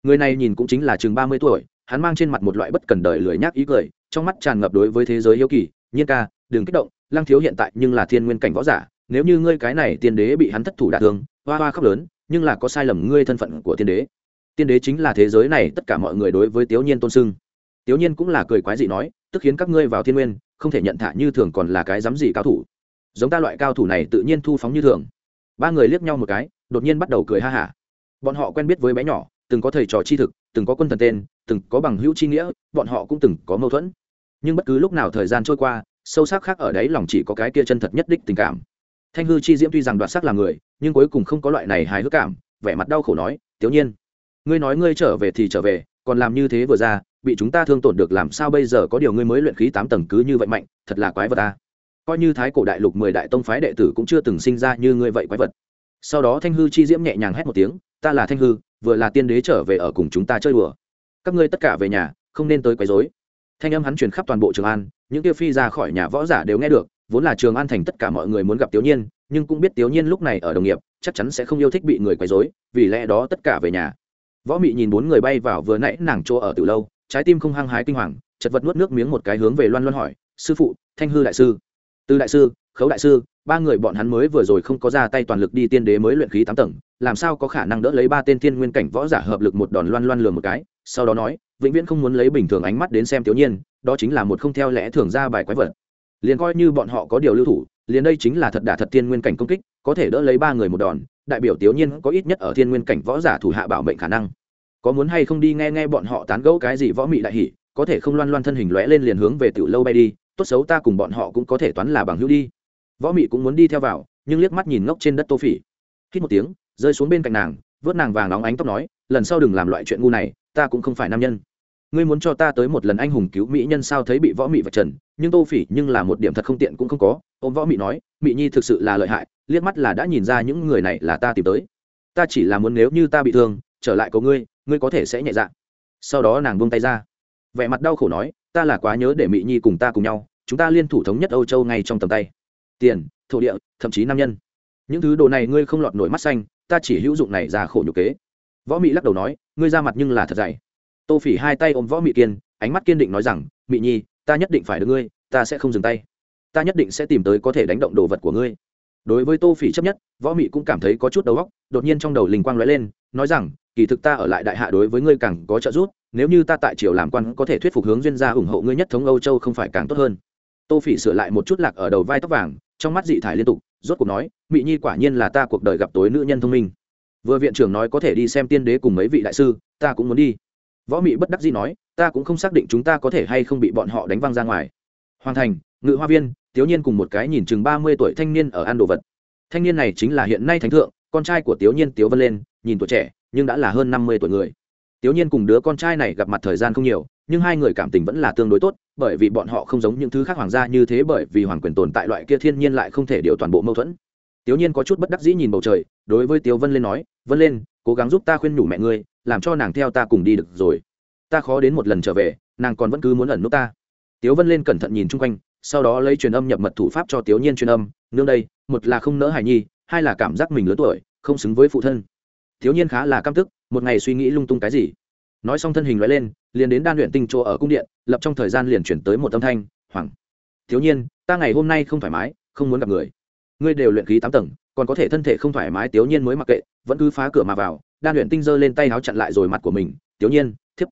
người này nhìn cũng chính là chừng ba mươi tuổi, hắn mang trên mặt một loại bất cần đời lười nhác ý cười, trong mắt tràn ngập đối với thế giới hiếu kỳ, nhiên ca, đừng kích động, lăng thiếu hiện tại nhưng là thiên nguyên cảnh võ giả, nếu như ngươi cái này tiên đế bị hắn thất thủ đả thương, hoa hoa khóc lớn, nhưng là có sai lầm ngươi thân phận của tiên đế. Tiên đế chính là thế giới này, tất cả mọi người đối với tiểu nhiên tôn sưng. Tiểu nhiên cũng là cười quái dị nói, tức khiến các ngươi vào thiên nguyên, không thể nhận thả như thường còn là cái dám gì cao thủ. Giống ta loại cao thủ này tự nhiên thu phóng như thường. Ba người liếc nhau một cái, đột nhiên bắt đầu cười ha hả. Bọn họ quen biết với bé nhỏ từng có thầy trò chi thực, từng có quân thần tên, từng có bằng hữu chi nghĩa, bọn họ cũng từng có mâu thuẫn. Nhưng bất cứ lúc nào thời gian trôi qua, sâu sắc khác ở đấy lòng chỉ có cái kia chân thật nhất đích tình cảm. Thanh hư chi diễm tuy rằng đoạt sắc là người, nhưng cuối cùng không có loại này hài hước cảm, vẻ mặt đau khổ nói, tiểu nhiên, ngươi nói ngươi trở về thì trở về, còn làm như thế vừa ra, bị chúng ta thương tổn được làm sao bây giờ có điều ngươi mới luyện khí tám tầng cứ như vậy mạnh, thật là quái vật ta coi như thái cổ đại lục mười đại tông phái đệ tử cũng chưa từng sinh ra như ngươi vậy quái vật. Sau đó thanh hư chi diễm nhẹ nhàng hét một tiếng, ta là thanh hư vừa là tiên đế trở về ở cùng chúng ta chơi đùa. Các ngươi tất cả về nhà, không nên tới quấy rối. Thanh âm hắn truyền khắp toàn bộ trường an, những tiêu phi ra khỏi nhà võ giả đều nghe được, vốn là trường an thành tất cả mọi người muốn gặp tiểu nhiên, nhưng cũng biết tiểu nhiên lúc này ở đồng nghiệp, chắc chắn sẽ không yêu thích bị người quấy rối, vì lẽ đó tất cả về nhà. Võ mị nhìn bốn người bay vào vừa nãy nàng chỗ ở từ lâu, trái tim không hăng hái kinh hoàng, chật vật nuốt nước miếng một cái hướng về loan loan hỏi, sư phụ, thanh hư đại sư? Tư đại sư, khấu đại sư ba người bọn hắn mới vừa rồi không có ra tay toàn lực đi tiên đế mới luyện khí tám tầng, làm sao có khả năng đỡ lấy ba tên thiên nguyên cảnh võ giả hợp lực một đòn loan loan lừa một cái? Sau đó nói, vĩnh viễn không muốn lấy bình thường ánh mắt đến xem tiểu nhiên, đó chính là một không theo lẽ thường ra bài quái vật. Liền coi như bọn họ có điều lưu thủ, liền đây chính là thật đả thật tiên nguyên cảnh công kích, có thể đỡ lấy ba người một đòn, đại biểu tiểu nhiên có ít nhất ở thiên nguyên cảnh võ giả thủ hạ bảo mệnh khả năng. Có muốn hay không đi nghe nghe bọn họ tán gẫu cái gì võ mị đại hỉ, có thể không loan loan thân hình lóe lên liền hướng về tiểu lâu bay đi, tốt xấu ta cùng bọn họ cũng có thể toán là bằng hữu đi võ mị cũng muốn đi theo vào, nhưng liếc mắt nhìn ngốc trên đất tô phỉ. Hít một tiếng, rơi xuống bên cạnh nàng, vớt nàng vàng óng ánh tóc nói, lần sau đừng làm loại chuyện ngu này, ta cũng không phải nam nhân. Ngươi muốn cho ta tới một lần anh hùng cứu mỹ nhân sao thấy bị võ mị vạch trần, nhưng tô phỉ nhưng là một điểm thật không tiện cũng không có. Ôm võ mị nói, mị nhi thực sự là lợi hại, liếc mắt là đã nhìn ra những người này là ta tìm tới. Ta chỉ là muốn nếu như ta bị thương, trở lại cầu ngươi ngươi có thể sẽ nhẹ dạ. Sau đó nàng buông tay ra. Vẻ mặt đau khổ nói, ta là quá nhớ để mị nhi cùng ta cùng nhau, chúng ta liên thủ thống nhất âu châu ngay trong tầm tay tiền, thổ địa, thậm chí nam nhân. Những thứ đồ này ngươi không lọt nổi mắt xanh, ta chỉ hữu dụng này ra khổ nhục kế. Võ mị lắc đầu nói, ngươi ra mặt nhưng là thật dày. Tô phỉ hai tay ôm võ mị kiên, ánh mắt kiên định nói rằng, mị nhi, ta nhất định phải được ngươi, ta sẽ không dừng tay. Ta nhất định sẽ tìm tới có thể đánh động đồ vật của ngươi. Đối với tô phỉ chấp nhất, võ mị cũng cảm thấy có chút đầu óc, đột nhiên trong đầu linh quang lóe lên, nói rằng, kỳ thực ta ở lại đại hạ đối với ngươi càng có trợ giúp, nếu như ta tại triều làm quan có thể thuyết phục hướng duyên gia ủng hộ ngươi nhất thống âu châu không phải càng tốt hơn. Tô phỉ sửa lại một chút lạc ở đầu vai tóc vàng trong mắt dị thải liên tục, rốt cuộc nói mỹ nhi quả nhiên là ta cuộc đời gặp tối nữ nhân thông minh. Vừa viện trưởng nói có thể đi xem tiên đế cùng mấy vị đại sư, ta cũng muốn đi. Võ mị bất đắc dĩ nói, ta cũng không xác định chúng ta có thể hay không bị bọn họ đánh văng ra ngoài. Hoàn thành, ngự hoa viên tiểu nhiên cùng một cái nhìn chừng ba mươi tuổi thanh niên ở ăn đồ vật. Thanh niên này chính là hiện nay thánh thượng, con trai của tiểu nhiên tiếu vân lên, nhìn tuổi trẻ, nhưng đã là hơn năm mươi tuổi người. Tiểu nhiên cùng đứa con trai này gặp mặt thời gian không nhiều nhưng hai người cảm tình vẫn là tương đối tốt, bởi vì bọn họ không giống những thứ khác hoàng gia như thế bởi vì hoàng quyền tồn tại loại kia thiên nhiên lại không thể điều toàn bộ mâu thuẫn. Tiểu nhiên có chút bất đắc dĩ nhìn bầu trời, đối với tiểu vân lên nói, vân lên, cố gắng giúp ta khuyên nhủ mẹ ngươi, làm cho nàng theo ta cùng đi được rồi. Ta khó đến một lần trở về, nàng còn vẫn cứ muốn ẩn nút ta. Tiểu vân lên cẩn thận nhìn chung quanh, sau đó lấy truyền âm nhập mật thủ pháp cho tiểu nhiên truyền âm, nương đây, một là không nỡ hài nhi, hai là cảm giác mình lớn tuổi, không xứng với phụ thân. Thiếu nhiên khá là căm tức, một ngày suy nghĩ lung tung cái gì. Nói xong thân hình loại lên liền đến đan luyện tinh chỗ ở cung điện, lập trong thời gian liền chuyển tới một âm thanh, hoàng, thiếu nhiên, ta ngày hôm nay không thoải mái, không muốn gặp người. Ngươi đều luyện khí tám tầng, còn có thể thân thể không thoải mái, thiếu nhiên mới mặc kệ, vẫn cứ phá cửa mà vào. Đan luyện tinh giơ lên tay áo chặn lại rồi mặt của mình, thiếu nhiên, thiếp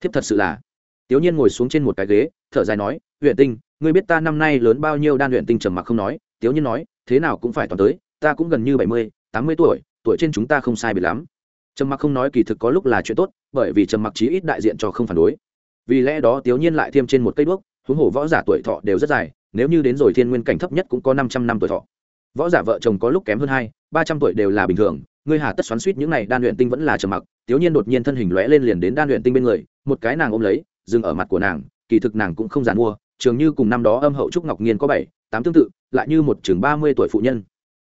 thiếp thật sự là. Thiếu nhiên ngồi xuống trên một cái ghế, thở dài nói luyện tinh, ngươi biết ta năm nay lớn bao nhiêu đan luyện tinh trầm mặc không nói? Thiếu nhiên nói, thế nào cũng phải toàn tới, ta cũng gần như bảy mươi, tám mươi tuổi tuổi trên chúng ta không sai biệt lắm trầm mặc không nói kỳ thực có lúc là chuyện tốt, bởi vì trầm mặc chí ít đại diện cho không phản đối. Vì lẽ đó tiểu nhiên lại thêm trên một cây đuốc, huống hồ võ giả tuổi thọ đều rất dài, nếu như đến rồi thiên nguyên cảnh thấp nhất cũng có năm trăm năm tuổi thọ. Võ giả vợ chồng có lúc kém hơn hai, ba trăm tuổi đều là bình thường, ngươi hà tất xoắn suýt những này đan luyện tinh vẫn là trầm mặc tiểu nhiên đột nhiên thân hình lóe lên liền đến đan luyện tinh bên người, một cái nàng ôm lấy, dừng ở mặt của nàng, kỳ thực nàng cũng không giàn mua trường như cùng năm đó âm hậu trúc ngọc nghiên có bảy, tám tương tự, lại như một chừng ba mươi tuổi phụ nhân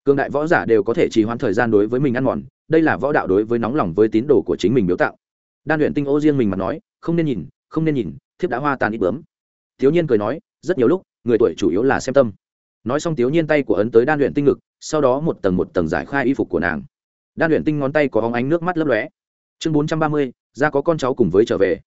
cương đại võ giả đều có thể trì hoãn thời gian đối với mình ăn mòn, đây là võ đạo đối với nóng lòng với tín đồ của chính mình biểu tạo. Đan luyện tinh ô riêng mình mà nói, không nên nhìn, không nên nhìn, thiếp đã hoa tàn ít bướm. Thiếu nhiên cười nói, rất nhiều lúc, người tuổi chủ yếu là xem tâm. Nói xong thiếu nhiên tay của ấn tới đan luyện tinh ngực, sau đó một tầng một tầng giải khai y phục của nàng. Đan luyện tinh ngón tay có hóng ánh nước mắt lấp lóe. Chương bốn trăm ba mươi, ra có con cháu cùng với trở về.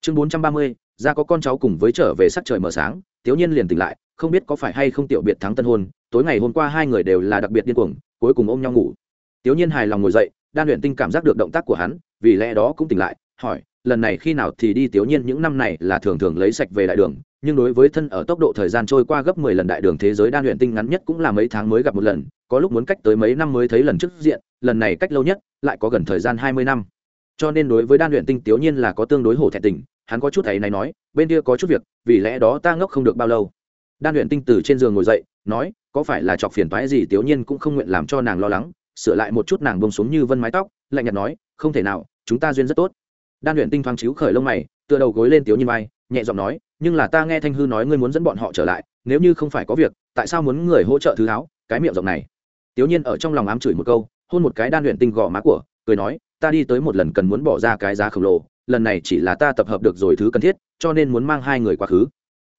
Chương bốn trăm ba mươi, ra có con cháu cùng với trở về sắc trời mở sáng, thiếu nhiên liền tỉnh lại, không biết có phải hay không tiểu biệt thắng tân hôn tối ngày hôm qua hai người đều là đặc biệt điên cuồng, cuối cùng ôm nhau ngủ. Tiểu nhiên hài lòng ngồi dậy, đan luyện tinh cảm giác được động tác của hắn, vì lẽ đó cũng tỉnh lại, hỏi, lần này khi nào thì đi tiểu nhiên, những năm này là thường thường lấy sạch về đại đường, nhưng đối với thân ở tốc độ thời gian trôi qua gấp mười lần đại đường thế giới đan luyện tinh ngắn nhất cũng là mấy tháng mới gặp một lần, có lúc muốn cách tới mấy năm mới thấy lần trước diện, lần này cách lâu nhất, lại có gần thời gian hai mươi năm. Cho nên đối với đan luyện tinh tiểu nhiên là có tương đối hổ thẹn tình, hắn có chút thầy này nói, bên kia có chút việc, vì lẽ đó ta ngốc không được bao lâu. Đan luyện tinh từ trên giường ngồi dậy, nói có phải là chọc phiền toái gì tiểu nhiên cũng không nguyện làm cho nàng lo lắng, sửa lại một chút nàng bông xuống như vân mái tóc, lạnh nhạt nói, không thể nào, chúng ta duyên rất tốt. Đan luyện tinh thoáng chiếu khởi lông mày, tựa đầu gối lên tiểu nhiên vai, nhẹ giọng nói, nhưng là ta nghe thanh hư nói ngươi muốn dẫn bọn họ trở lại, nếu như không phải có việc, tại sao muốn người hỗ trợ thứ áo? Cái miệng rộng này. Tiểu nhiên ở trong lòng ám chửi một câu, hôn một cái đan luyện tinh gò má của, cười nói, ta đi tới một lần cần muốn bỏ ra cái giá khổng lồ, lần này chỉ là ta tập hợp được rồi thứ cần thiết, cho nên muốn mang hai người quá khứ.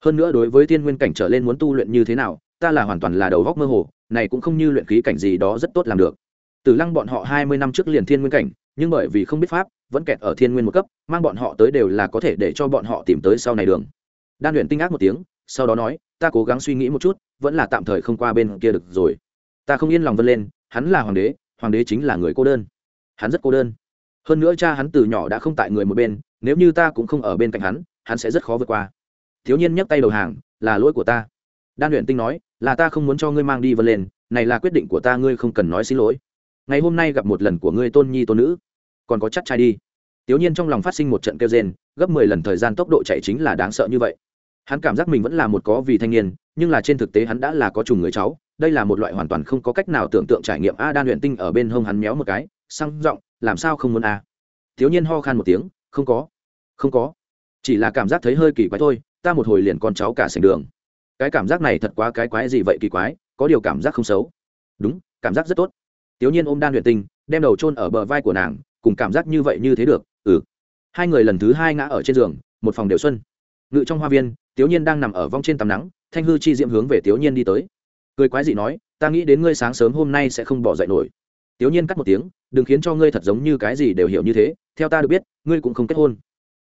Hơn nữa đối với thiên nguyên cảnh trở lên muốn tu luyện như thế nào ta là hoàn toàn là đầu góc mơ hồ này cũng không như luyện khí cảnh gì đó rất tốt làm được Tử Lăng bọn họ hai mươi năm trước liền thiên nguyên cảnh, nhưng bởi vì không biết pháp, vẫn kẹt ở thiên nguyên một cấp, mang bọn họ tới đều là có thể để cho bọn họ tìm tới sau này đường. Đan luyện tinh ác một tiếng, sau đó nói, ta cố gắng suy nghĩ một chút, vẫn là tạm thời không qua bên kia được rồi. Ta không yên lòng vân lên, hắn là hoàng đế, hoàng đế chính là người cô đơn. Hắn rất cô đơn. Hơn nữa cha hắn từ nhỏ đã không tại người một bên, nếu như ta cũng không ở bên cạnh hắn, hắn sẽ rất khó vượt qua. Thiếu Nhiên nhấc tay đầu hàng, là lỗi của ta. Đan luyện tinh nói, là ta không muốn cho ngươi mang đi vân lên, này là quyết định của ta, ngươi không cần nói xin lỗi. Ngày hôm nay gặp một lần của ngươi tôn nhi tôn nữ. Còn có chắc trai đi. Tiểu nhiên trong lòng phát sinh một trận kêu rên gấp mười lần thời gian tốc độ chạy chính là đáng sợ như vậy. Hắn cảm giác mình vẫn là một có vì thanh niên nhưng là trên thực tế hắn đã là có trùng người cháu đây là một loại hoàn toàn không có cách nào tưởng tượng trải nghiệm. A đan luyện tinh ở bên hông hắn méo một cái sang giọng làm sao không muốn a? Thiếu nhiên ho khan một tiếng không có không có. Chỉ là cảm giác thấy hơi kỳ quái thôi ta một hồi liền con cháu cả sành đường cái cảm giác này thật quá cái quái gì vậy kỳ quái, có điều cảm giác không xấu. Đúng, cảm giác rất tốt. Tiểu nhiên ôm đan luyện tinh, đem đầu chôn ở bờ vai của nàng, cùng cảm giác như vậy như thế được ừ. Hai người lần thứ hai ngã ở trên giường, một phòng đều xuân. Ngự trong hoa viên tiểu nhiên đang nằm ở vong trên tắm nắng, thanh hư chi diễm hướng về tiểu nhiên đi tới. Cười quái dị nói, ta nghĩ đến ngươi sáng sớm hôm nay sẽ không bỏ dậy nổi. Tiểu nhiên cắt một tiếng, đừng khiến cho ngươi thật giống như cái gì đều hiểu như thế, theo ta được biết, ngươi cũng không kết hôn.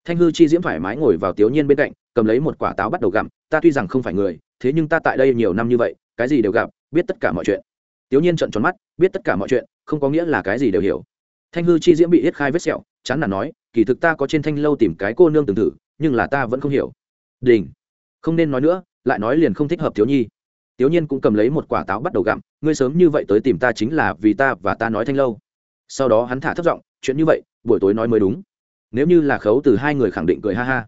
Thanh hư chi diễm thoải mái ngồi vào tiểu nhiên bên cạnh cầm lấy một quả táo bắt đầu gặm, ta tuy rằng không phải người, thế nhưng ta tại đây nhiều năm như vậy, cái gì đều gặp, biết tất cả mọi chuyện. Tiểu nhiên trợn tròn mắt, biết tất cả mọi chuyện, không có nghĩa là cái gì đều hiểu. Thanh hư chi diễm bị yết khai vết sẹo, chán là nói, kỳ thực ta có trên thanh lâu tìm cái cô nương từng thử, nhưng là ta vẫn không hiểu. Đình. Không nên nói nữa, lại nói liền không thích hợp thiếu nhi. Tiểu nhiên cũng cầm lấy một quả táo bắt đầu gặm, ngươi sớm như vậy tới tìm ta chính là vì ta và ta nói thanh lâu. Sau đó hắn thả thấp giọng, chuyện như vậy, buổi tối nói mới đúng. Nếu như là khấu từ hai người khẳng định cười ha ha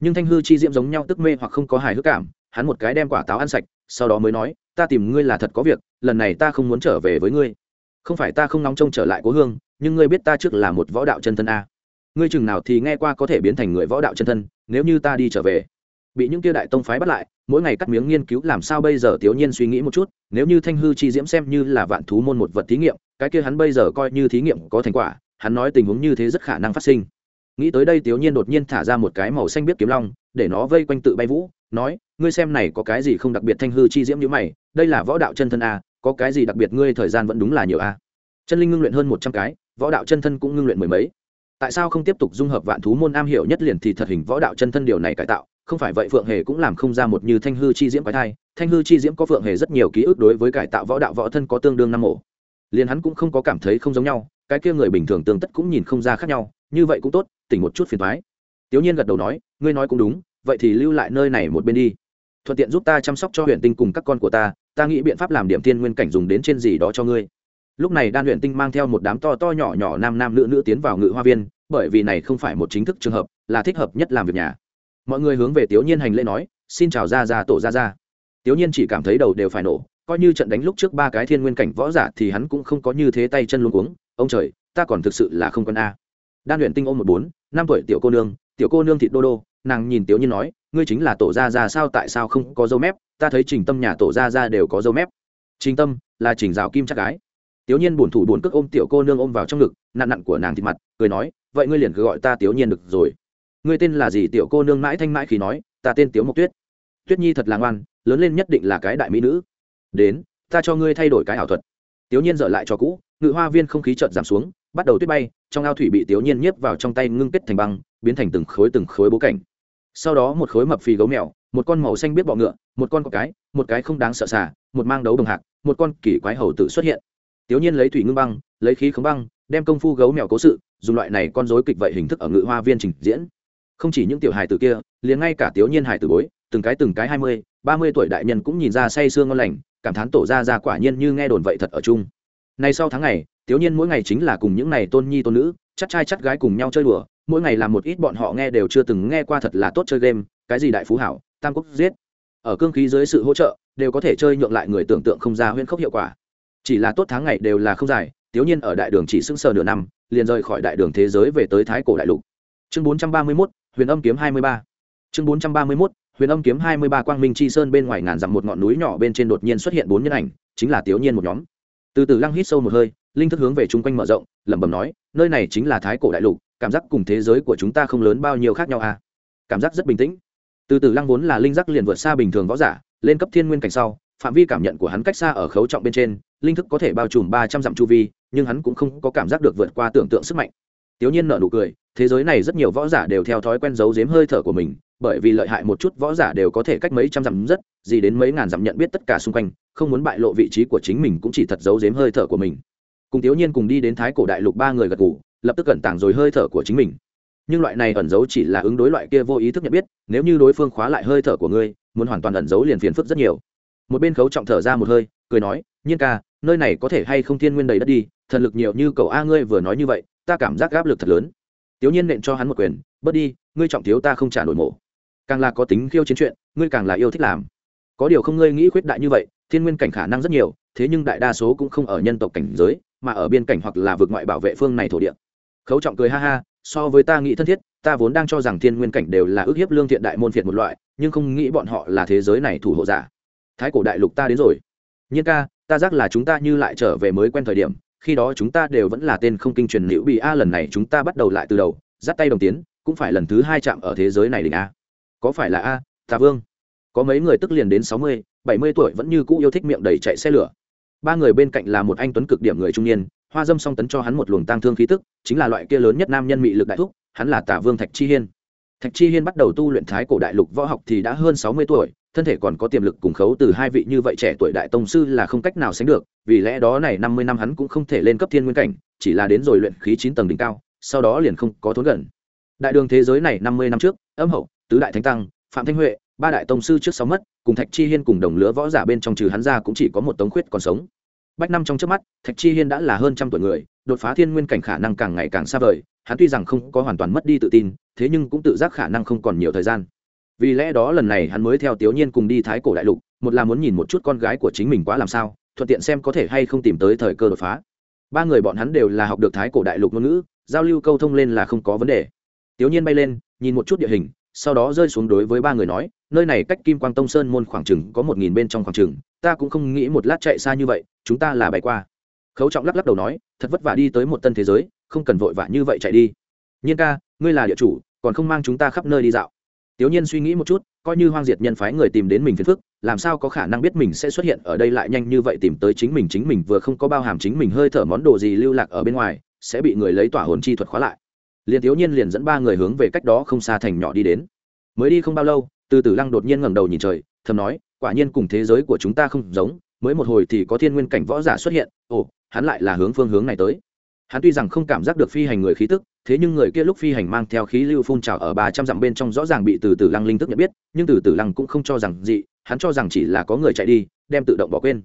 nhưng thanh hư chi diễm giống nhau tức mê hoặc không có hài hước cảm, hắn một cái đem quả táo ăn sạch, sau đó mới nói, ta tìm ngươi là thật có việc, lần này ta không muốn trở về với ngươi. Không phải ta không nóng trông trở lại cố hương, nhưng ngươi biết ta trước là một võ đạo chân thân a. Ngươi chừng nào thì nghe qua có thể biến thành người võ đạo chân thân, nếu như ta đi trở về. Bị những kia đại tông phái bắt lại, mỗi ngày cắt miếng nghiên cứu làm sao bây giờ tiểu nhiên suy nghĩ một chút, nếu như thanh hư chi diễm xem như là vạn thú môn một vật thí nghiệm, cái kia hắn bây giờ coi như thí nghiệm có thành quả, hắn nói tình huống như thế rất khả năng phát sinh nghĩ tới đây tiểu nhiên đột nhiên thả ra một cái màu xanh biết kiếm long, để nó vây quanh tự bay vũ, nói, ngươi xem này có cái gì không đặc biệt thanh hư chi diễm như mày, đây là võ đạo chân thân a, có cái gì đặc biệt ngươi thời gian vẫn đúng là nhiều a. Chân linh ngưng luyện hơn một trăm cái, võ đạo chân thân cũng ngưng luyện mười mấy. Tại sao không tiếp tục dung hợp vạn thú môn am hiểu nhất liền thì thật hình võ đạo chân thân điều này cải tạo, không phải vậy phượng hề cũng làm không ra một như thanh hư chi diễm quái thai, thanh hư chi diễm có phượng hề rất nhiều ký ức đối với cải tạo võ đạo võ thân có tương đương năm mộ liền hắn cũng không có cảm thấy không giống nhau, cái kia người bình thường tương tất cũng nhìn không ra khác nhau như vậy cũng tốt, tỉnh một chút phiền thoái. Tiểu nhiên gật đầu nói, ngươi nói cũng đúng, vậy thì lưu lại nơi này một bên đi. Thuận tiện giúp ta chăm sóc cho huyện tinh cùng các con của ta ta nghĩ biện pháp làm điểm thiên nguyên cảnh dùng đến trên gì đó cho ngươi. Lúc này đan huyện tinh mang theo một đám to to nhỏ nhỏ nam nam nữ nữ tiến vào ngự hoa viên, bởi vì này không phải một chính thức trường hợp, là thích hợp nhất làm việc nhà. Mọi người hướng về tiểu nhiên hành lễ nói, xin chào ra ra tổ ra ra tiểu nhiên chỉ cảm thấy đầu đều phải nổ, coi như trận đánh lúc trước ba cái thiên nguyên cảnh võ giả thì hắn cũng không có như thế tay chân luôn cuống. Ông trời, ta còn thực sự là không quân a đan luyện tinh ôm một bốn, năm tuổi tiểu cô nương, tiểu cô nương thịt đô đô, nàng nhìn tiểu nhiên nói, ngươi chính là tổ gia gia sao tại sao không có dâu mép? Ta thấy trình tâm nhà tổ gia gia đều có dâu mép. Trình tâm là trình rào kim chắc gái. Tiểu nhiên buồn thủ buồn cước ôm tiểu cô nương ôm vào trong ngực, nặn nặn của nàng thịt mặt, cười nói, vậy ngươi liền cứ gọi ta tiểu nhiên được rồi. Ngươi tên là gì? Tiểu cô nương mãi thanh mãi khi nói, ta tên tiểu mộc tuyết. Tuyết nhi thật là ngoan, lớn lên nhất định là cái đại mỹ nữ. Đến, ta cho ngươi thay đổi cái ảo thuật. Tiểu nhiên dở lại cho cũ, ngự hoa viên không khí chợt giảm xuống bắt đầu tuyết bay, trong ao thủy bị tiểu nhiên nhiếp vào trong tay ngưng kết thành băng, biến thành từng khối từng khối bố cảnh. Sau đó một khối mập phì gấu mèo, một con màu xanh biết bọ ngựa, một con có cái, một cái không đáng sợ xả một mang đấu đồng hạc, một con kỳ quái hầu tử xuất hiện. Tiểu nhiên lấy thủy ngưng băng, lấy khí khống băng, đem công phu gấu mèo cố sự, dùng loại này con rối kịch vậy hình thức ở ngự hoa viên trình diễn. Không chỉ những tiểu hài tử kia, liền ngay cả tiểu nhiên hài tử bối, từng cái từng cái hai mươi, ba mươi tuổi đại nhân cũng nhìn ra say sương ngon lành, cảm thán tổ ra ra quả nhiên như nghe đồn vậy thật ở chung. Nay sau tháng ngày tiểu nhiên mỗi ngày chính là cùng những này tôn nhi tôn nữ chắc trai chắc gái cùng nhau chơi đùa mỗi ngày làm một ít bọn họ nghe đều chưa từng nghe qua thật là tốt chơi game cái gì đại phú hảo tam quốc giết. Ở cương khí dưới sự hỗ trợ đều có thể chơi nhượng lại người tưởng tượng không ra huyễn khốc hiệu quả. Chỉ là tốt tháng ngày đều là không dài tiểu nhiên ở đại đường chỉ sững sờ nửa năm liền rời khỏi đại đường thế giới về tới thái cổ đại lục. Chương 431, huyền âm kiếm 23. chương 431, huyền âm kiếm 23 quang minh chi sơn bên ngoài ngàn dặm một ngọn núi nhỏ bên trên đột nhiên xuất hiện bốn nhân ảnh chính là tiểu nhiên một nhóm. Từ từ lăng hít sâu một hơi linh thức hướng về chung quanh mở rộng, lẩm bẩm nói, nơi này chính là thái cổ đại lục, cảm giác cùng thế giới của chúng ta không lớn bao nhiêu khác nhau à? Cảm giác rất bình tĩnh. Từ từ lăng vốn là linh giác liền vượt xa bình thường võ giả, lên cấp thiên nguyên cảnh sau, phạm vi cảm nhận của hắn cách xa ở khấu trọng bên trên, linh thức có thể bao trùm ba trăm dặm chu vi, nhưng hắn cũng không có cảm giác được vượt qua tưởng tượng sức mạnh. Tiểu nhiên nở nụ cười, thế giới này rất nhiều võ giả đều theo thói quen giấu giếm hơi thở của mình, bởi vì lợi hại một chút võ giả đều có thể cách mấy trăm dặm rất, gì đến mấy ngàn dặm nhận biết tất cả xung quanh, không muốn bại lộ vị trí của chính mình cũng chỉ thật giấu giếm hơi thở của mình cùng thiếu nhiên cùng đi đến thái cổ đại lục ba người gật ngủ lập tức cẩn tàng rồi hơi thở của chính mình. Nhưng loại này ẩn giấu chỉ là ứng đối loại kia vô ý thức nhận biết, nếu như đối phương khóa lại hơi thở của ngươi, muốn hoàn toàn ẩn giấu liền phiền phức rất nhiều. Một bên khấu trọng thở ra một hơi, cười nói, nhiên ca, nơi này có thể hay không thiên nguyên đầy đất đi, thần lực nhiều như cậu a ngươi vừa nói như vậy, ta cảm giác áp lực thật lớn. Tiểu nhiên nện cho hắn một quyền, bớt đi, ngươi trọng thiếu ta không trả nổi mổ càng là có tính khiêu chiến chuyện, ngươi càng là yêu thích làm. Có điều không ngươi nghĩ khuyết đại như vậy, thiên nguyên cảnh khả năng rất nhiều, thế nhưng đại đa số cũng không ở nhân tộc cảnh giới mà ở biên cảnh hoặc là vượt ngoại bảo vệ phương này thổ địa. Khấu trọng cười ha ha, so với ta nghĩ thân thiết, ta vốn đang cho rằng thiên nguyên cảnh đều là ước hiếp lương thiện đại môn phiệt một loại, nhưng không nghĩ bọn họ là thế giới này thủ hộ giả. Thái cổ đại lục ta đến rồi. Nhiên ca, ta giác là chúng ta như lại trở về mới quen thời điểm, khi đó chúng ta đều vẫn là tên không kinh truyền liễu bị a lần này chúng ta bắt đầu lại từ đầu, dắt tay đồng tiến, cũng phải lần thứ hai chạm ở thế giới này đỉnh a. Có phải là a, tà vương? Có mấy người tức liền đến sáu mươi, bảy mươi tuổi vẫn như cũ yêu thích miệng đầy chạy xe lửa ba người bên cạnh là một anh tuấn cực điểm người trung niên, hoa dâm song tấn cho hắn một luồng tang thương khí tức, chính là loại kia lớn nhất nam nhân mị lực đại thúc, hắn là tả vương thạch chi hiên. Thạch chi hiên bắt đầu tu luyện thái cổ đại lục võ học thì đã hơn sáu mươi tuổi, thân thể còn có tiềm lực cùng khấu từ hai vị như vậy trẻ tuổi đại tông sư là không cách nào sánh được, vì lẽ đó này năm mươi năm hắn cũng không thể lên cấp thiên nguyên cảnh, chỉ là đến rồi luyện khí chín tầng đỉnh cao, sau đó liền không có thốn gần. Đại đường thế giới này năm mươi năm trước, âm hậu, tứ đại thánh tăng, phạm thanh huệ, ba đại tông sư trước sáu mất cùng thạch chi hiên cùng đồng lứa võ giả bên trong trừ hắn ra cũng chỉ có một tống khuyết còn sống. Bách năm trong trước mắt, thạch chi hiên đã là hơn trăm tuổi người, đột phá thiên nguyên cảnh khả năng càng ngày càng xa vời, hắn tuy rằng không có hoàn toàn mất đi tự tin, thế nhưng cũng tự giác khả năng không còn nhiều thời gian. Vì lẽ đó lần này hắn mới theo tiểu nhiên cùng đi thái cổ đại lục, một là muốn nhìn một chút con gái của chính mình quá làm sao, thuận tiện xem có thể hay không tìm tới thời cơ đột phá. Ba người bọn hắn đều là học được thái cổ đại lục ngôn ngữ, giao lưu câu thông lên là không có vấn đề. Tiểu nhiên bay lên, nhìn một chút địa hình sau đó rơi xuống đối với ba người nói, nơi này cách kim quang tông sơn môn khoảng chừng có một nghìn bên trong khoảng chừng, ta cũng không nghĩ một lát chạy xa như vậy, chúng ta là bay qua. Khấu trọng lắc lắc đầu nói, thật vất vả đi tới một tân thế giới, không cần vội vã như vậy chạy đi. Nhiên ca, ngươi là địa chủ, còn không mang chúng ta khắp nơi đi dạo. Tiểu nhiên suy nghĩ một chút, coi như hoang diệt nhân phái người tìm đến mình phiền phức, làm sao có khả năng biết mình sẽ xuất hiện ở đây lại nhanh như vậy tìm tới chính mình chính mình vừa không có bao hàm chính mình hơi thở món đồ gì lưu lạc ở bên ngoài, sẽ bị người lấy tỏa hồn chi thuật khóa lại liền thiếu nhiên liền dẫn ba người hướng về cách đó không xa thành nhỏ đi đến. Mới đi không bao lâu, từ từ lăng đột nhiên ngẩng đầu nhìn trời, thầm nói, quả nhiên cùng thế giới của chúng ta không giống, mới một hồi thì có thiên nguyên cảnh võ giả xuất hiện, ồ, hắn lại là hướng phương hướng này tới. Hắn tuy rằng không cảm giác được phi hành người khí tức, thế nhưng người kia lúc phi hành mang theo khí lưu phun trào ở ba trăm dặm bên trong rõ ràng bị từ từ lăng linh tức nhận biết, nhưng từ từ lăng cũng không cho rằng gì, hắn cho rằng chỉ là có người chạy đi, đem tự động bỏ quên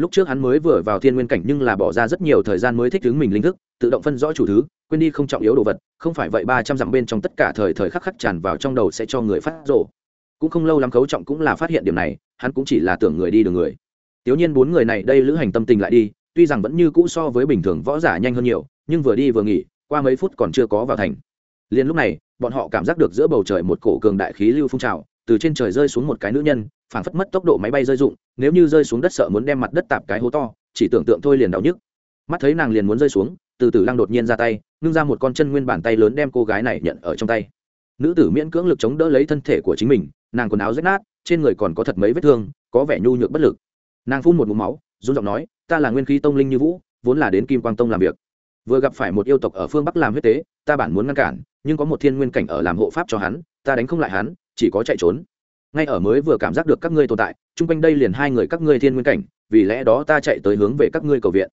lúc trước hắn mới vừa vào thiên nguyên cảnh nhưng là bỏ ra rất nhiều thời gian mới thích ứng mình linh thức, tự động phân rõ chủ thứ, quên đi không trọng yếu đồ vật, không phải vậy ba trăm dặm bên trong tất cả thời thời khắc khắc tràn vào trong đầu sẽ cho người phát rộ cũng không lâu lắm cấu trọng cũng là phát hiện điểm này, hắn cũng chỉ là tưởng người đi đường người. Tiểu nhiên bốn người này đây lữ hành tâm tình lại đi, tuy rằng vẫn như cũ so với bình thường võ giả nhanh hơn nhiều, nhưng vừa đi vừa nghỉ, qua mấy phút còn chưa có vào thành. Liền lúc này, bọn họ cảm giác được giữa bầu trời một cổ cường đại khí lưu phun trào, từ trên trời rơi xuống một cái nữ nhân phảng phất mất tốc độ máy bay rơi dụng nếu như rơi xuống đất sợ muốn đem mặt đất tạp cái hố to, chỉ tưởng tượng thôi liền đau nhức. Mắt thấy nàng liền muốn rơi xuống, từ từ lăng đột nhiên ra tay, ngưng ra một con chân nguyên bàn tay lớn đem cô gái này nhận ở trong tay. Nữ tử miễn cưỡng lực chống đỡ lấy thân thể của chính mình, nàng quần áo rách nát, trên người còn có thật mấy vết thương, có vẻ nhu nhược bất lực. Nàng phun một mũ máu, run giọng nói, ta là nguyên khí tông linh như vũ, vốn là đến kim quang tông làm việc. Vừa gặp phải một yêu tộc ở phương bắc làm huyết tế, ta bản muốn ngăn cản, nhưng có một thiên nguyên cảnh ở làm hộ pháp cho hắn, ta đánh không lại hắn, chỉ có chạy trốn ngay ở mới vừa cảm giác được các ngươi tồn tại, chung quanh đây liền hai người các ngươi thiên nguyên cảnh, vì lẽ đó ta chạy tới hướng về các ngươi cầu viện.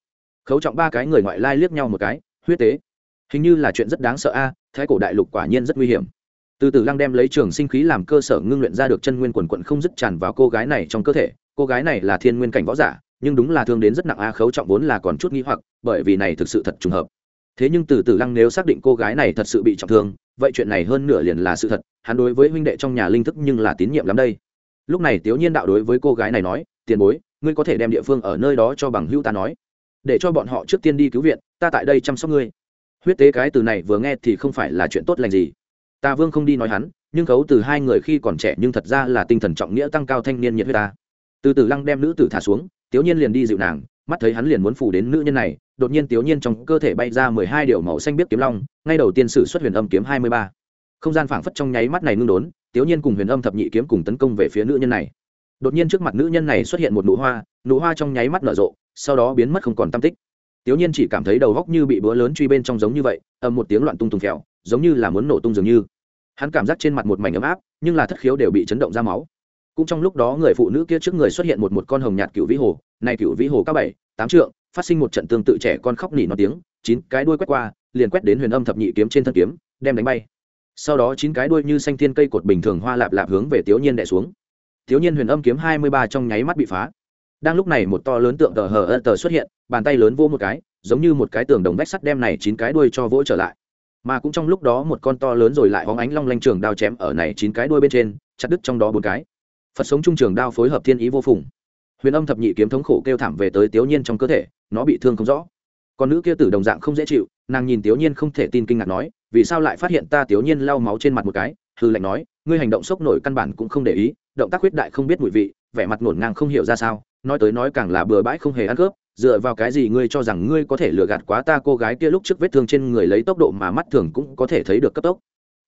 Khấu trọng ba cái người ngoại lai liếc nhau một cái, huyết tế. Hình như là chuyện rất đáng sợ a, thái cổ đại lục quả nhiên rất nguy hiểm. Từ từ lăng đem lấy trường sinh khí làm cơ sở ngưng luyện ra được chân nguyên quần quận không dứt tràn vào cô gái này trong cơ thể. Cô gái này là thiên nguyên cảnh võ giả, nhưng đúng là thương đến rất nặng a, khấu trọng vốn là còn chút nghi hoặc, bởi vì này thực sự thật trùng hợp thế nhưng từ từ lăng nếu xác định cô gái này thật sự bị trọng thương, vậy chuyện này hơn nửa liền là sự thật, hắn đối với huynh đệ trong nhà linh thức nhưng là tín nhiệm lắm đây. Lúc này tiểu nhiên đạo đối với cô gái này nói, tiền bối, ngươi có thể đem địa phương ở nơi đó cho bằng hữu ta nói. Để cho bọn họ trước tiên đi cứu viện, ta tại đây chăm sóc ngươi. Huyết tế cái từ này vừa nghe thì không phải là chuyện tốt lành gì. Ta vương không đi nói hắn, nhưng khấu từ hai người khi còn trẻ nhưng thật ra là tinh thần trọng nghĩa tăng cao thanh niên nhiệt huyết ta. Từ từ lăng đem nữ tử thả xuống tiểu nhiên liền đi dịu nàng mắt thấy hắn liền muốn phủ đến nữ nhân này, đột nhiên tiểu nhiên trong cơ thể bay ra mười hai điều màu xanh biết kiếm long, ngay đầu tiên sử xuất huyền âm kiếm hai mươi ba. Không gian phảng phất trong nháy mắt này ngưng đốn, tiểu nhiên cùng huyền âm thập nhị kiếm cùng tấn công về phía nữ nhân này. Đột nhiên trước mặt nữ nhân này xuất hiện một nụ hoa nụ hoa trong nháy mắt nở rộ, sau đó biến mất không còn tam tích. Tiểu nhiên chỉ cảm thấy đầu góc như bị búa lớn truy bên trong giống như vậy, ầm một tiếng loạn tung tung phèo, giống như là muốn nổ tung dường như. Hắn cảm giác trên mặt một mảnh ấm áp, nhưng là thất khiếu đều bị chấn động ra máu cũng trong lúc đó người phụ nữ kia trước người xuất hiện một một con hồng nhạt cựu vĩ hồ, này cựu vĩ hồ cao bảy, tám trượng, phát sinh một trận tương tự trẻ con khóc nỉ nó tiếng, chín cái đuôi quét qua, liền quét đến huyền âm thập nhị kiếm trên thân kiếm, đem đánh bay. Sau đó chín cái đuôi như xanh thiên cây cột bình thường hoa lạp lạp hướng về tiểu nhiên đẻ xuống. Tiểu nhiên huyền âm kiếm hai mươi ba trong nháy mắt bị phá. Đang lúc này một to lớn tượng tờ hờ ơ tờ xuất hiện, bàn tay lớn vô một cái, giống như một cái tường đồng vách sắt đem này chín cái đuôi cho vỗ trở lại. Mà cũng trong lúc đó một con to lớn rồi lại hóng ánh long lanh trường đao chém ở này chín cái đuôi bên trên, chặt đứt trong đó bốn cái phật sống trung trường đao phối hợp thiên ý vô phùng. Huyền âm thập nhị kiếm thống khổ kêu thảm về tới tiểu nhiên trong cơ thể, nó bị thương không rõ. Còn nữ kia tử đồng dạng không dễ chịu, nàng nhìn tiểu nhiên không thể tin kinh ngạc nói, vì sao lại phát hiện ta tiểu nhiên lau máu trên mặt một cái? Hư lệnh nói, ngươi hành động sốc nổi căn bản cũng không để ý, động tác huyết đại không biết mùi vị, vẻ mặt ngổn ngang không hiểu ra sao, nói tới nói càng là bừa bãi không hề ăn cướp dựa vào cái gì ngươi cho rằng ngươi có thể lừa gạt quá ta cô gái kia lúc trước vết thương trên người lấy tốc độ mà mắt thường cũng có thể thấy được cấp tốc?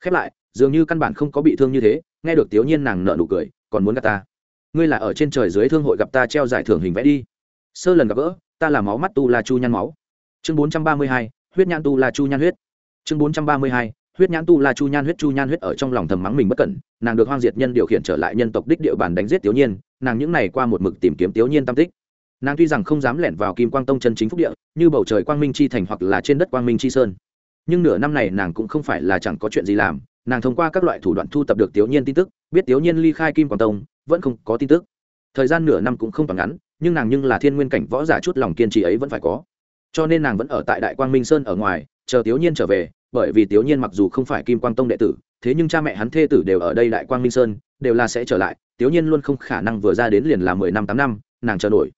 Khép lại, dường như căn bản không có bị thương như thế nghe được tiểu nhiên nàng nợ nụ cười, còn muốn gặp ta. Ngươi là ở trên trời dưới thương hội gặp ta treo giải thưởng hình vẽ đi. Sơ lần gặp gỡ, ta là máu mắt tu la chu nhan máu. Chương bốn trăm ba mươi hai, huyết nhãn tu la chu nhan huyết. Chương bốn trăm ba mươi hai, huyết nhãn tu la chu nhan huyết chu nhan huyết ở trong lòng thầm mắng mình bất cẩn, nàng được hoang diệt nhân điều khiển trở lại nhân tộc đích địa bàn đánh giết tiểu nhiên, nàng những này qua một mực tìm kiếm tiểu nhiên tam tích. Nàng tuy rằng không dám lẻn vào kim quang tông chân chính phúc địa, như bầu trời quang minh chi thành hoặc là trên đất quang minh chi sơn. Nhưng nửa năm này nàng cũng không phải là chẳng có chuyện gì làm nàng thông qua các loại thủ đoạn thu tập được tiểu nhiên tin tức, biết tiểu nhiên ly khai kim quảng tông, vẫn không có tin tức. Thời gian nửa năm cũng không toàn ngắn, nhưng nàng nhưng là thiên nguyên cảnh võ giả chút lòng kiên trì ấy vẫn phải có. Cho nên nàng vẫn ở tại đại quang minh sơn ở ngoài, chờ tiểu nhiên trở về, bởi vì tiểu nhiên mặc dù không phải kim quang tông đệ tử, thế nhưng cha mẹ hắn thê tử đều ở đây đại quang minh sơn, đều là sẽ trở lại, tiểu nhiên luôn không khả năng vừa ra đến liền là mười năm, tám năm, nàng chờ nổi.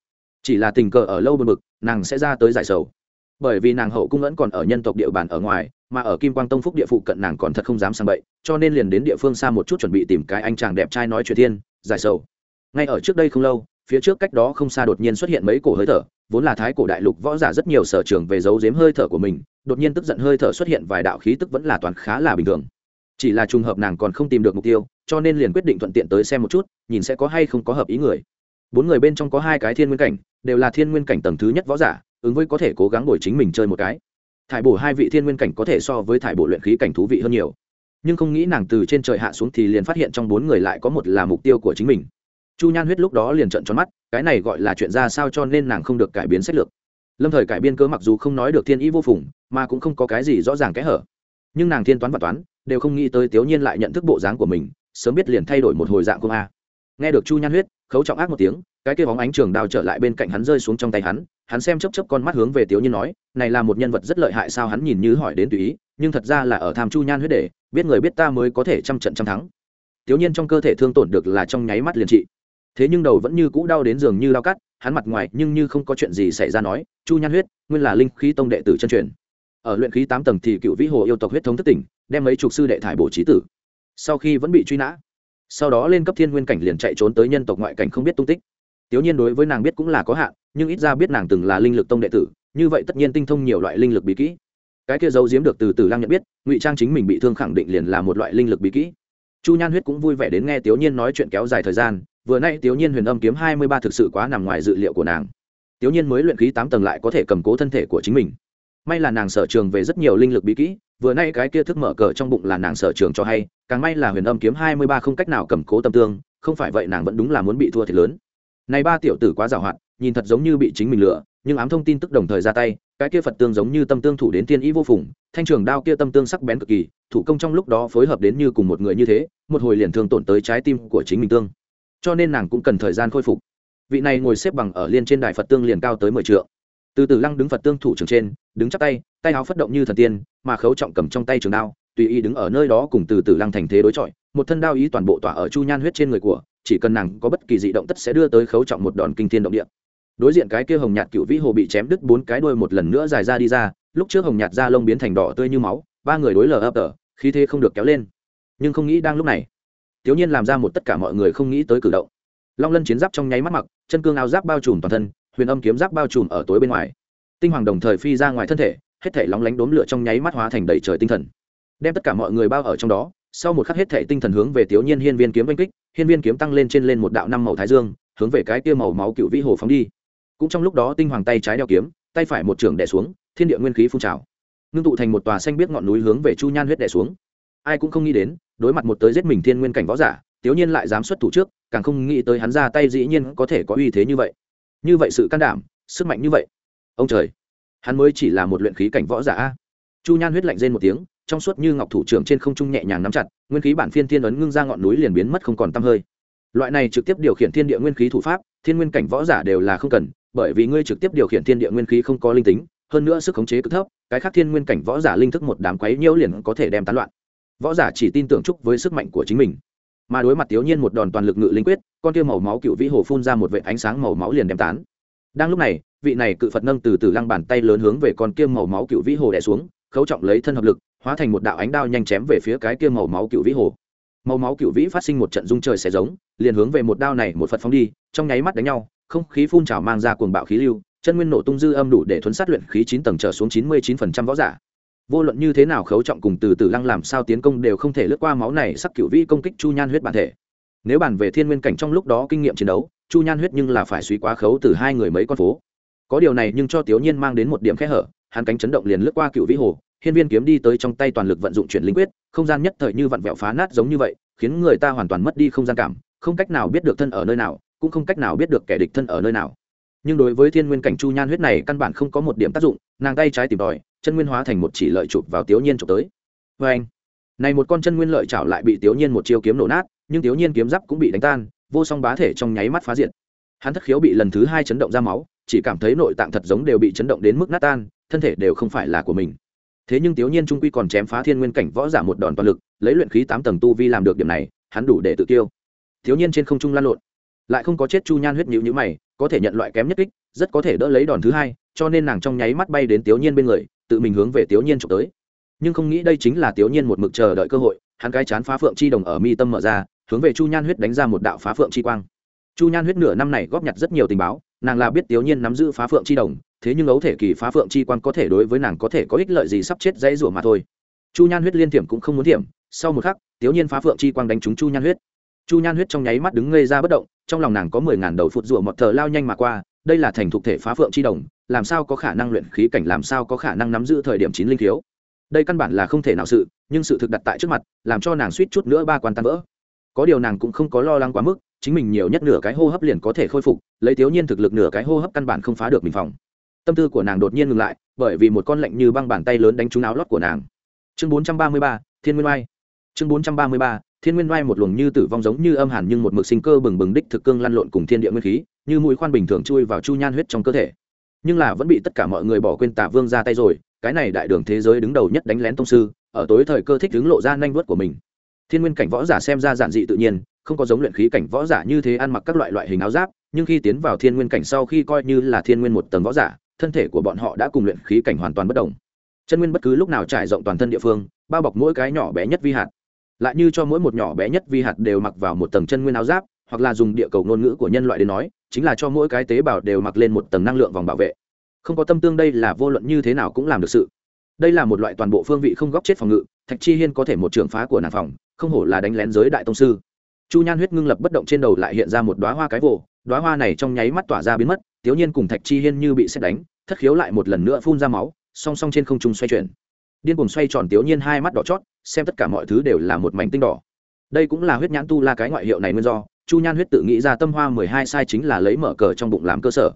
Chỉ là tình cờ ở lâu bờ bực, nàng sẽ ra tới giải sầu. Bởi vì nàng hậu cung vẫn còn ở nhân tộc địa bàn ở ngoài mà ở kim quang tông phúc địa phụ cận nàng còn thật không dám sang bậy, cho nên liền đến địa phương xa một chút chuẩn bị tìm cái anh chàng đẹp trai nói chuyện thiên, giải sầu. Ngay ở trước đây không lâu, phía trước cách đó không xa đột nhiên xuất hiện mấy cổ hơi thở, vốn là thái cổ đại lục võ giả rất nhiều sở trường về giấu giếm hơi thở của mình, đột nhiên tức giận hơi thở xuất hiện vài đạo khí tức vẫn là toàn khá là bình thường. Chỉ là trùng hợp nàng còn không tìm được mục tiêu, cho nên liền quyết định thuận tiện tới xem một chút, nhìn sẽ có hay không có hợp ý người. Bốn người bên trong có hai cái thiên nguyên cảnh, đều là thiên nguyên cảnh tầng thứ nhất võ giả, ứng với có thể cố gắng bồi chính mình chơi một cái thải bổ hai vị thiên nguyên cảnh có thể so với thải bổ luyện khí cảnh thú vị hơn nhiều. Nhưng không nghĩ nàng từ trên trời hạ xuống thì liền phát hiện trong bốn người lại có một là mục tiêu của chính mình. Chu nhan huyết lúc đó liền trận tròn mắt, cái này gọi là chuyện ra sao cho nên nàng không được cải biến sách lược. Lâm thời cải biên cớ mặc dù không nói được thiên ý vô phùng, mà cũng không có cái gì rõ ràng kẽ hở. Nhưng nàng thiên toán và toán, đều không nghĩ tới tiểu nhiên lại nhận thức bộ dáng của mình, sớm biết liền thay đổi một hồi dạng công a. Nghe được chu nhan huyết, khấu trọng ác một tiếng, cái kia bóng ánh trường đao trở lại bên cạnh hắn rơi xuống trong tay hắn hắn xem chấp chấp con mắt hướng về tiểu nhiên nói, này là một nhân vật rất lợi hại sao hắn nhìn như hỏi đến tùy ý, nhưng thật ra là ở tham chu nhan huyết để, biết người biết ta mới có thể trăm trận trăm thắng. Tiểu nhiên trong cơ thể thương tổn được là trong nháy mắt liền trị. Thế nhưng đầu vẫn như cũ đau đến giường như đau cắt, hắn mặt ngoài nhưng như không có chuyện gì xảy ra nói, chu nhan huyết, nguyên là linh khí tông đệ tử chân truyền. Ở luyện khí tám tầng thì cựu vĩ hồ yêu tộc huyết thống thất tỉnh, đem mấy chục sư đệ thải bổ trí tử. Sau khi vẫn bị truy nã, sau đó lên cấp thiên nguyên cảnh liền chạy trốn tới nhân tộc ngoại cảnh không biết tung tích tiểu nhiên đối với nàng biết cũng là có hạn, nhưng ít ra biết nàng từng là linh lực tông đệ tử, như vậy tất nhiên tinh thông nhiều loại linh lực bí kỹ. Cái kia giấu giếm được từ từ lang nhận biết, ngụy trang chính mình bị thương khẳng định liền là một loại linh lực bí kỹ. Chu nhan huyết cũng vui vẻ đến nghe tiểu nhiên nói chuyện kéo dài thời gian, vừa nay tiểu nhiên huyền âm kiếm hai mươi ba thực sự quá nằm ngoài dự liệu của nàng. Tiểu nhiên mới luyện khí tám tầng lại có thể cầm cố thân thể của chính mình. May là nàng sở trường về rất nhiều linh lực bí kỹ, vừa nay cái kia thức mở cờ trong bụng là nàng sở trường cho hay, càng may là huyền âm kiếm hai mươi ba không cách nào cầm cố tâm tương, không phải vậy nàng vẫn đúng là muốn bị thua thiệt lớn này ba tiểu tử quá giàu hoạt nhìn thật giống như bị chính mình lừa, nhưng ám thông tin tức đồng thời ra tay, cái kia phật tương giống như tâm tương thủ đến tiên ý vô phùng, thanh trường đao kia tâm tương sắc bén cực kỳ, thủ công trong lúc đó phối hợp đến như cùng một người như thế, một hồi liền thương tổn tới trái tim của chính mình tương. Cho nên nàng cũng cần thời gian khôi phục. Vị này ngồi xếp bằng ở liên trên đài phật tương liền cao tới mười trượng. Từ từ lăng đứng phật tương thủ trường trên, đứng chắp tay tay áo phất động như thần tiên, mà khấu trọng cầm trong tay trường đao tùy ý đứng ở nơi đó cùng từ từ lăng thành thế đối chọi, một thân đao ý toàn bộ tỏa ở chu nhan huyết trên người của, chỉ cần nàng có bất kỳ dị động tất sẽ đưa tới khấu trọng một đòn kinh thiên động địa. Đối diện cái kia hồng nhạt cựu vĩ hồ bị chém đứt bốn cái đuôi một lần nữa dài ra đi ra, lúc trước hồng nhạt da lông biến thành đỏ tươi như máu, ba người đối lờ ấp tở khí thế không được kéo lên. Nhưng không nghĩ đang lúc này thiếu nhiên làm ra một tất cả mọi người không nghĩ tới cử động. Long lân chiến giáp trong nháy mắt mặc, chân cương áo giáp bao trùm toàn thân, huyền âm kiếm giáp bao trùm ở tối bên ngoài. Tinh hoàng đồng thời phi ra ngoài thân thể, hết thể lóng lánh đốm lửa trong nháy mắt hóa thành đầy trời tinh thần đem tất cả mọi người bao ở trong đó, sau một khắc hết thể tinh thần hướng về tiểu nhiên hiên viên kiếm oanh kích, hiên viên kiếm tăng lên trên lên một đạo năm màu thái dương, hướng về cái kia màu máu cựu vĩ hồ phóng đi. Cũng trong lúc đó tinh hoàng tay trái đeo kiếm, tay phải một trường đẻ xuống, thiên địa nguyên khí phun trào. Ngưng tụ thành một tòa xanh biết ngọn núi hướng về chu nhan huyết đẻ xuống. Ai cũng không nghĩ đến, đối mặt một tới giết mình thiên nguyên cảnh võ giả, tiểu nhiên lại dám xuất thủ trước, càng không nghĩ tới hắn ra tay dĩ nhiên có thể có uy thế như vậy. Như vậy sự can đảm, sức mạnh như vậy. Ông trời, hắn mới chỉ là một luyện khí cảnh võ giả chu nhan huyết lạnh rên một tiếng trong suốt như ngọc thủ trưởng trên không trung nhẹ nhàng nắm chặt, nguyên khí bản phiên thiên ấn ngưng ra ngọn núi liền biến mất không còn tăm hơi. Loại này trực tiếp điều khiển thiên địa nguyên khí thủ pháp, thiên nguyên cảnh võ giả đều là không cần, bởi vì ngươi trực tiếp điều khiển thiên địa nguyên khí không có linh tính, hơn nữa sức khống chế cực thấp, cái khác thiên nguyên cảnh võ giả linh thức một đám quấy nhiễu liền có thể đem tán loạn. Võ giả chỉ tin tưởng chúc với sức mạnh của chính mình. Mà đối mặt tiểu nhiên một đòn toàn lực ngự linh quyết, con kia màu máu cựu vĩ hồ phun ra một vệ ánh sáng màu máu liền đem tán. Đang lúc này, vị này cự phật nâng từ từ lăng bàn tay lớn hướng về con kia màu máu cựu vĩ hồ đè xuống, khấu trọng lấy thân hợp lực hóa thành một đạo ánh đao nhanh chém về phía cái kia màu máu cựu vĩ hồ. Màu máu cựu vĩ phát sinh một trận dung trời xẻ giống liền hướng về một đao này một phật phóng đi, trong nháy mắt đánh nhau, không khí phun trào mang ra cuồng bạo khí lưu, chân nguyên nổ tung dư âm đủ để thuấn sát luyện khí chín tầng trở xuống chín mươi chín phần trăm võ giả. Vô luận như thế nào khấu trọng cùng từ từ lăng làm sao tiến công đều không thể lướt qua máu này sắc cựu vĩ công kích chu nhan huyết bản thể. Nếu bàn về thiên nguyên cảnh trong lúc đó kinh nghiệm chiến đấu, chu nhan huyết nhưng là phải suy quá khấu từ hai người mấy con phố. Có điều này nhưng cho tiểu nhiên mang đến một điểm khẽ hở, hắn cánh chấn động liền lướt qua cựu vĩ hồ hiên viên kiếm đi tới trong tay toàn lực vận dụng chuyển linh quyết không gian nhất thời như vặn vẹo phá nát giống như vậy khiến người ta hoàn toàn mất đi không gian cảm không cách nào biết được thân ở nơi nào cũng không cách nào biết được kẻ địch thân ở nơi nào. Nhưng đối với thiên nguyên cảnh chu nhan huyết này căn bản không có một điểm tác dụng nàng tay trái tìm đòi, chân nguyên hóa thành một chỉ lợi chụp vào tiểu nhiên chụp tới. Vê anh này một con chân nguyên lợi chảo lại bị tiểu nhiên một chiêu kiếm nổ nát nhưng tiểu nhiên kiếm giáp cũng bị đánh tan vô song bá thể trong nháy mắt phá diện. hắn thất khiếu bị lần thứ hai chấn động ra máu chỉ cảm thấy nội tạng thật giống đều bị chấn động đến mức nát tan thân thể đều không phải là của mình thế nhưng tiểu nhiên trung quy còn chém phá thiên nguyên cảnh võ giả một đòn toàn lực, lấy luyện khí tám tầng tu vi làm được điểm này, hắn đủ để tự tiêu thiếu nhiên trên không trung lan lộn, lại không có chết chu nhan huyết nhữ nhữ mày, có thể nhận loại kém nhất kích, rất có thể đỡ lấy đòn thứ hai, cho nên nàng trong nháy mắt bay đến tiểu nhiên bên người, tự mình hướng về tiểu nhiên trộm tới. Nhưng không nghĩ đây chính là tiểu nhiên một mực chờ đợi cơ hội, hắn cái chán phá phượng chi đồng ở mi tâm mở ra, hướng về chu nhan huyết đánh ra một đạo phá phượng chi quang. Chu nhan huyết nửa năm này góp nhặt rất nhiều tình báo, nàng là biết tiểu nhiên nắm giữ phá phượng chi đồng thế nhưng ấu thể kỳ phá phượng chi quan có thể đối với nàng có thể có ích lợi gì sắp chết dãy rủa mà thôi. Chu nhan huyết liên thiểm cũng không muốn thiểm, sau một khắc tiểu nhiên phá phượng chi quang đánh trúng chu nhan huyết. Chu nhan huyết trong nháy mắt đứng ngây ra bất động, trong lòng nàng có mười ngàn đầu phụt rủa một thờ lao nhanh mà qua, đây là thành thục thể phá phượng chi đồng, làm sao có khả năng luyện khí cảnh, làm sao có khả năng nắm giữ thời điểm chín linh thiếu? Đây căn bản là không thể nào sự, nhưng sự thực đặt tại trước mặt, làm cho nàng suýt chút nữa ba quan tan vỡ. Có điều nàng cũng không có lo lắng quá mức, chính mình nhiều nhất nửa cái hô hấp liền có thể khôi phục, lấy thiếu nhiên thực lực nửa cái hô hấp căn bản không phá được mình phòng tâm tư của nàng đột nhiên ngừng lại, bởi vì một con lạnh như băng bàn tay lớn đánh trúng áo lót của nàng. Chương bốn trăm ba mươi ba, thiên nguyên oai. Chương bốn trăm ba mươi ba, thiên nguyên oai một luồng như tử vong giống như âm hàn nhưng một mực sinh cơ bừng bừng đích thực cương lăn lộn cùng thiên địa nguyên khí, như mũi khoan bình thường chui vào chu nhan huyết trong cơ thể. Nhưng là vẫn bị tất cả mọi người bỏ quên tả vương ra tay rồi, cái này đại đường thế giới đứng đầu nhất đánh lén tông sư, ở tối thời cơ thích đứng lộ ra nhanh vuốt của mình. Thiên nguyên cảnh võ giả xem ra giản dị tự nhiên, không có giống luyện khí cảnh võ giả như thế ăn mặc các loại loại hình áo giáp, nhưng khi tiến vào thiên nguyên cảnh sau khi coi như là thiên nguyên một tầng võ giả thân thể của bọn họ đã cùng luyện khí cảnh hoàn toàn bất đồng. Chân nguyên bất cứ lúc nào trải rộng toàn thân địa phương, bao bọc mỗi cái nhỏ bé nhất vi hạt. Lại như cho mỗi một nhỏ bé nhất vi hạt đều mặc vào một tầng chân nguyên áo giáp, hoặc là dùng địa cầu ngôn ngữ của nhân loại để nói, chính là cho mỗi cái tế bào đều mặc lên một tầng năng lượng vòng bảo vệ. Không có tâm tương đây là vô luận như thế nào cũng làm được sự. Đây là một loại toàn bộ phương vị không góc chết phòng ngự, thạch chi hiên có thể một trường phá của nàng phòng, không hổ là đánh lén giới đại tông sư. Chu nhan huyết ngưng lập bất động trên đầu lại hiện ra một đoá hoa cái vồ đoá hoa này trong nháy mắt tỏa ra biến mất thiếu nhiên cùng thạch chi hiên như bị xét đánh thất khiếu lại một lần nữa phun ra máu, song song trên không trung xoay chuyển. Điên cùng xoay tròn tiểu nhiên hai mắt đỏ chót, xem tất cả mọi thứ đều là một mảnh tinh đỏ. Đây cũng là huyết nhãn tu la cái ngoại hiệu này nguyên do, chu nhan huyết tự nghĩ ra tâm hoa mười hai sai chính là lấy mở cờ trong bụng làm cơ sở.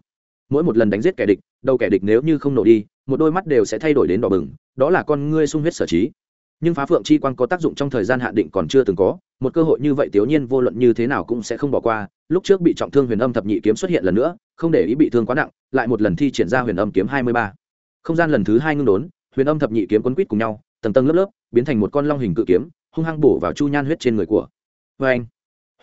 Mỗi một lần đánh giết kẻ địch, đầu kẻ địch nếu như không nổ đi, một đôi mắt đều sẽ thay đổi đến đỏ bừng, đó là con ngươi sung huyết sở trí. Nhưng phá phượng chi quang có tác dụng trong thời gian hạn định còn chưa từng có, một cơ hội như vậy tiểu nhiên vô luận như thế nào cũng sẽ không bỏ qua, lúc trước bị trọng thương huyền âm thập nhị kiếm xuất hiện lần nữa không để ý bị thương quá nặng, lại một lần thi triển ra huyền âm kiếm hai mươi ba. Không gian lần thứ hai ngưng đốn, huyền âm thập nhị kiếm quấn quýt cùng nhau, tầng tầng lớp lớp, biến thành một con long hình cự kiếm, hung hăng bổ vào chu nhan huyết trên người của. Vê anh,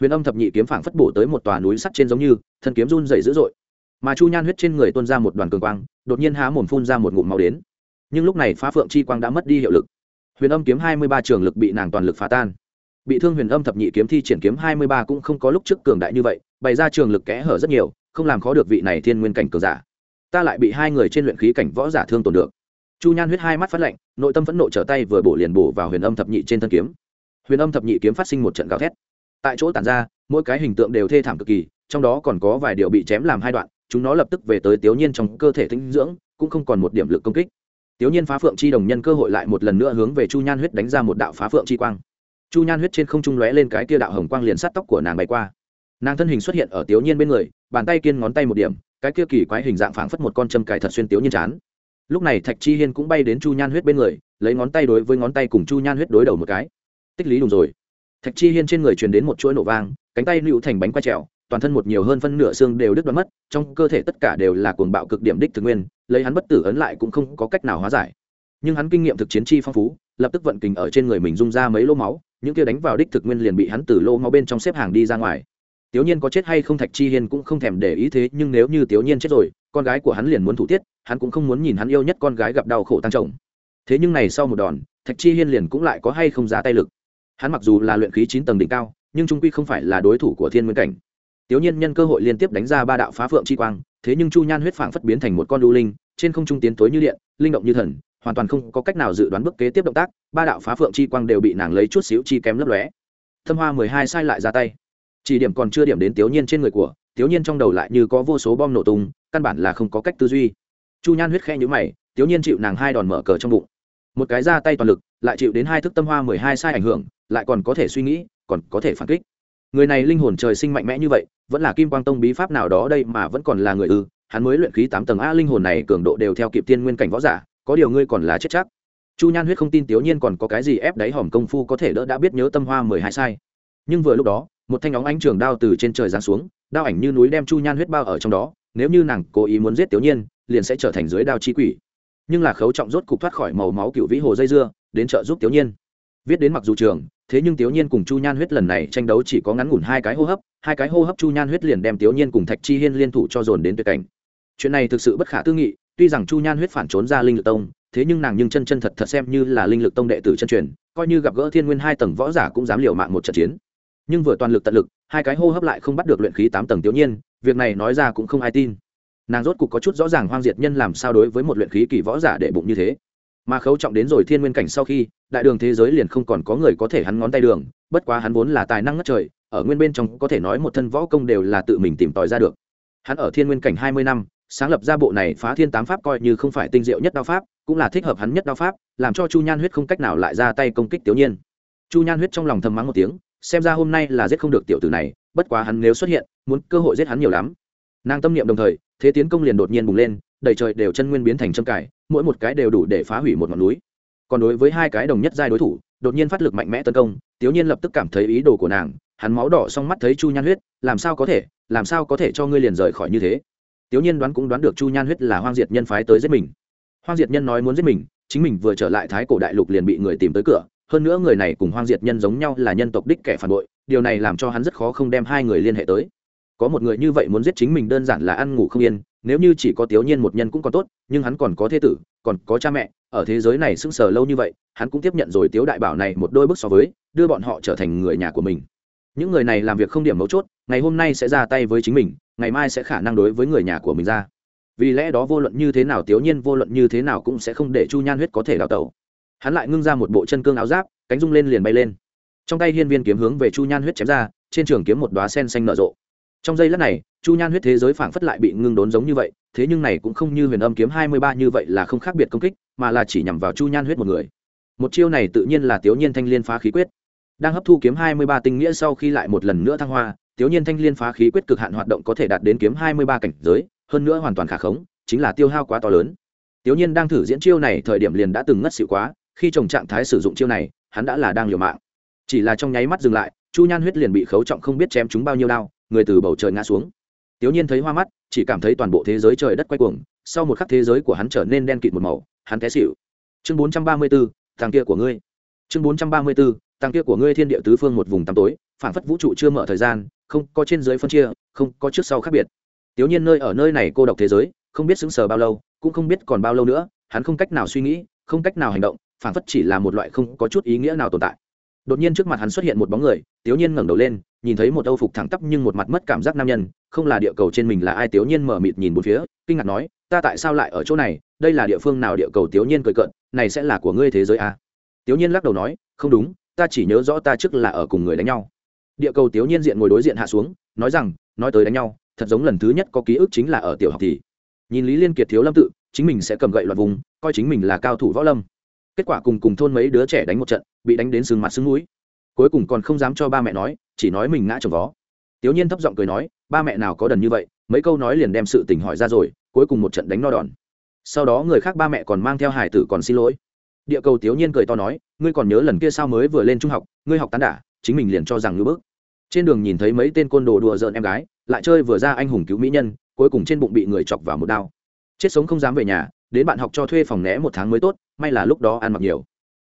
huyền âm thập nhị kiếm phảng phất bổ tới một tòa núi sắt trên giống như, thân kiếm run dày dữ dội. Mà chu nhan huyết trên người tuôn ra một đoàn cường quang, đột nhiên há mồm phun ra một ngụm máu đến. Nhưng lúc này phá phượng chi quang đã mất đi hiệu lực. Huyền âm kiếm hai mươi ba trường lực bị nàng toàn lực phá tan. Bị thương huyền âm thập nhị kiếm thi triển kiếm hai mươi ba cũng không có lúc trước cường đại như vậy, bày ra trường lực kẽ hở rất nhiều không làm khó được vị này thiên nguyên cảnh cường giả. Ta lại bị hai người trên luyện khí cảnh võ giả thương tổn được. Chu nhan huyết hai mắt phát lạnh, nội tâm phẫn nộ trở tay vừa bổ liền bổ vào huyền âm thập nhị trên thân kiếm. Huyền âm thập nhị kiếm phát sinh một trận gào thét. Tại chỗ tản ra, mỗi cái hình tượng đều thê thảm cực kỳ, trong đó còn có vài điều bị chém làm hai đoạn, chúng nó lập tức về tới tiểu nhiên trong cơ thể tinh dưỡng, cũng không còn một điểm lực công kích. Tiểu nhiên phá phượng chi đồng nhân cơ hội lại một lần nữa hướng về chu nhan huyết đánh ra một đạo phá phượng chi quang. Chu nhan huyết trên không trung lóe lên cái kia đạo hồng quang liền sát tóc của nàng bay qua nàng thân hình xuất hiện ở tiểu nhiên bên người, bàn tay kiên ngón tay một điểm, cái kia kỳ quái hình dạng phảng phất một con châm cài thật xuyên tiểu nhiên chán. Lúc này thạch chi hiên cũng bay đến chu nhan huyết bên người, lấy ngón tay đối với ngón tay cùng chu nhan huyết đối đầu một cái. Tích lý đúng rồi. Thạch chi hiên trên người truyền đến một chuỗi nổ vang, cánh tay lưu thành bánh quay trèo, toàn thân một nhiều hơn phân nửa xương đều đứt đoán mất, trong cơ thể tất cả đều là cuồng bạo cực điểm đích thực nguyên, lấy hắn bất tử ấn lại cũng không có cách nào hóa giải. Nhưng hắn kinh nghiệm thực chiến chi phong phú, lập tức vận kình ở trên người mình rung ra mấy lô máu, những kia đánh vào đích thực nguyên liền bị hắn từ lô máu bên trong xếp hàng đi ra ngoài tiểu nhiên có chết hay không thạch chi hiên cũng không thèm để ý thế, nhưng nếu như tiểu nhiên chết rồi, con gái của hắn liền muốn thủ tiết, hắn cũng không muốn nhìn hắn yêu nhất con gái gặp đau khổ tăng trọng thế nhưng này sau một đòn, thạch chi hiên liền cũng lại có hay không giá tay lực. Hắn mặc dù là luyện khí chín tầng đỉnh cao, nhưng trung quy không phải là đối thủ của thiên nguyên cảnh. Tiểu nhiên nhân cơ hội liên tiếp đánh ra ba đạo phá phượng chi quang, thế nhưng chu nhan huyết phảng phất biến thành một con lưu linh, trên không trung tiến tối như điện, linh động như thần, hoàn toàn không có cách nào dự đoán bước kế tiếp động tác, ba đạo phá phượng chi quang đều bị nàng lấy chút xíu chi kém lấp lóe. Thâm hoa mười hai sai lại ra tay chỉ điểm còn chưa điểm đến tiểu nhiên trên người của tiểu nhiên trong đầu lại như có vô số bom nổ tung, căn bản là không có cách tư duy. Chu nhan huyết khe nhữ mày tiểu nhiên chịu nàng hai đòn mở cờ trong bụng. Một cái ra tay toàn lực, lại chịu đến hai thức tâm hoa mười hai sai ảnh hưởng, lại còn có thể suy nghĩ, còn có thể phản kích. Người này linh hồn trời sinh mạnh mẽ như vậy, vẫn là kim quang tông bí pháp nào đó đây mà vẫn còn là người ư? Hắn mới luyện khí tám tầng a linh hồn này cường độ đều theo kịp tiên nguyên cảnh võ giả, có điều ngươi còn là chết chắc. Chu nhan huyết không tin tiểu nhiên còn có cái gì ép đáy hòm công phu có thể đỡ đã biết nhớ tâm hoa mười hai sai. Nhưng vừa lúc đó một thanh óng ánh trường đao từ trên trời giáng xuống, đao ảnh như núi đem chu nhan huyết bao ở trong đó, nếu như nàng cố ý muốn giết tiểu nhiên, liền sẽ trở thành dưới đao chi quỷ. Nhưng là khấu trọng rốt cục thoát khỏi màu máu cựu vĩ hồ dây dưa, đến trợ giúp tiểu nhiên. Viết đến mặc dù trường, thế nhưng tiểu nhiên cùng chu nhan huyết lần này tranh đấu chỉ có ngắn ngủn hai cái hô hấp, hai cái hô hấp chu nhan huyết liền đem tiểu nhiên cùng thạch chi hiên liên thủ cho dồn đến tuyệt cảnh. Chuyện này thực sự bất khả tư nghị, tuy rằng chu nhan huyết phản trốn ra linh lực tông, thế nhưng nàng nhưng chân chân thật thật xem như là linh lực tông đệ tử chân truyền, coi như gặp gỡ thiên nguyên hai tầng võ giả cũng dám liều mạng một trận chiến nhưng vừa toàn lực tận lực, hai cái hô hấp lại không bắt được luyện khí tám tầng tiểu nhiên, việc này nói ra cũng không ai tin. Nàng rốt cục có chút rõ ràng hoang diệt nhân làm sao đối với một luyện khí kỳ võ giả để bụng như thế. Mà khấu trọng đến rồi thiên nguyên cảnh sau khi, đại đường thế giới liền không còn có người có thể hắn ngón tay đường, bất quá hắn vốn là tài năng ngất trời, ở nguyên bên trong có thể nói một thân võ công đều là tự mình tìm tòi ra được. Hắn ở thiên nguyên cảnh hai mươi năm, sáng lập ra bộ này phá thiên tám pháp coi như không phải tinh diệu nhất đao pháp, cũng là thích hợp hắn nhất đao pháp, làm cho chu nhan huyết không cách nào lại ra tay công kích tiểu nhiên. Chu nhan huyết trong lòng thầm mắng một tiếng xem ra hôm nay là giết không được tiểu tử này, bất quá hắn nếu xuất hiện, muốn cơ hội giết hắn nhiều lắm. Nàng tâm niệm đồng thời, thế tiến công liền đột nhiên bùng lên, đầy trời đều chân nguyên biến thành châm cải, mỗi một cái đều đủ để phá hủy một ngọn núi. Còn đối với hai cái đồng nhất giai đối thủ, đột nhiên phát lực mạnh mẽ tấn công tiểu nhiên lập tức cảm thấy ý đồ của nàng, hắn máu đỏ xong mắt thấy chu nhan huyết, làm sao có thể, làm sao có thể cho ngươi liền rời khỏi như thế? Tiểu nhiên đoán cũng đoán được chu nhan huyết là hoang diệt nhân phái tới giết mình. Hoang diệt nhân nói muốn giết mình, chính mình vừa trở lại thái cổ đại lục liền bị người tìm tới cửa hơn nữa người này cùng hoang diệt nhân giống nhau là nhân tộc đích kẻ phản bội, điều này làm cho hắn rất khó không đem hai người liên hệ tới. Có một người như vậy muốn giết chính mình đơn giản là ăn ngủ không yên, nếu như chỉ có tiểu nhiên một nhân cũng còn tốt, nhưng hắn còn có thế tử, còn có cha mẹ, ở thế giới này sững sờ lâu như vậy, hắn cũng tiếp nhận rồi tiếu đại bảo này một đôi bước so với, đưa bọn họ trở thành người nhà của mình. Những người này làm việc không điểm mấu chốt, ngày hôm nay sẽ ra tay với chính mình, ngày mai sẽ khả năng đối với người nhà của mình ra. Vì lẽ đó vô luận như thế nào, tiểu nhiên vô luận như thế nào cũng sẽ không để chu nhan huyết có thể đào tẩu hắn lại ngưng ra một bộ chân cương áo giáp, cánh rung lên liền bay lên. Trong tay hiên viên kiếm hướng về chu nhan huyết chém ra, trên trường kiếm một đoá sen xanh nở rộ. Trong giây lát này, chu nhan huyết thế giới phảng phất lại bị ngưng đốn giống như vậy, thế nhưng này cũng không như huyền âm kiếm hai mươi ba như vậy là không khác biệt công kích, mà là chỉ nhằm vào chu nhan huyết một người. Một chiêu này tự nhiên là tiểu nhiên thanh liên phá khí quyết. Đang hấp thu kiếm hai mươi ba tinh nghĩa sau khi lại một lần nữa thăng hoa tiểu nhiên thanh liên phá khí quyết cực hạn hoạt động có thể đạt đến kiếm hai mươi ba cảnh giới, hơn nữa hoàn toàn khả khống, chính là tiêu hao quá to lớn. Tiểu nhiên đang thử diễn chiêu này thời điểm liền đã từng ngất xỉu quá khi chồng trạng thái sử dụng chiêu này hắn đã là đang liều mạng. Chỉ là trong nháy mắt dừng lại chu nhan huyết liền bị khấu trọng không biết chém chúng bao nhiêu đao người từ bầu trời ngã xuống. Tiểu nhiên thấy hoa mắt chỉ cảm thấy toàn bộ thế giới trời đất quay cuồng sau một khắc thế giới của hắn trở nên đen kịt một màu hắn té xịu chương bốn trăm ba mươi 434, thằng kia của ngươi. Chương bốn trăm ba mươi 434, thằng kia của ngươi thiên địa tứ phương một vùng tăm tối phản phất vũ trụ chưa mở thời gian không có trên dưới phân chia không có trước sau khác biệt. Tiểu nhiên nơi ở nơi này cô độc thế giới không biết xứng sờ bao lâu cũng không biết còn bao lâu nữa hắn không cách nào suy nghĩ không cách nào hành động phản phất chỉ là một loại không có chút ý nghĩa nào tồn tại. Đột nhiên trước mặt hắn xuất hiện một bóng người tiểu nhiên ngẩng đầu lên, nhìn thấy một âu phục thẳng tắp nhưng một mặt mất cảm giác nam nhân, không là địa cầu trên mình là ai tiểu nhiên mở mịt nhìn một phía, kinh ngạc nói, ta tại sao lại ở chỗ này? Đây là địa phương nào địa cầu? Tiểu nhiên cười cận này sẽ là của ngươi thế giới à? tiểu nhiên lắc đầu nói, không đúng, ta chỉ nhớ rõ ta trước là ở cùng người đánh nhau. Địa cầu tiểu nhiên diện ngồi đối diện hạ xuống, nói rằng, nói tới đánh nhau, thật giống lần thứ nhất có ký ức chính là ở tiểu học thì. Nhìn lý liên kiệt thiếu lâm tự, chính mình sẽ cầm gậy loạt vùng, coi chính mình là cao thủ võ lâm kết quả cùng cùng thôn mấy đứa trẻ đánh một trận, bị đánh đến sừng mặt sưng núi cuối cùng còn không dám cho ba mẹ nói, chỉ nói mình ngã chồng vó. Tiểu nhiên thấp giọng cười nói, ba mẹ nào có đần như vậy, mấy câu nói liền đem sự tình hỏi ra rồi, cuối cùng một trận đánh no đòn. Sau đó người khác ba mẹ còn mang theo hải tử còn xin lỗi. Địa cầu tiểu nhiên cười to nói, ngươi còn nhớ lần kia sao mới vừa lên trung học, ngươi học tán đả, chính mình liền cho rằng ngưỡng bước trên đường nhìn thấy mấy tên côn đồ đùa giỡn em gái, lại chơi vừa ra anh hùng cứu mỹ nhân, cuối cùng trên bụng bị người chọc vào một đao. Chết sống không dám về nhà đến bạn học cho thuê phòng né một tháng mới tốt, may là lúc đó ăn mặc nhiều.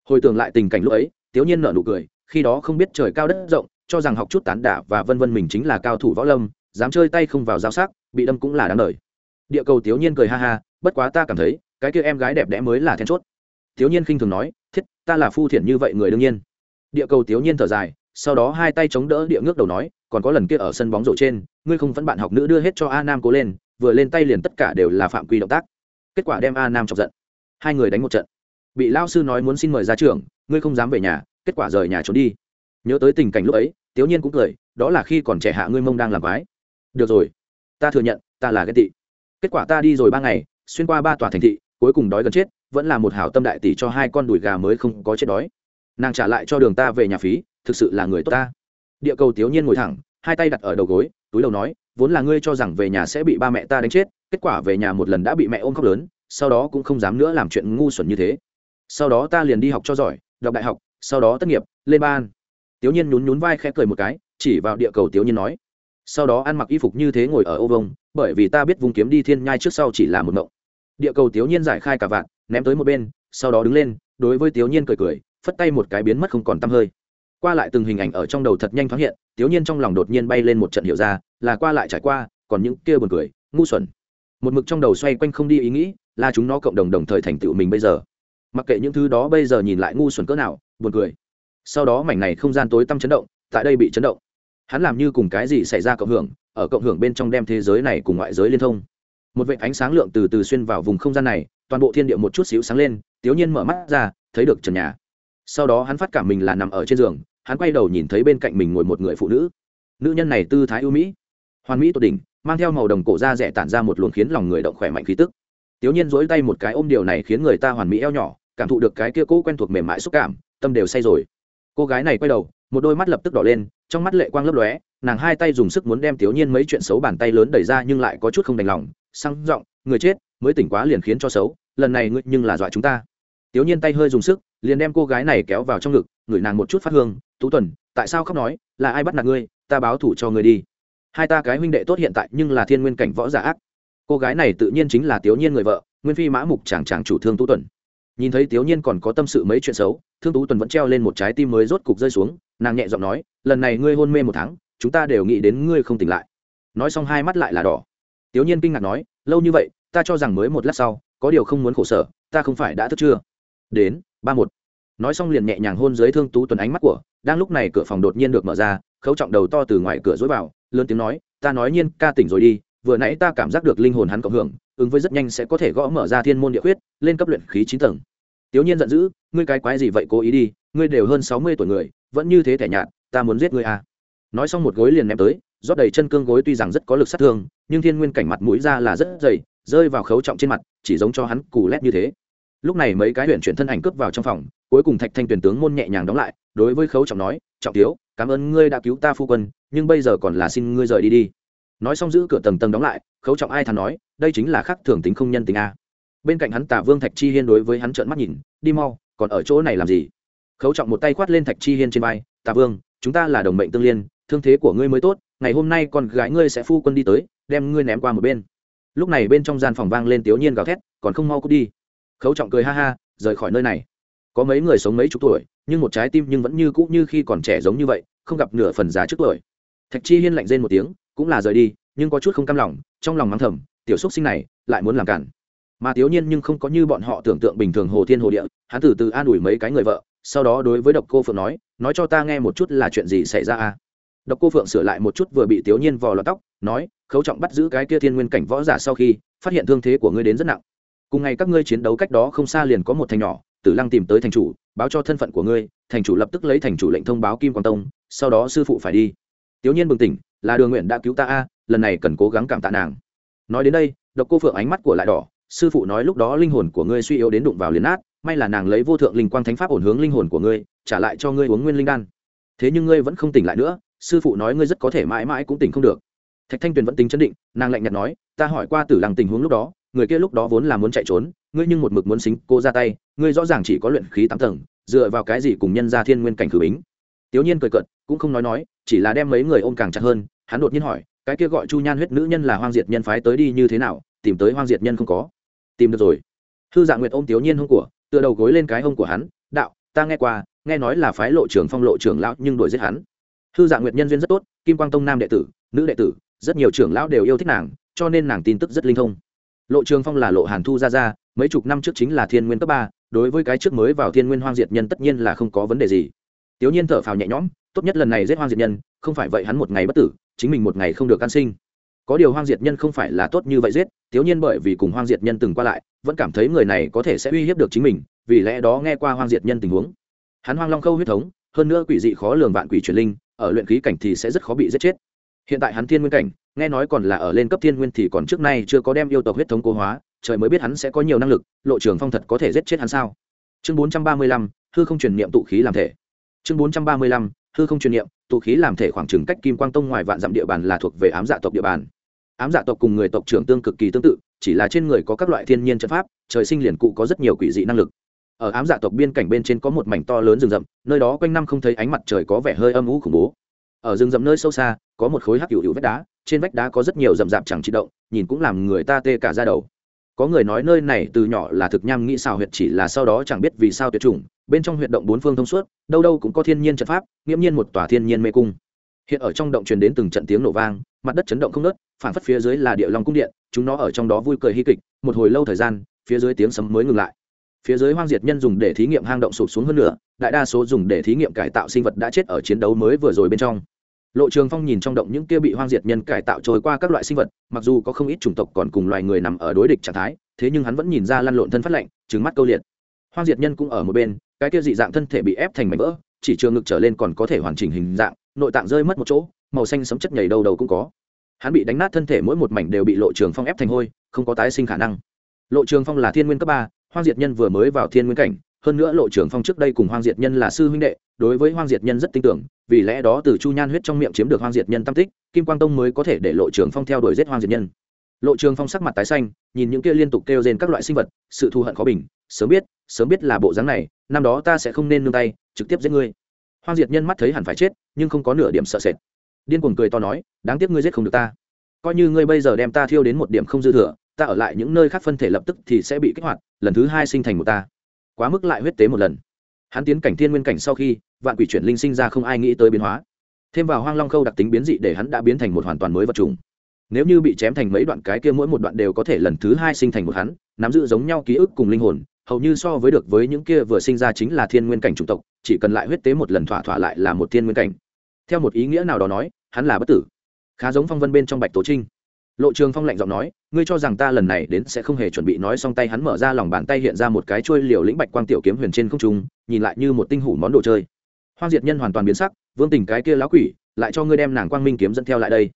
Hồi tưởng lại tình cảnh lúc ấy tiểu nhiên nở nụ cười, khi đó không biết trời cao đất rộng, cho rằng học chút tán đả và vân vân mình chính là cao thủ võ lâm, dám chơi tay không vào giao sắc, bị đâm cũng là đáng đời. Địa cầu tiểu nhiên cười ha ha, bất quá ta cảm thấy, cái kia em gái đẹp đẽ mới là then chốt. Tiểu nhiên khinh thường nói, thiết, ta là phu thiện như vậy người đương nhiên. Địa cầu tiểu nhiên thở dài, sau đó hai tay chống đỡ địa ngước đầu nói, còn có lần kia ở sân bóng rổ trên, ngươi không vẫn bạn học nữ đưa hết cho a nam cố lên, vừa lên tay liền tất cả đều là phạm quy động tác kết quả đem a nam chọc giận. Hai người đánh một trận. Bị lao sư nói muốn xin mời ra trường, ngươi không dám về nhà, kết quả rời nhà trốn đi. Nhớ tới tình cảnh lúc ấy tiểu nhiên cũng cười, đó là khi còn trẻ hạ ngươi mông đang làm quái. Được rồi, ta thừa nhận, ta là ghen tị. Kết quả ta đi rồi ba ngày, xuyên qua ba tòa thành thị, cuối cùng đói gần chết, vẫn là một hảo tâm đại tỷ cho hai con đùi gà mới không có chết đói. Nàng trả lại cho đường ta về nhà phí, thực sự là người tốt ta. Địa cầu tiểu nhiên ngồi thẳng, hai tay đặt ở đầu gối, túi đầu nói, vốn là ngươi cho rằng về nhà sẽ bị ba mẹ ta đánh chết kết quả về nhà một lần đã bị mẹ ôm khóc lớn, sau đó cũng không dám nữa làm chuyện ngu xuẩn như thế. Sau đó ta liền đi học cho giỏi, đọc đại học, sau đó tất nghiệp, lên ban. Tiểu nhiên nhún nhún vai khẽ cười một cái, chỉ vào địa cầu tiểu nhiên nói, sau đó ăn mặc y phục như thế ngồi ở ô vông, bởi vì ta biết vùng kiếm đi thiên nhai trước sau chỉ là một mộng. Địa cầu tiểu nhiên giải khai cả vạn, ném tới một bên, sau đó đứng lên, đối với tiểu nhiên cười cười, phất tay một cái biến mất không còn tăm hơi. Qua lại từng hình ảnh ở trong đầu thật nhanh thoáng hiện, tiểu nhiên trong lòng đột nhiên bay lên một trận hiểu ra, là qua lại trải qua, còn những kia buồn cười, ngu xuẩn một mực trong đầu xoay quanh không đi ý nghĩ, là chúng nó cộng đồng đồng thời thành tựu mình bây giờ. Mặc kệ những thứ đó bây giờ nhìn lại ngu xuẩn cỡ nào, buồn cười. Sau đó mảnh này không gian tối tăm chấn động, tại đây bị chấn động. Hắn làm như cùng cái gì xảy ra cộng hưởng, ở cộng hưởng bên trong đem thế giới này cùng ngoại giới liên thông. Một vệt ánh sáng lượng từ từ xuyên vào vùng không gian này, toàn bộ thiên địa một chút xíu sáng lên tiểu nhiên mở mắt ra, thấy được trần nhà. Sau đó hắn phát cảm mình là nằm ở trên giường, hắn quay đầu nhìn thấy bên cạnh mình ngồi một người phụ nữ. Nữ nhân này tư thái ưu mỹ, hoàn mỹ tột đỉnh mang theo màu đồng cổ da rẻ tản ra một luồng khiến lòng người động khỏe mạnh khí tức. Tiểu nhiên duỗi tay một cái ôm điều này khiến người ta hoàn mỹ eo nhỏ, cảm thụ được cái kia cũ quen thuộc mềm mại xúc cảm, tâm đều say rồi. Cô gái này quay đầu, một đôi mắt lập tức đỏ lên, trong mắt lệ quang lấp lóe, nàng hai tay dùng sức muốn đem tiểu nhiên mấy chuyện xấu bàn tay lớn đẩy ra nhưng lại có chút không đành lòng, sang giọng, người chết, mới tỉnh quá liền khiến cho xấu, lần này ngươi nhưng là dọa chúng ta. Tiểu nhiên tay hơi dùng sức, liền đem cô gái này kéo vào trong ngực, ngửi nàng một chút phát hương, tú tuần, tại sao khóc nói, là ai bắt nạt ngươi, ta báo thủ cho ngươi đi hai ta cái huynh đệ tốt hiện tại nhưng là thiên nguyên cảnh võ giả ác. Cô gái này tự nhiên chính là tiểu nhiên người vợ, nguyên phi mã mục chàng chàng chủ thương tú tuần. Nhìn thấy tiểu nhiên còn có tâm sự mấy chuyện xấu, thương tú tuần vẫn treo lên một trái tim mới rốt cục rơi xuống, nàng nhẹ giọng nói, lần này ngươi hôn mê một tháng, chúng ta đều nghĩ đến ngươi không tỉnh lại. Nói xong hai mắt lại là đỏ. Tiểu nhiên kinh ngạc nói, lâu như vậy, ta cho rằng mới một lát sau, có điều không muốn khổ sở, ta không phải đã thức chưa đến, ba một. Nói xong liền nhẹ nhàng hôn dưới thương tú tuần ánh mắt của, đang lúc này cửa phòng đột nhiên được mở ra, khấu trọng đầu to từ ngoài cửa dối vào lớn tiếng nói, ta nói nhiên, ca tỉnh rồi đi, vừa nãy ta cảm giác được linh hồn hắn cộng hưởng, ứng với rất nhanh sẽ có thể gõ mở ra thiên môn địa huyết lên cấp luyện khí chín tầng. Tiểu nhiên giận dữ, ngươi cái quái gì vậy, cố ý đi, ngươi đều hơn sáu mươi tuổi người, vẫn như thế thẻ nhạt, ta muốn giết ngươi à. Nói xong một gối liền ném tới, rót đầy chân cương gối tuy rằng rất có lực sát thương, nhưng thiên nguyên cảnh mặt mũi ra là rất dày, rơi vào khấu trọng trên mặt, chỉ giống cho hắn cù lét như thế. Lúc này mấy cái huyện chuyển thân ảnh cướp vào trong phòng, cuối cùng thạch thanh tuyển tướng môn nhẹ nhàng đóng lại, đối với khấu trọng nói, trọng tiếu cảm ơn ngươi đã cứu ta phu quân, nhưng bây giờ còn là xin ngươi rời đi đi. Nói xong giữ cửa tầng tầng đóng lại, khấu trọng ai thắn nói, đây chính là khắc thường tính không nhân tính a. Bên cạnh hắn tả vương thạch chi hiên đối với hắn trợn mắt nhìn, đi mau, còn ở chỗ này làm gì? Khấu trọng một tay khoát lên thạch chi hiên trên vai, tả vương, chúng ta là đồng mệnh tương liên, thương thế của ngươi mới tốt, ngày hôm nay con gái ngươi sẽ phu quân đi tới, đem ngươi ném qua một bên. Lúc này bên trong gian phòng vang lên tiểu nhiên gào thét, còn không mau cút đi. Khấu trọng cười ha ha, rời khỏi nơi này. Có mấy người sống mấy chục tuổi nhưng một trái tim nhưng vẫn như cũ như khi còn trẻ giống như vậy, không gặp nửa phần giá trước tuổi. Thạch chi hiên lạnh rên một tiếng, cũng là rời đi, nhưng có chút không cam lòng, trong lòng mắng thầm, tiểu xúc sinh này, lại muốn làm cản. Mà thiếu nhiên nhưng không có như bọn họ tưởng tượng bình thường hồ thiên hồ địa, hắn từ từ an ủi mấy cái người vợ, sau đó đối với độc cô phượng nói nói cho ta nghe một chút là chuyện gì xảy ra à? độc cô phượng sửa lại một chút vừa bị thiếu nhiên vò lọt tóc, nói, khấu trọng bắt giữ cái kia thiên nguyên cảnh võ giả sau khi, phát hiện thương thế của ngươi đến rất nặng. Cùng ngày các ngươi chiến đấu cách đó không xa liền có một thành nhỏ, tử lăng tìm tới thành chủ báo cho thân phận của ngươi, thành chủ lập tức lấy thành chủ lệnh thông báo kim quang tông, sau đó sư phụ phải đi. Tiểu nhiên bừng tỉnh, là đường nguyện đã cứu ta a, lần này cần cố gắng cảm tạ nàng. Nói đến đây, độc cô phượng ánh mắt của lại đỏ, sư phụ nói lúc đó linh hồn của ngươi suy yếu đến đụng vào liền nát, may là nàng lấy vô thượng linh quang thánh pháp ổn hướng linh hồn của ngươi, trả lại cho ngươi uống nguyên linh đan. Thế nhưng ngươi vẫn không tỉnh lại nữa, sư phụ nói ngươi rất có thể mãi mãi cũng tỉnh không được. Thạch thanh tuyền vẫn tính chấn định, nàng lạnh nhạt nói, ta hỏi qua tử lăng tình huống lúc đó, người kia lúc đó vốn là muốn chạy trốn, ngươi nhưng một mực muốn xính cô ra tay ngươi rõ ràng chỉ có luyện khí tám tầng, dựa vào cái gì cùng nhân ra thiên nguyên cảnh khử bính? Tiểu nhiên cười cợt, cũng không nói nói, chỉ là đem mấy người ôm càng chặt hơn, hắn đột nhiên hỏi, cái kia gọi chu nhan huyết nữ nhân là hoang diệt nhân phái tới đi như thế nào, tìm tới hoang diệt nhân không có? Tìm được rồi. Thư dạ nguyệt ôm tiểu nhiên hông của, tựa đầu gối lên cái hông của hắn, đạo, ta nghe qua, nghe nói là phái lộ trưởng phong lộ trưởng lão nhưng đuổi giết hắn. Thư dạ nguyệt nhân duyên rất tốt, kim quang tông nam đệ tử, nữ đệ tử, rất nhiều trưởng lão đều yêu thích nàng, cho nên nàng tin tức rất linh thông. Lộ trường phong là lộ hàn thu ra ra mấy chục năm trước chính là thiên nguyên cấp ba, đối với cái trước mới vào thiên nguyên hoang diệt nhân tất nhiên là không có vấn đề gì. Tiểu nhiên thở phào nhẹ nhõm, tốt nhất lần này giết hoang diệt nhân, không phải vậy hắn một ngày bất tử, chính mình một ngày không được can sinh. Có điều hoang diệt nhân không phải là tốt như vậy giết tiểu nhiên bởi vì cùng hoang diệt nhân từng qua lại, vẫn cảm thấy người này có thể sẽ uy hiếp được chính mình, vì lẽ đó nghe qua hoang diệt nhân tình huống. Hắn hoang long khâu huyết thống, hơn nữa quỷ dị khó lường vạn quỷ truyền linh, ở luyện khí cảnh thì sẽ rất khó bị giết chết. Hiện tại hắn thiên nguyên cảnh, nghe nói còn là ở lên cấp thiên nguyên thì còn trước nay chưa có đem yêu tộc huyết thống cố hóa trời mới biết hắn sẽ có nhiều năng lực, lộ trường phong thật có thể giết chết hắn sao? Chương bốn trăm ba mươi lăm, hư không truyền niệm tụ khí làm thể. Chương bốn trăm ba mươi lăm, hư không truyền niệm tụ khí làm thể khoảng chừng cách kim quang tông ngoài vạn dặm địa bàn là thuộc về ám dạ tộc địa bàn. Ám dạ tộc cùng người tộc trưởng tương cực kỳ tương tự, chỉ là trên người có các loại thiên nhiên trận pháp, trời sinh liền cụ có rất nhiều quỷ dị năng lực. Ở ám dạ tộc biên cảnh bên trên có một mảnh to lớn rừng rậm, nơi đó quanh năm không thấy ánh mặt trời có vẻ hơi âm ú khủng bố. Ở rừng rậm nơi sâu xa, có một khối hắc hữu hữu vách đá, trên vách đá có rất nhiều rậm rạp chẳng trị động, nhìn cũng làm người ta tê cả ra đầu có người nói nơi này từ nhỏ là thực nham nghĩ xào huyệt chỉ là sau đó chẳng biết vì sao tuyệt chủng, bên trong huyệt động bốn phương thông suốt, đâu đâu cũng có thiên nhiên trận pháp, nghiễm nhiên một tòa thiên nhiên mê cung. Hiện ở trong động truyền đến từng trận tiếng nổ vang, mặt đất chấn động không nớt phản phất phía dưới là địa long cung điện, chúng nó ở trong đó vui cười hy kịch, một hồi lâu thời gian, phía dưới tiếng sấm mới ngừng lại. Phía dưới hoang diệt nhân dùng để thí nghiệm hang động sụp xuống hơn nữa đại đa số dùng để thí nghiệm cải tạo sinh vật đã chết ở chiến đấu mới vừa rồi bên trong lộ trường phong nhìn trong động những kia bị hoang diệt nhân cải tạo trôi qua các loại sinh vật, mặc dù có không ít chủng tộc còn cùng loài người nằm ở đối địch trạng thái, thế nhưng hắn vẫn nhìn ra lăn lộn thân phát lạnh trứng mắt câu liệt. Hoang diệt nhân cũng ở một bên, cái kia dị dạng thân thể bị ép thành mảnh vỡ, chỉ trường ngực trở lên còn có thể hoàn chỉnh hình dạng, nội tạng rơi mất một chỗ, màu xanh sấm chất nhảy đầu đầu cũng có. Hắn bị đánh nát thân thể mỗi một mảnh đều bị lộ trường phong ép thành hôi, không có tái sinh khả năng. Lộ trường phong là thiên nguyên cấp ba, hoang diệt nhân vừa mới vào thiên nguyên cảnh hơn nữa lộ trưởng phong trước đây cùng hoang diệt nhân là sư huynh đệ, đối với hoang diệt nhân rất tin tưởng, vì lẽ đó từ chu nhan huyết trong miệng chiếm được hoang diệt nhân tam tích, kim quang tông mới có thể để lộ trưởng phong theo đuổi giết hoang diệt nhân. Lộ trường phong sắc mặt tái xanh, nhìn những kia liên tục kêu trên các loại sinh vật, sự thù hận khó bình, sớm biết sớm biết là bộ dáng này, năm đó ta sẽ không nên nương tay, trực tiếp giết ngươi. Hoang diệt nhân mắt thấy hẳn phải chết, nhưng không có nửa điểm sợ sệt. Điên cuồng cười to nói, đáng tiếc ngươi giết không được ta. Coi như ngươi bây giờ đem ta thiêu đến một điểm không dư thừa, ta ở lại những nơi khác phân thể lập tức thì sẽ bị kích hoạt, lần thứ hai sinh thành một ta quá mức lại huyết tế một lần. Hắn tiến cảnh thiên nguyên cảnh sau khi, vạn quỷ chuyển linh sinh ra không ai nghĩ tới biến hóa. Thêm vào hoang long khâu đặc tính biến dị để hắn đã biến thành một hoàn toàn mới vật trùng nếu như bị chém thành mấy đoạn cái kia mỗi một đoạn đều có thể lần thứ hai sinh thành một hắn, nắm giữ giống nhau ký ức cùng linh hồn, hầu như so với được với những kia vừa sinh ra chính là thiên nguyên cảnh chủng tộc, chỉ cần lại huyết tế một lần thỏa thỏa lại là một thiên nguyên cảnh. Theo một ý nghĩa nào đó nói, hắn là bất tử. Khá giống phong vân bên trong bạch tố trinh lộ trường phong lạnh giọng nói, ngươi cho rằng ta lần này đến sẽ không hề chuẩn bị nói xong tay hắn mở ra lòng bàn tay hiện ra một cái trôi liều lĩnh bạch quang tiểu kiếm huyền trên không trung, nhìn lại như một tinh hủ món đồ chơi. Hoang diệt nhân hoàn toàn biến sắc, vương tình cái kia lá quỷ, lại cho ngươi đem nàng quang minh kiếm dẫn theo lại đây.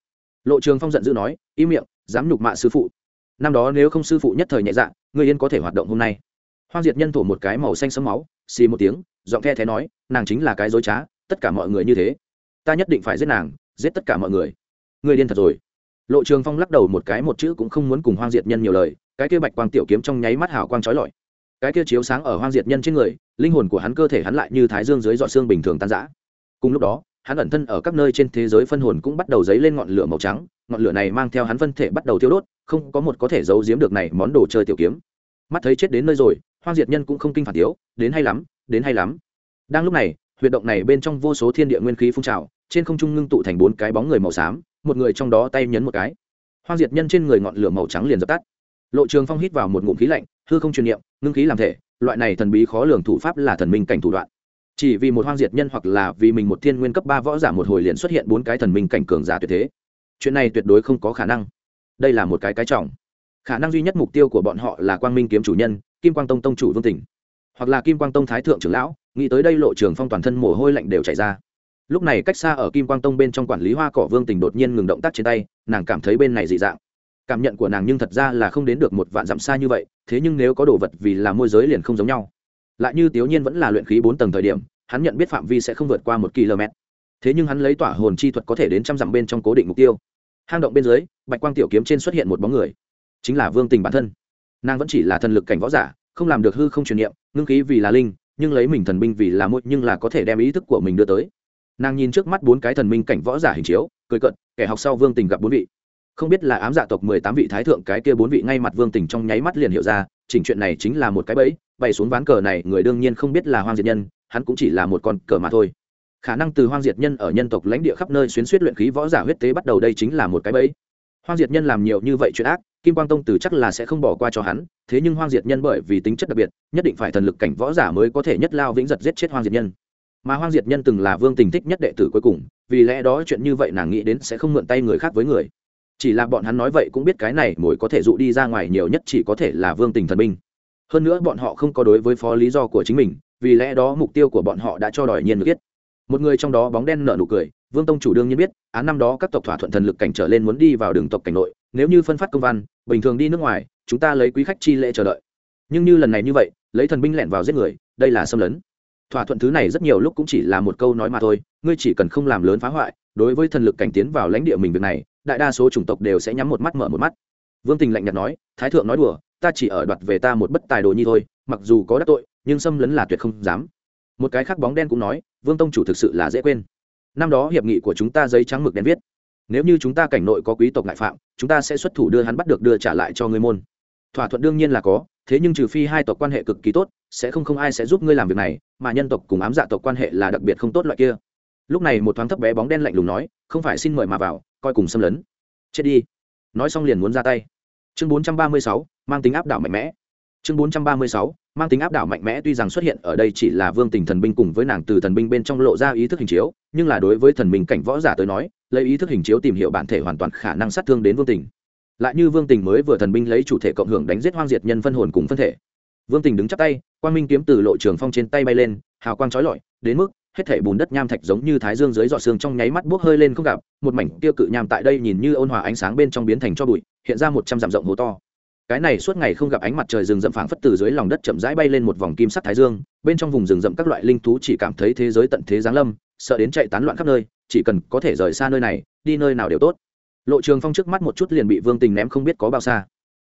Lộ trường phong giận dữ nói im miệng, dám nhục mạ sư phụ. Năm đó nếu không sư phụ nhất thời nhẹ dạ ngươi yên có thể hoạt động hôm nay. Hoang diệt nhân thổ một cái màu xanh sấm máu, xì một tiếng, giọng the thế nói, nàng chính là cái dối trá, tất cả mọi người như thế. Ta nhất định phải giết nàng, giết tất cả mọi người. Ngươi điên thật rồi lộ trường phong lắc đầu một cái một chữ cũng không muốn cùng hoang diệt nhân nhiều lời, cái kia bạch quang tiểu kiếm trong nháy mắt hào quang trói lọi. Cái kia chiếu sáng ở hoang diệt nhân trên người, linh hồn của hắn cơ thể hắn lại như thái dương dưới dọ xương bình thường tan giã cùng lúc đó, hắn ẩn thân ở các nơi trên thế giới phân hồn cũng bắt đầu dấy lên ngọn lửa màu trắng, ngọn lửa này mang theo hắn phân thể bắt đầu thiêu đốt, không có một có thể giấu giếm được này món đồ chơi tiểu kiếm. Mắt thấy chết đến nơi rồi, hoang diệt nhân cũng không kinh phản tiếu đến hay lắm, đến hay lắm. Đang lúc này, huyệt động này bên trong vô số thiên địa nguyên khí phun trào, trên không trung ngưng tụ thành bốn cái bóng người màu xám một người trong đó tay nhấn một cái. Hoang diệt nhân trên người ngọn lửa màu trắng liền dập tắt. Lộ trường phong hít vào một ngụm khí lạnh, hư không truyền niệm, ngưng khí làm thể, loại này thần bí khó lường thủ pháp là thần minh cảnh thủ đoạn. Chỉ vì một hoang diệt nhân hoặc là vì mình một thiên nguyên cấp ba võ giả một hồi liền xuất hiện bốn cái thần minh cảnh cường giả tuyệt thế. Chuyện này tuyệt đối không có khả năng. Đây là một cái cái trọng. Khả năng duy nhất mục tiêu của bọn họ là quang minh kiếm chủ nhân, kim quang tông tông chủ vương tỉnh, hoặc là kim quang tông thái thượng trưởng lão, nghĩ tới đây lộ trường phong toàn thân mồ hôi lạnh đều chảy ra lúc này cách xa ở kim quang tông bên trong quản lý hoa cỏ vương tình đột nhiên ngừng động tác trên tay, nàng cảm thấy bên này dị dạng. Cảm nhận của nàng nhưng thật ra là không đến được một vạn dặm xa như vậy, thế nhưng nếu có đồ vật vì là môi giới liền không giống nhau. Lại như tiểu nhiên vẫn là luyện khí bốn tầng thời điểm, hắn nhận biết phạm vi sẽ không vượt qua một km. Thế nhưng hắn lấy tỏa hồn chi thuật có thể đến trăm dặm bên trong cố định mục tiêu. Hang động bên dưới, bạch quang tiểu kiếm trên xuất hiện một bóng người. Chính là vương tình bản thân. Nàng vẫn chỉ là thần lực cảnh võ giả, không làm được hư không truyền niệm, ngưng khí vì là linh, nhưng lấy mình thần binh vì là môi, nhưng là có thể đem ý thức của mình đưa tới nàng nhìn trước mắt bốn cái thần minh cảnh võ giả hình chiếu, cười cận kẻ học sau vương tình gặp bốn vị. Không biết là ám dạ tộc mười tám vị thái thượng cái kia bốn vị ngay mặt vương tình trong nháy mắt liền hiểu ra, chỉnh chuyện này chính là một cái bẫy, bày xuống ván cờ này, người đương nhiên không biết là hoang diệt nhân, hắn cũng chỉ là một con cờ mà thôi. Khả năng từ hoang diệt nhân ở nhân tộc lãnh địa khắp nơi xuyến suýt luyện khí võ giả huyết tế bắt đầu đây chính là một cái bẫy. Hoang diệt nhân làm nhiều như vậy chuyện ác, kim quang tông từ chắc là sẽ không bỏ qua cho hắn, thế nhưng hoang diệt nhân bởi vì tính chất đặc biệt, nhất định phải thần lực cảnh võ giả mới có thể nhất lao vĩnh giật giết chết hoang diệt nhân mà hoang diệt nhân từng là vương tình thích nhất đệ tử cuối cùng, vì lẽ đó chuyện như vậy nàng nghĩ đến sẽ không mượn tay người khác với người. Chỉ là bọn hắn nói vậy cũng biết cái này mồi có thể dụ đi ra ngoài nhiều nhất chỉ có thể là vương tình thần binh. Hơn nữa bọn họ không có đối với phó lý do của chính mình, vì lẽ đó mục tiêu của bọn họ đã cho đòi nhiên biết. Một người trong đó bóng đen nở nụ cười, vương tông chủ đương nhiên biết án năm đó các tộc thỏa thuận thần lực cảnh trở lên muốn đi vào đường tộc cảnh nội, nếu như phân phát công văn, bình thường đi nước ngoài, chúng ta lấy quý khách chi lễ chờ đợi. Nhưng như lần này như vậy, lấy thần binh lẻn vào giết người, đây là xâm lấn thỏa thuận thứ này rất nhiều lúc cũng chỉ là một câu nói mà thôi, ngươi chỉ cần không làm lớn phá hoại, đối với thần lực cảnh tiến vào lãnh địa mình việc này, đại đa số chủng tộc đều sẽ nhắm một mắt mở một mắt. Vương tình lạnh nhạt nói, thái thượng nói đùa, ta chỉ ở đoạt về ta một bất tài đồ nhi thôi, mặc dù có đắc tội, nhưng xâm lấn là tuyệt không dám. Một cái khác bóng đen cũng nói, vương tông chủ thực sự là dễ quên. Năm đó hiệp nghị của chúng ta giấy trắng mực đen viết, nếu như chúng ta cảnh nội có quý tộc ngại phạm, chúng ta sẽ xuất thủ đưa hắn bắt được đưa trả lại cho ngươi môn. Thỏa thuận đương nhiên là có thế nhưng trừ phi hai tộc quan hệ cực kỳ tốt sẽ không không ai sẽ giúp ngươi làm việc này mà nhân tộc cùng ám dạ tộc quan hệ là đặc biệt không tốt loại kia. Lúc này một thoáng thấp bé bóng đen lạnh lùng nói không phải xin mời mà vào coi cùng xâm lấn. Chết đi. Nói xong liền muốn ra tay. Chương 436, mang tính áp đảo mạnh mẽ. Chương 436, mang tính áp đảo mạnh mẽ tuy rằng xuất hiện ở đây chỉ là vương tình thần binh cùng với nàng từ thần binh bên trong lộ ra ý thức hình chiếu nhưng là đối với thần binh cảnh võ giả tới nói lấy ý thức hình chiếu tìm hiểu bản thể hoàn toàn khả năng sát thương đến vương tình lại như vương tình mới vừa thần binh lấy chủ thể cộng hưởng đánh giết hoang diệt nhân phân hồn cùng phân thể. Vương tình đứng chắp tay, quang minh kiếm từ lộ trường phong trên tay bay lên, hào quang trói lọi, đến mức hết thể bùn đất nham thạch giống như thái dương dưới dọ xương trong nháy mắt buốc hơi lên không gặp, một mảnh tiêu cự nham tại đây nhìn như ôn hòa ánh sáng bên trong biến thành cho bụi, hiện ra một trăm dặm rộng hố to. Cái này suốt ngày không gặp ánh mặt trời rừng rậm phảng phất từ dưới lòng đất chậm rãi bay lên một vòng kim sắc thái dương, bên trong vùng rừng rậm các loại linh thú chỉ cảm thấy thế giới tận thế giáng lâm, sợ đến chạy tán loạn khắp nơi, chỉ cần có thể rời xa nơi này, đi nơi nào đều tốt lộ trường phong trước mắt một chút liền bị vương tình ném không biết có bao xa.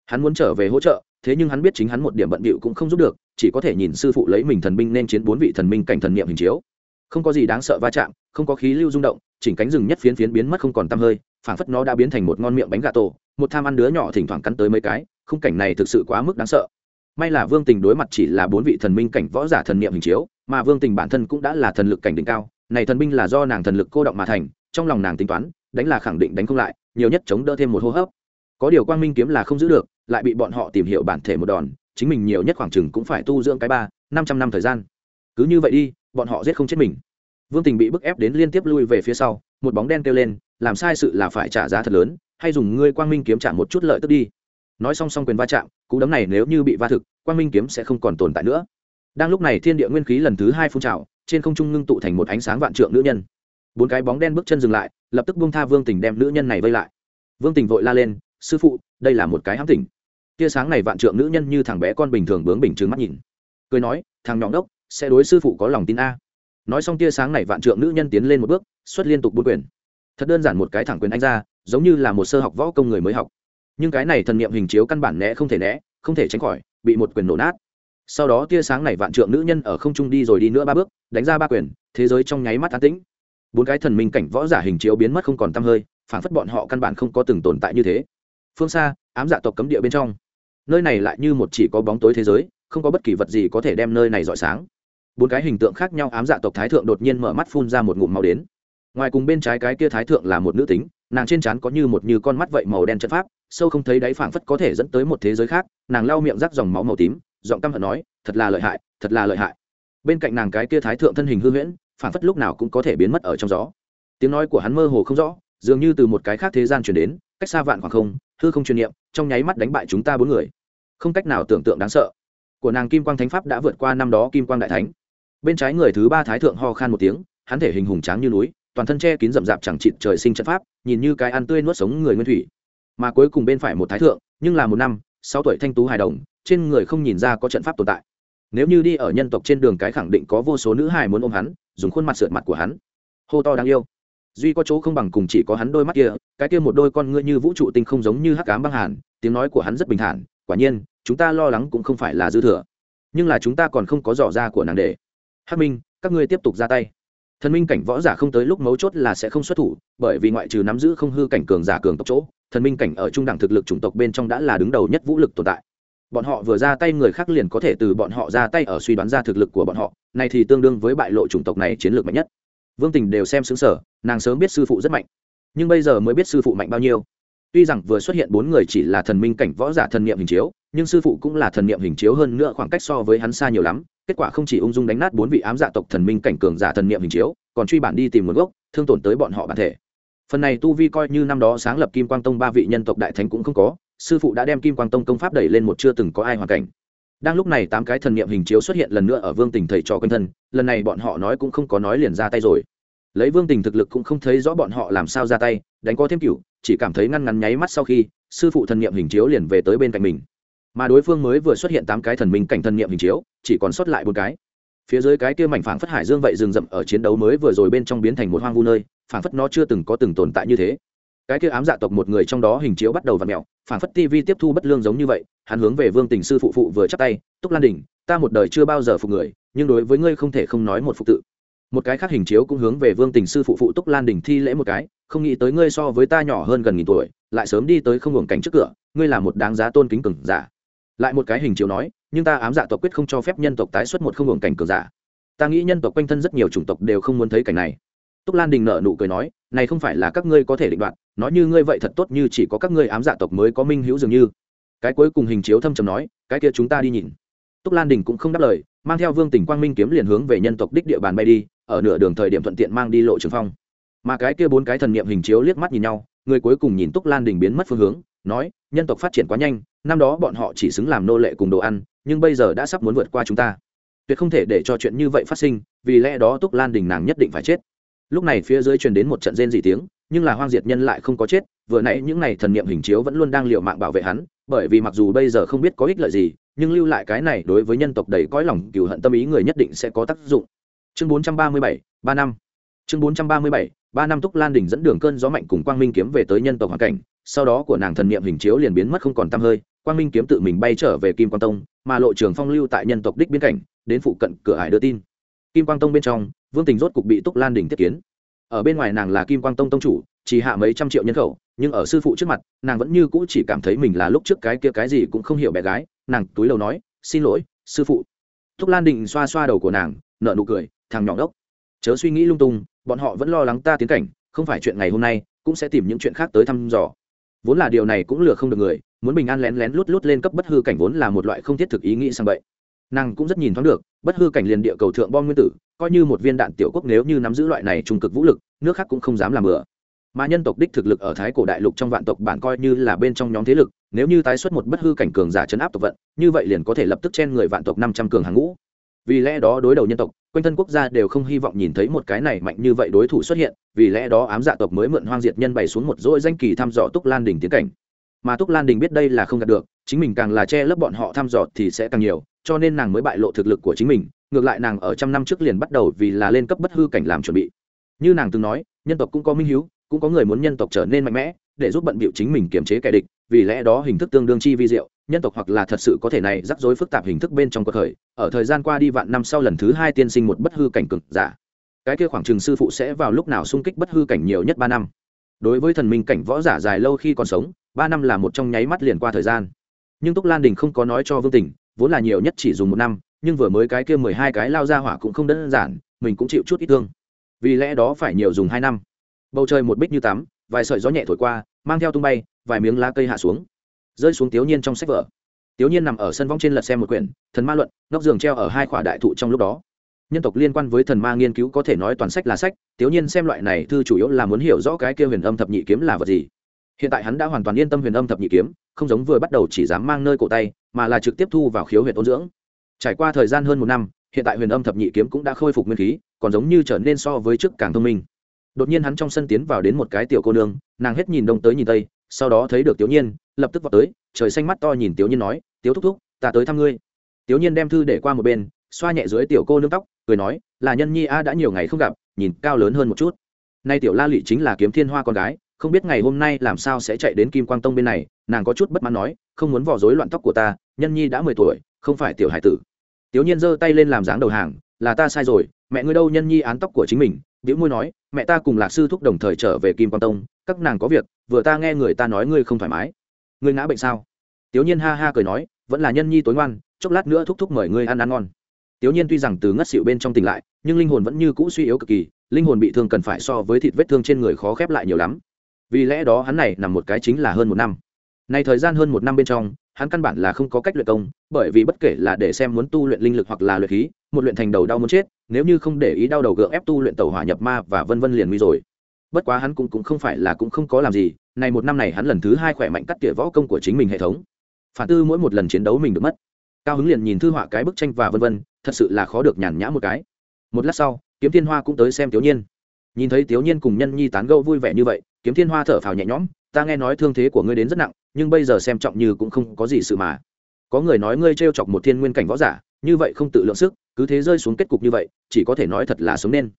Hắn muốn trở về hỗ trợ, thế nhưng hắn biết chính hắn một điểm bận bịu cũng không giúp được, chỉ có thể nhìn sư phụ lấy mình thần binh nên chiến bốn vị thần minh cảnh thần niệm hình chiếu. Không có gì đáng sợ va chạm, không có khí lưu rung động, chỉnh cánh rừng nhất phiến phiến biến mất không còn tăm hơi, phảng phất nó đã biến thành một ngon miệng bánh gà tổ, một tham ăn đứa nhỏ thỉnh thoảng cắn tới mấy cái, khung cảnh này thực sự quá mức đáng sợ. May là vương tình đối mặt chỉ là bốn vị thần minh cảnh võ giả thần niệm hình chiếu, mà vương tình bản thân cũng đã là thần lực cảnh đỉnh cao, này thần binh là do nàng thần lực cô động mà thành, trong lòng nàng tính toán, đánh là khẳng định đánh không lại nhiều nhất chống đỡ thêm một hô hấp. Có điều quang minh kiếm là không giữ được, lại bị bọn họ tìm hiểu bản thể một đòn, chính mình nhiều nhất khoảng chừng cũng phải tu dưỡng cái ba, năm trăm năm thời gian. Cứ như vậy đi, bọn họ giết không chết mình. Vương tình bị bức ép đến liên tiếp lui về phía sau, một bóng đen kêu lên, làm sai sự là phải trả giá thật lớn, hay dùng ngươi quang minh kiếm trả một chút lợi tức đi. Nói song song quyền va chạm, cú đấm này nếu như bị va thực, quang minh kiếm sẽ không còn tồn tại nữa. Đang lúc này thiên địa nguyên khí lần thứ hai phun trào, trên không trung ngưng tụ thành một ánh sáng vạn trượng nữ nhân. Bốn cái bóng đen bước chân dừng lại lập tức buông tha vương tình đem nữ nhân này vây lại. Vương tình vội la lên, sư phụ, đây là một cái hãm tỉnh. Tia sáng này vạn trượng nữ nhân như thằng bé con bình thường bướng bình trừng mắt nhìn. Cười nói, thằng nhọn đốc, sẽ đối sư phụ có lòng tin a. Nói xong tia sáng này vạn trượng nữ nhân tiến lên một bước, xuất liên tục bốn quyền. Thật đơn giản một cái thẳng quyền anh ra, giống như là một sơ học võ công người mới học. Nhưng cái này thần niệm hình chiếu căn bản né không thể né, không thể tránh khỏi, bị một quyền nổ nát. Sau đó tia sáng này vạn trượng nữ nhân ở không trung đi rồi đi nữa ba bước, đánh ra ba quyền, thế giới trong nháy mắt an tĩnh bốn cái thần minh cảnh võ giả hình chiếu biến mất không còn t hơi phản phất bọn họ căn bản không có từng tồn tại như thế. Phương xa, ám dạ tộc cấm địa bên trong. Nơi này lại như một chỉ có bóng tối thế giới, không có bất kỳ vật gì có thể đem nơi này rọi sáng. Bốn cái hình tượng khác nhau ám dạ tộc thái thượng đột nhiên mở mắt phun ra một ngụm màu đến. Ngoài cùng bên trái cái kia thái thượng là một nữ tính, nàng trên trán có như một như con mắt vậy màu đen chất pháp, sâu không thấy đáy phảng phất có thể dẫn tới một thế giới khác, nàng lau miệng rắc dòng máu màu tím, giọng căm hận nói, thật là lợi hại, thật là lợi hại. Bên cạnh nàng cái kia thái thượng thân hình hư huyễn phản phất lúc nào cũng có thể biến mất ở trong gió. Tiếng nói của hắn mơ hồ không rõ, dường như từ một cái khác thế gian chuyển đến, cách xa vạn khoảng không, hư không truyền niệm, trong nháy mắt đánh bại chúng ta bốn người. Không cách nào tưởng tượng đáng sợ. Của nàng kim quang thánh pháp đã vượt qua năm đó kim quang đại thánh. Bên trái người thứ ba thái thượng ho khan một tiếng, hắn thể hình hùng tráng như núi, toàn thân che kín rậm rạp chẳng chịt trời sinh trận pháp, nhìn như cái ăn tươi nuốt sống người nguyên thủy. Mà cuối cùng bên phải một thái thượng, nhưng là một năm, sáu tuổi thanh tú hài đồng, trên người không nhìn ra có trận pháp tồn tại. Nếu như đi ở nhân tộc trên đường cái khẳng định có vô số nữ hài muốn ôm hắn dùng khuôn mặt sượt mặt của hắn. Hô to đáng yêu. Duy có chỗ không bằng cùng chỉ có hắn đôi mắt kia, cái kia một đôi con ngươi như vũ trụ tinh không giống như hắc cám băng hàn, tiếng nói của hắn rất bình thản, quả nhiên, chúng ta lo lắng cũng không phải là dư thừa, nhưng là chúng ta còn không có dò ra của nàng để. Hắc minh, các ngươi tiếp tục ra tay. Thần minh cảnh võ giả không tới lúc mấu chốt là sẽ không xuất thủ, bởi vì ngoại trừ nắm giữ không hư cảnh cường giả cường tộc chỗ, thần minh cảnh ở trung đẳng thực lực chủng tộc bên trong đã là đứng đầu nhất vũ lực tồn tại bọn họ vừa ra tay người khác liền có thể từ bọn họ ra tay ở suy đoán ra thực lực của bọn họ, này thì tương đương với bại lộ chủng tộc này chiến lược mạnh nhất. Vương tình đều xem xứng sở nàng sớm biết sư phụ rất mạnh, nhưng bây giờ mới biết sư phụ mạnh bao nhiêu. Tuy rằng vừa xuất hiện bốn người chỉ là thần minh cảnh võ giả thần niệm hình chiếu, nhưng sư phụ cũng là thần niệm hình chiếu hơn nữa khoảng cách so với hắn xa nhiều lắm, kết quả không chỉ ung dung đánh nát bốn vị ám dạ tộc thần minh cảnh cường giả thần niệm hình chiếu, còn truy bản đi tìm nguồn gốc, thương tổn tới bọn họ bản thể. Phần này tu vi coi như năm đó sáng lập kim quang tông ba vị nhân tộc đại thánh cũng không có sư phụ đã đem kim quang tông công pháp đẩy lên một chưa từng có ai hoàn cảnh. Đang lúc này tám cái thần niệm hình chiếu xuất hiện lần nữa ở vương tình thầy trò quanh thân, lần này bọn họ nói cũng không có nói liền ra tay rồi. Lấy vương tình thực lực cũng không thấy rõ bọn họ làm sao ra tay, đánh có thêm cựu chỉ cảm thấy ngăn ngắn nháy mắt sau khi, sư phụ thần niệm hình chiếu liền về tới bên cạnh mình. Mà đối phương mới vừa xuất hiện tám cái thần minh cảnh thần niệm hình chiếu, chỉ còn sót lại một cái. Phía dưới cái kia mảnh phảng phất hải dương vậy rừng rậm ở chiến đấu mới vừa rồi bên trong biến thành một hoang vu nơi, phảng phất nó chưa từng có từng tồn tại như thế cái kia ám dạ tộc một người trong đó hình chiếu bắt đầu v ặ mẹo phảng phất tv tiếp thu bất lương giống như vậy, hắn hướng về vương tình sư phụ phụ vừa chắc tay, túc lan đình, ta một đời chưa bao giờ phục người, nhưng đối với ngươi không thể không nói một phục tự. Một cái khác hình chiếu cũng hướng về vương tình sư phụ phụ túc lan đình thi lễ một cái, không nghĩ tới ngươi so với ta nhỏ hơn gần nghìn tuổi, lại sớm đi tới không hưởng cảnh trước cửa, ngươi là một đáng giá tôn kính cừng giả. Lại một cái hình chiếu nói, nhưng ta ám dạ tộc quyết không cho phép nhân tộc tái xuất một không hưởng cảnh cường giả. Ta nghĩ nhân tộc quanh thân rất nhiều chủng tộc đều không muốn thấy cảnh này túc lan đình nợ nụ cười nói, này không phải là các ngươi có thể định đoạt, nói như ngươi vậy thật tốt như chỉ có các ngươi ám dạ tộc mới có minh hữu dường như. Cái cuối cùng hình chiếu thâm trầm nói, cái kia chúng ta đi nhìn. Túc lan đình cũng không đáp lời, mang theo vương tỉnh quang minh kiếm liền hướng về nhân tộc đích địa bàn bay đi, ở nửa đường thời điểm thuận tiện mang đi lộ trường phong. Mà cái kia bốn cái thần niệm hình chiếu liếc mắt nhìn nhau, người cuối cùng nhìn túc lan đình biến mất phương hướng, nói, nhân tộc phát triển quá nhanh, năm đó bọn họ chỉ xứng làm nô lệ cùng đồ ăn, nhưng bây giờ đã sắp muốn vượt qua chúng ta. Tuyệt không thể để cho chuyện như vậy phát sinh, vì lẽ đó túc lan đình nàng nhất định phải chết lúc này phía dưới truyền đến một trận rên dị tiếng, nhưng là hoang diệt nhân lại không có chết, vừa nãy những n à y thần niệm hình chiếu vẫn luôn đang l i ề u mạng bảo vệ hắn, bởi vì mặc dù bây giờ không biết có ích lợi gì, nhưng lưu lại cái này đối với nhân tộc đầy cõi lòng cựu hận tâm ý người nhất định sẽ có tác dụng. Chương bốn trăm ba mươi bảy, ba năm. Chương bốn trăm ba mươi bảy, ba năm túc lan đình dẫn đường cơn gió mạnh cùng quang minh kiếm về tới nhân tộc hoàn cảnh, sau đó của nàng thần niệm hình chiếu liền biến mất không còn t hơi, quang minh kiếm tự mình bay trở về kim Quan tông, mà lộ trường phong lưu tại nhân tộc đích biến cảnh, đến phụ cận cửa hải đưa tin kim quang tông bên trong, vương tình rốt cục bị túc lan đình tiếp kiến. Ở bên ngoài nàng là kim quang tông tông chủ, chỉ hạ mấy trăm triệu nhân khẩu, nhưng ở sư phụ trước mặt, nàng vẫn như cũ chỉ cảm thấy mình là lúc trước cái kia cái gì cũng không hiểu bé gái, nàng túi lầu nói, xin lỗi, sư phụ. Túc lan đình xoa xoa đầu của nàng nợ nụ cười, thằng nhỏ đốc chớ suy nghĩ lung tung, bọn họ vẫn lo lắng ta tiến cảnh, không phải chuyện ngày hôm nay, cũng sẽ tìm những chuyện khác tới thăm dò. Vốn là điều này cũng lừa không được người, muốn bình an lén lén lút lút lên cấp bất hư cảnh vốn là một loại không thiết thực ý nghĩ sang vậy nàng cũng rất nhìn thoáng được, bất hư cảnh liền địa cầu thượng bom nguyên tử, coi như một viên đạn tiểu quốc nếu như nắm giữ loại này trung cực vũ lực, nước khác cũng không dám làm bừa. Mà nhân tộc đích thực lực ở thái cổ đại lục trong vạn tộc bản coi như là bên trong nhóm thế lực, nếu như tái xuất một bất hư cảnh cường giả chấn áp tộc vận, như vậy liền có thể lập tức chen người vạn tộc năm trăm cường hàng ngũ. Vì lẽ đó đối đầu nhân tộc, quanh thân quốc gia đều không hy vọng nhìn thấy một cái này mạnh như vậy đối thủ xuất hiện, vì lẽ đó ám dạ tộc mới mượn hoang diệt nhân bày xuống một dỗi danh kỳ thăm dò túc lan đình tiến cảnh. Mà túc lan đình biết đây là không đạt được, chính mình càng là che lấp bọn họ thăm dò thì sẽ càng nhiều cho nên nàng mới bại lộ thực lực của chính mình, ngược lại nàng ở trăm năm trước liền bắt đầu vì là lên cấp bất hư cảnh làm chuẩn bị. Như nàng từng nói, nhân tộc cũng có minh hiếu, cũng có người muốn nhân tộc trở nên mạnh mẽ, để giúp bận bịu chính mình kiềm chế kẻ địch, vì lẽ đó hình thức tương đương chi vi diệu, nhân tộc hoặc là thật sự có thể này rắc rối phức tạp hình thức bên trong cuộc khởi, ở thời gian qua đi vạn năm sau lần thứ hai tiên sinh một bất hư cảnh cực giả. Cái kia khoảng chừng sư phụ sẽ vào lúc nào xung kích bất hư cảnh nhiều nhất ba năm? Đối với thần minh cảnh võ giả dài lâu khi còn sống, ba năm là một trong nháy mắt liền qua thời gian. Nhưng túc lan đình không có nói cho vương tình vốn là nhiều nhất chỉ dùng một năm, nhưng vừa mới cái kia mười hai cái lao ra hỏa cũng không đơn giản, mình cũng chịu chút ít thương. Vì lẽ đó phải nhiều dùng hai năm. Bầu trời một bích như tắm, vài sợi gió nhẹ thổi qua, mang theo tung bay, vài miếng lá cây hạ xuống. Rơi xuống tiểu nhiên trong sách vở. Tiểu nhiên nằm ở sân vong trên lật xem một quyển, thần ma luận nóc giường treo ở hai khỏa đại thụ trong lúc đó. Nhân tộc liên quan với thần ma nghiên cứu có thể nói toàn sách là sách tiểu nhiên xem loại này thư chủ yếu là muốn hiểu rõ cái kia huyền âm thập nhị kiếm là vật gì hiện tại hắn đã hoàn toàn yên tâm huyền âm thập nhị kiếm, không giống vừa bắt đầu chỉ dám mang nơi cổ tay, mà là trực tiếp thu vào khiếu huyền ôn dưỡng. Trải qua thời gian hơn một năm, hiện tại huyền âm thập nhị kiếm cũng đã khôi phục nguyên khí, còn giống như trở nên so với trước càng thông minh. Đột nhiên hắn trong sân tiến vào đến một cái tiểu cô nương, nàng hết nhìn đông tới nhìn tây, sau đó thấy được tiểu nhiên, lập tức vào tới, trời xanh mắt to nhìn tiểu nhiên nói, tiểu thúc thúc, ta tới thăm ngươi. Tiểu nhiên đem thư để qua một bên, xoa nhẹ dưới tiểu cô nương tóc, cười nói, là nhân nhi a, đã nhiều ngày không gặp, nhìn cao lớn hơn một chút. Nay tiểu la lụy chính là kiếm thiên hoa con gái không biết ngày hôm nay làm sao sẽ chạy đến kim quang tông bên này, nàng có chút bất mãn nói, không muốn vò rối loạn tóc của ta, nhân nhi đã mười tuổi, không phải tiểu hải tử. Tiểu nhiên giơ tay lên làm dáng đầu hàng, là ta sai rồi, mẹ ngươi đâu nhân nhi án tóc của chính mình biểu môi nói, mẹ ta cùng lạc sư thúc đồng thời trở về kim quang tông, các nàng có việc, vừa ta nghe người ta nói ngươi không thoải mái. Ngươi ngã bệnh sao? Tiểu nhiên ha ha cười nói, vẫn là nhân nhi tối ngoan, chốc lát nữa thúc thúc mời ngươi ăn ăn ngon. Tiểu nhiên tuy rằng từ ngất xịu bên trong tỉnh lại, nhưng linh hồn vẫn như cũ suy yếu cực kỳ, linh hồn bị thương cần phải so với thịt vết thương trên người khó khép lại nhiều lắm vì lẽ đó hắn này nằm một cái chính là hơn một năm. Này thời gian hơn một năm bên trong, hắn căn bản là không có cách luyện công, bởi vì bất kể là để xem muốn tu luyện linh lực hoặc là luyện khí, một luyện thành đầu đau muốn chết, nếu như không để ý đau đầu gượng ép tu luyện tàu hỏa nhập ma và vân vân liền nguy rồi. Bất quá hắn cũng cũng không phải là cũng không có làm gì này một năm này hắn lần thứ hai khỏe mạnh cắt tỉa võ công của chính mình hệ thống. Phản tư mỗi một lần chiến đấu mình được mất. Cao hứng liền nhìn thư họa cái bức tranh và vân vân, thật sự là khó được nhàn nhã một cái. Một lát sau, kiếm thiên hoa cũng tới xem tiểu nhiên. Nhìn thấy tiểu nhiên cùng nhân nhi tán gẫu vui vẻ như vậy kiếm thiên hoa thở phào nhẹ nhõm, ta nghe nói thương thế của ngươi đến rất nặng, nhưng bây giờ xem trọng như cũng không có gì sự mà. Có người nói ngươi t chọc một thiên nguyên cảnh võ giả, như vậy không tự lượng sức, cứ thế rơi xuống kết cục như vậy, chỉ có thể nói thật là sống nên.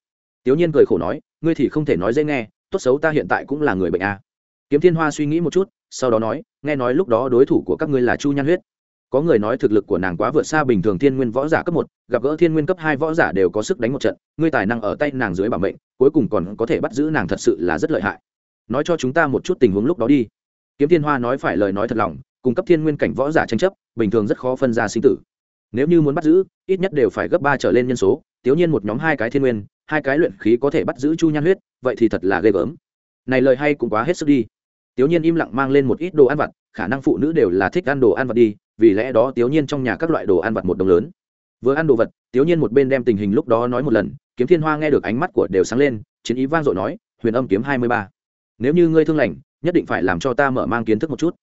Tiểu nhiên cười khổ nói, ngươi thì không thể nói dễ nghe, tốt xấu ta hiện tại cũng là người bệnh a à. kiếm thiên hoa suy nghĩ một chút, sau đó nói, nghe nói lúc đó đối thủ của các ngươi là chu nhan huyết. Có người nói thực lực của nàng quá vượt xa bình thường thiên nguyên võ giả cấp một, gặp gỡ thiên nguyên cấp hai võ giả đều có sức đánh một trận, ngươi tài năng ở tay nàng dưới bảo mệnh, cuối cùng còn có thể bắt giữ nàng thật sự là rất lợi hại nói cho chúng ta một chút tình huống lúc đó đi. Kiếm thiên hoa nói phải lời nói thật lòng, cung cấp thiên nguyên cảnh võ giả tranh chấp, bình thường rất khó phân ra sinh tử. Nếu như muốn bắt giữ, ít nhất đều phải gấp ba trở lên nhân số tiếu nhiên một nhóm hai cái thiên nguyên, hai cái luyện khí có thể bắt giữ chu nhan huyết, vậy thì thật là ghê gớm. Này lời hay cũng quá hết sức đi. Tiếu nhiên im lặng mang lên một ít đồ ăn vặt, khả năng phụ nữ đều là thích ăn đồ ăn vặt đi, vì lẽ đó tiếu nhiên trong nhà các loại đồ ăn vặt một đồng lớn. Vừa ăn đồ vật tiếu nhiên một bên đem tình hình lúc đó nói một lần, kiếm thiên hoa nghe được ánh mắt của đều sáng lên, chiến ý vang dội nói, huyền âm kiếm hai mươi ba nếu như ngươi thương lành, nhất định phải làm cho ta mở mang kiến thức một chút.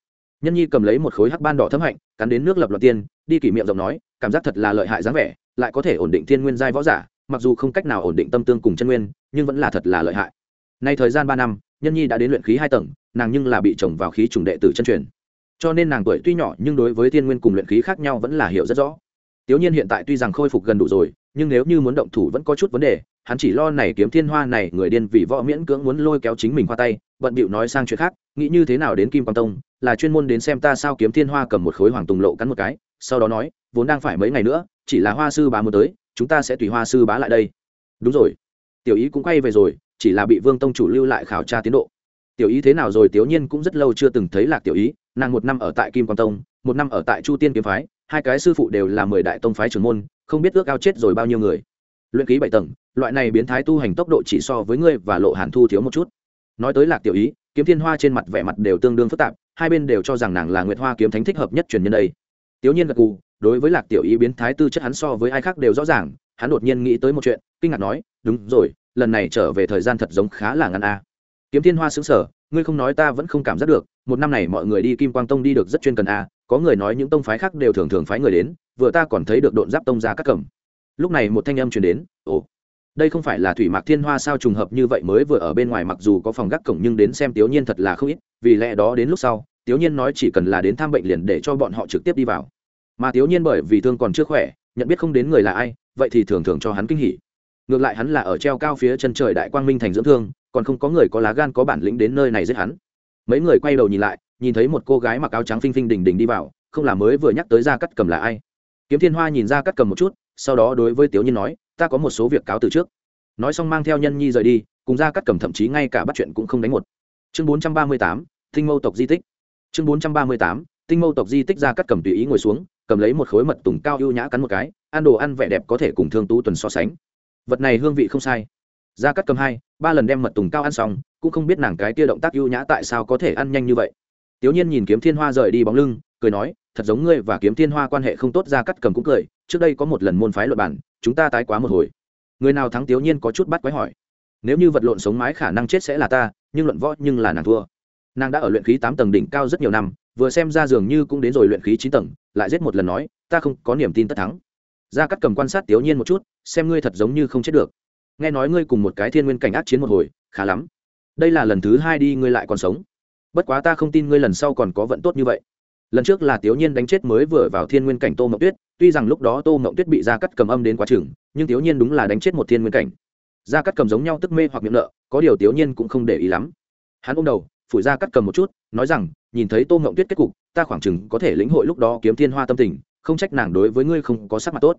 Nhân nhi cầm lấy một khối hắc ban đỏ thấm hạnh, cắn đến nước lập loạt tiên, đi kỷ miệng rộng nói, cảm giác thật là lợi hại dáng vẻ, lại có thể ổn định thiên nguyên giai võ giả, mặc dù không cách nào ổn định tâm tương cùng chân nguyên, nhưng vẫn là thật là lợi hại. Nay thời gian ba năm, nhân nhi đã đến luyện khí hai tầng, nàng nhưng là bị trồng vào khí trùng đệ tử chân truyền. Cho nên nàng tuổi tuy nhỏ, nhưng đối với thiên nguyên cùng luyện khí khác nhau vẫn là hiểu rất rõ. Tiểu nhiên hiện tại tuy rằng khôi phục gần đủ rồi, nhưng nếu như muốn động thủ vẫn có chút vấn đề, hắn chỉ lo này kiếm thiên hoa này, người điên vì võ miễn cưỡng muốn lôi kéo chính mình qua tay bận bịu nói sang chuyện khác, nghĩ như thế nào đến kim quang tông, là chuyên môn đến xem ta sao kiếm thiên hoa cầm một khối hoàng tùng lộ cắn một cái, sau đó nói, vốn đang phải mấy ngày nữa, chỉ là hoa sư bá muốn tới, chúng ta sẽ tùy hoa sư bá lại đây. Đúng rồi. Tiểu ý cũng quay về rồi, chỉ là bị vương tông chủ lưu lại khảo tra tiến độ. Tiểu ý thế nào rồi? Tiểu nhiên cũng rất lâu chưa từng thấy lạc tiểu ý, nàng một năm ở tại kim quang tông, một năm ở tại chu tiên kiếm phái, hai cái sư phụ đều là mười đại tông phái trưởng môn, không biết ước ao chết rồi bao nhiêu người. Luyện ký bảy tầng, loại này biến thái tu hành tốc độ chỉ so với ngươi và lộ hàn thu thiếu một chút nói tới lạc tiểu ý, kiếm thiên hoa trên mặt vẻ mặt đều tương đương phức tạp, hai bên đều cho rằng nàng là nguyệt hoa kiếm thánh thích hợp nhất truyền nhân đây. Tiểu nhiên gật cù đối với lạc tiểu ý biến thái tư chất hắn so với ai khác đều rõ ràng, hắn đột nhiên nghĩ tới một chuyện, kinh ngạc nói, đúng rồi, lần này trở về thời gian thật giống khá là ngắn a. Kiếm thiên hoa xứng sở ngươi không nói ta vẫn không cảm giác được, một năm này mọi người đi kim quang tông đi được rất chuyên cần a, có người nói những tông phái khác đều thường thường phái người đến, vừa ta còn thấy được độn giáp tông ra các cẩm lúc này một thanh âm truyền đến, ồ đây không phải là thủy mạc thiên hoa sao trùng hợp như vậy mới vừa ở bên ngoài mặc dù có phòng gác cổng nhưng đến xem tiểu nhiên thật là không ít, vì lẽ đó đến lúc sau, tiểu nhiên nói chỉ cần là đến thăm bệnh liền để cho bọn họ trực tiếp đi vào. Mà tiểu nhiên bởi vì thương còn chưa khỏe, nhận biết không đến người là ai, vậy thì thường thường cho hắn kinh hỉ. Ngược lại hắn là ở treo cao phía chân trời đại quang minh thành dưỡng thương, còn không có người có lá gan có bản lĩnh đến nơi này giết hắn. Mấy người quay đầu nhìn lại, nhìn thấy một cô gái mặc áo trắng phinh phinh đình đình đi vào, không là mới vừa nhắc tới ra cắt cầm là ai. Kiếm thiên hoa nhìn ra cắt cầm một chút, sau đó đối với tiểu nhiên nói ta có một số việc cáo từ trước. Nói xong mang theo nhân nhi rời đi, cùng ra cắt cầm thậm chí ngay cả bắt chuyện cũng không đánh một. Chương bốn trăm ba mươi tám, tinh mâu tộc di tích. Chương bốn trăm ba mươi tám, tinh mâu tộc di tích ra cắt cầm tùy ý ngồi xuống, cầm lấy một khối mật tùng cao ưu nhã cắn một cái, ăn đồ ăn vẻ đẹp có thể cùng thương tú tuần so sánh. Vật này hương vị không sai. Ra cắt cầm hai, ba lần đem mật tùng cao ăn xong, cũng không biết nàng cái kia động tác ưu nhã tại sao có thể ăn nhanh như vậy. Tiểu nhiên nhìn kiếm thiên hoa rời đi bóng lưng, cười nói, thật giống ngươi và kiếm thiên hoa quan hệ không tốt ra cắt cầm cũng cười, trước đây có một lần môn phái luật bản chúng ta tái quá một hồi. Người nào thắng tiểu nhiên có chút bắt quái hỏi. Nếu như vật lộn sống mái khả năng chết sẽ là ta, nhưng luận võ nhưng là nàng thua. Nàng đã ở luyện khí tám tầng đỉnh cao rất nhiều năm, vừa xem ra dường như cũng đến rồi luyện khí chín tầng, lại giết một lần nói, ta không có niềm tin tất thắng. Ra cắt cầm quan sát tiểu nhiên một chút, xem ngươi thật giống như không chết được. Nghe nói ngươi cùng một cái thiên nguyên cảnh ác chiến một hồi, khá lắm. Đây là lần thứ hai đi ngươi lại còn sống. Bất quá ta không tin ngươi lần sau còn có vận tốt như vậy lần trước là tiểu nhiên đánh chết mới vừa vào thiên nguyên cảnh tô mộng tuyết, tuy rằng lúc đó tô mộng tuyết bị gia cắt cầm âm đến quá chừng, nhưng tiểu nhiên đúng là đánh chết một thiên nguyên cảnh. Gia cắt cầm giống nhau tức mê hoặc miệng nợ, có điều tiểu nhiên cũng không để ý lắm. Hắn ôm đầu, phủi gia cắt cầm một chút, nói rằng, nhìn thấy tô mộng tuyết kết cục, ta khoảng chừng có thể lĩnh hội lúc đó kiếm thiên hoa tâm tình, không trách nàng đối với ngươi không có sắc mặt tốt.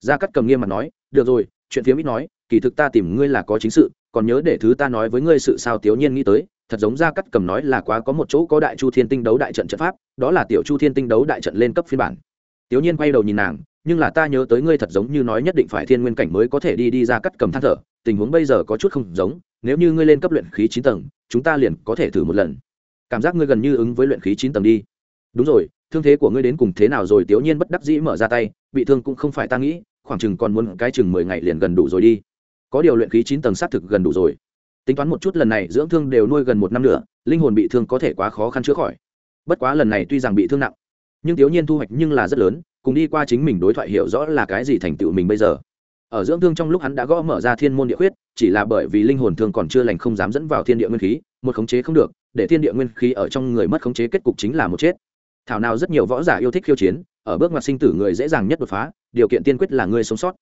Gia cắt cầm nghiêm mặt nói, được rồi, chuyện phiếm ít nói, kỳ thực ta tìm ngươi là có chính sự, còn nhớ để thứ ta nói với ngươi sự sao tiểu nhiên nghĩ tới thật giống ra cắt cầm nói là quá có một chỗ có đại chu thiên tinh đấu đại trận trận pháp, đó là tiểu chu thiên tinh đấu đại trận lên cấp phiên bản. Tiểu nhiên quay đầu nhìn nàng, nhưng là ta nhớ tới ngươi thật giống như nói nhất định phải thiên nguyên cảnh mới có thể đi đi ra cắt cầm than thở, tình huống bây giờ có chút không giống, nếu như ngươi lên cấp luyện khí chín tầng, chúng ta liền có thể thử một lần. Cảm giác ngươi gần như ứng với luyện khí chín tầng đi. Đúng rồi, thương thế của ngươi đến cùng thế nào rồi? Tiểu nhiên bất đắc dĩ mở ra tay, bị thương cũng không phải ta nghĩ, khoảng chừng còn muốn cái chừng mười ngày liền gần đủ rồi đi. Có điều luyện khí chín tầng xác thực gần đủ rồi tính toán một chút lần này dưỡng thương đều nuôi gần một năm nữa, linh hồn bị thương có thể quá khó khăn chữa khỏi. Bất quá lần này tuy rằng bị thương nặng, nhưng thiếu nhiên thu hoạch nhưng là rất lớn, cùng đi qua chính mình đối thoại hiểu rõ là cái gì thành tựu mình bây giờ. Ở dưỡng thương trong lúc hắn đã gõ mở ra thiên môn địa khuyết, chỉ là bởi vì linh hồn thương còn chưa lành không dám dẫn vào thiên địa nguyên khí, một khống chế không được, để thiên địa nguyên khí ở trong người mất khống chế kết cục chính là một chết. Thảo nào rất nhiều võ giả yêu thích khiêu chiến, ở bước ngoặt sinh tử người dễ dàng nhất đột phá, điều kiện tiên quyết là người sống sót.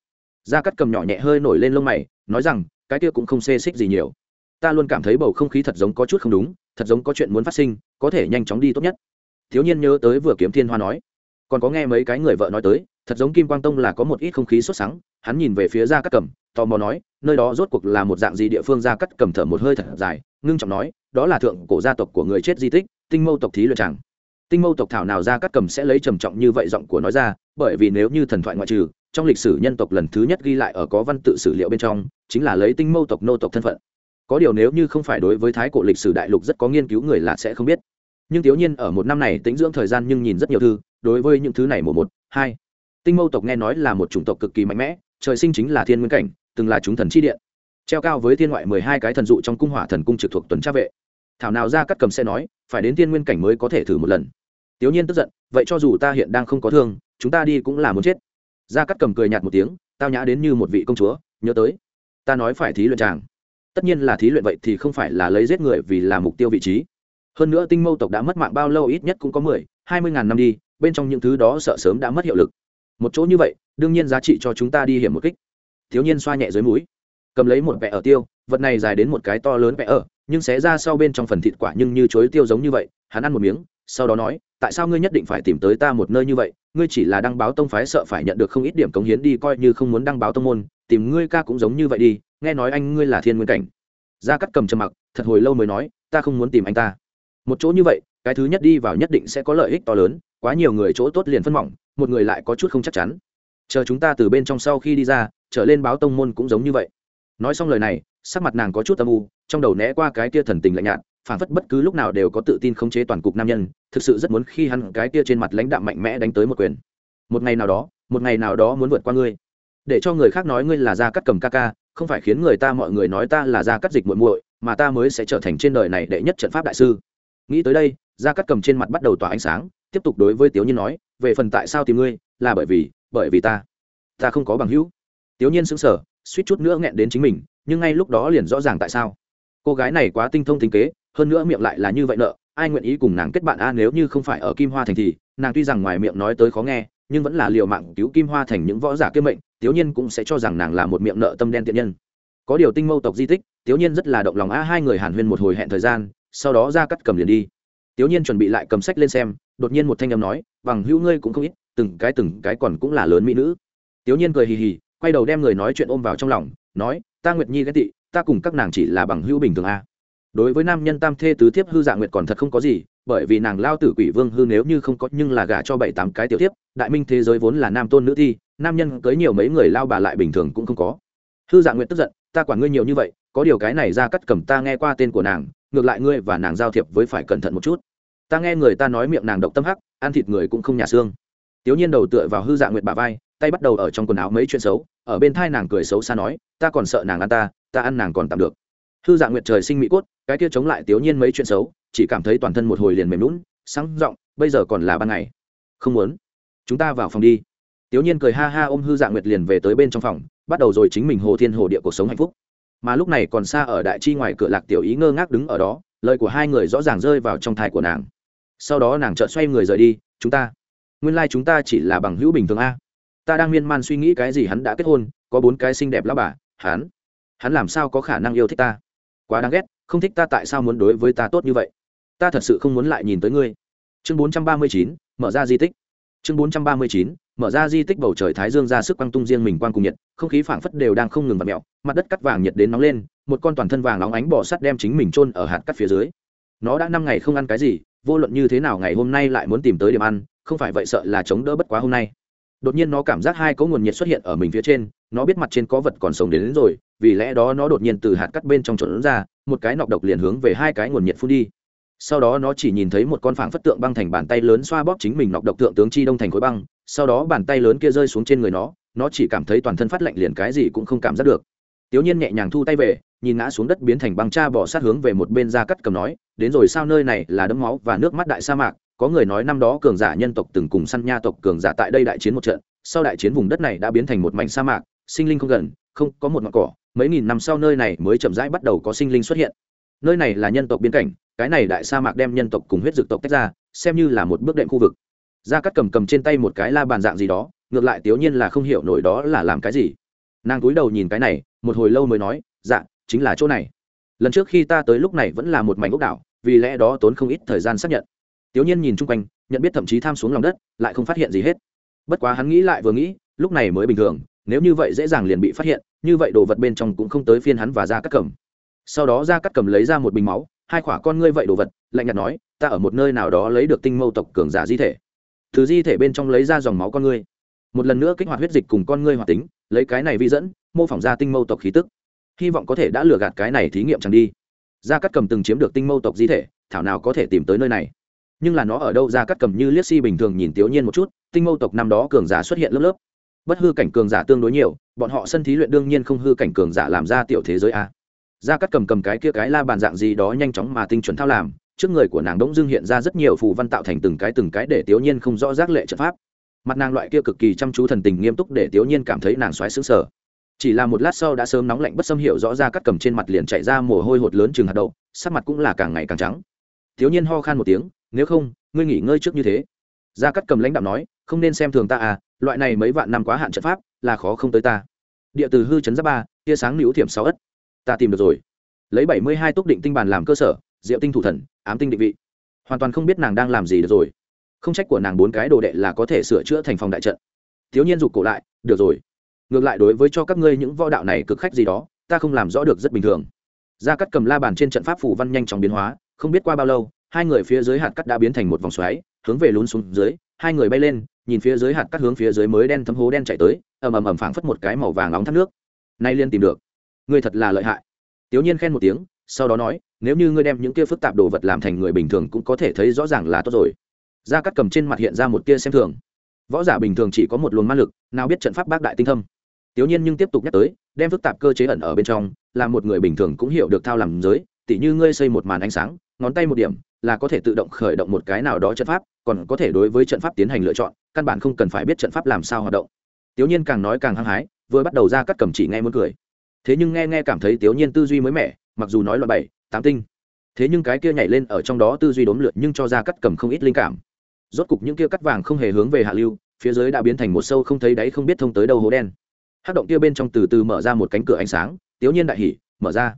Gia cắt cầm nhỏ nhẹ hơi nổi lên lông mày, nói rằng, cái kia cũng không xê xích gì nhiều ta luôn cảm thấy bầu không khí thật giống có chút không đúng thật giống có chuyện muốn phát sinh có thể nhanh chóng đi tốt nhất. Thiếu nhiên nhớ tới vừa kiếm thiên hoa nói. Còn có nghe mấy cái người vợ nói tới thật giống kim quang tông là có một ít không khí sốt sắng hắn nhìn về phía gia cắt cầm tò mò nói nơi đó rốt cuộc là một dạng gì địa phương? Gia cắt cầm thở một hơi thật dài ngưng trọng nói đó là thượng cổ gia tộc của người chết di tích tinh mâu tộc thí luyện chàng, tinh mâu tộc thảo nào gia cắt cầm sẽ lấy trầm trọng như vậy giọng của nói ra bởi vì nếu như thần thoại ngoại trừ trong lịch sử nhân tộc lần thứ nhất ghi lại ở có văn tự sử liệu bên trong chính là lấy tinh mâu tộc nô tộc thân phận có điều nếu như không phải đối với thái cổ lịch sử đại lục rất có nghiên cứu người là sẽ không biết. Nhưng thiếu nhiên ở một năm này tính dưỡng thời gian nhưng nhìn rất nhiều thư, đối với những thứ này một một, hai. Tinh mâu tộc nghe nói là một chủng tộc cực kỳ mạnh mẽ, trời sinh chính là thiên nguyên cảnh, từng là chúng thần chi điện treo cao với thiên ngoại mười hai cái thần dụ trong cung hỏa thần cung trực thuộc tuần tra vệ. Thảo nào ra cắt cầm sẽ nói, phải đến thiên nguyên cảnh mới có thể thử một lần. Tiểu nhiên tức giận, vậy cho dù ta hiện đang không có thương, chúng ta đi cũng là muốn chết. Gia cắt cầm cười nhạt một tiếng, tao nhã đến như một vị công chúa, nhớ tới. Ta nói phải thí luyện chàng tất nhiên là thí luyện vậy thì không phải là lấy giết người vì là mục tiêu vị trí. Hơn nữa tinh mâu tộc đã mất mạng bao lâu ít nhất cũng có mười, hai mươi ngàn năm đi, bên trong những thứ đó sợ sớm đã mất hiệu lực. Một chỗ như vậy, đương nhiên giá trị cho chúng ta đi hiểm một kích. Thiếu nhiên xoa nhẹ dưới mũi, cầm lấy một vẹ ở tiêu, vật này dài đến một cái to lớn vẽ ở, nhưng xé ra sau bên trong phần thịt quả nhưng như chối tiêu giống như vậy, hắn ăn một miếng, sau đó nói, tại sao ngươi nhất định phải tìm tới ta một nơi như vậy? Ngươi chỉ là đăng báo tông phái sợ phải nhận được không ít điểm cống hiến đi, coi như không muốn đăng báo tông môn tìm ngươi ca cũng giống như vậy đi, nghe nói anh ngươi là thiên nguyên cảnh. Gia cắt cầm trầm mặc, thật hồi lâu mới nói, ta không muốn tìm anh ta. Một chỗ như vậy, cái thứ nhất đi vào nhất định sẽ có lợi ích to lớn, quá nhiều người chỗ tốt liền phân mỏng, một người lại có chút không chắc chắn. Chờ chúng ta từ bên trong sau khi đi ra, trở lên báo tông môn cũng giống như vậy. Nói xong lời này, sắc mặt nàng có chút âm u, trong đầu né qua cái tia thần tình lạnh nhạt phản phất bất cứ lúc nào đều có tự tin khống chế toàn cục nam nhân, thực sự rất muốn khi hắn cái tia trên mặt lãnh đạm mạnh mẽ đánh tới một quyền. Một ngày nào đó, một ngày nào đó muốn vượt qua ngươi để cho người khác nói ngươi là gia cắt cầm ca ca, không phải khiến người ta mọi người nói ta là gia cắt dịch muội muội, mà ta mới sẽ trở thành trên đời này đệ nhất trận pháp đại sư. Nghĩ tới đây, gia cắt cầm trên mặt bắt đầu tỏa ánh sáng, tiếp tục đối với tiểu nhiên nói, về phần tại sao tìm ngươi, là bởi vì bởi vì ta ta không có bằng hữu. Tiểu nhiên sững sờ, suýt chút nữa nghẹn đến chính mình, nhưng ngay lúc đó liền rõ ràng tại sao. Cô gái này quá tinh thông tính kế, hơn nữa miệng lại là như vậy nợ, ai nguyện ý cùng nàng kết bạn a, nếu như không phải ở kim hoa thành thì, nàng tuy rằng ngoài miệng nói tới khó nghe, nhưng vẫn là liều mạng cứu kim hoa thành những võ giả kiêm mệnh tiểu nhiên cũng sẽ cho rằng nàng là một miệng nợ tâm đen tiện nhân. Có điều tinh mâu tộc di tích tiểu nhiên rất là động lòng a hai người hàn huyên một hồi hẹn thời gian, sau đó ra cắt cầm liền đi. Tiểu nhiên chuẩn bị lại cầm sách lên xem, đột nhiên một thanh âm nói, bằng hữu ngươi cũng không ít, từng cái từng cái còn cũng là lớn mỹ nữ. Tiểu nhiên cười hì hì, quay đầu đem người nói chuyện ôm vào trong lòng, nói, ta nguyệt nhi ghét tị, ta cùng các nàng chỉ là bằng hữu bình thường a đối với nam nhân tam thê tứ thiếp hư dạ nguyệt còn thật không có gì, bởi vì nàng lao tử quỷ vương hư nếu như không có nhưng là gả cho bảy tám cái tiểu thiếp, đại minh thế giới vốn là nam tôn nữ thi, nam nhân cưới nhiều mấy người lao bà lại bình thường cũng không có. Hư dạ nguyệt tức giận, ta quản ngươi nhiều như vậy, có điều cái này ra cắt cầm ta nghe qua tên của nàng, ngược lại ngươi và nàng giao thiệp với phải cẩn thận một chút. Ta nghe người ta nói miệng nàng độc tâm hắc, ăn thịt người cũng không nhà xương. Tiểu nhiên đầu tựa vào hư dạ nguyệt bà vai, tay bắt đầu ở trong quần áo mấy chuyện xấu, ở bên thai nàng cười xấu xa nói, ta còn sợ nàng ăn ta ta ăn nàng còn tạm được hư Dạng nguyệt trời sinh mỹ cốt, cái kia chống lại tiểu nhiên mấy chuyện xấu, chỉ cảm thấy toàn thân một hồi liền mềm lún sáng r bây giờ còn là ban ngày. Không muốn. Chúng ta vào phòng đi. Tiểu nhiên cười ha ha ôm hư Dạng nguyệt liền về tới bên trong phòng, bắt đầu rồi chính mình hồ thiên hồ địa cuộc sống hạnh phúc. Mà lúc này còn xa ở đại chi ngoài cửa lạc tiểu ý ngơ ngác đứng ở đó, lời của hai người rõ ràng rơi vào trong thai của nàng. Sau đó nàng chợt xoay người rời đi, chúng ta, nguyên lai、like、chúng ta chỉ là bằng hữu bình thường a. Ta đang miên man suy nghĩ cái gì hắn đã kết hôn, có bốn cái xinh đẹp lao bà, hắn hắn làm sao có khả năng yêu thích ta? Quá đáng ghét, không thích ta tại sao muốn đối với ta tốt như vậy? Ta thật sự không muốn lại nhìn tới ngươi. Chương bốn trăm ba mươi chín, mở ra di tích. Chương bốn trăm ba mươi chín, mở ra di tích bầu trời thái dương ra sức quang tung riêng mình quang cùng nhiệt, không khí phảng phất đều đang không ngừng vặt mẹo mặt đất cắt vàng nhiệt đến nóng lên, một con toàn thân vàng óng ánh bỏ sắt đem chính mình chôn ở hạt cắt phía dưới. Nó đã năm ngày không ăn cái gì, vô luận như thế nào ngày hôm nay lại muốn tìm tới điểm ăn, không phải vậy sợ là chống đỡ bất quá hôm nay. Đột nhiên nó cảm giác hai cỗ nguồn nhiệt xuất hiện ở mình phía trên nó biết mặt trên có vật còn sống đến, đến rồi vì lẽ đó nó đột nhiên từ hạt cắt bên trong trộn ra một cái nọc độc liền hướng về hai cái nguồn nhiệt phun đi. Sau đó nó chỉ nhìn thấy một con phảng phất tượng băng thành bàn tay lớn xoa bóp chính mình nọc độc tượng tướng chi đông thành khối băng sau đó bàn tay lớn kia rơi xuống trên người nó nó chỉ cảm thấy toàn thân phát lạnh liền cái gì cũng không cảm giác được. Tiểu nhiên nhẹ nhàng thu tay về nhìn ngã xuống đất biến thành băng cha bỏ sát hướng về một bên ra cắt cầm nói đến rồi sao nơi này là đấm máu và nước mắt đại sa mạc có người nói năm đó cường giả nhân tộc từng cùng săn nha tộc cường giả tại đây đại chiến một trận sau đại chiến vùng đất này đã biến thành một mảnh sa mạc sinh linh không gần, không, có một ngọn cỏ, mấy nghìn năm sau nơi này mới chậm rãi bắt đầu có sinh linh xuất hiện. Nơi này là nhân tộc biên cảnh, cái này đại sa mạc đem nhân tộc cùng huyết dực tộc tách ra, xem như là một bước đệm khu vực. Gia cắt cầm cầm trên tay một cái la bàn dạng gì đó, ngược lại tiểu nhiên là không hiểu nổi đó là làm cái gì. Nàng cúi đầu nhìn cái này, một hồi lâu mới nói dạ chính là chỗ này. Lần trước khi ta tới lúc này vẫn là một mảnh ốc đảo, vì lẽ đó tốn không ít thời gian xác nhận. Tiểu nhiên nhìn chung quanh, nhận biết thậm chí tham xuống lòng đất, lại không phát hiện gì hết. Bất quá hắn nghĩ lại vừa nghĩ, lúc này mới bình thường nếu như vậy dễ dàng liền bị phát hiện, như vậy đồ vật bên trong cũng không tới phiên hắn và ra cắt cầm sau đó ra cắt cầm lấy ra một bình máu, hai khỏa con ngươi vậy đồ vật, lạnh nhạt nói, ta ở một nơi nào đó lấy được tinh mâu tộc cường giả di thể. Từ di thể bên trong lấy ra dòng máu con ngươi. Một lần nữa kích hoạt huyết dịch cùng con ngươi hoạt tính, lấy cái này vi dẫn, mô phỏng ra tinh mâu tộc khí tức. Hy vọng có thể đã lừa gạt cái này thí nghiệm chẳng đi. Gia cắt cầm từng chiếm được tinh mâu tộc di thể, thảo nào có thể tìm tới nơi này. Nhưng là nó ở đâu gia cắt cầm như liếc si bình thường nhìn tiểu nhiên một chút, tinh mâu tộc năm đó cường giả xuất hiện lớp lớp bất hư cảnh cường giả tương đối nhiều, bọn họ sân thí luyện đương nhiên không hư cảnh cường giả làm ra tiểu thế giới a. Gia cắt cầm cầm cái kia cái la bàn dạng gì đó nhanh chóng mà tinh chuẩn thao làm, trước người của nàng đống dưng hiện ra rất nhiều phù văn tạo thành từng cái từng cái để tiểu nhiên không rõ rác lệ trận pháp. Mặt nàng loại kia cực kỳ chăm chú thần tình nghiêm túc để tiểu nhiên cảm thấy nàng xoáy xứng sở chỉ là một lát sau đã sớm nóng lạnh bất xâm hiểu rõ ra cắt cầm trên mặt liền chạy ra mồ hôi hột lớn chừng hạt đậu, sắc mặt cũng là càng ngày càng trắng. Tiểu nhiên ho khan một tiếng, nếu không, ngươi nghỉ ngơi trước như thế. Gia cắt cầm lãnh đạo nói, không nên xem thường ta à loại này mấy vạn năm quá hạn trận pháp, là khó không tới ta. Địa từ hư chấn giáp ba, tia sáng nữ thiểm sáu ất. Ta tìm được rồi. Lấy bảy mươi hai túc định tinh bàn làm cơ sở, diệu tinh thủ thần, ám tinh định vị. Hoàn toàn không biết nàng đang làm gì được rồi. Không trách của nàng bốn cái đồ đệ là có thể sửa chữa thành phòng đại trận. Thiếu nhiên dục cổ lại, được rồi. Ngược lại đối với cho các ngươi những võ đạo này cực khách gì đó, ta không làm rõ được rất bình thường. Gia cắt cầm la bàn trên trận pháp phủ văn nhanh chóng biến hóa, không biết qua bao lâu, hai người phía dưới hạt cắt đã biến thành một vòng xoáy, hướng về lún xuống dưới, hai người bay lên nhìn phía dưới hạt cắt hướng phía dưới mới đen thấm hố đen chạy tới, ầm ầm ầm phảng phất một cái màu vàng nóng thắt nước. Nay liên tìm được. Ngươi thật là lợi hại. Tiểu nhiên khen một tiếng, sau đó nói, nếu như ngươi đem những kia phức tạp đồ vật làm thành người bình thường cũng có thể thấy rõ ràng là tốt rồi. Gia cắt cầm trên mặt hiện ra một tia xem thường. Võ giả bình thường chỉ có một luồng ma lực, nào biết trận pháp bác đại tinh thâm. Tiểu nhiên nhưng tiếp tục nhắc tới, đem phức tạp cơ chế ẩn ở bên trong, là một người bình thường cũng hiểu được thao làm giới, tỉ như ngươi xây một màn ánh sáng, ngón tay một điểm, là có thể tự động khởi động một cái nào đó trận pháp, còn có thể đối với trận pháp tiến hành lựa chọn căn bản không cần phải biết trận pháp làm sao hoạt động. Tiểu nhiên càng nói càng hăng hái, vừa bắt đầu ra cắt cầm chỉ nghe muốn cười. Thế nhưng nghe nghe cảm thấy tiểu nhiên tư duy mới mẻ, mặc dù nói loại bảy, tám tinh. Thế nhưng cái kia nhảy lên ở trong đó tư duy đốn lượt nhưng cho ra cắt cầm không ít linh cảm. Rốt cục những kia cắt vàng không hề hướng về hạ lưu, phía dưới đã biến thành một sâu không thấy đáy không biết thông tới đâu hố đen. Hát động kia bên trong từ từ mở ra một cánh cửa ánh sáng tiểu nhiên đại hỉ, mở ra.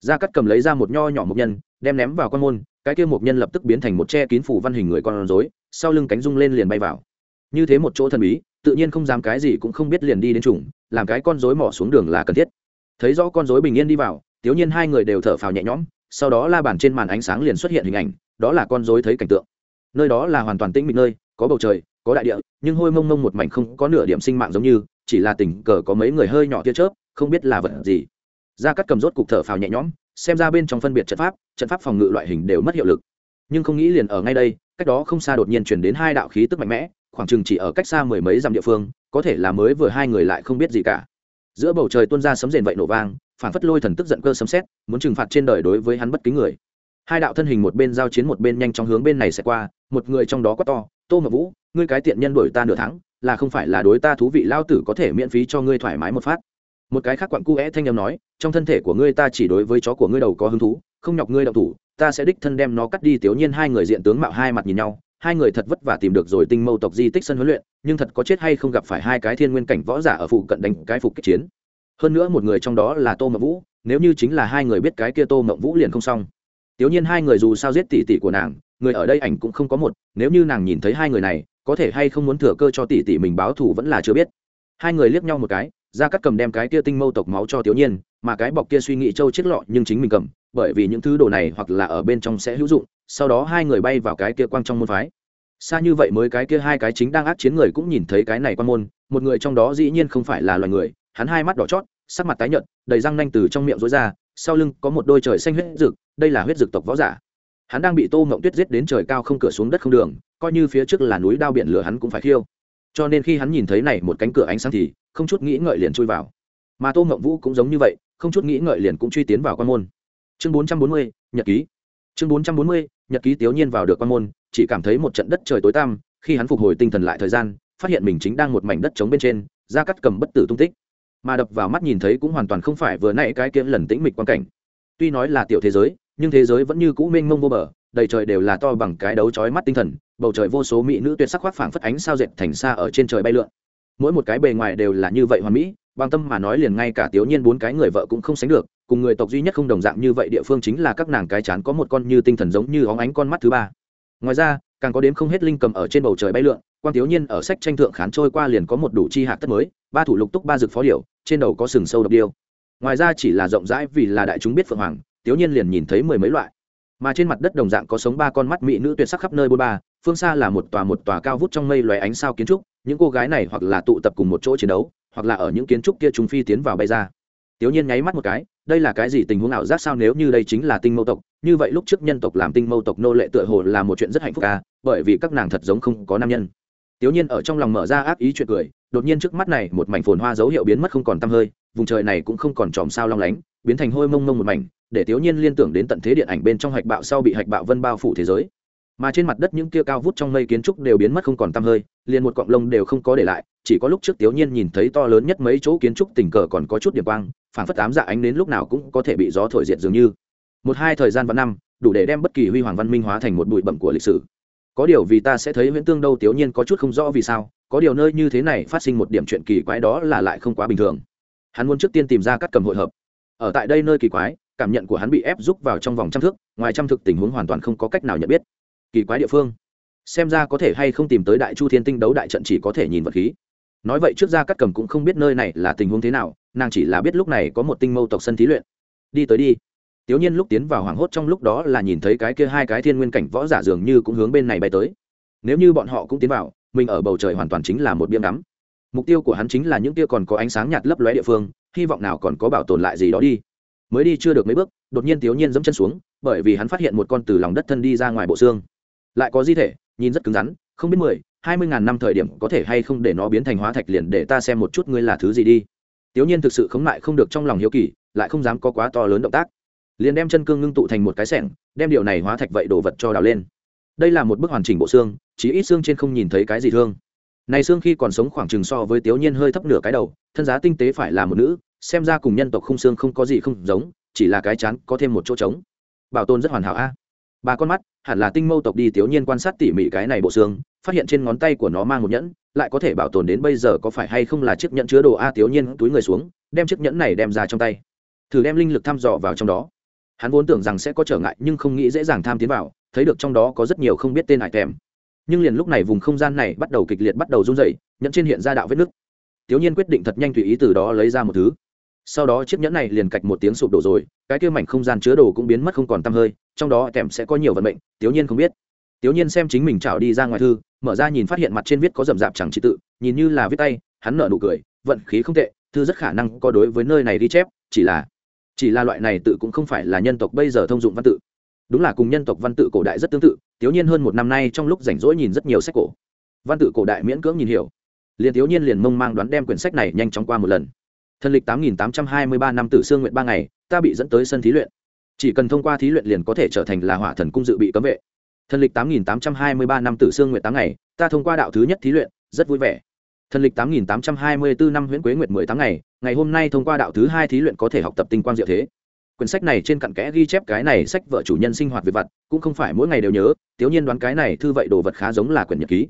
Ra cắt cầm lấy ra một nho nhỏ một nhân, đem ném vào con môn, cái kia một nhân lập tức biến thành một che kín phủ văn hình người con rối, sau lưng cánh rung lên liền bay vào như thế một chỗ thần bí, tự nhiên không dám cái gì cũng không biết liền đi đến trùng, làm cái con rối mỏ xuống đường là cần thiết. Thấy rõ con rối bình yên đi vào tiểu nhiên hai người đều thở phào nhẹ nhõm, sau đó la bàn trên màn ánh sáng liền xuất hiện hình ảnh, đó là con rối thấy cảnh tượng. Nơi đó là hoàn toàn tĩnh mịch nơi, có bầu trời, có đại địa, nhưng hôi mông mông một mảnh không có nửa điểm sinh mạng giống như, chỉ là tình cờ có mấy người hơi nhỏ tia chớp, không biết là vật gì. Ra cắt cầm rốt cục thở phào nhẹ nhõm, xem ra bên trong phân biệt trận pháp trận pháp phòng ngự loại hình đều mất hiệu lực. Nhưng không nghĩ liền ở ngay đây, cách đó không xa đột nhiên chuyển đến hai đạo khí tức mạnh mẽ khoảng chừng chỉ ở cách xa mười mấy dặm địa phương, có thể là mới vừa hai người lại không biết gì cả. Giữa bầu trời tuôn ra sấm rền vậy nổ vang phản phất lôi thần tức giận cơ sấm xét muốn trừng phạt trên đời đối với hắn bất kính người. Hai đạo thân hình một bên giao chiến một bên nhanh chóng hướng bên này sẽ qua, một người trong đó quá to, tô mà vũ, ngươi cái tiện nhân đuổi ta nửa tháng, là không phải là đối ta thú vị lao tử có thể miễn phí cho ngươi thoải mái một phát? Một cái khác quặn cu é thanh âm nói, trong thân thể của ngươi ta chỉ đối với chó của ngươi đầu có hứng thú, không nhọc ngươi đậu thủ, ta sẽ đích thân đem nó cắt đi. Tiểu nhiên hai người diện tướng mạo hai mặt nhìn nhau hai người thật vất vả tìm được rồi tinh mâu tộc di tích sân huấn luyện, nhưng thật có chết hay không gặp phải hai cái thiên nguyên cảnh võ giả ở phụ cận đánh cái phục kích chiến. Hơn nữa một người trong đó là tô mậu vũ, nếu như chính là hai người biết cái kia tô mậu vũ liền không xong. Tiểu nhiên hai người dù sao giết tỷ tỷ của nàng, người ở đây ảnh cũng không có một, nếu như nàng nhìn thấy hai người này, có thể hay không muốn thừa cơ cho tỷ tỷ mình báo thù vẫn là chưa biết. Hai người liếc nhau một cái ra cắt cầm đem cái kia tinh mâu tộc máu cho tiểu nhiên, mà cái bọc kia suy nghĩ châu chiếc lọ nhưng chính mình cầm bởi vì những thứ đồ này hoặc là ở bên trong sẽ hữu dụng, sau đó hai người bay vào cái kia quang trong môn phái. Xa như vậy mới cái kia hai cái chính đang ác chiến người cũng nhìn thấy cái này quan môn, một người trong đó dĩ nhiên không phải là loài người, hắn hai mắt đỏ chót, sắc mặt tái nhợt, đầy răng nanh từ trong miệng rối ra, sau lưng có một đôi trời xanh huyết rực đây là huyết rực tộc võ giả. Hắn đang bị tô mộng tuyết giết đến trời cao không cửa xuống đất không đường, coi như phía trước là núi đao biển lửa hắn cũng phải khiêu cho nên khi hắn nhìn thấy này một cánh cửa ánh sáng thì không chút nghĩ ngợi liền chui vào. Mà tô mộng vũ cũng giống như vậy, không chút nghĩ ngợi liền cũng truy tiến vào quan môn chương bốn trăm bốn mươi, nhật ký. Chương bốn trăm bốn mươi, nhật ký tiểu nhiên vào được quan môn, chỉ cảm thấy một trận đất trời tối tăm, khi hắn phục hồi tinh thần lại thời gian, phát hiện mình chính đang một mảnh đất trống bên trên ra cắt cầm bất tử tung tích. Mà đập vào mắt nhìn thấy cũng hoàn toàn không phải vừa nãy cái kia lần tĩnh mịch quan cảnh. Tuy nói là tiểu thế giới, nhưng thế giới vẫn như cũ mênh mông vô bờ, đầy trời đều là to bằng cái đấu chói mắt tinh thần, bầu trời vô số mỹ nữ tuyệt sắc khoác phảng phất ánh sao dệt thành xa ở trên trời bay lượn. Mỗi một cái bề ngoài đều là như vậy hoàn mỹ, bằng tâm mà nói liền ngay cả tiểu nhiên bốn cái người vợ cũng không sánh được cùng người tộc duy nhất không đồng dạng như vậy địa phương chính là các nàng cái chán có một con như tinh thần giống như óng ánh con mắt thứ ba. Ngoài ra, càng có đến không hết linh cầm ở trên bầu trời bay lượn quan thiếu nhiên ở sách tranh thượng khán trôi qua liền có một đủ chi hạt tất mới, ba thủ lục túc ba dực phó điệu trên đầu có sừng sâu độc điêu. Ngoài ra chỉ là rộng rãi vì là đại chúng biết phượng hoàng, thiếu nhiên liền nhìn thấy mười mấy loại. Mà trên mặt đất đồng dạng có sống ba con mắt mỹ nữ tuyệt sắc khắp nơi bôn ba, phương xa là một tòa một tòa cao vút trong mây loài ánh sao kiến trúc, những cô gái này hoặc là tụ tập cùng một chỗ chiến đấu, hoặc là ở những kiến trúc kia chúng phi tiến vào bay ra tiểu nhiên nháy mắt một cái, đây là cái gì tình huống ảo giác sao nếu như đây chính là tinh mâu tộc? Như vậy lúc trước nhân tộc làm tinh mâu tộc nô lệ tựa hồ là một chuyện rất hạnh phúc à bởi vì các nàng thật giống không có nam nhân. Tiểu nhiên ở trong lòng mở ra ác ý chuyện cười, đột nhiên trước mắt này một mảnh phồn hoa dấu hiệu biến mất không còn tăm hơi, vùng trời này cũng không còn tròm sao long lánh, biến thành hôi mông mông một mảnh, để tiểu nhiên liên tưởng đến tận thế điện ảnh bên trong hạch bạo sau bị hạch bạo vân bao phủ thế giới mà trên mặt đất những kia cao vút trong mây kiến trúc đều biến mất không còn tăm hơi, liền một cọng lông đều không có để lại, chỉ có lúc trước tiểu nhiên nhìn thấy to lớn nhất mấy chỗ kiến trúc tình cờ còn có chút điểm quang, phản phất tám dạ ánh đến lúc nào cũng có thể bị gió thổi diệt dường như. Một hai thời gian và năm, đủ để đem bất kỳ huy hoàng văn minh hóa thành một bụi bẩm của lịch sử. Có điều vì ta sẽ thấy huyễn tương đâu tiểu nhiên có chút không rõ vì sao, có điều nơi như thế này phát sinh một điểm chuyện kỳ quái đó là lại không quá bình thường. Hắn muốn trước tiên tìm ra các cầm hội hợp. Ở tại đây nơi kỳ quái, cảm nhận của hắn bị ép rúc vào trong vòng trăm thước, ngoài trăm thực tình huống hoàn toàn không có cách nào nhận biết kỳ quái địa phương. Xem ra có thể hay không tìm tới đại chu thiên tinh đấu đại trận chỉ có thể nhìn vật khí. Nói vậy trước ra cắt cầm cũng không biết nơi này là tình huống thế nào, nàng chỉ là biết lúc này có một tinh mâu tộc sân thí luyện. Đi tới đi. Tiểu nhiên lúc tiến vào hoảng hốt trong lúc đó là nhìn thấy cái kia hai cái thiên nguyên cảnh võ giả dường như cũng hướng bên này bay tới. Nếu như bọn họ cũng tiến vào, mình ở bầu trời hoàn toàn chính là một biếm đắm mục tiêu của hắn chính là những kia còn có ánh sáng nhạt lấp lóe địa phương, hy vọng nào còn có bảo tồn lại gì đó đi. Mới đi chưa được mấy bước, đột nhiên tiểu nhiên giẫm chân xuống, bởi vì hắn phát hiện một con từ lòng đất thân đi ra ngoài bộ xương lại có di thể, nhìn rất cứng rắn, không biết mười, hai mươi ngàn năm thời điểm có thể hay không để nó biến thành hóa thạch liền để ta xem một chút ngươi là thứ gì đi. Tiểu nhiên thực sự khống lại không được trong lòng hiếu kỳ, lại không dám có quá to lớn động tác. Liền đem chân cương ngưng tụ thành một cái sẻng, đem điều này hóa thạch vậy đồ vật cho đào lên. Đây là một bức hoàn chỉnh bộ xương chỉ ít xương trên không nhìn thấy cái gì thương. Này xương khi còn sống khoảng chừng so với tiểu nhiên hơi thấp nửa cái đầu, thân giá tinh tế phải là một nữ, xem ra cùng nhân tộc khung xương không có gì không giống, chỉ là cái chán có thêm một chỗ trống. Bảo tồn rất hoàn hảo a ba con mắt, hẳn là tinh mâu tộc đi tiểu nhiên quan sát tỉ mỉ cái này bộ xương, phát hiện trên ngón tay của nó mang một nhẫn, lại có thể bảo tồn đến bây giờ có phải hay không là chiếc nhẫn chứa đồ a tiểu nhiên túi người xuống, đem chiếc nhẫn này đem ra trong tay. Thử đem linh lực thăm dò vào trong đó. Hắn vốn tưởng rằng sẽ có trở ngại, nhưng không nghĩ dễ dàng tham tiến vào, thấy được trong đó có rất nhiều không biết tên hải thèm nhưng liền lúc này vùng không gian này bắt đầu kịch liệt bắt đầu run dày nhẫn trên hiện ra đạo vết nứt. Tiểu nhiên quyết định thật nhanh tùy ý từ đó lấy ra một thứ sau đó chiếc nhẫn này liền cạch một tiếng sụp đổ rồi, cái kia mảnh không gian chứa đồ cũng biến mất không còn t hơi, trong đó kèm sẽ có nhiều vận mệnh, tiểu nhiên không biết. Tiểu nhiên xem chính mình trào đi ra ngoài thư, mở ra nhìn phát hiện mặt trên viết có rậm rạp chẳng trị tự, nhìn như là viết tay, hắn nở nụ cười, vận khí không tệ, thư rất khả năng có đối với nơi này ghi chép, chỉ là chỉ là loại này tự cũng không phải là nhân tộc bây giờ thông dụng văn tự. Đúng là cùng nhân tộc văn tự cổ đại rất tương tự, tiểu nhiên hơn một năm nay trong lúc rảnh rỗi nhìn rất nhiều sách cổ. Văn tự cổ đại miễn cưỡng nhìn hiểu. Liền tiểu nhiên liền mông mang đoán đem quyển sách này nhanh chóng qua một lần thần lịch tám nghìn tám trăm hai mươi ba năm tử sương nguyện ba ngày, ta bị dẫn tới sân thí luyện. Chỉ cần thông qua thí luyện liền có thể trở thành là hỏa thần cung dự bị cấm vệ. Thần lịch tám nghìn tám trăm hai mươi ba năm tử sương nguyện tám ngày, ta thông qua đạo thứ nhất thí luyện, rất vui vẻ. Thần lịch tám nghìn tám trăm hai mươi bốn năm huyễn quế nguyệt mười tám ngày ngày hôm nay thông qua đạo thứ hai thí luyện có thể học tập tinh quang diệu thế. Quyển sách này trên cặn kẽ ghi chép cái này sách vợ chủ nhân sinh hoạt việc vặt, cũng không phải mỗi ngày đều nhớ, tiểu nhiên đoán cái này thư vậy đồ vật khá giống là quyển nhật ký.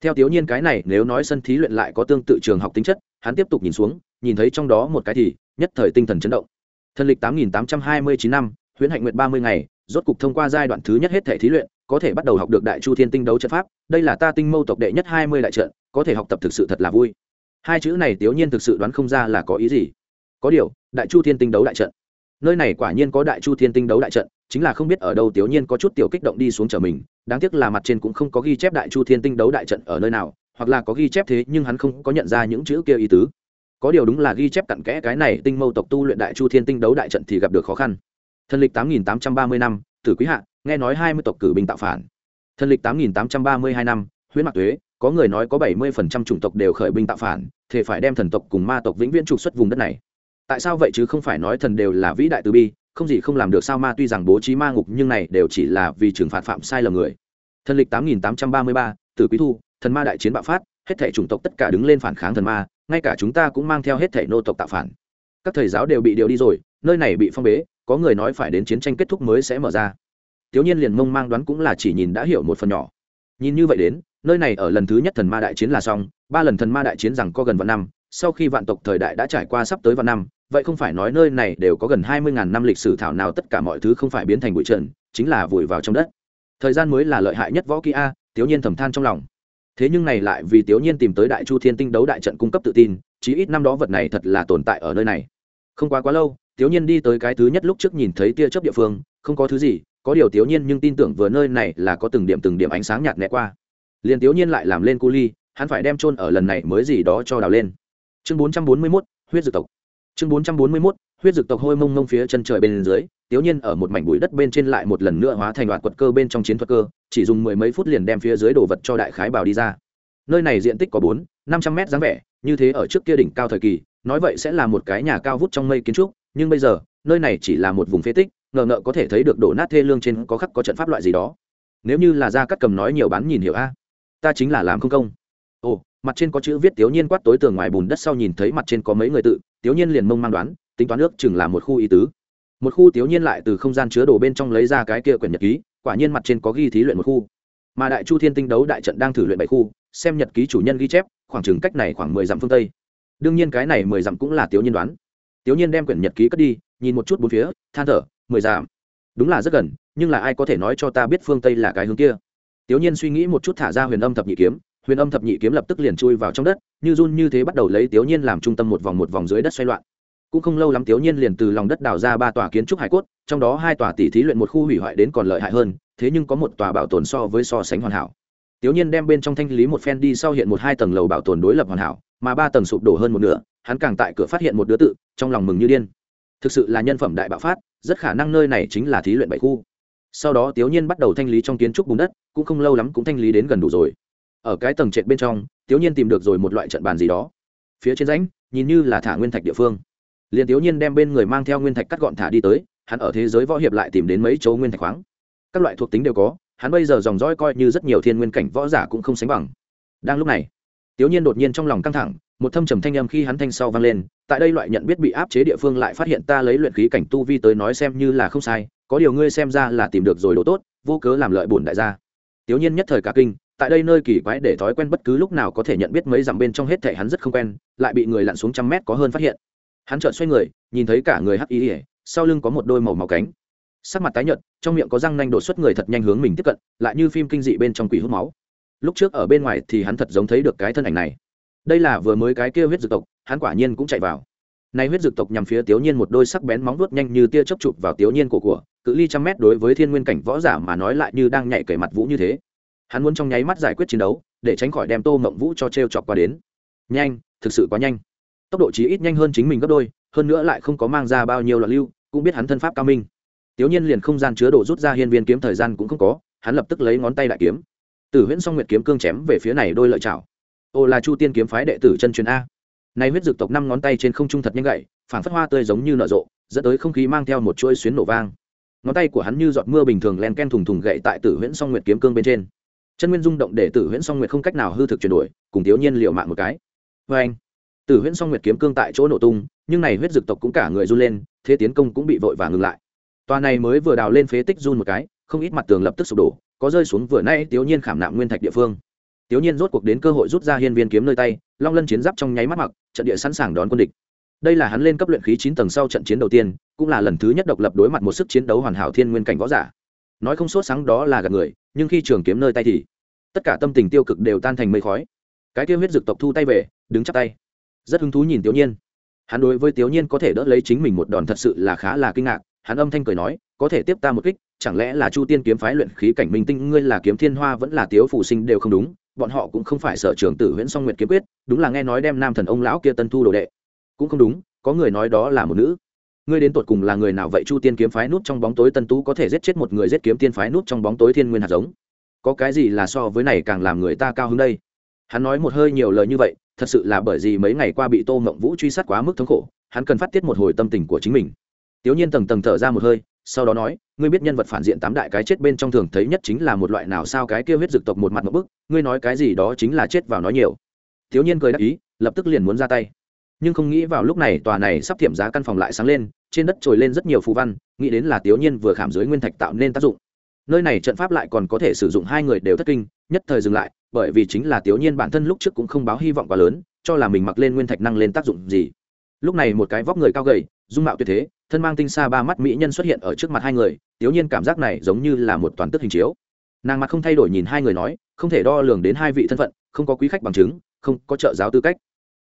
Theo tiểu nhiên cái này, nếu nói sân thí luyện lại có tương tự trường học tính chất, hắn tiếp tục nhìn xuống nhìn thấy trong đó một cái thì nhất thời tinh thần chấn động. Thần lịch tám nghìn tám trăm hai mươi chín năm, huyễn hạnh nguyện ba mươi ngày, rốt cục thông qua giai đoạn thứ nhất hết thể thí luyện, có thể bắt đầu học được đại chu thiên tinh đấu trận pháp, đây là ta tinh mâu tộc đệ nhất hai mươi đại trận, có thể học tập thực sự thật là vui. Hai chữ này tiểu nhiên thực sự đoán không ra là có ý gì. Có điều, đại chu thiên tinh đấu đại trận. Nơi này quả nhiên có đại chu thiên tinh đấu đại trận, chính là không biết ở đâu tiểu nhiên có chút tiểu kích động đi xuống trở mình, đáng tiếc là mặt trên cũng không có ghi chép đại chu thiên tinh đấu đại trận ở nơi nào, hoặc là có ghi chép thế nhưng hắn không có nhận ra những chữ kia ý tứ có điều đúng là ghi chép cặn kẽ cái này tinh mâu tộc tu luyện đại chu thiên tinh đấu đại trận thì gặp được khó khăn. Thần lịch tám nghìn tám trăm ba mươi năm, tử quý hạ, nghe nói hai mươi tộc cử binh tạo phản. Thần lịch tám nghìn tám trăm ba mươi hai năm, huyễn mạc tuế, có người nói có bảy mươi phần trăm chủng tộc đều khởi binh tạo phản thì phải đem thần tộc cùng ma tộc vĩnh viễn trục xuất vùng đất này. Tại sao vậy chứ không phải nói thần đều là vĩ đại từ bi, không gì không làm được sao ma tuy rằng bố trí ma ngục nhưng này đều chỉ là vì trừng phạt phạm sai lầm người. Thần lịch tám nghìn tám trăm ba mươi ba, tử quý thu, thần ma đại chiến bạo phát hết thể chủng tộc tất cả đứng lên phản kháng thần ma, ngay cả chúng ta cũng mang theo hết thể nô tộc tạo phản. Các thầy giáo đều bị điều đi rồi, nơi này bị phong bế, có người nói phải đến chiến tranh kết thúc mới sẽ mở ra. Tiểu nhiên liền mông mang đoán cũng là chỉ nhìn đã hiểu một phần nhỏ. Nhìn như vậy đến, nơi này ở lần thứ nhất thần ma đại chiến là xong, ba lần thần ma đại chiến rằng có gần vạn năm, sau khi vạn tộc thời đại đã trải qua sắp tới vạn năm, vậy không phải nói nơi này đều có gần hai mươi ngàn năm lịch sử thảo nào tất cả mọi thứ không phải biến thành bụi trần, chính là vùi vào trong đất. Thời gian mới là lợi hại nhất võ kỹ a, tiểu nhiên thầm than trong lòng thế nhưng này lại vì tiểu nhiên tìm tới đại chu thiên tinh đấu đại trận cung cấp tự tin chí ít năm đó vật này thật là tồn tại ở nơi này. Không quá quá lâu tiểu nhiên đi tới cái thứ nhất lúc trước nhìn thấy tia chớp địa phương không có thứ gì có điều tiểu nhiên nhưng tin tưởng vừa nơi này là có từng điểm từng điểm ánh sáng nhạt nhẹ qua. Liền tiểu nhiên lại làm lên cu ly hắn phải đem chôn ở lần này mới gì đó cho đào lên. Chương 441, huyết dược tộc. Chương 441, huyết dược tộc hôi mông mông phía chân trời bên dưới tiểu nhiên ở một mảnh bụi đất bên trên lại một lần nữa hóa thành đoạn quật cơ bên trong chiến thuật cơ, chỉ dùng mười mấy phút liền đem phía dưới đồ vật cho đại khái bảo đi ra. Nơi này diện tích có bốn, năm trăm mét dáng vẻ, như thế ở trước kia đỉnh cao thời kỳ, nói vậy sẽ là một cái nhà cao vút trong mây kiến trúc, nhưng bây giờ, nơi này chỉ là một vùng phế tích, ngờ ngợ có thể thấy được đổ nát thê lương trên có khắc có trận pháp loại gì đó. Nếu như là ra cắt cầm nói nhiều bán nhìn hiểu a, ta chính là làm không công. Ồ, mặt trên có chữ viết tiểu nhiên quát tối tường ngoài bùn đất sau nhìn thấy mặt trên có mấy người tự tiểu nhiên liền mông mang đoán tính toán nước chừng là một khu y tứ. Một khu tiểu nhiên lại từ không gian chứa đồ bên trong lấy ra cái kia quyển nhật ký, quả nhiên mặt trên có ghi thí luyện một khu. Mà đại chu thiên tinh đấu đại trận đang thử luyện bảy khu, xem nhật ký chủ nhân ghi chép, khoảng chừng cách này khoảng mười dặm phương tây. Đương nhiên cái này mười dặm cũng là tiểu nhiên đoán. Tiểu nhiên đem quyển nhật ký cất đi, nhìn một chút bốn phía, than thở, mười dặm. đúng là rất gần, nhưng là ai có thể nói cho ta biết phương tây là cái hướng kia? Tiểu nhiên suy nghĩ một chút thả ra huyền âm thập nhị kiếm, huyền âm thập nhị kiếm lập tức liền chui vào trong đất, như run như thế bắt đầu lấy tiểu nhiên làm trung tâm một vòng một vòng dưới đất xoay loạn cũng không lâu lắm tiểu nhiên liền từ lòng đất đào ra ba tòa kiến trúc hải cốt, trong đó hai tòa tỷ thí luyện một khu hủy hoại đến còn lợi hại hơn, thế nhưng có một tòa bảo tồn so với so sánh hoàn hảo. Tiểu nhiên đem bên trong thanh lý một phen đi sau hiện một hai tầng lầu bảo tồn đối lập hoàn hảo, mà ba tầng sụp đổ hơn một nửa, hắn càng tại cửa phát hiện một đứa tự, trong lòng mừng như điên. Thực sự là nhân phẩm đại bạo phát, rất khả năng nơi này chính là thí luyện bảy khu. Sau đó tiểu nhiên bắt đầu thanh lý trong kiến trúc bùn đất, cũng không lâu lắm cũng thanh lý đến gần đủ rồi. Ở cái tầng trệt bên trong tiểu nhiên tìm được rồi một loại trận bàn gì đó. Phía trên rãnh, nhìn như là thả nguyên thạch địa phương liền thiếu nhiên đem bên người mang theo nguyên thạch cắt gọn thả đi tới, hắn ở thế giới võ hiệp lại tìm đến mấy chỗ nguyên thạch khoáng. Các loại thuộc tính đều có, hắn bây giờ dòng dõi coi như rất nhiều thiên nguyên cảnh võ giả cũng không sánh bằng. Đang lúc này thiếu nhiên đột nhiên trong lòng căng thẳng, một thâm trầm thanh âm khi hắn thanh sau vang lên, tại đây loại nhận biết bị áp chế địa phương lại phát hiện ta lấy luyện khí cảnh tu vi tới nói xem như là không sai, có điều ngươi xem ra là tìm được rồi đồ tốt, vô cớ làm lợi bổn đại gia. Thiếu nhiên nhất thời cả kinh, tại đây nơi kỳ quái để thói quen bất cứ lúc nào có thể nhận biết mấy dặm bên trong hết thể hắn rất không quen, lại bị người lặn xuống trăm mét có hơn phát hiện hắn chợt xoay người, nhìn thấy cả người hắc ý ỉa sau lưng có một đôi màu màu cánh. Sắc mặt tái nhợt, trong miệng có răng nanh đột xuất người thật nhanh hướng mình tiếp cận, lại như phim kinh dị bên trong quỷ hút máu. Lúc trước ở bên ngoài thì hắn thật giống thấy được cái thân ảnh này. Đây là vừa mới cái kia huyết dược tộc, hắn quả nhiên cũng chạy vào. Nay huyết dược tộc nhằm phía tiểu nhiên một đôi sắc bén móng vuốt nhanh như tia chớp chụp vào tiểu nhiên cổ của, cự ly trăm mét đối với thiên nguyên cảnh võ giả mà nói lại như đang nhảy cởi mặt vũ như thế. Hắn muốn trong nháy mắt giải quyết chiến đấu, để tránh khỏi đem tô mộng vũ cho t chọc qua đến. Nhanh, thực sự quá nhanh tốc độ chí ít nhanh hơn chính mình gấp đôi, hơn nữa lại không có mang ra bao nhiêu loạn lưu, cũng biết hắn thân pháp cao minh. Tiểu nhiên liền không gian chứa đồ rút ra hiên viên kiếm thời gian cũng không có, hắn lập tức lấy ngón tay đại kiếm. Tử huyễn song nguyệt kiếm cương chém về phía này đôi lợi chảo. Ô là chu tiên kiếm phái đệ tử chân truyền a. Nay huyết dực tộc năm ngón tay trên không trung thật nhanh gậy phản phất hoa tươi giống như nở rộ, dẫn tới không khí mang theo một chuỗi xuyến nổ vang. Ngón tay của hắn như giọt mưa bình thường len ken thùng thùng gậy tại tử huyễn song nguyệt kiếm cương bên trên. Chân nguyên rung động để tử huyễn song nguyệt không cách nào hư thực chuyển đổi, cùng tiểu nhiên liệu mạng một cái. Vê anh tử huyễn song nguyệt kiếm cương tại chỗ nổ tung nhưng này huyết Dực tộc cũng cả người run lên thế tiến công cũng bị vội và ngừng lại Toàn này mới vừa đào lên phế tích run một cái không ít mặt tường lập tức sụp đổ có rơi xuống vừa nay Tiểu nhiên khảm nạm nguyên thạch địa phương Tiểu Nhiên rốt cuộc đến cơ hội rút ra hiên viên kiếm nơi tay, Long Lân chiến giáp trong nháy mắt mặc, trận địa sẵn sàng đón quân địch. Đây là hắn lên cấp luyện khí chín tầng sau trận chiến đầu tiên, cũng là lần thứ nhất độc lập đối mặt một sức chiến đấu hoàn hảo thiên nguyên cảnh võ giả. Nói không sốt sáng đó là gạt người, nhưng khi trường kiếm nơi tay thì tất cả tâm tình tiêu cực đều tan thành mây khói. Cái kia huyết Dực tộc thu tay về, đứng chắp tay. Rất hứng thú nhìn Tiểu Nhiên. Hắn đối với Tiểu Nhiên có thể đỡ lấy chính mình một đòn thật sự là khá là kinh ngạc, hắn âm thanh cười nói, có thể tiếp ta một kích, chẳng lẽ là Chu Tiên kiếm phái luyện khí cảnh minh tinh ngươi là kiếm thiên hoa vẫn là Tiếu phụ sinh đều không đúng, bọn họ cũng không phải sở trường tử huyễn song nguyệt kiếm quyết đúng là nghe nói đem nam thần ông lão kia tân thu đồ đệ. Cũng không đúng có người nói đó là một nữ. Ngươi đến tột cùng là người nào vậy? Chu tiên kiếm phái nút trong bóng tối tân tú có thể giết chết một người giết kiếm tiên phái nút trong bóng tối thiên nguyên hạt giống. Có cái gì là so với này càng làm người ta cao hứng đây? Hắn nói một hơi nhiều lời như vậy thật sự là bởi vì mấy ngày qua bị tô mộng vũ truy sát quá mức thống khổ, hắn cần phát tiết một hồi tâm tình của chính mình. Tiểu nhiên tầng tầng thở ra một hơi, sau đó nói, ngươi biết nhân vật phản diện tám đại cái chết bên trong thường thấy nhất chính là một loại nào sao cái kia huyết dực tộc một mặt một bức, ngươi nói cái gì đó chính là chết vào nói nhiều. Thiếu nhiên cười đáp ý, lập tức liền muốn ra tay. Nhưng không nghĩ vào lúc này tòa này sắp thiểm giá căn phòng lại sáng lên, trên đất trồi lên rất nhiều phù văn, nghĩ đến là thiếu nhiên vừa khảm dưới nguyên thạch tạo nên tác dụng nơi này trận pháp lại còn có thể sử dụng hai người đều thất kinh, nhất thời dừng lại, bởi vì chính là thiếu nhiên bản thân lúc trước cũng không báo hy vọng quá lớn, cho là mình mặc lên nguyên thạch năng lên tác dụng gì. Lúc này một cái vóc người cao gầy, dung mạo tuyệt thế, thân mang tinh xa ba mắt mỹ nhân xuất hiện ở trước mặt hai người, tiểu nhiên cảm giác này giống như là một toàn tức hình chiếu. Nàng mặt không thay đổi nhìn hai người nói, không thể đo lường đến hai vị thân phận, không có quý khách bằng chứng, không có trợ giáo tư cách.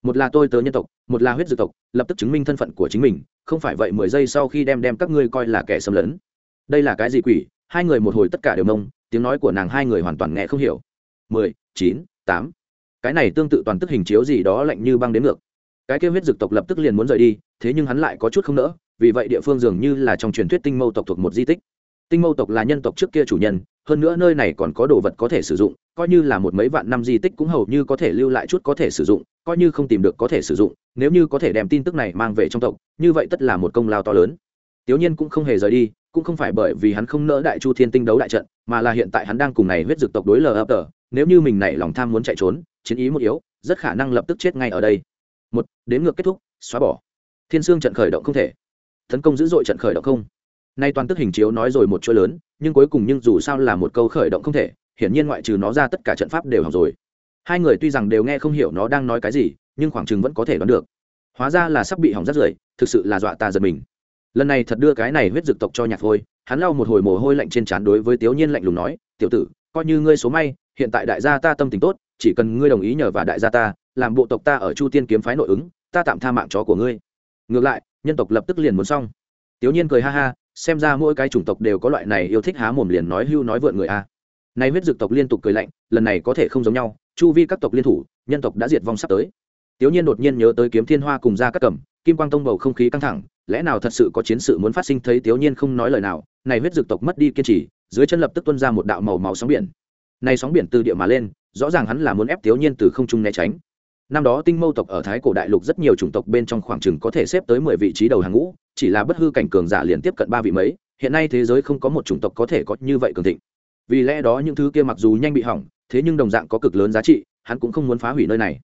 Một là tôi tớ nhân tộc, một là huyết dự tộc, lập tức chứng minh thân phận của chính mình, không phải vậy mười giây sau khi đem đem các ngươi coi là kẻ xâm lấn. Đây là cái gì quỷ hai người một hồi tất cả đều mông, tiếng nói của nàng hai người hoàn toàn nghe không hiểu. Mười, chín, tám. Cái này tương tự toàn tức hình chiếu gì đó lạnh như băng đến ngược. Cái kêu huyết dược tộc lập tức liền muốn rời đi, thế nhưng hắn lại có chút không nỡ, vì vậy địa phương dường như là trong truyền thuyết tinh mâu tộc thuộc một di tích. Tinh mâu tộc là nhân tộc trước kia chủ nhân, hơn nữa nơi này còn có đồ vật có thể sử dụng, coi như là một mấy vạn năm di tích cũng hầu như có thể lưu lại chút có thể sử dụng, coi như không tìm được có thể sử dụng, nếu như có thể đem tin tức này mang về trong tộc, như vậy tất là một công lao to lớn tiểu nhiên cũng không hề rời đi, cũng không phải bởi vì hắn không nỡ đại chu thiên tinh đấu đại trận, mà là hiện tại hắn đang cùng này huyết dược tộc đối lờ ập tờ. Nếu như mình này lòng tham muốn chạy trốn, chiến ý một yếu, rất khả năng lập tức chết ngay ở đây. Một, đến ngược kết thúc, xóa bỏ. Thiên sương trận khởi động không thể. Tấn công dữ dội trận khởi động không. Nay toàn tức hình chiếu nói rồi một chuỗi lớn, nhưng cuối cùng nhưng dù sao là một câu khởi động không thể, hiển nhiên ngoại trừ nó ra tất cả trận pháp đều hỏng rồi. Hai người tuy rằng đều nghe không hiểu nó đang nói cái gì, nhưng khoảng chừng vẫn có thể đoán được. Hóa ra là sắp bị hỏng rất rưởi, thực sự là dọa ta giật mình lần này thật đưa cái này huyết dực tộc cho nhạc thôi hắn lau một hồi mồ hôi lạnh trên trán đối với tiểu nhiên lạnh lùng nói, tiểu tử, coi như ngươi số may, hiện tại đại gia ta tâm tình tốt, chỉ cần ngươi đồng ý nhờ và đại gia ta, làm bộ tộc ta ở chu tiên kiếm phái nội ứng, ta tạm tha mạng chó của ngươi. Ngược lại, nhân tộc lập tức liền muốn xong. Tiểu nhiên cười ha ha, xem ra mỗi cái chủng tộc đều có loại này yêu thích há mồm liền nói hưu nói vượn người a. Nay huyết dực tộc liên tục cười lạnh, lần này có thể không giống nhau, chu vi các tộc liên thủ, nhân tộc đã diệt vong sắp tới. Tiểu nhiên đột nhiên nhớ tới kiếm thiên hoa cùng ra các cẩm kim quang tông bầu không khí căng thẳng, lẽ nào thật sự có chiến sự muốn phát sinh thấy tiểu nhiên không nói lời nào, này huyết dực tộc mất đi kiên trì, dưới chân lập tức tuôn ra một đạo màu màu sóng biển. Này sóng biển từ địa mà lên, rõ ràng hắn là muốn ép tiểu nhiên từ không trung né tránh. Năm đó tinh mâu tộc ở thái cổ đại lục rất nhiều chủng tộc bên trong khoảng chừng có thể xếp tới mười vị trí đầu hàng ngũ, chỉ là bất hư cảnh cường giả liền tiếp cận ba vị mấy, hiện nay thế giới không có một chủng tộc có thể có như vậy cường thịnh. Vì lẽ đó những thứ kia mặc dù nhanh bị hỏng, thế nhưng đồng dạng có cực lớn giá trị, hắn cũng không muốn phá hủy nơi này.